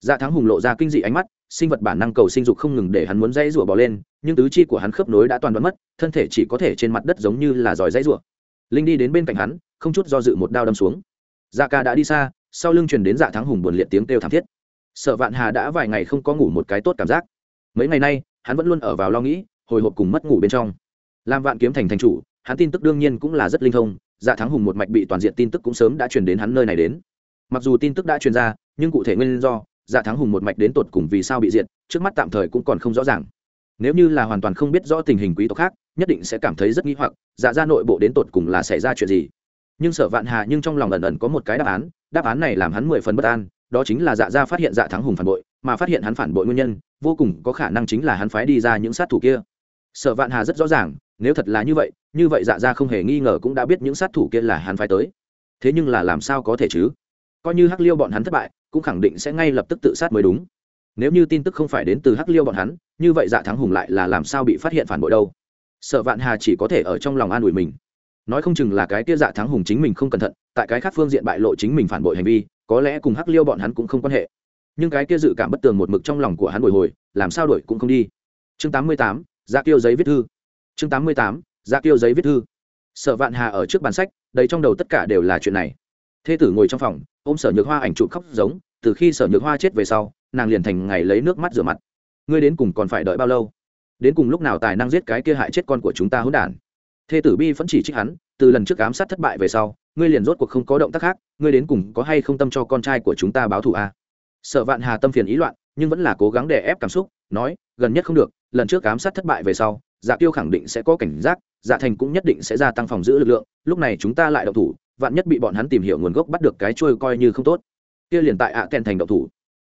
Dạ thắng hùng lộ ra kinh dị ánh mắt, sinh vật bản năng cầu sinh dục không ngừng để hắn muốn dãy rủa bỏ lên, nhưng tứ chi của hắn khớp nối đã toàn đoán mất, thân thể chỉ có thể trên mặt đất giống như là giỏi dãy rủa. Linh đi đến bên cạnh hắn, không chút do dự một đao đâm xuống. Dạ ca đã đi xa, sau lưng truyền đến dạ thắng hùng buồn liệt tiếng kêu thảm thiết. Sợ vạn hà đã vài ngày không có ngủ một cái tốt cảm giác. Mấy ngày nay, hắn vẫn luôn ở vào lo nghĩ, hồi hộp cùng mất ngủ bên trong. Làm vạn kiếm thành thành chủ, hắn tin tức đương nhiên cũng là rất linh thông dạ thắng hùng một mạch bị toàn diện tin tức cũng sớm đã truyền đến hắn nơi này đến mặc dù tin tức đã truyền ra, nhưng cụ thể nguyên do dạ thắng hùng một mạch đến tột cùng vì sao bị diệt, trước mắt tạm thời cũng còn không rõ ràng. Nếu như là hoàn toàn không biết rõ tình hình quý tộc khác, nhất định sẽ cảm thấy rất nghi hoặc dạ ra nội bộ đến tột cùng là xảy ra chuyện gì. Nhưng sở vạn hà nhưng trong lòng ẩn ẩn có một cái đáp án đáp án này làm hắn mười phần bất an, đó chính là dạ ra phát hiện dạ thắng hùng phản bội, mà phát hiện hắn phản bội nguyên nhân, vô cùng có khả năng chính là hắn phái đi ra những sát thủ kia. Sở vạn hà rất rõ ràng, nếu thật là như vậy như vậy dạ ra không hề nghi ngờ cũng đã biết những sát thủ kia là hắn phái tới. Thế nhưng là làm sao có thể chứ? Coi như hắc liêu bọn hắn thất bại, cũng khẳng định sẽ ngay lập tức tự sát mới đúng. Nếu như tin tức không phải đến từ hắc liêu bọn hắn, như vậy dạ thắng hùng lại là làm sao bị phát hiện phản bội đâu? Sợ vạn hà chỉ có thể ở trong lòng an ủi mình. Nói không chừng là cái kia dạ thắng hùng chính mình không cẩn thận, tại cái khác phương diện bại lộ chính mình phản bội hành vi, có lẽ cùng hắc liêu bọn hắn cũng không quan hệ. Nhưng cái kia dự cảm bất tường một mực trong lòng của hắn bồi hồi, làm sao đổi cũng không đi. Chương tám mươi tám dạ Tiêu giấy viết thư. Chương tám mươi tám dạ Tiêu giấy viết thư. Sợ vạn hà ở trước bàn sách, đầy trong đầu tất cả đều là chuyện này thê tử ngồi trong phòng, ôm sở nhược hoa ảnh trụ khóc giống, từ khi sở nhược hoa chết về sau, nàng liền thành ngày lấy nước mắt rửa mặt. Ngươi đến cùng còn phải đợi bao lâu? Đến cùng lúc nào tài năng giết cái kia hại chết con của chúng ta hỗn đản? Thê tử bi vẫn chỉ trích hắn, từ lần trước ám sát thất bại về sau, ngươi liền rốt cuộc không có động tác khác, ngươi đến cùng có hay không tâm cho con trai của chúng ta báo thù à? Sở vạn hà tâm phiền ý loạn, nhưng vẫn là cố gắng đè ép cảm xúc, nói, gần nhất không được, lần trước ám sát thất bại về sau dạ tiêu khẳng định sẽ có cảnh giác dạ thành cũng nhất định sẽ gia tăng phòng giữ lực lượng, lúc này chúng ta lại đậu thủ vạn nhất bị bọn hắn tìm hiểu nguồn gốc bắt được cái trôi coi như không tốt. Kia liền tại ạ à kèn thành đậu thủ.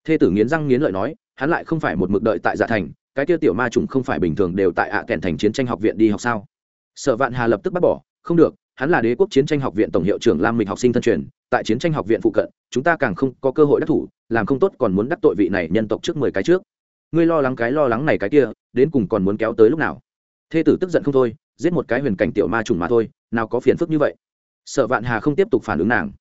Thê tử nghiến răng nghiến lợi nói, hắn lại không phải một mực đợi tại dạ thành, cái kia tiểu ma trùng không phải bình thường đều tại ạ à kèn thành chiến tranh học viện đi học sao? Sở vạn hà lập tức bắt bỏ, không được, hắn là đế quốc chiến tranh học viện tổng hiệu trưởng lam mình học sinh thân truyền, tại chiến tranh học viện phụ cận, chúng ta càng không có cơ hội đắc thủ, làm không tốt còn muốn đắc tội vị này nhân tộc trước mười cái trước. Ngươi lo lắng cái lo lắng này cái kia, đến cùng còn muốn kéo tới lúc nào? Thê tử tức giận không thôi, giết một cái huyền cảnh tiểu ma trùng mà thôi, nào có phiền phức như vậy? Sở vạn hà không tiếp tục phản ứng nàng.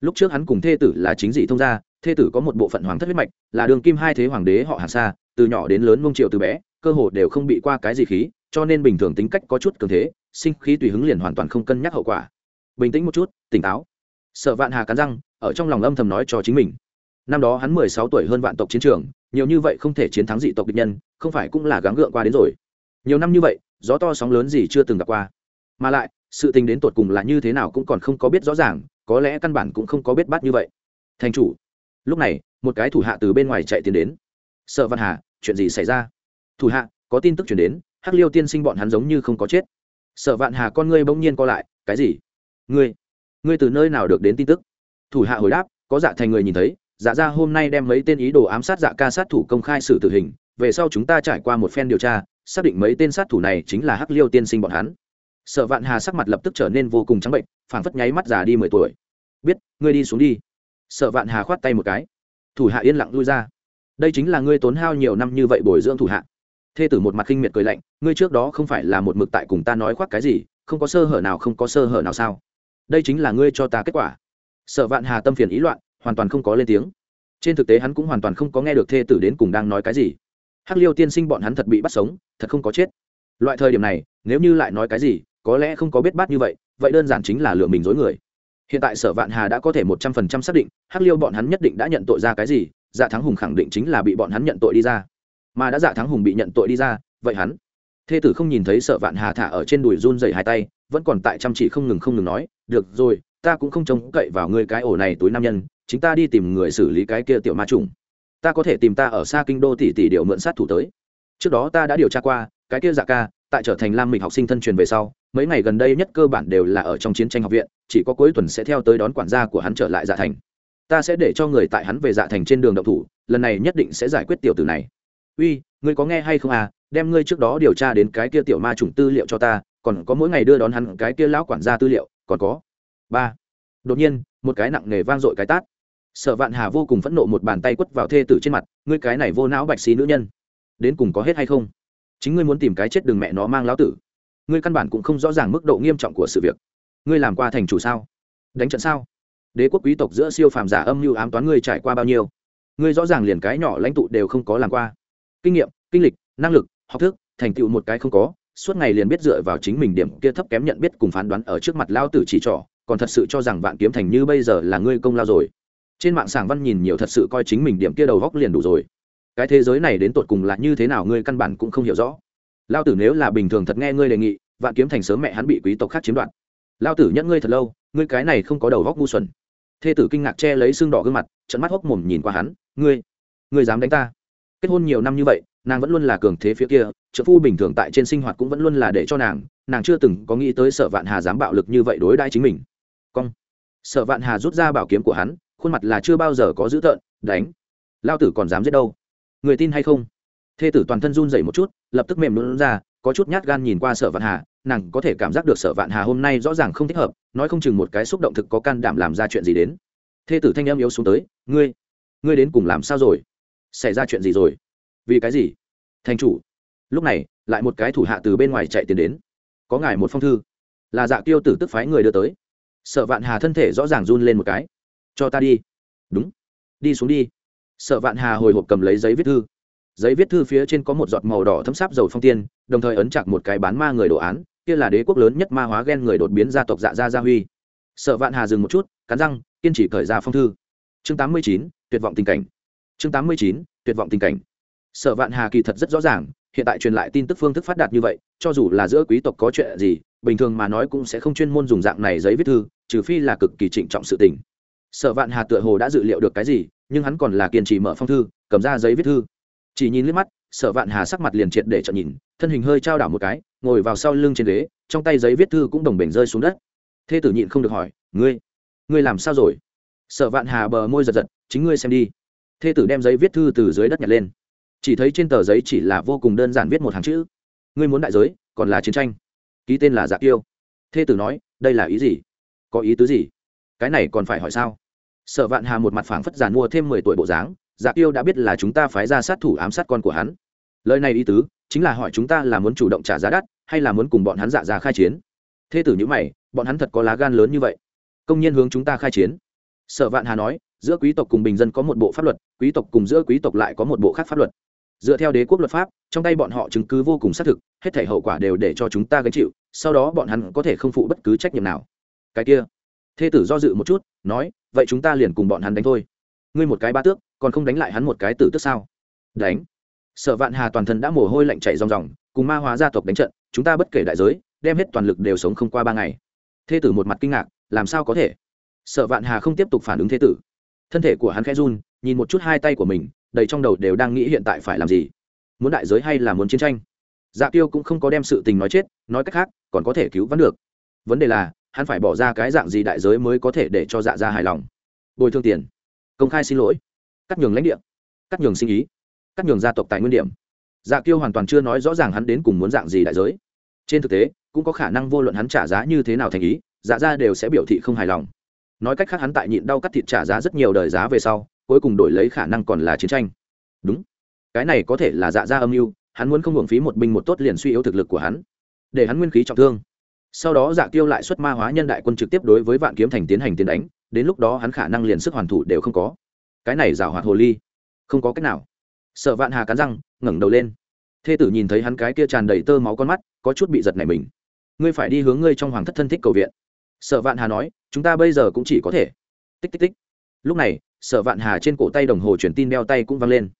Lúc trước hắn cùng thê tử là chính dị thông gia, thê tử có một bộ phận hoàng thất huyết mạch, là đường kim hai thế hoàng đế họ hàng xa từ nhỏ đến lớn mông triệu từ bé, cơ hồ đều không bị qua cái gì khí, cho nên bình thường tính cách có chút cường thế, sinh khí tùy hứng liền hoàn toàn không cân nhắc hậu quả. Bình tĩnh một chút, tỉnh táo. Sợ vạn hà cắn răng, ở trong lòng âm thầm nói cho chính mình. Năm đó hắn mười sáu tuổi hơn vạn tộc chiến trường, nhiều như vậy không thể chiến thắng dị tộc địch nhân, không phải cũng là gắng gượng qua đến rồi. Nhiều năm như vậy, gió to sóng lớn gì chưa từng gặp qua. Mà lại sự tình đến tột cùng là như thế nào cũng còn không có biết rõ ràng, có lẽ căn bản cũng không có biết bắt như vậy. Thành chủ, lúc này, một cái thủ hạ từ bên ngoài chạy tiến đến. Sợ văn hà, chuyện gì xảy ra? Thủ hạ, có tin tức chuyển đến, hắc liêu tiên sinh bọn hắn giống như không có chết. Sợ vạn hà con ngươi bỗng nhiên co lại, cái gì? Ngươi ngươi từ nơi nào được đến tin tức? Thủ hạ hồi đáp, có dạ thành người nhìn thấy dạ ra hôm nay đem mấy tên ý đồ ám sát dạ ca sát thủ công khai xử tử hình, về sau chúng ta trải qua một phen điều tra, xác định mấy tên sát thủ này chính là hắc liêu tiên sinh bọn hắn sợ vạn hà sắc mặt lập tức trở nên vô cùng trắng bệnh, phảng phất nháy mắt già đi mười tuổi. Biết, ngươi đi xuống đi. Sợ vạn hà khoát tay một cái. Thủ hạ yên lặng lui ra. Đây chính là ngươi tốn hao nhiều năm như vậy bồi dưỡng thủ hạ. Thê tử một mặt khinh miệt cười lạnh, ngươi trước đó không phải là một mực tại cùng ta nói khoác cái gì, không có sơ hở nào không có sơ hở nào sao? Đây chính là ngươi cho ta kết quả. Sợ vạn hà tâm phiền ý loạn, hoàn toàn không có lên tiếng. Trên thực tế hắn cũng hoàn toàn không có nghe được thê tử đến cùng đang nói cái gì. Hắc liêu tiên sinh bọn hắn thật bị bắt sống, thật không có chết. Loại thời điểm này, nếu như lại nói cái gì có lẽ không có biết bát như vậy vậy đơn giản chính là lừa mình dối người. Hiện tại sở vạn hà đã có thể một trăm phần trăm xác định, hắc liêu bọn hắn nhất định đã nhận tội ra cái gì dạ thắng hùng khẳng định chính là bị bọn hắn nhận tội đi ra. Mà đã dạ thắng hùng bị nhận tội đi ra, vậy hắn? Thê tử không nhìn thấy sợ vạn hà thả ở trên đùi run dày hai tay, vẫn còn tại chăm chỉ không ngừng không ngừng nói, được rồi, ta cũng không trông cậy vào ngươi cái ổ này túi nam nhân, chính ta đi tìm người xử lý cái kia tiểu ma trùng. Ta có thể tìm ta ở xa kinh đô tỷ tỷ điều mượn sát thủ tới. Trước đó ta đã điều tra qua, cái kia dạ ca tại trở thành lam mình học sinh thân truyền về sau, mấy ngày gần đây nhất cơ bản đều là ở trong chiến tranh học viện, chỉ có cuối tuần sẽ theo tới đón quản gia của hắn trở lại dạ thành. Ta sẽ để cho người tại hắn về dạ thành trên đường độc thủ, lần này nhất định sẽ giải quyết tiểu tử này. Uy, ngươi có nghe hay không à? Đem ngươi trước đó điều tra đến cái kia tiểu ma chủng tư liệu cho ta, còn có mỗi ngày đưa đón hắn cái kia lão quản gia tư liệu, còn có. Ba. Đột nhiên, một cái nặng nề vang dội cái tát. Sở vạn hà vô cùng phẫn nộ một bàn tay quất vào thê tử trên mặt, ngươi cái này vô não bạch xí nữ nhân. Đến cùng có hết hay không? Chính ngươi muốn tìm cái chết đừng mẹ nó mang lão tử. Ngươi căn bản cũng không rõ ràng mức độ nghiêm trọng của sự việc. Ngươi làm qua thành chủ sao? Đánh trận sao? Đế quốc quý tộc giữa siêu phàm giả âm mưu ám toán ngươi trải qua bao nhiêu? Ngươi rõ ràng liền cái nhỏ lãnh tụ đều không có làm qua. Kinh nghiệm, kinh lịch, năng lực, học thức, thành tựu một cái không có, suốt ngày liền biết dựa vào chính mình điểm kia thấp kém nhận biết cùng phán đoán ở trước mặt lao tử chỉ trỏ, còn thật sự cho rằng vạn kiếm thành như bây giờ là ngươi công lao rồi. Trên mạng sảng văn nhìn nhiều thật sự coi chính mình điểm kia đầu góc liền đủ rồi cái thế giới này đến tột cùng là như thế nào ngươi căn bản cũng không hiểu rõ. Lao tử nếu là bình thường thật nghe ngươi đề nghị, vạn kiếm thành sớm mẹ hắn bị quý tộc khác chiếm đoạt. Lao tử nhẫn ngươi thật lâu, ngươi cái này không có đầu góc ngu xuẩn. Thê tử kinh ngạc che lấy xương đỏ gương mặt trận mắt hốc mồm nhìn qua hắn, ngươi ngươi dám đánh ta? Kết hôn nhiều năm như vậy, nàng vẫn luôn là cường thế phía kia, trợ phu bình thường tại trên sinh hoạt cũng vẫn luôn là để cho nàng nàng chưa từng có nghĩ tới sở vạn hà dám bạo lực như vậy đối đãi chính mình. Cong. Sở vạn hà rút ra bảo kiếm của hắn, khuôn mặt là chưa bao giờ có dữ tợn, đánh. Lao tử còn dám giết đâu? Người tin hay không? Thê tử toàn thân run dậy một chút, lập tức mềm lún ra, có chút nhát gan nhìn qua sở vạn hà, nàng có thể cảm giác được sở vạn hà hôm nay rõ ràng không thích hợp, nói không chừng một cái xúc động thực có can đảm làm ra chuyện gì đến. Thê tử thanh em yếu xuống tới, ngươi ngươi đến cùng làm sao rồi? Xảy ra chuyện gì rồi? Vì cái gì? Thành chủ. Lúc này, lại một cái thủ hạ từ bên ngoài chạy tiền đến. Có ngài một phong thư. Là dạ tiêu tử tức phái người đưa tới. Sợ vạn hà thân thể rõ ràng run lên một cái. Cho ta đi. Đúng. Đi xuống đi. Sở vạn hà hồi hộp cầm lấy giấy viết thư. Giấy viết thư phía trên có một giọt màu đỏ thấm sáp dầu phong tiên, đồng thời ấn chặt một cái bán ma người đồ án, kia là đế quốc lớn nhất ma hóa ghen người đột biến gia tộc dạ gia gia huy. Sở vạn hà dừng một chút, cắn răng, kiên trì cởi ra phong thư. Chương tám mươi chín, tuyệt vọng tình cảnh. Chương tám mươi chín, tuyệt vọng tình cảnh. Sở vạn hà kỳ thật rất rõ ràng, hiện tại truyền lại tin tức phương thức phát đạt như vậy, cho dù là giữa quý tộc có chuyện gì, bình thường mà nói cũng sẽ không chuyên môn dùng dạng này giấy viết thư, trừ phi là cực kỳ trịnh trọng sự tình sở vạn hà tựa hồ đã dự liệu được cái gì, nhưng hắn còn là kiên trì mở phong thư, cầm ra giấy viết thư. Chỉ nhìn liếc mắt, sở vạn hà sắc mặt liền triệt để chợt nhìn, thân hình hơi trao đảo một cái, ngồi vào sau lưng trên ghế, trong tay giấy viết thư cũng đồng bình rơi xuống đất. Thê tử nhịn không được hỏi, ngươi ngươi làm sao rồi? Sở vạn hà bờ môi giật giật, chính ngươi xem đi. Thê tử đem giấy viết thư từ dưới đất nhặt lên. Chỉ thấy trên tờ giấy chỉ là vô cùng đơn giản viết một hàng chữ. Ngươi muốn đại giới, còn là chiến tranh. Ký tên là dạ kiêu. Thê tử nói, đây là ý gì? Có ý tứ gì? Cái này còn phải hỏi sao? Sở vạn hà một mặt phảng phất giàn mua thêm mười tuổi bộ dáng dạ kiêu đã biết là chúng ta phái ra sát thủ ám sát con của hắn. Lời này ý tứ, chính là hỏi chúng ta là muốn chủ động trả giá đắt, hay là muốn cùng bọn hắn dạ ra khai chiến. Thế tử nhữ mày, bọn hắn thật có lá gan lớn như vậy. Công nhân hướng chúng ta khai chiến. Sở vạn hà nói, giữa quý tộc cùng bình dân có một bộ pháp luật, quý tộc cùng giữa quý tộc lại có một bộ khác pháp luật. Dựa theo đế quốc luật pháp, trong tay bọn họ chứng cứ vô cùng xác thực, hết thể hậu quả đều để cho chúng ta gánh chịu, sau đó bọn hắn có thể không phụ bất cứ trách nhiệm nào. Cái kia thê tử do dự một chút, nói, vậy chúng ta liền cùng bọn hắn đánh thôi. Ngươi một cái ba tước, còn không đánh lại hắn một cái tử tước sao? Đánh. Sở vạn hà toàn thân đã mồ hôi lạnh chảy ròng ròng, cùng ma hóa gia tộc đánh trận, chúng ta bất kể đại giới, đem hết toàn lực đều sống không qua ba ngày. Thê tử một mặt kinh ngạc, làm sao có thể? Sở vạn hà không tiếp tục phản ứng thế tử. Thân thể của hắn khẽ run, nhìn một chút hai tay của mình, đầy trong đầu đều đang nghĩ hiện tại phải làm gì. Muốn đại giới hay là muốn chiến tranh? Dạ tiêu cũng không có đem sự tình nói chết, nói cách khác, còn có thể cứu vẫn được. Vấn đề là hắn phải bỏ ra cái dạng gì đại giới mới có thể để cho dạ ra hài lòng? Bồi thương tiền. Công khai xin lỗi. Cắt nhường lãnh địa. Cắt nhường sinh ý. Cắt nhường gia tộc tại nguyên điểm. Dạ tiêu hoàn toàn chưa nói rõ ràng hắn đến cùng muốn dạng gì đại giới. Trên thực tế, cũng có khả năng vô luận hắn trả giá như thế nào thành ý dạ ra đều sẽ biểu thị không hài lòng. Nói cách khác hắn tại nhịn đau cắt thịt trả giá rất nhiều đời giá về sau, cuối cùng đổi lấy khả năng còn là chiến tranh. Đúng. Cái này có thể là dạ ra âm mưu, hắn muốn không hưởng phí một binh một tốt liền suy yếu thực lực của hắn, để hắn nguyên khí trọng thương sau đó dạ tiêu lại xuất ma hóa nhân đại quân trực tiếp đối với vạn kiếm thành tiến hành tiến đánh, đến lúc đó hắn khả năng liền sức hoàn thủ đều không có. Cái này rào hoạt hồ ly, không có cách nào. Sợ vạn hà cắn răng, ngẩng đầu lên. Thê tử nhìn thấy hắn cái kia tràn đầy tơ máu con mắt, có chút bị giật này mình. Ngươi phải đi hướng ngươi trong hoàng thất thân thích cầu viện. Sợ vạn hà nói, chúng ta bây giờ cũng chỉ có thể. Tích tích tích. Lúc này sợ vạn hà trên cổ tay đồng hồ truyền tin đeo tay cũng văng lên.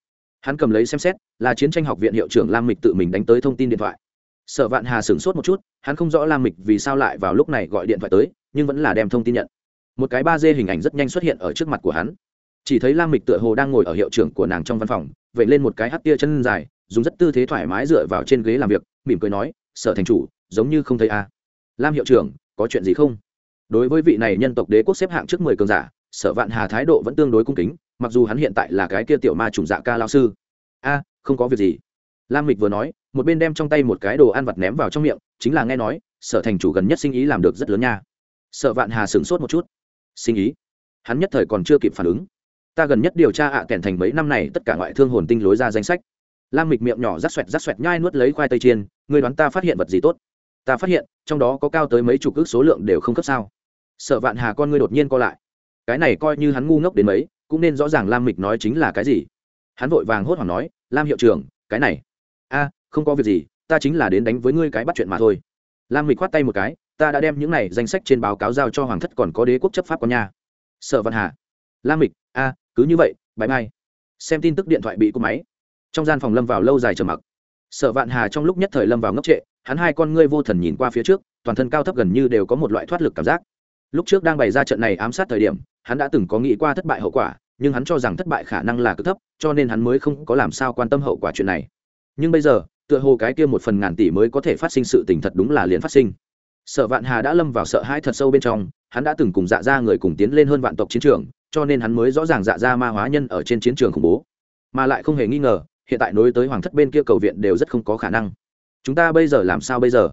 Hắn cầm lấy xem xét, là chiến tranh học viện hiệu trưởng lam mịch tự mình đánh tới thông tin điện thoại sợ vạn hà sửng sốt một chút, hắn không rõ lam mịch vì sao lại vào lúc này gọi điện thoại tới, nhưng vẫn là đem thông tin nhận. Một cái ba d hình ảnh rất nhanh xuất hiện ở trước mặt của hắn. Chỉ thấy lam mịch tựa hồ đang ngồi ở hiệu trưởng của nàng trong văn phòng vậy lên một cái hắt tia chân dài, dùng rất tư thế thoải mái dựa vào trên ghế làm việc, mỉm cười nói, sở thành chủ, giống như không thấy a lam hiệu trưởng, có chuyện gì không? Đối với vị này nhân tộc đế quốc xếp hạng trước mười cường giả, sở vạn hà thái độ vẫn tương đối cung kính, mặc dù hắn hiện tại là cái kia tiểu ma trùng dạ ca lao sư. A, không có việc gì. Lam mịch vừa nói một bên đem trong tay một cái đồ ăn vặt ném vào trong miệng, chính là nghe nói, sở thành chủ gần nhất sinh ý làm được rất lớn nha. Sở vạn hà sửng sốt một chút. Sinh ý? Hắn nhất thời còn chưa kịp phản ứng. Ta gần nhất điều tra ạ à kèn thành mấy năm này tất cả ngoại thương hồn tinh lối ra danh sách. Lam mịch miệng nhỏ rắt xoẹt rắt xoẹt nhai nuốt lấy khoai tây chiên, ngươi đoán ta phát hiện vật gì tốt? Ta phát hiện, trong đó có cao tới mấy chục ước số lượng đều không cấp sao. Sợ vạn hà con ngươi đột nhiên co lại. Cái này coi như hắn ngu ngốc đến mấy, cũng nên rõ ràng lam mịch nói chính là cái gì. Hắn vội vàng hốt hoảng nói, lam hiệu trưởng, cái này. A không có việc gì, ta chính là đến đánh với ngươi cái bắt chuyện mà thôi. Lam mịch khoát tay một cái, ta đã đem những này danh sách trên báo cáo giao cho hoàng thất còn có đế quốc chấp pháp con nhà sợ văn hà. Lam mịch, a, cứ như vậy bãi mai xem tin tức điện thoại bị cúp máy. Trong gian phòng lâm vào lâu dài trầm mặc. Sợ vạn hà trong lúc nhất thời lâm vào ngốc trệ, hắn hai con ngươi vô thần nhìn qua phía trước, toàn thân cao thấp gần như đều có một loại thoát lực cảm giác. Lúc trước đang bày ra trận này ám sát thời điểm, hắn đã từng có nghĩ qua thất bại hậu quả, nhưng hắn cho rằng thất bại khả năng là cực thấp, cho nên hắn mới không có làm sao quan tâm hậu quả chuyện này. Nhưng bây giờ tựa hồ cái kia một phần ngàn tỷ mới có thể phát sinh sự tình thật đúng là liền phát sinh. Sợ vạn hà đã lâm vào sợ hãi thật sâu bên trong, hắn đã từng cùng dạ ra người cùng tiến lên hơn vạn tộc chiến trường, cho nên hắn mới rõ ràng dạ ra ma hóa nhân ở trên chiến trường khủng bố. Mà lại không hề nghi ngờ, hiện tại nối tới hoàng thất bên kia cầu viện đều rất không có khả năng. Chúng ta bây giờ làm sao bây giờ?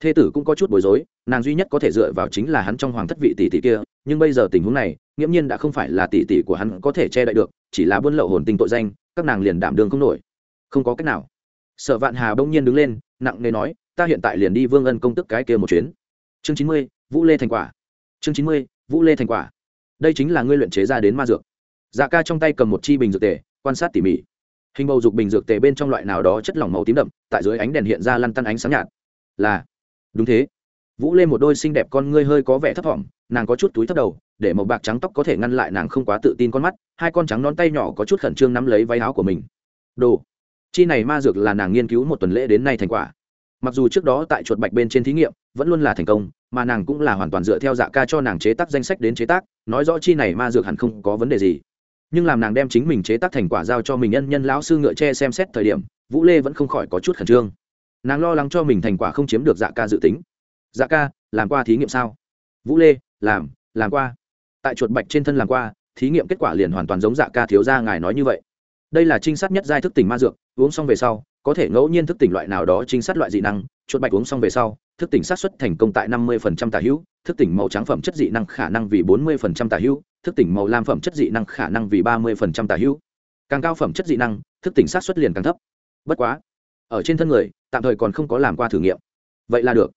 Thê tử cũng có chút bối rối, nàng duy nhất có thể dựa vào chính là hắn trong hoàng thất vị tỷ tỷ kia, nhưng bây giờ tình huống này, nghiễm nhiên đã không phải là tỷ tỷ của hắn có thể che đậy được, chỉ là buôn lậu hồn tinh tội danh, các nàng liền đảm đương không nổi. Không có cách nào sở vạn hà bỗng nhiên đứng lên, nặng nề nói, ta hiện tại liền đi vương ân công tức cái kia một chuyến. Chương chín mươi, vũ lê thành quả. Chương chín mươi, vũ lê thành quả. Đây chính là ngươi luyện chế ra đến ma dược. Dạ ca trong tay cầm một chi bình dược tề, quan sát tỉ mỉ. Hình bầu dục bình dược tề bên trong loại nào đó chất lỏng màu tím đậm, tại dưới ánh đèn hiện ra lăn tăn ánh sáng nhạt. Là, đúng thế. Vũ lê một đôi xinh đẹp con ngươi hơi có vẻ thấp thỏm, nàng có chút túi thấp đầu, để màu bạc trắng tóc có thể ngăn lại nàng không quá tự tin con mắt, hai con trắng non tay nhỏ có chút khẩn trương nắm lấy váy áo của mình. Đồ chi này ma dược là nàng nghiên cứu một tuần lễ đến nay thành quả. Mặc dù trước đó tại chuột bạch bên trên thí nghiệm, vẫn luôn là thành công, mà nàng cũng là hoàn toàn dựa theo dạ ca cho nàng chế tác danh sách đến chế tác, nói rõ chi này ma dược hẳn không có vấn đề gì. Nhưng làm nàng đem chính mình chế tác thành quả giao cho mình nhân nhân lão sư ngựa tre xem xét thời điểm, vũ lê vẫn không khỏi có chút khẩn trương. Nàng lo lắng cho mình thành quả không chiếm được dạ ca dự tính. Dạ ca, làm qua thí nghiệm sao? Vũ lê, làm làm qua. Tại chuột bạch trên thân làm qua, thí nghiệm kết quả liền hoàn toàn giống dạ ca thiếu gia ngài nói như vậy. Đây là trinh sát nhất giai thức tỉnh ma dược uống xong về sau, có thể ngẫu nhiên thức tỉnh loại nào đó trinh sát loại dị năng, chuột bạch uống xong về sau, thức tỉnh sát xuất thành công tại năm mươi tả hữu, thức tỉnh màu trắng phẩm chất dị năng khả năng vì bốn mươi tả hữu, thức tỉnh màu lam phẩm chất dị năng khả năng vì ba mươi tả hữu. Càng cao phẩm chất dị năng, thức tỉnh sát xuất liền càng thấp. Bất quá, ở trên thân người, tạm thời còn không có làm qua thử nghiệm. Vậy là được.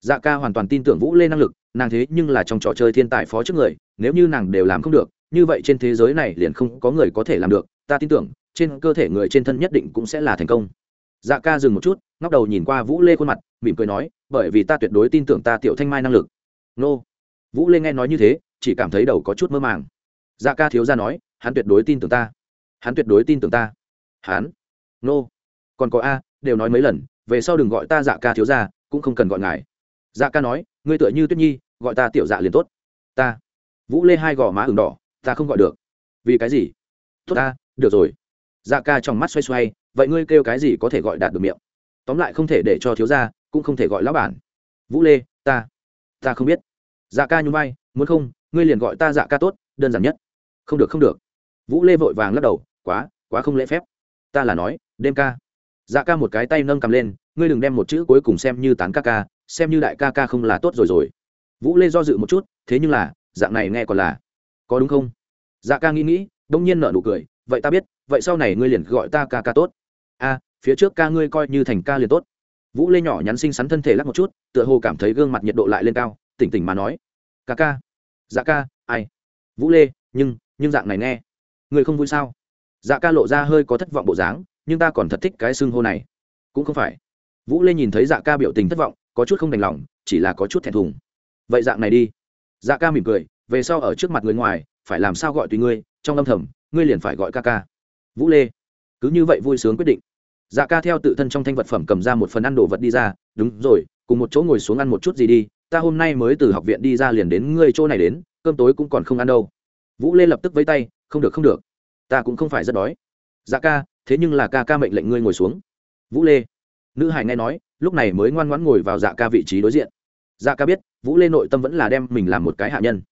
Dạ ca hoàn toàn tin tưởng vũ lê năng lực, nàng thế nhưng là trong trò chơi thiên tài phó trước người, nếu như nàng đều làm không được, như vậy trên thế giới này liền không có người có thể làm được, ta tin tưởng trên cơ thể người trên thân nhất định cũng sẽ là thành công. Dạ ca dừng một chút, ngóc đầu nhìn qua vũ lê khuôn mặt, mỉm cười nói, bởi vì ta tuyệt đối tin tưởng ta tiểu thanh mai năng lực. Nô. Vũ lê nghe nói như thế, chỉ cảm thấy đầu có chút mơ màng. Dạ ca thiếu ra nói, hắn tuyệt đối tin tưởng ta. Hắn tuyệt đối tin tưởng ta. Hắn? Nô. Còn có a, đều nói mấy lần, về sau đừng gọi ta dạ ca thiếu ra cũng không cần gọi ngài. Dạ ca nói, ngươi tựa như tuyết nhi, gọi ta tiểu dạ liền tốt. Ta. Vũ lê hai gò má ửng đỏ, ta không gọi được. Vì cái gì? Tốt ta, được rồi dạ ca trong mắt xoay xoay, vậy ngươi kêu cái gì có thể gọi đạt được miệng? Tóm lại không thể để cho thiếu gia, cũng không thể gọi lão bản. Vũ lê, ta ta không biết. Dạ ca nhún vai, muốn không, ngươi liền gọi ta dạ ca tốt, đơn giản nhất. Không được không được. Vũ lê vội vàng lắc đầu, quá quá không lễ phép. Ta là nói, đêm ca. Dạ ca một cái tay nâng cầm lên, ngươi đừng đem một chữ cuối cùng xem như tán ca ca, xem như đại ca ca không là tốt rồi rồi. Vũ lê do dự một chút, thế nhưng là, dạng này nghe còn là, có đúng không? Dạ ca nghĩ nghĩ đông nhiên nợ nụ cười vậy ta biết, vậy sau này ngươi liền gọi ta ca ca tốt. A, phía trước ca ngươi coi như thành ca liền tốt. Vũ lê nhỏ nhắn xinh xắn thân thể lắc một chút, tựa hồ cảm thấy gương mặt nhiệt độ lại lên cao, tỉnh tỉnh mà nói. Ca ca. Dạ ca, ai? Vũ lê, nhưng nhưng dạng này nghe. Người không vui sao? Dạ ca lộ ra hơi có thất vọng bộ dáng, nhưng ta còn thật thích cái xưng hô này. Cũng không phải. Vũ lê nhìn thấy dạ ca biểu tình thất vọng, có chút không đành lòng, chỉ là có chút thẹn thùng. Vậy dạng này đi. Dạ ca mỉm cười, về sau ở trước mặt người ngoài, phải làm sao gọi tùy ngươi, trong âm thầm ngươi liền phải gọi ca ca. Vũ lê, cứ như vậy vui sướng quyết định. Dạ ca theo tự thân trong thanh vật phẩm cầm ra một phần ăn đồ vật đi ra, đúng rồi, cùng một chỗ ngồi xuống ăn một chút gì đi, ta hôm nay mới từ học viện đi ra liền đến ngươi chỗ này đến, cơm tối cũng còn không ăn đâu. Vũ lê lập tức với tay, không được không được, ta cũng không phải rất đói. Dạ ca, thế nhưng là ca ca mệnh lệnh ngươi ngồi xuống. Vũ lê, nữ hải nghe nói, lúc này mới ngoan ngoãn ngồi vào dạ ca vị trí đối diện. Dạ ca biết, vũ lê nội tâm vẫn là đem mình làm một cái hạ nhân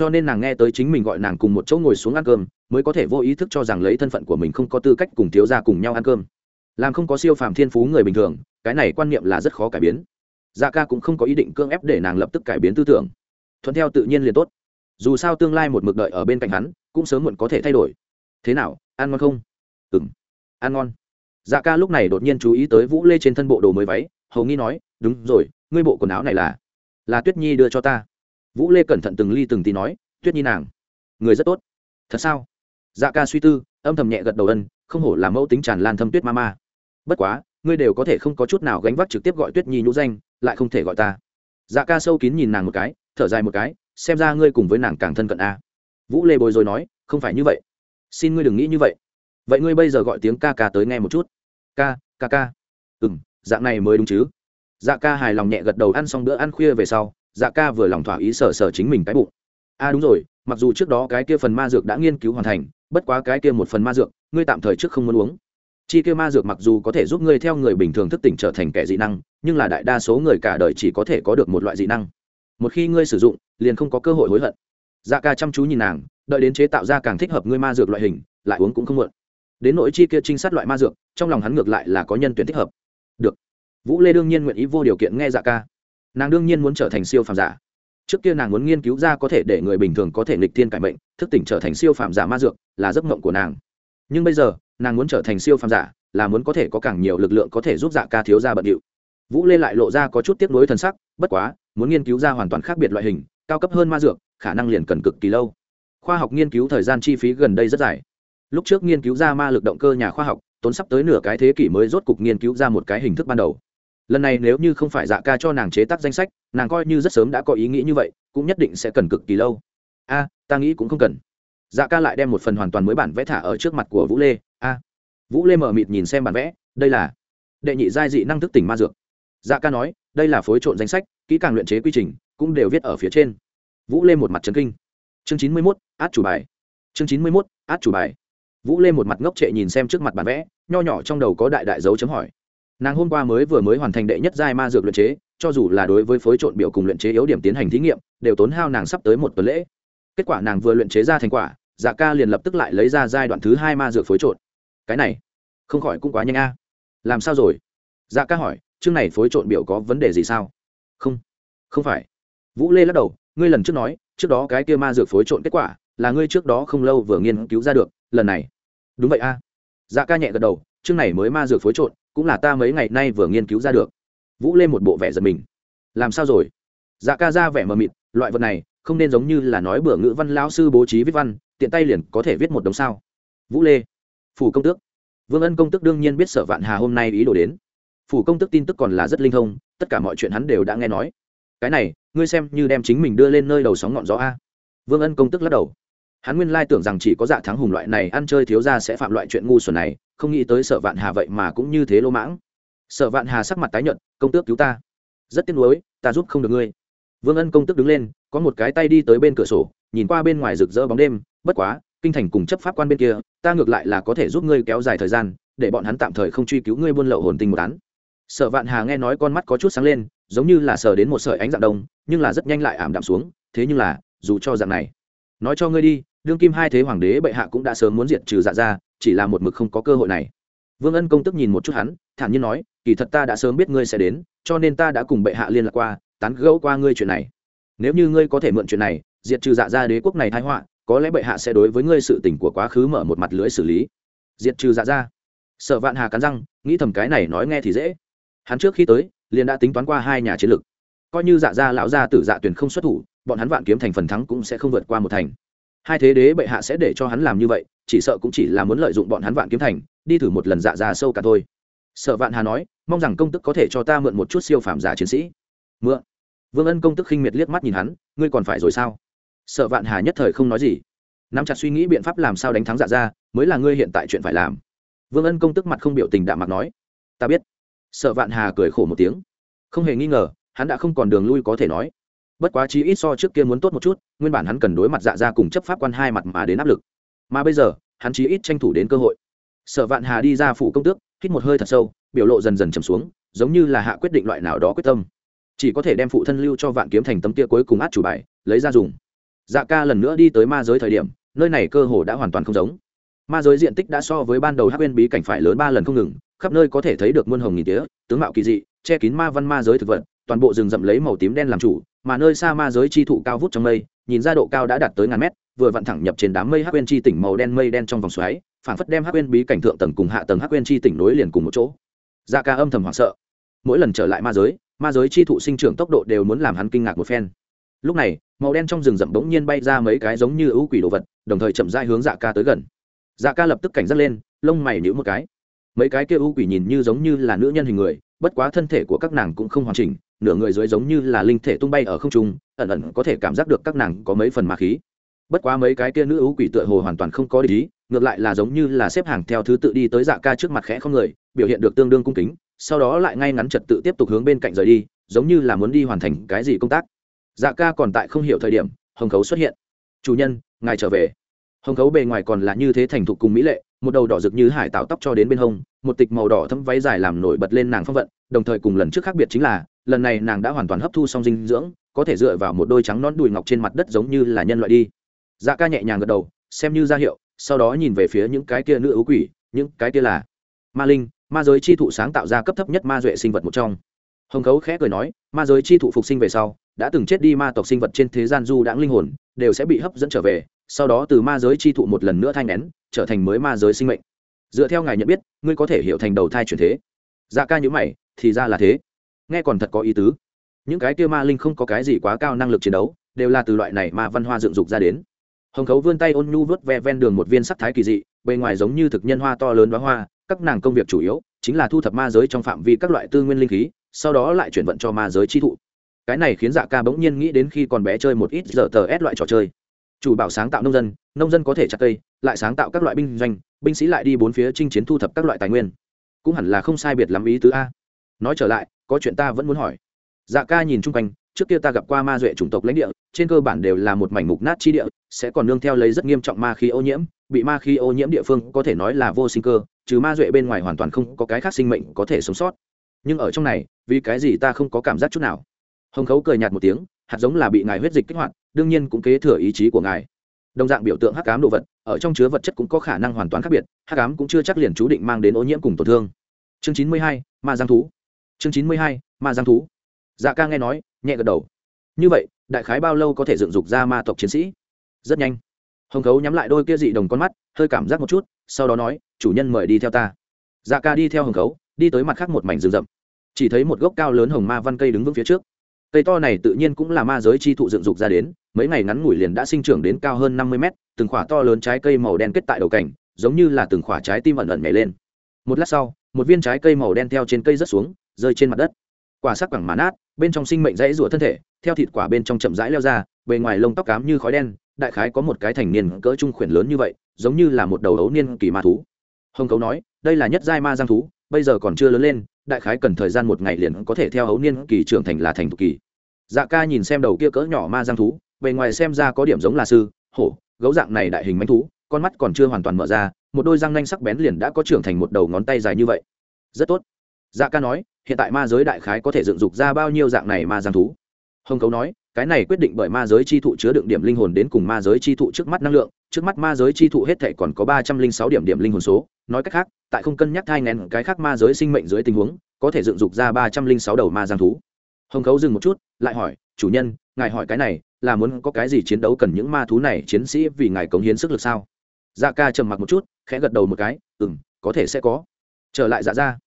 cho nên nàng nghe tới chính mình gọi nàng cùng một chỗ ngồi xuống ăn cơm, mới có thể vô ý thức cho rằng lấy thân phận của mình không có tư cách cùng thiếu ra cùng nhau ăn cơm. Làm không có siêu phàm thiên phú người bình thường, cái này quan niệm là rất khó cải biến. Dạ ca cũng không có ý định cưỡng ép để nàng lập tức cải biến tư tưởng. Thuận theo tự nhiên liền tốt. Dù sao tương lai một mực đợi ở bên cạnh hắn, cũng sớm muộn có thể thay đổi. Thế nào, ăn ngon không? Ừng ăn ngon. Dạ ca lúc này đột nhiên chú ý tới vũ lê trên thân bộ đồ mới váy, hầu nghi nói, đúng rồi, ngươi bộ quần áo này là là tuyết nhi đưa cho ta vũ lê cẩn thận từng ly từng tí nói, tuyết nhi nàng, người rất tốt. Thật sao? Dạ ca suy tư, âm thầm nhẹ gật đầu ân, không hổ là mẫu tính tràn lan thâm tuyết ma ma. Bất quá, ngươi đều có thể không có chút nào gánh vác trực tiếp gọi tuyết nhi nhũ danh, lại không thể gọi ta. Dạ ca sâu kín nhìn nàng một cái, thở dài một cái, xem ra ngươi cùng với nàng càng thân cận a. Vũ lê bồi rồi nói, không phải như vậy. Xin ngươi đừng nghĩ như vậy. Vậy ngươi bây giờ gọi tiếng ca ca tới nghe một chút. Ca ca ca. Ừ m dạng này mới đúng chứ. Dạ ca hài lòng nhẹ gật đầu ăn xong bữa ăn khuya về sau dạ ca vừa lòng thỏa ý sở sở chính mình cái bụng. A à đúng rồi, mặc dù trước đó cái kia phần ma dược đã nghiên cứu hoàn thành, bất quá cái kia một phần ma dược, ngươi tạm thời trước không muốn uống. Chi kia ma dược mặc dù có thể giúp ngươi theo người bình thường thức tỉnh trở thành kẻ dị năng, nhưng là đại đa số người cả đời chỉ có thể có được một loại dị năng. Một khi ngươi sử dụng, liền không có cơ hội hối hận. Dạ ca chăm chú nhìn nàng, đợi đến chế tạo ra càng thích hợp ngươi ma dược loại hình, lại uống cũng không muộn. Đến nỗi chi kia trinh sát loại ma dược, trong lòng hắn ngược lại là có nhân tuyển thích hợp. Được. Vũ lê đương nhiên nguyện ý vô điều kiện nghe dạ ca nàng đương nhiên muốn trở thành siêu phàm giả. Trước kia nàng muốn nghiên cứu ra có thể để người bình thường có thể nghịch thiên cải mệnh, thức tỉnh trở thành siêu phàm giả ma dược là giấc mộng của nàng. Nhưng bây giờ, nàng muốn trở thành siêu phàm giả là muốn có thể có càng nhiều lực lượng có thể giúp dạ ca thiếu ra bận điệu. Vũ lê lại lộ ra có chút tiếc nuối t sắc, bất quá, muốn nghiên cứu ra hoàn toàn khác biệt loại hình, cao cấp hơn ma dược, khả năng liền cần cực kỳ lâu. Khoa học nghiên cứu thời gian chi phí gần đây rất dài. Lúc trước nghiên cứu ra ma lực động cơ nhà khoa học, tốn sắp tới nửa cái thế kỷ mới rốt cục nghiên cứu ra một cái hình thức ban đầu lần này nếu như không phải dạ ca cho nàng chế tác danh sách, nàng coi như rất sớm đã có ý nghĩ như vậy, cũng nhất định sẽ cần cực kỳ lâu. A, ta nghĩ cũng không cần. Dạ ca lại đem một phần hoàn toàn mới bản vẽ thả ở trước mặt của vũ lê. A. Vũ lê mở mịt nhìn xem bản vẽ, đây là đệ nhị giai dị năng thức tỉnh ma dược. Dạ ca nói, đây là phối trộn danh sách, kỹ càng luyện chế quy trình, cũng đều viết ở phía trên. Vũ lê một mặt trấn kinh. Chương chín mươi mốt, át chủ bài. Chương chín mươi mốt, át chủ bài. Vũ lê một mặt ngốc trệ nhìn xem trước mặt bản vẽ, nho nhỏ trong đầu có đại đại dấu chấm hỏi nàng hôm qua mới vừa mới hoàn thành đệ nhất giai ma dược luyện chế, cho dù là đối với phối trộn biểu cùng luyện chế yếu điểm tiến hành thí nghiệm, đều tốn hao nàng sắp tới một tuần lễ. Kết quả nàng vừa luyện chế ra thành quả dạ ca liền lập tức lại lấy ra giai đoạn thứ hai ma dược phối trộn. Cái này, không khỏi cũng quá nhanh a. Làm sao rồi? Dạ ca hỏi, chương này phối trộn biểu có vấn đề gì sao? Không không phải. Vũ lê lắc đầu, ngươi lần trước nói, trước đó cái kia ma dược phối trộn kết quả, là ngươi trước đó không lâu vừa nghiên cứu ra được, lần này. Đúng vậy a. Dạ ca nhẹ gật đầu, chương này mới ma dược phối trộn cũng là ta mấy ngày nay vừa nghiên cứu ra được. Vũ lên một bộ vẻ giật mình. Làm sao rồi? Dạ ca ra vẻ mờ mịt, loại vật này không nên giống như là nói bữa ngữ văn lão sư bố trí viết văn, tiện tay liền có thể viết một đống sao? Vũ lê, phủ công tước. Vương ân công tức đương nhiên biết sở vạn hà hôm nay ý đồ đến. Phủ công tức tin tức còn là rất linh thông, tất cả mọi chuyện hắn đều đã nghe nói. Cái này, ngươi xem như đem chính mình đưa lên nơi đầu sóng ngọn gió a. Vương ân công tức lắc đầu hắn nguyên lai tưởng rằng chỉ có dạ thắng hùng loại này ăn chơi thiếu ra sẽ phạm loại chuyện ngu xuẩn này, không nghĩ tới sở vạn hà vậy mà cũng như thế lô mãng. Sở vạn hà sắc mặt tái nhợt, công tước cứu ta. Rất tiếc nuối, ta giúp không được ngươi. Vương ân công tước đứng lên, có một cái tay đi tới bên cửa sổ, nhìn qua bên ngoài rực rỡ bóng đêm, bất quá, kinh thành cùng chấp pháp quan bên kia, ta ngược lại là có thể giúp ngươi kéo dài thời gian, để bọn hắn tạm thời không truy cứu ngươi buôn lậu hồn tinh một án. Sở vạn hà nghe nói con mắt có chút sáng lên, giống như là sờ đến một sợi ánh dạng đông, nhưng là rất nhanh lại ảm đạm xuống, thế nhưng là, dù cho dạng này, nói cho ngươi đi đương kim hai thế hoàng đế bệ hạ cũng đã sớm muốn diệt trừ dạ ra chỉ là một mực không có cơ hội này. Vương ân công tức nhìn một chút hắn, thản nhiên nói, kỳ thật ta đã sớm biết ngươi sẽ đến, cho nên ta đã cùng bệ hạ liên lạc qua, tán gẫu qua ngươi chuyện này. Nếu như ngươi có thể mượn chuyện này, diệt trừ dạ ra đế quốc này thái họa, có lẽ bệ hạ sẽ đối với ngươi sự tình của quá khứ mở một mặt lưới xử lý. Diệt trừ dạ ra sợ vạn hà cắn răng, nghĩ thầm cái này nói nghe thì dễ. Hắn trước khi tới, liền đã tính toán qua hai nhà chiến lược. Coi như dạ gia lão gia tử dạ tuyển không xuất thủ, bọn hắn vạn kiếm thành phần thắng cũng sẽ không vượt qua một thành hai thế đế bệ hạ sẽ để cho hắn làm như vậy, chỉ sợ cũng chỉ là muốn lợi dụng bọn hắn vạn kiếm thành, đi thử một lần dạ ra sâu cả thôi. Sợ vạn hà nói, mong rằng công tức có thể cho ta mượn một chút siêu phàm giả chiến sĩ. Mượn? Vương ân công tức khinh miệt liếc mắt nhìn hắn, ngươi còn phải rồi sao? Sợ vạn hà nhất thời không nói gì. Nắm chặt suy nghĩ biện pháp làm sao đánh thắng dạ ra, mới là ngươi hiện tại chuyện phải làm. Vương ân công tức mặt không biểu tình đạm mặt nói, ta biết. Sợ vạn hà cười khổ một tiếng. Không hề nghi ngờ, hắn đã không còn đường lui có thể nói bất quá chí ít so trước kia muốn tốt một chút, nguyên bản hắn cần đối mặt dạ ra cùng chấp pháp quan hai mặt mà đến áp lực. Mà bây giờ, hắn chí ít tranh thủ đến cơ hội. Sở vạn hà đi ra phụ công tước, hít một hơi thật sâu, biểu lộ dần dần trầm xuống, giống như là hạ quyết định loại nào đó quyết tâm. Chỉ có thể đem phụ thân lưu cho vạn kiếm thành tấm kia cuối cùng át chủ bài, lấy ra dùng. Dạ ca lần nữa đi tới ma giới thời điểm, nơi này cơ hồ đã hoàn toàn không giống. Ma giới diện tích đã so với ban đầu hắc bên bí cảnh phải lớn ba lần không ngừng, khắp nơi có thể thấy được muôn hồng nghìn tía, tướng mạo kỳ dị, che kín ma văn ma giới thực vật, toàn bộ rừng rậm lấy màu tím đen làm chủ mà nơi xa ma giới chi thụ cao vút trong mây, nhìn ra độ cao đã đạt tới ngàn mét, vừa vặn thẳng nhập trên đám mây hắc quên chi tỉnh màu đen mây đen trong vòng xoáy, phảng phất đem hắc quên bí cảnh thượng tầng cùng hạ tầng hắc quên chi tỉnh nối liền cùng một chỗ. Da ca âm thầm hoảng sợ. Mỗi lần trở lại ma giới ma giới chi thụ sinh trưởng tốc độ đều muốn làm hắn kinh ngạc một phen. Lúc này, màu đen trong rừng rậm bỗng nhiên bay ra mấy cái giống như ưu quỷ đồ vật, đồng thời chậm rãi hướng dạ ca tới gần. Dạ ca lập tức cảnh giác lên, lông mày nhíu một cái. Mấy cái kia ưu quỷ nhìn như giống như là nữ nhân hình người, bất quá thân thể của các nàng cũng không hoàn chỉnh nửa người dưới giống như là linh thể tung bay ở không trung, ẩn ẩn có thể cảm giác được các nàng có mấy phần ma khí. Bất quá mấy cái kia nữ ưu quỷ tựa hồ hoàn toàn không có ý, ngược lại là giống như là xếp hàng theo thứ tự đi tới dạ ca trước mặt khẽ không người, biểu hiện được tương đương cung kính, sau đó lại ngay ngắn trật tự tiếp tục hướng bên cạnh rời đi, giống như là muốn đi hoàn thành cái gì công tác. Dạ ca còn tại không hiểu thời điểm, hồng khấu xuất hiện. Chủ nhân, ngài trở về. Hồng khấu bề ngoài còn là như thế thành thục cùng mỹ lệ, một đầu đỏ rực như hải tạo tóc cho đến bên hông, một tịch màu đỏ thấm váy dài làm nổi bật lên nàng phong vận, đồng thời cùng lần trước khác biệt chính là lần này nàng đã hoàn toàn hấp thu xong dinh dưỡng, có thể dựa vào một đôi trắng nón đùi ngọc trên mặt đất giống như là nhân loại đi. Dạ ca nhẹ nhàng gật đầu, xem như ra hiệu, sau đó nhìn về phía những cái kia nữ ấu quỷ, những cái kia là ma linh, ma giới chi thụ sáng tạo ra cấp thấp nhất ma duệ sinh vật một trong. Hồng khấu khẽ cười nói, ma giới chi thụ phục sinh về sau, đã từng chết đi ma tộc sinh vật trên thế gian du đãng linh hồn, đều sẽ bị hấp dẫn trở về, sau đó từ ma giới chi thụ một lần nữa thai nén, trở thành mới ma giới sinh mệnh. Dựa theo ngài nhận biết, ngươi có thể hiểu thành đầu thai chuyển thế. Dạ ca nhữ mày, thì ra là thế nghe còn thật có ý tứ. Những cái kia ma linh không có cái gì quá cao năng lực chiến đấu, đều là từ loại này mà văn hoa dựng dục ra đến. Hồng khấu vươn tay ôn nhu vớt ve ven đường một viên sắc thái kỳ dị, bề ngoài giống như thực nhân hoa to lớn đoá hoa, các nàng công việc chủ yếu chính là thu thập ma giới trong phạm vi các loại tư nguyên linh khí, sau đó lại chuyển vận cho ma giới chi thụ. Cái này khiến dạ ca bỗng nhiên nghĩ đến khi còn bé chơi một ít giờ tờ ép loại trò chơi. Chủ bảo sáng tạo nông dân nông dân có thể chặt cây, lại sáng tạo các loại binh doanh, binh sĩ lại đi bốn phía chinh chiến thu thập các loại tài nguyên. Cũng hẳn là không sai biệt lắm ý tứ a. Nói trở lại có chuyện ta vẫn muốn hỏi. Dạ ca nhìn chung quanh, trước kia ta gặp qua ma duệ chủng tộc lãnh địa, trên cơ bản đều là một mảnh mục nát chi địa, sẽ còn nương theo lấy rất nghiêm trọng ma khí ô nhiễm, bị ma khí ô nhiễm địa phương có thể nói là vô sinh cơ, trừ ma duệ bên ngoài hoàn toàn không có cái khác sinh mệnh có thể sống sót. Nhưng ở trong này, vì cái gì ta không có cảm giác chút nào? Hồng khấu cười nhạt một tiếng, hạt giống là bị ngài huyết dịch kích hoạt, đương nhiên cũng kế thừa ý chí của ngài. Đồng dạng biểu tượng hắc cám đồ vật, ở trong chứa vật chất cũng có khả năng hoàn toàn khác biệt, hắc cám cũng chưa chắc liền chú định mang đến ô nhiễm cùng tổn thương. Chương chín mươi hai, ma giang thú chương chín mươi hai, ma giang thú. Dạ ca nghe nói, nhẹ gật đầu. Như vậy, đại khái bao lâu có thể dựng dục ra ma tộc chiến sĩ? Rất nhanh. Hồng khấu nhắm lại đôi kia dị đồng con mắt, hơi cảm giác một chút, sau đó nói, chủ nhân mời đi theo ta. Dạ ca đi theo hồng khấu, đi tới mặt khác một mảnh rừng rậm. Chỉ thấy một gốc cao lớn hồng ma văn cây đứng vững phía trước. Cây to này tự nhiên cũng là ma giới chi thụ dựng dục ra đến, mấy ngày ngắn ngủi liền đã sinh trưởng đến cao hơn năm mươi mét, từng khỏa to lớn trái cây màu đen kết tại đầu cảnh giống như là từng khỏa trái tim ẩn ẩn nhảy lên. Một lát sau, một viên trái cây màu đen theo trên cây rớt xuống rơi trên mặt đất. Quả sắc quẳng mán át bên trong sinh mệnh dãy rủa thân thể, theo thịt quả bên trong chậm rãi leo ra, bề ngoài lông tóc cám như khói đen, đại khái có một cái thành niên cỡ trung khuyển lớn như vậy, giống như là một đầu ấu niên kỳ ma thú. Hồng cấu nói, đây là nhất giai ma giang thú, bây giờ còn chưa lớn lên, đại khái cần thời gian một ngày liền có thể theo ấu niên kỳ trưởng thành là thành thục kỳ. Dạ ca nhìn xem đầu kia cỡ nhỏ ma giang thú, bề ngoài xem ra có điểm giống là sư, hổ, gấu dạng này đại hình manh thú, con mắt còn chưa hoàn toàn mở ra, một đôi răng nanh sắc bén liền đã có trưởng thành một đầu ngón tay dài như vậy. Rất tốt dạ ca nói, hiện tại ma giới đại khái có thể dựng dục ra bao nhiêu dạng này ma giang thú? Hồng cấu nói, cái này quyết định bởi ma giới chi thụ chứa đựng điểm linh hồn đến cùng ma giới chi thụ trước mắt năng lượng. Trước mắt ma giới chi thụ hết thể còn có ba trăm linh sáu điểm điểm linh hồn số. Nói cách khác, tại không cân nhắc thai ngén cái khác ma giới sinh mệnh dưới tình huống, có thể dựng dục ra ba trăm linh sáu đầu ma giang thú. Hồng khấu dừng một chút, lại hỏi, chủ nhân, ngài hỏi cái này, là muốn có cái gì chiến đấu cần những ma thú này chiến sĩ vì ngài cống hiến sức lực sao? Dạ ca trầm mặc một chút, khẽ gật đầu một cái ừ m có thể sẽ có. Trở lại dạ ra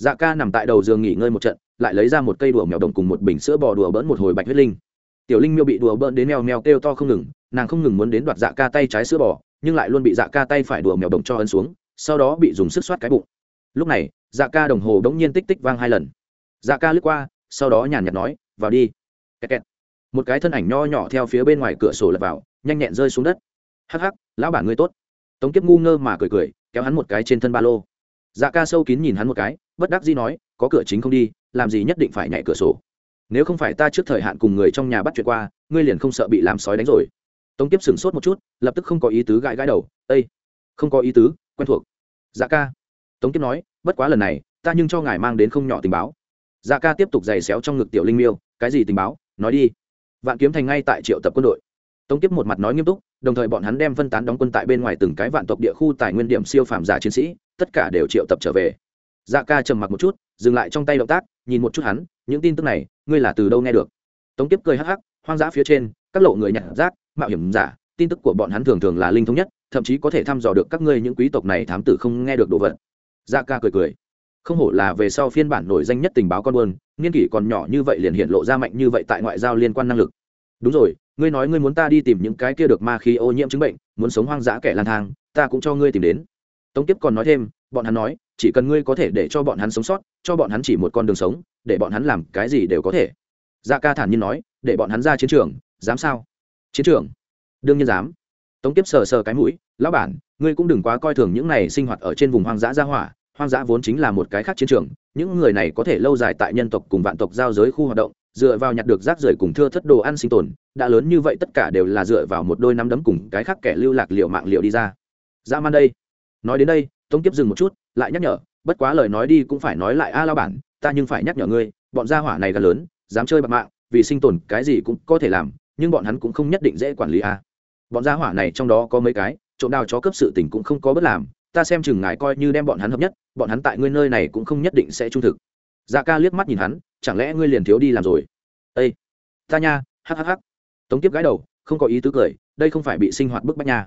dạ ca nằm tại đầu giường nghỉ ngơi một trận, lại lấy ra một cây đùa mèo đồng cùng một bình sữa bò đùa bỡn một hồi bạch huyết linh. Tiểu linh miêu bị đùa bỡn đến mèo mèo kêu to không ngừng, nàng không ngừng muốn đến đoạt dạ ca tay trái sữa bò, nhưng lại luôn bị dạ ca tay phải đùa mèo đồng cho ấn xuống, sau đó bị dùng sức soát cái bụng. Lúc này dạ ca đồng hồ đ n g nhiên tích tích vang hai lần. Dạ ca lướt qua, sau đó nhàn nhạt nói, vào đi. Kẹt kẹt. một cái thân ảnh nho nhỏ theo phía bên ngoài cửa sổ lật vào, nhanh nhẹn rơi xuống đất. Hắc hắc, lão bản ngươi tốt. Tống kiếp ngu ngơ mà cười cười, kéo hắn một cái trên thân ba lô. Dạ ca sâu kín nhìn hắn một cái bất đắc dĩ nói, có cửa chính không đi, làm gì nhất định phải nhảy cửa sổ. Nếu không phải ta trước thời hạn cùng người trong nhà bắt chuyện qua, ngươi liền không sợ bị làm sói đánh rồi. Tống tiếp sửng sốt một chút, lập tức không có ý tứ gãi gãi đầu ây không có ý tứ, quen thuộc. Dạ ca. Tống tiếp nói, bất quá lần này, ta nhưng cho ngài mang đến không nhỏ tình báo. Dạ ca tiếp tục giày xéo trong ngực tiểu linh miêu, cái gì tình báo? Nói đi. Vạn kiếm thành ngay tại triệu tập quân đội. Tống tiếp một mặt nói nghiêm túc, đồng thời bọn hắn đem phân tán đóng quân tại bên ngoài từng cái vạn tộc địa khu tài nguyên điểm siêu phàm giả chiến sĩ, tất cả đều triệu tập trở về dạ ca trầm mặc một chút, dừng lại trong tay động tác, nhìn một chút hắn, những tin tức này, ngươi là từ đâu nghe được? Tống tiếp cười hắc hắc, hoang dã phía trên, các lộ người nhặt rác, mạo hiểm giả, tin tức của bọn hắn thường thường là linh thống nhất, thậm chí có thể thăm dò được các ngươi những quý tộc này thám tử không nghe được đồ vật. Dạ ca cười cười. Không hổ là về sau phiên bản nổi danh nhất tình báo con buôn, niên kỷ còn nhỏ như vậy liền hiện lộ ra mạnh như vậy tại ngoại giao liên quan năng lực. Đúng rồi, ngươi nói ngươi muốn ta đi tìm những cái kia được ma khí ô nhiễm chứng bệnh, muốn sống hoang dã kẻ lang thang, ta cũng cho ngươi tìm đến tống kiếp còn nói thêm, bọn hắn nói, chỉ cần ngươi có thể để cho bọn hắn sống sót, cho bọn hắn chỉ một con đường sống, để bọn hắn làm cái gì đều có thể. Dạ ca thản nhiên nói, để bọn hắn ra chiến trường, dám sao? Chiến trường? Đương nhiên dám. Tống kiếp sờ sờ cái mũi, lão bản, ngươi cũng đừng quá coi thường những này sinh hoạt ở trên vùng hoang dã ra hỏa. Hoang dã vốn chính là một cái khác chiến trường, những người này có thể lâu dài tại nhân tộc cùng vạn tộc giao giới khu hoạt động, dựa vào nhặt được rác rưởi cùng thưa thất đồ ăn sinh tồn, đã lớn như vậy tất cả đều là dựa vào một đôi nắm đấm cùng cái khác kẻ lưu lạc liệu mạng liệu đi ra. Dã man đây nói đến đây, tống kiếp dừng một chút, lại nhắc nhở, bất quá lời nói đi cũng phải nói lại a lao bản, ta nhưng phải nhắc nhở ngươi, bọn gia hỏa này gần lớn, dám chơi bạc mạng, vì sinh tồn cái gì cũng có thể làm, nhưng bọn hắn cũng không nhất định dễ quản lý a. Bọn gia hỏa này trong đó có mấy cái, trộm đào chó cấp sự tình cũng không có bất làm, ta xem chừng ngài coi như đem bọn hắn hợp nhất, bọn hắn tại ngươi nơi này cũng không nhất định sẽ trung thực. Dạ ca liếc mắt nhìn hắn, chẳng lẽ ngươi liền thiếu đi làm rồi? Ây ta nha hhh tống tiếp gái đầu, không có ý tứ cười, đây không phải bị sinh hoạt bức bách nha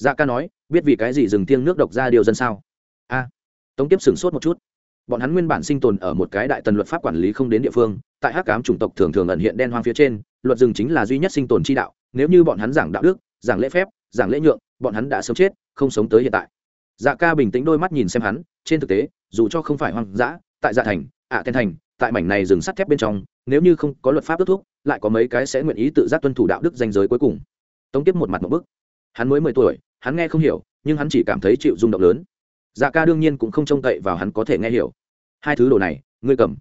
dạ ca nói biết vì cái gì dừng thiêng nước độc ra điều dân sao? A tống tiếp sửng sốt một chút. Bọn hắn nguyên bản sinh tồn ở một cái đại tần luật pháp quản lý không đến địa phương tại hắc cám chủng tộc thường thường ẩn hiện đen hoang phía trên luật rừng chính là duy nhất sinh tồn chi đạo. Nếu như bọn hắn giảng đạo đức giảng lễ phép giảng lễ nhượng bọn hắn đã sớm chết không sống tới hiện tại. Dạ ca bình tĩnh đôi mắt nhìn xem hắn trên thực tế dù cho không phải hoang dã tại dạ thành ạ à, tên thành tại mảnh này rừng sắt thép bên trong nếu như không có luật pháp ước thúc lại có mấy cái sẽ nguyện ý tự giác tuân thủ đạo đức danh giới cuối cùng. Tống tiếp một mặt một bức. Hắn mới mười tuổi hắn nghe không hiểu, nhưng hắn chỉ cảm thấy chịu rung động lớn. Dạ ca đương nhiên cũng không trông cậy vào hắn có thể nghe hiểu. Hai thứ đồ này, ngươi cầm.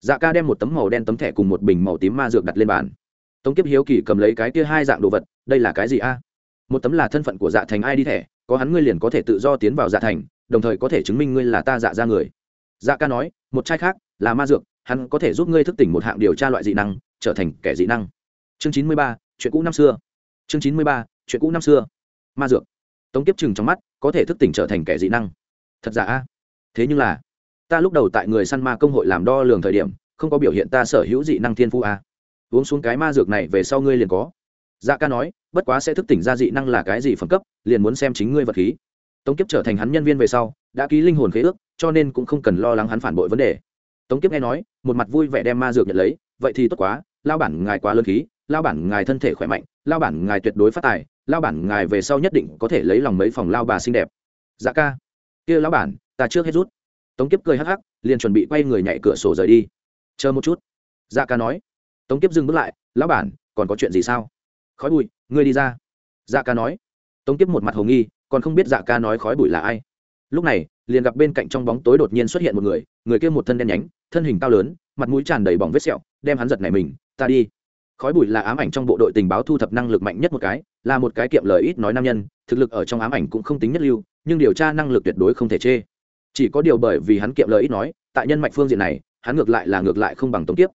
Dạ ca đem một tấm màu đen tấm thẻ cùng một bình màu tím ma dược đặt lên bàn. Tống kiếp hiếu kỳ cầm lấy cái kia hai dạng đồ vật, đây là cái gì a? Một tấm là thân phận của dạ thành ai đi thẻ, có hắn ngươi liền có thể tự do tiến vào dạ thành, đồng thời có thể chứng minh ngươi là ta dạ ra người. Dạ ca nói, một trai khác, là ma dược, hắn có thể giúp ngươi thức tỉnh một hạng điều tra loại dị năng, trở thành kẻ dị năng. Chương chín mươi ba, chuyện cũ năm xưa. Chương chín mươi ba, chuyện cũ năm xưa. Ma dược tống kiếp chừng trong mắt, có thể thức tỉnh trở thành kẻ dị năng. Thật giả a? Thế nhưng là, ta lúc đầu tại người săn ma công hội làm đo lường thời điểm, không có biểu hiện ta sở hữu dị năng thiên phu a. Uống xuống cái ma dược này về sau ngươi liền có. Dạ ca nói, bất quá sẽ thức tỉnh ra dị năng là cái gì phẩm cấp, liền muốn xem chính ngươi vật khí. Tống kiếp trở thành hắn nhân viên về sau, đã ký linh hồn khế ước, cho nên cũng không cần lo lắng hắn phản bội vấn đề. Tống kiếp nghe nói, một mặt vui vẻ đem ma dược nhận lấy, vậy thì tốt quá, lao bản ngài quá lớn khí, lao bản ngài thân thể khỏe mạnh, lao bản ngài tuyệt đối phát tài lao bản ngài về sau nhất định có thể lấy lòng mấy phòng lao bà xinh đẹp. Dạ ca. Kia lão bản, ta trước hết rút. Tống kiếp cười hắc hắc, liền chuẩn bị quay người nhảy cửa sổ rời đi. Chờ một chút. Dạ ca nói. Tống kiếp dừng bước lại, lão bản, còn có chuyện gì sao? Khói bụi, ngươi đi ra. Dạ ca nói. Tống kiếp một mặt hồ nghi, còn không biết dạ ca nói khói bụi là ai. Lúc này, liền gặp bên cạnh trong bóng tối đột nhiên xuất hiện một người người kia một thân đen nhánh, thân hình cao lớn, mặt mũi tràn đầy bỏng vết sẹo, đem hắn giật này mình, ta đi. Khói bụi là ám ảnh trong bộ đội tình báo thu thập năng lực mạnh nhất một cái là một cái kiệm lời ít nói nam nhân, thực lực ở trong ám ảnh cũng không tính nhất lưu, nhưng điều tra năng lực tuyệt đối không thể chê. Chỉ có điều bởi vì hắn kiệm lời ít nói, tại nhân mạch phương diện này, hắn ngược lại là ngược lại không bằng tống tiếp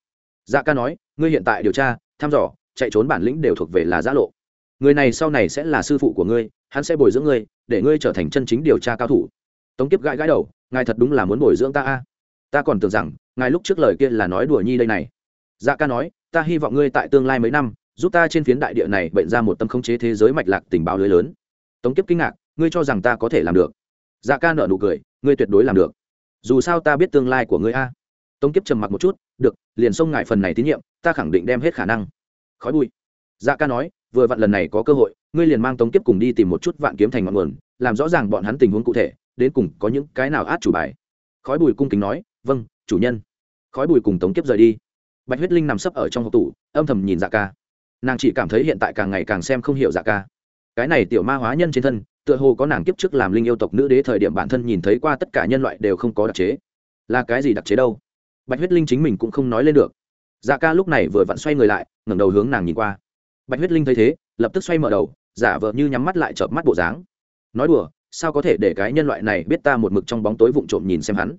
dạ ca nói, ngươi hiện tại điều tra, thăm dò, chạy trốn bản lĩnh đều thuộc về là giã lộ. Người này sau này sẽ là sư phụ của ngươi, hắn sẽ bồi dưỡng ngươi, để ngươi trở thành chân chính điều tra cao thủ. Tống kiếp gãi gãi đầu, ngài thật đúng là muốn bồi dưỡng ta a? Ta còn tưởng rằng, ngài lúc trước lời kia là nói đùa nhi đây này. Dạ ca nói, ta hy vọng ngươi tại tương lai mấy năm giúp ta trên phiến đại địa này bệnh ra một tâm khống chế thế giới mạch lạc tình báo lưới lớn. Tống kiếp kinh ngạc, ngươi cho rằng ta có thể làm được? Dạ ca nợ nụ cười, ngươi tuyệt đối làm được. Dù sao ta biết tương lai của ngươi a. Tống kiếp trầm mặc một chút, được, liền xông ngại phần này tín nhiệm, ta khẳng định đem hết khả năng. Khói bụi. Dạ ca nói, vừa vặn lần này có cơ hội, ngươi liền mang tống kiếp cùng đi tìm một chút vạn kiếm thành ngọn nguồn, làm rõ ràng bọn hắn tình huống cụ thể, đến cùng có những cái nào át chủ bài. Khói bùi cung kính nói vâng chủ nhân. Khói bùi cùng tống kiếp rời đi. Bạch huyết linh nằm sấp ở trong hộp tủ, âm thầm nhìn dạ ca nàng chỉ cảm thấy hiện tại càng ngày càng xem không hiểu dạ ca. Cái này tiểu ma hóa nhân trên thân, tựa hồ có nàng kiếp trước làm linh yêu tộc nữ đế thời điểm bản thân nhìn thấy qua tất cả nhân loại đều không có đặc chế. Là cái gì đặc chế đâu? Bạch huyết linh chính mình cũng không nói lên được. Dạ ca lúc này vừa vặn xoay người lại, ngẩng đầu hướng nàng nhìn qua. Bạch huyết linh thấy thế, lập tức xoay mở đầu, giả vờ như nhắm mắt lại chợp mắt bộ dáng. Nói đùa, sao có thể để cái nhân loại này biết ta một mực trong bóng tối vụng trộm nhìn xem hắn?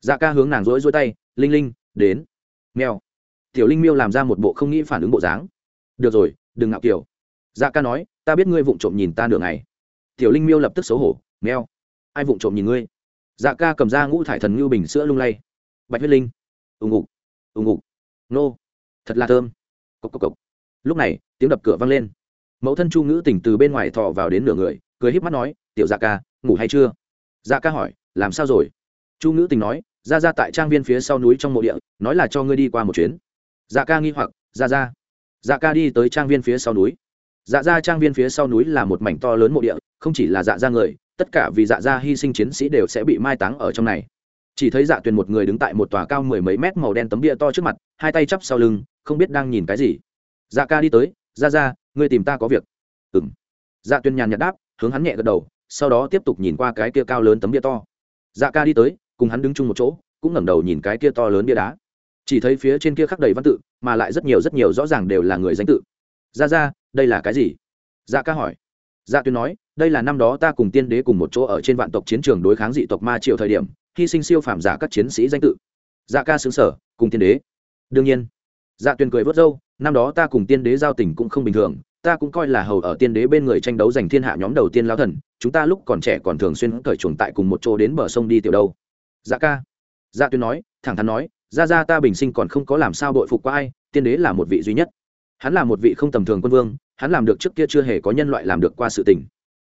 Dạ ca hướng nàng rối rối tay, linh linh, đến. Mèo. Tiểu linh miêu làm ra một bộ không nghĩ phản ứng bộ dáng được rồi, đừng ngạo kiểu. Dạ ca nói, ta biết ngươi vụng trộm nhìn ta nửa ngày. Tiểu linh miêu lập tức xấu hổ meo. ai vụng trộm nhìn ngươi? Dạ ca cầm ra ngũ thải thần ngưu bình sữa lung lay. Bạch huyết linh. Ùng ục ùng ục nô, thật là thơm. Cốc cốc cốc. lúc này, tiếng đập cửa vang lên. Mẫu thân chu ngữ tỉnh từ bên ngoài thọ vào đến nửa người, cười híp mắt nói, tiểu dạ ca, ngủ hay chưa? Dạ ca hỏi, làm sao rồi? Chu ngữ tình nói, ra ra tại trang viên phía sau núi trong mộ địa, nói là cho ngươi đi qua một chuyến. Dạ ca nghi hoặc, ra ra dạ ca đi tới trang viên phía sau núi. Dạ ra trang viên phía sau núi là một mảnh to lớn mộ địa, không chỉ là dạ ra người, tất cả vì dạ ra hy sinh chiến sĩ đều sẽ bị mai táng ở trong này. Chỉ thấy dạ tuyền một người đứng tại một tòa cao mười mấy mét màu đen tấm bia to trước mặt, hai tay chắp sau lưng, không biết đang nhìn cái gì. Dạ ca đi tới ra ra, ngươi tìm ta có việc. Ừng dạ tuyền nhàn nhạt đáp, hướng hắn nhẹ gật đầu, sau đó tiếp tục nhìn qua cái kia cao lớn tấm bia to. Dạ ca đi tới, cùng hắn đứng chung một chỗ, cũng ngẩng đầu nhìn cái kia to lớn bia đá chỉ thấy phía trên kia khắc đầy văn tự, mà lại rất nhiều rất nhiều rõ ràng đều là người danh tự. Ra ra, đây là cái gì? Dạ ca hỏi. Dạ tuyên nói, đây là năm đó ta cùng tiên đế cùng một chỗ ở trên vạn tộc chiến trường đối kháng dị tộc ma triệu thời điểm, hy sinh siêu phàm giả các chiến sĩ danh tự. Dạ ca xứng sở, cùng tiên đế. Đương nhiên. Dạ tuyên cười vớt râu, năm đó ta cùng tiên đế giao tình cũng không bình thường, ta cũng coi là hầu ở tiên đế bên người tranh đấu giành thiên hạ nhóm đầu tiên lao thần, chúng ta lúc còn trẻ còn thường xuyên cởi chuồng tại cùng một chỗ đến bờ sông đi tiểu đâu. Dạ ca. Dạ tuyên nói, thẳng thắn nói ra ra ta bình sinh còn không có làm sao bội phục qua ai, tiên đế là một vị duy nhất. Hắn là một vị không tầm thường quân vương, hắn làm được trước kia chưa hề có nhân loại làm được qua sự tình.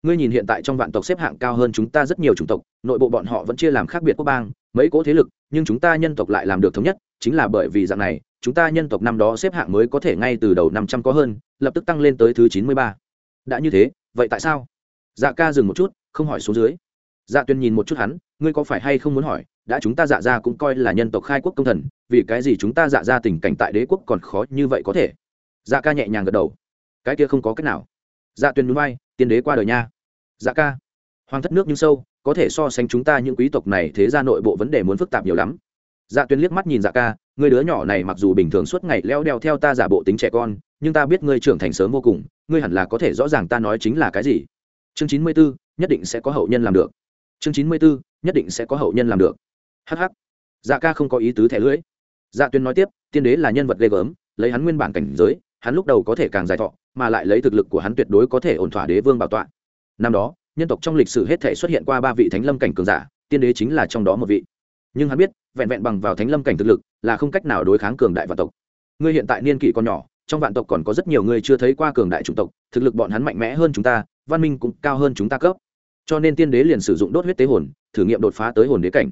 Ngươi nhìn hiện tại trong vạn tộc xếp hạng cao hơn chúng ta rất nhiều chủng tộc, nội bộ bọn họ vẫn chia làm khác biệt quốc bang, mấy cỗ thế lực, nhưng chúng ta nhân tộc lại làm được thống nhất, chính là bởi vì dạng này, chúng ta nhân tộc năm đó xếp hạng mới có thể ngay từ đầu năm trăm có hơn, lập tức tăng lên tới thứ chín mươi ba. Đã như thế, vậy tại sao? Dạ ca dừng một chút, không hỏi số dưới. Dạ tuyên nhìn một chút hắn, ngươi có phải hay không muốn hỏi đã chúng ta dạ ra cũng coi là nhân tộc khai quốc công thần, vì cái gì chúng ta dạ ra tình cảnh tại đế quốc còn khó như vậy có thể? Dạ ca nhẹ nhàng gật đầu. Cái kia không có cách nào. Dạ tuyên núi bay tiên đế qua đời nha. Dạ ca. Hoàng thất nước như sâu, có thể so sánh chúng ta những quý tộc này thế ra nội bộ vấn đề muốn phức tạp nhiều lắm. Dạ tuyên liếc mắt nhìn dạ ca người đứa nhỏ này mặc dù bình thường suốt ngày leo đeo theo ta giả bộ tính trẻ con, nhưng ta biết ngươi trưởng thành sớm vô cùng, ngươi hẳn là có thể rõ ràng ta nói chính là cái gì. Chương chín mươi b ố nhất định sẽ có hậu nhân làm được. Chương chín mươi b ố nhất định sẽ có hậu nhân làm được hh dạ ca không có ý tứ thẻ lưỡi. Dạ tuyên nói tiếp, tiên đế là nhân vật ghê gớm, lấy hắn nguyên bản cảnh giới, hắn lúc đầu có thể càng dài thọ, mà lại lấy thực lực của hắn tuyệt đối có thể ổn thỏa đế vương bảo tọa. Năm đó, nhân tộc trong lịch sử hết thể xuất hiện qua ba vị thánh lâm cảnh cường giả, tiên đế chính là trong đó một vị. Nhưng hắn biết, vẹn vẹn bằng vào thánh lâm cảnh thực lực, là không cách nào đối kháng cường đại vạn tộc. Ngươi hiện tại niên kỷ còn nhỏ, trong vạn tộc còn có rất nhiều người chưa thấy qua cường đại chủng tộc, thực lực bọn hắn mạnh mẽ hơn chúng ta, văn minh cũng cao hơn chúng ta cấp. Cho nên tiên đế liền sử dụng đốt huyết tế hồn, thử nghiệm đột phá tới hồn đế cảnh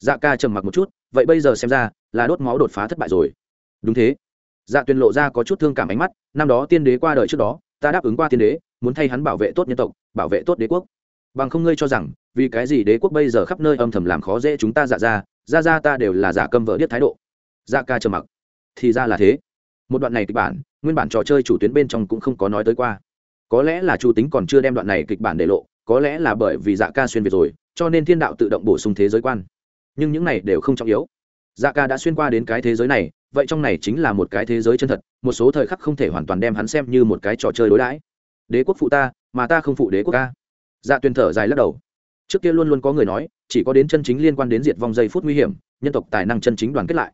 dạ ca trầm mặc một chút, vậy bây giờ xem ra là đốt máu đột phá thất bại rồi. Đúng thế. Dạ tuyên lộ ra có chút thương cảm ánh mắt, năm đó tiên đế qua đời trước đó, ta đáp ứng qua tiên đế, muốn thay hắn bảo vệ tốt nhân tộc, bảo vệ tốt đế quốc. Bằng không ngươi cho rằng, vì cái gì đế quốc bây giờ khắp nơi âm thầm làm khó dễ chúng ta dạ ra ra ra ta đều là giả câm vợ biết thái độ. Dạ ca trầm mặc. Thì ra là thế. Một đoạn này kịch bản, nguyên bản trò chơi chủ tuyến bên trong cũng không có nói tới qua. Có lẽ là chủ tính còn chưa đem đoạn này kịch bản để lộ, có lẽ là bởi vì dạ ca xuyên việt rồi, cho nên thiên đạo tự động bổ sung thế giới quan nhưng những này đều không trọng yếu. Dạ ca đã xuyên qua đến cái thế giới này, vậy trong này chính là một cái thế giới chân thật, một số thời khắc không thể hoàn toàn đem hắn xem như một cái trò chơi đối đãi. Đế quốc phụ ta, mà ta không phụ đế quốc ca. Dạ tuyền thở dài lắc đầu. Trước kia luôn luôn có người nói, chỉ có đến chân chính liên quan đến diệt vong giây phút nguy hiểm, nhân tộc tài năng chân chính đoàn kết lại.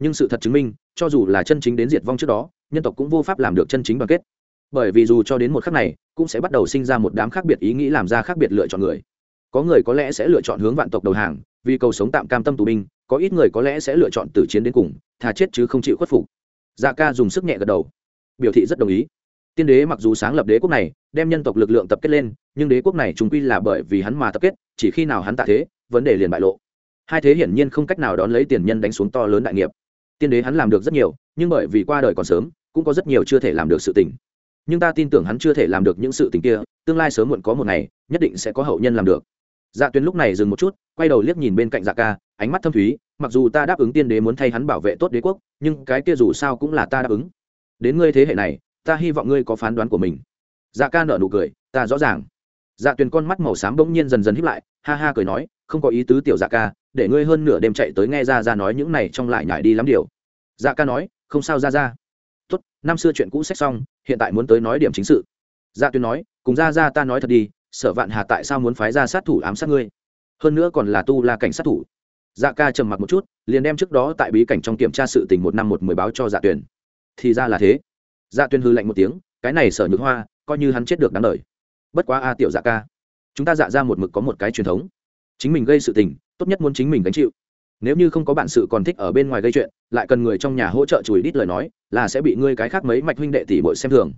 Nhưng sự thật chứng minh, cho dù là chân chính đến diệt vong trước đó, nhân tộc cũng vô pháp làm được chân chính đoàn kết. Bởi vì dù cho đến một khắc này, cũng sẽ bắt đầu sinh ra một đám khác biệt ý nghĩ làm ra khác biệt lựa chọn người. Có người có lẽ sẽ lựa chọn hướng vạn tộc đầu hàng vì cầu sống tạm cam tâm tù binh, có ít người có lẽ sẽ lựa chọn từ chiến đến cùng, thà chết chứ không chịu khuất phục. Dạ ca dùng sức nhẹ gật đầu. Biểu thị rất đồng ý. Tiên đế mặc dù sáng lập đế quốc này, đem nhân tộc lực lượng tập kết lên, nhưng đế quốc này chúng quy là bởi vì hắn mà tập kết, chỉ khi nào hắn tạ thế, vấn đề liền bại lộ. Hai thế hiển nhiên không cách nào đón lấy tiền nhân đánh xuống to lớn đại nghiệp. Tiên đế hắn làm được rất nhiều, nhưng bởi vì qua đời còn sớm, cũng có rất nhiều chưa thể làm được sự tình. Nhưng ta tin tưởng hắn chưa thể làm được những sự tình kia, tương lai sớm muộn có một ngày, nhất định sẽ có hậu nhân làm được dạ tuyến lúc này dừng một chút, quay đầu liếc nhìn bên cạnh dạ ca, ánh mắt thâm thúy, mặc dù ta đáp ứng tiên đế muốn thay hắn bảo vệ tốt đế quốc, nhưng cái kia dù sao cũng là ta đáp ứng. Đến ngươi thế hệ này, ta hy vọng ngươi có phán đoán của mình. Dạ ca nở nụ cười, ta rõ ràng. Dạ tuyền con mắt màu xám bỗng nhiên dần dần hiếp lại, ha ha cười nói, không có ý tứ tiểu dạ ca, để ngươi hơn nửa đêm chạy tới nghe ra ra nói những này trong lại nhải đi lắm điều. Dạ ca nói, không sao ra ra. Tốt, năm xưa chuyện cũ sách xong, hiện tại muốn tới nói điểm chính sự. Dạ tuyền nói, cùng ra ra ta nói thật đi sở vạn hà tại sao muốn phái ra sát thủ ám sát ngươi? Hơn nữa còn là tu la cảnh sát thủ. Dạ ca trầm mặc một chút, liền đem trước đó tại bí cảnh trong kiểm tra sự tình một năm một mười báo cho dạ tuyền. Thì ra là thế. Dạ tuyền hư lạnh một tiếng, cái này sở nhược hoa, coi như hắn chết được đáng đời. Bất quá a tiểu dạ ca, chúng ta dạ ra một mực có một cái truyền thống. Chính mình gây sự tình, tốt nhất muốn chính mình gánh chịu. Nếu như không có bạn sự còn thích ở bên ngoài gây chuyện, lại cần người trong nhà hỗ trợ chùi đít lời nói, là sẽ bị ngươi cái khác mấy mạch huynh đệ tỷ bội xem thường.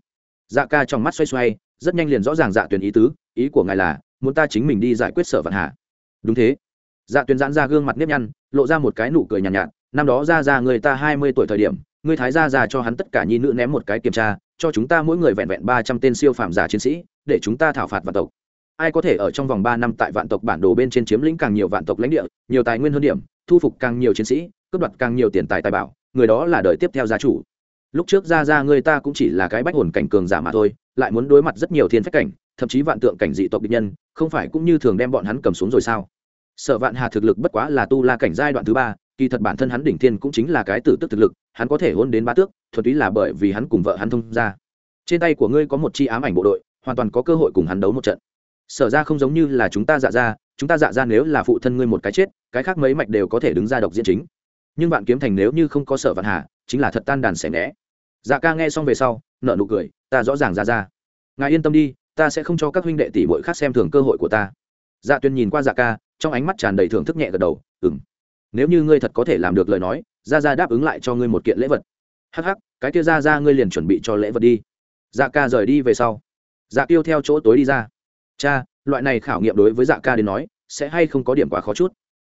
Dạ ca trong mắt xoay xoay rất nhanh liền rõ ràng dạ tuyển ý tứ ý của ngài là muốn ta chính mình đi giải quyết sở vạn hạ. Đúng thế. Dạ tuyển giãn ra gương mặt nếp nhăn lộ ra một cái nụ cười nhàn nhạt, nhạt năm đó ra ra người ta hai mươi tuổi thời điểm ngươi thái ra ra cho hắn tất cả nhi nữ ném một cái kiểm tra cho chúng ta mỗi người vẹn vẹn ba trăm tên siêu phạm giả chiến sĩ để chúng ta thảo phạt vạn tộc. Ai có thể ở trong vòng ba năm tại vạn tộc bản đồ bên trên chiếm lĩnh càng nhiều vạn tộc lãnh địa nhiều tài nguyên hơn điểm thu phục càng nhiều chiến sĩ cướp đoạt càng nhiều tiền tài tài bảo người đó là đời tiếp theo gia chủ lúc trước ra ra người ta cũng chỉ là cái bách hồn cảnh cường giả mà thôi, lại muốn đối mặt rất nhiều thiên phách cảnh, thậm chí vạn tượng cảnh dị tộc địch nhân, không phải cũng như thường đem bọn hắn cầm xuống rồi sao? Sở vạn hà thực lực bất quá là tu la cảnh giai đoạn thứ ba, kỳ thật bản thân hắn đỉnh thiên cũng chính là cái tử tức thực lực, hắn có thể hôn đến ba tước thuật túy là bởi vì hắn cùng vợ hắn thông ra trên tay của ngươi có một chi ám ảnh bộ đội, hoàn toàn có cơ hội cùng hắn đấu một trận. Sở ra không giống như là chúng ta dạ ra, chúng ta dạ ra nếu là phụ thân ngươi một cái chết, cái khác mấy mạch đều có thể đứng ra độc diễn chính. Nhưng bạn kiếm thành nếu như không có sở vạn hà chính là thật tan đàn xẻ né dạ ca nghe xong về sau nợ nụ cười, ta rõ ràng ra ra. Ngài yên tâm đi, ta sẽ không cho các huynh đệ tỷ bội khác xem thường cơ hội của ta. Dạ tuyên nhìn qua dạ ca, trong ánh mắt tràn đầy thưởng thức nhẹ gật đầu ừng nếu như ngươi thật có thể làm được lời nói, ra ra đáp ứng lại cho ngươi một kiện lễ vật. Hắc hắc, cái kia ra ra ngươi liền chuẩn bị cho lễ vật đi. Dạ ca rời đi về sau. Dạ tiêu theo chỗ tối đi ra. Cha, loại này khảo nghiệm đối với dạ ca đến nói, sẽ hay không có điểm quá khó chút?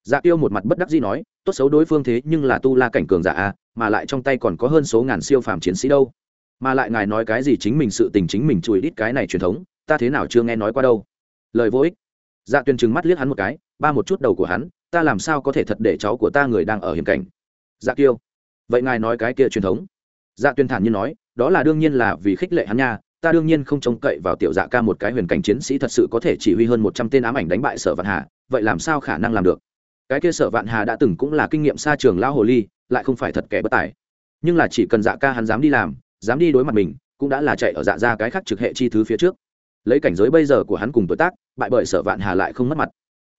Dạ tiêu một mặt bất đắc dĩ nói, tốt xấu đối phương thế nhưng là tu la cảnh cường giả a mà lại trong tay còn có hơn số ngàn siêu phàm chiến sĩ đâu. Mà lại ngài nói cái gì chính mình sự tình chính mình chùi đít cái này truyền thống, ta thế nào chưa nghe nói qua đâu. Lời vô ích. Dạ tuyên chừng mắt liếc hắn một cái, ba một chút đầu của hắn, ta làm sao có thể thật để cháu của ta người đang ở hiểm cảnh. Dạ kiêu, vậy ngài nói cái kia truyền thống. Dạ tuyên thản nhiên nói, đó là đương nhiên là vì khích lệ hắn nha, ta đương nhiên không trông cậy vào tiểu dạ ca một cái huyền cảnh chiến sĩ thật sự có thể chỉ huy hơn một trăm tên ám ảnh đánh bại sở vạn hà, vậy làm sao khả năng làm được? Cái kia sở vạn hà đã từng cũng là kinh nghiệm xa trường lao hồ ly, lại không phải thật kẻ bất tài. Nhưng là chỉ cần dạ ca hắn dám đi làm, dám đi đối mặt mình, cũng đã là chạy ở dạ ra cái khác trực hệ chi thứ phía trước. Lấy cảnh giới bây giờ của hắn cùng tuổi tác, bại bởi sở vạn hà lại không mất mặt.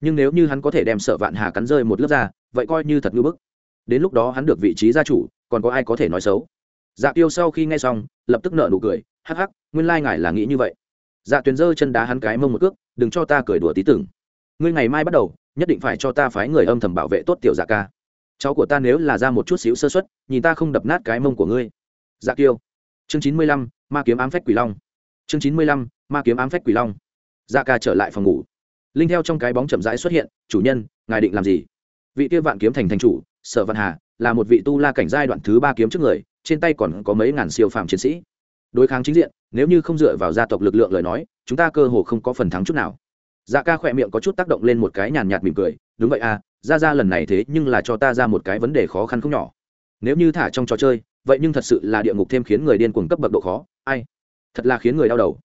Nhưng nếu như hắn có thể đem sở vạn hà cắn rơi một lớp ra, vậy coi như thật ngưỡng bức. Đến lúc đó hắn được vị trí gia chủ, còn có ai có thể nói xấu? Dạ tiêu sau khi nghe xong, lập tức nợ nụ cười, hắc hắc, nguyên lai ngài là nghĩ như vậy. Dạ tuyền giơ chân đá hắn cái mông một cước, đừng cho ta cười đùa tí tưởng ngươi ngày mai bắt đầu, nhất định phải cho ta phái người âm thầm bảo vệ tốt tiểu dạ ca. Cháu của ta nếu là ra một chút xíu sơ xuất nhìn ta không đập nát cái mông của ngươi. Dạ kiêu. Chương chín mươi lăm, ma kiếm ám phách quỷ long. Chương chín mươi lăm, ma kiếm ám phách quỷ long. Dạ ca trở lại phòng ngủ. Linh theo trong cái bóng chậm rãi xuất hiện, chủ nhân, ngài định làm gì? Vị kia vạn kiếm thành thành chủ, sở văn hà, là một vị tu la cảnh giai đoạn thứ ba kiếm trước người, trên tay còn có mấy ngàn siêu phàm chiến sĩ. Đối kháng chính diện, nếu như không dựa vào gia tộc lực lượng lời nói, chúng ta cơ hồ không có phần thắng chút nào dạ ca khỏe miệng có chút tác động lên một cái nhàn nhạt mỉm cười, đúng vậy à ra ra lần này thế nhưng là cho ta ra một cái vấn đề khó khăn không nhỏ. Nếu như thả trong trò chơi, vậy nhưng thật sự là địa ngục thêm khiến người điên cuồng cấp bậc độ khó, ai? Thật là khiến người đau đầu.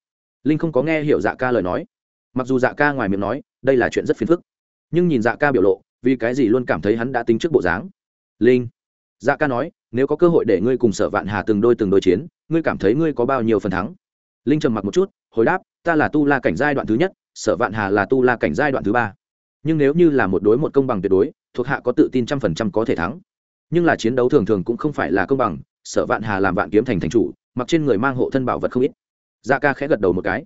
Linh không có nghe hiểu dạ ca lời nói. Mặc dù dạ ca ngoài miệng nói, đây là chuyện rất phiền phức. Nhưng nhìn dạ ca biểu lộ, vì cái gì luôn cảm thấy hắn đã tính trước bộ dáng? Linh. Dạ ca nói, nếu có cơ hội để ngươi cùng sở vạn hà từng đôi từng đôi chiến, ngươi cảm thấy ngươi có bao nhiêu phần thắng? Linh trầm mặc một chút, hồi đáp, ta là tu la cảnh giai đoạn thứ nhất sở vạn hà là tu la cảnh giai đoạn thứ ba. Nhưng nếu như là một đối một công bằng tuyệt đối, thuộc hạ có tự tin trăm phần trăm có thể thắng. Nhưng là chiến đấu thường thường cũng không phải là công bằng, sở vạn hà làm vạn kiếm thành thành chủ, mặc trên người mang hộ thân bảo vật không ít. Da ca khẽ gật đầu một cái.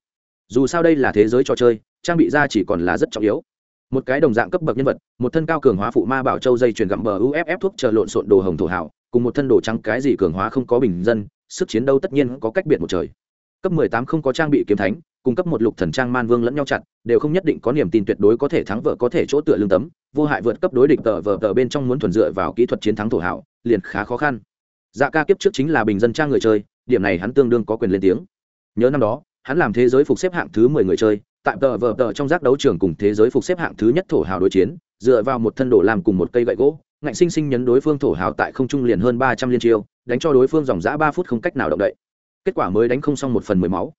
Dù sao đây là thế giới trò chơi, trang bị ra chỉ còn là rất trọng yếu. Một cái đồng dạng cấp bậc nhân vật, một thân cao cường hóa phụ ma bảo châu dây chuyền gặm bờ uff thuốc chờ lộn xộn đồ hồng thổ hảo cùng một thân đồ trắng cái gì cường hóa không có bình dân, sức chiến đấu tất nhiên có cách biệt một trời cấp mười tám không có trang bị kiếm thánh, cung cấp một lục thần trang man vương lẫn nhau chặt, đều không nhất định có niềm tin tuyệt đối có thể thắng vợ, có thể chỗ tựa lương tấm, vô hại vượt cấp đối địch tờ vờ tờ bên trong muốn thuần dựa vào kỹ thuật chiến thắng thổ hảo, liền khá khó khăn. Dạ ca kiếp trước chính là bình dân trang người chơi, điểm này hắn tương đương có quyền lên tiếng. Nhớ năm đó, hắn làm thế giới phục xếp hạng thứ mười người chơi, tại tờ vờ tờ trong giác đấu trường cùng thế giới phục xếp hạng thứ nhất thổ hào đối chiến, dựa vào một thân đồ làm cùng một cây gậy gỗ, ngạnh sinh sinh nhấn đối phương thổ hào tại không trung liền hơn ba trăm liên chiêu, đánh cho đối phương dòng g ba phút không cách nào động đậy kết quả mới đánh không xong một phần mười máu.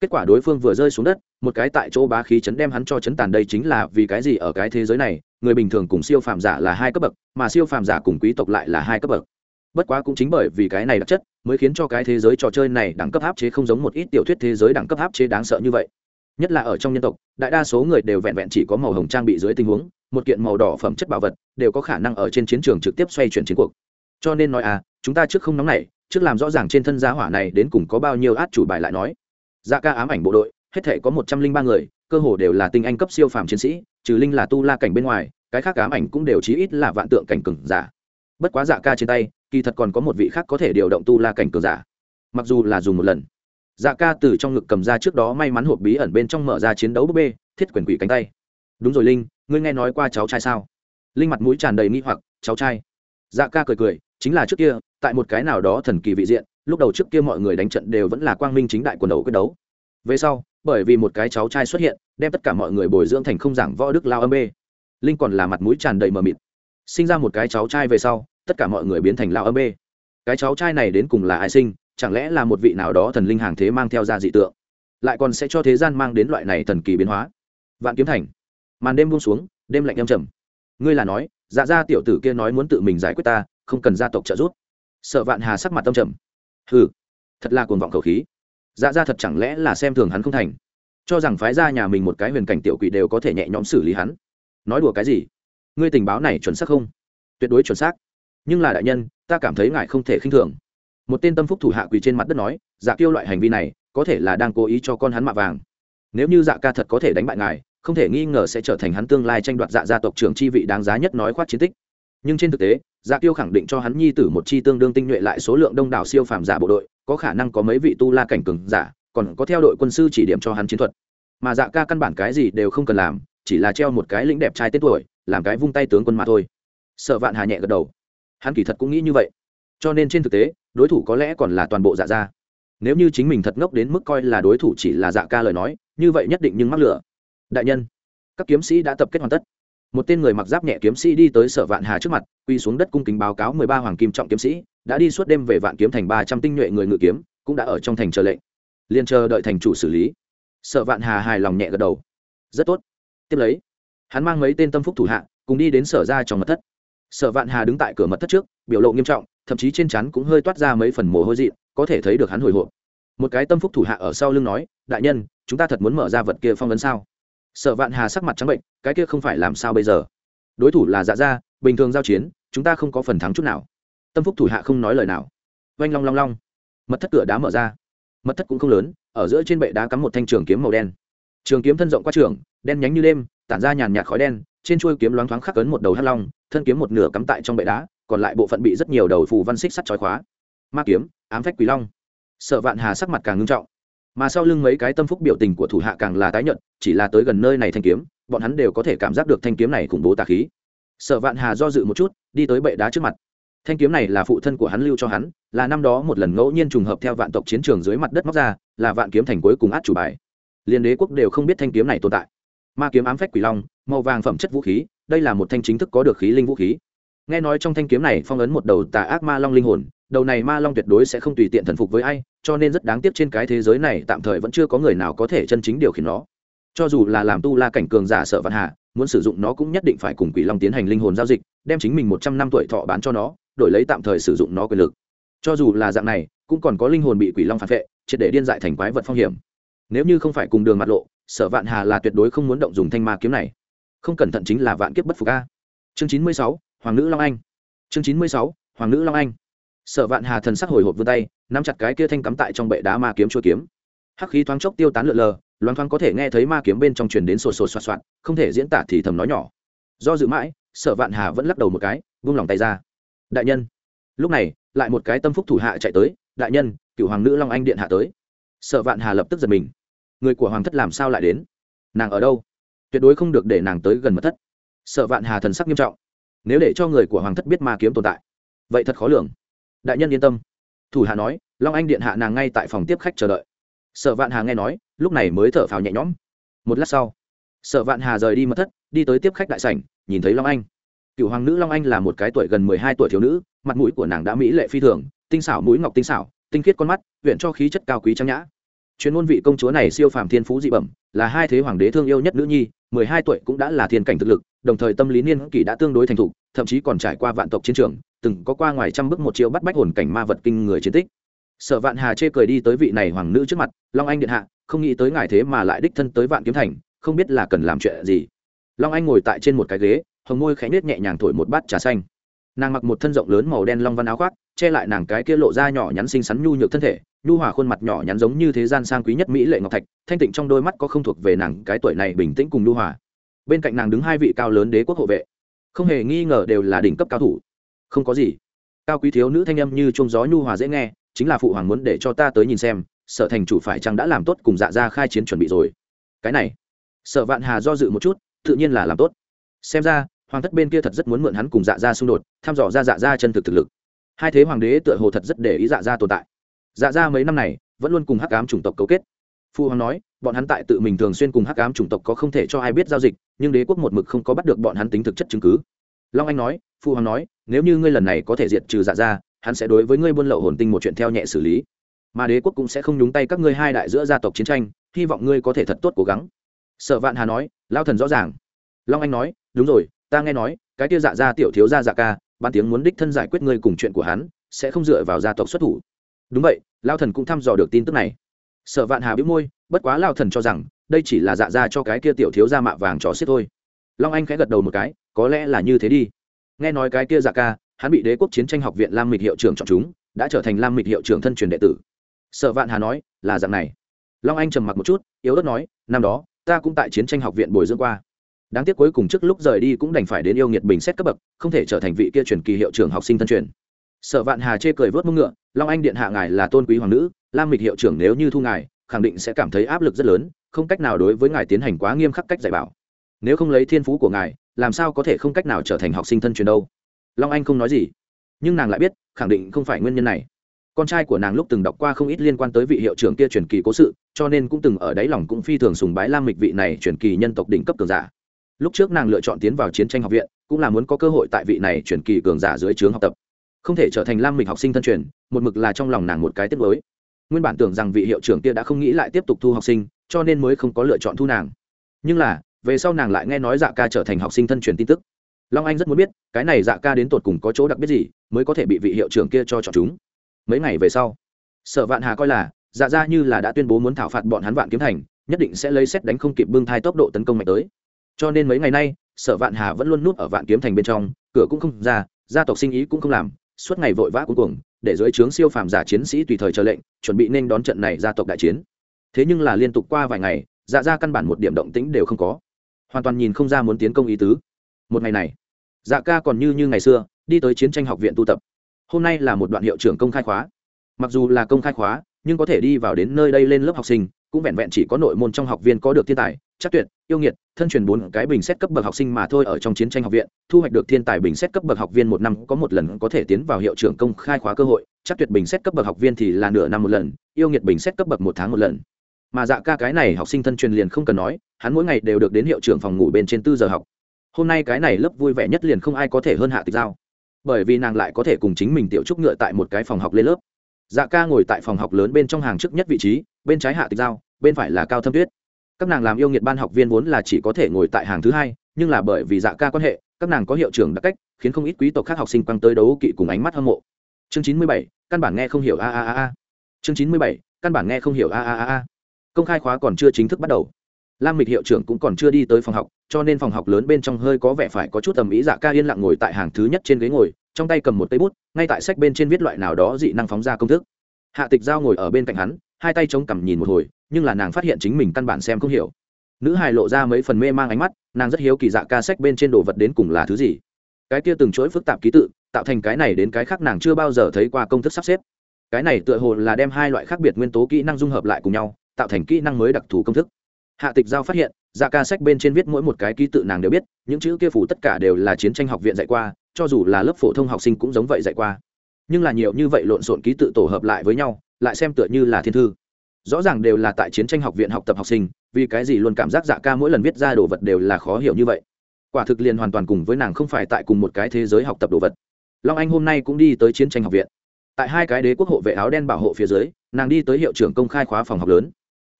Kết quả đối phương vừa rơi xuống đất, một cái tại chỗ bá khí chấn đem hắn cho chấn tàn đây chính là vì cái gì ở cái thế giới này, người bình thường cùng siêu phàm giả là hai cấp bậc, mà siêu phàm giả cùng quý tộc lại là hai cấp bậc. Bất quá cũng chính bởi vì cái này đặc chất, mới khiến cho cái thế giới trò chơi này đẳng cấp áp chế không giống một ít tiểu thuyết thế giới đẳng cấp áp chế đáng sợ như vậy. Nhất là ở trong nhân tộc, đại đa số người đều vẹn vẹn chỉ có màu hồng trang bị dưới tình huống, một kiện màu đỏ phẩm chất bảo vật, đều có khả năng ở trên chiến trường trực tiếp xoay chuyển chiến cuộc. Cho nên nói à chúng ta trước không nóng này trước làm rõ ràng trên thân giá hỏa này đến cùng có bao nhiêu át chủ bài lại nói. Dạ ca ám ảnh bộ đội, hết thể có một trăm linh ba người, cơ hồ đều là tinh anh cấp siêu phàm chiến sĩ, trừ linh là tu la cảnh bên ngoài, cái khác ám ảnh cũng đều chí ít là vạn tượng cảnh cường giả. Bất quá dạ ca trên tay, kỳ thật còn có một vị khác có thể điều động tu la cảnh cường giả. Mặc dù là dùng một lần. Dạ ca từ trong ngực cầm ra trước đó may mắn hộp bí ẩn bên trong mở ra chiến đấu búp bê, thiết quyền quỷ cánh tay. Đúng rồi linh, ngươi nghe nói qua cháu trai sao? Linh mặt mũi tràn đầy nghi hoặc, cháu trai. Dạ ca cười cười chính là trước kia, tại một cái nào đó thần kỳ vị diện, lúc đầu trước kia mọi người đánh trận đều vẫn là quang minh chính đại quần đầu quyết đấu. Về sau, bởi vì một cái cháu trai xuất hiện, đem tất cả mọi người bồi dưỡng thành không giảng võ đức lao âm bê. Linh còn là mặt mũi tràn đầy mờ mịt. Sinh ra một cái cháu trai về sau, tất cả mọi người biến thành lao âm bê. Cái cháu trai này đến cùng là ai sinh, chẳng lẽ là một vị nào đó thần linh hàng thế mang theo ra dị tượng? Lại còn sẽ cho thế gian mang đến loại này thần kỳ biến hóa. Vạn kiếm thành. Màn đêm buông xuống, đêm lạnh âm trầm. Ngươi là nói dạ gia tiểu tử kia nói muốn tự mình giải quyết ta không cần gia tộc trợ giúp. Sợ vạn hà sắc mặt tâm trầm. Hừ, thật là cuồng vọng khẩu khí. Dạ gia thật chẳng lẽ là xem thường hắn không thành? Cho rằng phái ra nhà mình một cái huyền cảnh tiểu quỷ đều có thể nhẹ nhõm xử lý hắn. Nói đùa cái gì? Ngươi tình báo này chuẩn xác không? Tuyệt đối chuẩn xác. Nhưng là đại nhân, ta cảm thấy ngài không thể khinh thường. Một tên tâm phúc thủ hạ quỳ trên mặt đất nói dạ kiêu loại hành vi này, có thể là đang cố ý cho con hắn mạ vàng. Nếu như dạ ca thật có thể đánh bại ngài, không thể nghi ngờ sẽ trở thành hắn tương lai tranh đoạt dạ gia tộc trưởng chi vị đáng giá nhất nói khoát chiến tích. Nhưng trên thực tế dạ kiêu khẳng định cho hắn nhi tử một chi tương đương tinh nhuệ lại số lượng đông đảo siêu phàm giả bộ đội, có khả năng có mấy vị tu la cảnh cường giả, còn có theo đội quân sư chỉ điểm cho hắn chiến thuật. Mà dạ ca căn bản cái gì đều không cần làm, chỉ là treo một cái lĩnh đẹp trai tên tuổi, làm cái vung tay tướng quân mà thôi. Sở vạn hà nhẹ gật đầu. Hắn kỳ thật cũng nghĩ như vậy. Cho nên trên thực tế, đối thủ có lẽ còn là toàn bộ dạ gia. Nếu như chính mình thật ngốc đến mức coi là đối thủ chỉ là dạ ca lời nói, như vậy nhất định nhưng mắc lửa. Đại nhân, các kiếm sĩ đã tập kết hoàn tất một tên người mặc giáp nhẹ kiếm sĩ đi tới sở vạn hà trước mặt quy xuống đất cung kính báo cáo mười ba hoàng kim trọng kiếm sĩ, đã đi suốt đêm về vạn kiếm thành ba trăm tinh nhuệ người ngự kiếm, cũng đã ở trong thành chờ lệnh. Liền chờ đợi thành chủ xử lý. Sở vạn hà hài lòng nhẹ gật đầu. Rất tốt. Tiếp lấy, hắn mang mấy tên tâm phúc thủ hạ, cùng đi đến sở ra trong mật thất. Sở vạn hà đứng tại cửa mật thất trước, biểu lộ nghiêm trọng, thậm chí trên chắn cũng hơi toát ra mấy phần mồ hôi dị, có thể thấy được hắn hồi hộp. Một cái tâm phúc thủ hạ ở sau lưng nói, đại nhân, chúng ta thật muốn mở ra vật kia phong vấn sao? Sở vạn hà sắc mặt trắng bệnh, cái kia không phải làm sao bây giờ? Đối thủ là dạ gia, bình thường giao chiến, chúng ta không có phần thắng chút nào. Tâm phúc thủ hạ không nói lời nào. Oanh long long long. Mật thất cửa đá mở ra. Mật thất cũng không lớn, ở giữa trên bệ đá cắm một thanh trường kiếm màu đen. Trường kiếm thân rộng qua trường, đen nhánh như đêm, tản ra nhàn nhạt khói đen, trên chuôi kiếm loáng thoáng khắc cấn một đầu hắc long, thân kiếm một nửa cắm tại trong bệ đá, còn lại bộ phận bị rất nhiều đầu phù văn xích sắt trói khóa. Ma kiếm, ám phách quỷ long. Sợ vạn hà sắc mặt càng ngưng trọng mà sau lưng mấy cái tâm phúc biểu tình của thủ hạ càng là tái nhận chỉ là tới gần nơi này thanh kiếm, bọn hắn đều có thể cảm giác được thanh kiếm này khủng bố tà khí. Sở vạn hà do dự một chút, đi tới bệ đá trước mặt. Thanh kiếm này là phụ thân của hắn lưu cho hắn, là năm đó một lần ngẫu nhiên trùng hợp theo vạn tộc chiến trường dưới mặt đất móc ra, là vạn kiếm thành cuối cùng át chủ bài. Liên đế quốc đều không biết thanh kiếm này tồn tại. Ma kiếm ám phách quỷ long, màu vàng phẩm chất vũ khí, đây là một thanh chính thức có được khí linh vũ khí nghe nói trong thanh kiếm này phong ấn một đầu tà ác ma long linh hồn, đầu này ma long tuyệt đối sẽ không tùy tiện thần phục với ai, cho nên rất đáng tiếc trên cái thế giới này tạm thời vẫn chưa có người nào có thể chân chính điều khiển nó. Cho dù là làm tu la cảnh cường giả sợ vạn hạ muốn sử dụng nó cũng nhất định phải cùng quỷ long tiến hành linh hồn giao dịch, đem chính mình một trăm năm tuổi thọ bán cho nó, đổi lấy tạm thời sử dụng nó quyền lực. Cho dù là dạng này, cũng còn có linh hồn bị quỷ long phản vệ, triệt để điên dại thành quái vật phong hiểm. Nếu như không phải cùng đường mặt lộ, sở vạn hà là tuyệt đối không muốn động dùng thanh ma kiếm này. Không cẩn thận chính là vạn kiếp bất phục a. Chương chín mươi sáu hoàng nữ long anh. Chương chín mươi sáu, hoàng nữ long anh. Sở vạn hà thần sắc hồi hộp vươn tay, nắm chặt cái kia thanh cắm tại trong bệ đá ma kiếm chua kiếm. Hắc khí thoáng chốc tiêu tán lượn lờ, loáng thoáng có thể nghe thấy ma kiếm bên trong truyền đến sột sột soạt soạt, không thể diễn tả thì thầm nói nhỏ. Do dự mãi, sở vạn hà vẫn lắc đầu một cái, vung lòng tay ra. Đại nhân. Lúc này, lại một cái tâm phúc thủ hạ chạy tới, đại nhân cựu hoàng nữ long anh điện hạ tới. Sợ vạn hà lập tức giật mình. Người của hoàng thất làm sao lại đến? Nàng ở đâu? Tuyệt đối không được để nàng tới gần mật thất. Sợ vạn hà thần sắc nghiêm trọng nếu để cho người của hoàng thất biết ma kiếm tồn tại, vậy thật khó lường. Đại nhân yên tâm. Thủ hạ nói, long anh điện hạ nàng ngay tại phòng tiếp khách chờ đợi. Sợ vạn hà nghe nói, lúc này mới thở phào nhẹ nhõm. Một lát sau sợ vạn hà rời đi mật thất, đi tới tiếp khách đại sảnh, nhìn thấy long anh. Cựu hoàng nữ long anh là một cái tuổi gần mười hai tuổi thiếu nữ, mặt mũi của nàng đã mỹ lệ phi thường, tinh xảo mũi ngọc tinh xảo, tinh khiết con mắt huyện cho khí chất cao quý trang nhã. Chuyên môn vị công chúa này siêu phàm thiên phú dị bẩm là hai thế hoàng đế thương yêu nhất nữ nhi, mười hai tuổi cũng đã là thiên cảnh thực lực, đồng thời tâm lý niên kỷ đã tương đối thành thục, thậm chí còn trải qua vạn tộc chiến trường, từng có qua ngoài trăm bước một triệu bắt bách hồn cảnh ma vật kinh người chiến tích. Sở vạn hà chê cười đi tới vị này hoàng nữ trước mặt, long anh điện hạ, không nghĩ tới ngài thế mà lại đích thân tới vạn kiếm thành, không biết là cần làm chuyện gì. Long anh ngồi tại trên một cái ghế, hồng môi khẽ nết nhẹ nhàng thổi một bát trà xanh nàng mặc một thân rộng lớn màu đen long văn áo khoác, che lại nàng cái kia lộ ra nhỏ nhắn xinh xắn nhu nhược thân thể, nhu hòa khuôn mặt nhỏ nhắn giống như thế gian sang quý nhất mỹ lệ ngọc thạch, thanh tịnh trong đôi mắt có không thuộc về nàng cái tuổi này bình tĩnh cùng nhu hòa. Bên cạnh nàng đứng hai vị cao lớn đế quốc hộ vệ. Không hề nghi ngờ đều là đỉnh cấp cao thủ. Không có gì. Cao quý thiếu nữ thanh âm như chuông gió nhu hòa dễ nghe, chính là phụ hoàng muốn để cho ta tới nhìn xem, sở thành chủ phải chăng đã làm tốt cùng dạ ra khai chiến chuẩn bị rồi. Cái này. Sở vạn hà do dự một chút, tự nhiên là làm tốt. Xem ra hoàng thất bên kia thật rất muốn mượn hắn cùng dạ ra xung đột, thăm dò ra dạ ra chân thực thực lực. Hai thế hoàng đế tựa hồ thật rất để ý dạ ra tồn tại. Dạ ra mấy năm này, vẫn luôn cùng hắc ám chủng tộc cấu kết. Phu hoàng nói, bọn hắn tại tự mình thường xuyên cùng hắc ám chủng tộc có không thể cho ai biết giao dịch, nhưng đế quốc một mực không có bắt được bọn hắn tính thực chất chứng cứ. Long anh nói, phu hoàng nói, nếu như ngươi lần này có thể diệt trừ dạ ra hắn sẽ đối với ngươi buôn lậu hồn tinh một chuyện theo nhẹ xử lý. Mà đế quốc cũng sẽ không nhúng tay các ngươi hai đại giữa gia tộc chiến tranh, hy vọng ngươi có thể thật tốt cố gắng. Sở vạn hà nói, lao thần rõ ràng. Long anh nói, đúng rồi ta nghe nói, cái kia dạ gia tiểu thiếu gia dạ ca ban tiếng muốn đích thân giải quyết ngươi cùng chuyện của hắn, sẽ không dựa vào gia tộc xuất thủ. Đúng vậy, lao thần cũng thăm dò được tin tức này. Sở vạn hà bĩu môi, bất quá lao thần cho rằng, đây chỉ là dạ ra cho cái kia tiểu thiếu gia mạ vàng trò xiết thôi. Long anh khẽ gật đầu một cái, có lẽ là như thế đi. Nghe nói cái kia dạ ca, hắn bị đế quốc chiến tranh học viện lam mịch hiệu trưởng chọn chúng, đã trở thành lam mịch hiệu trưởng thân truyền đệ tử. Sở vạn hà nói, là dạng này. Long anh trầm mặc một chút, yếu đất nói, năm đó, ta cũng tại chiến tranh học viện bồi dưỡng qua đáng tiếc cuối cùng trước lúc rời đi cũng đành phải đến yêu nghiệt bình xét cấp bậc, không thể trở thành vị kia truyền kỳ hiệu trưởng học sinh thân truyền. Sở vạn hà chê cười vớt mông ngựa, long anh điện hạ ngài là tôn quý hoàng nữ, lam mịch hiệu trưởng nếu như thu ngài, khẳng định sẽ cảm thấy áp lực rất lớn, không cách nào đối với ngài tiến hành quá nghiêm khắc cách dạy bảo. Nếu không lấy thiên phú của ngài, làm sao có thể không cách nào trở thành học sinh thân truyền đâu? Long anh không nói gì, nhưng nàng lại biết, khẳng định không phải nguyên nhân này. Con trai của nàng lúc từng đọc qua không ít liên quan tới vị hiệu trưởng kia truyền kỳ cố sự, cho nên cũng từng ở đáy lòng cũng phi thường sùng bái lam mịch vị này truyền kỳ nhân tộc đỉnh cấp cường giả lúc trước nàng lựa chọn tiến vào chiến tranh học viện, cũng là muốn có cơ hội tại vị này truyền kỳ cường giả dưới trướng học tập. Không thể trở thành lam mịch học sinh thân truyền, một mực là trong lòng nàng một cái tiết mới nguyên bản tưởng rằng vị hiệu trưởng kia đã không nghĩ lại tiếp tục thu học sinh, cho nên mới không có lựa chọn thu nàng. Nhưng là, về sau nàng lại nghe nói dạ ca trở thành học sinh thân truyền tin tức. Long anh rất muốn biết, cái này dạ ca đến tột cùng có chỗ đặc biệt gì, mới có thể bị vị hiệu trưởng kia cho chọn chúng. Mấy ngày về sau, sở vạn hà coi là dạ ra như là đã tuyên bố muốn thảo phạt bọn hắn vạn kiếm thành, nhất định sẽ lấy xét đánh không kịp bưng thai tốc độ tấn công mạnh tới cho nên mấy ngày nay, sở vạn hà vẫn luôn núp ở vạn kiếm thành bên trong, cửa cũng không ra, gia tộc sinh ý cũng không làm, suốt ngày vội vã cuối cùng để dưới trướng siêu phàm giả chiến sĩ tùy thời chờ lệnh, chuẩn bị nên đón trận này gia tộc đại chiến. Thế nhưng là liên tục qua vài ngày dạ ra căn bản một điểm động tĩnh đều không có. Hoàn toàn nhìn không ra muốn tiến công ý tứ. Một ngày này dạ ca còn như như ngày xưa, đi tới chiến tranh học viện tu tập. Hôm nay là một đoạn hiệu trưởng công khai khóa. Mặc dù là công khai khóa, nhưng có thể đi vào đến nơi đây lên lớp học sinh cũng vẹn vẹn chỉ có nội môn trong học viên có được thiên tài, chắc tuyệt, yêu nghiệt, thân truyền bốn cái bình xét cấp bậc học sinh mà thôi ở trong chiến tranh học viện, thu hoạch được thiên tài bình xét cấp bậc học viên một năm có một lần có thể tiến vào hiệu trưởng công khai khóa cơ hội, chắc tuyệt bình xét cấp bậc học viên thì là nửa năm một lần, yêu nghiệt bình xét cấp bậc một tháng một lần. Mà dạ ca cái này học sinh thân truyền liền không cần nói, hắn mỗi ngày đều được đến hiệu trưởng phòng ngủ bên trên tư giờ học. Hôm nay cái này lớp vui vẻ nhất liền không ai có thể hơn hạ tịch giao. Bởi vì nàng lại có thể cùng chính mình tiểu trúc ngựa tại một cái phòng học lên lớp. Dạ ca ngồi tại phòng học lớn bên trong hàng trước nhất vị trí bên trái hạ tịch giao, bên phải là cao thâm tuyết. Các nàng làm yêu nghiệt ban học viên vốn là chỉ có thể ngồi tại hàng thứ hai, nhưng là bởi vì dạ ca quan hệ, các nàng có hiệu trưởng đặc cách, khiến không ít quý tộc khác học sinh quăng tới đấu kỵ cùng ánh mắt hâm mộ. Chương chín mươi bảy, căn bản nghe không hiểu a a a a. Chương chín mươi bảy, căn bản nghe không hiểu a a a a. Công khai khóa còn chưa chính thức bắt đầu. Lam mịch hiệu trưởng cũng còn chưa đi tới phòng học, cho nên phòng học lớn bên trong hơi có vẻ phải có chút tầm ý dạ ca yên lặng ngồi tại hàng thứ nhất trên ghế ngồi, trong tay cầm một tay bút, ngay tại sách bên trên viết loại nào đó dị năng phóng ra công thức. Hạ tịch giao ngồi ở bên cạnh hắn hai tay chống cằm nhìn một hồi, nhưng là nàng phát hiện chính mình căn bản xem không hiểu. Nữ hài lộ ra mấy phần mê mang ánh mắt, nàng rất hiếu kỳ dạ ca sách bên trên đồ vật đến cùng là thứ gì. Cái kia từng chuỗi phức tạp ký tự, tạo thành cái này đến cái khác nàng chưa bao giờ thấy qua công thức sắp xếp. Cái này tựa hồ là đem hai loại khác biệt nguyên tố kỹ năng dung hợp lại cùng nhau, tạo thành kỹ năng mới đặc thù công thức. Hạ tịch giao phát hiện dạ ca sách bên trên viết mỗi một cái ký tự nàng đều biết, những chữ kia phủ tất cả đều là chiến tranh học viện dạy qua, cho dù là lớp phổ thông học sinh cũng giống vậy dạy qua. Nhưng là nhiều như vậy lộn xộn ký tự tổ hợp lại với nhau lại xem tựa như là thiên thư. Rõ ràng đều là tại chiến tranh học viện học tập học sinh, vì cái gì luôn cảm giác dạ ca mỗi lần viết ra đồ vật đều là khó hiểu như vậy? Quả thực liền hoàn toàn cùng với nàng không phải tại cùng một cái thế giới học tập đồ vật. Long anh hôm nay cũng đi tới chiến tranh học viện. Tại hai cái đế quốc hộ vệ áo đen bảo hộ phía dưới, nàng đi tới hiệu trưởng công khai khóa phòng học lớn.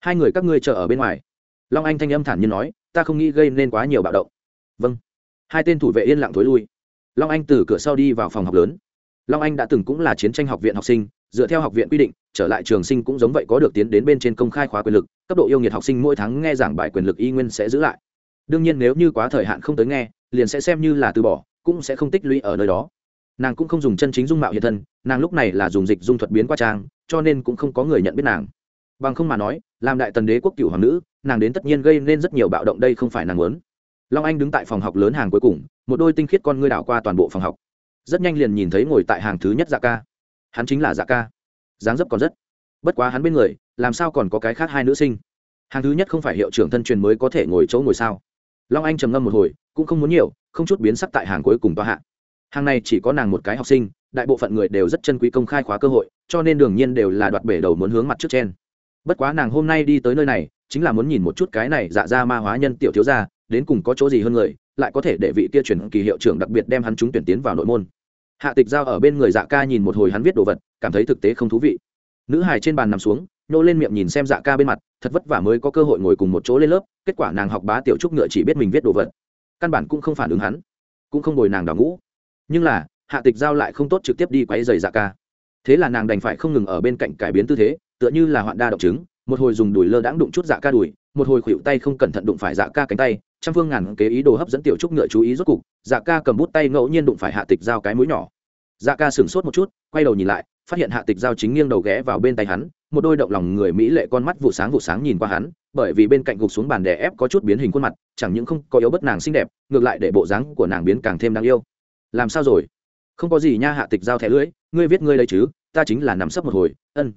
Hai người các ngươi chờ ở bên ngoài. Long anh thanh âm thản nhiên nói, ta không nghĩ gây nên quá nhiều bạo động. Vâng. Hai tên thủ vệ yên lặng thối lui. Long anh từ cửa sau đi vào phòng học lớn. Long anh đã từng cũng là chiến tranh học viện học sinh, dựa theo học viện quy định trở lại trường sinh cũng giống vậy có được tiến đến bên trên công khai khóa quyền lực, cấp độ yêu nghiệt học sinh mỗi tháng nghe giảng bài quyền lực y nguyên sẽ giữ lại. Đương nhiên nếu như quá thời hạn không tới nghe, liền sẽ xem như là từ bỏ, cũng sẽ không tích lũy ở nơi đó. Nàng cũng không dùng chân chính dung mạo hiện thân, nàng lúc này là dùng dịch dung thuật biến qua trang, cho nên cũng không có người nhận biết nàng. Bằng không mà nói, làm đại tần đế quốc cựu hoàng nữ, nàng đến tất nhiên gây nên rất nhiều bạo động đây không phải nàng muốn. Long anh đứng tại phòng học lớn hàng cuối cùng, một đôi tinh khiết con ngươi đảo qua toàn bộ phòng học. Rất nhanh liền nhìn thấy ngồi tại hàng thứ nhất dạ ca. Hắn chính là dạ ca dáng dấp còn rất. Bất quá hắn bên người, làm sao còn có cái khác hai nữ sinh? Hàng thứ nhất không phải hiệu trưởng thân truyền mới có thể ngồi chỗ ngồi sao? Long anh trầm ngâm một hồi, cũng không muốn nhiều, không chút biến sắc tại hàng cuối cùng tòa hạ. Hàng này chỉ có nàng một cái học sinh, đại bộ phận người đều rất chân quý công khai khóa cơ hội, cho nên đương nhiên đều là đoạt bể đầu muốn hướng mặt trước trên. Bất quá nàng hôm nay đi tới nơi này, chính là muốn nhìn một chút cái này dạ ra ma hóa nhân tiểu thiếu gia, đến cùng có chỗ gì hơn người, lại có thể để vị kia chuyển kỳ hiệu trưởng đặc biệt đem hắn chúng tuyển tiến vào nội môn. Hạ tịch giao ở bên người dạ ca nhìn một hồi hắn viết đồ vật cảm thấy thực tế không thú vị. Nữ hài trên bàn nằm xuống, nhô lên miệng nhìn xem dạ ca bên mặt, thật vất vả mới có cơ hội ngồi cùng một chỗ lên lớp, kết quả nàng học bá tiểu trúc ngựa chỉ biết mình viết đồ vật. Căn bản cũng không phản ứng hắn, cũng không bồi nàng đào ngũ. Nhưng là, hạ tịch giao lại không tốt trực tiếp đi quay giày dạ ca. Thế là nàng đành phải không ngừng ở bên cạnh cải biến tư thế, tựa như là hoạn đa động chứng, một hồi dùng đùi lơ đãng đụng chút dạ ca đùi, một hồi khuỵu tay không cẩn thận đụng phải dạ ca cánh tay, trăm phương ngàn kế ý đồ hấp dẫn tiểu trúc ngựa chú ý rốt cục dạ ca cầm bút tay ngẫu nhiên đụng phải hạ tịch giao cái mũi nhỏ. Dạ ca sửng sốt một chút, quay đầu nhìn lại phát hiện hạ tịch giao chính nghiêng đầu ghé vào bên tay hắn, một đôi động lòng người mỹ lệ con mắt vụ sáng vụ sáng nhìn qua hắn, bởi vì bên cạnh gục xuống bàn đè ép có chút biến hình khuôn mặt, chẳng những không có yếu bất nàng xinh đẹp, ngược lại để bộ dáng của nàng biến càng thêm đáng yêu. Làm sao rồi? Không có gì nha hạ tịch giao thẻ lưỡi, ngươi viết ngươi lấy chứ, ta chính là nằm sấp một hồi, ân.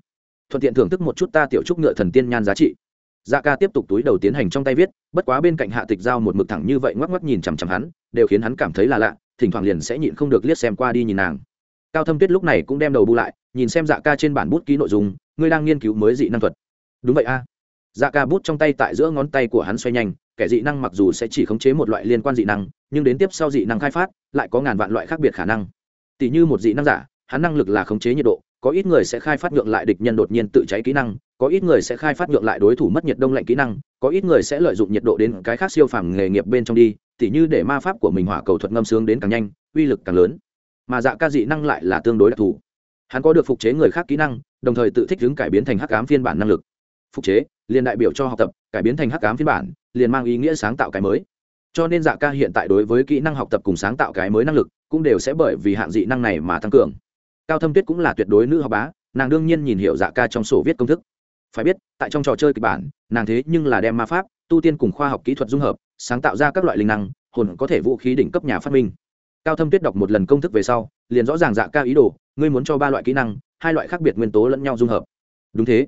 Thuận tiện thưởng thức một chút ta tiểu trúc ngựa thần tiên nhan giá trị. Dạ ca tiếp tục túi đầu tiến hành trong tay viết, bất quá bên cạnh hạ tịch giao một mực thẳng như vậy ngoắc ngoắc nhìn chằm chằm hắn, đều khiến hắn cảm thấy là lạ, thỉnh thoảng liền sẽ nhịn không được liếc xem qua đi nhìn nàng. Cao thâm tuyết lúc này cũng đem đầu bu lại nhìn xem dạ ca trên bản bút ký nội dung, ngươi đang nghiên cứu mới dị năng thuật. Đúng vậy a. Dạ ca bút trong tay tại giữa ngón tay của hắn xoay nhanh, kẻ dị năng mặc dù sẽ chỉ khống chế một loại liên quan dị năng, nhưng đến tiếp sau dị năng khai phát, lại có ngàn vạn loại khác biệt khả năng. Tỷ như một dị năng giả, hắn năng lực là khống chế nhiệt độ, có ít người sẽ khai phát nhượng lại địch nhân đột nhiên tự cháy kỹ năng, có ít người sẽ khai phát nhượng lại đối thủ mất nhiệt đông lạnh kỹ năng, có ít người sẽ lợi dụng nhiệt độ đến cái khác siêu phàm nghề nghiệp bên trong đi, tỉ như để ma pháp của mình hỏa cầu thuật ngâm sướng đến càng nhanh, uy lực càng lớn. Mà dạ ca dị năng lại là tương đối đặc thù hắn có được phục chế người khác kỹ năng, đồng thời tự thích ứng cải biến thành hắc ám phiên bản năng lực. Phục chế, liền đại biểu cho học tập, cải biến thành hắc ám phiên bản, liền mang ý nghĩa sáng tạo cái mới. Cho nên dạ ca hiện tại đối với kỹ năng học tập cùng sáng tạo cái mới năng lực, cũng đều sẽ bởi vì hạng dị năng này mà tăng cường. Cao thâm tuyết cũng là tuyệt đối nữ học bá, nàng đương nhiên nhìn hiểu dạ ca trong sổ viết công thức. Phải biết, tại trong trò chơi kịch bản, nàng thế nhưng là đem ma pháp, tu tiên cùng khoa học kỹ thuật dung hợp, sáng tạo ra các loại linh năng, hồn có thể vũ khí đỉnh cấp nhà phát minh cao thâm tuyết đọc một lần công thức về sau, liền rõ ràng dạ ca ý đồ, ngươi muốn cho ba loại kỹ năng, hai loại khác biệt nguyên tố lẫn nhau dung hợp. Đúng thế.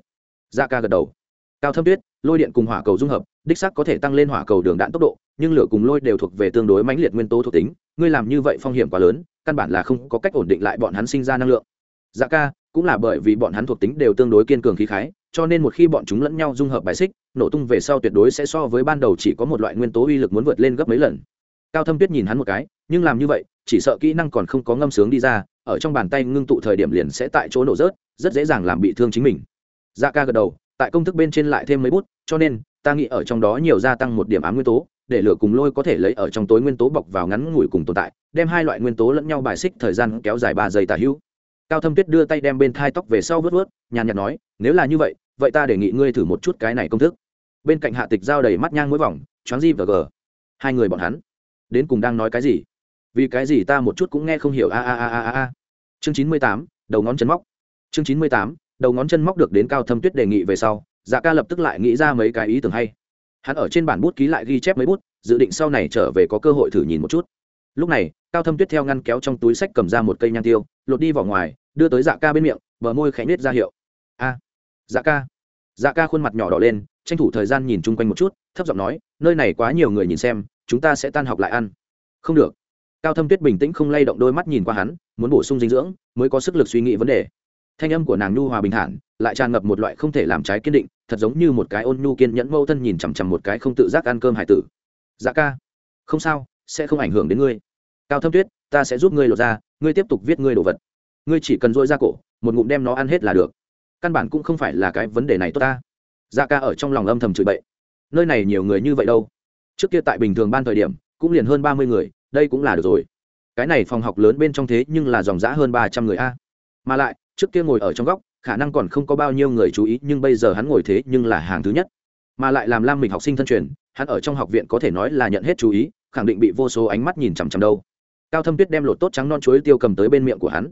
Dạ ca gật đầu. Cao thâm tuyết, lôi điện cùng hỏa cầu dung hợp, đích sắc có thể tăng lên hỏa cầu đường đạn tốc độ, nhưng lửa cùng lôi đều thuộc về tương đối mãnh liệt nguyên tố thuộc tính, ngươi làm như vậy phong hiểm quá lớn, căn bản là không có cách ổn định lại bọn hắn sinh ra năng lượng. Dạ ca, cũng là bởi vì bọn hắn thuộc tính đều tương đối kiên cường khí khái, cho nên một khi bọn chúng lẫn nhau dung hợp bài xích, nổ tung về sau tuyệt đối sẽ so với ban đầu chỉ có một loại nguyên tố uy lực muốn vượt lên gấp mấy lần cao thâm tuyết nhìn hắn một cái, nhưng làm như vậy, chỉ sợ kỹ năng còn không có ngâm sướng đi ra, ở trong bàn tay ngưng tụ thời điểm liền sẽ tại chỗ nổ rớt, rất dễ dàng làm bị thương chính mình. Dạ ca gật đầu, tại công thức bên trên lại thêm mấy bút, cho nên, ta nghĩ ở trong đó nhiều gia tăng một điểm ám nguyên tố, để lửa cùng lôi có thể lấy ở trong tối nguyên tố bọc vào ngắn ngủi cùng tồn tại, đem hai loại nguyên tố lẫn nhau bài xích thời gian kéo dài ba giây tả hữu. Cao thâm tuyết đưa tay đem bên thai tóc về sau vớt vớt, nhàn nhạt nói, nếu là như vậy vậy ta đề nghị ngươi thử một chút cái này công thức. Bên cạnh hạ tịch giao đầy mắt nhang mỗi vòng, choáng di và g hai người bọn hắn đến cùng đang nói cái gì? Vì cái gì ta một chút cũng nghe không hiểu? A a a a a chương chín mươi tám, đầu ngón chân móc. Chương chín mươi tám, đầu ngón chân móc được đến cao thâm tuyết đề nghị về sau dạ ca lập tức lại nghĩ ra mấy cái ý tưởng hay. Hắn ở trên bản bút ký lại ghi chép mấy bút, dự định sau này trở về có cơ hội thử nhìn một chút. Lúc này, cao thâm tuyết theo ngăn kéo trong túi sách cầm ra một cây nhang tiêu, lột đi vào ngoài, đưa tới dạ ca bên miệng, bờ môi khẽ nết ra hiệu. A dạ ca. Dạ ca khuôn mặt nhỏ đỏ lên, tranh thủ thời gian nhìn chung quanh một chút, thấp giọng nói, nơi này quá nhiều người nhìn xem chúng ta sẽ tan học lại ăn. Không được. Cao thâm tuyết bình tĩnh không lay động đôi mắt nhìn qua hắn, muốn bổ sung dinh dưỡng, mới có sức lực suy nghĩ vấn đề. Thanh âm của nàng nhu hòa bình thản, lại tràn ngập một loại không thể làm trái kiên định, thật giống như một cái ôn nhu kiên nhẫn mâu thân nhìn chằm chằm một cái không tự giác ăn cơm hải tử. Dạ ca. Không sao, sẽ không ảnh hưởng đến ngươi. Cao thâm tuyết, ta sẽ giúp ngươi lột ra ngươi tiếp tục viết ngươi đồ vật. Ngươi chỉ cần dôi ra cổ, một ngụm đem nó ăn hết là được. Căn bản cũng không phải là cái vấn đề này tốt ta. Dạ ca ở trong lòng âm thầm chửi bậy. Nơi này nhiều người như vậy đâu? Trước kia tại bình thường ban thời điểm, cũng liền hơn ba mươi người, đây cũng là được rồi. Cái này phòng học lớn bên trong thế nhưng là dòng giã hơn ba trăm người a. Mà lại, trước kia ngồi ở trong góc, khả năng còn không có bao nhiêu người chú ý, nhưng bây giờ hắn ngồi thế nhưng là hàng thứ nhất. Mà lại làm lam mình học sinh thân truyền, hắn ở trong học viện có thể nói là nhận hết chú ý, khẳng định bị vô số ánh mắt nhìn chằm chằm đâu. Cao thâm tuyết đem lột tốt trắng non chuối tiêu cầm tới bên miệng của hắn.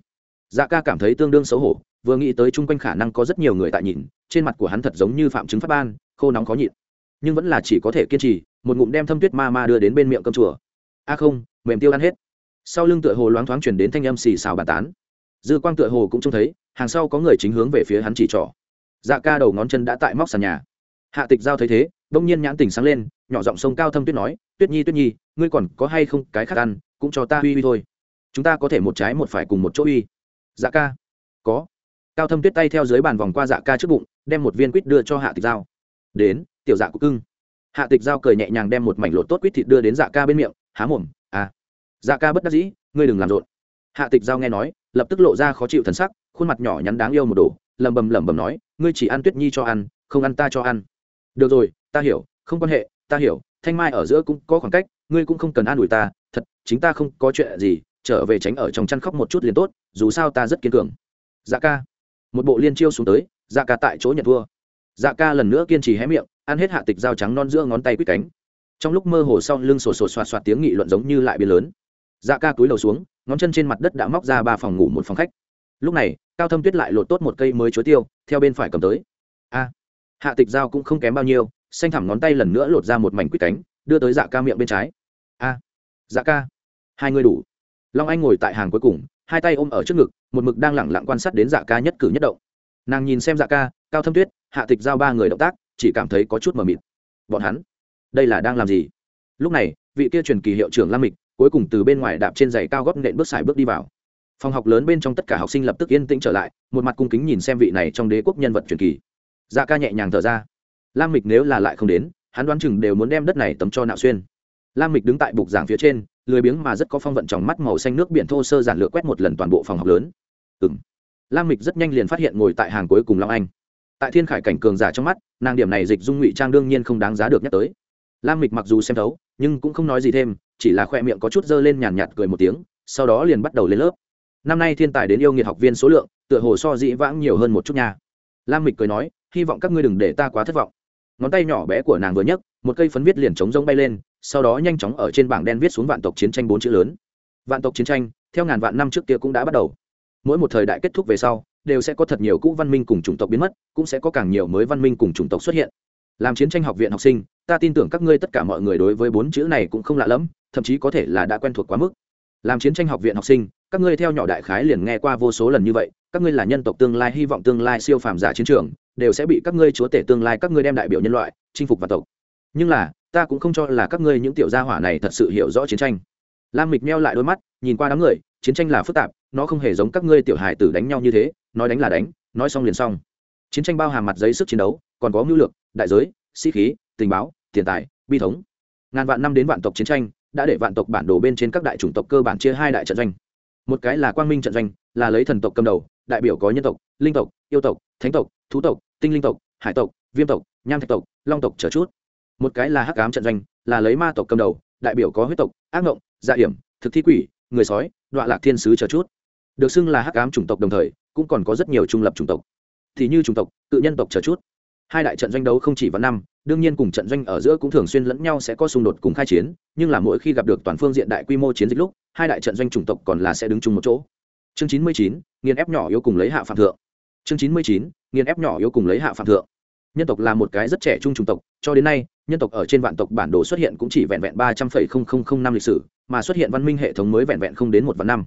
Dạ ca cảm thấy tương đương xấu hổ, vừa nghĩ tới chung quanh khả năng có rất nhiều người tại nhìn, trên mặt của hắn thật giống như phạm chứng phát ban, khô nóng khó nhịn nhưng vẫn là chỉ có thể kiên trì, một ngụm đem thâm tuyết ma ma đưa đến bên miệng cơm chùa. A à không, mềm tiêu ăn hết. Sau lưng tựa hồ loáng thoáng chuyển đến thanh âm xì xào bàn tán. Dư quang tựa hồ cũng trông thấy, hàng sau có người chính hướng về phía hắn chỉ trỏ. Dạ ca đầu ngón chân đã tại móc sàn nhà. Hạ tịch giao thấy thế, đông nhiên nhãn tình sáng lên, nhỏ giọng sông cao thâm tuyết nói, tuyết nhi tuyết nhi, ngươi còn có hay không cái khác ăn, cũng cho ta uy uy thôi. Chúng ta có thể một trái một phải cùng một chỗ uy. Dạ ca. Có. Cao thâm tuyết tay theo dưới bàn vòng qua dạ ca trước bụng, đem một viên quýt đưa cho hạ tịch giao đến, tiểu dạ cục cưng. Hạ tịch giao cười nhẹ nhàng đem một mảnh lột tốt quýt thịt đưa đến dạ ca bên miệng, há mồm à. Dạ ca bất đắc dĩ, ngươi đừng làm rộn. Hạ tịch giao nghe nói, lập tức lộ ra khó chịu thần sắc, khuôn mặt nhỏ nhắn đáng yêu một đồ lầm bầm lầm bầm nói, ngươi chỉ ăn tuyết nhi cho ăn, không ăn ta cho ăn. Được rồi, ta hiểu, không quan hệ, ta hiểu, thanh mai ở giữa cũng có khoảng cách, ngươi cũng không cần an ủi ta, thật, chính ta không có chuyện gì, trở về tránh ở trong chăn khóc một chút liền tốt, dù sao ta rất kiên cường. Dạ ca, một bộ liên chiêu xuống tới dạ ca tại chỗ nhận thua dạ ca lần nữa kiên trì hé miệng, ăn hết hạ tịch dao trắng non giữa ngón tay quýt cánh. Trong lúc mơ hồ sau lưng sổ sổ soạt soạt tiếng nghị luận giống như lại biến lớn. Dạ ca cúi đầu xuống, ngón chân trên mặt đất đã móc ra ba phòng ngủ một phòng khách. Lúc này, cao thâm tuyết lại lột tốt một cây mới chuối tiêu, theo bên phải cầm tới. A, hạ tịch dao cũng không kém bao nhiêu, xanh thẳm ngón tay lần nữa lột ra một mảnh quýt cánh, đưa tới dạ ca miệng bên trái. A dạ ca, hai người đủ. Long anh ngồi tại hàng cuối cùng, hai tay ôm ở trước ngực, một mực đang lẳng lặng quan sát đến dạ ca nhất cử nhất động. Nàng nhìn xem dạ ca cao thâm tuyết, hạ tịch giao ba người động tác, chỉ cảm thấy có chút mờ mịt. Bọn hắn, đây là đang làm gì? Lúc này, vị kia truyền kỳ hiệu trưởng lam mịch, cuối cùng từ bên ngoài đạp trên giày cao góp nện bước xài bước đi vào. Phòng học lớn bên trong tất cả học sinh lập tức yên tĩnh trở lại, một mặt cung kính nhìn xem vị này trong đế quốc nhân vật truyền kỳ. Dạ ca nhẹ nhàng thở ra. Lam mịch nếu là lại không đến, hắn đoán chừng đều muốn đem đất này tấm cho nạo xuyên. Lam mịch đứng tại bục giảng phía trên, lười biếng mà rất có phong vận trong mắt màu xanh nước biển thô sơ giản lược quét một lần toàn bộ phòng học lớn. Ừ m lam mịch rất nhanh liền phát hiện ngồi tại hàng cuối cùng long anh tại thiên khải cảnh cường giả trong mắt, nàng điểm này dịch dung ngụy trang đương nhiên không đáng giá được nhắc tới. Lam mịch mặc dù xem thấu, nhưng cũng không nói gì thêm, chỉ là khoe miệng có chút dơ lên nhàn nhạt cười một tiếng, sau đó liền bắt đầu lên lớp. Năm nay thiên tài đến yêu nghiệt học viên số lượng, tựa hồ so dĩ vãng nhiều hơn một chút nha. Lam mịch cười nói, hy vọng các ngươi đừng để ta quá thất vọng. Ngón tay nhỏ bé của nàng vừa nhấc, một cây phấn viết liền trống rông bay lên, sau đó nhanh chóng ở trên bảng đen viết xuống vạn tộc chiến tranh bốn chữ lớn. Vạn tộc chiến tranh, theo ngàn vạn năm trước kia cũng đã bắt đầu. Mỗi một thời đại kết thúc về sau đều sẽ có thật nhiều cũ văn minh cùng chủng tộc biến mất, cũng sẽ có càng nhiều mới văn minh cùng chủng tộc xuất hiện. Làm chiến tranh học viện học sinh, ta tin tưởng các ngươi tất cả mọi người đối với bốn chữ này cũng không lạ lẫm, thậm chí có thể là đã quen thuộc quá mức. Làm chiến tranh học viện học sinh, các ngươi theo nhỏ đại khái liền nghe qua vô số lần như vậy, các ngươi là nhân tộc tương lai, hy vọng tương lai siêu phàm giả chiến trường, đều sẽ bị các ngươi chúa tể tương lai, các ngươi đem đại biểu nhân loại, chinh phục và tộc. Nhưng là, ta cũng không cho là các ngươi những tiểu gia hỏa này thật sự hiểu rõ chiến tranh. Lam mịch meo lại đôi mắt, nhìn qua đám người, chiến tranh là phức tạp, nó không hề giống các ngươi tiểu hài tử đánh nhau như thế nói đánh là đánh, nói xong liền xong. Chiến tranh bao hàm mặt giấy sức chiến đấu, còn có mưu lược, đại giới, sĩ khí, tình báo, tiền tài, bi thống. Ngàn vạn năm đến vạn tộc chiến tranh đã để vạn tộc bản đồ bên trên các đại chủng tộc cơ bản chia hai đại trận doanh. Một cái là quang minh trận doanh, là lấy thần tộc cầm đầu, đại biểu có nhân tộc, linh tộc, yêu tộc, thánh tộc, thú tộc, tinh linh tộc, hải tộc, viêm tộc, nham thạch tộc, long tộc trở chút. Một cái là hắc ám trận doanh, là lấy ma tộc cầm đầu, đại biểu có huyết tộc, ác ngộng dạ hiểm, thực thi quỷ, người sói, đọa lạc thiên sứ chờ chút. Được xưng là hắc ám chủng tộc đồng thời cũng còn có rất nhiều trung lập chủng tộc. Thì như chủng tộc, tự nhân tộc chờ chút. Hai đại trận doanh đấu không chỉ vào năm, đương nhiên cùng trận doanh ở giữa cũng thường xuyên lẫn nhau sẽ có xung đột cùng khai chiến, nhưng là mỗi khi gặp được toàn phương diện đại quy mô chiến dịch lúc, hai đại trận doanh chủng tộc còn là sẽ đứng chung một chỗ. Chương chín mươi chín nghiên ép nhỏ yếu cùng lấy hạ phạm thượng. Chương chín mươi chín nghiên ép nhỏ yếu cùng lấy hạ phạm thượng. Nhân tộc là một cái rất trẻ trung chủng tộc, cho đến nay, nhân tộc ở trên vạn tộc bản đồ xuất hiện cũng chỉ vẹn vẹn ba trăm phẩy không không không năm lịch sử, mà xuất hiện văn minh hệ thống mới vẹn vẹn không đến một vạn năm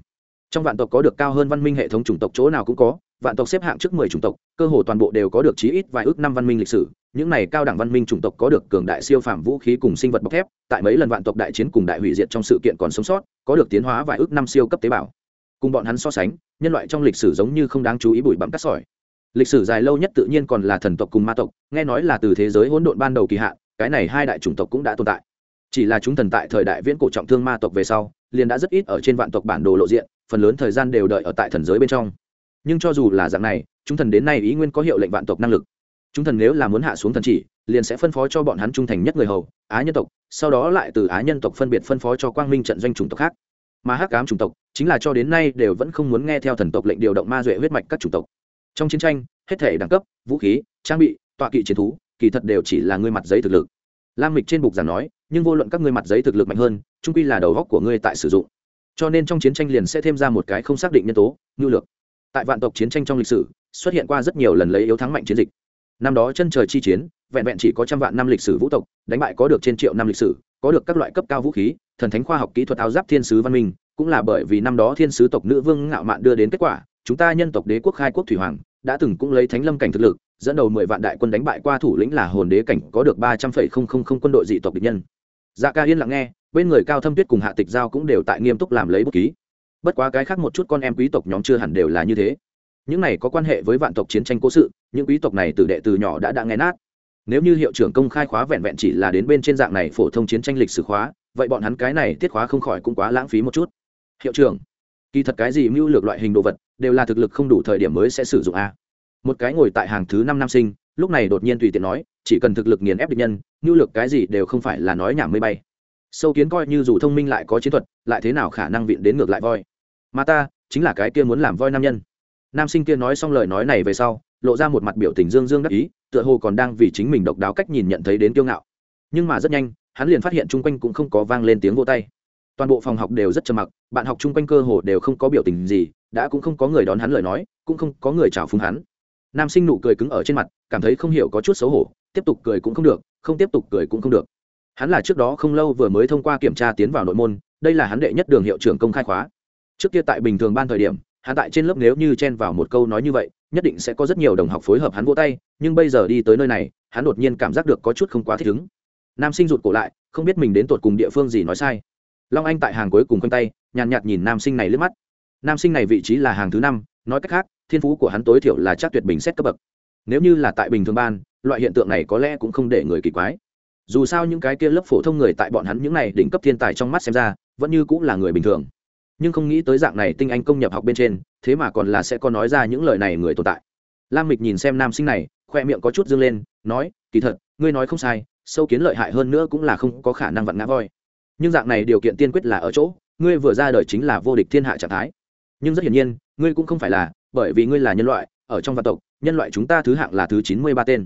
trong vạn tộc có được cao hơn văn minh hệ thống chủng tộc chỗ nào cũng có, vạn tộc xếp hạng trước mười chủng tộc, cơ hồ toàn bộ đều có được chí ít vài ước năm văn minh lịch sử. Những này cao đẳng văn minh chủng tộc có được cường đại siêu phạm vũ khí cùng sinh vật bọc thép, tại mấy lần vạn tộc đại chiến cùng đại hủy diệt trong sự kiện còn sống sót, có được tiến hóa vài ước năm siêu cấp tế bào. Cùng bọn hắn so sánh, nhân loại trong lịch sử giống như không đáng chú ý bụi bặm cát sỏi. Lịch sử dài lâu nhất tự nhiên còn là thần tộc cùng ma tộc, nghe nói là từ thế giới hỗn độn ban đầu kỳ hạn, cái này hai đại chủng tộc cũng đã tồn tại chỉ là chúng thần tại thời đại viễn cổ trọng thương ma tộc về sau, liền đã rất ít ở trên vạn tộc bản đồ lộ diện, phần lớn thời gian đều đợi ở tại thần giới bên trong. Nhưng cho dù là dạng này, chúng thần đến nay ý nguyên có hiệu lệnh vạn tộc năng lực. Chúng thần nếu là muốn hạ xuống thần chỉ, liền sẽ phân phó cho bọn hắn trung thành nhất người hầu, á nhân tộc, sau đó lại từ á nhân tộc phân biệt phân phó cho quang minh trận doanh chủng tộc khác. Mà hắc cám chủng tộc, chính là cho đến nay đều vẫn không muốn nghe theo thần tộc lệnh điều động ma duệ huyết mạch các chủng tộc. Trong chiến tranh, hết thể đẳng cấp, vũ khí, trang bị, tọa kỵ chiến thú, kỳ thật đều chỉ là ngươi mặt giấy thực lực. Lam mịch trên bục giảng nói nhưng vô luận các ngươi mặt giấy thực lực mạnh hơn, trung quy là đầu góc của ngươi tại sử dụng. Cho nên trong chiến tranh liền sẽ thêm ra một cái không xác định nhân tố, ngưu lược. Tại vạn tộc chiến tranh trong lịch sử, xuất hiện qua rất nhiều lần lấy yếu thắng mạnh chiến dịch. Năm đó chân trời chi chiến, vẹn vẹn chỉ có trăm vạn năm lịch sử vũ tộc, đánh bại có được trên triệu năm lịch sử, có được các loại cấp cao vũ khí, thần thánh khoa học kỹ thuật áo giáp thiên sứ văn minh, cũng là bởi vì năm đó thiên sứ tộc nữ vương ngạo mạn đưa đến kết quả, chúng ta nhân tộc đế quốc khai quốc thủy hoàng, đã từng cũng lấy thánh lâm cảnh thực lực, dẫn đầu mười vạn đại quân đánh bại qua thủ lĩnh là hồn đế cảnh, có được ba trăm phẩy không không không quân đội dị tộc địch nhân dạ ca yên lặng nghe, bên người cao thâm tuyết cùng hạ tịch giao cũng đều tại nghiêm túc làm lấy bút ký. Bất quá cái khác một chút con em quý tộc nhóm chưa hẳn đều là như thế. Những này có quan hệ với vạn tộc chiến tranh cố sự, những quý tộc này từ đệ từ nhỏ đã đã nghe nát. Nếu như hiệu trưởng công khai khóa vẹn vẹn chỉ là đến bên trên dạng này phổ thông chiến tranh lịch sử khóa, vậy bọn hắn cái này tiết khóa không khỏi cũng quá lãng phí một chút. Hiệu trưởng, kỳ thật cái gì mưu lược loại hình đồ vật, đều là thực lực không đủ thời điểm mới sẽ sử dụng a. Một cái ngồi tại hàng thứ năm năm sinh, lúc này đột nhiên tùy tiện nói chỉ cần thực lực nghiền ép địch nhân, nhu lược cái gì đều không phải là nói nhảm mây bay. Sâu kiến coi như dù thông minh lại có chiến thuật, lại thế nào khả năng viện đến ngược lại voi? Mà ta, chính là cái kia muốn làm voi nam nhân. Nam sinh kia nói xong lời nói này về sau, lộ ra một mặt biểu tình dương dương đắc ý, tựa hồ còn đang vì chính mình độc đáo cách nhìn nhận thấy đến kiêu ngạo. Nhưng mà rất nhanh, hắn liền phát hiện chung quanh cũng không có vang lên tiếng vô tay. Toàn bộ phòng học đều rất trầm mặc, bạn học chung quanh cơ hồ đều không có biểu tình gì, đã cũng không có người đón hắn lời nói, cũng không có người chào phúng hắn nam sinh nụ cười cứng ở trên mặt, cảm thấy không hiểu có chút xấu hổ, tiếp tục cười cũng không được, không tiếp tục cười cũng không được. Hắn là trước đó không lâu vừa mới thông qua kiểm tra tiến vào nội môn, đây là hắn đệ nhất đường hiệu trưởng công khai khóa. Trước kia tại bình thường ban thời điểm, hắn tại trên lớp nếu như chen vào một câu nói như vậy, nhất định sẽ có rất nhiều đồng học phối hợp hắn vỗ tay, nhưng bây giờ đi tới nơi này, hắn đột nhiên cảm giác được có chút không quá thích ứng. Nam sinh rụt cổ lại, không biết mình đến tột cùng địa phương gì nói sai. Long anh tại hàng cuối cùng quanh tay, nhàn nhạt nhìn nam sinh này lướt mắt. Nam sinh này vị trí là hàng thứ năm, nói cách khác thiên phú của hắn tối thiểu là chắc tuyệt bình xét cấp bậc. Nếu như là tại bình thường ban, loại hiện tượng này có lẽ cũng không để người kỳ quái. Dù sao những cái kia lớp phổ thông người tại bọn hắn những này đỉnh cấp thiên tài trong mắt xem ra, vẫn như cũng là người bình thường. Nhưng không nghĩ tới dạng này tinh anh công nhập học bên trên, thế mà còn là sẽ có nói ra những lời này người tồn tại. Lam mịch nhìn xem nam sinh này, khoe miệng có chút dương lên, nói, kỳ thật, ngươi nói không sai, sâu kiến lợi hại hơn nữa cũng là không có khả năng vặn ngã voi. Nhưng dạng này điều kiện tiên quyết là ở chỗ, ngươi vừa ra đời chính là vô địch thiên hạ trạng thái. Nhưng rất hiển nhiên, ngươi cũng không phải là bởi vì ngươi là nhân loại, ở trong vạn tộc, nhân loại chúng ta thứ hạng là thứ chín mươi ba tên.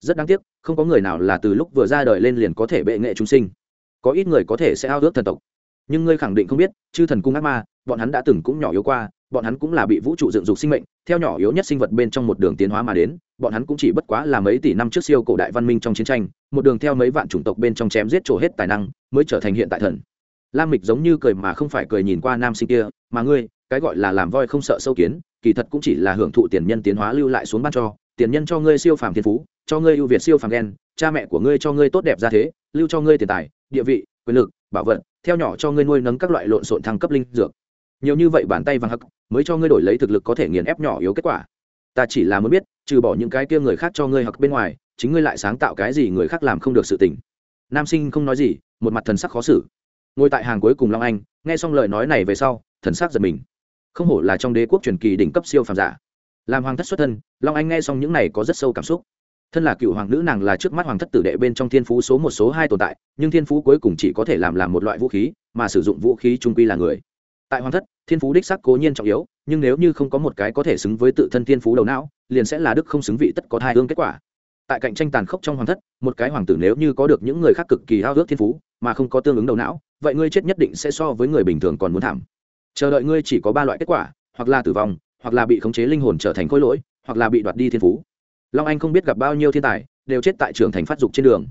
Rất đáng tiếc, không có người nào là từ lúc vừa ra đời lên liền có thể bệ nghệ chúng sinh. Có ít người có thể sẽ ao ước thần tộc. Nhưng ngươi khẳng định không biết, chư thần cung ác ma, bọn hắn đã từng cũng nhỏ yếu qua, bọn hắn cũng là bị vũ trụ dựng dục sinh mệnh, theo nhỏ yếu nhất sinh vật bên trong một đường tiến hóa mà đến, bọn hắn cũng chỉ bất quá là mấy tỷ năm trước siêu cổ đại văn minh trong chiến tranh, một đường theo mấy vạn chủng tộc bên trong chém giết trổ hết tài năng, mới trở thành hiện tại thần. Lam mịch giống như cười mà không phải cười nhìn qua nam sinh kia, mà ngươi, cái gọi là làm voi không sợ sâu kiến kỳ thật cũng chỉ là hưởng thụ tiền nhân tiến hóa lưu lại xuống ban cho, tiền nhân cho ngươi siêu phàm thiên phú, cho ngươi ưu việt siêu phàm đen cha mẹ của ngươi cho ngươi tốt đẹp ra thế, lưu cho ngươi tiền tài, địa vị, quyền lực, bảo vật, theo nhỏ cho ngươi nuôi nấng các loại lộn xộn thăng cấp linh dược. Nhiều như vậy bàn tay vàng hắc, mới cho ngươi đổi lấy thực lực có thể nghiền ép nhỏ yếu kết quả. Ta chỉ là muốn biết, trừ bỏ những cái kia người khác cho ngươi hoặc bên ngoài, chính ngươi lại sáng tạo cái gì người khác làm không được sự tình. Nam sinh không nói gì, một mặt thần sắc khó xử. Ngồi tại hàng cuối cùng long anh, nghe xong lời nói này về sau, thần sắc giật mình không hổ là trong đế quốc truyền kỳ đỉnh cấp siêu phàm giả. Làm hoàng thất xuất thân, long anh nghe xong những này có rất sâu cảm xúc. Thân là cựu hoàng nữ nàng là trước mắt hoàng thất tử đệ bên trong thiên phú số một, số hai tồn tại, nhưng thiên phú cuối cùng chỉ có thể làm làm một loại vũ khí, mà sử dụng vũ khí trung quy là người. Tại hoàng thất, thiên phú đích sắc cố nhiên trọng yếu, nhưng nếu như không có một cái có thể xứng với tự thân thiên phú đầu não, liền sẽ là đức không xứng vị tất có hai hương kết quả. Tại cạnh tranh tàn khốc trong hoàng thất, một cái hoàng tử nếu như có được những người khác cực kỳ hao ước thiên phú, mà không có tương ứng đầu não, vậy ngươi chết nhất định sẽ so với người bình thường còn muốn thảm chờ đợi ngươi chỉ có ba loại kết quả, hoặc là tử vong, hoặc là bị khống chế linh hồn trở thành khối lỗi, hoặc là bị đoạt đi thiên phú. Long anh không biết gặp bao nhiêu thiên tài, đều chết tại trường thành phát dục trên đường.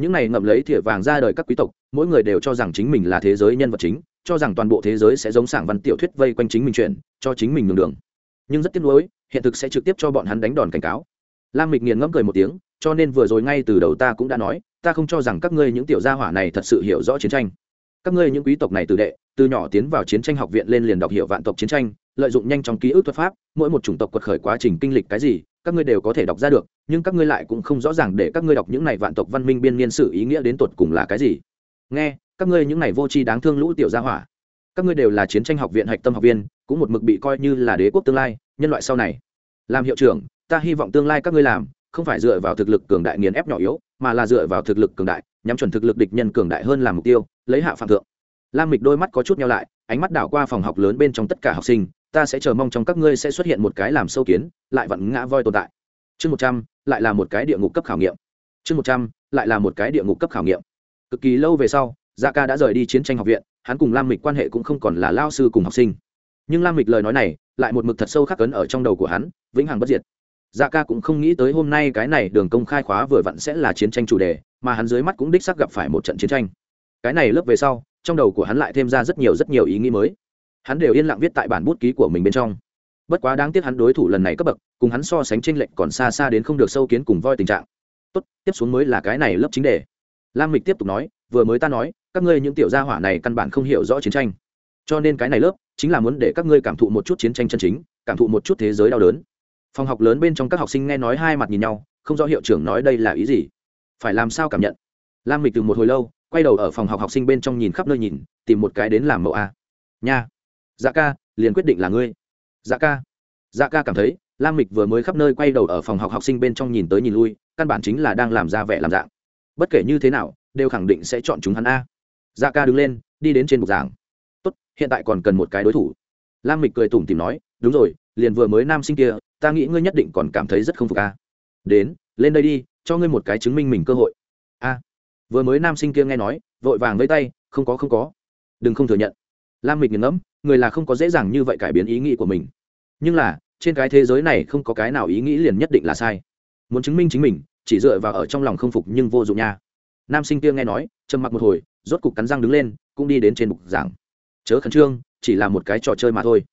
Những này ngậm lấy thìa vàng ra đời các quý tộc, mỗi người đều cho rằng chính mình là thế giới nhân vật chính, cho rằng toàn bộ thế giới sẽ giống sảng văn tiểu thuyết vây quanh chính mình chuyện, cho chính mình đường đường. Nhưng rất tiếc nuối, hiện thực sẽ trực tiếp cho bọn hắn đánh đòn cảnh cáo. Lam mịch nghiền ngẫm cười một tiếng, cho nên vừa rồi ngay từ đầu ta cũng đã nói, ta không cho rằng các ngươi những tiểu gia hỏa này thật sự hiểu rõ chiến tranh các ngươi những quý tộc này từ đệ, từ nhỏ tiến vào chiến tranh học viện lên liền đọc hiểu vạn tộc chiến tranh, lợi dụng nhanh trong ký ức thuật pháp, mỗi một chủng tộc quật khởi quá trình kinh lịch cái gì, các ngươi đều có thể đọc ra được, nhưng các ngươi lại cũng không rõ ràng để các ngươi đọc những này vạn tộc văn minh biên niên sử ý nghĩa đến tột cùng là cái gì. Nghe, các ngươi những này vô tri đáng thương lũ tiểu gia hỏa. Các ngươi đều là chiến tranh học viện hạch tâm học viên, cũng một mực bị coi như là đế quốc tương lai, nhân loại sau này. Làm hiệu trưởng, ta hy vọng tương lai các ngươi làm, không phải dựa vào thực lực cường đại nghiền ép nhỏ yếu, mà là dựa vào thực lực cường đại nhắm chuẩn thực lực địch nhân cường đại hơn làm mục tiêu, lấy hạ phạm thượng. Lam mịch đôi mắt có chút nhau lại, ánh mắt đảo qua phòng học lớn bên trong tất cả học sinh, ta sẽ chờ mong trong các ngươi sẽ xuất hiện một cái làm sâu kiến, lại vặn ngã voi tồn tại. Chương một trăm, lại là một cái địa ngục cấp khảo nghiệm. Chương một trăm, lại là một cái địa ngục cấp khảo nghiệm. Cực kỳ lâu về sau gia ca đã rời đi chiến tranh học viện, hắn cùng lam mịch quan hệ cũng không còn là lao sư cùng học sinh. Nhưng lam mịch lời nói này, lại một mực thật sâu khắc cấn ở trong đầu của hắn, vĩnh hằng bất diệt. Dạ ca cũng không nghĩ tới hôm nay cái này đường công khai khóa vừa vặn sẽ là chiến tranh chủ đề mà hắn dưới mắt cũng đích xác gặp phải một trận chiến tranh. Cái này lớp về sau, trong đầu của hắn lại thêm ra rất nhiều rất nhiều ý nghĩ mới. Hắn đều yên lặng viết tại bản bút ký của mình bên trong. Bất quá đáng tiếc hắn đối thủ lần này cấp bậc, cùng hắn so sánh tranh lệch còn xa xa đến không được sâu kiến cùng voi tình trạng. Tốt, tiếp xuống mới là cái này lớp chính đề. Lam mịch tiếp tục nói, vừa mới ta nói, các ngươi những tiểu gia hỏa này căn bản không hiểu rõ chiến tranh. Cho nên cái này lớp, chính là muốn để các ngươi cảm thụ một chút chiến tranh chân chính, cảm thụ một chút thế giới đau đớn. Phòng học lớn bên trong các học sinh nghe nói hai mặt nhìn nhau, không rõ hiệu trưởng nói đây là ý gì phải làm sao cảm nhận? Lam mịch từ một hồi lâu, quay đầu ở phòng học học sinh bên trong nhìn khắp nơi nhìn, tìm một cái đến làm mẫu a. Nha. Dạ ca, liền quyết định là ngươi. Dạ ca. Dạ ca cảm thấy, lam mịch vừa mới khắp nơi quay đầu ở phòng học học sinh bên trong nhìn tới nhìn lui, căn bản chính là đang làm ra vẻ làm dạng. Bất kể như thế nào, đều khẳng định sẽ chọn chúng hắn a. Dạ ca đứng lên, đi đến trên bục giảng. Tốt, hiện tại còn cần một cái đối thủ. Lam mịch cười tủm tìm nói, đúng rồi, liền vừa mới nam sinh kia, ta nghĩ ngươi nhất định còn cảm thấy rất không phục a. Đến, lên đây đi cho ngươi một cái chứng minh mình cơ hội. A, vừa mới nam sinh kia nghe nói, vội vàng với tay, không có không có. Đừng không thừa nhận. Lam mịch nghiền ngẫm, người là không có dễ dàng như vậy cải biến ý nghĩ của mình. Nhưng là, trên cái thế giới này không có cái nào ý nghĩ liền nhất định là sai. Muốn chứng minh chính mình, chỉ dựa vào ở trong lòng không phục nhưng vô dụng nha. Nam sinh kia nghe nói, trầm mặc một hồi, rốt cục cắn răng đứng lên, cũng đi đến trên bục giảng. Chớ khẩn trương, chỉ là một cái trò chơi mà thôi.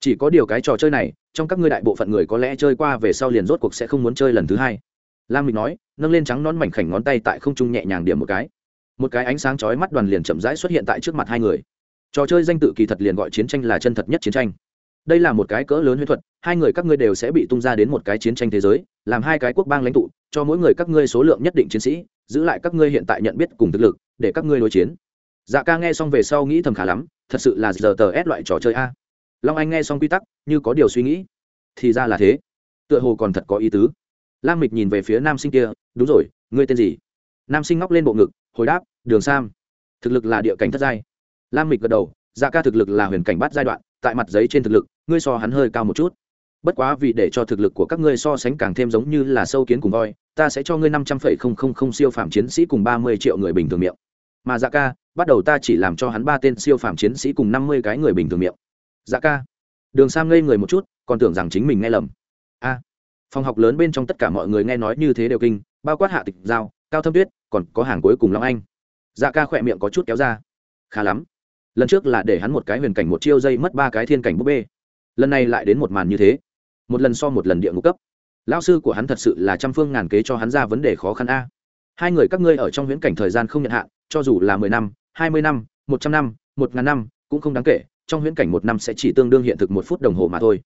Chỉ có điều cái trò chơi này, trong các ngươi đại bộ phận người có lẽ chơi qua về sau liền rốt cuộc sẽ không muốn chơi lần thứ hai lam mịch nói, nâng lên trắng nón mảnh khảnh ngón tay tại không trung nhẹ nhàng điểm một cái. Một cái ánh sáng chói mắt đoàn liền chậm rãi xuất hiện tại trước mặt hai người. Trò chơi danh tự kỳ thật liền gọi chiến tranh là chân thật nhất chiến tranh. Đây là một cái cỡ lớn huyễn thuật, hai người các ngươi đều sẽ bị tung ra đến một cái chiến tranh thế giới, làm hai cái quốc bang lãnh tụ, cho mỗi người các ngươi số lượng nhất định chiến sĩ, giữ lại các ngươi hiện tại nhận biết cùng thực lực, để các ngươi đối chiến. Dạ ca nghe xong về sau nghĩ thầm khá lắm, thật sự là giờ tờ ép loại trò chơi a. Long anh nghe xong quy tắc, như có điều suy nghĩ. Thì ra là thế. Tựa hồ còn thật có ý tứ lam mịch nhìn về phía nam sinh kia, đúng rồi, ngươi tên gì? Nam sinh ngóc lên bộ ngực, hồi đáp, đường sam. Thực lực là địa cảnh thất giai. Lam mịch gật đầu dạ ca thực lực là huyền cảnh bát giai đoạn, tại mặt giấy trên thực lực, ngươi so hắn hơi cao một chút. Bất quá vì để cho thực lực của các ngươi so sánh càng thêm giống như là sâu kiến cùng voi, ta sẽ cho ngươi năm trăm phẩy không không không siêu phạm chiến sĩ cùng ba mươi triệu người bình thường miệng. Mà dạ ca, bắt đầu ta chỉ làm cho hắn ba tên siêu phạm chiến sĩ cùng năm mươi cái người bình thường miệng. Dạ ca. Đường sam ngây người một chút, còn tưởng rằng chính mình nghe lầm. A phòng học lớn bên trong tất cả mọi người nghe nói như thế đều kinh, bao quát hạ tịch giao, cao thâm tuyết, còn có hàng cuối cùng long anh. Dạ ca khỏe miệng có chút kéo ra. Khá lắm. Lần trước là để hắn một cái huyền cảnh một chiêu dây mất ba cái thiên cảnh búp bê. Lần này lại đến một màn như thế. Một lần so một lần địa ngục cấp. Lão sư của hắn thật sự là trăm phương ngàn kế cho hắn ra vấn đề khó khăn a. Hai người các ngươi ở trong huyễn cảnh thời gian không nhận hạn, cho dù là mười năm, hai mươi năm, một trăm năm, một ngàn năm, cũng không đáng kể, trong huyễn cảnh một năm sẽ chỉ tương đương hiện thực một phút đồng hồ mà thôi.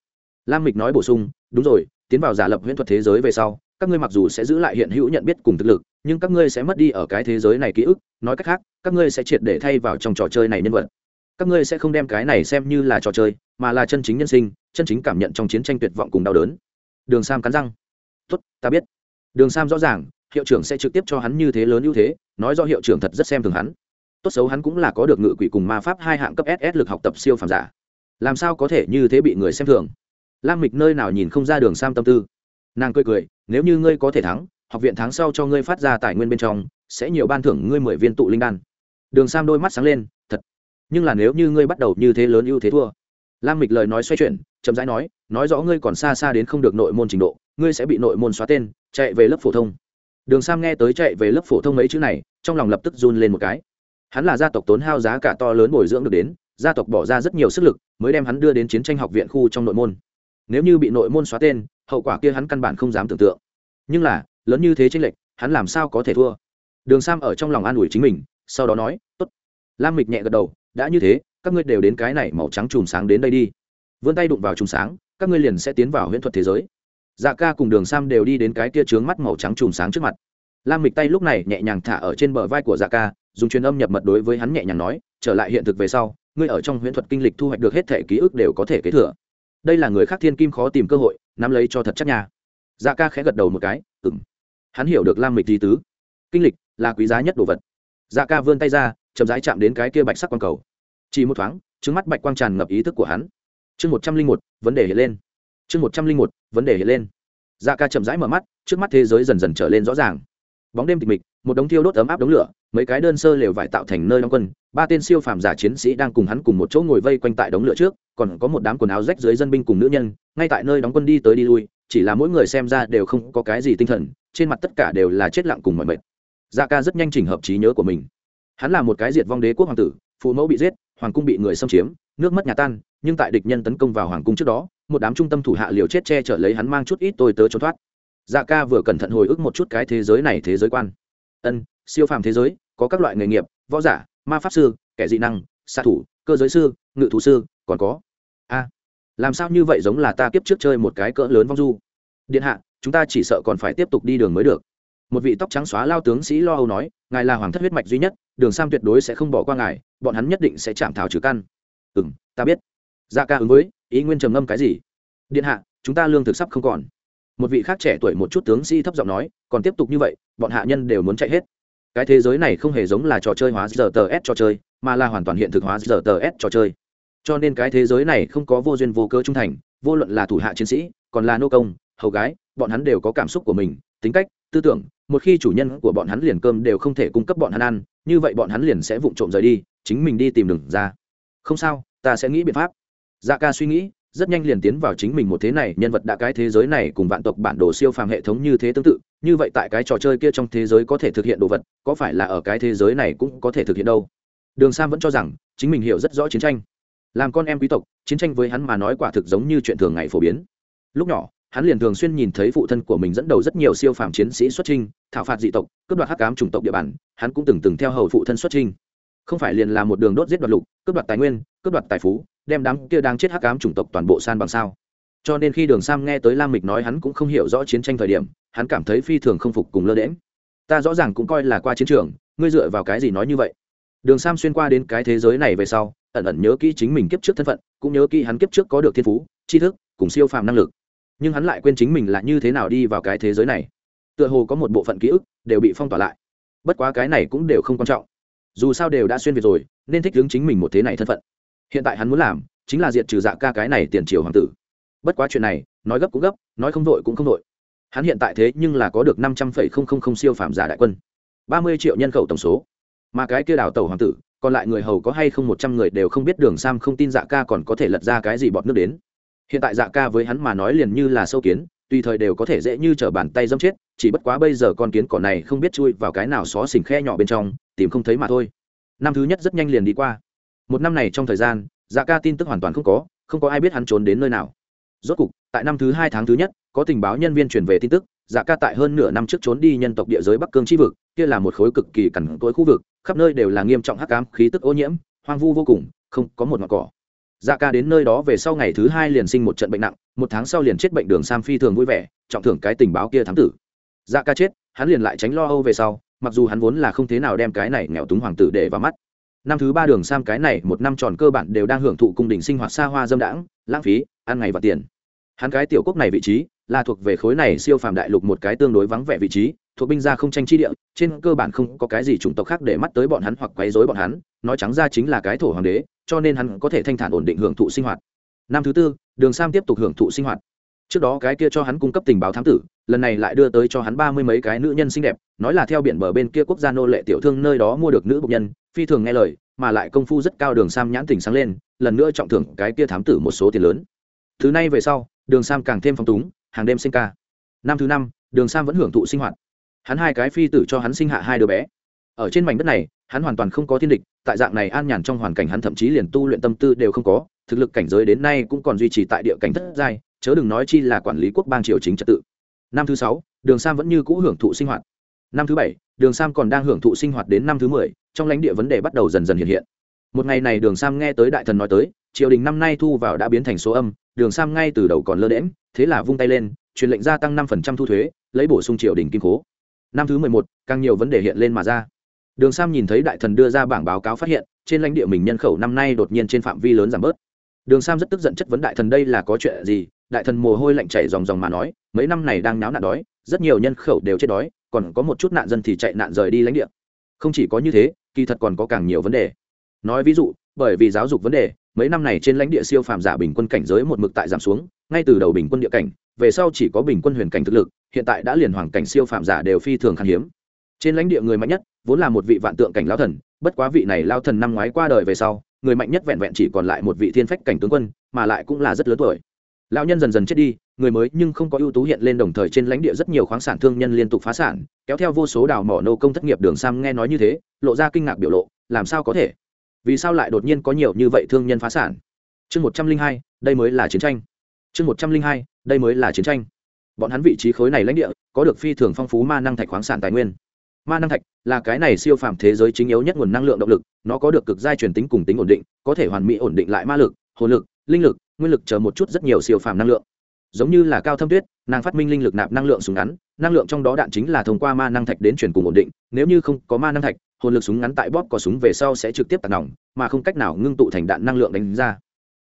Lam mịch nói bổ sung, đúng rồi tiến vào giả lập huyễn thuật thế giới về sau, các ngươi mặc dù sẽ giữ lại hiện hữu nhận biết cùng thực lực, nhưng các ngươi sẽ mất đi ở cái thế giới này ký ức. Nói cách khác, các ngươi sẽ triệt để thay vào trong trò chơi này nhân vật. Các ngươi sẽ không đem cái này xem như là trò chơi, mà là chân chính nhân sinh, chân chính cảm nhận trong chiến tranh tuyệt vọng cùng đau đớn. Đường sam cắn răng. Tốt, ta biết. Đường sam rõ ràng, hiệu trưởng sẽ trực tiếp cho hắn như thế lớn ưu thế, nói do hiệu trưởng thật rất xem thường hắn. Tốt xấu hắn cũng là có được ngự quỷ cùng ma pháp hai hạng cấp ss lực học tập siêu phàm giả. Làm sao có thể như thế bị người xem thường? Lam mịch nơi nào nhìn không ra đường sam tâm tư. Nàng cười cười, nếu như ngươi có thể thắng, học viện tháng sau cho ngươi phát ra tài nguyên bên trong, sẽ nhiều ban thưởng ngươi mười viên tụ linh đan. Đường sam đôi mắt sáng lên, thật. Nhưng là nếu như ngươi bắt đầu như thế lớn ưu thế thua. Lam mịch lời nói xoay chuyển, chậm rãi nói nói rõ ngươi còn xa xa đến không được nội môn trình độ, ngươi sẽ bị nội môn xóa tên, chạy về lớp phổ thông. Đường sam nghe tới chạy về lớp phổ thông mấy chữ này, trong lòng lập tức run lên một cái. Hắn là gia tộc tốn hao giá cả to lớn bồi dưỡng được đến, gia tộc bỏ ra rất nhiều sức lực, mới đem hắn đưa đến chiến tranh học viện khu trong nội môn nếu như bị nội môn xóa tên, hậu quả kia hắn căn bản không dám tưởng tượng. Nhưng là, lớn như thế tranh lệch, hắn làm sao có thể thua? Đường sam ở trong lòng an ủi chính mình, sau đó nói, tốt. Lam mịch nhẹ gật đầu, đã như thế, các ngươi đều đến cái này màu trắng chùm sáng đến đây đi. Vươn tay đụng vào chùm sáng, các ngươi liền sẽ tiến vào huyễn thuật thế giới. Dạ ca cùng đường sam đều đi đến cái kia trướng mắt màu trắng chùm sáng trước mặt. Lam mịch tay lúc này nhẹ nhàng thả ở trên bờ vai của dạ ca, dùng truyền âm nhập mật đối với hắn nhẹ nhàng nói, trở lại hiện thực về sau, ngươi ở trong huyễn thuật kinh lịch thu hoạch được hết thể ký ức đều có thể kế thừa đây là người khác thiên kim khó tìm cơ hội, nắm lấy cho thật chắc nhà dạ ca khẽ gật đầu một cái ừng hắn hiểu được lam mịch di tứ. Kinh lịch là quý giá nhất đồ vật. Dạ ca vươn tay ra, chậm rãi chạm đến cái kia bạch sắc quang cầu. Chỉ một thoáng, trứng mắt bạch quang tràn ngập ý thức của hắn. Chương một trăm linh một, vấn đề hiện lên. Chương một trăm linh một, vấn đề hiện lên. Dạ ca chậm rãi mở mắt, trước mắt thế giới dần dần trở lên rõ ràng. Bóng đêm tịch mịch, một đống thiêu đốt ấm áp đống lửa mấy cái đơn sơ lều vải tạo thành nơi đóng quân, ba tên siêu phàm giả chiến sĩ đang cùng hắn cùng một chỗ ngồi vây quanh tại đống lửa trước, còn có một đám quần áo rách dưới dân binh cùng nữ nhân, ngay tại nơi đóng quân đi tới đi lui, chỉ là mỗi người xem ra đều không có cái gì tinh thần, trên mặt tất cả đều là chết lặng cùng mọi mệt. Dạ ca rất nhanh chỉnh hợp trí nhớ của mình. Hắn là một cái diệt vong đế quốc hoàng tử, phụ mẫu bị giết, hoàng cung bị người xâm chiếm, nước mất nhà tan, nhưng tại địch nhân tấn công vào hoàng cung trước đó, một đám trung tâm thủ hạ liều chết che chở lấy hắn mang chút ít tôi tớ trốn thoát. Dạ ca vừa cẩn thận hồi ức một chút cái thế giới này thế giới quan ân, siêu phàm thế giới, có các loại nghề nghiệp, võ giả, ma pháp sư, kẻ dị năng, xạ thủ, cơ giới sư, ngự thủ sư, còn có. A, làm sao như vậy giống là ta kiếp trước chơi một cái cỡ lớn vong du? Điện hạ, chúng ta chỉ sợ còn phải tiếp tục đi đường mới được. Một vị tóc trắng xóa lao tướng sĩ lo âu nói, ngài là hoàng thất huyết mạch duy nhất, đường sam tuyệt đối sẽ không bỏ qua ngài, bọn hắn nhất định sẽ chạm thảo trừ căn. Ừ m ta biết. Dạ ca ứng với, ý nguyên trầm ngâm cái gì? Điện hạ, chúng ta lương thực sắp không còn một vị khác trẻ tuổi một chút tướng sĩ thấp giọng nói, còn tiếp tục như vậy, bọn hạ nhân đều muốn chạy hết. Cái thế giới này không hề giống là trò chơi hóa giờ tờ s trò chơi, mà là hoàn toàn hiện thực hóa giờ tờ s trò chơi. Cho nên cái thế giới này không có vô duyên vô cơ trung thành, vô luận là thủ hạ chiến sĩ, còn là nô công, hầu gái, bọn hắn đều có cảm xúc của mình, tính cách, tư tưởng, một khi chủ nhân của bọn hắn liền cơm đều không thể cung cấp bọn hắn ăn, như vậy bọn hắn liền sẽ vụng trộm rời đi, chính mình đi tìm đường ra. Không sao, ta sẽ nghĩ biện pháp. Dạ ca suy nghĩ rất nhanh liền tiến vào chính mình một thế này, nhân vật đã cái thế giới này cùng vạn tộc bản đồ siêu phàm hệ thống như thế tương tự, như vậy tại cái trò chơi kia trong thế giới có thể thực hiện đồ vật, có phải là ở cái thế giới này cũng có thể thực hiện đâu? Đường sam vẫn cho rằng, chính mình hiểu rất rõ chiến tranh. Làm con em quý tộc, chiến tranh với hắn mà nói quả thực giống như chuyện thường ngày phổ biến. Lúc nhỏ, hắn liền thường xuyên nhìn thấy phụ thân của mình dẫn đầu rất nhiều siêu phàm chiến sĩ xuất trinh thảo phạt dị tộc, cướp đoạt hắc cám chủng tộc địa bàn, hắn cũng từng từng theo hầu phụ thân xuất trinh không phải liền là một đường đốt giết đoạt lục, cướp đoạt tài nguyên, cướp đoạt tài phú đem đám kia đang chết hắc ám chủng tộc toàn bộ san bằng sao? Cho nên khi đường sam nghe tới lam mịch nói hắn cũng không hiểu rõ chiến tranh thời điểm, hắn cảm thấy phi thường không phục cùng lơ đễm ta rõ ràng cũng coi là qua chiến trường, ngươi dựa vào cái gì nói như vậy? Đường sam xuyên qua đến cái thế giới này về sau, ẩn ẩn nhớ kỹ chính mình kiếp trước thân phận, cũng nhớ kỹ hắn kiếp trước có được thiên phú, tri thức, cùng siêu phàm năng lực. Nhưng hắn lại quên chính mình là như thế nào đi vào cái thế giới này. Tựa hồ có một bộ phận ký ức đều bị phong tỏa lại. Bất quá cái này cũng đều không quan trọng. Dù sao đều đã xuyên việt rồi, nên thích hướng chính mình một thế này thân phận hiện tại hắn muốn làm chính là diệt trừ dạ ca cái này tiền triều hoàng tử. Bất quá chuyện này, nói gấp cũng gấp, nói không vội cũng không vội. Hắn hiện tại thế nhưng là có được năm trăm phẩy không không không siêu phạm giả đại quân. ba mươi triệu nhân khẩu tổng số. Mà cái kia đào tàu hoàng tử, còn lại người hầu có hay không một trăm người đều không biết đường sam không tin dạ ca còn có thể lật ra cái gì bọt nước đến. Hiện tại dạ ca với hắn mà nói liền như là sâu kiến, tùy thời đều có thể dễ như t r ở bàn tay dâm chết, chỉ bất quá bây giờ con kiến cỏ này không biết chui vào cái nào xó xỉnh khe nhỏ bên trong, tìm không thấy mà thôi. Năm thứ nhất rất nhanh liền đi qua một năm này trong thời gian dạ ca tin tức hoàn toàn không có không có ai biết hắn trốn đến nơi nào. Rốt cục, tại năm thứ hai tháng thứ nhất, có tình báo nhân viên truyền về tin tức dạ ca tại hơn nửa năm trước trốn đi nhân tộc địa giới bắc cương chi vực, kia là một khối cực kỳ cằn cỗi khu vực, khắp nơi đều là nghiêm trọng hắc cám khí tức ô nhiễm, hoang vu vô cùng, không có một mặt cỏ. Dạ ca đến nơi đó về sau ngày thứ hai liền sinh một trận bệnh nặng, một tháng sau liền chết bệnh đường sam phi thường vui vẻ, trọng thưởng cái tình báo kia thám tử. Dạ ca chết, hắn liền lại tránh lo âu về sau, mặc dù hắn vốn là không thế nào đem cái này nghèo túng hoàng tử để vào mắt năm thứ ba đường sam cái này một năm tròn cơ bản đều đang hưởng thụ cung đình sinh hoạt xa hoa dâm đãng, lãng phí, ăn ngày và tiền. Hắn cái tiểu quốc này vị trí là thuộc về khối này siêu phàm đại lục một cái tương đối vắng vẻ vị trí, thuộc binh gia không tranh chi địa, trên cơ bản không có cái gì chủng tộc khác để mắt tới bọn hắn hoặc quấy rối bọn hắn, nói trắng ra chính là cái thổ hoàng đế, cho nên hắn có thể thanh thản ổn định hưởng thụ sinh hoạt. Năm thứ tư, đường sam tiếp tục hưởng thụ sinh hoạt trước đó cái kia cho hắn cung cấp tình báo thám tử, lần này lại đưa tới cho hắn ba mươi mấy cái nữ nhân xinh đẹp, nói là theo biển bờ bên kia quốc gia nô lệ tiểu thương nơi đó mua được nữ bục nhân, phi thường nghe lời, mà lại công phu rất cao đường sam nhãn tình sáng lên, lần nữa trọng thưởng cái kia thám tử một số tiền lớn. Thứ này về sau, đường sam càng thêm phong túng, hàng đêm sinh ca. Năm thứ năm, đường sam vẫn hưởng thụ sinh hoạt. Hắn hai cái phi tử cho hắn sinh hạ hai đứa bé. Ở trên mảnh đất này, hắn hoàn toàn không có thiên địch, tại dạng này an nhàn trong hoàn cảnh hắn thậm chí liền tu luyện tâm tư đều không có, thực lực cảnh giới đến nay cũng còn duy trì tại địa cảnh thất giai chớ đừng nói chi là quản lý quốc bang triều chính trật tự. Năm thứ sáu, đường sam vẫn như cũ hưởng thụ sinh hoạt. Năm thứ bảy, đường sam còn đang hưởng thụ sinh hoạt đến năm thứ mười, trong lãnh địa vấn đề bắt đầu dần dần hiện hiện. Một ngày này đường sam nghe tới đại thần nói tới, triều đình năm nay thu vào đã biến thành số âm, đường sam ngay từ đầu còn lơ đễm thế là vung tay lên, truyền lệnh gia tăng năm phần trăm thu thuế, lấy bổ sung triều đình kim cố. Năm thứ mười một, càng nhiều vấn đề hiện lên mà ra. Đường sam nhìn thấy đại thần đưa ra bảng báo cáo phát hiện, trên lãnh địa mình nhân khẩu năm nay đột nhiên trên phạm vi lớn giảm bớt. Đường sam rất tức giận chất vấn đại thần đây là có chuyện gì đại thần mồ hôi lạnh chảy dòng dòng mà nói, mấy năm này đang náo nạn đói, rất nhiều nhân khẩu đều chết đói, còn có một chút nạn dân thì chạy nạn rời đi lãnh địa. Không chỉ có như thế, kỳ thật còn có càng nhiều vấn đề. Nói ví dụ, bởi vì giáo dục vấn đề, mấy năm này trên lãnh địa siêu phàm giả bình quân cảnh giới một mực tại giảm xuống, ngay từ đầu bình quân địa cảnh, về sau chỉ có bình quân huyền cảnh thực lực, hiện tại đã liền hoàng cảnh siêu phàm giả đều phi thường khan hiếm. Trên lãnh địa người mạnh nhất, vốn là một vị vạn tượng cảnh lao thần, bất quá vị này lao thần năm ngoái qua đời về sau, người mạnh nhất vẹn vẹn chỉ còn lại một vị thiên phách cảnh tướng quân, mà lại cũng là rất lớn tuổi lão nhân dần dần chết đi, người mới nhưng không có ưu tú hiện lên đồng thời trên lãnh địa rất nhiều khoáng sản thương nhân liên tục phá sản, kéo theo vô số đào mỏ nô công thất nghiệp đường sam nghe nói như thế, lộ ra kinh ngạc biểu lộ, làm sao có thể? Vì sao lại đột nhiên có nhiều như vậy thương nhân phá sản? Chương một trăm linh hai, đây mới là chiến tranh. Chương một trăm linh hai, đây mới là chiến tranh. Bọn hắn vị trí khối này lãnh địa, có được phi thường phong phú ma năng thạch khoáng sản tài nguyên. Ma năng thạch là cái này siêu phàm thế giới chính yếu nhất nguồn năng lượng động lực, nó có được cực giai truyền tính cùng tính ổn định, có thể hoàn mỹ ổn định lại ma lực, hồn lực, linh lực nguyên lực chờ một chút rất nhiều siêu phàm năng lượng. Giống như là cao thâm tuyết, nàng phát minh linh lực nạp năng lượng súng ngắn, năng lượng trong đó đạn chính là thông qua ma năng thạch đến truyền cùng ổn định, nếu như không có ma năng thạch, hồn lực súng ngắn tại bóp có súng về sau sẽ trực tiếp tạt nòng, mà không cách nào ngưng tụ thành đạn năng lượng đánh ra.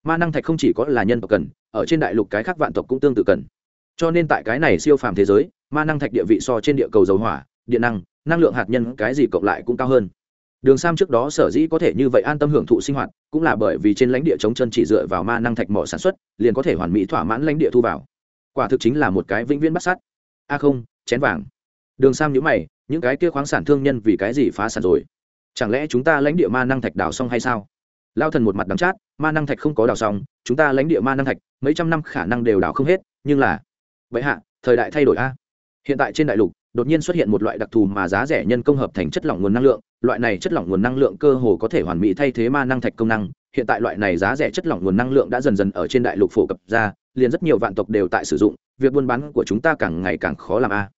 Ma năng thạch không chỉ có là nhân tộc cần, ở trên đại lục cái khác vạn tộc cũng tương tự cần. Cho nên tại cái này siêu phàm thế giới, ma năng thạch địa vị so trên địa cầu dầu hỏa, điện năng năng lượng hạt nhân, cái gì cộng lại cũng cao hơn đường sam trước đó sở dĩ có thể như vậy an tâm hưởng thụ sinh hoạt, cũng là bởi vì trên lãnh địa chống chân chỉ dựa vào ma năng thạch mỏ sản xuất, liền có thể hoàn mỹ thỏa mãn lãnh địa thu vào. Quả thực chính là một cái vĩnh viễn bắt sát a không, chén vàng. Đường sam nhữ mày, những cái kia khoáng sản thương nhân vì cái gì phá sản rồi? Chẳng lẽ chúng ta lãnh địa ma năng thạch đào xong hay sao? Lao thần một mặt đắng chát, ma năng thạch không có đào xong, chúng ta lãnh địa ma năng thạch, mấy trăm năm khả năng đều đào không hết, nhưng là, vậy hạ, thời đại thay đổi a hiện tại trên đại lục, đột nhiên xuất hiện một loại đặc thù mà giá rẻ nhân công hợp thành chất lỏng nguồn năng lượng. Loại này chất lỏng nguồn năng lượng cơ hồ có thể hoàn mỹ thay thế ma năng thạch công năng. Hiện tại loại này giá rẻ chất lỏng nguồn năng lượng đã dần dần ở trên đại lục phổ cập ra, liền rất nhiều vạn tộc đều tại sử dụng. Việc buôn bán của chúng ta càng ngày càng khó làm a.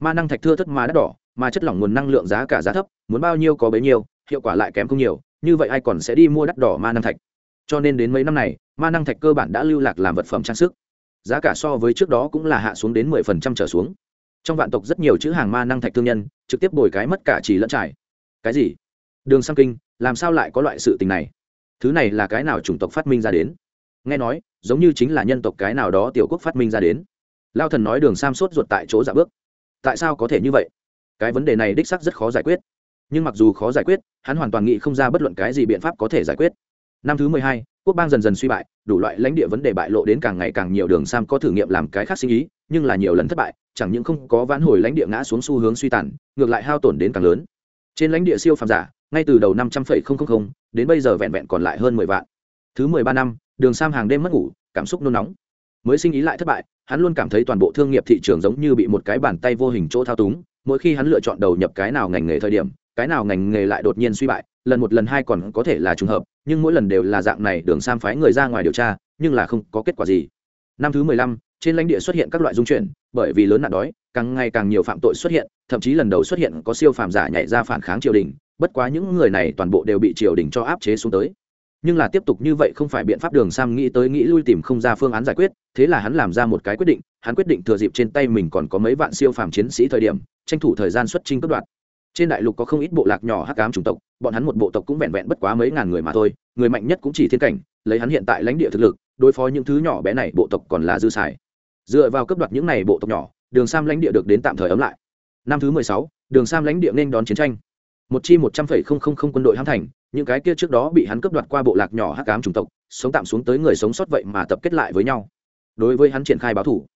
Ma năng thạch thưa thất mà đắt đỏ, mà chất lỏng nguồn năng lượng giá cả giá thấp, muốn bao nhiêu có bấy nhiêu, hiệu quả lại kém không nhiều, như vậy ai còn sẽ đi mua đắt đỏ ma năng thạch? Cho nên đến mấy năm này, ma năng thạch cơ bản đã lưu lạc làm vật phẩm trang sức. Giá cả so với trước đó cũng là hạ xuống đến mười phần trăm trở xuống trong vạn tộc rất nhiều chữ hàng ma năng thạch thương nhân, trực tiếp bồi cái mất cả chỉ lẫn trải. Cái gì? Đường sang kinh, làm sao lại có loại sự tình này? Thứ này là cái nào chủng tộc phát minh ra đến? Nghe nói, giống như chính là nhân tộc cái nào đó tiểu quốc phát minh ra đến. Lao thần nói đường sam sốt ruột tại chỗ dạ bước. Tại sao có thể như vậy? Cái vấn đề này đích sắc rất khó giải quyết. Nhưng mặc dù khó giải quyết, hắn hoàn toàn nghĩ không ra bất luận cái gì biện pháp có thể giải quyết. Năm thứ mười hai, quốc bang dần dần suy bại, đủ loại lãnh địa vấn đề bại lộ đến càng ngày càng nhiều đường sam có thử nghiệm làm cái khác sinh ý, nhưng là nhiều lần thất bại chẳng những không có vãn hồi lãnh địa ngã xuống xu hướng suy tàn, ngược lại hao tổn đến càng lớn. Trên lãnh địa siêu phàm giả, ngay từ đầu năm trăm linh đến bây giờ vẹn vẹn còn lại hơn mười vạn. Thứ mười ba năm, đường sam hàng đêm mất ngủ, cảm xúc nôn nóng. Mới sinh ý lại thất bại, hắn luôn cảm thấy toàn bộ thương nghiệp thị trường giống như bị một cái bàn tay vô hình chỗ thao túng. Mỗi khi hắn lựa chọn đầu nhập cái nào ngành nghề thời điểm, cái nào ngành nghề lại đột nhiên suy bại, lần một lần hai còn có thể là trùng hợp, nhưng mỗi lần đều là dạng này, đường sam phái người ra ngoài điều tra, nhưng là không có kết quả gì. Năm thứ mười lăm, trên lãnh địa xuất hiện các loại dung chuyển bởi vì lớn nạn đói, càng ngày càng nhiều phạm tội xuất hiện, thậm chí lần đầu xuất hiện có siêu phàm giả nhảy ra phản kháng triều đình, bất quá những người này toàn bộ đều bị triều đình cho áp chế xuống tới. Nhưng là tiếp tục như vậy không phải biện pháp đường sam nghĩ tới nghĩ lui tìm không ra phương án giải quyết, thế là hắn làm ra một cái quyết định, hắn quyết định thừa dịp trên tay mình còn có mấy vạn siêu phàm chiến sĩ thời điểm, tranh thủ thời gian xuất trinh cấp đoạt. Trên đại lục có không ít bộ lạc nhỏ hắc ám chủng tộc, bọn hắn một bộ tộc cũng vẹn vẹn bất quá mấy ngàn người mà thôi, người mạnh nhất cũng chỉ thiên cảnh, lấy hắn hiện tại lãnh địa thực lực, đối phó những thứ nhỏ bé này bộ tộc còn là dư xài dựa vào cấp đoạt những này bộ tộc nhỏ, đường sam lãnh địa được đến tạm thời ấm lại. Năm thứ mười sáu, đường sam lãnh địa nên đón chiến tranh. Một chi một trăm phẩy không không không quân đội hãm thành, những cái kia trước đó bị hắn cướp đoạt qua bộ lạc nhỏ hắc ám chủng tộc, sống tạm xuống tới người sống sót vậy mà tập kết lại với nhau. Đối với hắn triển khai báo thủ.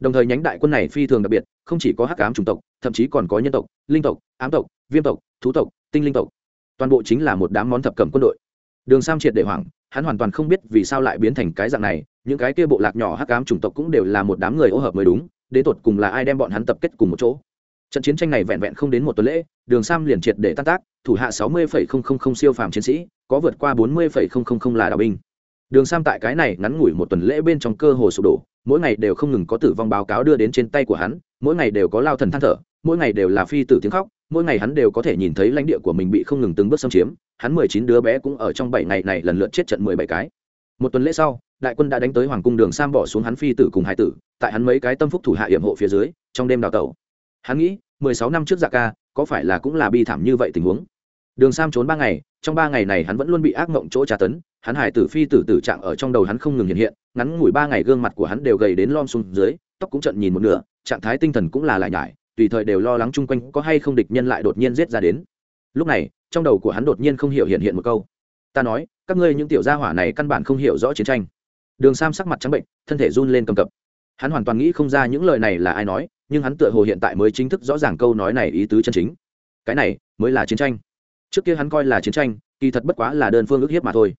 Đồng thời nhánh đại quân này phi thường đặc biệt, không chỉ có hắc ám chủng tộc, thậm chí còn có nhân tộc, linh tộc, ám tộc, viêm tộc, thú tộc, tinh linh tộc. Toàn bộ chính là một đám món thập cầm quân đội. Đường sam triệt để hoảng hắn hoàn toàn không biết vì sao lại biến thành cái dạng này, những cái kia bộ lạc nhỏ hắc ám chủng tộc cũng đều là một đám người ô hợp mới đúng, đến tột cùng là ai đem bọn hắn tập kết cùng một chỗ. Trận chiến tranh này vẹn vẹn không đến một tuần lễ, đường sam liền triệt để tan tác, thủ hạ sáu mươi siêu phàm chiến sĩ, có vượt qua bốn mươi là đạo binh. Đường sam tại cái này ngắn ngủi một tuần lễ bên trong cơ hồ sụp đổ, mỗi ngày đều không ngừng có tử vong báo cáo đưa đến trên tay của hắn, mỗi ngày đều có lao thần than thở, mỗi ngày đều là phi tử tiếng khóc mỗi ngày hắn đều có thể nhìn thấy lãnh địa của mình bị không ngừng từng bước xâm chiếm, hắn mười chín đứa bé cũng ở trong bảy ngày này lần lượt chết trận mười bảy cái. Một tuần lễ sau, đại quân đã đánh tới hoàng cung đường sam bỏ xuống hắn phi tử cùng hải tử, tại hắn mấy cái tâm phúc thủ hạ hiểm hộ phía dưới, trong đêm đào tẩu. Hắn nghĩ, mười sáu năm trước dạ ca, có phải là cũng là bi thảm như vậy tình huống? Đường sam trốn ba ngày, trong ba ngày này hắn vẫn luôn bị ác mộng chỗ tra tấn, hắn hải tử phi tử tử trạng ở trong đầu hắn không ngừng hiện hiện, ngắn ngủi ba ngày gương mặt của hắn đều gầy đến lom xuống dưới, tóc cũng trận nhìn một nửa, trạng thái tinh thần cũng là lại nhải tùy thời đều lo lắng chung quanh có hay không địch nhân lại đột nhiên giết ra đến. Lúc này, trong đầu của hắn đột nhiên không hiểu hiện hiện một câu. Ta nói, các ngươi những tiểu gia hỏa này căn bản không hiểu rõ chiến tranh. Đường sam sắc mặt trắng bệnh, thân thể run lên cầm cập. Hắn hoàn toàn nghĩ không ra những lời này là ai nói, nhưng hắn tựa hồ hiện tại mới chính thức rõ ràng câu nói này ý tứ chân chính. Cái này, mới là chiến tranh. Trước kia hắn coi là chiến tranh, kỳ thật bất quá là đơn phương ức hiếp mà thôi.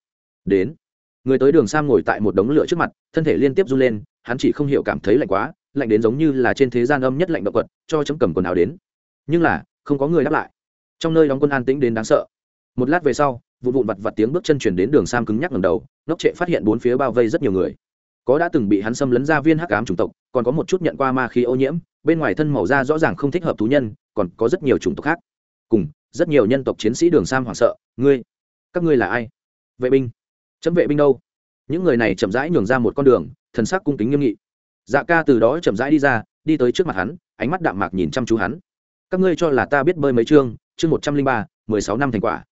Đến, người tới đường sam ngồi tại một đống lửa trước mặt, thân thể liên tiếp run lên, hắn chỉ không hiểu cảm thấy lạnh quá lạnh đến giống như là trên thế gian âm nhất lạnh động quật cho chấm cầm quần áo đến. Nhưng là, không có người đáp lại. Trong nơi đóng quân an tĩnh đến đáng sợ. Một lát về sau vụ vụn vặt vặt tiếng bước chân chuyển đến đường sam cứng nhắc ngầm đầu, ngốc trệ phát hiện bốn phía bao vây rất nhiều người. Có đã từng bị hắn xâm lấn ra viên hắc ám chủng tộc, còn có một chút nhận qua ma khí ô nhiễm, bên ngoài thân màu da rõ ràng không thích hợp thú nhân, còn có rất nhiều chủng tộc khác. Cùng, rất nhiều nhân tộc chiến sĩ đường sam hoảng sợ, ngươi, các ngươi là ai? Vệ binh? Chấm vệ binh đâu? Những người này chậm rãi nhường ra một con đường, thần sắc cung kính nghiêm nghị dạ ca từ đó chậm rãi đi ra, đi tới trước mặt hắn, ánh mắt đạm mạc nhìn chăm chú hắn. Các ngươi cho là ta biết bơi mấy chương? Chương một trăm linh ba, mười sáu năm thành quả.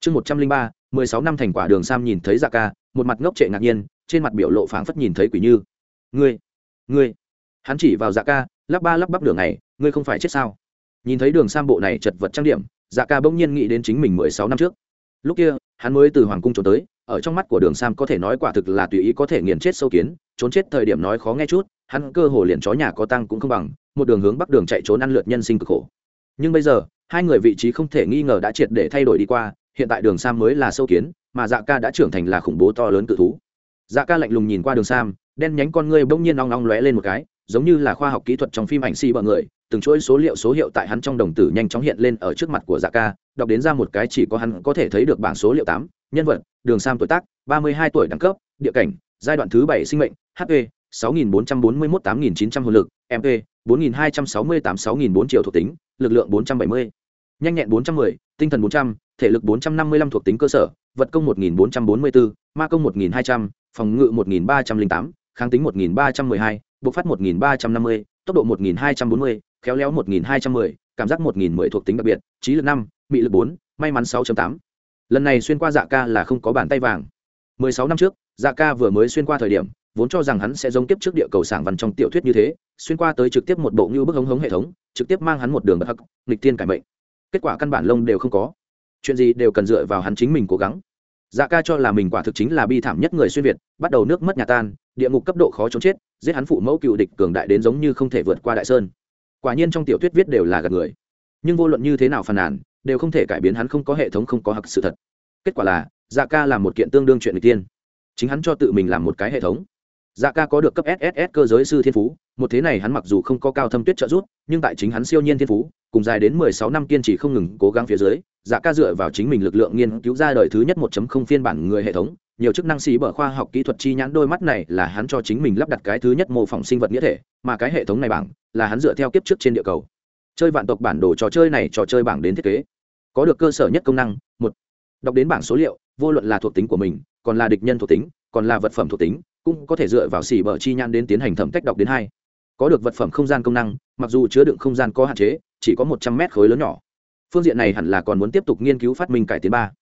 Chương một trăm linh ba, mười sáu năm thành quả đường sam nhìn thấy dạ ca, một mặt ngốc trệ ngạc nhiên, trên mặt biểu lộ phảng phất nhìn thấy quỷ như. Ngươi ngươi. Hắn chỉ vào dạ ca, lắp ba lắp bắp đường này, ngươi không phải chết sao? Nhìn thấy đường sam bộ này chật vật trang điểm dạ ca bỗng nhiên nghĩ đến chính mình mười sáu năm trước. Lúc kia, hắn mới từ hoàng cung trốn tới ở trong mắt của đường sam có thể nói quả thực là tùy ý có thể nghiền chết sâu kiến, trốn chết thời điểm nói khó nghe chút, hắn cơ hồ liền chó nhà có tăng cũng không bằng, một đường hướng bắc đường chạy trốn ăn lượt nhân sinh cực khổ. Nhưng bây giờ, hai người vị trí không thể nghi ngờ đã triệt để thay đổi đi qua, hiện tại đường sam mới là sâu kiến, mà dạ ca đã trưởng thành là khủng bố to lớn cự thú. Dạ ca lạnh lùng nhìn qua đường sam, đen nhánh con ngươi bỗng nhiên nong nong lóe lên một cái, giống như là khoa học kỹ thuật trong phim ảnh si bợ người từng chuỗi số liệu số hiệu tại hắn trong đồng tử nhanh chóng hiện lên ở trước mặt của dạ ca đọc đến ra một cái chỉ có hắn có thể thấy được bảng số liệu tám nhân vật đường sam tuổi tác ba mươi hai tuổi đẳng cấp địa cảnh giai đoạn thứ bảy sinh mệnh hp chín trăm hồn lực, MP 4268 6004 triệu thuộc tính, lực lượng 470, nhanh nhẹn 410, tinh thần 400, thể lực 455 thuộc tính cơ sở, vật công 1444, ma công 1200, phòng ngự 1308, kháng tính một nghìn ba trăm mười hai, bộc phát 1350, tốc độ 1240, khéo léo một nghìn hai trăm mười, cảm giác một nghìn mười thuộc tính đặc biệt, trí lực năm, mị lực bốn, may mắn sáu tám. Lần này xuyên qua dạ ca là không có bàn tay vàng. mười sáu năm trước dạ ca vừa mới xuyên qua thời điểm, vốn cho rằng hắn sẽ giống tiếp trước địa cầu sảng văn trong tiểu thuyết như thế, xuyên qua tới trực tiếp một bộ như bức hống hống hệ thống, trực tiếp mang hắn một đường bất hắc, nghịch tiên cải mệnh. Kết quả căn bản lông đều không có. Chuyện gì đều cần dựa vào hắn chính mình cố gắng. Dạ ca cho là mình quả thực chính là bi thảm nhất người xuyên việt, bắt đầu nước mất nhà tan, địa ngục cấp độ khó chống chết, giết hắn phụ mẫu cựu địch cường đại đến giống như không thể vượt qua đại sơn quả nhiên trong tiểu thuyết viết đều là gạt người. Nhưng vô luận như thế nào phàn nàn, đều không thể cải biến hắn không có hệ thống, không có hặc sự thật. Kết quả là dạ ca làm một kiện tương đương chuyện người tiên. Chính hắn cho tự mình làm một cái hệ thống. Dạ ca có được cấp sss cơ giới sư thiên phú, một thế này hắn mặc dù không có cao thâm tuyết trợ giúp, nhưng tại chính hắn siêu nhiên thiên phú, cùng dài đến mười sáu năm kiên trì không ngừng cố gắng phía dưới dạ ca dựa vào chính mình lực lượng nghiên cứu ra đời thứ nhất một phiên bản người hệ thống nhiều chức năng xì bở khoa học kỹ thuật chi nhãn đôi mắt này là hắn cho chính mình lắp đặt cái thứ nhất mô phỏng sinh vật nghĩa thể, mà cái hệ thống này bảng là hắn dựa theo kiếp trước trên địa cầu. Chơi vạn tộc bản đồ trò chơi này trò chơi bảng đến thiết kế. Có được cơ sở nhất công năng, một, đọc đến bảng số liệu, vô luận là thuộc tính của mình, còn là địch nhân thuộc tính, còn là vật phẩm thuộc tính, cũng có thể dựa vào xỉ bở chi nhãn đến tiến hành thẩm cách đọc đến hai. Có được vật phẩm không gian công năng, mặc dù chứa đựng không gian có hạn chế, chỉ có một trăm mét khối lớn nhỏ. Phương diện này hẳn là còn muốn tiếp tục nghiên cứu phát minh cải tiến ba.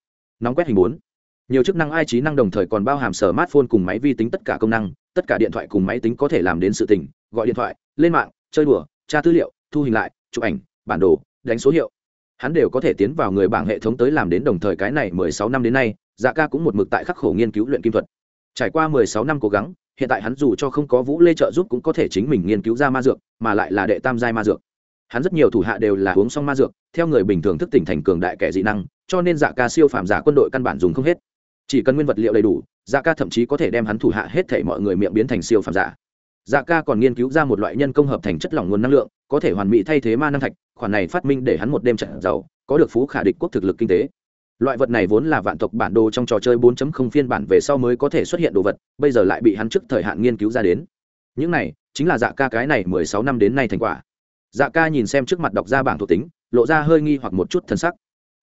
Nóng quét hình bốn nhiều chức năng ai trí năng đồng thời còn bao hàm sở smartphone cùng máy vi tính tất cả công năng, tất cả điện thoại cùng máy tính có thể làm đến sự tỉnh gọi điện thoại, lên mạng, chơi đùa, tra tư liệu, thu hình lại, chụp ảnh, bản đồ, đánh số hiệu. Hắn đều có thể tiến vào người bảng hệ thống tới làm đến đồng thời cái này mười sáu năm đến nay dạ ca cũng một mực tại khắc khổ nghiên cứu luyện kim thuật. Trải qua mười sáu năm cố gắng, hiện tại hắn dù cho không có vũ lê trợ giúp cũng có thể chính mình nghiên cứu ra ma dược, mà lại là đệ tam giai ma dược. Hắn rất nhiều thủ hạ đều là uống xong ma dược, theo người bình thường thức tỉnh thành cường đại kẻ dị năng, cho nên dạ ca siêu phạm giả quân đội căn bản dùng không hết chỉ cần nguyên vật liệu đầy đủ dạ ca thậm chí có thể đem hắn thủ hạ hết thể mọi người miệng biến thành siêu phàm giả. Dạ ca còn nghiên cứu ra một loại nhân công hợp thành chất lỏng nguồn năng lượng, có thể hoàn mỹ thay thế ma năng thạch, khoản này phát minh để hắn một đêm trận giàu, có được phú khả địch quốc thực lực kinh tế. Loại vật này vốn là vạn tộc bản đồ trong trò chơi 4.0 phiên bản về sau mới có thể xuất hiện đồ vật, bây giờ lại bị hắn trước thời hạn nghiên cứu ra đến. Những này, chính là dạ ca cái này mười sáu năm đến nay thành quả. Dạ ca nhìn xem trước mặt đọc ra bảng thuộc tính, lộ ra hơi nghi hoặc một chút thân sắc.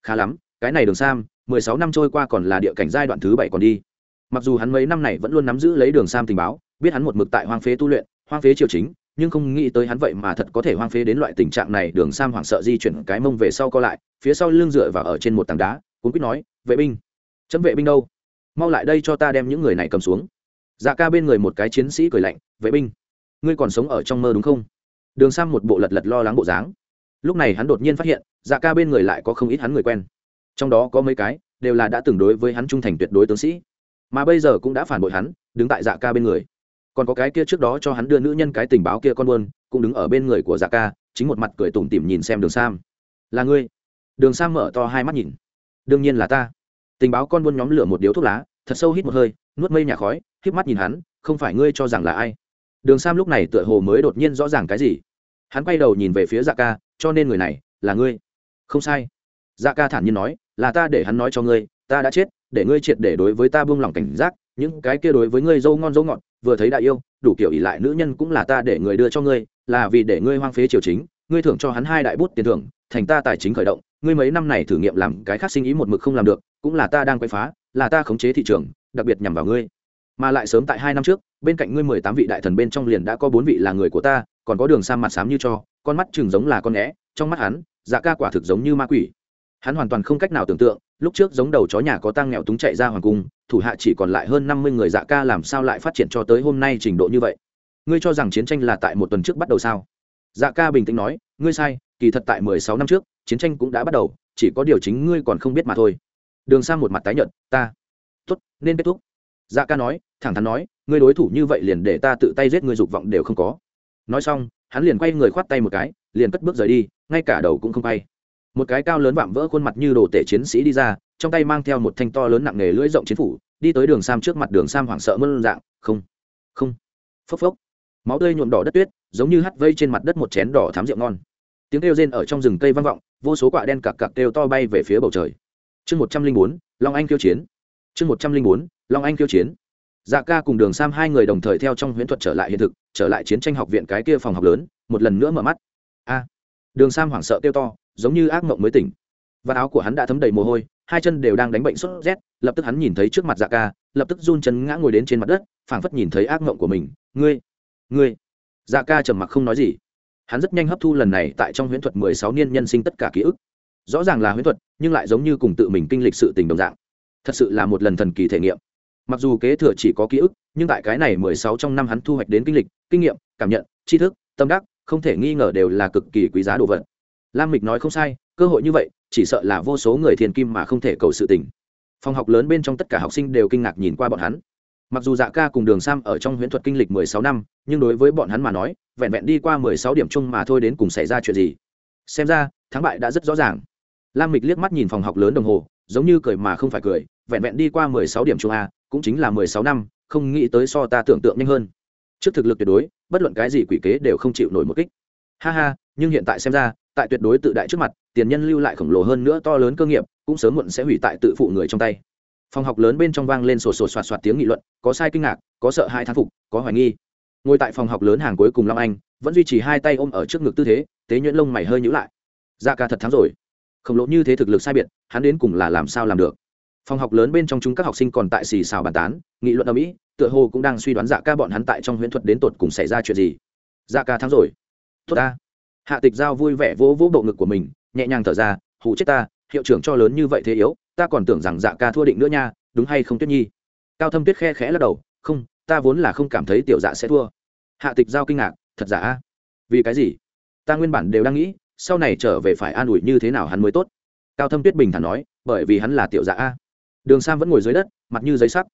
Khá lắm, cái này đường sam mười sáu năm trôi qua còn là địa cảnh giai đoạn thứ bảy còn đi. Mặc dù hắn mấy năm này vẫn luôn nắm giữ lấy đường sam tình báo, biết hắn một mực tại hoang phế tu luyện, hoang phế triều chính, nhưng không nghĩ tới hắn vậy mà thật có thể hoang phế đến loại tình trạng này, đường sam hoảng sợ di chuyển cái mông về sau co lại, phía sau lưng dựa vào ở trên một tảng đá, cuốn quýt nói, vệ binh, chấm vệ binh đâu? Mau lại đây cho ta đem những người này cầm xuống. Dạ ca bên người một cái chiến sĩ cười lạnh, vệ binh, ngươi còn sống ở trong mơ đúng không? Đường sam một bộ lật lật lo lắng bộ dáng. Lúc này hắn đột nhiên phát hiện dạ ca bên người lại có không ít hắn người quen trong đó có mấy cái đều là đã từng đối với hắn trung thành tuyệt đối tướng sĩ. Mà bây giờ cũng đã phản bội hắn, đứng tại dạ ca bên người. Còn có cái kia trước đó cho hắn đưa nữ nhân cái tình báo kia con buôn, cũng đứng ở bên người của dạ ca, chính một mặt cười tủm tỉm nhìn xem đường sam. Là ngươi? Đường sam mở to hai mắt nhìn. Đương nhiên là ta. Tình báo con buôn nhóm lửa một điếu thuốc lá, thật sâu hít một hơi, nuốt mây nhà khói híp mắt nhìn hắn, không phải ngươi cho rằng là ai? Đường sam lúc này tựa hồ mới đột nhiên rõ ràng cái gì. Hắn quay đầu nhìn về phía dạ ca, cho nên người này là ngươi? Không sai. Dạ ca thản nhiên nói là ta để hắn nói cho ngươi, ta đã chết, để ngươi triệt để đối với ta buông lỏng cảnh giác, những cái kia đối với ngươi dâu ngon dâu ngọt, vừa thấy đại yêu, đủ kiểu ỷ lại nữ nhân cũng là ta để người đưa cho ngươi, là vì để ngươi hoang phế triều chính, ngươi thưởng cho hắn hai đại bút tiền thưởng, thành ta tài chính khởi động, ngươi mấy năm này thử nghiệm làm cái khác sinh ý một mực không làm được, cũng là ta đang quay phá, là ta khống chế thị trường, đặc biệt nhằm vào ngươi. Mà lại sớm tại hai năm trước, bên cạnh ngươi mười tám vị đại thần bên trong liền đã có bốn vị là người của ta, còn có đường sam mặt xám như cho, con mắt chừng giống là con né trong mắt hắn dạ ca quả thực giống như ma quỷ hắn hoàn toàn không cách nào tưởng tượng, lúc trước giống đầu chó nhà có tăng nghèo túng chạy ra hoàng cung, thủ hạ chỉ còn lại hơn năm mươi người dạ ca làm sao lại phát triển cho tới hôm nay trình độ như vậy? Ngươi cho rằng chiến tranh là tại một tuần trước bắt đầu sao? Dạ ca bình tĩnh nói, ngươi sai, kỳ thật tại mười sáu năm trước, chiến tranh cũng đã bắt đầu, chỉ có điều chính ngươi còn không biết mà thôi. Đường sang một mặt tái nhợt, ta. Tốt, nên kết thúc. Dạ ca nói, thẳng thắn nói, ngươi đối thủ như vậy liền để ta tự tay giết ngươi dục vọng đều không có. Nói xong, hắn liền quay người khoát tay một cái, liền cất bước rời đi, ngay cả đầu cũng không bay một cái cao lớn vạm vỡ khuôn mặt như đồ tể chiến sĩ đi ra, trong tay mang theo một thanh to lớn nặng nghề lưỡi rộng chiến phủ, đi tới đường sam trước mặt đường sam hoảng sợ mơn dạng, không không. Phốc phốc. Máu tươi nhuộm đỏ đất tuyết, giống như hắt vây trên mặt đất một chén đỏ thám rượu ngon. Tiếng kêu rên ở trong rừng cây vang vọng, vô số quạ đen cặc cặc kêu to bay về phía bầu trời. Chương một trăm linh bốn, long anh kiêu chiến. Chương một trăm linh bốn, long anh kiêu chiến. Dạ ca cùng đường sam hai người đồng thời theo trong huyễn thuật trở lại hiện thực, trở lại chiến tranh học viện cái kia phòng học lớn, một lần nữa mở mắt. A. Đường sam hoảng sợ kêu to giống như ác mộng mới tỉnh. Và áo của hắn đã thấm đầy mồ hôi, hai chân đều đang đánh bệnh sốt rét, lập tức hắn nhìn thấy trước mặt dạ ca, lập tức run chân ngã ngồi đến trên mặt đất, phảng phất nhìn thấy ác mộng của mình. Ngươi ngươi. Dạ ca trầm mặc không nói gì. Hắn rất nhanh hấp thu lần này tại trong huyễn thuật mười sáu niên nhân sinh tất cả ký ức. Rõ ràng là huyễn thuật, nhưng lại giống như cùng tự mình kinh lịch sự tình đồng dạng. Thật sự là một lần thần kỳ thể nghiệm. Mặc dù kế thừa chỉ có ký ức, nhưng tại cái này mười sáu trong năm hắn thu hoạch đến kinh lịch, kinh nghiệm, cảm nhận, tri thức, tâm đắc, không thể nghi ngờ đều là cực kỳ quý giá đồ vật lam mịch nói không sai, cơ hội như vậy, chỉ sợ là vô số người thiền kim mà không thể cầu sự tình. Phòng học lớn bên trong tất cả học sinh đều kinh ngạc nhìn qua bọn hắn. Mặc dù dạ ca cùng đường sam ở trong huyễn thuật kinh lịch mười sáu năm, nhưng đối với bọn hắn mà nói, vẹn vẹn đi qua mười sáu điểm chung mà thôi đến cùng xảy ra chuyện gì? Xem ra, thắng bại đã rất rõ ràng. Lam mịch liếc mắt nhìn phòng học lớn đồng hồ, giống như cười mà không phải cười, vẹn vẹn đi qua mười sáu điểm chung a, cũng chính là mười sáu năm, không nghĩ tới so ta tưởng tượng nhanh hơn. Trước thực lực tuyệt đối, bất luận cái gì quỷ kế đều không chịu nổi một kích. Ha ha nhưng hiện tại xem ra, tại tuyệt đối tự đại trước mặt, tiền nhân lưu lại khổng lồ hơn nữa to lớn cơ nghiệp, cũng sớm muộn sẽ hủy tại tự phụ người trong tay. Phòng học lớn bên trong vang lên sổ sổ soạt soạt tiếng nghị luận, có sai kinh ngạc, có sợ hai thán phục, có hoài nghi. Ngồi tại phòng học lớn hàng cuối cùng long anh, vẫn duy trì hai tay ôm ở trước ngực tư thế, tế nhuyễn lông mày hơi nhữ lại. Da dạ ca thật thắng rồi. Khổng lồ như thế thực lực sai biệt, hắn đến cùng là làm sao làm được? Phòng học lớn bên trong chúng các học sinh còn tại xì xào bàn tán, nghị luận ở mỹ tựa hồ cũng đang suy đoán dạ ca bọn hắn tại trong huyễn thuật đến tột cùng xảy ra chuyện gì. Dạ ca thắng rồi. Tốt ta hạ tịch giao vui vẻ vỗ vỗ bộ ngực của mình, nhẹ nhàng thở ra, hù chết ta, hiệu trưởng cho lớn như vậy thế yếu, ta còn tưởng rằng dạ ca thua định nữa nha, đúng hay không tuyết nhi? Cao thâm tuyết khe khẽ lắc đầu, không, ta vốn là không cảm thấy tiểu dạ sẽ thua. Hạ tịch giao kinh ngạc, thật giả? A vì cái gì? Ta nguyên bản đều đang nghĩ, sau này trở về phải an ủi như thế nào hắn mới tốt. Cao thâm tuyết bình thản nói, bởi vì hắn là tiểu dạ a. Đường sam vẫn ngồi dưới đất, mặt như giấy sắc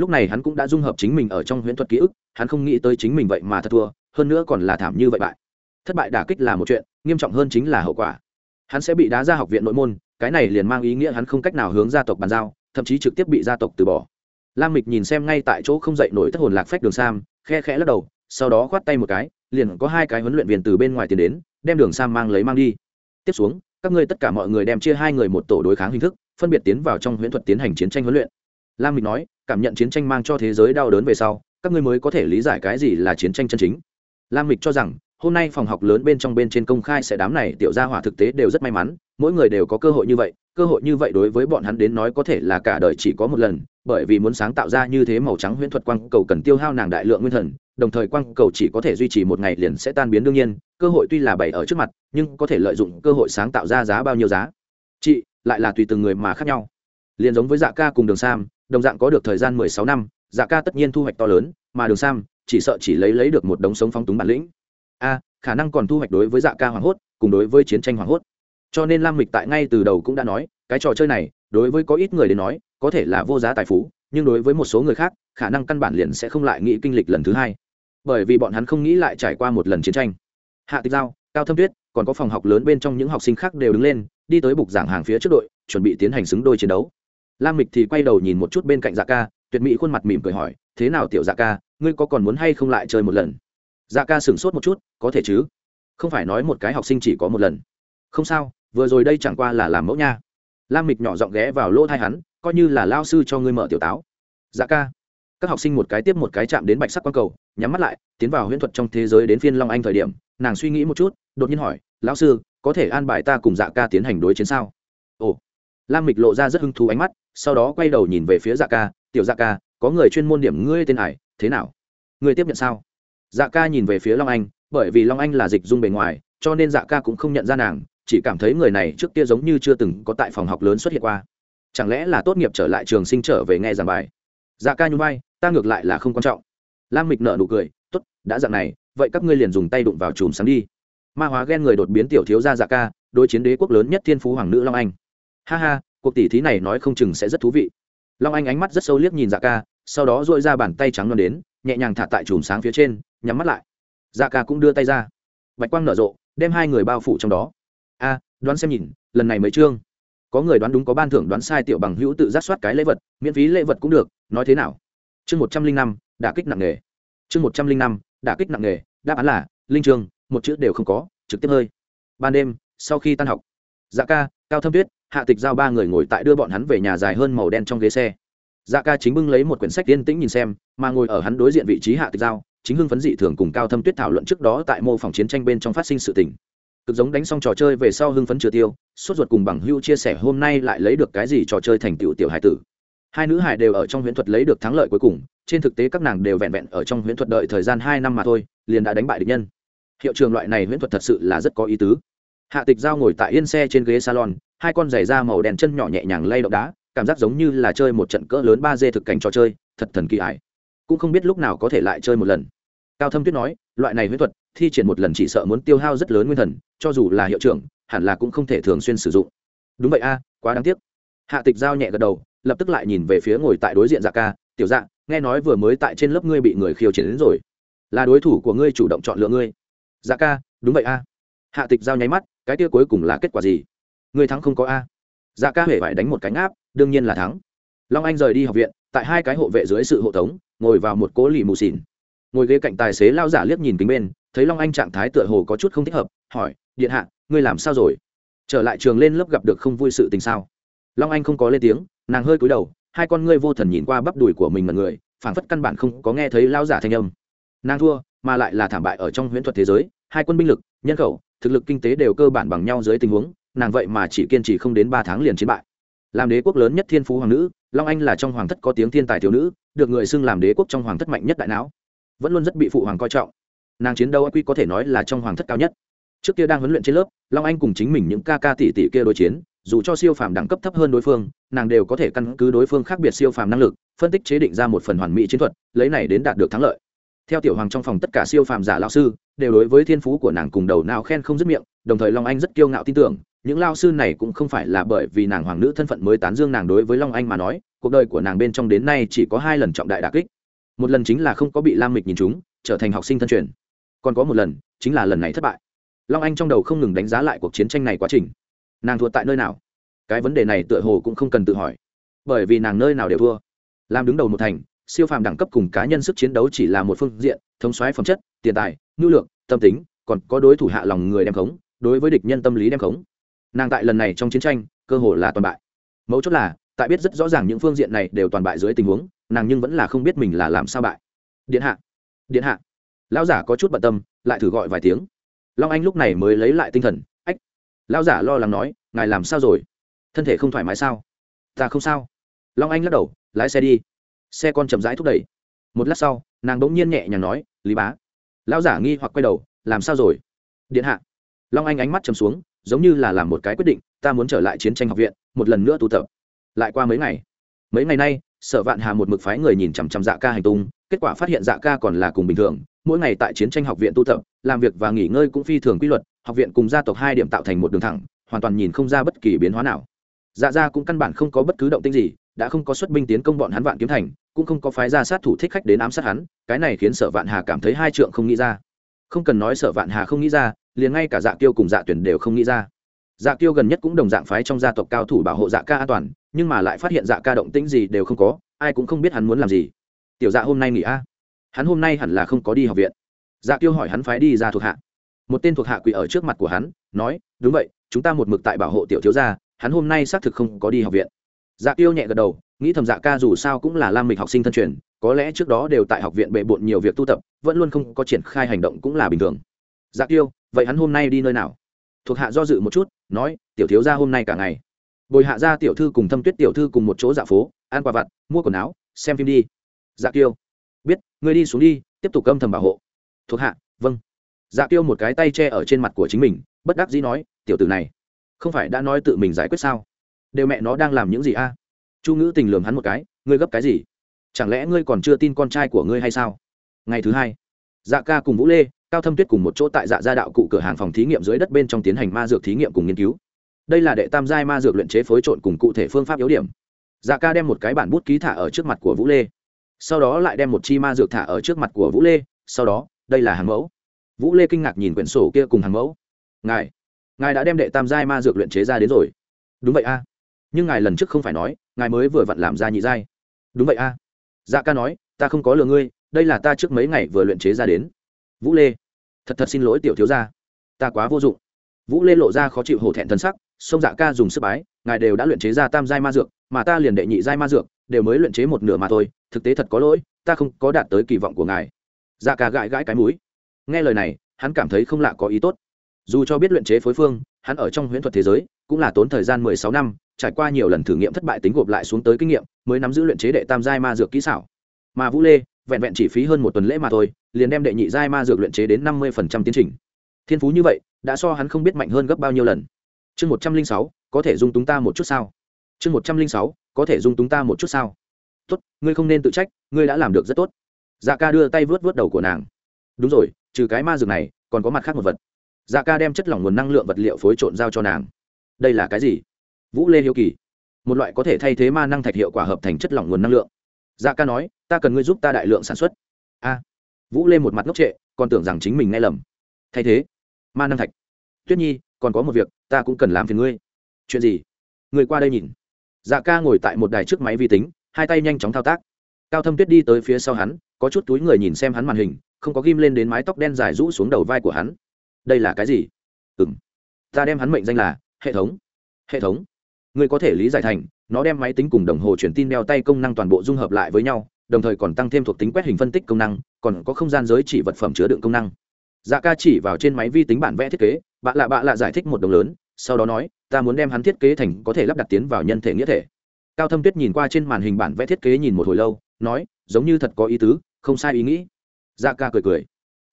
lúc này hắn cũng đã dung hợp chính mình ở trong huyễn thuật ký ức, hắn không nghĩ tới chính mình vậy mà thật thua, hơn nữa còn là thảm như vậy bại thất bại đả kích là một chuyện, nghiêm trọng hơn chính là hậu quả. Hắn sẽ bị đá ra học viện nội môn, cái này liền mang ý nghĩa hắn không cách nào hướng gia tộc bàn giao, thậm chí trực tiếp bị gia tộc từ bỏ. Lam mịch nhìn xem ngay tại chỗ không dậy nổi thất hồn lạc phách đường sam, khe khẽ lắc đầu, sau đó khoát tay một cái, liền có hai cái huấn luyện viên từ bên ngoài tiến đến, đem đường sam mang lấy mang đi. Tiếp xuống, các ngươi tất cả mọi người đem chia hai người một tổ đối kháng hình thức, phân biệt tiến vào trong huyễn thuật tiến hành chiến tranh huấn luyện. Lam mịch nói, cảm nhận chiến tranh mang cho thế giới đau đớn về sau, các ngươi mới có thể lý giải cái gì là chiến tranh chân chính. Lam mịch cho rằng hôm nay phòng học lớn bên trong bên trên công khai sẽ đám này tiểu gia hỏa thực tế đều rất may mắn, mỗi người đều có cơ hội như vậy, cơ hội như vậy đối với bọn hắn đến nói có thể là cả đời chỉ có một lần, bởi vì muốn sáng tạo ra như thế màu trắng huyễn thuật quang cầu cần tiêu hao nàng đại lượng nguyên thần, đồng thời quang cầu chỉ có thể duy trì một ngày liền sẽ tan biến đương nhiên, cơ hội tuy là bày ở trước mặt, nhưng có thể lợi dụng cơ hội sáng tạo ra giá bao nhiêu giá. Chị, lại là tùy từng người mà khác nhau. Liền giống với dạ ca cùng đường sam, đồng dạng có được thời gian mười sáu năm dạ ca tất nhiên thu hoạch to lớn, mà đường sam chỉ sợ chỉ lấy lấy được một đống sống phóng túng bản lĩnh a, khả năng còn thu hoạch đối với dạ ca hoảng hốt, cùng đối với chiến tranh hoảng hốt. Cho nên lam mịch tại ngay từ đầu cũng đã nói, cái trò chơi này, đối với có ít người đến nói, có thể là vô giá tài phú, nhưng đối với một số người khác, khả năng căn bản liền sẽ không lại nghĩ kinh lịch lần thứ hai. Bởi vì bọn hắn không nghĩ lại trải qua một lần chiến tranh. Hạ tịch giao, cao thâm tuyết, còn có phòng học lớn bên trong những học sinh khác đều đứng lên, đi tới bục giảng hàng phía trước đội, chuẩn bị tiến hành xứng đôi chiến đấu. Lam mịch thì quay đầu nhìn một chút bên cạnh dạ ca, tuyệt mỹ khuôn mặt mỉm cười hỏi, thế nào, tiểu dạ ca, ngươi có còn muốn hay không lại chơi một lần? Dạ ca sửng sốt một chút, có thể chứ? Không phải nói một cái học sinh chỉ có một lần. Không sao, vừa rồi đây chẳng qua là làm mẫu nha. Lam mịch nhỏ giọng ghé vào lỗ thai hắn, coi như là lao sư cho ngươi mở tiểu táo. Dạ ca. Các học sinh một cái tiếp một cái chạm đến bạch sắc quang cầu, nhắm mắt lại, tiến vào huyễn thuật trong thế giới đến phiên long anh thời điểm, nàng suy nghĩ một chút, đột nhiên hỏi, lão sư, có thể an bài ta cùng dạ ca tiến hành đối chiến sao? Ồ. Lam mịch lộ ra rất hứng thú ánh mắt, sau đó quay đầu nhìn về phía dạ ca, tiểu dạ ca, có người chuyên môn điểm ngươi tên hải thế nào? Ngươi tiếp nhận sao? Dạ ca nhìn về phía long anh, bởi vì long anh là dịch dung bề ngoài, cho nên dạ ca cũng không nhận ra nàng, chỉ cảm thấy người này trước kia giống như chưa từng có tại phòng học lớn xuất hiện qua. Chẳng lẽ là tốt nghiệp trở lại trường sinh trở về nghe giảng bài? Dạ ca nhún vai, ta ngược lại là không quan trọng. Lam mịch nở nụ cười t ố t đã dạng này, vậy các ngươi liền dùng tay đụng vào chùm sáng đi. Ma hóa ghen người đột biến tiểu thiếu gia dạ ca, đối chiến đế quốc lớn nhất thiên phú hoàng nữ long anh. Ha ha, cuộc tỷ thí này nói không chừng sẽ rất thú vị. Long anh ánh mắt rất sâu liếc nhìn dạ ca, sau đó dội ra bàn tay trắng non đến, nhẹ nhàng thả tại chùm sáng phía trên nhắm mắt lại. Dạ ca cũng đưa tay ra. Bạch quang nở rộ đem hai người bao phủ trong đó. A đoán xem nhìn lần này mới trương có người đoán đúng có ban thưởng đoán sai tiểu bằng hữu tự giác soát cái lễ vật miễn phí lễ vật cũng được nói thế nào? Chương một trăm linh năm đả kích nặng nghề. chương một trăm linh năm đả kích nặng nghề. đáp án là linh trường, một chữ đều không có trực tiếp hơi. Ban đêm sau khi tan học dạ ca cao thâm tuyết hạ tịch giao ba người ngồi tại đưa bọn hắn về nhà dài hơn màu đen trong ghế xe. Dạ ca chính bưng lấy một quyển sách tiên tĩnh nhìn xem mà ngồi ở hắn đối diện vị trí hạ tịch giao chính hưng phấn dị thường cùng cao thâm tuyết thảo luận trước đó tại mô phòng chiến tranh bên trong phát sinh sự tình. Cực giống đánh xong trò chơi về sau hưng phấn chưa tiêu, sốt ruột cùng bằng hưu chia sẻ hôm nay lại lấy được cái gì trò chơi thành tựu tiểu hải tử. Hai nữ hải đều ở trong huyễn thuật lấy được thắng lợi cuối cùng, trên thực tế các nàng đều vẹn vẹn ở trong huyễn thuật đợi thời gian hai năm mà thôi, liền đã đánh bại địch nhân. Hiệu trường loại này huyễn thuật thật sự là rất có ý tứ. Hạ tịch giao ngồi tại yên xe trên ghế salon, hai con giày da màu đen chân nhỏ nhẹ nhàng lay động đá, cảm giác giống như là chơi một trận cỡ lớn ba d thực cảnh trò chơi, thật thần kỳ ải cũng không biết lúc nào có thể lại chơi một lần. Cao thâm tuyết nói, loại này huyễn thuật, thi triển một lần chỉ sợ muốn tiêu hao rất lớn nguyên thần, cho dù là hiệu trưởng, hẳn là cũng không thể thường xuyên sử dụng. Đúng vậy a, quá đáng tiếc. Hạ tịch giao nhẹ gật đầu, lập tức lại nhìn về phía ngồi tại đối diện dạ ca, tiểu dạ nghe nói vừa mới tại trên lớp ngươi bị người khiêu chiến đến rồi. Là đối thủ của ngươi chủ động chọn lựa ngươi. Dạ ca, đúng vậy a. Hạ tịch giao nháy mắt, cái kia cuối cùng là kết quả gì? Ngươi thắng không có a. Dạ ca hề phải đánh một cánh áp đương nhiên là thắng. Long anh rời đi học viện, tại hai cái hộ vệ dưới sự hộ tống ngồi vào một cố lì mù xỉn ngồi ghế cạnh tài xế lao giả liếc nhìn kính bên, thấy long anh trạng thái tựa hồ có chút không thích hợp, hỏi, điện hạ, ngươi làm sao rồi? Trở lại trường lên lớp gặp được không vui sự tình sao? Long anh không có lên tiếng, nàng hơi cúi đầu, hai con ngươi vô thần nhìn qua bắp đùi của mình mật người, phảng phất căn bản không có nghe thấy lao giả thanh âm. Nàng thua, mà lại là thảm bại ở trong huyễn thuật thế giới, hai quân binh lực, nhân khẩu, thực lực kinh tế đều cơ bản bằng nhau dưới tình huống, nàng vậy mà chỉ kiên trì không đến ba tháng liền chiến bại. Làm đế quốc lớn nhất thiên phú hoàng nữ, long anh là trong hoàng thất có tiếng thiên tài thiếu nữ được người xưng làm đế quốc trong hoàng thất mạnh nhất đại não, vẫn luôn rất bị phụ hoàng coi trọng. Nàng chiến đấu quy có thể nói là trong hoàng thất cao nhất. Trước kia đang huấn luyện trên lớp, long anh cùng chính mình những ca ca tỷ tỷ kia đối chiến, dù cho siêu phàm đẳng cấp thấp hơn đối phương, nàng đều có thể căn cứ đối phương khác biệt siêu phàm năng lực, phân tích chế định ra một phần hoàn mỹ chiến thuật, lấy này đến đạt được thắng lợi. Theo tiểu hoàng trong phòng tất cả siêu phàm giả lao sư, đều đối với thiên phú của nàng cùng đầu nào khen không dứt miệng, đồng thời long anh rất kiêu ngạo tin tưởng những lao sư này cũng không phải là bởi vì nàng hoàng nữ thân phận mới tán dương nàng đối với long anh mà nói, cuộc đời của nàng bên trong đến nay chỉ có hai lần trọng đại đà kích. Một lần chính là không có bị lam mịch nhìn chúng trở thành học sinh thân truyền. Còn có một lần, chính là lần này thất bại. Long anh trong đầu không ngừng đánh giá lại cuộc chiến tranh này quá trình. Nàng thua tại nơi nào? Cái vấn đề này tựa hồ cũng không cần tự hỏi. Bởi vì nàng nơi nào đều thua. Làm đứng đầu một thành, siêu phàm đẳng cấp cùng cá nhân sức chiến đấu chỉ là một phương diện, thống xoáy phẩm chất, tiền tài ngư lượng, tâm tính, còn có đối thủ hạ lòng người đem khống, đối với địch nhân tâm lý đem khống nàng tại lần này trong chiến tranh, cơ hồ là toàn bại. Mấu chốt là, tại biết rất rõ ràng những phương diện này đều toàn bại dưới tình huống, nàng nhưng vẫn là không biết mình là làm sao bại. Điện hạ điện hạ. Lão giả có chút bận tâm, lại thử gọi vài tiếng. Long anh lúc này mới lấy lại tinh thần, ách, lão giả lo lắng nói, ngài làm sao rồi? Thân thể không thoải mái sao? Ta không sao. Long anh lắc đầu, lái xe đi. Xe con chậm rãi thúc đẩy. Một lát sau, nàng bỗng nhiên nhẹ nhàng nói, lý bá. Lão giả nghi hoặc quay đầu, làm sao rồi? Điện hạ. Long anh ánh mắt chầm xuống giống như là làm một cái quyết định, ta muốn trở lại chiến tranh học viện, một lần nữa tu tập. Lại qua mấy ngày. Mấy ngày nay, sở vạn hà một mực phái người nhìn chằm chằm dạ ca hành tung, kết quả phát hiện dạ ca còn là cùng bình thường, mỗi ngày tại chiến tranh học viện tu tập, làm việc và nghỉ ngơi cũng phi thường quy luật, học viện cùng gia tộc hai điểm tạo thành một đường thẳng, hoàn toàn nhìn không ra bất kỳ biến hóa nào. Dạ ra cũng căn bản không có bất cứ động tinh gì, đã không có xuất binh tiến công bọn hắn vạn kiếm thành, cũng không có phái ra sát thủ thích khách đến ám sát hắn, cái này khiến sở vạn hà cảm thấy hai trượng không nghĩ ra. Không cần nói sở vạn hà không nghĩ ra liền ngay cả dạ tiêu cùng dạ tuyển đều không nghĩ ra. Dạ tiêu gần nhất cũng đồng dạng phái trong gia tộc cao thủ bảo hộ dạ ca an toàn, nhưng mà lại phát hiện dạ ca động tĩnh gì đều không có, ai cũng không biết hắn muốn làm gì. Tiểu dạ hôm nay nghỉ a. Hắn hôm nay hẳn là không có đi học viện. Dạ tiêu hỏi hắn phái đi ra thuộc hạ. Một tên thuộc hạ quỳ ở trước mặt của hắn, nói, đúng vậy, chúng ta một mực tại bảo hộ tiểu thiếu gia, hắn hôm nay xác thực không có đi học viện. Dạ tiêu nhẹ gật đầu, nghĩ thầm dạ ca dù sao cũng là lam mịch học sinh thân truyền, có lẽ trước đó đều tại học viện bệ bộn nhiều việc tu tập, vẫn luôn không có triển khai hành động cũng là bình thường dạ tiêu vậy hắn hôm nay đi nơi nào? Thuộc hạ do dự một chút, nói, tiểu thiếu gia hôm nay cả ngày. Bồi hạ gia tiểu thư cùng thâm tuyết tiểu thư cùng một chỗ dạ phố, ăn quà vặt, mua quần áo, xem phim đi. Dạ tiêu biết, ngươi đi xuống đi, tiếp tục âm thầm bảo hộ. Thuộc hạ vâng. Dạ tiêu một cái tay che ở trên mặt của chính mình, bất đắc dĩ nói, tiểu tử này, không phải đã nói tự mình giải quyết sao? Đều mẹ nó đang làm những gì a? Chu ngữ tình lường hắn một cái, ngươi gấp cái gì? Chẳng lẽ ngươi còn chưa tin con trai của ngươi hay sao? Ngày thứ hai dạ ca cùng vũ lê cao thâm tuyết cùng một chỗ tại dạ gia đạo cụ cửa hàng phòng thí nghiệm dưới đất bên trong tiến hành ma dược thí nghiệm cùng nghiên cứu. Đây là đệ tam giai ma dược luyện chế phối trộn cùng cụ thể phương pháp yếu điểm. Dạ ca đem một cái bản bút ký thả ở trước mặt của vũ lê. Sau đó lại đem một chi ma dược thả ở trước mặt của vũ lê. Sau đó, đây là hàng mẫu. Vũ lê kinh ngạc nhìn quyển sổ kia cùng hàng mẫu. Ngài ngài đã đem đệ tam giai ma dược luyện chế ra đến rồi. Đúng vậy a. Nhưng ngài lần trước không phải nói, ngài mới vừa vặn làm ra nhị giai. Đúng vậy a. Dạ ca nói, ta không có lừa ngươi, đây là ta trước mấy ngày vừa luyện chế ra đến vũ lê, thật thật xin lỗi tiểu thiếu gia. Ta quá vô dụng. Vũ lê lộ ra khó chịu hổ thẹn thân sắc, sông dạ ca dùng sức bái, ngài đều đã luyện chế ra tam giai ma dược, mà ta liền đệ nhị giai ma dược, đều mới luyện chế một nửa mà thôi, thực tế thật có lỗi, ta không có đạt tới kỳ vọng của ngài. Dạ ca gãi gãi cái mũi. Nghe lời này, hắn cảm thấy không lạ có ý tốt. Dù cho biết luyện chế phối phương, hắn ở trong huyễn thuật thế giới, cũng là tốn thời gian mười sáu năm, trải qua nhiều lần thử nghiệm thất bại tính gộp lại xuống tới kinh nghiệm, mới nắm giữ luyện chế đệ tam giai ma dược kỹ xảo. Mà vũ lê vẹn vẹn chỉ phí hơn một tuần lễ mà thôi, liền đem đệ nhị giai ma dược luyện chế đến năm mươi tiến trình. Thiên phú như vậy, đã so hắn không biết mạnh hơn gấp bao nhiêu lần. Chương một trăm linh sáu, có thể dung túng ta một chút sao? Chương một trăm linh sáu, có thể dung túng ta một chút sao? Tốt, ngươi không nên tự trách, ngươi đã làm được rất tốt. Dạ ca đưa tay vớt vớt đầu của nàng. Đúng rồi, trừ cái ma dược này, còn có mặt khác một vật. Dạ ca đem chất lỏng nguồn năng lượng vật liệu phối trộn giao cho nàng. Đây là cái gì? Vũ lê hiếu kỳ. Một loại có thể thay thế ma năng thạch hiệu quả hợp thành chất lỏng nguồn năng lượng dạ ca nói, ta cần ngươi giúp ta đại lượng sản xuất. A. Vũ lê một mặt ngốc trệ, còn tưởng rằng chính mình nghe lầm. Thay thế. Ma năng thạch. Tuyết nhi, còn có một việc, ta cũng cần làm phiền ngươi. Chuyện gì? Người qua đây nhìn. Dạ ca ngồi tại một đài trước máy vi tính, hai tay nhanh chóng thao tác. Cao thâm tuyết đi tới phía sau hắn, có chút túi người nhìn xem hắn màn hình, không có ghim lên đến mái tóc đen dài rũ xuống đầu vai của hắn. Đây là cái gì? Ừ m ta đem hắn mệnh danh là hệ thống. Hệ thống. Người có thể lý giải thành nó đem máy tính cùng đồng hồ truyền tin đeo tay công năng toàn bộ dung hợp lại với nhau, đồng thời còn tăng thêm thuộc tính quét hình phân tích công năng, còn có không gian giới chỉ vật phẩm chứa đựng công năng. Dạ ca chỉ vào trên máy vi tính bản vẽ thiết kế bạn lạ bạ lạ giải thích một đồng lớn, sau đó nói, ta muốn đem hắn thiết kế thành có thể lắp đặt tiến vào nhân thể nghĩa thể. Cao thâm tuyết nhìn qua trên màn hình bản vẽ thiết kế nhìn một hồi lâu, nói, giống như thật có ý tứ, không sai ý nghĩ. Dạ ca cười cười.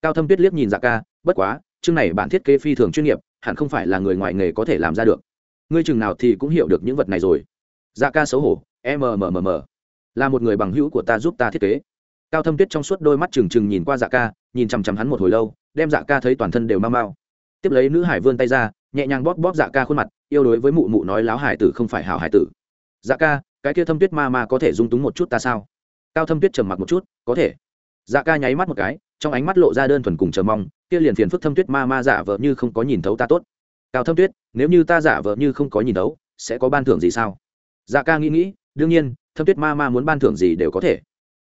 Cao thâm tuyết liếc nhìn dạ ca bất quá, chương này bản thiết kế phi thường chuyên nghiệp, hẳn không phải là người ngoài nghề có thể làm ra được. Ngươi chừng nào thì cũng hiểu được những vật này rồi dạ ca xấu hổ mmm là một người bằng hữu của ta giúp ta thiết kế. Cao thâm tuyết trong suốt đôi mắt trừng trừng nhìn qua dạ ca, nhìn chằm chằm hắn một hồi lâu, đem dạ ca thấy toàn thân đều mau mau. Tiếp lấy nữ hải vươn tay ra, nhẹ nhàng bóp bóp dạ ca khuôn mặt, yêu đối với mụ mụ nói láo hải tử không phải hảo hải tử. Dạ ca, cái kia thâm tuyết ma ma có thể dung túng một chút ta sao? Cao thâm tuyết trầm mặc một chút, có thể. Dạ ca nháy mắt một cái, trong ánh mắt lộ ra đơn thuần cùng chờ mong, kia liền phiền phức thâm tuyết ma ma giả vợ như không có nhìn thấu ta tốt. Cao thâm tuyết, nếu như ta giả vợ như không có nhìn thấu, sẽ có ban thưởng gì sao? Dạ ca nghĩ nghĩ, đương nhiên, thâm tuyết ma ma muốn ban thưởng gì đều có thể.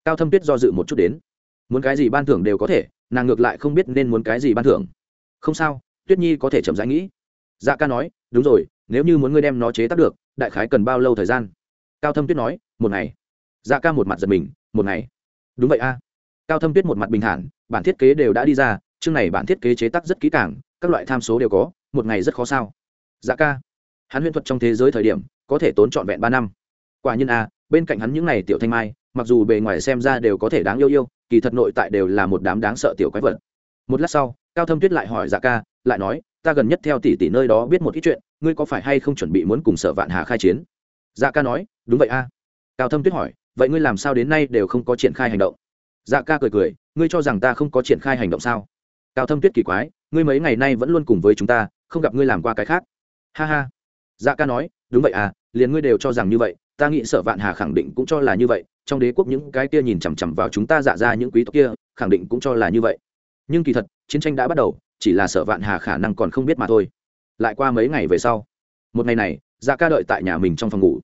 Cao thâm tuyết do dự một chút đến. Muốn cái gì ban thưởng đều có thể, nàng ngược lại không biết nên muốn cái gì ban thưởng. Không sao, tuyết nhi có thể chậm rãi nghĩ. Dạ ca nói, đúng rồi, nếu như muốn ngươi đem nó chế tác được, đại khái cần bao lâu thời gian? Cao thâm tuyết nói, một ngày. Dạ ca một mặt giật mình, một ngày. Đúng vậy a. Cao thâm tuyết một mặt bình thản, bản thiết kế đều đã đi ra, chương này bản thiết kế chế tác rất kỹ càng, các loại tham số đều có, một ngày rất khó sao. Dạ ca. Hắn huyễn thuật trong thế giới thời điểm có thể tốn trọn vẹn ba năm. Quả nhiên a, bên cạnh hắn những n à y tiểu thanh mai, mặc dù bề ngoài xem ra đều có thể đáng yêu yêu, kỳ thật nội tại đều là một đám đáng sợ tiểu quái vật. Một lát sau, cao thâm tuyết lại hỏi dạ ca, lại nói, ta gần nhất theo tỷ tỷ nơi đó biết một ít chuyện, ngươi có phải hay không chuẩn bị muốn cùng sở vạn hà khai chiến? Dạ ca nói, đúng vậy a. Cao thâm tuyết hỏi, vậy ngươi làm sao đến nay đều không có triển khai hành động? Dạ ca cười cười, ngươi cho rằng ta không có triển khai hành động sao? Cao thâm tuyết kỳ quái, ngươi mấy ngày nay vẫn luôn cùng với chúng ta, không gặp ngươi làm qua cái khác. Ha ha. Dạ ca nói, đúng vậy à liền ngươi đều cho rằng như vậy, ta nghĩ sở vạn hà khẳng định cũng cho là như vậy, trong đế quốc những cái kia nhìn chằm chằm vào chúng ta dạ ra những quý tộc kia, khẳng định cũng cho là như vậy. Nhưng kỳ thật, chiến tranh đã bắt đầu, chỉ là sở vạn hà khả năng còn không biết mà thôi. Lại qua mấy ngày về sau, một ngày này dạ ca đợi tại nhà mình trong phòng ngủ.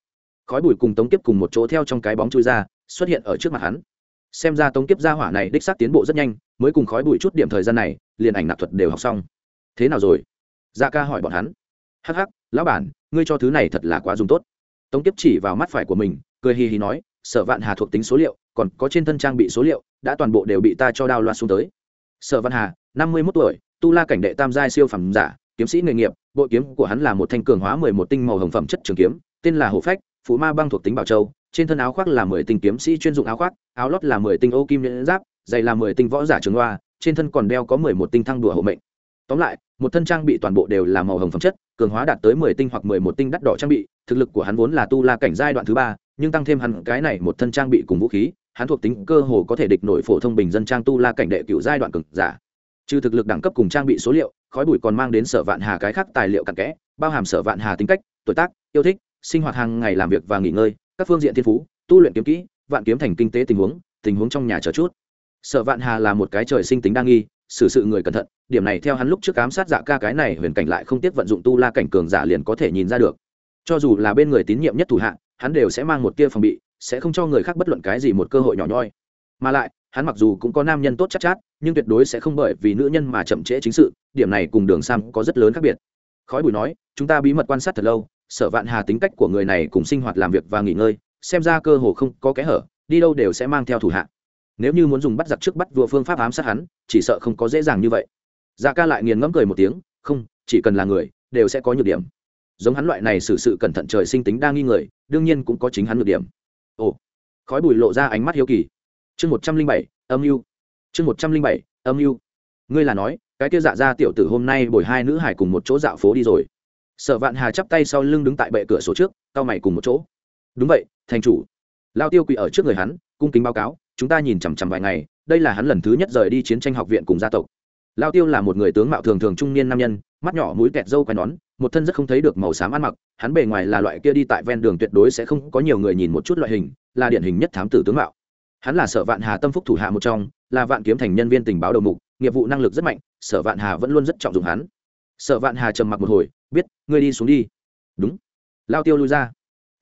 Khói bụi cùng tống kiếp cùng một chỗ theo trong cái bóng chui ra, xuất hiện ở trước mặt hắn. Xem ra tống kiếp gia hỏa này đích xác tiến bộ rất nhanh, mới cùng khói bụi chút điểm thời gian này, liền ảnh nạp thuật đều học xong. Thế nào rồi? Dạ ca hỏi bọn hắn. Hắc hắc, lão bản ngươi cho thứ này thật là quá dùng tốt. Tống kiếp chỉ vào mắt phải của mình, cười hì hì nói, sở vạn hà thuộc tính số liệu, còn có trên thân trang bị số liệu, đã toàn bộ đều bị ta cho đao loạt xuống tới. Sở vạn hà, năm mươi mốt tuổi, tu la cảnh đệ tam giai siêu phẩm giả, kiếm sĩ nghề nghiệp, bộ kiếm của hắn là một thanh cường hóa mười một tinh màu hồng phẩm chất trường kiếm, tên là hổ phách phụ ma băng thuộc tính bảo châu, trên thân áo khoác là mười tinh kiếm sĩ chuyên dụng áo khoác, áo lót là mười tinh ô kim nhẫn giáp, giày là mười tinh võ giả trường loa, trên thân còn đeo có mười một tinh thăng đùa hộ mệnh tóm lại, một thân trang bị toàn bộ đều là màu hồng phẩm chất, cường hóa đạt tới mười tinh hoặc mười một tinh đắt đỏ trang bị, thực lực của hắn vốn là tu la cảnh giai đoạn thứ ba, nhưng tăng thêm hắn cái này một thân trang bị cùng vũ khí, hắn thuộc tính cơ hồ có thể địch nổi phổ thông bình dân trang tu la cảnh đệ cựu giai đoạn cực giả. Trừ thực lực đẳng cấp cùng trang bị số liệu, khói bụi còn mang đến sở vạn hà cái khác tài liệu cặn kẽ, bao hàm sở vạn hà tính cách, tuổi tác, yêu thích, sinh hoạt hàng ngày làm việc và nghỉ ngơi, các phương diện thiên phú, tu luyện kiếm kỹ, vạn kiếm thành kinh tế tình huống tình huống trong nhà chờ chút. Sở vạn hà là một cái trời sinh tính đa nghi xử sự người cẩn thận điểm này theo hắn lúc trước ám sát dạ ca cái này huyền cảnh lại không tiếc vận dụng tu la cảnh cường giả liền có thể nhìn ra được. Cho dù là bên người tín nhiệm nhất thủ hạ hắn đều sẽ mang một tia phòng bị sẽ không cho người khác bất luận cái gì một cơ hội nhỏ nhoi. Mà lại hắn mặc dù cũng có nam nhân tốt chắc chát, chát nhưng tuyệt đối sẽ không bởi vì nữ nhân mà chậm trễ chính sự điểm này cùng đường sam có rất lớn khác biệt. Khói bùi nói chúng ta bí mật quan sát thật lâu sở vạn hà tính cách của người này cùng sinh hoạt làm việc và nghỉ ngơi xem ra cơ hồ không có kẽ hở đi đâu đều sẽ mang theo thủ hạ nếu như muốn dùng bắt giặc trước bắt vua phương pháp ám sát hắn, chỉ sợ không có dễ dàng như vậy. Dạ ca lại nghiền ngẫm cười một tiếng, không, chỉ cần là người, đều sẽ có nhược điểm. Giống hắn loại này xử sự cẩn thận trời sinh tính đa nghi người, đương nhiên cũng có chính hắn nhược điểm. Ồ, khói bùi lộ ra ánh mắt hiếu kỳ. Chương một trăm linh bảy, âm mưu. Chương một trăm linh bảy, âm mưu. Ngươi là nói, cái kia dạ ra tiểu tử hôm nay bồi hai nữ hải cùng một chỗ dạo phố đi rồi. Sở vạn hà chắp tay sau lưng đứng tại bệ cửa sổ trước, cao mày cùng một chỗ. Đúng vậy, thành chủ. Lao tiêu quỳ ở trước người hắn, cung kính báo cáo chúng ta nhìn chằm chằm vài ngày, đây là hắn lần thứ nhất rời đi chiến tranh học viện cùng gia tộc. Lao tiêu là một người tướng mạo thường thường trung niên nam nhân, mắt nhỏ mũi kẹt râu quai nón, một thân rất không thấy được màu xám ăn mặc, hắn bề ngoài là loại kia đi tại ven đường tuyệt đối sẽ không có nhiều người nhìn một chút loại hình, là điển hình nhất thám tử tướng mạo. Hắn là sở vạn hà tâm phúc thủ hạ một trong, là vạn kiếm thành nhân viên tình báo đầu mục, nghiệp vụ năng lực rất mạnh, sở vạn hà vẫn luôn rất trọng dụng hắn. Sở vạn hà trầm mặc một hồi, biết, ngươi đi xuống đi. Đúng. Lao tiêu lui ra.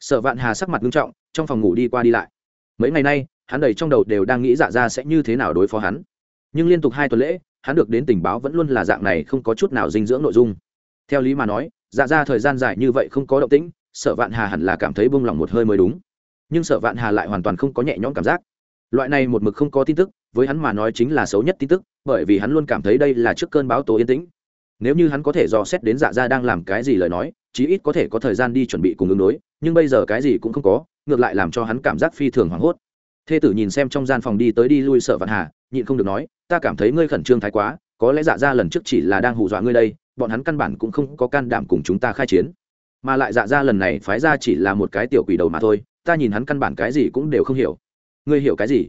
Sở vạn hà sắc mặt nghiêm trọng, trong phòng ngủ đi qua đi lại. Mấy ngày nay hắn đầy trong đầu đều đang nghĩ dạ ra sẽ như thế nào đối phó hắn. Nhưng liên tục hai tuần lễ, hắn được đến tình báo vẫn luôn là dạng này, không có chút nào dinh dưỡng nội dung. Theo lý mà nói dạ ra thời gian dài như vậy không có động tĩnh, sở vạn hà hẳn là cảm thấy bông lòng một hơi mới đúng. Nhưng sở vạn hà lại hoàn toàn không có nhẹ nhõm cảm giác. Loại này một mực không có tin tức, với hắn mà nói chính là xấu nhất tin tức, bởi vì hắn luôn cảm thấy đây là trước cơn báo tố yên tĩnh. Nếu như hắn có thể dò xét đến dạ ra đang làm cái gì lời nói, chí ít có thể có thời gian đi chuẩn bị cùng ứng đối, nhưng bây giờ cái gì cũng không có, ngược lại làm cho hắn cảm giác phi thường hoảng hốt thê tử nhìn xem trong gian phòng đi tới đi lui sợ vạn hà, nhịn không được nói, ta cảm thấy ngươi khẩn trương thái quá, có lẽ dạ ra lần trước chỉ là đang hù dọa ngươi đây, bọn hắn căn bản cũng không có can đảm cùng chúng ta khai chiến. Mà lại dạ ra lần này phái ra chỉ là một cái tiểu quỷ đầu mà thôi, ta nhìn hắn căn bản cái gì cũng đều không hiểu. Ngươi hiểu cái gì?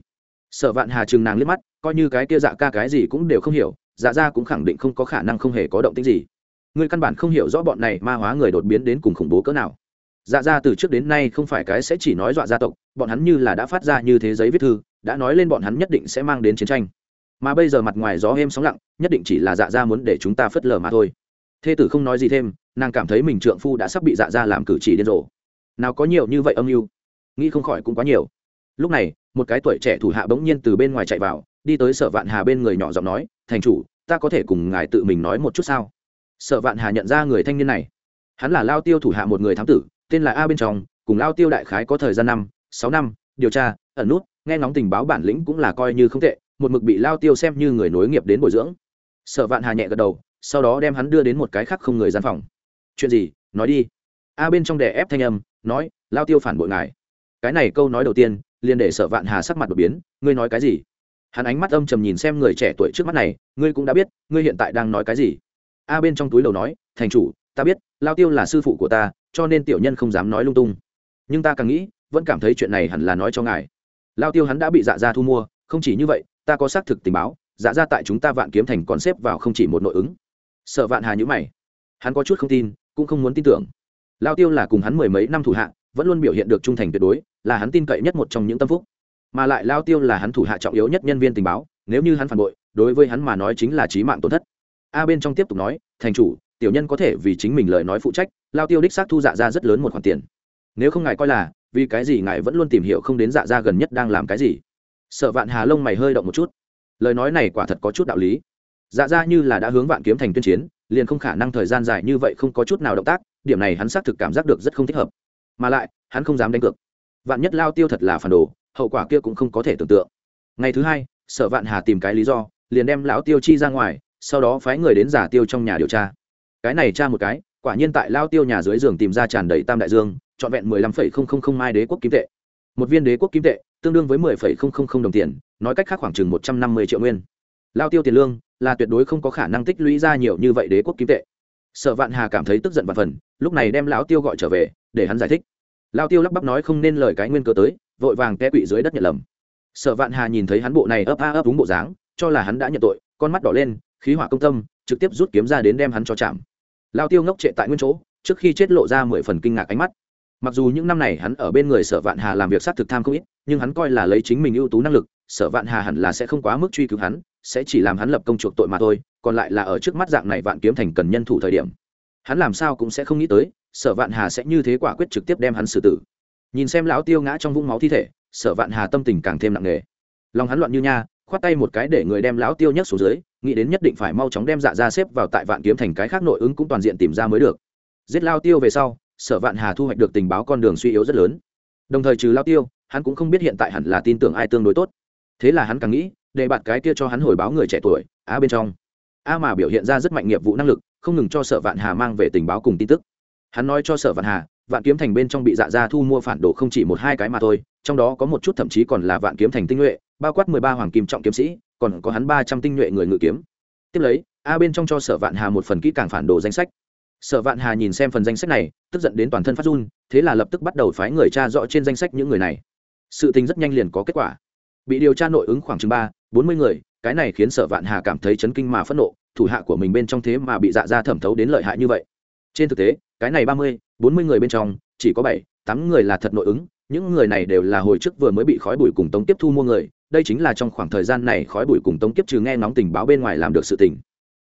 Sợ vạn hà chừng nàng liếc mắt, coi như cái kia dạ ca cái gì cũng đều không hiểu dạ ra cũng khẳng định không có khả năng không hề có động tích gì. Ngươi căn bản không hiểu rõ bọn này ma hóa người đột biến đến cùng khủng bố cỡ nào dạ ra từ trước đến nay không phải cái sẽ chỉ nói dọa gia tộc, bọn hắn như là đã phát ra như thế giấy viết thư, đã nói lên bọn hắn nhất định sẽ mang đến chiến tranh. Mà bây giờ mặt ngoài gió êm sóng lặng, nhất định chỉ là dạ ra muốn để chúng ta phớt lờ mà thôi. Thê tử không nói gì thêm, nàng cảm thấy mình trượng phu đã sắp bị dạ ra làm cử chỉ điên rồ. Nào có nhiều như vậy âm mưu? Nghĩ không khỏi cũng quá nhiều. Lúc này, một cái tuổi trẻ thủ hạ bỗng nhiên từ bên ngoài chạy vào, đi tới sở vạn hà bên người nhỏ giọng nói, thành chủ, ta có thể cùng ngài tự mình nói một chút sao? Sở vạn hà nhận ra người thanh niên này. Hắn là lao tiêu thủ hạ một người thám tử tên là a bên trong, cùng lao tiêu đại khái có thời gian năm, sáu năm, điều tra, ẩn nút, nghe ngóng tình báo bản lĩnh cũng là coi như không tệ, một mực bị lao tiêu xem như người nối nghiệp đến bồi dưỡng. Sở vạn hà nhẹ gật đầu, sau đó đem hắn đưa đến một cái khác không người gian phòng. Chuyện gì? Nói đi. A bên trong đè ép thanh âm, nói, lao tiêu phản bội ngài. Cái này câu nói đầu tiên, liền để sở vạn hà sắc mặt đột biến, ngươi nói cái gì? Hắn ánh mắt âm trầm nhìn xem người trẻ tuổi trước mắt này, ngươi cũng đã biết, ngươi hiện tại đang nói cái gì? A bên trong túi đầu nói, thành chủ ta biết, lao tiêu là sư phụ của ta, cho nên tiểu nhân không dám nói lung tung. Nhưng ta càng nghĩ, vẫn cảm thấy chuyện này hẳn là nói cho ngài. Lao tiêu hắn đã bị dạ ra thu mua, không chỉ như vậy, ta có xác thực tình báo dạ ra tại chúng ta vạn kiếm thành còn xếp vào không chỉ một nội ứng. Sợ vạn hà nhữ mày. Hắn có chút không tin, cũng không muốn tin tưởng. Lao tiêu là cùng hắn mười mấy năm thủ hạ, vẫn luôn biểu hiện được trung thành tuyệt đối, là hắn tin cậy nhất một trong những tâm phúc. Mà lại lao tiêu là hắn thủ hạ trọng yếu nhất nhân viên tình báo, nếu như hắn phản bội, đối với hắn mà nói chính là trí mạng tổn thất. A bên trong tiếp tục nói, thành chủ tiểu nhân có thể vì chính mình lời nói phụ trách, lao tiêu đích xác thu dạ ra rất lớn một khoản tiền. Nếu không ngài coi là, vì cái gì ngài vẫn luôn tìm hiểu không đến dạ ra gần nhất đang làm cái gì? Sợ vạn hà lông mày hơi động một chút. Lời nói này quả thật có chút đạo lý. Dạ ra như là đã hướng vạn kiếm thành tuyên chiến, liền không khả năng thời gian dài như vậy không có chút nào động tác, điểm này hắn xác thực cảm giác được rất không thích hợp. Mà lại, hắn không dám đánh cược. Vạn nhất lao tiêu thật là phản đồ, hậu quả kia cũng không có thể tưởng tượng. Ngày thứ hai, sở vạn hà tìm cái lý do, liền đem lão tiêu chi ra ngoài, sau đó phái người đến giả tiêu trong nhà điều tra cái này tra một cái, quả nhiên tại lao tiêu nhà dưới giường tìm ra tràn đầy tam đại dương, trọn vẹn mười lăm phẩy không không không mai đế quốc kim tệ. Một viên đế quốc kim tệ, tương đương với mười phẩy không không không đồng tiền, nói cách khác khoảng chừng một trăm năm mươi triệu nguyên. Lao tiêu tiền lương, là tuyệt đối không có khả năng tích lũy ra nhiều như vậy đế quốc kim tệ. Sở vạn hà cảm thấy tức giận và phần, lúc này đem lão tiêu gọi trở về, để hắn giải thích. Lao tiêu lắp bắp nói không nên lời cái nguyên cơ tới, vội vàng té quỵ dưới đất nhận lầm. Sở vạn hà nhìn thấy hắn bộ này ấp a ấp đúng bộ dáng, cho là hắn đã nhận tội, con mắt đỏ lên, khí hỏa công tâm, trực tiếp rút kiếm ra đến đem hắn cho chạm lao tiêu ngốc trệ tại nguyên chỗ, trước khi chết lộ ra mười phần kinh ngạc ánh mắt. Mặc dù những năm này hắn ở bên người sở vạn hà làm việc sát thực tham không ít, nhưng hắn coi là lấy chính mình ưu tú năng lực, sở vạn hà hẳn là sẽ không quá mức truy cứu hắn, sẽ chỉ làm hắn lập công chuộc tội mà thôi, còn lại là ở trước mắt dạng này vạn kiếm thành cần nhân thủ thời điểm. Hắn làm sao cũng sẽ không nghĩ tới, sở vạn hà sẽ như thế quả quyết trực tiếp đem hắn xử tử. Nhìn xem lão tiêu ngã trong vũng máu thi thể, sở vạn hà tâm tình càng thêm nặng nề. Lòng hắn loạn như nha khoát tay một cái để người đem lão tiêu nhấc xuống dưới, nghĩ đến nhất định phải mau chóng đem dạ ra xếp vào tại vạn kiếm thành cái khác nội ứng cũng toàn diện tìm ra mới được. Giết lao tiêu về sau, sở vạn hà thu hoạch được tình báo con đường suy yếu rất lớn. Đồng thời trừ lao tiêu, hắn cũng không biết hiện tại hẳn là tin tưởng ai tương đối tốt. Thế là hắn càng nghĩ, để bạn cái kia cho hắn hồi báo người trẻ tuổi a bên trong. A mà biểu hiện ra rất mạnh nghiệp vụ năng lực, không ngừng cho sở vạn hà mang về tình báo cùng tin tức. Hắn nói cho sở vạn hà, vạn kiếm thành bên trong bị dạ ra thu mua phản đồ không chỉ một hai cái mà thôi, trong đó có một chút thậm chí còn là vạn kiếm thành tinh nhuệ bao quát mười ba hoàng kim trọng kiếm sĩ, còn có hắn ba trăm tinh nhuệ người ngự kiếm. Tiếp lấy, a bên trong cho sở vạn hà một phần kỹ càng phản đồ danh sách. Sở vạn hà nhìn xem phần danh sách này, tức giận đến toàn thân phát run, thế là lập tức bắt đầu phái người tra rõ trên danh sách những người này. Sự tình rất nhanh liền có kết quả. Bị điều tra nội ứng khoảng chừng ba, bốn mươi người, cái này khiến sở vạn hà cảm thấy chấn kinh mà phẫn nộ, thủ hạ của mình bên trong thế mà bị dạ ra thẩm thấu đến lợi hại như vậy. Trên thực tế, cái này ba mươi, bốn mươi người bên trong, chỉ có bảy, tám người là thật nội ứng, những người này đều là hồi trước vừa mới bị khói bụi cùng tống tiếp thu mua người đây chính là trong khoảng thời gian này khói bụi cùng tống kiếp trừ nghe nóng tình báo bên ngoài làm được sự tình.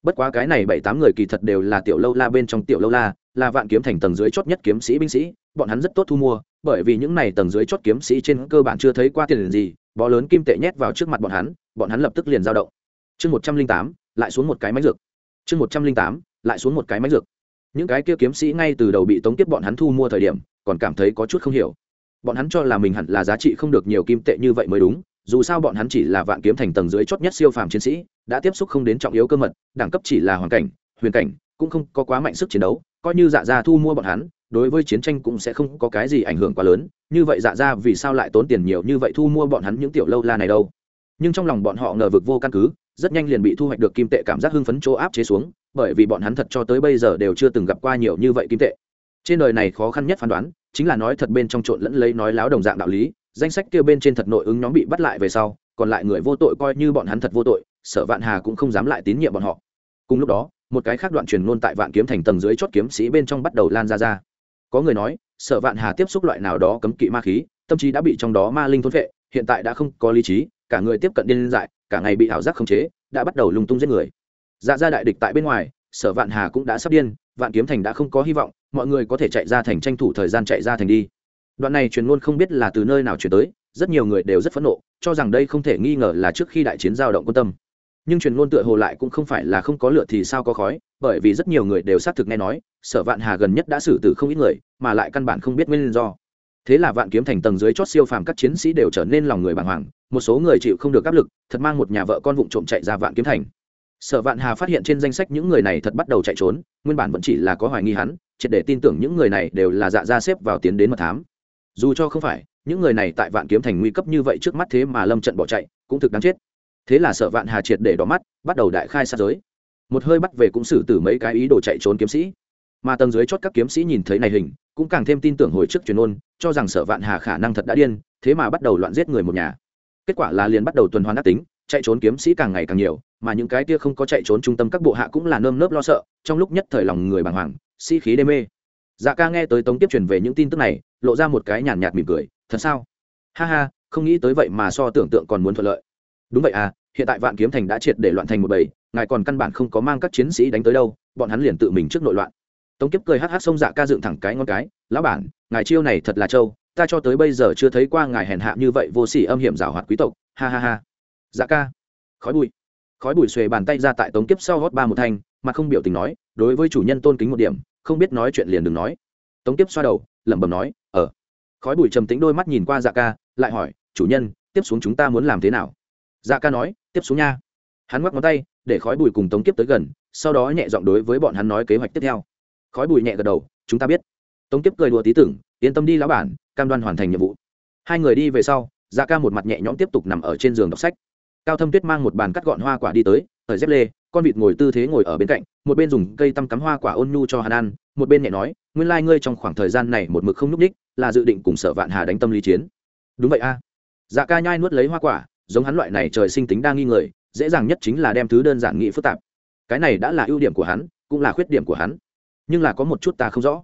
Bất quá cái này bảy tám người kỳ thật đều là tiểu lâu la bên trong tiểu lâu la, là vạn kiếm thành tầng dưới chót nhất kiếm sĩ binh sĩ, bọn hắn rất tốt thu mua, bởi vì những này tầng dưới chót kiếm sĩ trên cơ bản chưa thấy qua tiền gì, bó lớn kim tệ nhét vào trước mặt bọn hắn bọn hắn lập tức liền giao động. Chương một trăm linh tám, lại xuống một cái máy dược. Chương một trăm linh tám, lại xuống một cái máy dược. Những cái kia kiếm sĩ ngay từ đầu bị tống tiếp bọn hắn thu mua thời điểm, còn cảm thấy có chút không hiểu. Bọn hắn cho là mình hẳn là giá trị không được nhiều kim tệ như vậy mới đúng dù sao bọn hắn chỉ là vạn kiếm thành tầng dưới chót nhất siêu phàm chiến sĩ, đã tiếp xúc không đến trọng yếu cơ mật, đẳng cấp chỉ là hoàn cảnh, huyền cảnh, cũng không có quá mạnh sức chiến đấu, coi như dạ gia thu mua bọn hắn, đối với chiến tranh cũng sẽ không có cái gì ảnh hưởng quá lớn, như vậy dạ gia vì sao lại tốn tiền nhiều như vậy thu mua bọn hắn những tiểu lâu la này đâu? Nhưng trong lòng bọn họ ngờ vực vô căn cứ, rất nhanh liền bị thu hoạch được kim tệ cảm giác hưng phấn chỗ áp chế xuống, bởi vì bọn hắn thật cho tới bây giờ đều chưa từng gặp qua nhiều như vậy kim tệ. Trên đời này khó khăn nhất phán đoán, chính là nói thật bên trong trộn lẫn lấy nói láo đồng dạng đạo lý danh sách kia bên trên thật nội ứng nhóm bị bắt lại về sau, còn lại người vô tội coi như bọn hắn thật vô tội, sở vạn hà cũng không dám lại tín nhiệm bọn họ. Cùng lúc đó, một cái khác đoạn truyền ngôn tại vạn kiếm thành tầng dưới chót kiếm sĩ bên trong bắt đầu lan ra ra. Có người nói, sở vạn hà tiếp xúc loại nào đó cấm kỵ ma khí, tâm trí đã bị trong đó ma linh thôn vệ hiện tại đã không có lý trí, cả người tiếp cận điên dại, cả ngày bị ảo giác khống chế, đã bắt đầu lung tung giết người. Dạ ra đại địch tại bên ngoài, sở vạn hà cũng đã sắp điên, vạn kiếm thành đã không có hy vọng, mọi người có thể chạy ra thành tranh thủ thời gian chạy ra thành đi đoạn này truyền ngôn không biết là từ nơi nào chuyển tới, rất nhiều người đều rất phẫn nộ, cho rằng đây không thể nghi ngờ là trước khi đại chiến giao động quan tâm. Nhưng truyền ngôn tựa hồ lại cũng không phải là không có lửa thì sao có khói, bởi vì rất nhiều người đều xác thực nghe nói, sở vạn hà gần nhất đã xử tử không ít người, mà lại căn bản không biết nguyên do. Thế là vạn kiếm thành tầng dưới chót siêu phàm các chiến sĩ đều trở nên lòng người bàng hoàng, một số người chịu không được áp lực, thật mang một nhà vợ con vụng trộm chạy ra vạn kiếm thành. Sở vạn hà phát hiện trên danh sách những người này thật bắt đầu chạy trốn, nguyên bản vẫn chỉ là có hoài nghi hắn, triệt để tin tưởng những người này đều là dạ ra xếp vào tiến đến mật thám dù cho không phải, những người này tại vạn kiếm thành nguy cấp như vậy trước mắt thế mà lâm trận bỏ chạy, cũng thực đáng chết. Thế là sở vạn hà triệt để đỏ mắt, bắt đầu đại khai sát giới. Một hơi bắt về cũng xử tử mấy cái ý đồ chạy trốn kiếm sĩ. Mà tầng dưới chót các kiếm sĩ nhìn thấy này hình, cũng càng thêm tin tưởng hồi trước truyền ôn, cho rằng sở vạn hà khả năng thật đã điên, thế mà bắt đầu loạn giết người một nhà. Kết quả là liền bắt đầu tuần hoàn ác tính, chạy trốn kiếm sĩ càng ngày càng nhiều, mà những cái kia không có chạy trốn trung tâm các bộ hạ cũng là nơm nớp lo sợ, trong lúc nhất thời lòng người bàng hoàng, sĩ、si、khí đê mê. Dạ ca nghe tới tống tiếp truyền về những tin tức này lộ ra một cái nhàn nhạt mỉm cười, thật sao? Ha ha, không nghĩ tới vậy mà so tưởng tượng còn muốn thuận lợi. Đúng vậy à hiện tại vạn kiếm thành đã triệt để loạn thành một bầy, ngài còn căn bản không có mang các chiến sĩ đánh tới đâu, bọn hắn liền tự mình trước nội loạn. Tống kiếp cười hắc hắc xông dạ ca dựng thẳng cái ngón cái, lão bản, ngài chiêu này thật là trâu, ta cho tới bây giờ chưa thấy qua ngài hèn hạ như vậy vô sỉ âm hiểm rào hoạt quý tộc. Ha ha ha. Dạ ca. Khói bụi. Khói bụi xuề bàn tay ra tại tống kiếp sau hót ba một thanh, mà không biểu tình nói, đối với chủ nhân tôn kính một điểm, không biết nói chuyện liền đừng nói. Tống kiếp xoa đầu lẩm bẩm nói ờ. Khói bụi trầm tính đôi mắt nhìn qua dạ ca, lại hỏi, chủ nhân, tiếp xuống chúng ta muốn làm thế nào? Dạ ca nói, tiếp xuống nha. Hắn ngoắc ngón tay, để khói bụi cùng tống kiếp tới gần, sau đó nhẹ giọng đối với bọn hắn nói kế hoạch tiếp theo. Khói bụi nhẹ gật đầu, chúng ta biết. Tống kiếp cười đùa tí tưởng, yên tâm đi lão bản, cam đoan hoàn thành nhiệm vụ. Hai người đi về sau dạ ca một mặt nhẹ nhõm tiếp tục nằm ở trên giường đọc sách. Cao thâm tuyết mang một bàn cắt gọn hoa quả đi tới ở dép lê, con vịt ngồi tư thế ngồi ở bên cạnh, một bên dùng cây tăm cắm hoa quả ôn nhu cho hắn ăn một bên nhẹ nói, nguyên lai、like、ngươi trong khoảng thời gian này một mực không n ú c ních là dự định cùng sở vạn hà đánh tâm lý chiến. Đúng vậy a. Dạ ca nhai nuốt lấy hoa quả, giống hắn loại này trời sinh tính đa nghi người, dễ dàng nhất chính là đem thứ đơn giản nghị phức tạp. Cái này đã là ưu điểm của hắn, cũng là khuyết điểm của hắn. Nhưng là có một chút ta không rõ.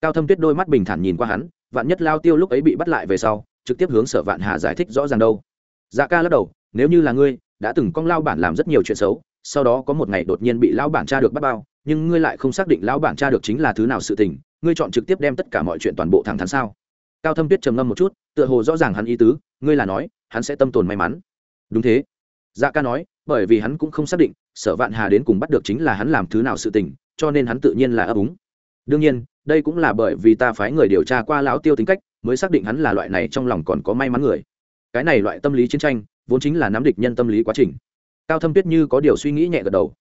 Cao thâm tuyết đôi mắt bình thản nhìn qua hắn, vạn nhất lao tiêu lúc ấy bị bắt lại về sau, trực tiếp hướng sở vạn hà giải thích rõ ràng đâu. Dạ ca lắc đầu, nếu như là ngươi, đã từng con lao bản làm rất nhiều chuyện xấu, sau đó có một ngày đột nhiên bị lao bản tra được bắt bao nhưng ngươi lại không xác định lão bản tra được chính là thứ nào sự tình, ngươi chọn trực tiếp đem tất cả mọi chuyện toàn bộ thẳng thắn sao? Cao thâm tuyết trầm ngâm một chút, tựa hồ rõ ràng hắn ý tứ, ngươi là nói, hắn sẽ tâm tồn may mắn. Đúng thế. Dạ ca nói, bởi vì hắn cũng không xác định, sở vạn hà đến cùng bắt được chính là hắn làm thứ nào sự tình, cho nên hắn tự nhiên là ấp úng. Đương nhiên, đây cũng là bởi vì ta phái người điều tra qua lão tiêu tính cách, mới xác định hắn là loại này trong lòng còn có may mắn người. Cái này loại tâm lý chiến tranh, vốn chính là nắm địch nhân tâm lý quá trình. Cao thâm tuyết như có điều suy nghĩ nhẹ gật đầu.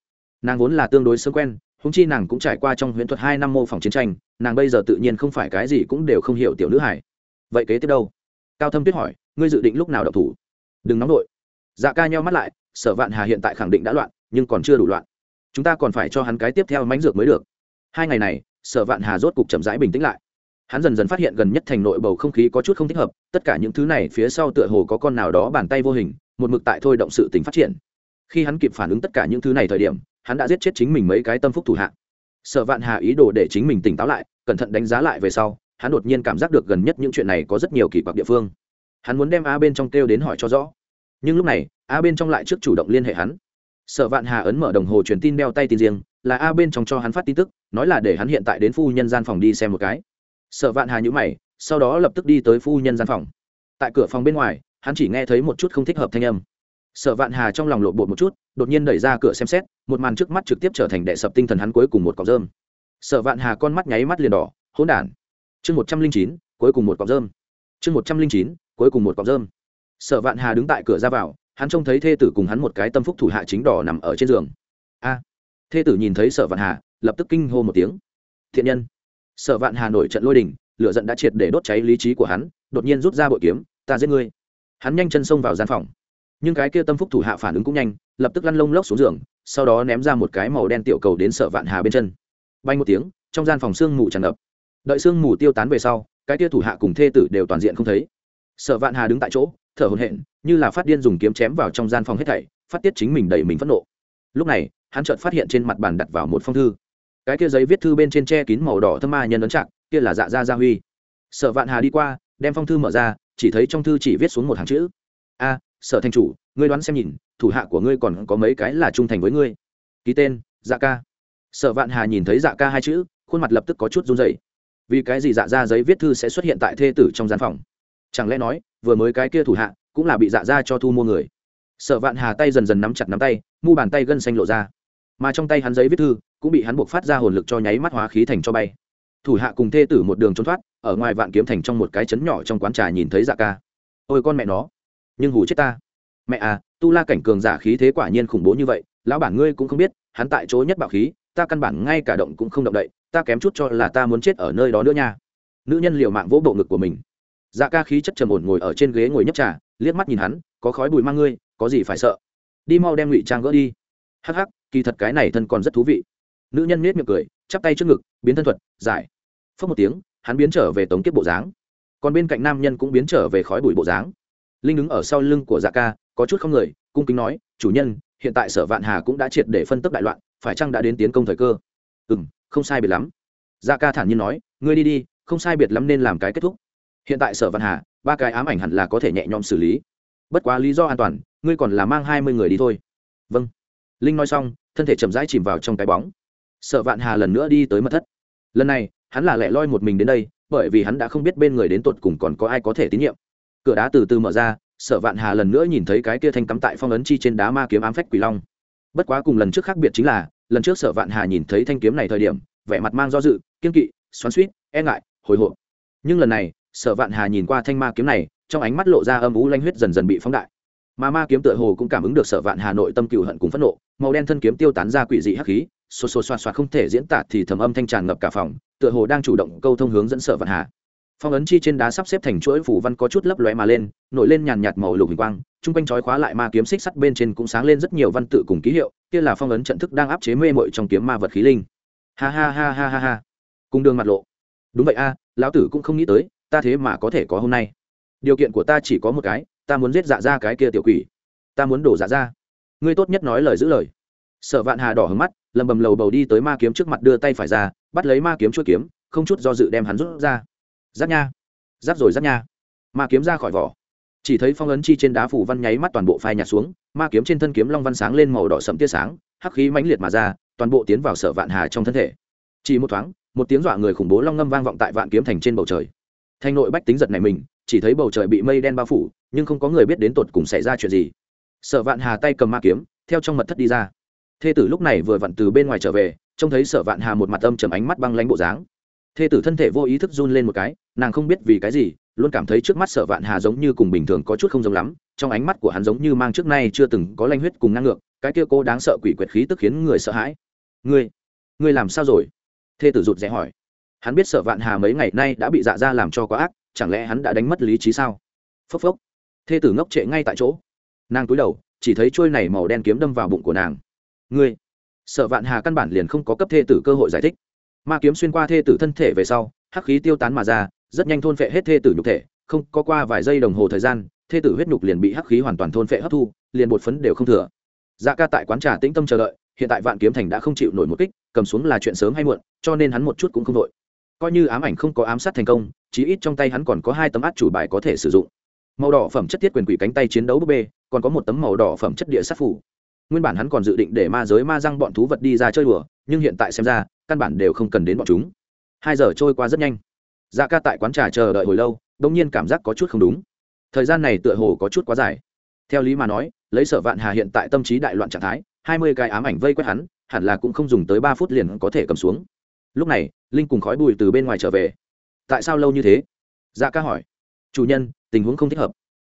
Nàng vốn là tương đối sớm quen húng chi nàng cũng trải qua trong huyễn thuật hai năm mô phỏng chiến tranh, nàng bây giờ tự nhiên không phải cái gì cũng đều không hiểu tiểu nữ hải vậy kế tiếp đâu? Cao thâm tuyết hỏi, ngươi dự định lúc nào đọc thủ? Đừng nóng đội dạ ca nheo mắt lại, sở vạn hà hiện tại khẳng định đã loạn, nhưng còn chưa đủ loạn. Chúng ta còn phải cho hắn cái tiếp theo mánh dược mới được. Hai ngày này, sở vạn hà rốt cục chậm rãi bình tĩnh lại. Hắn dần dần phát hiện gần nhất thành nội bầu không khí có chút không thích hợp, tất cả những thứ này phía sau tựa hồ có con nào đó bàn tay vô hình, một mực tại thôi động sự tình phát triển. Khi hắn kịp phản ứng tất cả những thứ này thời điểm hắn đã giết chết chính mình mấy cái tâm phúc thủ hạ. Sở vạn hà ý đồ để chính mình tỉnh táo lại, cẩn thận đánh giá lại về sau, hắn đột nhiên cảm giác được gần nhất những chuyện này có rất nhiều kỳ quặc địa phương. Hắn muốn đem a bên trong kêu đến hỏi cho rõ. Nhưng lúc này, a bên trong lại trước chủ động liên hệ hắn. Sở vạn hà ấn mở đồng hồ truyền tin đeo tay tin riêng, là a bên trong cho hắn phát tin tức, nói là để hắn hiện tại đến phu nhân gian phòng đi xem một cái. Sở vạn hà nhữ mày, sau đó lập tức đi tới phu nhân gian phòng. Tại cửa phòng bên ngoài, hắn chỉ nghe thấy một chút không thích hợp thanh âm sở vạn hà trong lòng lộn bột một chút, đột nhiên đẩy ra cửa xem xét, một màn trước mắt trực tiếp trở thành đệ sập tinh thần hắn cuối cùng một cọc rơm. Sở vạn hà con mắt nháy mắt liền đỏ, hỗn đản. Chương một trăm linh chín, cuối cùng một cọc rơm. Chương một trăm linh chín, cuối cùng một cọc rơm. Sở vạn hà đứng tại cửa ra vào, hắn trông thấy thê tử cùng hắn một cái tâm phúc thủ hạ chính đỏ nằm ở trên giường. A! Thê tử nhìn thấy sở vạn hà, lập tức kinh hô một tiếng. Thiện nhân! Sở vạn hà nổi trận lôi đình, lửa giận đã triệt để đốt cháy lý trí của hắn, đột nhiên rút ra bội kiếm, ta giết ngươi. Hắn nhanh chân xông vào gian phòng nhưng cái kia tâm phúc thủ hạ phản ứng cũng nhanh, lập tức lăn lông lốc xuống giường, sau đó ném ra một cái màu đen tiểu cầu đến sở vạn hà bên chân. Bay một tiếng, trong gian phòng sương mù tràn ngập. Đợi sương mù tiêu tán về sau, cái kia thủ hạ cùng thê tử đều toàn diện không thấy. Sở vạn hà đứng tại chỗ, thở hồn hện như là phát điên dùng kiếm chém vào trong gian phòng hết thảy, phát tiết chính mình đẩy mình phẫn nộ. Lúc này, hắn chợt phát hiện trên mặt bàn đặt vào một phong thư. Cái kia giấy viết thư bên trên che kín màu đỏ thâm ma nhân ấn trạng, kia là dạ gia gia huy. Sở vạn hà đi qua, đem phong thư mở ra, chỉ thấy trong thư chỉ viết xuống một hàng chữ. A sở thành chủ, ngươi đoán xem nhìn, thủ hạ của ngươi còn có mấy cái là trung thành với ngươi? Ký tên dạ ca. Sở vạn hà nhìn thấy dạ ca hai chữ, khuôn mặt lập tức có chút run dày vì cái gì dạ ra giấy viết thư sẽ xuất hiện tại thê tử trong gian phòng? Chẳng lẽ nói, vừa mới cái kia thủ hạ cũng là bị dạ ra cho thu mua người? Sở vạn hà tay dần dần nắm chặt nắm tay, mu bàn tay gân xanh lộ ra. Mà trong tay hắn giấy viết thư cũng bị hắn buộc phát ra hồn lực cho nháy mắt hóa khí thành cho bay. Thủ hạ cùng thê tử một đường trốn thoát, ở ngoài vạn kiếm thành trong một cái chấn nhỏ trong quán trà nhìn thấy dạ ca. Ôi con mẹ nó nhưng hù chết ta. Mẹ à tu la cảnh cường giả khí thế quả nhiên khủng bố như vậy, lão bản ngươi cũng không biết, hắn tại chỗ nhất bạo khí, ta căn bản ngay cả động cũng không động đậy, ta kém chút cho là ta muốn chết ở nơi đó nữa nha. Nữ nhân liều mạng vỗ bộ ngực của mình. Dạ ca khí chất trầm ổn ngồi ở trên ghế ngồi nhấp trà, liếc mắt nhìn hắn, có khói bụi mang ngươi, có gì phải sợ? Đi mau đem ngụy trang gỡ đi. Hắc hắc, kỳ thật cái này thân còn rất thú vị. Nữ nhân nết miệng cười, chắp tay trước ngực, biến thân thuật, giải. Phớt một tiếng, hắn biến trở về tống kiếp bộ dáng. Còn bên cạnh nam nhân cũng biến trở về khói bụi bộ dáng linh đứng ở sau lưng của dạ ca, có chút không người, cung kính nói, chủ nhân, hiện tại sở vạn hà cũng đã triệt để phân tức đại loạn, phải chăng đã đến tiến công thời cơ? Ừ m không sai biệt lắm. Dạ ca thản nhiên nói, ngươi đi đi, không sai biệt lắm nên làm cái kết thúc. Hiện tại sở vạn hà, ba cái ám ảnh hẳn là có thể nhẹ nhõm xử lý. Bất quá lý do an toàn, ngươi còn là mang hai mươi người đi thôi. Vâng. Linh nói xong, thân thể chậm rãi chìm vào trong cái bóng. Sở vạn hà lần nữa đi tới mật thất. Lần này, hắn là lẻ loi một mình đến đây, bởi vì hắn đã không biết bên người đến tột cùng còn có ai có thể tín nhiệm cửa đá từ từ mở ra, sở vạn hà lần nữa nhìn thấy cái kia thanh cắm tại phong ấn chi trên đá ma kiếm ám phách quỷ long. Bất quá cùng lần trước khác biệt chính là, lần trước sở vạn hà nhìn thấy thanh kiếm này thời điểm, vẻ mặt mang do dự, kiên kỵ, xoắn suýt e ngại, hồi hộp. Nhưng lần này, sở vạn hà nhìn qua thanh ma kiếm này, trong ánh mắt lộ ra âm ú lanh huyết dần dần bị phóng đại. Mà ma kiếm tựa hồ cũng cảm ứng được sở vạn hà nội tâm cựu hận cùng phẫn nộ, màu đen thân kiếm tiêu tán ra quỷ dị hắc khí, xô xô xoa xoa không thể diễn tả thì thầm âm thanh tràn ngập cả phòng, tựa hồ đang chủ động câu thông hướng dẫn sở vạn hà phong ấn chi trên đá sắp xếp thành chuỗi phủ văn có chút lấp lóe mà lên, nổi lên nhàn nhạt màu lục hình quang, chung quanh trói khóa lại ma kiếm xích sắt bên trên cũng sáng lên rất nhiều văn tự cùng ký hiệu, kia là phong ấn trận thức đang áp chế mê mội trong kiếm ma vật khí linh. Ha ha ha ha ha ha. Cung đường mặt lộ. Đúng vậy a, lão tử cũng không nghĩ tới, ta thế mà có thể có hôm nay. Điều kiện của ta chỉ có một cái, ta muốn giết dạ ra cái kia tiểu quỷ. Ta muốn đổ dạ ra ngươi tốt nhất nói lời giữ lời. Sở vạn hà đỏ hứng mắt, lầm bầm lầu bầu đi tới ma kiếm trước mặt đưa tay phải ra, bắt lấy ma kiếm chuỗi kiếm, không chút do dự đem hắn rút ra giáp nha. Giáp rồi giáp nha. Ma kiếm ra khỏi vỏ. Chỉ thấy phong ấn chi trên đá phủ văn nháy mắt toàn bộ phai nhạt xuống, ma kiếm trên thân kiếm long văn sáng lên màu đỏ sẫm tia sáng, hắc khí mãnh liệt mà ra, toàn bộ tiến vào sở vạn hà trong thân thể. Chỉ một thoáng, một tiếng dọa người khủng bố long ngâm vang vọng tại vạn kiếm thành trên bầu trời. Thanh nội bách tính giật này mình, chỉ thấy bầu trời bị mây đen bao phủ, nhưng không có người biết đến tột cùng xảy ra chuyện gì. Sở vạn hà tay cầm ma kiếm, theo trong mật thất đi ra. Thê tử lúc này vừa vặn từ bên ngoài trở về, trông thấy sở vạn hà một mặt âm chầm ánh mắt băng lánh bộ dáng. Thê tử thân thể vô ý thức run lên một cái nàng không biết vì cái gì, luôn cảm thấy trước mắt sở vạn hà giống như cùng bình thường có chút không giống lắm, trong ánh mắt của hắn giống như mang trước nay chưa từng có lanh huyết cùng ngang ngược, cái kia cô đáng sợ quỷ quyệt khí tức khiến người sợ hãi. Ngươi ngươi làm sao rồi? Thê tử rụt rẽ hỏi. Hắn biết sở vạn hà mấy ngày nay đã bị dạ ra làm cho quá ác, chẳng lẽ hắn đã đánh mất lý trí sao? Phốc phốc. Thê tử ngốc trệ ngay tại chỗ. Nàng cúi đầu, chỉ thấy trôi này màu đen kiếm đâm vào bụng của nàng. Ngươi. Sở vạn hà căn bản liền không có cấp thê tử cơ hội giải thích. Ma kiếm xuyên qua thê tử thân thể về sau, hắc khí tiêu tán mà ra rất nhanh thôn phệ hết thê tử nhục thể, không có qua vài giây đồng hồ thời gian, thê tử huyết nhục liền bị hắc khí hoàn toàn thôn phệ hấp thu, liền bột phấn đều không thừa. Dạ ca tại quán trà tĩnh tâm chờ đợi, hiện tại vạn kiếm thành đã không chịu nổi một kích, cầm xuống là chuyện sớm hay muộn, cho nên hắn một chút cũng không đội. Coi như ám ảnh không có ám sát thành công, chí ít trong tay hắn còn có hai tấm át chủ bài có thể sử dụng. Màu đỏ phẩm chất thiết quyền quỷ cánh tay chiến đấu búp bê, còn có một tấm màu đỏ phẩm chất địa sát phủ nguyên bản hắn còn dự định để ma giới ma răng bọn thú vật đi ra chơi đùa, nhưng hiện tại xem ra, căn bản đều không cần đến bọn chúng. Hai giờ trôi qua rất nhanh dạ ca tại quán trà chờ đợi hồi lâu đ ỗ n g nhiên cảm giác có chút không đúng. Thời gian này tựa hồ có chút quá dài. Theo lý mà nói, lấy sở vạn hà hiện tại tâm trí đại loạn trạng thái, hai mươi cái ám ảnh vây quét hắn, hẳn là cũng không dùng tới ba phút liền có thể cầm xuống. Lúc này, linh cùng khói bùi từ bên ngoài trở về. Tại sao lâu như thế? Dạ ca hỏi. Chủ nhân, tình huống không thích hợp.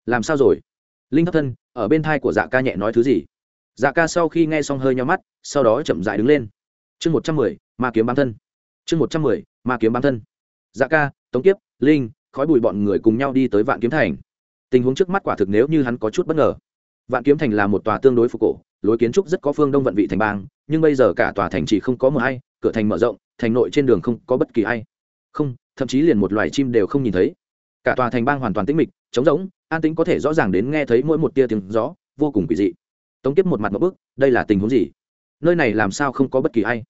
Làm sao rồi? Linh thấp thân, ở bên thai của dạ ca nhẹ nói thứ gì? Dạ ca sau khi nghe xong hơi nhau mắt, sau đó chậm dại đứng lên. Chương một trăm mười, ma kiếm bám thân. Chương một trăm mười, ma kiếm bám thân dạ ca tống kiếp linh khói bụi bọn người cùng nhau đi tới vạn kiếm thành. Tình huống trước mắt quả thực nếu như hắn có chút bất ngờ. Vạn kiếm thành là một tòa tương đối phục cổ lối kiến trúc rất có phương đông vận vị thành bang nhưng bây giờ cả tòa thành chỉ không có mờ hay cửa thành mở rộng thành nội trên đường không có bất kỳ ai. Không thậm chí liền một loài chim đều không nhìn thấy. Cả tòa thành bang hoàn toàn tĩnh mịch trống rỗng an tĩnh có thể rõ ràng đến nghe thấy mỗi một tia tiếng gió vô cùng quỷ dị. Tống kiếp một mặt một bước, đây là tình huống gì? Nơi này làm sao không có bất kỳ ai?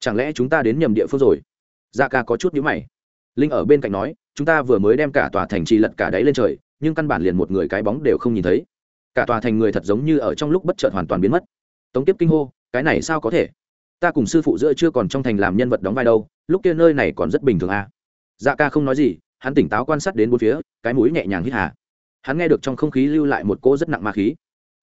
Chẳng lẽ chúng ta đến nhầm địa phương rồi? Da ca có chút nhữ mày linh ở bên cạnh nói, chúng ta vừa mới đem cả tòa thành trì lật cả đáy lên trời, nhưng căn bản liền một người cái bóng đều không nhìn thấy. Cả tòa thành người thật giống như ở trong lúc bất chợt hoàn toàn biến mất. Tống tiếp kinh hô, cái này sao có thể? Ta cùng sư phụ giữa chưa còn trong thành làm nhân vật đóng vai đâu, lúc kia nơi này còn rất bình thường à. dạ ca không nói gì, hắn tỉnh táo quan sát đến bốn phía, cái mũi nhẹ nhàng hít hà. Hắn nghe được trong không khí lưu lại một cỗ rất nặng ma khí.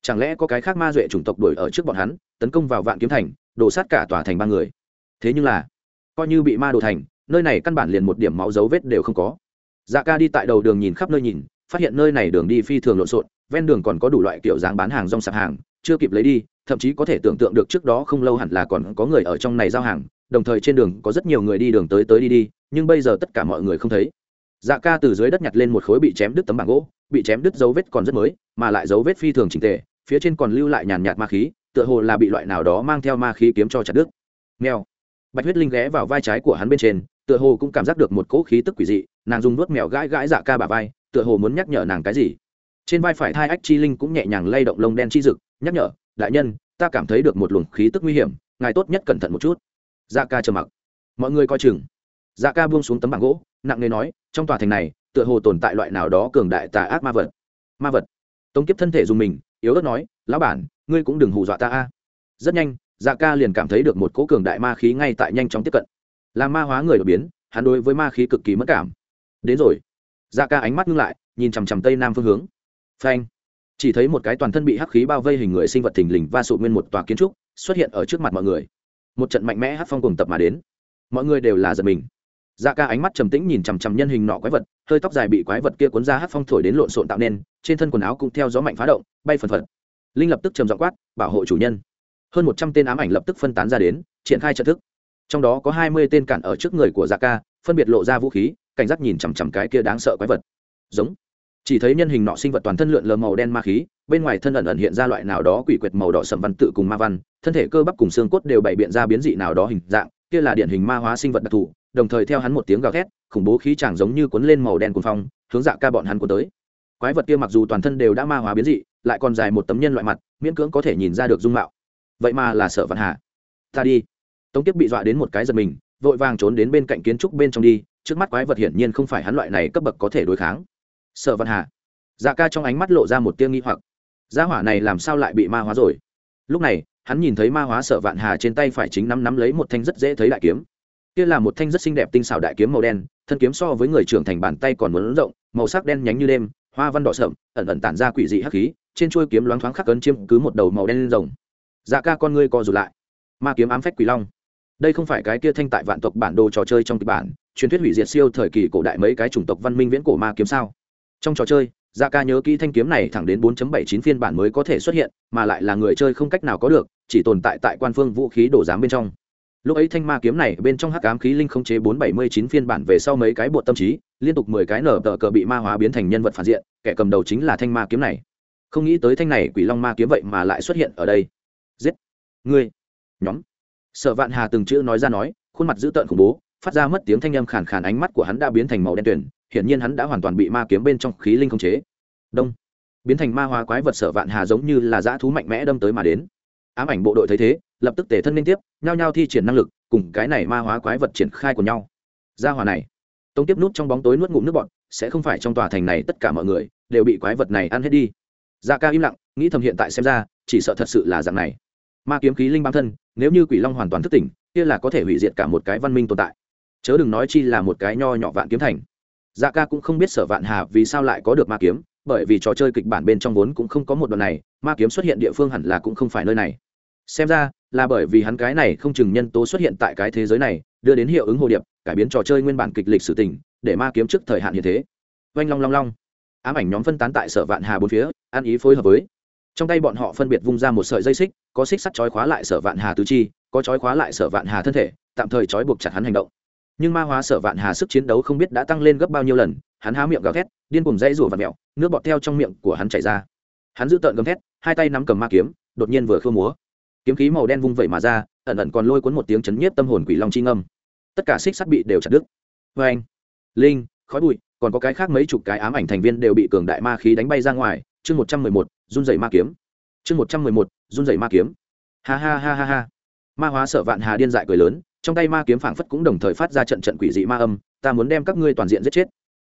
Chẳng lẽ có cái khác ma duệ chủng tộc đuổi ở trước bọn hắn, tấn công vào vạn kiếm thành, đổ sát cả tòa thành ba người? Thế nhưng là, coi như bị ma đồ thành nơi này căn bản liền một điểm máu dấu vết đều không có. Dạ ca đi tại đầu đường nhìn khắp nơi nhìn, phát hiện nơi này đường đi phi thường lộn xộn, ven đường còn có đủ loại kiểu dáng bán hàng rong sạp hàng, chưa kịp lấy đi, thậm chí có thể tưởng tượng được trước đó không lâu hẳn là còn có người ở trong này giao hàng, đồng thời trên đường có rất nhiều người đi đường tới tới đi đi, nhưng bây giờ tất cả mọi người không thấy. Dạ ca từ dưới đất nhặt lên một khối bị chém đứt tấm bảng gỗ, bị chém đứt dấu vết còn rất mới, mà lại dấu vết phi thường trình tề, phía trên còn lưu lại nhàn nhạt ma khí, tựa hồ là bị loại nào đó mang theo ma khí kiếm cho chặt đứt. Mèo. Bạch huyết linh ghé vào vai trái của hắn bên trên tựa hồ cũng cảm giác được một cỗ khí tức quỷ dị, nàng dùng nuốt mèo gãi gãi dạ ca bà vai, tựa hồ muốn nhắc nhở nàng cái gì. Trên vai phải thai ách chi linh cũng nhẹ nhàng lay động lông đen chi rực nhắc nhở, đại nhân, ta cảm thấy được một luồng khí tức nguy hiểm, ngài tốt nhất cẩn thận một chút. Dạ ca trầm mặc. Mọi người coi chừng. Dạ ca buông xuống tấm bảng gỗ, nặng nề nói, trong tòa thành này, tựa hồ tồn tại loại nào đó cường đại tà ác ma vật. Ma vật? Tống kiếp thân thể dùng mình, yếu ớt nói, lão bản, ngươi cũng đừng hù dọa ta a. Rất nhanh dạ ca liền cảm thấy được một cỗ cường đại ma khí ngay tại nhanh chóng tiếp cận là ma hóa người đột biến, hắn đối với ma khí cực kỳ mất cảm. Đến rồi. Dạ ca ánh mắt ngưng lại, nhìn chằm chằm tây nam phương hướng. Phanh. Chỉ thấy một cái toàn thân bị hắc khí bao vây hình người sinh vật thình lình va sụt nguyên một tòa kiến trúc, xuất hiện ở trước mặt mọi người. Một trận mạnh mẽ hắc phong cùng tập mà đến. Mọi người đều là giật mình. Dạ ca ánh mắt trầm tĩnh nhìn chằm chằm nhân hình nọ quái vật, hơi tóc dài bị quái vật kia cuốn ra hắc phong thổi đến lộn xộn tạo nên, trên thân quần áo cũng theo gió mạnh phá động, bay phần phật. Linh lập tức trầm dọ quát, bảo hộ chủ nhân. Hơn một trăm tên ám ảnh lập tức phân tán ra đến, triển khai trận thức trong đó có hai mươi tên cản ở trước người của dạ ca, phân biệt lộ ra vũ khí, cảnh giác nhìn chằm chằm cái kia đáng sợ quái vật. Giống. Chỉ thấy nhân hình nọ sinh vật toàn thân lượn lờ màu đen ma khí, bên ngoài thân ẩn ẩn hiện ra loại nào đó quỷ quyệt màu đỏ sầm văn tự cùng ma văn, thân thể cơ bắp cùng xương cốt đều bày biện ra biến dị nào đó hình dạng, kia là điển hình ma hóa sinh vật đặc thù, đồng thời theo hắn một tiếng gào thét, khủng bố khí chẳng giống như cuốn lên màu đen cuồng phong, hướng dạ ca bọn hắn cuốn tới. Quái vật kia mặc dù toàn thân đều đã ma hóa biến dị, lại còn dài một tấm nhân loại mặt, miễn cưỡng có thể nhìn ra được dung mạo. Vậy mà là sợ vạn hà ta đi tống tiếp bị dọa đến một cái giật mình, vội vàng trốn đến bên cạnh kiến trúc bên trong đi, trước mắt quái vật hiển nhiên không phải hắn loại này cấp bậc có thể đối kháng. Sợ vạn hà. Dạ ca trong ánh mắt lộ ra một tia nghi hoặc. Gia hỏa này làm sao lại bị ma hóa rồi? Lúc này, hắn nhìn thấy ma hóa sợ vạn hà trên tay phải chính nắm nắm lấy một thanh rất dễ thấy đại kiếm. Kia là một thanh rất xinh đẹp tinh xảo đại kiếm màu đen, thân kiếm so với người trưởng thành bàn tay còn muốn rộng, màu sắc đen nhánh như đêm, hoa văn đỏ sậm, ẩn ẩn tản ra quỷ dị hắc khí, trên chuôi kiếm loáng thoáng khắc cấn chiêm cứ một đầu màu đen lên rồng. Dạ ca con ngươi co rụt lại. Ma kiếm ám phách quỷ long đây không phải cái kia thanh tại vạn tộc bản đồ trò chơi trong kịch bản, truyền thuyết hủy diệt siêu thời kỳ cổ đại mấy cái chủng tộc văn minh viễn cổ ma kiếm sao? Trong trò chơi dạ ca nhớ kỹ thanh kiếm này thẳng đến 4.79 phiên bản mới có thể xuất hiện, mà lại là người chơi không cách nào có được, chỉ tồn tại tại quan phương vũ khí đổ giám bên trong. Lúc ấy thanh ma kiếm này bên trong hắc ám khí linh không chế 479 phiên bản về sau mấy cái bột tâm trí, liên tục 10 cái nở tờ cờ bị ma hóa biến thành nhân vật phản diện, kẻ cầm đầu chính là thanh ma kiếm này. Không nghĩ tới thanh này quỷ long ma kiếm vậy mà lại xuất hiện ở đây. Giết! Ngươi! Nhóm! Sợ vạn hà từng chữ nói ra nói, khuôn mặt dữ tợn khủng bố, phát ra mất tiếng thanh âm khàn khàn ánh mắt của hắn đã biến thành màu đen tuyển hiển nhiên hắn đã hoàn toàn bị ma kiếm bên trong khí linh không chế. Đông. Biến thành ma hóa quái vật sở vạn hà giống như là dã thú mạnh mẽ đâm tới mà đến. Ám ảnh bộ đội thấy thế, lập tức tề thân liên tiếp, nhao nhao thi triển năng lực, cùng cái này ma hóa quái vật triển khai của nhau. Gia hòa này, tống tiếp nút trong bóng tối nuốt ngụm nước bọn sẽ không phải trong tòa thành này tất cả mọi người đều bị quái vật này ăn hết đi. Gia ca im lặng, nghĩ thầm hiện tại xem ra, chỉ sợ thật sự là dạng này. Ma kiếm khí linh bám thân nếu như quỷ long hoàn toàn thức tỉnh kia là có thể hủy diệt cả một cái văn minh tồn tại. Chớ đừng nói chi là một cái nho nhỏ vạn kiếm thành. Dạ ca cũng không biết sở vạn hà vì sao lại có được ma kiếm bởi vì trò chơi kịch bản bên trong vốn cũng không có một đoạn này ma kiếm xuất hiện địa phương hẳn là cũng không phải nơi này. Xem ra là bởi vì hắn cái này không chừng nhân tố xuất hiện tại cái thế giới này đưa đến hiệu ứng hồ điệp cải biến trò chơi nguyên bản kịch lịch sử tỉnh, để ma kiếm trước thời hạn như thế. Oanh long long long. Ám ảnh nhóm phân tán tại sở vạn hà bốn phía ăn ý phối hợp với trong tay bọn họ phân biệt vung ra một sợi dây xích, có xích sắt trói khóa lại sở vạn hà tứ chi, có trói khóa lại sở vạn hà thân thể, tạm thời trói buộc chặt hắn hành động. Nhưng ma hóa sở vạn hà sức chiến đấu không biết đã tăng lên gấp bao nhiêu lần, hắn há miệng gào thét, điên cùng dãy rủa và mẹo, nước bọt theo trong miệng của hắn chảy ra. Hắn giữ tợn gầm thét, hai tay nắm cầm ma kiếm, đột nhiên vừa khơ múa. Kiếm khí màu đen vung vẩy mà ra, ẩn ẩn còn lôi cuốn một tiếng chấn nhiếp tâm hồn quỷ long chi ngâm. Tất cả xích sắt bị đều chặt đứt. Vê anh linh! Khói bụi! Còn có cái khác mấy chục cái ám ảnh thành viên đều bị cường đại ma khí đánh bay ra ngoài chương một trăm mười một, run dày ma kiếm. Chương một trăm mười một, run dày ma kiếm. Ha ha ha ha ha. Ma hóa sợ vạn hà điên dại cười lớn, trong tay ma kiếm phảng phất cũng đồng thời phát ra trận trận quỷ dị ma âm, ta muốn đem các ngươi toàn diện giết chết.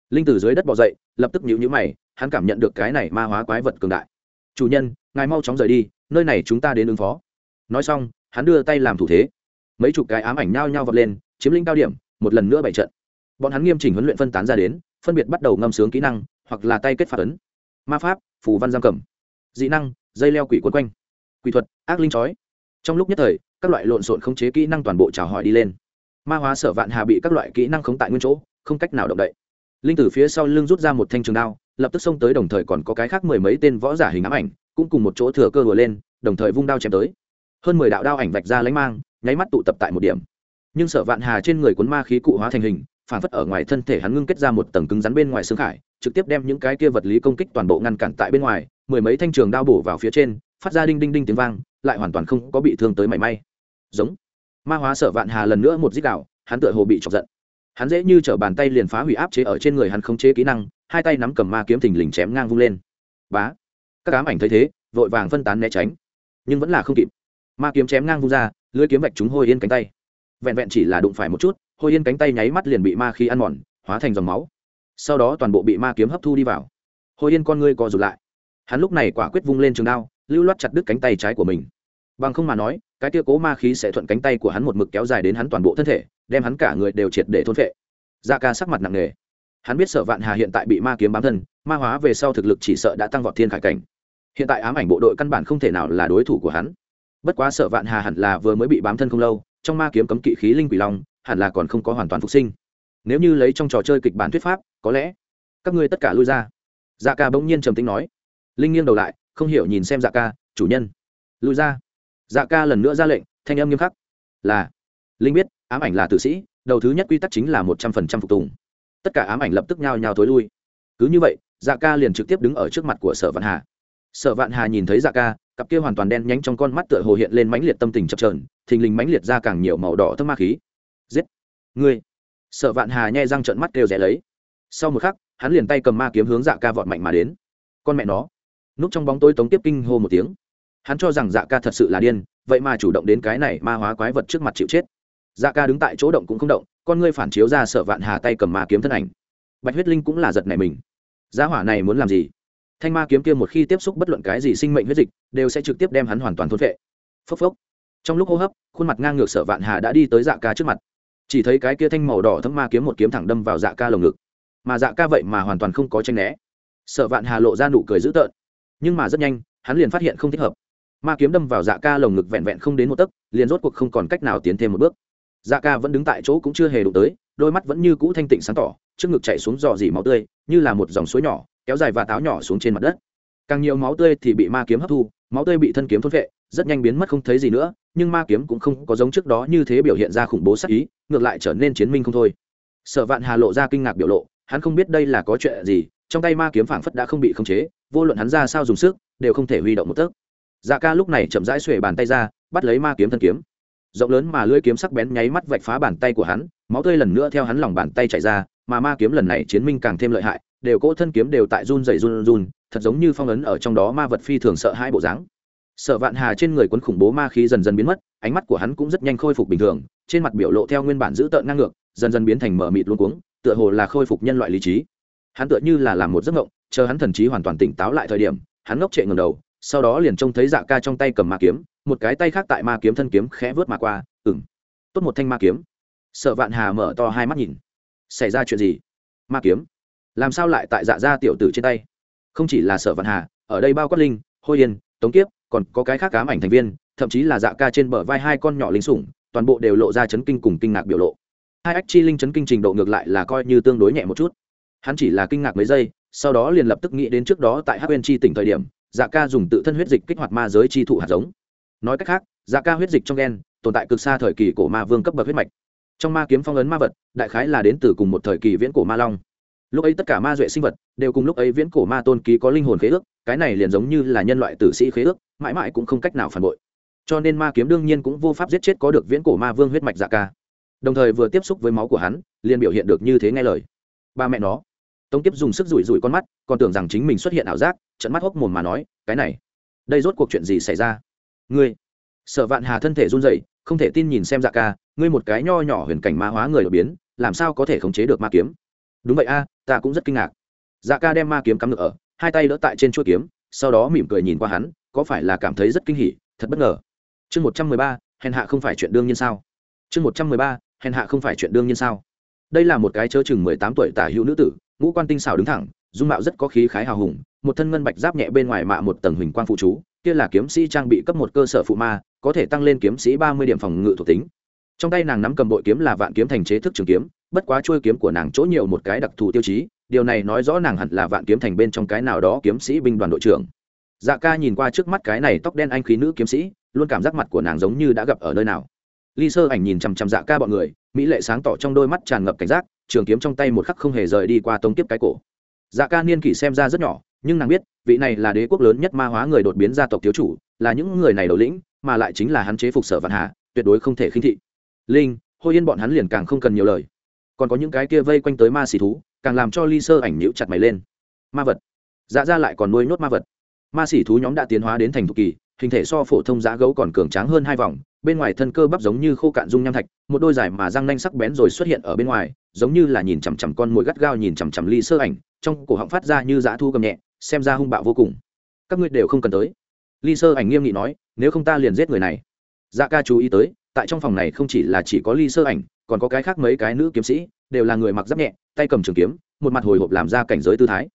Linh từ dưới đất bỏ dậy, lập tức nhíu nhíu mày, hắn cảm nhận được cái này ma hóa quái vật cường đại. Chủ nhân, ngài mau chóng rời đi, nơi này chúng ta đến ứng phó. Nói xong, hắn đưa tay làm thủ thế. Mấy chục cái ám ảnh nhao nhao vọt lên, chiếm lĩnh cao điểm, một lần nữa bảy trận. Bọn hắn nghiêm chỉnh huấn luyện phân tán ra đến, phân biệt bắt đầu ngâm sướng kỹ năng, hoặc là tay kết phạt ấn. Ma pháp phù văn giam cầm. Dị năng, dây leo quỷ quấn quanh. Quỷ thuật, ác linh chói. Trong lúc nhất thời, các loại lộn xộn khống chế kỹ năng toàn bộ chào hỏi đi lên. Ma hóa sở vạn hà bị các loại kỹ năng khống tại nguyên chỗ, không cách nào động đậy. Linh từ phía sau lưng rút ra một thanh trường đao, lập tức xông tới đồng thời còn có cái khác mười mấy tên võ giả hình ám ảnh, cũng cùng một chỗ thừa cơ đùa lên, đồng thời vung đao chém tới. Hơn mười đạo đao ảnh vạch ra lánh mang, nháy mắt tụ tập tại một điểm. Nhưng sở vạn hà trên người cuốn ma khí cụ hóa thành hình, phản phất ở ngoài thân thể hắn ngưng kết ra một tầng cứng rắn bên ngoài xương khải trực tiếp đem những cái kia vật lý công kích toàn bộ ngăn cản tại bên ngoài, mười mấy thanh trường đao bổ vào phía trên, phát ra đinh đinh đinh tiếng vang, lại hoàn toàn không có bị thương tới mảy may. Giống. Ma hóa sở vạn hà lần nữa một dích đạo, hắn tựa hồ bị chọc giận. Hắn dễ như t bàn tay liền phá hủy áp chế ở trên người hắn không chế kỹ năng, hai tay nắm cầm ma kiếm thình lình chém ngang vung lên. Bá. Các ám ảnh thấy thế, vội vàng phân tán né tránh. Nhưng vẫn là không kịp. Ma kiếm chém ngang vung ra, lưới kiếm vạch chúng hôi yên cánh tay. Vẹn vẹn chỉ là đụng phải một chút, hôi yên cánh tay nháy mắt liền bị ma khí ăn mòn, hóa thành dòng máu sau đó toàn bộ bị ma kiếm hấp thu đi vào. Hồi yên con ngươi co rụt lại. Hắn lúc này quả quyết vung lên trường đao, lưu loát chặt đứt cánh tay trái của mình. Bằng không mà nói, cái tia cố ma khí sẽ thuận cánh tay của hắn một mực kéo dài đến hắn toàn bộ thân thể, đem hắn cả người đều triệt để thôn phệ. Da ca sắc mặt nặng nề. Hắn biết sở vạn hà hiện tại bị ma kiếm bám thân, ma hóa về sau thực lực chỉ sợ đã tăng vọt thiên khải cảnh. Hiện tại ám ảnh bộ đội căn bản không thể nào là đối thủ của hắn. Bất quá sở vạn hà hẳn là vừa mới bị bám thân không lâu, trong ma kiếm cấm kỵ khí linh quỷ long, hẳn là còn không có hoàn toàn phục sinh. Nếu như lấy trong trò chơi kịch bản thuyết pháp có lẽ các ngươi tất cả lui ra. Dạ ca bỗng nhiên trầm tính nói. Linh nghiêng đầu lại, không hiểu nhìn xem dạ ca, chủ nhân. Lui ra. Dạ ca lần nữa ra lệnh, thanh âm nghiêm khắc. Là. Linh biết, ám ảnh là tử sĩ, đầu thứ nhất quy tắc chính là một trăm phần trăm phục tùng. Tất cả ám ảnh lập tức nhao nhao thối lui. Cứ như vậy dạ ca liền trực tiếp đứng ở trước mặt của sở vạn hà. Sở vạn hà nhìn thấy dạ ca, cặp kia hoàn toàn đen nhánh trong con mắt tựa hồ hiện lên mãnh liệt tâm tình chập trờn thình lình mãnh liệt ra càng nhiều màu đỏ thơm ma khí. Giết! Ngươi! Sở vạn hà nhai răng trợn mắt kêu rẻ lấy sau một khắc, hắn liền tay cầm ma kiếm hướng dạ ca vọt mạnh mà đến. Con mẹ nó. Núp trong bóng tối tống tiếp kinh hô một tiếng. Hắn cho rằng dạ ca thật sự là điên, vậy mà chủ động đến cái này ma hóa quái vật trước mặt chịu chết. Dạ ca đứng tại chỗ động cũng không động, con ngươi phản chiếu ra sợ vạn hà tay cầm ma kiếm thân ảnh. Bạch huyết linh cũng là giật này mình. Giá hỏa này muốn làm gì? Thanh ma kiếm kia một khi tiếp xúc bất luận cái gì sinh mệnh huyết dịch, đều sẽ trực tiếp đem hắn hoàn toàn thôn vệ phốc phốc. Trong lúc hô hấp, khuôn mặt ngang ngược sở vạn hà đã đi tới dạ ca trước mặt. Chỉ thấy cái kia thanh màu đỏ thấm ma kiếm một kiếm thẳng đâm vào dạ ca lồng ngực mà dạ ca vậy mà hoàn toàn không có tranh né. Sở vạn hà lộ ra nụ cười dữ tợn. Nhưng mà rất nhanh, hắn liền phát hiện không thích hợp. Ma kiếm đâm vào dạ ca lồng ngực vẹn vẹn không đến một tấc, liền rốt cuộc không còn cách nào tiến thêm một bước. Dạ ca vẫn đứng tại chỗ cũng chưa hề đụng tới, đôi mắt vẫn như cũ thanh tịnh sáng tỏ, trước ngực chạy xuống dò dỉ máu tươi, như là một dòng suối nhỏ, kéo dài và táo nhỏ xuống trên mặt đất. Càng nhiều máu tươi thì bị ma kiếm hấp thu, máu tươi bị thân kiếm thốt vệ rất nhanh biến mất không thấy gì nữa, nhưng ma kiếm cũng không có giống trước đó như thế biểu hiện ra khủng bố sắc ý, ngược lại trở nên chiến minh không thôi. Sở vạn hà lộ ra kinh ngạc biểu lộ hắn không biết đây là có chuyện gì, trong tay ma kiếm phảng phất đã không bị khống chế, vô luận hắn ra sao dùng sức, đều không thể huy động một tấc. Dạ ca lúc này chậm rãi xuề bàn tay ra, bắt lấy ma kiếm thân kiếm. Rộng lớn mà lưỡi kiếm sắc bén nháy mắt vạch phá bàn tay của hắn, máu tươi lần nữa theo hắn lòng bàn tay chạy ra, mà ma kiếm lần này chiến minh càng thêm lợi hại, đều cỗ thân kiếm đều tại run dày run run, thật giống như phong ấn ở trong đó ma vật phi thường sợ hai bộ dáng. Sợ vạn hà trên người quấn khủng bố ma khí dần dần biến mất, ánh mắt của hắn cũng rất nhanh khôi phục bình thường, trên mặt biểu lộ theo nguyên bản giữ tợn ngang ngược, dần dần biến thành mở mịt luôn cuống tựa hồ là khôi phục nhân loại lý trí. Hắn tựa như là làm một giấc ngộng chờ hắn thần trí hoàn toàn tỉnh táo lại thời điểm, hắn ngốc trệ ngầm đầu, sau đó liền trông thấy dạ ca trong tay cầm ma kiếm, một cái tay khác tại ma kiếm thân kiếm khẽ vớt mà qua ừng tốt một thanh ma kiếm. Sợ vạn hà mở to hai mắt nhìn. Xảy ra chuyện gì? Ma kiếm? Làm sao lại tại dạ gia tiểu tử trên tay? Không chỉ là sợ vạn hà, ở đây bao quát linh, hôi yên, tống kiếp, còn có cái khác cám ảnh thành viên, thậm chí là dạ ca trên bờ vai hai con nhỏ lính sủng, toàn bộ đều lộ ra chấn kinh cùng kinh ngạc biểu lộ hai ách chi linh chấn kinh trình độ ngược lại là coi như tương đối nhẹ một chút. Hắn chỉ là kinh ngạc mấy giây, sau đó liền lập tức nghĩ đến trước đó tại hắc bên chi tỉnh thời điểm dạ ca dùng tự thân huyết dịch kích hoạt ma giới chi thụ hạt giống. Nói cách khác dạ ca huyết dịch trong gen tồn tại cực xa thời kỳ cổ ma vương cấp bậc huyết mạch. Trong ma kiếm phong ấn ma vật, đại khái là đến từ cùng một thời kỳ viễn cổ ma long. Lúc ấy tất cả ma duệ sinh vật đều cùng lúc ấy viễn cổ ma tôn ký có linh hồn khế ước, cái này liền giống như là nhân loại tử sĩ khế ước, mãi mãi cũng không cách nào phản bội. Cho nên ma kiếm đương nhiên cũng vô pháp giết chết có được viễn cổ ma vương huyết mạch dạ ca đồng thời vừa tiếp xúc với máu của hắn, liền biểu hiện được như thế nghe lời. Ba mẹ nó. Tống kiếp dùng sức rủi rủi con mắt, còn tưởng rằng chính mình xuất hiện ảo giác trận mắt hốc mồm mà nói, cái này, đây rốt cuộc chuyện gì xảy ra? Ngươi. Sợ vạn hà thân thể run rẩy, không thể tin nhìn xem dạ ca, ngươi một cái nho nhỏ huyền cảnh ma hóa người đột biến, làm sao có thể khống chế được ma kiếm? Đúng vậy a, ta cũng rất kinh ngạc. Dạ ca đem ma kiếm cắm ngựa ở, hai tay đỡ tại trên chuỗi kiếm, sau đó mỉm cười nhìn qua hắn, có phải là cảm thấy rất kinh hỉ? Thật bất ngờ. Chương một trăm mười ba, hèn hạ không phải chuyện đương nhiên sao? Chương một trăm mười ba hèn hạ không phải chuyện đương nhiên sao? Đây là một cái chớ chừng mười tám tuổi tả hữu nữ tử, ngũ quan tinh xảo đứng thẳng, dung mạo rất có khí khái hào hùng, một thân ngân bạch giáp nhẹ bên ngoài mạ một tầng huỳnh quang phụ chú, kia là kiếm sĩ trang bị cấp một cơ sở phụ ma, có thể tăng lên kiếm sĩ ba mươi điểm phòng ngự thuộc tính. Trong tay nàng nắm cầm bội kiếm là vạn kiếm thành chế thức trường kiếm, bất quá trôi kiếm của nàng chỗ nhiều một cái đặc thù tiêu chí, điều này nói rõ nàng hẳn là vạn kiếm thành bên trong cái nào đó kiếm sĩ binh đoàn đội trưởng. Dạ ca nhìn qua trước mắt cái này tóc đen anh khí nữ kiếm sĩ, luôn cảm giác mặt của nàng giống như đã gặp ở nơi nào ly sơ ảnh nhìn chằm chằm dạ ca bọn người, mỹ lệ sáng tỏ trong đôi mắt tràn ngập cảnh giác, trường kiếm trong tay một khắc không hề rời đi qua tống tiếp cái cổ. Dạ ca niên kỷ xem ra rất nhỏ, nhưng nàng biết, vị này là đế quốc lớn nhất ma hóa người đột biến gia tộc thiếu chủ, là những người này đầu lĩnh, mà lại chính là hắn chế phục sở vạn hà, tuyệt đối không thể khinh thị. Linh, hôi yên bọn hắn liền càng không cần nhiều lời. Còn có những cái kia vây quanh tới ma xì thú, càng làm cho ly sơ ảnh nhíu chặt mày lên. Ma vật. Dạ ra lại còn nuôi nhốt ma vật. Ma xỉ thú nhóm đã tiến hóa đến thành thục kỳ, hình thể so phổ thông giá gấu còn cường tráng hơn hai vòng bên ngoài thân cơ bắp giống như khô cạn dung nham thạch, một đôi dài mà răng nanh sắc bén rồi xuất hiện ở bên ngoài, giống như là nhìn chằm chằm con mồi gắt gao nhìn chằm chằm ly sơ ảnh, trong cổ họng phát ra như dã thu cầm nhẹ, xem ra hung bạo vô cùng. Các ngươi đều không cần tới. Ly sơ ảnh nghiêm nghị nói, nếu không ta liền giết người này. Dạ ca chú ý tới, tại trong phòng này không chỉ là chỉ có ly sơ ảnh, còn có cái khác mấy cái nữ kiếm sĩ, đều là người mặc giáp nhẹ, tay cầm trường kiếm, một mặt hồi hộp làm ra cảnh giới tư thái.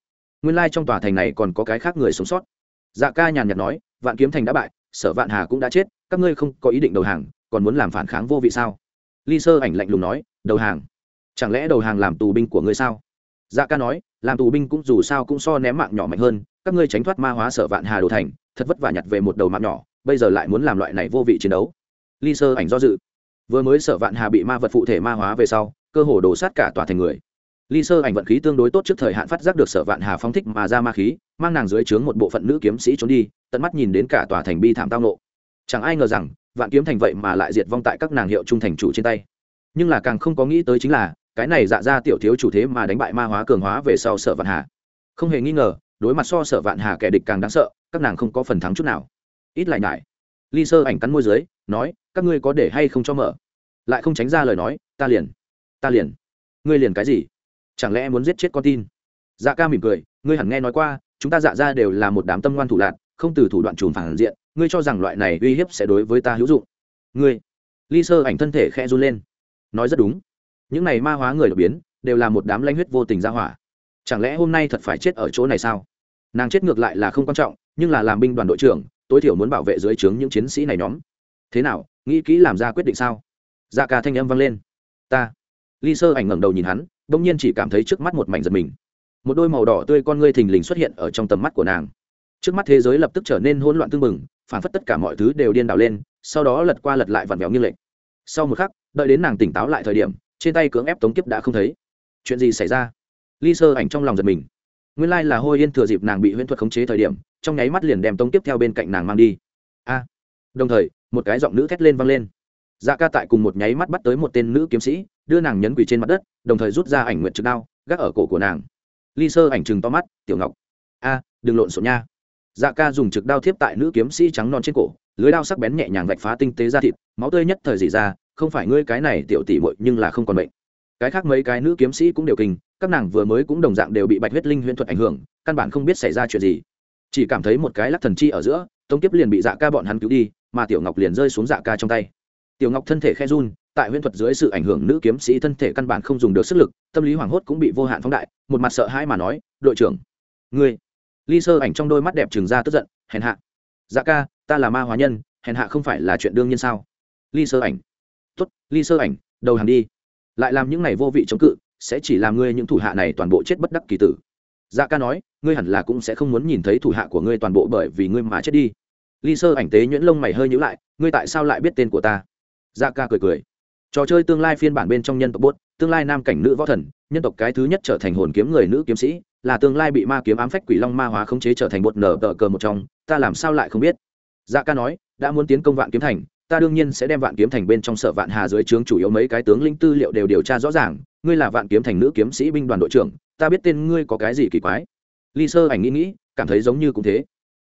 Nguyên lai、like、trong tòa thành này còn có cái khác người sống sót. Dạ ca nhàn nhạt nói, vạn kiếm thành đã bại, sở vạn hà cũng đã chết các ngươi không có ý định đầu hàng, còn muốn làm phản kháng vô vị sao? Ly sơ ảnh lạnh lùng nói, đầu hàng? Chẳng lẽ đầu hàng làm tù binh của ngươi sao? Dạ ca nói, làm tù binh cũng dù sao cũng so ném mạng nhỏ mạnh hơn, các ngươi tránh thoát ma hóa sở vạn hà đồ thành, thật vất vả nhặt về một đầu mạng nhỏ, bây giờ lại muốn làm loại này vô vị chiến đấu. Ly sơ ảnh do dự. Vừa mới sở vạn hà bị ma vật phụ thể ma hóa về sau, cơ hồ đổ sát cả tòa thành người. Ly sơ ảnh vận khí tương đối tốt trước thời hạn phát giác được sở vạn hà phong thích mà ra ma khí, mang nàng dưới trướng một bộ phận nữ kiếm sĩ trốn đi, tận mắt nhìn đến cả tòa thành bi thảm tao nộ chẳng ai ngờ rằng, vạn kiếm thành vậy mà lại diệt vong tại các nàng hiệu trung thành chủ trên tay. Nhưng là càng không có nghĩ tới chính là, cái này dạ ra tiểu thiếu chủ thế mà đánh bại ma hóa cường hóa về sau sở vạn hà. Không hề nghi ngờ, đối mặt so sở vạn hà kẻ địch càng đáng sợ, các nàng không có phần thắng chút nào. Ít lại nhải, ly sơ ảnh cắn môi dưới, nói, các ngươi có để hay không cho mở? Lại không tránh ra lời nói, ta liền ta liền. Ngươi liền cái gì? Chẳng lẽ muốn giết chết con tin? Dạ ca mỉm cười, ngươi hẳn nghe nói qua, chúng ta dạ ra đều là một đám tâm ngoan thủ lạc không từ thủ đoạn trùm phản diện ngươi cho rằng loại này uy hiếp sẽ đối với ta hữu dụng. Ngươi. Ly sơ ảnh thân thể khẽ run lên. Nói rất đúng. Những này ma hóa người đột biến, đều là một đám lanh huyết vô tình ra hỏa. Chẳng lẽ hôm nay thật phải chết ở chỗ này sao? Nàng chết ngược lại là không quan trọng, nhưng là làm binh đoàn đội trưởng, tối thiểu muốn bảo vệ dưới trướng những chiến sĩ này nhóm. Thế nào, nghĩ kỹ làm ra quyết định sao? Dạ ca thanh âm vang lên. Ta. Ly sơ ảnh ngẩng đầu nhìn hắn, bỗng nhiên chỉ cảm thấy trước mắt một mảnh giật mình. Một đôi màu đỏ tươi con ngươi thình lình xuất hiện ở trong tầm mắt của nàng. Trước mắt thế giới lập tức trở nên hỗn loạn tưng bừng phản phất tất cả mọi thứ đều điên đảo lên, sau đó lật qua lật lại vặn vẹo như lệnh sau một khắc, đợi đến nàng tỉnh táo lại thời điểm, trên tay cưỡng ép tống kiếp đã không thấy. Chuyện gì xảy ra? Ly sơ ảnh trong lòng giật mình. Nguyên lai là hôi yên thừa dịp nàng bị huyễn thuật khống chế thời điểm, trong nháy mắt liền đem tống kiếp theo bên cạnh nàng mang đi. A! Đồng thời, một cái giọng nữ thét lên vang lên. Dạ ca tại cùng một nháy mắt bắt tới một tên nữ kiếm sĩ, đưa nàng nhấn quỳ trên mặt đất, đồng thời rút ra ảnh nguyện trực đao, gác ở cổ của nàng. Ly sơ ảnh chừng to mắt, tiểu ngọc. A, đừng lộn xộn nha dạ ca dùng trực đao thiếp tại nữ kiếm sĩ trắng non trên cổ, lưới đao sắc bén nhẹ nhàng vạch phá tinh tế ra thịt, máu tươi nhất thời dị ra, không phải ngươi cái này tiểu tỷ muội nhưng là không còn bệnh. Cái khác mấy cái nữ kiếm sĩ cũng đều kinh, các nàng vừa mới cũng đồng dạng đều bị bạch huyết linh huyễn thuật ảnh hưởng, căn bản không biết xảy ra chuyện gì. Chỉ cảm thấy một cái lắc thần chi ở giữa, tống kiếp liền bị dạ ca bọn hắn cứu đi, mà tiểu ngọc liền rơi xuống dạ ca trong tay. Tiểu ngọc thân thể khe run, tại huyễn thuật dưới sự ảnh hưởng nữ kiếm sĩ thân thể căn bản không dùng được sức lực, tâm lý hoảng hốt cũng bị vô hạn phóng đại, một mặt sợ hãi mà nói, đội trưởng, ngươi ly sơ ảnh trong đôi mắt đẹp trừng ra tức giận, hèn hạ dạ ca, ta là ma hóa nhân, hèn hạ không phải là chuyện đương nhiên sao? Ly sơ ảnh tuất ly sơ ảnh, đầu hàng đi. Lại làm những này vô vị chống cự, sẽ chỉ làm ngươi những thủ hạ này toàn bộ chết bất đắc kỳ tử. Dạ ca nói, ngươi hẳn là cũng sẽ không muốn nhìn thấy thủ hạ của ngươi toàn bộ bởi vì ngươi mà chết đi. Ly sơ ảnh tế nhuyễn lông mày hơi nhữ lại, ngươi tại sao lại biết tên của ta? Dạ ca cười cười, trò chơi tương lai phiên bản bên trong nhân tộc bốt, tương lai nam cảnh nữ võ thần nhân tộc cái thứ nhất trở thành hồn kiếm người nữ kiếm sĩ, là tương lai bị ma kiếm ám phách quỷ long ma hóa khống chế trở thành bột nở tờ cờ một trong, ta làm sao lại không biết? Dạ ca nói, đã muốn tiến công vạn kiếm thành, ta đương nhiên sẽ đem vạn kiếm thành bên trong sở vạn hà dưới trướng chủ yếu mấy cái tướng linh tư liệu đều điều tra rõ ràng, ngươi là vạn kiếm thành nữ kiếm sĩ binh đoàn đội trưởng, ta biết tên ngươi có cái gì kỳ quái. Ly sơ ảnh nghĩ nghĩ, cảm thấy giống như cũng thế.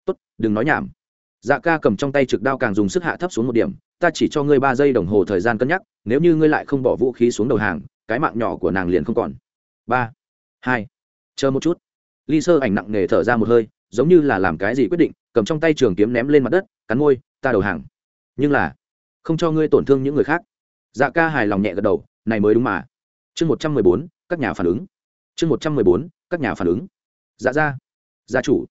Tốt, đừng nói nhảm. Dạ ca cầm trong tay trực đao càng dùng sức hạ thấp xuống một điểm, ta chỉ cho ngươi ba giây đồng hồ thời gian cân nhắc, nếu như ngươi lại không bỏ vũ khí xuống đầu hàng cái mạng nhỏ của nàng liền không còn. Ba, hai, chờ một chút. Ly sơ ảnh nặng nề thở ra một hơi, giống như là làm cái gì quyết định, cầm trong tay trường kiếm ném lên mặt đất, cắn môi, ta đầu hàng. Nhưng là, không cho ngươi tổn thương những người khác. Dạ ca hài lòng nhẹ gật đầu, này mới đúng mà. Chương một trăm mười bốn, các nhà phản ứng. Chương một trăm mười bốn, các nhà phản ứng. Dạ ra, gia chủ.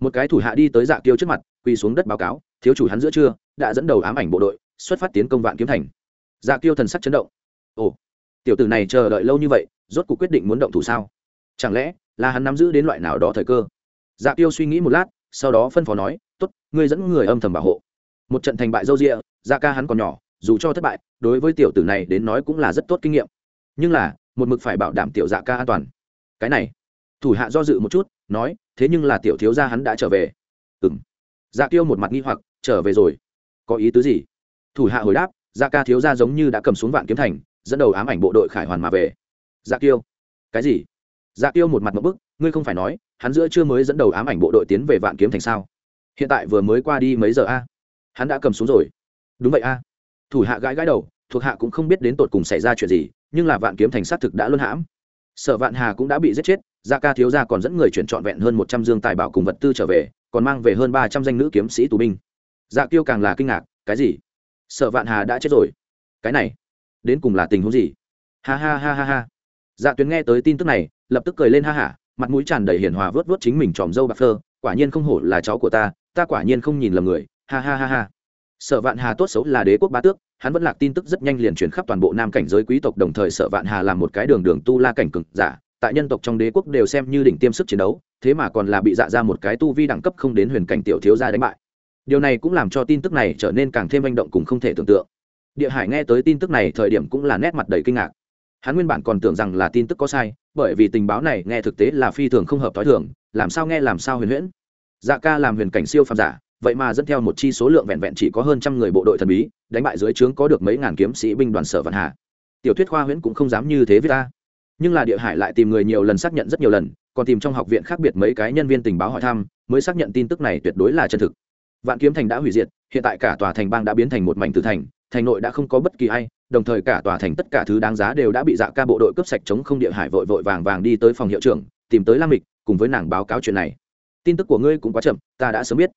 Một cái thủ hạ đi tới dạ tiêu trước mặt, quỳ xuống đất báo cáo, thiếu chủ hắn giữa trưa, đã dẫn đầu ám ảnh bộ đội, xuất phát tiến công vạn kiếm thành. Dạ tiêu thần sắc chấn động. Ồ tiểu tử này chờ đợi lâu như vậy, rốt cuộc quyết định muốn động thủ sao? Chẳng lẽ là hắn nắm giữ đến loại nào đó thời cơ? Dạ tiêu suy nghĩ một lát, sau đó phân phó nói t ố t ngươi dẫn người âm thầm bảo hộ. Một trận thành bại dâu rịa dạ ca hắn còn nhỏ, dù cho thất bại, đối với tiểu tử này đến nói cũng là rất tốt kinh nghiệm. Nhưng là, một mực phải bảo đảm tiểu dạ ca an toàn. Cái này, thủ hạ do dự một chút, nói, thế nhưng là tiểu thiếu gia hắn đã trở về. Ừ m dạ tiêu một mặt nghi hoặc, trở về rồi? Có ý tứ gì? Thủ hạ hồi đáp dạ ca thiếu gia giống như đã cầm xuống vạn kiếm thành dẫn đầu ám ảnh bộ đội khải hoàn mà về. Dạ Kiêu, cái gì? Dạ Kiêu một mặt một bức ngươi không phải nói hắn giữa chưa mới dẫn đầu ám ảnh bộ đội tiến về vạn kiếm thành sao? Hiện tại vừa mới qua đi mấy giờ a? Hắn đã cầm xuống rồi. Đúng vậy a. Thủ hạ gãi gãi đầu thuộc hạ cũng không biết đến tột cùng xảy ra chuyện gì nhưng là vạn kiếm thành xác thực đã luân hãm. Sở vạn hà cũng đã bị giết chết gia ca thiếu gia còn dẫn người chuyển trọn vẹn hơn một trăm dương tài bảo cùng vật tư trở về còn mang về hơn ba trăm danh nữ kiếm sĩ tù binh. Dạ Kiêu càng là kinh ngạc cái gì? Sở vạn hà đã chết rồi. Cái này đến cùng là tình huống gì? Ha ha ha ha ha. Dạ tuyến nghe tới tin tức này, lập tức cười lên ha hả, mặt mũi tràn đầy hiền hòa vớt vớt chính mình tròm dâu bạc phơ, quả nhiên không hổ là cháu của ta ta quả nhiên không nhìn lầm người, ha ha ha ha. Sở vạn hà tốt xấu là đế quốc ba tước, hắn vẫn lạc tin tức rất nhanh liền truyền khắp toàn bộ nam cảnh giới quý tộc, đồng thời sở vạn hà làm một cái đường đường tu la cảnh cực giả, tại nhân tộc trong đế quốc đều xem như đỉnh tiêm sức chiến đấu, thế mà còn là bị dạ ra một cái tu vi đẳng cấp không đến huyền cảnh tiểu thiếu gia đánh bại. Điều này cũng làm cho tin tức này trở nên càng thêm manh động cùng không thể tưởng tượng địa hải nghe tới tin tức này thời điểm cũng là nét mặt đầy kinh ngạc. Hắn nguyên bản còn tưởng rằng là tin tức có sai, bởi vì tình báo này nghe thực tế là phi thường không hợp t h o i thường, làm sao nghe làm sao huyền huyễn. Dạ ca làm huyền cảnh siêu phàm giả, vậy mà dẫn theo một chi số lượng vẹn vẹn chỉ có hơn trăm người bộ đội thần bí, đánh bại dưới trướng có được mấy ngàn kiếm sĩ binh đoàn sở vạn hạ. tiểu thuyết khoa huyễn cũng không dám như thế với ta. Nhưng là địa hải lại tìm người nhiều lần xác nhận rất nhiều lần, còn tìm trong học viện khác biệt mấy cái nhân viên tình báo hỏi thăm, mới xác nhận tin tức này tuyệt đối là chân thực. Vạn kiếm thành đã hủy diệt, hiện tại cả tòa thành bang đã biến thành một mảnh tử thành thành nội đã không có bất kỳ ai, đồng thời cả tòa thành tất cả thứ đáng giá đều đã bị dạ ca bộ đội cướp sạch chống không địa hải vội vội vàng vàng đi tới phòng hiệu trưởng, tìm tới lam mịch, cùng với nàng báo cáo chuyện này. Tin tức của ngươi cũng quá chậm, ta đã sớm biết.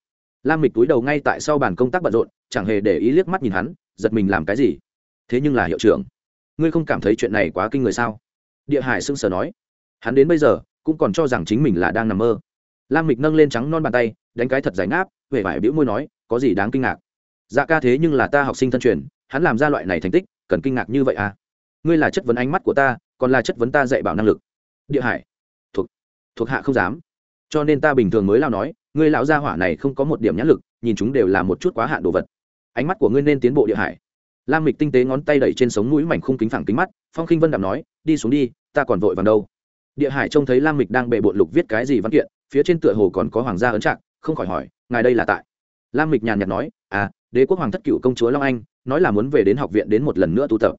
Lam mịch túi đầu ngay tại sau bàn công tác bận rộn, chẳng hề để ý liếc mắt nhìn hắn, giật mình làm cái gì? Thế nhưng là hiệu trưởng, ngươi không cảm thấy chuyện này quá kinh người sao? Địa hải sưng sờ nói. Hắn đến bây giờ, cũng còn cho rằng chính mình là đang nằm mơ. Lam mịch nâng lên trắng non bàn tay, đánh cái thật giải ngáp huệ vải bĩu môi nói, có gì đáng kinh ngạc? Dạ ca thế nhưng là ta học sinh thân truyền, hắn làm ra loại này thành tích, cần kinh ngạc như vậy à? Ngươi là chất vấn ánh mắt của ta, còn là chất vấn ta dạy bảo năng lực. Địa hải. Thuộc thuộc hạ không dám. Cho nên ta bình thường mới lao nói, ngươi lão gia hỏa này không có một điểm nhãn lực, nhìn chúng đều là một chút quá hạn đồ vật. Ánh mắt của ngươi nên tiến bộ địa hải. Lam mịch tinh tế ngón tay đẩy trên sống mũi mảnh khung kính phẳng kính mắt, phong khinh vân đạm nói, đi xuống đi, ta còn vội vàng đâu. Địa hải trông thấy lam mịch đang bệ bộn lục viết cái gì văn kiện, phía trên tựa hồ còn có hoàng gia ấn trạng, không khỏi hỏi, ngài đây là tại? Lam mịch nhàn nhạt nói à đế quốc hoàng thất cựu công chúa long anh, nói là muốn về đến học viện đến một lần nữa tu tập.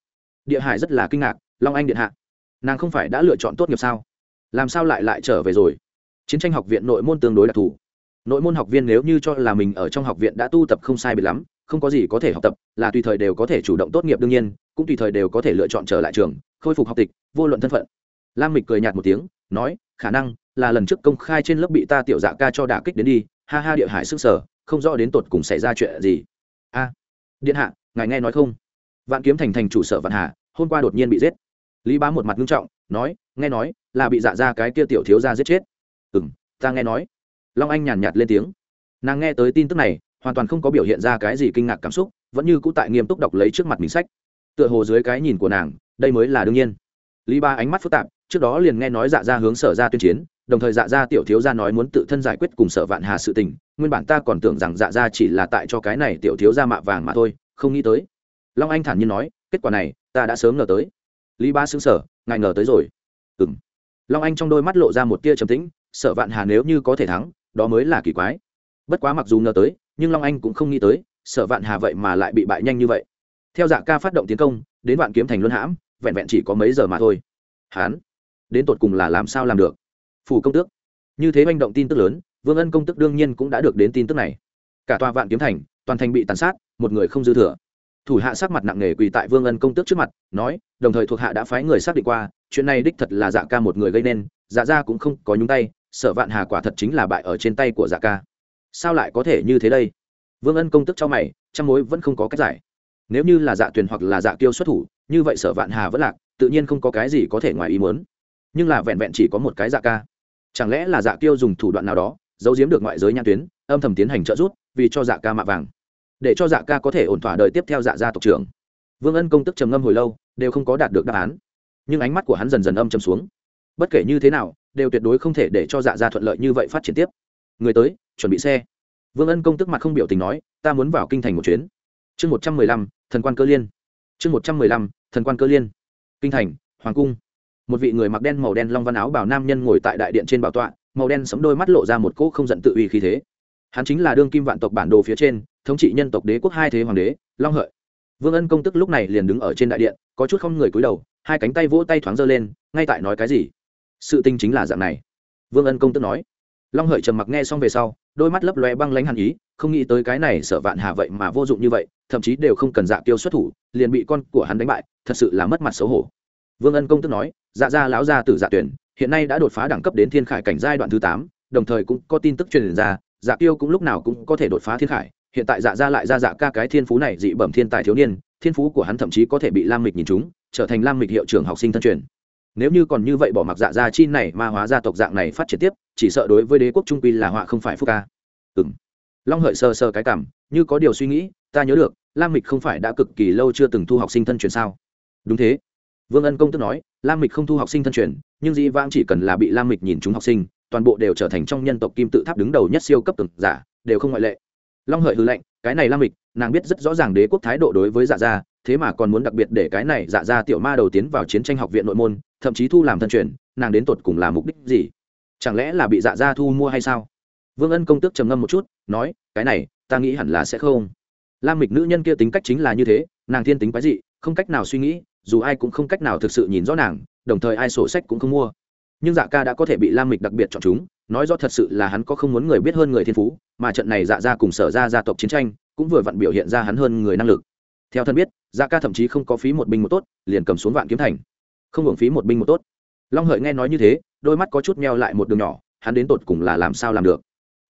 Địa hải rất là kinh ngạc, long anh điện hạ, nàng không phải đã lựa chọn tốt nghiệp sao? Làm sao lại lại trở về rồi? Chiến tranh học viện nội môn tương đối đặc thù. Nội môn học viên nếu như cho là mình ở trong học viện đã tu tập không sai biệt lắm, không có gì có thể học tập, là tùy thời đều có thể chủ động tốt nghiệp đương nhiên, cũng tùy thời đều có thể lựa chọn trở lại trường, khôi phục học tịch, vô luận thân phận. Lam mịch cười nhạt một tiếng, nói, khả năng là lần trước công khai trên lớp bị ta tiểu dạ ca cho đả kích đến đi, ha ha địa hải sức sở không rõ đến tột cùng xảy ra chuyện gì điện hạ, ngài nghe nói không? Vạn kiếm thành thành chủ sở vạn hà, hôm qua đột nhiên bị giết. Lý bá một mặt nghiêm trọng, nói, nghe nói, là bị dạ ra cái kia tiểu thiếu ra giết chết. Ừ m ta nghe nói. Long anh nhàn nhạt lên tiếng. Nàng nghe tới tin tức này, hoàn toàn không có biểu hiện ra cái gì kinh ngạc cảm xúc, vẫn như cũ tại nghiêm túc đọc lấy trước mặt mình sách. Tựa hồ dưới cái nhìn của nàng, đây mới là đương nhiên. Lý ba ánh mắt phức tạp, trước đó liền nghe nói dạ ra hướng sở ra tuyên chiến đồng thời dạ gia tiểu thiếu gia nói muốn tự thân giải quyết cùng sở vạn hà sự tình, nguyên bản ta còn tưởng rằng dạ gia chỉ là tại cho cái này tiểu thiếu gia mạ vàng mà thôi, không nghĩ tới. Long anh thản nhiên nói, kết quả này, ta đã sớm ngờ tới. Lý ba xứng sở ngài ngờ tới rồi. Ừng long anh trong đôi mắt lộ ra một tia trầm tĩnh, sở vạn hà nếu như có thể thắng, đó mới là kỳ quái. Bất quá mặc dù ngờ tới, nhưng long anh cũng không nghĩ tới, sở vạn hà vậy mà lại bị bại nhanh như vậy. Theo dạ ca phát động tiến công, đến vạn kiếm thành luân hãm, vẹn vẹn chỉ có mấy giờ mà thôi. Hán, đến tột cùng là làm sao làm được? Phủ công tước. Như thế manh động tin tức lớn, vương ân công tức đương nhiên cũng đã được đến tin tức này. Cả tòa vạn kiếm thành, toàn thành bị tàn sát, một người không dư thừa. Thủ hạ sắc mặt nặng nề quỳ tại vương ân công tước trước mặt, nói, đồng thời thuộc hạ đã phái người xác định qua, chuyện này đích thật là dạ ca một người gây nên dạ ra cũng không có nhúng tay, sở vạn hà quả thật chính là bại ở trên tay của dạ ca. Sao lại có thể như thế đây? Vương ân công tức cho mày trong mối vẫn không có cách giải. Nếu như là dạ tuyền hoặc là dạ kiêu xuất thủ, như vậy sở vạn hà vẫn lạc, tự nhiên không có cái gì có thể ngoài ý muốn. Nhưng là vẹn vẹn chỉ có một cái dạ ca chẳng lẽ là dạ kiêu dùng thủ đoạn nào đó, giấu giếm được ngoại giới nhãn tuyến, âm thầm tiến hành trợ giúp, vì cho dạ ca mạ vàng. Để cho dạ ca có thể ổn thỏa đời tiếp theo dạ gia tộc trưởng. Vương ân công tức trầm ngâm hồi lâu, đều không có đạt được đáp án. Nhưng ánh mắt của hắn dần dần âm trầm xuống. Bất kể như thế nào, đều tuyệt đối không thể để cho dạ gia thuận lợi như vậy phát triển tiếp. Người tới, chuẩn bị xe. Vương ân công tức mặt không biểu tình nói, ta muốn vào kinh thành một chuyến. Chương một trăm mười lăm, thần quan cơ liên. Chương một trăm mười lăm, thần quan cơ liên. Kinh thành, hoàng cung một vị người mặc đen màu đen long văn áo bảo nam nhân ngồi tại đại điện trên bảo tọa, màu đen sấm đôi mắt lộ ra một cỗ không giận tự uy khí thế. Hắn chính là đương kim vạn tộc bản đồ phía trên, thống trị nhân tộc đế quốc hai thế hoàng đế, long hợi. Vương ân công tức lúc này liền đứng ở trên đại điện, có chút không người cúi đầu, hai cánh tay vỗ tay thoáng giơ lên, ngay tại nói cái gì? Sự tinh chính là dạng này. Vương ân công tức nói. Long hợi trầm mặc nghe xong về sau, đôi mắt lấp lóe băng lánh hàn ý, không nghĩ tới cái này sợ vạn hà vậy mà vô dụng như vậy, thậm chí đều không cần dạ tiêu xuất thủ, liền bị con của hắn đánh bại, thật sự là mất mặt xấu hổ. Vương ân công tức nói dạ gia lão gia tử dạ tuyển, hiện nay đã đột phá đẳng cấp đến thiên khải cảnh giai đoạn thứ tám, đồng thời cũng có tin tức truyền ra dạ tiêu cũng lúc nào cũng có thể đột phá thiên khải, hiện tại dạ gia lại ra dạ ca cái thiên phú này dị bẩm thiên tài thiếu niên, thiên phú của hắn thậm chí có thể bị lam mịch nhìn chúng trở thành lam mịch hiệu trưởng học sinh thân truyền. Nếu như còn như vậy bỏ mặc dạ gia chi này ma hóa gia tộc dạng này phát triển tiếp, chỉ sợ đối với đế quốc trung quy là họa không phải phúc ca. Ừ m long hợi sơ sơ cái cảm, như có điều suy nghĩ, ta nhớ được, lam mịch không phải đã cực kỳ lâu chưa từng thu học sinh thân truyền sao? Đúng thế vương ân công tức nói, lam mịch không thu học sinh thân truyền, nhưng dĩ vãng chỉ cần là bị lam mịch nhìn chúng học sinh, toàn bộ đều trở thành trong nhân tộc kim tự tháp đứng đầu nhất siêu cấp từng giả, đều không ngoại lệ. Long hợi hư lệnh cái này lam mịch, nàng biết rất rõ ràng đế quốc thái độ đối với dạ gia, thế mà còn muốn đặc biệt để cái này dạ gia tiểu ma đầu tiến vào chiến tranh học viện nội môn, thậm chí thu làm thân truyền, nàng đến tột cùng là mục đích gì? Chẳng lẽ là bị dạ gia thu mua hay sao? Vương ân công tước trầm ngâm một chút, nói, cái này, ta nghĩ hẳn là sẽ không. Lam mịch nữ nhân kia tính cách chính là như thế, nàng thiên tính quái dị, không cách nào suy nghĩ dù ai cũng không cách nào thực sự nhìn rõ nàng, đồng thời ai sổ sách cũng không mua. Nhưng dạ ca đã có thể bị lam mịch đặc biệt chọn chúng, nói rõ thật sự là hắn có không muốn người biết hơn người thiên phú, mà trận này dạ ra cùng sở ra gia tộc chiến tranh, cũng vừa vặn biểu hiện ra hắn hơn người năng lực. Theo thân biết dạ ca thậm chí không có phí một binh một tốt, liền cầm xuống vạn kiếm thành. Không hưởng phí một binh một tốt. Long hợi nghe nói như thế, đôi mắt có chút meo lại một đường nhỏ, hắn đến tột cùng là làm sao làm được?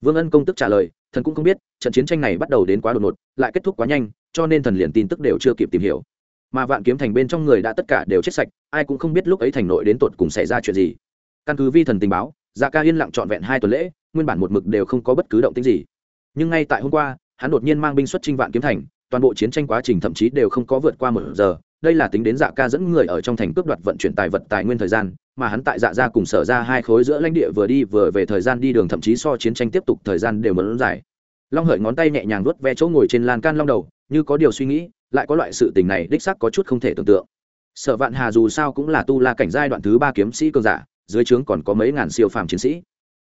Vương ân công tức trả lời, thần cũng không biết, trận chiến tranh này bắt đầu đến quá đột ngột, lại kết thúc quá nhanh, cho nên thần liền tin tức đều chưa kịp tìm hiểu mà vạn kiếm thành bên trong người đã tất cả đều chết sạch, ai cũng không biết lúc ấy thành nội đến tột cùng xảy ra chuyện gì. Căn cứ vi thần tình báo dạ ca yên lặng trọn vẹn hai tuần lễ, nguyên bản một mực đều không có bất cứ động tính gì. Nhưng ngay tại hôm qua, hắn đột nhiên mang binh xuất trinh vạn kiếm thành, toàn bộ chiến tranh quá trình thậm chí đều không có vượt qua một giờ. Đây là tính đến dạ ca dẫn người ở trong thành cướp đoạt vận chuyển tài vật tài nguyên thời gian, mà hắn tại dạ ra cùng sở ra hai khối giữa lãnh địa vừa đi vừa về thời gian đi đường thậm chí so chiến tranh tiếp tục thời gian đều mẫn dài. Long hợi ngón tay nhẹ nhàng vuốt ve chỗ ngồi trên lan can long đầu, như có điều suy nghĩ lại có loại sự tình này đích sắc có chút không thể tưởng tượng. Sở vạn hà dù sao cũng là tu la cảnh giai đoạn thứ ba kiếm sĩ cường giả, dưới trướng còn có mấy ngàn siêu phàm chiến sĩ.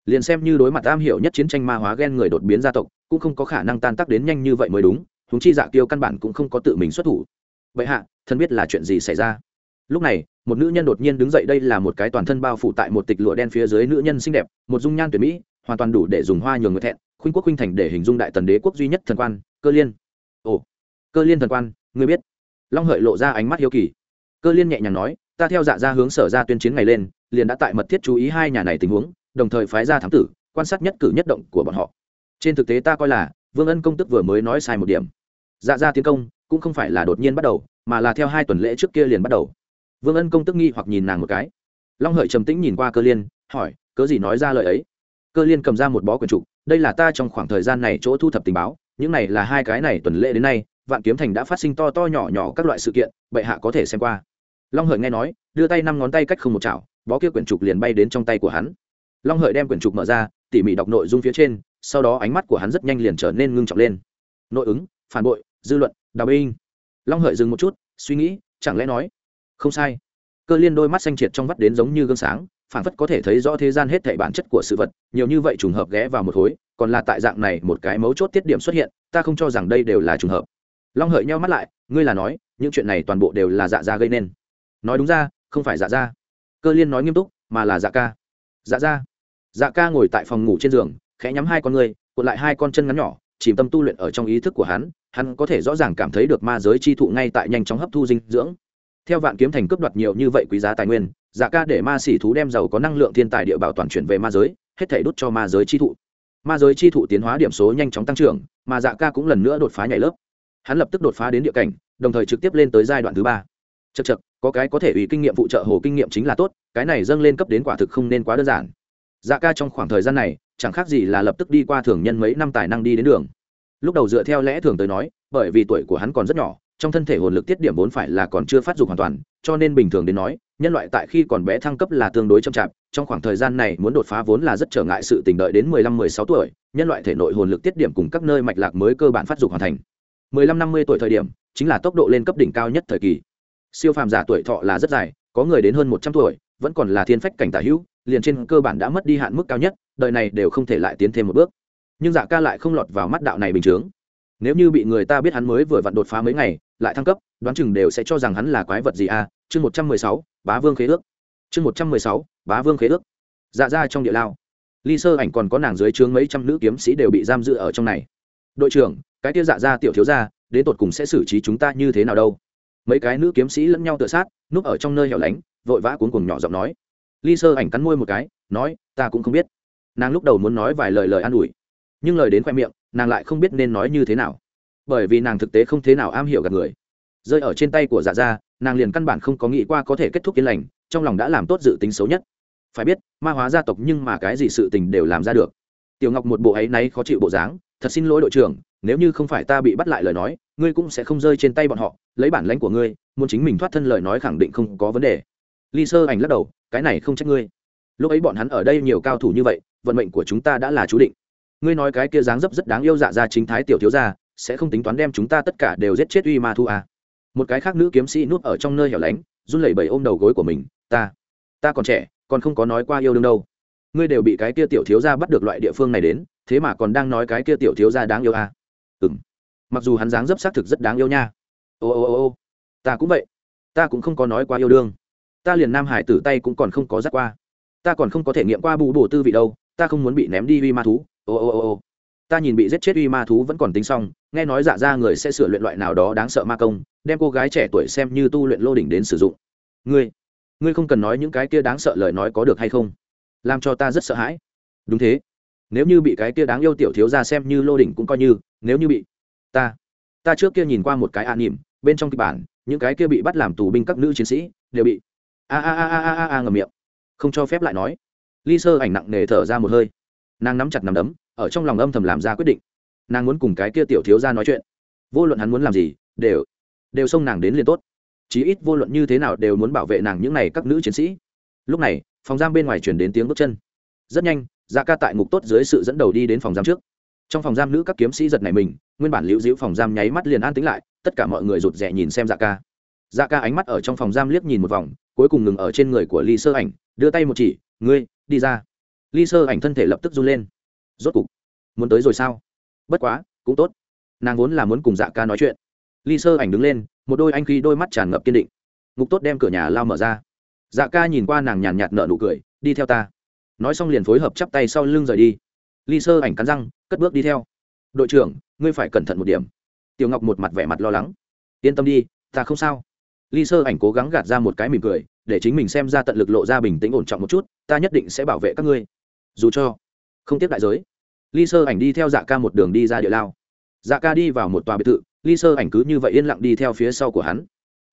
Liền xem như đối mặt am hiểu nhất chiến tranh ma hóa ghen người đột biến gia tộc, cũng không có khả năng tan tác đến nhanh như vậy mới đúng húng chi dạ tiêu căn bản cũng không có tự mình xuất thủ. Vậy hạ, thân biết là chuyện gì xảy ra? Lúc này, một nữ nhân đột nhiên đứng dậy, đây là một cái toàn thân bao phủ tại một tịch lụa đen phía dưới nữ nhân xinh đẹp, một dung nhan tuyệt mỹ, hoàn toàn đủ để dùng hoa nhường người thẹn, khuynh quốc khuynh thành để hình dung đại tần đế quốc duy nhất thần quan, cơ liên. Ồ cơ liên thần quan, ngươi biết. Long hợi lộ ra ánh mắt hiếu kỳ. Cơ liên nhẹ nhàng nói, ta theo dạ ra hướng sở ra tuyên chiến ngày lên, liền đã tại mật thiết chú ý hai nhà này tình huống, đồng thời phái ra thám tử, quan sát nhất cử nhất động của bọn họ. Trên thực tế ta coi là, vương ân công tức vừa mới nói sai một điểm. Dạ ra tiến công, cũng không phải là đột nhiên bắt đầu, mà là theo hai tuần lễ trước kia liền bắt đầu. Vương ân công tức nghi hoặc nhìn nàng một cái. Long hợi trầm tĩnh nhìn qua cơ liên, hỏi, cớ gì nói ra lời ấy? Cơ liên cầm ra một bó quyển trục, đây là ta trong khoảng thời gian này chỗ thu thập tình báo, những này là hai cái này tuần lễ đến nay vạn kiếm thành đã phát sinh to to nhỏ nhỏ các loại sự kiện, bệ hạ có thể xem qua. Long hợi nghe nói, đưa tay năm ngón tay cách không một chảo, bó kia quyển trục liền bay đến trong tay của hắn. Long hợi đem quyển trục mở ra, tỉ mỉ đọc nội dung phía trên, sau đó ánh mắt của hắn rất nhanh liền trở nên ngưng trọng lên. Nội ứng, phản bội, dư luận, đào binh. Long hợi dừng một chút, suy nghĩ, chẳng lẽ nói, không sai. Cơ liên đôi mắt xanh triệt trong vắt đến giống như gương sáng phản phất có thể thấy rõ thế gian hết thảy bản chất của sự vật, nhiều như vậy trùng hợp ghé vào một khối còn là tại dạng này một cái mấu chốt tiết điểm xuất hiện, ta không cho rằng đây đều là trùng hợp long hợi nhau mắt lại, ngươi là nói, những chuyện này toàn bộ đều là dạ gia gây nên. Nói đúng ra, không phải dạ gia. Cơ liên nói nghiêm túc, mà là dạ ca. Dạ gia. Dạ ca ngồi tại phòng ngủ trên giường, khẽ nhắm hai con người cuộn lại hai con chân ngắn nhỏ, chìm tâm tu luyện ở trong ý thức của hắn hắn có thể rõ ràng cảm thấy được ma giới chi thụ ngay tại nhanh chóng hấp thu dinh dưỡng. Theo vạn kiếm thành cướp đoạt nhiều như vậy quý giá tài nguyên dạ ca để ma xỉ thú đem giàu có năng lượng thiên tài địa bảo toàn chuyển về ma giới, hết thể đốt cho ma giới chi thụ. Ma giới chi thụ tiến hóa điểm số nhanh chóng tăng trưởng, mà dạ ca cũng lần nữa đột phá nhảy lớp hắn lập tức đột phá đến địa cảnh, đồng thời trực tiếp lên tới giai đoạn thứ ba. Chật chật có cái có thể ủy kinh nghiệm phụ trợ hồ kinh nghiệm chính là tốt, cái này dâng lên cấp đến quả thực không nên quá đơn giản. Dạ ca trong khoảng thời gian này, chẳng khác gì là lập tức đi qua thường nhân mấy năm tài năng đi đến đường. Lúc đầu dựa theo lẽ thường tới nói, bởi vì tuổi của hắn còn rất nhỏ, trong thân thể hồn lực tiết điểm vốn phải là còn chưa phát dục hoàn toàn, cho nên bình thường đến nói, nhân loại tại khi còn bé thăng cấp là tương đối chậm chạp, trong khoảng thời gian này muốn đột phá vốn là rất trở ngại sự tình đợi đến 15-16 tuổi, nhân loại thể nội hồn lực tiết điểm cùng các nơi mạch lạc mới cơ bản phát dục hoàn thành. 15-50 tuổi thời điểm, chính là tốc độ lên cấp đỉnh cao nhất thời kỳ. Siêu phàm giả tuổi thọ là rất dài, có người đến hơn 100 tuổi, vẫn còn là thiên phách cảnh tả hữu, liền trên cơ bản đã mất đi hạn mức cao nhất, đời này đều không thể lại tiến thêm một bước. Nhưng dạ ca lại không lọt vào mắt đạo này bình thường. nếu như bị người ta biết hắn mới vừa vặn đột phá mấy ngày, lại thăng cấp, đoán chừng đều sẽ cho rằng hắn là quái vật gì à? Chương một trăm mười sáu, bá vương khế ước. Chương một trăm mười sáu, bá vương khế ước. Dạ ra trong địa lao. Ly sơ ảnh còn có nàng dưới trướng mấy trăm nữ kiếm sĩ đều bị giam giữ ở trong này đội trưởng, cái tia dạ ra tiểu thiếu ra đến tột cùng sẽ xử trí chúng ta như thế nào đâu? Mấy cái nữ kiếm sĩ lẫn nhau tự sát, núp ở trong nơi hẻo lánh, vội vã cuốn cùng nhỏ giọng nói. Ly sơ ảnh cắn môi một cái, nói, ta cũng không biết. Nàng lúc đầu muốn nói vài lời lời an ủi, nhưng lời đến khoe miệng, nàng lại không biết nên nói như thế nào. Bởi vì nàng thực tế không thế nào am hiểu gặp người. Rơi ở trên tay của dạ gia, nàng liền căn bản không có nghĩ qua có thể kết thúc yên lành, trong lòng đã làm tốt dự tính xấu nhất. Phải biết, ma hóa gia tộc nhưng mà cái gì sự tình đều làm ra được. Tiểu ngọc một bộ ấy náy khó chịu bộ dáng thật xin lỗi đội trưởng, nếu như không phải ta bị bắt lại lời nói, ngươi cũng sẽ không rơi trên tay bọn họ, lấy bản lãnh của ngươi, muốn chính mình thoát thân lời nói khẳng định không có vấn đề. Ly sơ ảnh lắc đầu, cái này không trách ngươi. Lúc ấy bọn hắn ở đây nhiều cao thủ như vậy, vận mệnh của chúng ta đã là chú định. Ngươi nói cái kia dáng dấp rất đáng yêu dạ ra chính thái tiểu thiếu gia, sẽ không tính toán đem chúng ta tất cả đều giết chết uy ma thu à. một cái khác nữ kiếm sĩ núp ở trong nơi hẻo lánh, run lẩy bẩy ôm đầu gối của mình, ta ta còn trẻ, còn không có nói qua yêu đương đâu ngươi đều bị cái kia tiểu thiếu gia bắt được loại địa phương này đến, thế mà còn đang nói cái kia tiểu thiếu gia đáng yêu à. Ừm. mặc dù hắn dáng dấp xác thực rất đáng yêu nha. Ô ô ô ô. Ta cũng vậy. Ta cũng không có nói qua yêu đương. Ta liền nam hải tử tay cũng còn không có dắt qua. Ta còn không có thể nghiệm qua bù bổ tư vị đâu. Ta không muốn bị ném đi uy ma thú. Ô ô ô ô. Ta nhìn bị giết chết uy ma thú vẫn còn tính xong, nghe nói dạ ra người sẽ sửa luyện loại nào đó đáng sợ ma công, đem cô gái trẻ tuổi xem như tu luyện lô đỉnh đến sử dụng. Ngươi ngươi không cần nói những cái kia đáng sợ lời nói có được hay không? Làm cho ta rất sợ hãi. Đúng thế. Nếu như bị cái kia đáng yêu tiểu thiếu ra xem như lô đỉnh cũng coi như, nếu như bị ta ta trước kia nhìn qua một cái an nỉm, bên trong kịch bản, những cái kia bị bắt làm tù binh các nữ chiến sĩ, đều bị a a a a a a ngầm miệng. Không cho phép lại nói. Ly sơ ảnh nặng nề thở ra một hơi. Nàng nắm chặt nằm đấm, ở trong lòng âm thầm làm ra quyết định. Nàng muốn cùng cái kia tiểu thiếu ra nói chuyện. Vô luận hắn muốn làm gì, đều đều xông nàng đến liền tốt. Chí ít vô luận như thế nào đều muốn bảo vệ nàng những n à y các nữ chiến sĩ. Lúc này phòng giam bên ngoài chuyển đến tiếng bước chân. Rất nhanh dạ ca tại ngục tốt dưới sự dẫn đầu đi đến phòng giam trước. Trong phòng giam nữ các kiếm sĩ giật này mình, nguyên bản liễu diễu phòng giam nháy mắt liền an tính lại, tất cả mọi người rụt rè nhìn xem dạ ca. Dạ ca ánh mắt ở trong phòng giam liếc nhìn một vòng, cuối cùng ngừng ở trên người của ly sơ ảnh, đưa tay một chỉ, ngươi, đi ra. Ly sơ ảnh thân thể lập tức run lên. Rốt cục, muốn tới rồi sao? Bất quá, cũng tốt. Nàng vốn là muốn cùng dạ ca nói chuyện. Ly sơ ảnh đứng lên, một đôi anh khi đôi mắt tràn ngập kiên định. Ngục tốt đem cửa nhà lao mở ra dạ ca nhìn qua nàng nhàn nhạt nợ nụ cười, đi theo ta. Nói xong liền phối hợp chắp tay sau lưng rời đi. Ly sơ ảnh cắn răng, cất bước đi theo. Đội trưởng, ngươi phải cẩn thận một điểm. Tiểu ngọc một mặt vẻ mặt lo lắng. Yên tâm đi, ta không sao. Ly sơ ảnh cố gắng gạt ra một cái mỉm cười, để chính mình xem ra tận lực lộ ra bình tĩnh ổn trọng một chút, ta nhất định sẽ bảo vệ các ngươi. Dù cho, không tiếp đại giới. Ly sơ ảnh đi theo dạ ca một đường đi ra địa lao. Dạ ca đi vào một tòa biệt thự, ly sơ ảnh cứ như vậy yên lặng đi theo phía sau của hắn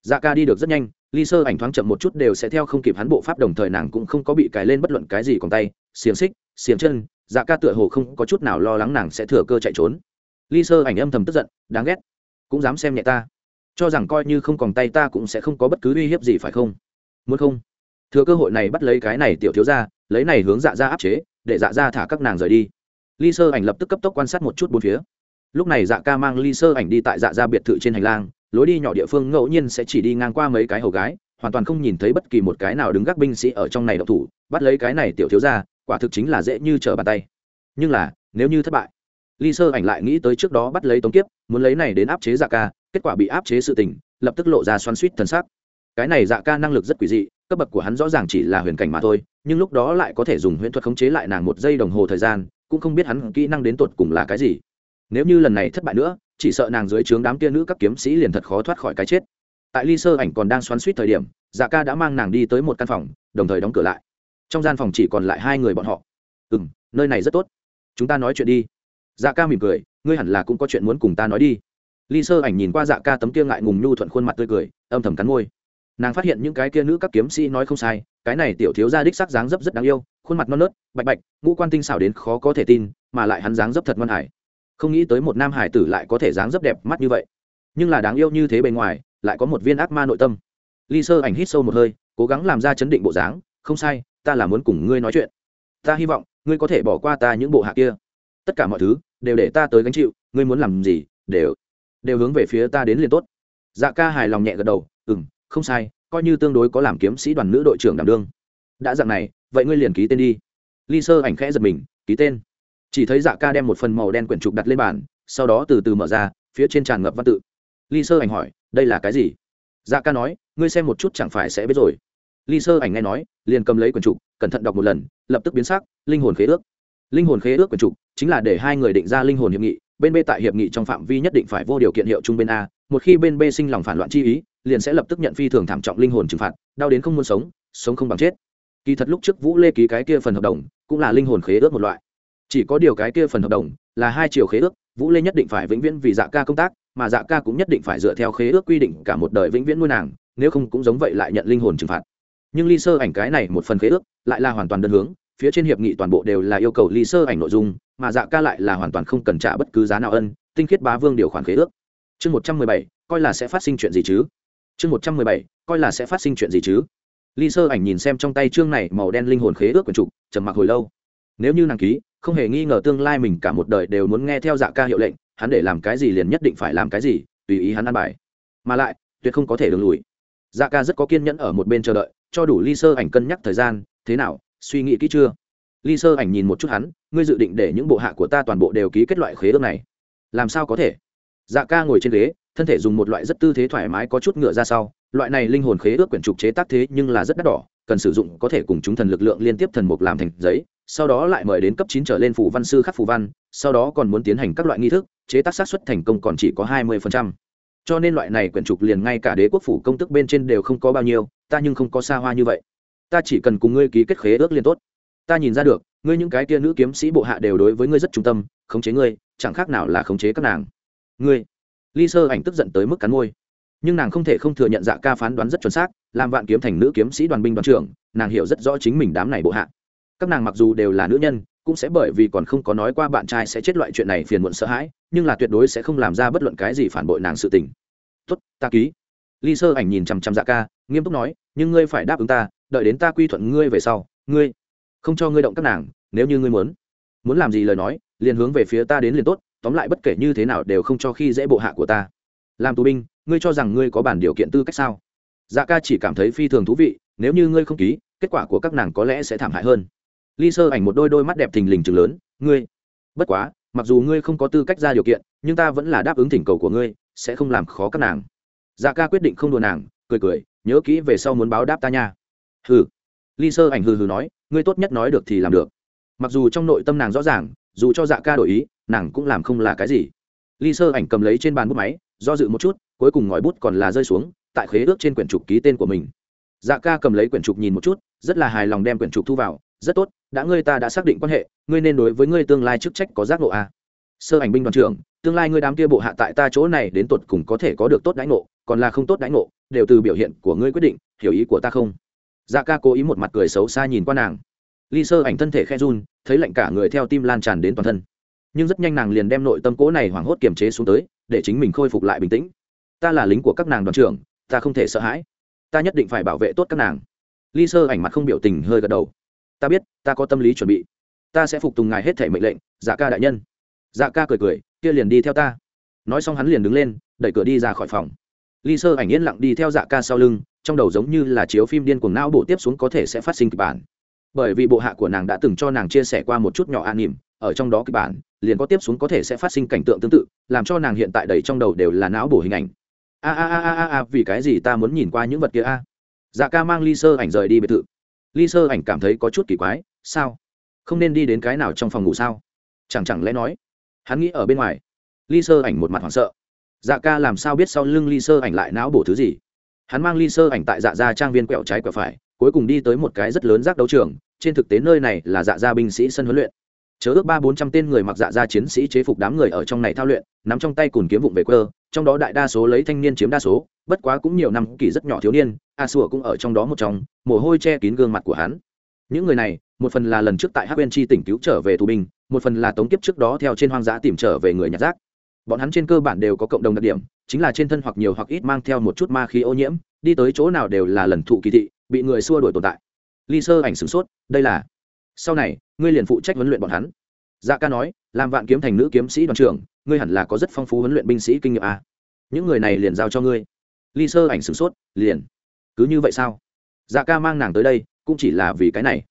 dạ ca đi được rất nhanh, ly sơ ảnh thoáng chậm một chút đều sẽ theo không kịp hắn bộ pháp đồng thời nàng cũng không có bị cài lên bất luận cái gì còn tay, xiềng xích, xiềng chân dạ ca tựa hồ không có chút nào lo lắng nàng sẽ thừa cơ chạy trốn. Ly sơ ảnh âm thầm tức giận, đáng ghét. Cũng dám xem nhẹ ta. Cho rằng coi như không còn tay ta cũng sẽ không có bất cứ uy hiếp gì phải không? Muốn không? Thừa cơ hội này bắt lấy cái này tiểu thiếu ra lấy này hướng dạ ra áp chế, để dạ ra thả các nàng rời đi. Ly sơ ảnh lập tức cấp tốc quan sát một chút bốn phía. Lúc này dạ ca mang ly sơ ảnh đi tại dạ ra biệt thự trên hành lang lối đi nhỏ địa phương ngẫu nhiên sẽ chỉ đi ngang qua mấy cái hầu gái, hoàn toàn không nhìn thấy bất kỳ một cái nào đứng gác binh sĩ ở trong này độc thủ, bắt lấy cái này tiểu thiếu ra quả thực chính là dễ như trở bàn tay. Nhưng là, nếu như thất bại, ly sơ ảnh lại nghĩ tới trước đó bắt lấy tống kiếp, muốn lấy này đến áp chế dạ ca, kết quả bị áp chế sự tình, lập tức lộ ra xoắn suýt thần sắc. Cái này dạ ca năng lực rất quỷ dị, cấp bậc của hắn rõ ràng chỉ là huyền cảnh mà thôi, nhưng lúc đó lại có thể dùng huyễn thuật khống chế lại nàng một giây đồng hồ thời gian, cũng không biết hắn kỹ năng đến tột cùng là cái gì. Nếu như lần này thất bại nữa chỉ sợ nàng dưới trướng đám kia nữ các kiếm sĩ liền thật khó thoát khỏi cái chết. Tại ly sơ ảnh còn đang xoắn suýt thời điểm dạ ca đã mang nàng đi tới một căn phòng, đồng thời đóng cửa lại. Trong gian phòng chỉ còn lại hai người bọn họ. Ừ m nơi này rất tốt. Chúng ta nói chuyện đi. Dạ ca mỉm cười, ngươi hẳn là cũng có chuyện muốn cùng ta nói đi. Ly sơ ảnh nhìn qua dạ ca tấm kia ngại ngùng nhu thuận khuôn mặt tươi cười, âm thầm cắn môi. Nàng phát hiện những cái kia nữ các kiếm sĩ nói không sai, cái này tiểu thiếu gia đích sắc dáng dấp rất đáng yêu, khuôn mặt non nớt, bạch bạch, ngũ quan tinh xảo đến khó có thể tin, mà lại hắn dáng dấp thật ngon hải không nghĩ tới một nam hải tử lại có thể dáng dấp đẹp mắt như vậy. Nhưng là đáng yêu như thế bề ngoài, lại có một viên ác ma nội tâm. Ly sơ ảnh hít sâu một hơi, cố gắng làm ra chấn định bộ dáng, không sai, ta là muốn cùng ngươi nói chuyện. Ta hy vọng, ngươi có thể bỏ qua ta những bộ hạ kia. Tất cả mọi thứ, đều để ta tới gánh chịu, ngươi muốn làm gì, đều đều hướng về phía ta đến liền tốt. Dạ ca hài lòng nhẹ gật đầu ừ m không sai, coi như tương đối có làm kiếm sĩ đoàn nữ đội trưởng đảm đương. Đã dạng này, vậy ngươi liền ký tên đi. Ly sơ ảnh khẽ giật mình, ký tên chỉ thấy dạ ca đem một phần màu đen quyển trục đặt lên bàn, sau đó từ từ mở ra, phía trên tràn ngập văn tự. Ly sơ ảnh hỏi, đây là cái gì? Dạ ca nói, ngươi xem một chút chẳng phải sẽ biết rồi. Ly sơ ảnh nghe nói, liền cầm lấy quyển trục, cẩn thận đọc một lần, lập tức biến sắc, linh hồn khế ước. Linh hồn khế ước quyển trục chính là để hai người định ra linh hồn hiệp nghị, bên b tại hiệp nghị trong phạm vi nhất định phải vô điều kiện hiệu chung bên a, một khi bên b sinh lòng phản loạn chi ý, liền sẽ lập tức nhận phi thường thảm trọng linh hồn trừng phạt, đau đến không muốn sống sống không bằng chết. Kỳ thật lúc trước vũ lê ký cái kia phần hợp đồng, cũng là linh hồn khế ước một loại chỉ có điều cái kia phần hợp đồng là hai chiều khế ước, vũ lê nhất định phải vĩnh viễn vì dạ ca công tác, mà dạ ca cũng nhất định phải dựa theo khế ước quy định cả một đời vĩnh viễn nuôi nàng, nếu không cũng giống vậy lại nhận linh hồn trừng phạt. Nhưng ly sơ ảnh cái này một phần khế ước lại là hoàn toàn đơn hướng, phía trên hiệp nghị toàn bộ đều là yêu cầu ly sơ ảnh nội dung, mà dạ ca lại là hoàn toàn không cần trả bất cứ giá nào ân, tinh khiết bá vương điều khoản khế ước. Chương một trăm mười bảy, coi là sẽ phát sinh chuyện gì chứ? Chương một trăm mười bảy, coi là sẽ phát sinh chuyện gì chứ? Ly sơ ảnh nhìn xem trong tay chương này màu đen linh hồn khế ước quần trục, trầm mặc hồi lâu. Nếu như nàng ký không hề nghi ngờ tương lai mình cả một đời đều muốn nghe theo dạ ca hiệu lệnh, hắn để làm cái gì liền nhất định phải làm cái gì, tùy ý hắn ăn bài. Mà lại, tuyệt không có thể đường lùi. Dạ ca rất có kiên nhẫn ở một bên chờ đợi, cho đủ ly sơ ảnh cân nhắc thời gian, thế nào, suy nghĩ kỹ chưa? Ly sơ ảnh nhìn một chút hắn, ngươi dự định để những bộ hạ của ta toàn bộ đều ký kết loại khế ước này. Làm sao có thể? Dạ ca ngồi trên ghế, thân thể dùng một loại rất tư thế thoải mái có chút ngựa ra sau, loại này linh hồn khế ước quyển trục chế tác thế nhưng là rất đắt đỏ, cần sử dụng có thể cùng chúng thần lực lượng liên tiếp thần mục làm thành giấy sau đó lại mời đến cấp chín trở lên phù văn sư khắc phù văn, sau đó còn muốn tiến hành các loại nghi thức, chế tác sát xuất thành công còn chỉ có hai mươi cho nên loại này quyển trục liền ngay cả đế quốc phủ công tức bên trên đều không có bao nhiêu, ta nhưng không có xa hoa như vậy. Ta chỉ cần cùng ngươi ký kết khế ước liên tốt. Ta nhìn ra được, ngươi những cái tia nữ kiếm sĩ bộ hạ đều đối với ngươi rất trung tâm, khống chế ngươi, chẳng khác nào là khống chế các nàng. Ngươi, ly sơ ảnh tức giận tới mức cắn môi. Nhưng nàng không thể không thừa nhận dạ ca phán đoán rất chuẩn xác, làm vạn kiếm thành nữ kiếm sĩ đoàn binh đoàn trưởng, nàng hiểu rất rõ chính mình đám này bộ hạ các nàng mặc dù đều là nữ nhân, cũng sẽ bởi vì còn không có nói qua bạn trai sẽ chết loại chuyện này phiền muộn sợ hãi, nhưng là tuyệt đối sẽ không làm ra bất luận cái gì phản bội nàng sự tình. Tốt, ta ký. Ly sơ ảnh nhìn chằm chằm dạ ca, nghiêm túc nói, nhưng ngươi phải đáp ứng ta, đợi đến ta quy thuận ngươi về sau, ngươi không cho ngươi động các nàng, nếu như ngươi muốn muốn làm gì lời nói, liền hướng về phía ta đến liền tốt, tóm lại bất kể như thế nào đều không cho khi dễ bộ hạ của ta. Làm tù binh, ngươi cho rằng ngươi có bản điều kiện tư cách sao? Dạ ca chỉ cảm thấy phi thường thú vị, nếu như ngươi không ký, kết quả của các nàng có lẽ sẽ thảm hại hơn ly sơ ảnh một đôi đôi mắt đẹp thình lình chừng lớn, ngươi, bất quá, mặc dù ngươi không có tư cách ra điều kiện, nhưng ta vẫn là đáp ứng thỉnh cầu của ngươi, sẽ không làm khó các nàng. Dạ ca quyết định không đùa nàng, cười cười, nhớ kỹ về sau muốn báo đáp ta nha. Hừ. Ly sơ ảnh hừ hừ nói, ngươi tốt nhất nói được thì làm được. Mặc dù trong nội tâm nàng rõ ràng, dù cho dạ ca đổi ý, nàng cũng làm không là cái gì. Ly sơ ảnh cầm lấy trên bàn bút máy, do dự một chút, cuối cùng ngòi bút còn là rơi xuống, tại khế ước trên quyển trục ký tên của mình. Dạ ca cầm lấy quyển trục nhìn một chút, rất là hài lòng đem quyển trục thu vào rất tốt, đã ngươi ta đã xác định quan hệ, ngươi nên đối với ngươi tương lai chức trách có giác ngộ a à. sơ ảnh binh đoàn trưởng, tương lai ngươi đám kia bộ hạ tại ta chỗ này đến tột cùng có thể có được tốt đãi ngộ, còn là không tốt đãi ngộ, đều từ biểu hiện của ngươi quyết định, hiểu ý của ta không? Dạ ca cố ý một mặt cười xấu xa nhìn qua nàng. Ly sơ ảnh thân thể khe run, thấy lạnh cả người theo tim lan tràn đến toàn thân. Nhưng rất nhanh nàng liền đem nội tâm cố này hoảng hốt kiềm chế xuống tới, để chính mình khôi phục lại bình tĩnh. Ta là lính của các nàng đoàn trưởng, ta không thể sợ hãi. Ta nhất định phải bảo vệ tốt các nàng. Ly sơ ảnh mặt không biểu tình hơi gật đầu ta biết, ta có tâm lý chuẩn bị. Ta sẽ phục tùng ngài hết thể mệnh lệnh dạ ca đại nhân. Dạ ca cười cười, kia liền đi theo ta. Nói xong hắn liền đứng lên, đẩy cửa đi ra khỏi phòng. Ly sơ ảnh yên lặng đi theo dạ ca sau lưng, trong đầu giống như là chiếu phim điên cuồng não bộ tiếp xuống có thể sẽ phát sinh kịch bản. Bởi vì bộ hạ của nàng đã từng cho nàng chia sẻ qua một chút nhỏ an nỉm, ở trong đó kịch bản, liền có tiếp xuống có thể sẽ phát sinh cảnh tượng tương tự, làm cho nàng hiện tại đầy trong đầu đều là não bổ hình ảnh. A a a a a, vì cái gì ta muốn nhìn qua những vật kia a? Dạ ca mang ly sơ ảnh rời đi biệt thự ly sơ ảnh cảm thấy có chút kỳ quái, sao? Không nên đi đến cái nào trong phòng ngủ sao? Chẳng chẳng lẽ nói, hắn nghĩ ở bên ngoài. Ly sơ ảnh một mặt hoảng sợ. Dạ ca làm sao biết sau lưng ly sơ ảnh lại não bổ thứ gì? Hắn mang ly sơ ảnh tại dạ gia trang viên quẹo trái quẹo phải, cuối cùng đi tới một cái rất lớn rác đấu trường, trên thực tế nơi này là dạ gia binh sĩ sân huấn luyện. Chớ ước ba bốn trăm tên người mặc dạ gia chiến sĩ chế phục đám người ở trong này thao luyện, nắm trong tay cùn kiếm vụng về quơ, trong đó đại đa số lấy thanh niên chiếm đa số bất quá cũng nhiều năm kỳ rất nhỏ thiếu niên, a sủa cũng ở trong đó một trong, mồ hôi che kín gương mặt của hắn. Những người này, một phần là lần trước tại hắc chi tỉnh cứu trở về tù binh, một phần là tống kiếp trước đó theo trên hoang dã tìm trở về người nhặt rác. Bọn hắn trên cơ bản đều có cộng đồng đặc điểm, chính là trên thân hoặc nhiều hoặc ít mang theo một chút ma khí ô nhiễm, đi tới chỗ nào đều là lần thụ kỳ thị, bị người xua đuổi tồn tại. Ly sơ ảnh sửng sốt, đây là, sau này, ngươi liền phụ trách huấn luyện bọn hắn. Dạ ca nói, làm vạn kiếm thành nữ kiếm sĩ đoàn trưởng, ngươi hẳn là có rất phong phú huấn luyện binh sĩ kinh nghiệm à. những người này liền giao cho ngươi ly sơ ảnh sửng sốt, liền. Cứ như vậy sao? Dạ ca mang nàng tới đây, cũng chỉ là vì cái này.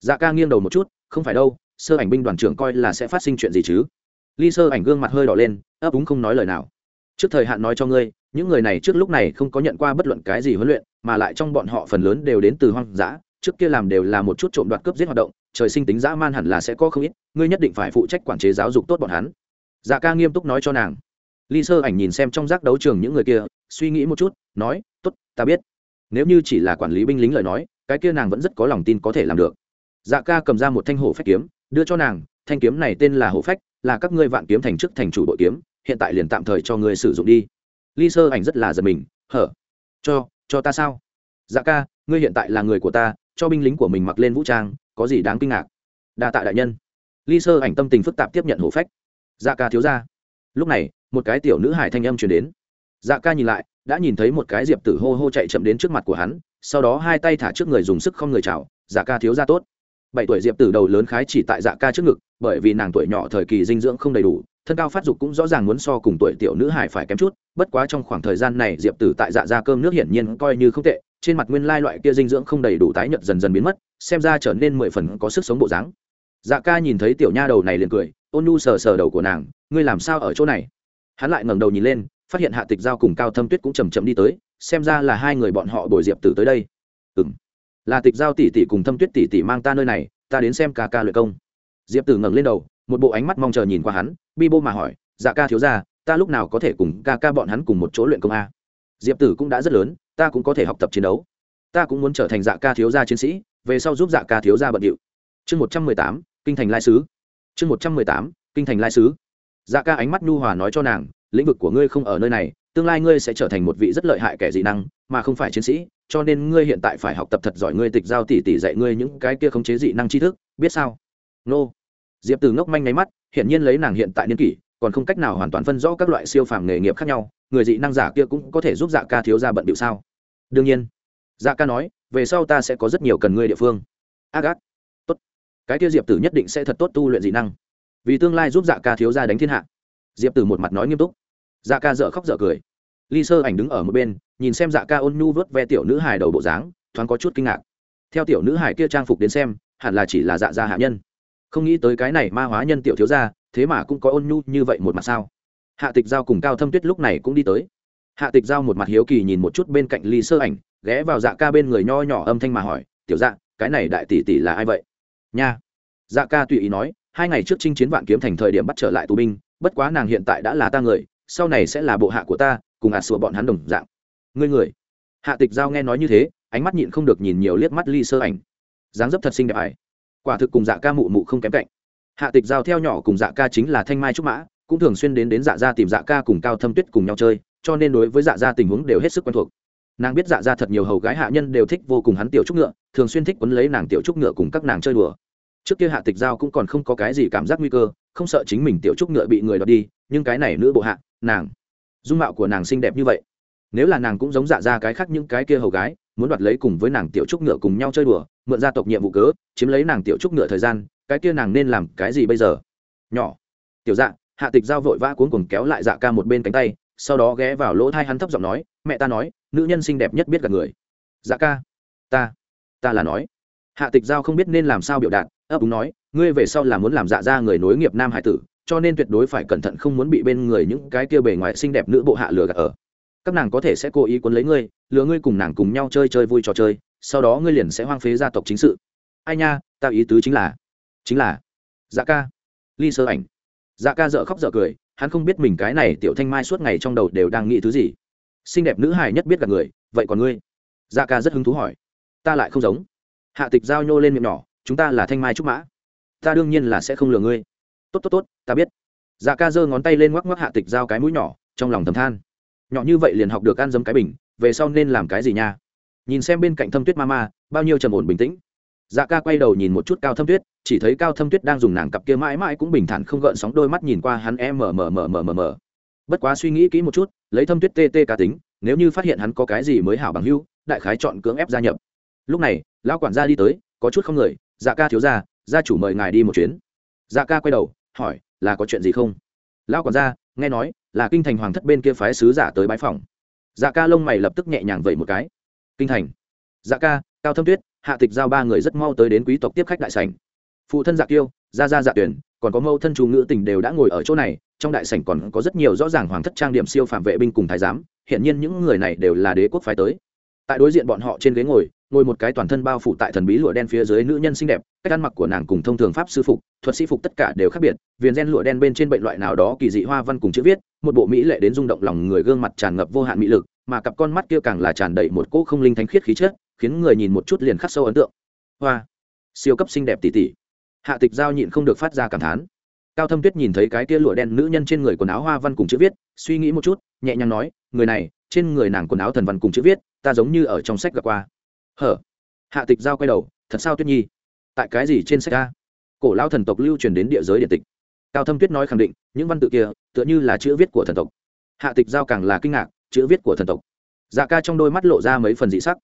Dạ ca nghiêng đầu một chút, không phải đâu, sơ ảnh binh đoàn trưởng coi là sẽ phát sinh chuyện gì chứ? Ly sơ ảnh gương mặt hơi đỏ lên, ấp úng không nói lời nào. Trước thời hạn nói cho ngươi, những người này trước lúc này không có nhận qua bất luận cái gì huấn luyện, mà lại trong bọn họ phần lớn đều đến từ hoang dã, trước kia làm đều là một chút trộm đoạt cướp giết hoạt động, trời sinh tính dã man hẳn là sẽ có không ít, ngươi nhất định phải phụ trách quản chế giáo dục tốt bọn hắn. Dạ ca nghiêm túc nói cho nàng. Ly sơ ảnh nhìn xem trong giác đấu trường những người kia suy nghĩ một chút, nói t ố t ta biết. Nếu như chỉ là quản lý binh lính lời nói, cái kia nàng vẫn rất có lòng tin có thể làm được. Dạ ca cầm ra một thanh hổ phách kiếm, đưa cho nàng, thanh kiếm này tên là hổ phách, là các ngươi vạn kiếm thành chức thành chủ đội kiếm, hiện tại liền tạm thời cho ngươi sử dụng đi. Ly sơ ảnh rất là giật mình, hở? Cho cho ta sao? Dạ ca, ngươi hiện tại là người của ta, cho binh lính của mình mặc lên vũ trang, có gì đáng kinh ngạc? Đa tạ đại nhân. Ly sơ ảnh tâm tình phức tạp tiếp nhận hổ phách. Dạ ca thiếu ra. Lúc này, một cái tiểu nữ hải thanh âm chuyển đến dạ ca nhìn lại, đã nhìn thấy một cái diệp tử hô hô chạy chậm đến trước mặt của hắn, sau đó hai tay thả trước người dùng sức không người chào dạ ca thiếu ra tốt. Bảy tuổi diệp tử đầu lớn khái chỉ tại dạ ca trước ngực, bởi vì nàng tuổi nhỏ thời kỳ dinh dưỡng không đầy đủ, thân cao phát dục cũng rõ ràng muốn so cùng tuổi tiểu nữ hải phải kém chút, bất quá trong khoảng thời gian này diệp tử tại dạ ra cơm nước hiển nhiên coi như không tệ, trên mặt nguyên lai loại kia dinh dưỡng không đầy đủ tái nhợt dần dần biến mất, xem ra trở nên mười phần có sức sống bộ dáng. Dạ ca nhìn thấy tiểu nha đầu này liền cười, ôn nhu sờ sờ đầu của nàng, ngươi làm sao ở chỗ này? Hắn lại ngẩng đầu nhìn lên phát hiện hạ tịch giao cùng cao thâm tuyết cũng chầm chậm đi tới, xem ra là hai người bọn họ bồi diệp tử tới đây. Ừ m là tịch giao tỷ tỷ cùng thâm tuyết tỷ tỷ mang ta nơi này, ta đến xem ca ca luyện công. Diệp tử ngẩng lên đầu, một bộ ánh mắt mong chờ nhìn qua hắn, bi bô mà hỏi dạ ca thiếu ra ta lúc nào có thể cùng ca ca bọn hắn cùng một chỗ luyện công a? Diệp tử cũng đã rất lớn, ta cũng có thể học tập chiến đấu. Ta cũng muốn trở thành dạ ca thiếu gia chiến sĩ, về sau giúp dạ ca thiếu gia bận điệu. Chương một trăm mười tám, kinh thành lai sứ. Chương một trăm mười tám, kinh thành lai sứ. Dạ ca ánh mắt nhu hòa nói cho nàng lĩnh vực của ngươi không ở nơi này, tương lai ngươi sẽ trở thành một vị rất lợi hại kẻ dị năng, mà không phải chiến sĩ, cho nên ngươi hiện tại phải học tập thật giỏi ngươi tịch giao tỉ tỉ dạy ngươi những cái kia khống chế dị năng tri thức, biết sao? Nô. Diệp từ ngốc manh nháy mắt hiện nhiên lấy nàng hiện tại niên kỷ, còn không cách nào hoàn toàn phân rõ các loại siêu phàm nghề nghiệp khác nhau, người dị năng giả kia cũng có thể giúp dạ ca thiếu ra bận điệu sao? Đương nhiên. Dạ ca nói, về sau ta sẽ có rất nhiều cần ngươi địa phương. Ác ác tốt. Cái kia diệp tử nhất định sẽ thật tốt tu luyện dị năng. Vì tương lai giúp dạ ca thiếu ra đánh thiên hạ diệp từ một mặt nói nghiêm túc. Dạ ca dợ khóc dợ cười. Ly sơ ảnh đứng ở một bên, nhìn xem dạ ca ôn nhu vớt ve tiểu nữ hài đầu bộ dáng, thoáng có chút kinh ngạc. Theo tiểu nữ hài kia trang phục đến xem, hẳn là chỉ là dạ gia hạ nhân. Không nghĩ tới cái này ma hóa nhân tiểu thiếu gia, thế mà cũng có ôn nhu như vậy một mặt sao? Hạ tịch giao cùng cao thâm tuyết lúc này cũng đi tới. Hạ tịch giao một mặt hiếu kỳ nhìn một chút bên cạnh ly sơ ảnh, ghé vào dạ ca bên người nho nhỏ âm thanh mà hỏi, tiểu dạ cái này đại tỷ tỷ là ai vậy? Nha. Dạ ca tùy ý nói, hai ngày trước chinh chiến vạn kiếm thành thời điểm bắt trở lại tù binh bất quá nàng hiện tại đã là ta người, sau này sẽ là bộ hạ của ta, cùng ạt à sủa bọn hắn đồng dạng. Ngươi người. Hạ tịch giao nghe nói như thế, ánh mắt nhịn không được nhìn nhiều liếc mắt ly sơ ảnh. Dáng dấp thật xinh đẹp ải. Quả thực cùng dạ ca mụ mụ không kém cạnh. Hạ tịch giao theo nhỏ cùng dạ ca chính là thanh mai trúc mã, cũng thường xuyên đến đến dạ gia tìm dạ ca cùng cao thâm tuyết cùng nhau chơi, cho nên đối với dạ gia tình huống đều hết sức quen thuộc. Nàng biết dạ gia thật nhiều hầu gái hạ nhân đều thích vô cùng hắn tiểu trúc ngựa, thường xuyên thích quấn lấy nàng tiểu trúc ngựa cùng các nàng chơi đùa. Trước kia hạ tịch giao cũng còn không có cái gì cảm giác nguy cơ không sợ chính mình tiểu trúc ngựa bị người đoạt đi, nhưng cái này nữ bộ hạ, nàng, dung mạo của nàng xinh đẹp như vậy. Nếu là nàng cũng giống dạ ra cái khác những cái kia hầu gái, muốn đoạt lấy cùng với nàng tiểu trúc ngựa cùng nhau chơi đùa, mượn gia tộc nhiệm vụ cớ, chiếm lấy nàng tiểu trúc ngựa thời gian, cái kia nàng nên làm cái gì bây giờ? Nhỏ, tiểu dạ hạ tịch giao vội vã cuốn cùng kéo lại dạ ca một bên cánh tay, sau đó ghé vào lỗ thai hắn thấp giọng nói, mẹ ta nói, nữ nhân xinh đẹp nhất biết cả người. Dạ ca, ta ta là nói. Hạ tịch giao không biết nên làm sao biểu đạt ấp úng nói, ngươi về sau là muốn làm dạ ra người nối nghiệp nam hải tử, cho nên tuyệt đối phải cẩn thận không muốn bị bên người những cái kia bề ngoài xinh đẹp nữ bộ hạ lừa gạt ở. Các nàng có thể sẽ cố ý cuốn lấy ngươi, lừa ngươi cùng nàng cùng nhau chơi chơi vui trò chơi, sau đó ngươi liền sẽ hoang phế gia tộc chính sự. Ai nha, ta ý tứ chính là chính là dạ ca. Ly sơ ảnh. Dạ ca dợ khóc dợ cười, hắn không biết mình cái này tiểu thanh mai suốt ngày trong đầu đều đang nghĩ thứ gì. Xinh đẹp nữ hài nhất biết cả người, vậy còn ngươi? Dạ ca rất hứng thú hỏi. Ta lại không giống. Hạ tịch giao nhô lên miệng nhỏ chúng ta là thanh mai trúc mã. Ta đương nhiên là sẽ không lừa ngươi. Tốt tốt tốt, ta biết. Dạ ca giơ ngón tay lên ngoắc ngoắc hạ tịch giao cái mũi nhỏ, trong lòng thầm than. Nhỏ như vậy liền học được ăn dấm cái bình, về sau nên làm cái gì nha? Nhìn xem bên cạnh thâm tuyết ma ma, bao nhiêu trầm ổn bình tĩnh. Dạ ca quay đầu nhìn một chút cao thâm tuyết, chỉ thấy cao thâm tuyết đang dùng nàng cặp kia mãi mãi cũng bình thản không gợn sóng đôi mắt nhìn qua hắn em mờ mờ mờ mờ mờ mờ. Bất quá suy nghĩ kỹ một chút, lấy thâm tuyết tê tê cá tính, nếu như phát hiện hắn có cái gì mới hảo bằng hữu, đại khái chọn cưỡng ép gia nhập. Lúc này, lão quản gia đi tới, có chút không người dạ ca thiếu gia gia chủ mời ngài đi một chuyến. Dạ ca quay đầu, hỏi, là có chuyện gì không? Lão quản gia, nghe nói, là kinh thành hoàng thất bên kia phái sứ giả tới bãi phòng dạ ca lông mày lập tức nhẹ nhàng vẩy một cái. Kinh thành. Dạ ca, cao thâm tuyết, hạ tịch giao ba người rất mau tới đến quý tộc tiếp khách đại sảnh. Phụ thân dạ kiêu, gia gia dạ tuyển, còn có mâu thân chú ngữ tình đều đã ngồi ở chỗ này, trong đại sảnh còn có rất nhiều rõ ràng hoàng thất trang điểm siêu phạm vệ binh cùng thái giám hiện nhiên những người này đều là đế quốc phái tới. Tại đối diện bọn họ trên ghế ngồi ngồi một cái toàn thân bao phủ tại thần bí lụa đen phía dưới nữ nhân xinh đẹp, cách ăn mặc của nàng cùng thông thường pháp sư phục, thuật sĩ phục tất cả đều khác biệt, viền gen lụa đen bên trên bệnh loại nào đó kỳ dị hoa văn cùng chữ viết, một bộ mỹ lệ đến rung động lòng người gương mặt tràn ngập vô hạn mỹ lực, mà cặp con mắt kia càng là tràn đầy một cỗ không linh thánh khiết khí chất, khiến người nhìn một chút liền khắc sâu ấn tượng. Hoa, siêu cấp xinh đẹp tỉ tỉ hạ tịch giao nhịn không được phát ra cảm thán. Cao thâm tuyết nhìn thấy cái kia lụa đen nữ nhân trên người quần áo hoa văn cùng chữ viết, suy nghĩ một chút, nhẹ nhàng nói, người này, trên người nàng quần áo thần văn cùng chữ viết, ta giống như ở trong sách gặp qua hở? Hạ tịch giao quay đầu, thật sao tuyết nhi? Tại cái gì trên sách a? Cổ lao thần tộc lưu truyền đến địa giới điện tịch. Cao thâm tuyết nói khẳng định, những văn tự kia, tựa như là chữ viết của thần tộc. Hạ tịch giao càng là kinh ngạc, chữ viết của thần tộc? Dạ ca trong đôi mắt lộ ra mấy phần dị sắc.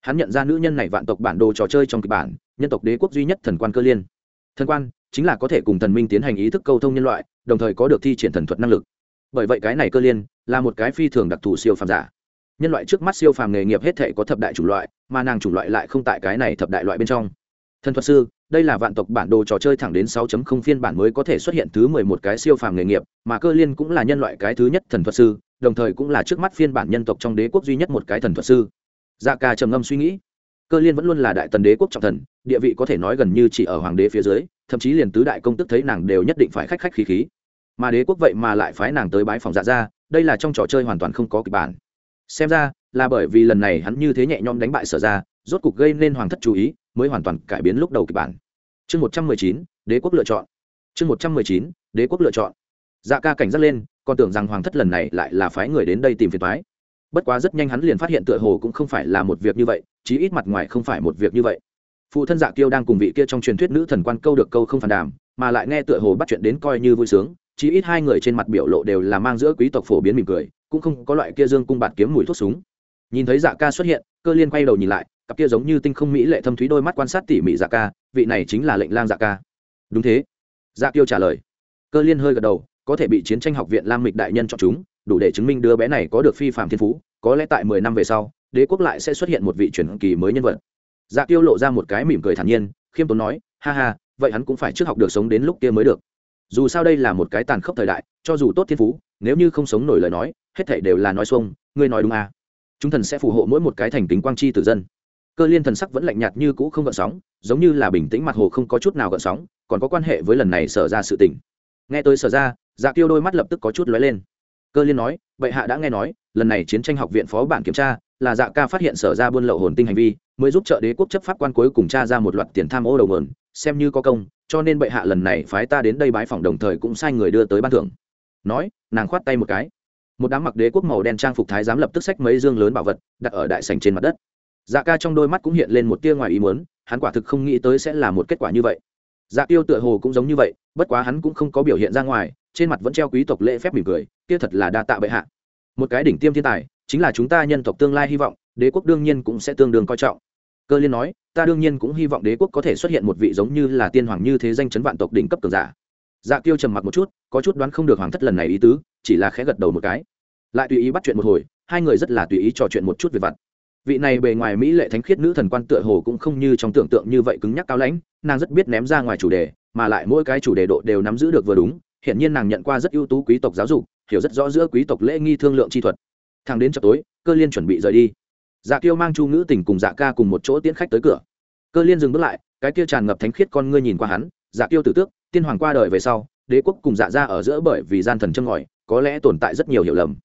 Hắn nhận ra nữ nhân này vạn tộc bản đồ trò chơi trong kịch bản, nhân tộc đế quốc duy nhất thần quan cơ liên. Thần quan chính là có thể cùng thần minh tiến hành ý thức câu thông nhân loại, đồng thời có được thi triển thần thuật năng lực. Bởi vậy cái này cơ liên là một cái phi thường đặc thù siêu phàm giả nhân loại trước mắt siêu phàm nghề nghiệp hết thể có thập đại chủng loại mà nàng chủng loại lại không tại cái này thập đại loại bên trong thần thuật sư đây là vạn tộc bản đồ trò chơi thẳng đến 6.0 phiên bản mới có thể xuất hiện thứ 11 cái siêu phàm nghề nghiệp, mà cơ liên cũng là nhân loại cái thứ nhất thần thuật sư, đồng thời cũng là trước mắt phiên bản nhân tộc trong đế quốc duy nhất một cái thần thuật sư. Dạ ca trầm ngâm suy nghĩ, cơ liên vẫn luôn là đại tần đế quốc trọng thần, địa vị có thể nói gần như chỉ ở hoàng đế phía dưới, thậm chí liền tứ đại công tức thấy nàng đều nhất định phải khách khách khí khí. Mà đế quốc vậy mà lại phái nàng tới bái phòng dạ ra, đây là trong trò chơi hoàn toàn không có kịch bản. Xem ra, là bởi vì lần này hắn như thế nhẹ nhõm đánh bại sở ra, rốt cục gây nên hoàng thất chú ý, mới hoàn toàn cải biến lúc đầu kịch bản. Chương một trăm mười chín đế quốc lựa chọn. Chương một trăm mười chín đế quốc lựa chọn. Dạ ca cảnh giác lên còn tưởng rằng hoàng thất lần này lại là phái người đến đây tìm phiền thoái bất quá rất nhanh hắn liền phát hiện tựa hồ cũng không phải là một việc như vậy chí ít mặt ngoài không phải một việc như vậy. Phụ thân dạ kiêu đang cùng vị kia trong truyền thuyết nữ thần quan câu được câu không phản đàm mà lại nghe tựa hồ bắt chuyện đến coi như vui sướng chí ít hai người trên mặt biểu lộ đều là mang giữa quý tộc phổ biến mỉm cười, cũng không có loại kia dương cung bạt kiếm mùi thuốc súng. Nhìn thấy dạ ca xuất hiện, cơ liên quay đầu nhìn lại, cặp kia giống như tinh không mỹ lệ thâm thúy đôi mắt quan sát tỉ mỉ dạ ca, vị này chính là lệnh lang dạ ca. Đúng thế. Dạ kiêu trả lời. Cơ liên hơi gật đầu, có thể bị chiến tranh học viện lam mịch đại nhân chọn chúng, đủ để chứng minh đứa bé này có được phi phạm thiên phú, có lẽ tại mười năm về sau, đế quốc lại sẽ xuất hiện một vị truyền kỳ mới nhân vật. Dạ kiêu lộ ra một cái mỉm cười thản nhiên, khiêm tốn nói, ha ha, vậy hắn cũng phải trước học được sống đến lúc kia mới được dù sao đây là một cái tàn khốc thời đại, cho dù tốt thiên phú, nếu như không sống nổi lời nói, hết thảy đều là nói xuông, ngươi nói đúng à. chúng thần sẽ phù hộ mỗi một cái thành kính quang chi tử dân. Cơ liên thần sắc vẫn lạnh nhạt như cũ không gợn sóng, giống như là bình tĩnh mặt hồ không có chút nào gợn sóng, còn có quan hệ với lần này sở ra sự tình. Nghe tôi sở ra dạ tiêu đôi mắt lập tức có chút lóe lên. Cơ liên nói, bệ hạ đã nghe nói, lần này chiến tranh học viện phó bản kiểm tra, là dạ ca phát hiện sở ra buôn lậu hồn tinh hành vi, mới giúp trợ đế quốc chấp pháp quan cuối cùng tra ra một loạt tiền tham ô đầu mượn xem như có công cho nên bệ hạ lần này phái ta đến đây bái phòng đồng thời cũng sai người đưa tới ban thưởng. Nói, nàng khoát tay một cái. Một đám mặc đế quốc màu đen trang phục thái giám lập tức xách mấy dương lớn bảo vật, đặt ở đại sành trên mặt đất. Dạ ca trong đôi mắt cũng hiện lên một tia ngoài ý muốn, hắn quả thực không nghĩ tới sẽ là một kết quả như vậy. Dạ tiêu tựa hồ cũng giống như vậy, bất quá hắn cũng không có biểu hiện ra ngoài, trên mặt vẫn treo quý tộc lễ phép mỉm cười, kia thật là đa tạ bệ hạ. Một cái đỉnh tiêm thiên tài, chính là chúng ta nhân tộc tương lai hy vọng, đế quốc đương nhiên cũng sẽ tương đương coi trọng cơ liên nói, ta đương nhiên cũng hy vọng đế quốc có thể xuất hiện một vị giống như là tiên hoàng như thế danh chấn vạn tộc đỉnh cấp cường giả. Dạ tiêu trầm mặc một chút, có chút đoán không được hoàng thất lần này ý tứ, chỉ là khẽ gật đầu một cái. Lại tùy ý bắt chuyện một hồi, hai người rất là tùy ý trò chuyện một chút về vặt. Vị này bề ngoài mỹ lệ thánh khiết nữ thần quan tựa hồ cũng không như trong tưởng tượng như vậy cứng nhắc cao lãnh, nàng rất biết ném ra ngoài chủ đề, mà lại mỗi cái chủ đề độ đều nắm giữ được vừa đúng hiện nhiên nàng nhận qua rất ưu tú quý tộc giáo dục, hiểu rất rõ giữa quý tộc lễ nghi thương lượng chi thuật. Thằng đến chợ tối, cơ liên chuẩn bị rời đi dạ kiêu mang chu ngữ tình cùng dạ ca cùng một chỗ tiễn khách tới cửa. Cơ liên dừng bước lại, cái kia tràn ngập thánh khiết con ngươi nhìn qua hắn dạ kiêu tử tước, tiên hoàng qua đời về sau, đế quốc cùng dạ ra ở giữa bởi vì gian thần châm ngòi, có lẽ tồn tại rất nhiều hiểu lầm.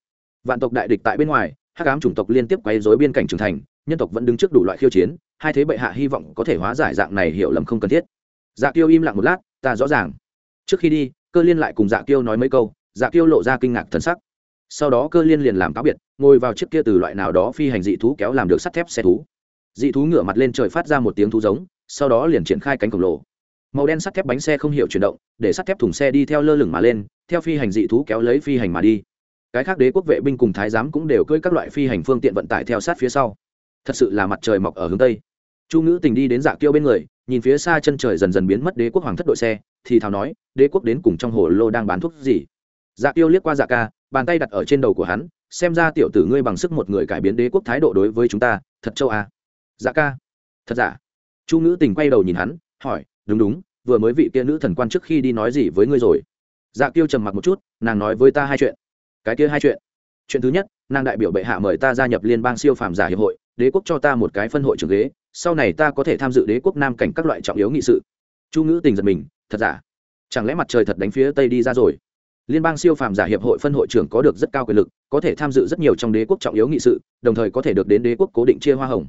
Vạn tộc đại địch tại bên ngoài, hắc ám chủng tộc liên tiếp quấy rối biên cảnh trưởng thành, nhân tộc vẫn đứng trước đủ loại khiêu chiến, hai thế bệ hạ hy vọng có thể hóa giải dạng này hiểu lầm không cần thiết. Dạ kiêu im lặng một lát, ta rõ ràng. Trước khi đi, cơ liên lại cùng dạ kiêu nói mấy câu dạ kiêu lộ ra kinh ngạc thần sắc sau đó cơ liên liền làm cáo biệt, ngồi vào chiếc kia từ loại nào đó phi hành dị thú kéo làm được sắt thép xe thú. Dị thú ngửa mặt lên trời phát ra một tiếng thú giống, sau đó liền triển khai cánh khổng lồ. Màu đen sắt thép bánh xe không hiểu chuyển động, để sắt thép thùng xe đi theo lơ lửng mà lên, theo phi hành dị thú kéo lấy phi hành mà đi. Cái khác đế quốc vệ binh cùng thái giám cũng đều cưỡi các loại phi hành phương tiện vận tải theo sát phía sau. Thật sự là mặt trời mọc ở hướng tây. Chu ngữ tình đi đến dạ kiêu bên người, nhìn phía xa chân trời dần dần biến mất đế quốc hoàng thất đội xe, thì thào nói, đế quốc đến cùng trong hồ lô đang bán thuốc gì? Dạ kiêu liếc qua dạ ca bàn tay đặt ở trên đầu của hắn, xem ra tiểu tử ngươi bằng sức một người cải biến đế quốc thái độ đối với chúng ta, thật châu à. dạ ca. Thật giả chu ngữ tình quay đầu nhìn hắn, hỏi, đúng đúng, vừa mới vị kia nữ thần quan trước khi đi nói gì với ngươi rồi? Dạ kiêu trầm mặc một chút, nàng nói với ta hai chuyện. Cái kia hai chuyện. Chuyện thứ nhất, nàng đại biểu bệ hạ mời ta gia nhập liên bang siêu phàm giả hiệp hội, đế quốc cho ta một cái phân hội trưởng ghế, sau này ta có thể tham dự đế quốc nam cảnh các loại trọng yếu nghị sự. Chu ngữ tình giật mình, thật giả chẳng lẽ mặt trời thật đánh phía tây đi ra rồi? Liên bang siêu phàm giả hiệp hội phân hội trưởng có được rất cao quyền lực, có thể tham dự rất nhiều trong đế quốc trọng yếu nghị sự, đồng thời có thể được đến đế quốc cố định chia hoa hồng.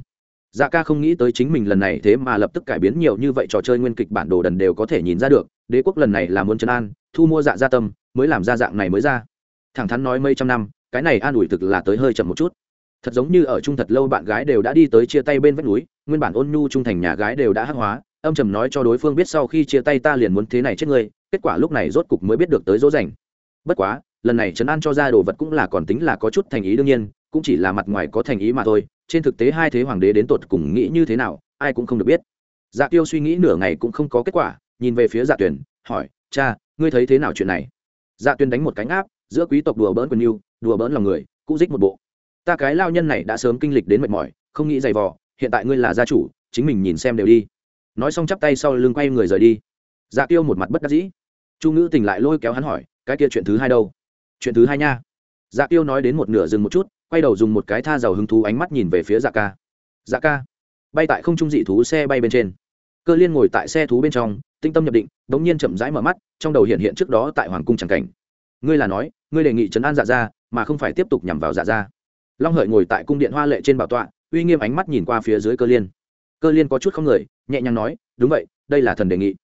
Dạ ca không nghĩ tới chính mình lần này thế mà lập tức cải biến nhiều như vậy trò chơi nguyên kịch bản đồ đần đều có thể nhìn ra được, đế quốc lần này là muốn trấn an, thu mua dạ gia tâm, mới làm ra dạng này mới ra. Thẳng thắn nói mấy trăm năm, cái này an ủi thực là tới hơi chậm một chút. Thật giống như ở chung thật lâu bạn gái đều đã đi tới chia tay bên vách núi, nguyên bản ôn nhu trung thành nhà gái đều đã hắc hóa, âm trầm nói cho đối phương biết sau khi chia tay ta liền muốn thế này chết ngươi kết quả lúc này rốt cục mới biết được tới dỗ dành bất quá, lần này trấn an cho ra đồ vật cũng là còn tính là có chút thành ý đương nhiên, cũng chỉ là mặt ngoài có thành ý mà thôi, trên thực tế hai thế hoàng đế đến tột cùng nghĩ như thế nào, ai cũng không được biết. Dạ tiêu suy nghĩ nửa ngày cũng không có kết quả, nhìn về phía dạ tuyển hỏi, cha, ngươi thấy thế nào chuyện này? Dạ tuyển đánh một cánh áp giữa quý tộc đùa bỡn quần yêu đùa bỡn lòng người cũng dích một bộ. Ta cái lao nhân này đã sớm kinh lịch đến mệt mỏi, không nghĩ dày vò, hiện tại ngươi là gia chủ, chính mình nhìn xem đều đi. Nói xong chắp tay sau lưng quay người rời đi. Dạ tiêu một mặt bất đắc dĩ. Chu ngữ tình lại lôi kéo hắn hỏi cái kia chuyện thứ hai đâu? Chuyện thứ hai nha. Dạ tiêu nói đến một nửa dừng một chút, quay đầu dùng một cái tha giàu hứng thú ánh mắt nhìn về phía dạ ca. Dạ ca, bay tại không trung dị thú xe bay bên trên. Cơ liên ngồi tại xe thú bên trong, tinh tâm nhập định đ ỗ n g nhiên chậm rãi mở mắt, trong đầu hiện hiện trước đó tại hoàng cung tràng cảnh. Ngươi là nói, ngươi đề nghị trấn an dạ ra mà không phải tiếp tục nhằm vào dạ ra long hợi ngồi tại cung điện hoa lệ trên bảo tọa, uy nghiêm ánh mắt nhìn qua phía dưới cơ liên. Cơ liên có chút không người, nhẹ nhàng nói, đúng vậy, đây là thần đề nghị.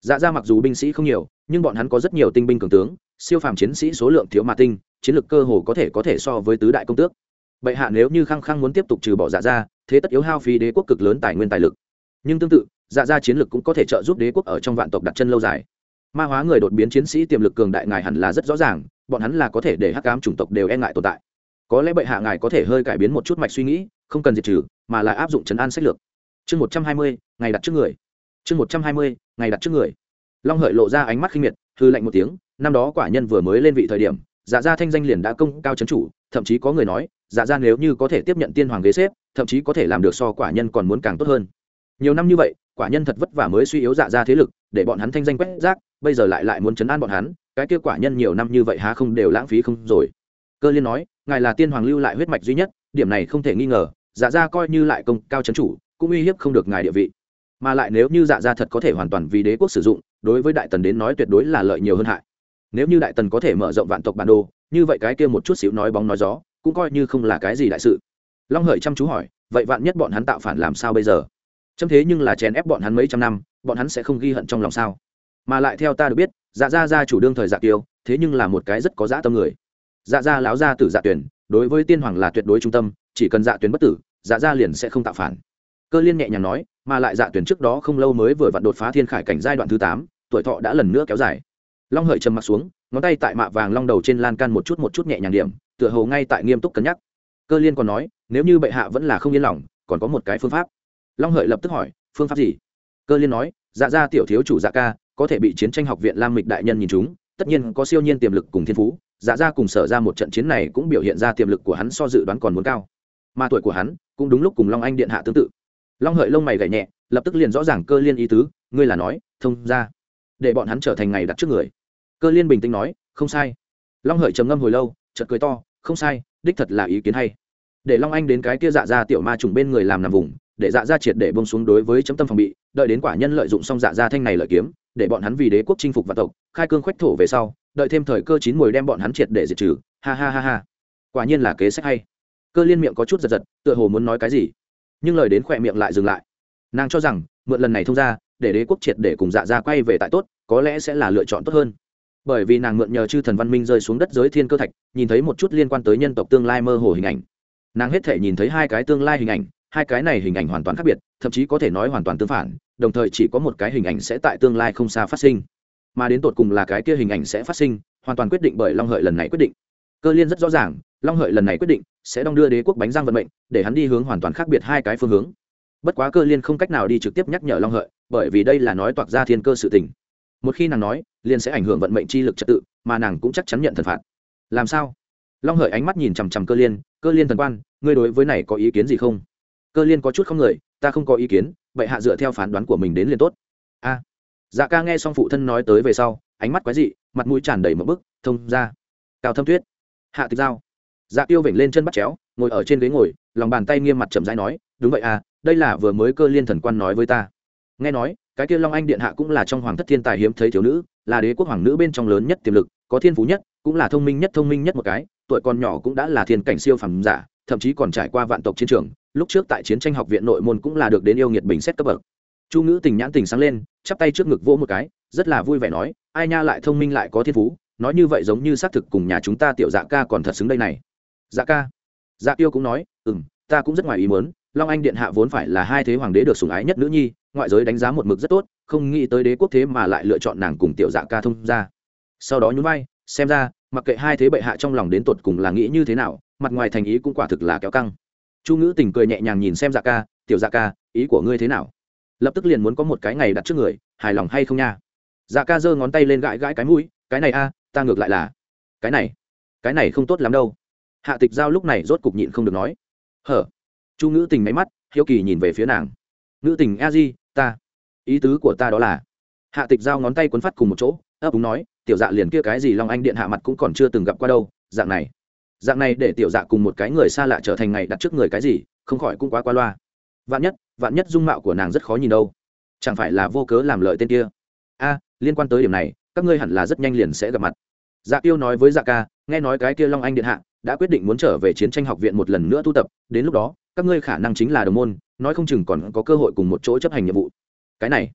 Dạ ra mặc dù binh sĩ không nhiều, nhưng bọn hắn có rất nhiều tinh binh cường tướng siêu phàm chiến sĩ số lượng thiếu mà tinh, chiến lược cơ hồ có thể có thể so với tứ đại công tước. Bệ hạ nếu như khăng khăng muốn tiếp tục trừ bỏ dạ ra thế tất yếu hao phí đế quốc cực lớn tài nguyên tài lực. Nhưng tương tự dạ ra chiến lược cũng có thể trợ giúp đế quốc ở trong vạn tộc đặt chân lâu dài. Ma hóa người đột biến chiến sĩ tiềm lực cường đại ngài hẳn là rất rõ ràng, bọn hắn là có thể để hắc cám chủng tộc đều e ngại tồn tại. Có lẽ bệ hạ ngài có thể hơi cải biến một chút mạch suy nghĩ, không cần diệt trừ, mà lại áp dụng chấn an sách lược. Chương một trăm hai mươi, ngày đặt trước người. Chương một trăm hai mươi, ngày đặt trước người. Long hợi lộ ra ánh mắt khinh miệt, hư lạnh một tiếng năm đó quả nhân vừa mới lên vị thời điểm dạ gia thanh danh liền đã công cao chấn chủ, thậm chí có người nói dạ gia nếu như có thể tiếp nhận tiên hoàng ghế xếp, thậm chí có thể làm được so quả nhân còn muốn càng tốt hơn. Nhiều năm như vậy, quả nhân thật vất vả mới suy yếu dạ gia thế lực, để bọn hắn thanh danh quét rác, bây giờ lại lại muốn chấn an bọn hắn, cái kia quả nhân nhiều năm như vậy há không đều lãng phí không rồi. Cơ liên nói, ngài là tiên hoàng lưu lại huyết mạch duy nhất, điểm này không thể nghi ngờ dạ gia coi như lại công cao chấn chủ, cũng uy hiếp không được ngài địa vị. Mà lại nếu như dạ gia thật có thể hoàn toàn vì đế quốc sử dụng, đối với đại tần đến nói tuyệt đối là lợi nhiều hơn hại nếu như đại tần có thể mở rộng vạn tộc bản đồ, như vậy cái kia một chút xíu nói bóng nói gió, cũng coi như không là cái gì đại sự. Long hợi chăm chú hỏi, vậy vạn nhất bọn hắn tạo phản làm sao bây giờ? Chấm thế nhưng là chèn ép bọn hắn mấy trăm năm, bọn hắn sẽ không ghi hận trong lòng sao? Mà lại theo ta được biết dạ gia gia chủ đương thời dạ tiêu thế nhưng là một cái rất có dã tâm người. Dạ gia láo gia tử dạ tuyển, đối với tiên hoàng là tuyệt đối trung tâm, chỉ cần dạ tuyển bất tử dạ gia liền sẽ không tạo phản. Cơ liên nhẹ nhàng nói, mà lại dạ tuyển trước đó không lâu mới vừa vặn đột phá thiên khải cảnh giai đoạn thứ tám, tuổi thọ đã lần nữa kéo dài long hợi trầm m ặ t xuống, ngón tay tại mạ vàng long đầu trên lan can một chút một chút nhẹ nhàng điểm, tựa hồ ngay tại nghiêm túc cân nhắc. Cơ liên còn nói, nếu như bệ hạ vẫn là không yên lòng, còn có một cái phương pháp. Long hợi lập tức hỏi, phương pháp gì? Cơ liên nói dạ gia tiểu thiếu chủ dạ ca, có thể bị chiến tranh học viện lam mịch đại nhân nhìn chúng, tất nhiên có siêu nhiên tiềm lực cùng thiên phú dạ gia cùng sở ra một trận chiến này cũng biểu hiện ra tiềm lực của hắn so dự đoán còn muốn cao. Mà tuổi của hắn, cũng đúng lúc cùng long anh điện hạ tương tự. Long hợi lông mày gảy nhẹ, lập tức liền rõ ràng cơ liên ý tứ, ngươi là nói, thông ra để bọn hắn trở thành ngày đặt trước người cơ liên bình tĩnh nói, không sai. Long hợi trầm ngâm hồi lâu, chợt cười to, không sai, đích thật là ý kiến hay. Để long anh đến cái kia dạ ra tiểu ma trùng bên người làm nằm vùng, để dạ ra triệt để bông xuống đối với chấm tâm phòng bị, đợi đến quả nhân lợi dụng xong dạ ra thanh này lợi kiếm, để bọn hắn vì đế quốc chinh phục và tộc, khai cương khoách thổ về sau, đợi thêm thời cơ chín mùi đem bọn hắn triệt để diệt trừ. Ha ha ha ha. Quả nhiên là kế sách hay. Cơ liên miệng có chút giật giật, tựa hồ muốn nói cái gì, nhưng lời đến khỏe miệng lại dừng lại. Nàng cho rằng, mượn lần này thông ra, để đế quốc triệt để cùng dạ ra quay về tại tốt, có lẽ sẽ là lựa chọn tốt hơn bởi vì nàng mượn nhờ chư thần văn minh rơi xuống đất giới thiên cơ thạch, nhìn thấy một chút liên quan tới nhân tộc tương lai mơ hồ hình ảnh. Nàng hết thể nhìn thấy hai cái tương lai hình ảnh, hai cái này hình ảnh hoàn toàn khác biệt, thậm chí có thể nói hoàn toàn tương phản, đồng thời chỉ có một cái hình ảnh sẽ tại tương lai không xa phát sinh. Mà đến tột cùng là cái kia hình ảnh sẽ phát sinh, hoàn toàn quyết định bởi long hợi lần này quyết định. Cơ liên rất rõ ràng, long hợi lần này quyết định sẽ đong đưa đế quốc bánh giang vận mệnh, để hắn đi hướng hoàn toàn khác biệt hai cái phương hướng. Bất quá cơ liên không cách nào đi trực tiếp nhắc nhở long hợi, bởi vì đây là nói toạc ra thiên cơ sự tình một khi nàng nói liên sẽ ảnh hưởng vận mệnh chi lực trật tự, mà nàng cũng chắc chắn nhận thần phạt. Làm sao? Long hợi ánh mắt nhìn chằm chằm cơ liên cơ liên thần quan, ngươi đối với này có ý kiến gì không? Cơ liên có chút không người, ta không có ý kiến, vậy hạ dựa theo phán đoán của mình đến liền tốt. A. Dạ ca nghe xong phụ thân nói tới về sau, ánh mắt quái dị, mặt mũi tràn đầy một bức, thông ra cao thâm tuyết. Hạ tịch giao. Dạ tiêu vểnh lên chân bắt chéo, ngồi ở trên ghế ngồi, lòng bàn tay nghiêm mặt chậm rãi nói, đúng vậy à đây là vừa mới cơ liên thần quan nói với ta. Nghe nói cái kia long anh điện hạ cũng là trong hoàng thất thiên tài hiếm thấy thiếu nữ, là đế quốc hoàng nữ bên trong lớn nhất tiềm lực, có thiên phú nhất, cũng là thông minh nhất, thông minh nhất một cái, tuổi còn nhỏ cũng đã là thiên cảnh siêu phẩm giả, thậm chí còn trải qua vạn tộc chiến trường, lúc trước tại chiến tranh học viện nội môn cũng là được đến yêu nghiệt bình xét cấp bậc. Chu ngữ tình nhãn tình sáng lên, chắp tay trước ngực vỗ một cái, rất là vui vẻ nói, ai nha lại thông minh lại có thiên phú, nói như vậy giống như xác thực cùng nhà chúng ta tiểu dạ ca còn thật xứng đây này. Dạ ca? Dạ tiêu cũng nói ừ m ta cũng rất ngoài ý mớn long anh điện hạ vốn phải là hai thế hoàng đế được sủng ái nhất nữ nhi, ngoại giới đánh giá một mực rất tốt, không nghĩ tới đế quốc thế mà lại lựa chọn nàng cùng tiểu dạ ca thông ra sau đó nhún vai, xem ra, mặc kệ hai thế bệ hạ trong lòng đến tột cùng là nghĩ như thế nào, mặt ngoài thành ý cũng quả thực là kéo căng. Chu ngữ tình cười nhẹ nhàng nhìn xem dạ ca, tiểu dạ ca, ý của ngươi thế nào? Lập tức liền muốn có một cái ngày đặt trước người, hài lòng hay không nha? Dạ ca giơ ngón tay lên gãi gãi cái mũi, cái này a, ta ngược lại là. Cái này? Cái này không tốt lắm đâu. Hạ tịch giao lúc này rốt cục nhịn không được nói, hở? Chu ngữ tình máy mắt, hiếu kỳ nhìn về phía nàng. Ngữ tình, a di, ta, ý tứ của ta đó là hạ tịch giao ngón tay quấn phát cùng một chỗ, ấp úng nói, tiểu dạ liền kia cái gì long anh điện hạ mặt cũng còn chưa từng gặp qua đâu, dạng này. Dạng này để tiểu dạ cùng một cái người xa lạ trở thành ngày đặt trước người cái gì, không khỏi cũng quá qua loa. Vạn nhất vạn nhất dung mạo của nàng rất khó nhìn đâu. Chẳng phải là vô cớ làm lợi tên kia? A, liên quan tới điểm này, các ngươi hẳn là rất nhanh liền sẽ gặp mặt. Dạ tiêu nói với dạ ca, nghe nói cái kia long anh điện hạ đã quyết định muốn trở về chiến tranh học viện một lần nữa tu tập, đến lúc đó, các ngươi khả năng chính là đồng môn, nói không chừng còn có cơ hội cùng một chỗ chấp hành nhiệm vụ. Cái này,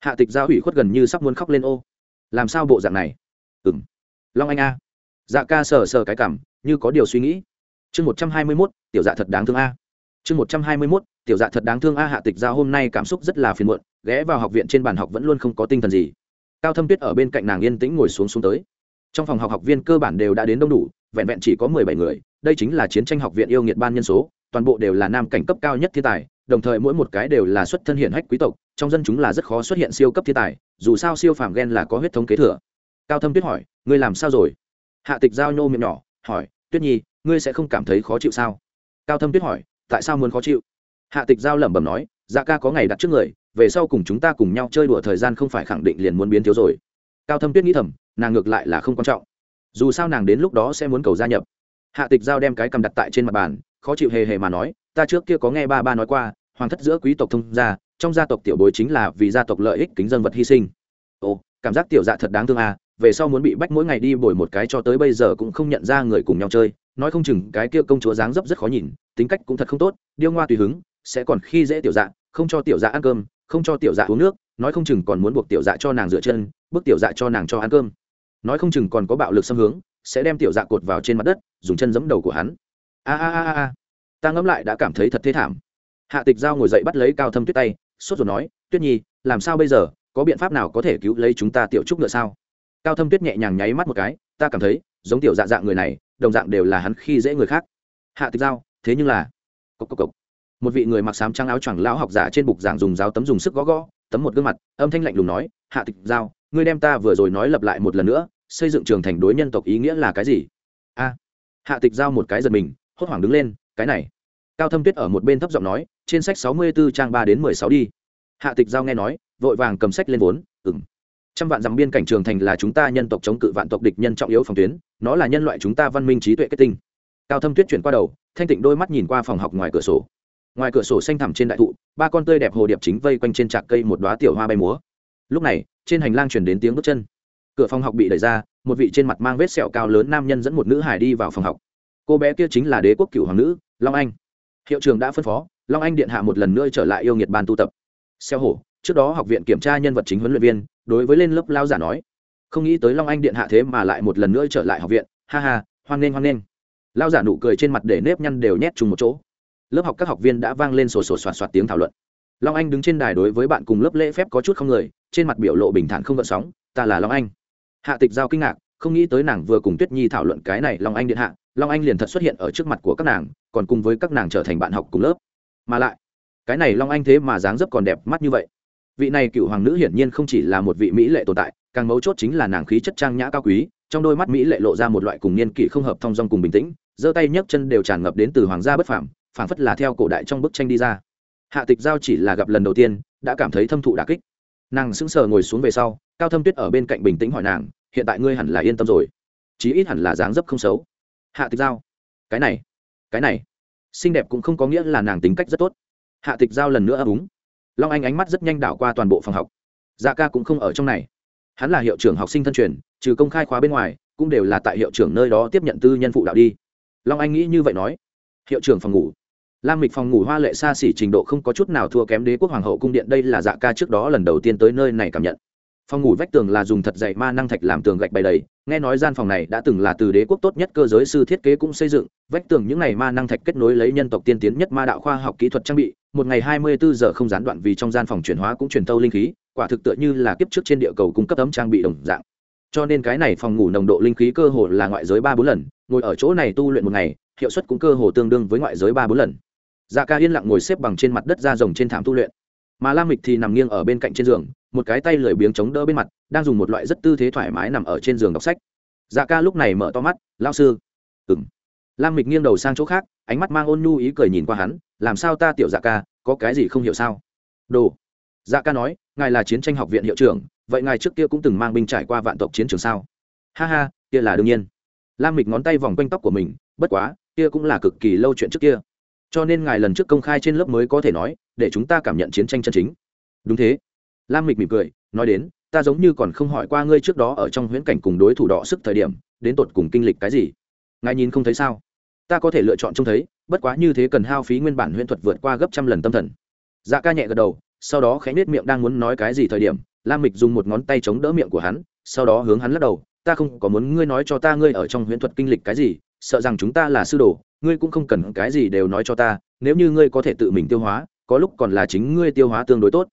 hạ tịch giao hủy khuất gần như sắp muốn khóc lên ô. Làm sao bộ dạng này? Ừng long anh a. Dạ ca sờ sờ cái cảm, như có điều suy nghĩ. Chương một trăm hai mươi mốt, tiểu dạ thật đáng thương a. Chương một trăm hai mươi mốt, tiểu dạ thật đáng thương a hạ tịch giao hôm nay cảm xúc rất là phiền muộn, ghé vào học viện trên bàn học vẫn luôn không có tinh thần gì. Cao thâm tuyết ở bên cạnh nàng yên tĩnh ngồi xuống xuống tới. Trong phòng học học viên cơ bản đều đã đến đông đủ vẹn vẹn chỉ có mười bảy người, đây chính là chiến tranh học viện yêu nghiệt ban nhân số, toàn bộ đều là nam cảnh cấp cao nhất thiên tài, đồng thời mỗi một cái đều là xuất thân hiện hách quý tộc, trong dân chúng là rất khó xuất hiện siêu cấp thiên tài, dù sao siêu phàm ghen là có huyết thống kế thừa. Cao thâm tuyết hỏi, ngươi làm sao rồi? Hạ tịch giao nhô miệng nhỏ, hỏi, tuyết nhi, ngươi sẽ không cảm thấy khó chịu sao? Cao thâm tuyết hỏi, tại sao muốn khó chịu? Hạ tịch giao lẩm bẩm nói dạ ca có ngày đặt trước người, về sau cùng chúng ta cùng nhau chơi đùa thời gian không phải khẳng định liền muốn biến thiếu rồi. Cao thâm tuyết nghĩ thầm, nàng ngược lại là không quan trọng dù sao nàng đến lúc đó sẽ muốn cầu gia nhập. Hạ tịch giao đem cái cầm đặt tại trên mặt bàn, khó chịu hề hề mà nói, ta trước kia có nghe ba ba nói qua, hoàng thất giữa quý tộc thông gia, trong gia tộc tiểu bối chính là vì gia tộc lợi ích kính dân vật hy sinh. Ồ, cảm giác tiểu dạ thật đáng thương à về sau muốn bị bách mỗi ngày đi bồi một cái cho tới bây giờ cũng không nhận ra người cùng nhau chơi, nói không chừng cái kia công chúa dáng dấp rất khó nhìn, tính cách cũng thật không tốt, điêu ngoa tùy hứng, sẽ còn khi dễ tiểu dạ không cho tiểu dạ ăn cơm, không cho tiểu dạ uống nước, nói không chừng còn muốn buộc tiểu dạ cho nàng dựa chân bước tiểu dạ cho nàng cho ăn cơm nói không chừng còn có bạo lực xâm hướng, sẽ đem tiểu dạ cột vào trên mặt đất, dùng chân giẫm đầu của hắn. A a a a ta ngẫm lại đã cảm thấy thật thế thảm. Hạ tịch giao ngồi dậy bắt lấy cao thâm tuyết tay, sốt rồi nói, tuyết nhi, làm sao bây giờ? Có biện pháp nào có thể cứu lấy chúng ta tiểu trúc nữa sao? Cao thâm tuyết nhẹ nhàng nháy mắt một cái, ta cảm thấy, giống tiểu dạ dạng người này, đồng dạng đều là hắn khi dễ người khác. Hạ tịch giao, thế nhưng là cốc cốc cốc. một vị người mặc sám trắng áo choàng lão học giả trên bục giảng dùng giáo tấm dùng sức gõ gõ, tấm một gương mặt, âm thanh lạnh lùng nói, hạ tịch giao, ngươi đem ta vừa rồi nói lặp lại một lần nữa xây dựng trường thành đối nhân tộc ý nghĩa là cái gì? A. Hạ tịch giao một cái giật mình, hốt hoảng đứng lên, cái này. Cao thâm tuyết ở một bên thấp giọng nói, trên sách sáu mươi 64 trang ba đến mười sáu đi. Hạ tịch giao nghe nói, vội vàng cầm sách lên vốn ừng trăm vạn dặm biên cảnh trường thành là chúng ta nhân tộc chống cự vạn tộc địch nhân trọng yếu phòng tuyến, nó là nhân loại chúng ta văn minh trí tuệ kết tinh. Cao thâm tuyết chuyển qua đầu, thanh tịnh đôi mắt nhìn qua phòng học ngoài cửa sổ. Ngoài cửa sổ xanh thẳm trên đại thụ, ba con tươi đẹp hồ điệp chính vây quanh trên trạc cây một đoá tiểu hoa bay múa. Lúc này, trên hành lang chuyển đến tiếng bước chân cửa phòng học bị đẩy ra, một vị trên mặt mang vết sẹo cao lớn nam nhân dẫn một nữ hải đi vào phòng học. Cô bé kia chính là đế quốc cựu hoàng nữ, long anh. Hiệu trường đã phân phó, long anh điện hạ một lần nữa trở lại yêu nghiệt ban tu tập. Xeo hổ, trước đó học viện kiểm tra nhân vật chính huấn luyện viên, đối với lên lớp lao giả nói, không nghĩ tới long anh điện hạ thế mà lại một lần nữa trở lại học viện. Ha ha, hoan nghênh hoan nghênh. Lao giả nụ cười trên mặt để nếp nhăn đều nhét chung một chỗ. Lớp học các học viên đã vang lên sổ sổ soạt soạt tiếng thảo luận. Long anh đứng trên đài đối với bạn cùng lớp lễ phép có chút không người, trên mặt biểu lộ bình thản không gợn sóng, ta là long anh hạ tịch giao kinh ngạc, không nghĩ tới nàng vừa cùng tuyết nhi thảo luận cái này long anh điện hạ, long anh liền thật xuất hiện ở trước mặt của các nàng, còn cùng với các nàng trở thành bạn học cùng lớp. Mà lại, cái này long anh thế mà dáng dấp còn đẹp mắt như vậy. Vị này cựu hoàng nữ hiển nhiên không chỉ là một vị mỹ lệ tồn tại, càng mấu chốt chính là nàng khí chất trang nhã cao quý, trong đôi mắt mỹ lệ lộ ra một loại cùng niên kỷ không hợp thong dong cùng bình tĩnh, giơ tay nhấc chân đều tràn ngập đến từ hoàng gia bất phảm phảng phất là theo cổ đại trong bức tranh đi ra. Hạ tịch giao chỉ là gặp lần đầu tiên, đã cảm thấy thâm thụ đà kích. Nàng sững sờ ngồi xuống về sau cao thâm tuyết ở bên cạnh bình tĩnh hỏi nàng, hiện tại ngươi hẳn là yên tâm rồi. Chí ít hẳn là dáng dấp không xấu. Hạ tịch giao. Cái này cái này. Xinh đẹp cũng không có nghĩa là nàng tính cách rất tốt. Hạ tịch giao lần nữa ấp úng. Long anh ánh mắt rất nhanh đảo qua toàn bộ phòng học. Dạ ca cũng không ở trong này. Hắn là hiệu trưởng học sinh thân truyền, trừ công khai khóa bên ngoài, cũng đều là tại hiệu trưởng nơi đó tiếp nhận tư nhân phụ đạo đi. Long anh nghĩ như vậy nói. Hiệu trưởng phòng ngủ. Lam mịch phòng ngủ hoa lệ xa xỉ trình độ không có chút nào thua kém đế quốc hoàng hậu cung điện, đây là dạ ca trước đó lần đầu tiên tới nơi này cảm nhận phòng ngủ vách tường là dùng thật dày ma năng thạch làm tường gạch bày đầy. Nghe nói gian phòng này đã từng là từ đế quốc tốt nhất cơ giới sư thiết kế cũng xây dựng. Vách tường những ngày ma năng thạch kết nối lấy nhân tộc tiên tiến nhất ma đạo khoa học kỹ thuật trang bị. Một ngày hai mươi bốn giờ không gián đoạn vì trong gian phòng chuyển hóa cũng truyền tâu linh khí. Quả thực tựa như là kiếp trước trên địa cầu cung cấp tấm trang bị đồng dạng. Cho nên cái này phòng ngủ nồng độ linh khí cơ hồ là ngoại giới ba bốn lần. Ngồi ở chỗ này tu luyện một ngày, hiệu suất cũng cơ hồ tương đương với ngoại giới ba bốn lần. Dạ ca yên lặng ngồi xếp bằng trên mặt đất ra rồng trên thảm tu luyện. Mà lam mịch thì nằm nghiêng ở bên cạnh trên giường một cái tay lười biếng chống đỡ bên mặt, đang dùng một loại rất tư thế thoải mái nằm ở trên giường đọc sách. Dạ ca lúc này mở to mắt lao sư. Ừ m lam mịch nghiêng đầu sang chỗ khác, ánh mắt mang ôn nhu ý cười nhìn qua hắn, làm sao ta, tiểu dạ ca, có cái gì không hiểu sao? Đồ. Dạ ca nói, ngài là chiến tranh học viện hiệu trưởng, vậy ngài trước kia cũng từng mang binh trải qua vạn tộc chiến trường sao? Ha ha, kia là đương nhiên. Lam mịch ngón tay vòng quanh tóc của mình, bất quá, kia cũng là cực kỳ lâu chuyện trước kia. Cho nên ngài lần trước công khai trên lớp mới có thể nói, để chúng ta cảm nhận chiến tranh chân chính. Đúng thế lam mịch mỉm cười, nói đến, ta giống như còn không hỏi qua ngươi trước đó ở trong huyễn cảnh cùng đối thủ đọ sức thời điểm, đến tột cùng kinh lịch cái gì? Ngài nhìn không thấy sao? Ta có thể lựa chọn trông thấy, bất quá như thế cần hao phí nguyên bản huyễn thuật vượt qua gấp trăm lần tâm thần. Dạ ca nhẹ gật đầu, sau đó khẽ nết miệng đang muốn nói cái gì thời điểm, lam mịch dùng một ngón tay chống đỡ miệng của hắn, sau đó hướng hắn lắc đầu, ta không có muốn ngươi nói cho ta ngươi ở trong huyễn thuật kinh lịch cái gì, sợ rằng chúng ta là sư đồ, ngươi cũng không cần cái gì đều nói cho ta, nếu như ngươi có thể tự mình tiêu hóa, có lúc còn là chính ngươi tiêu hóa tương đối tốt.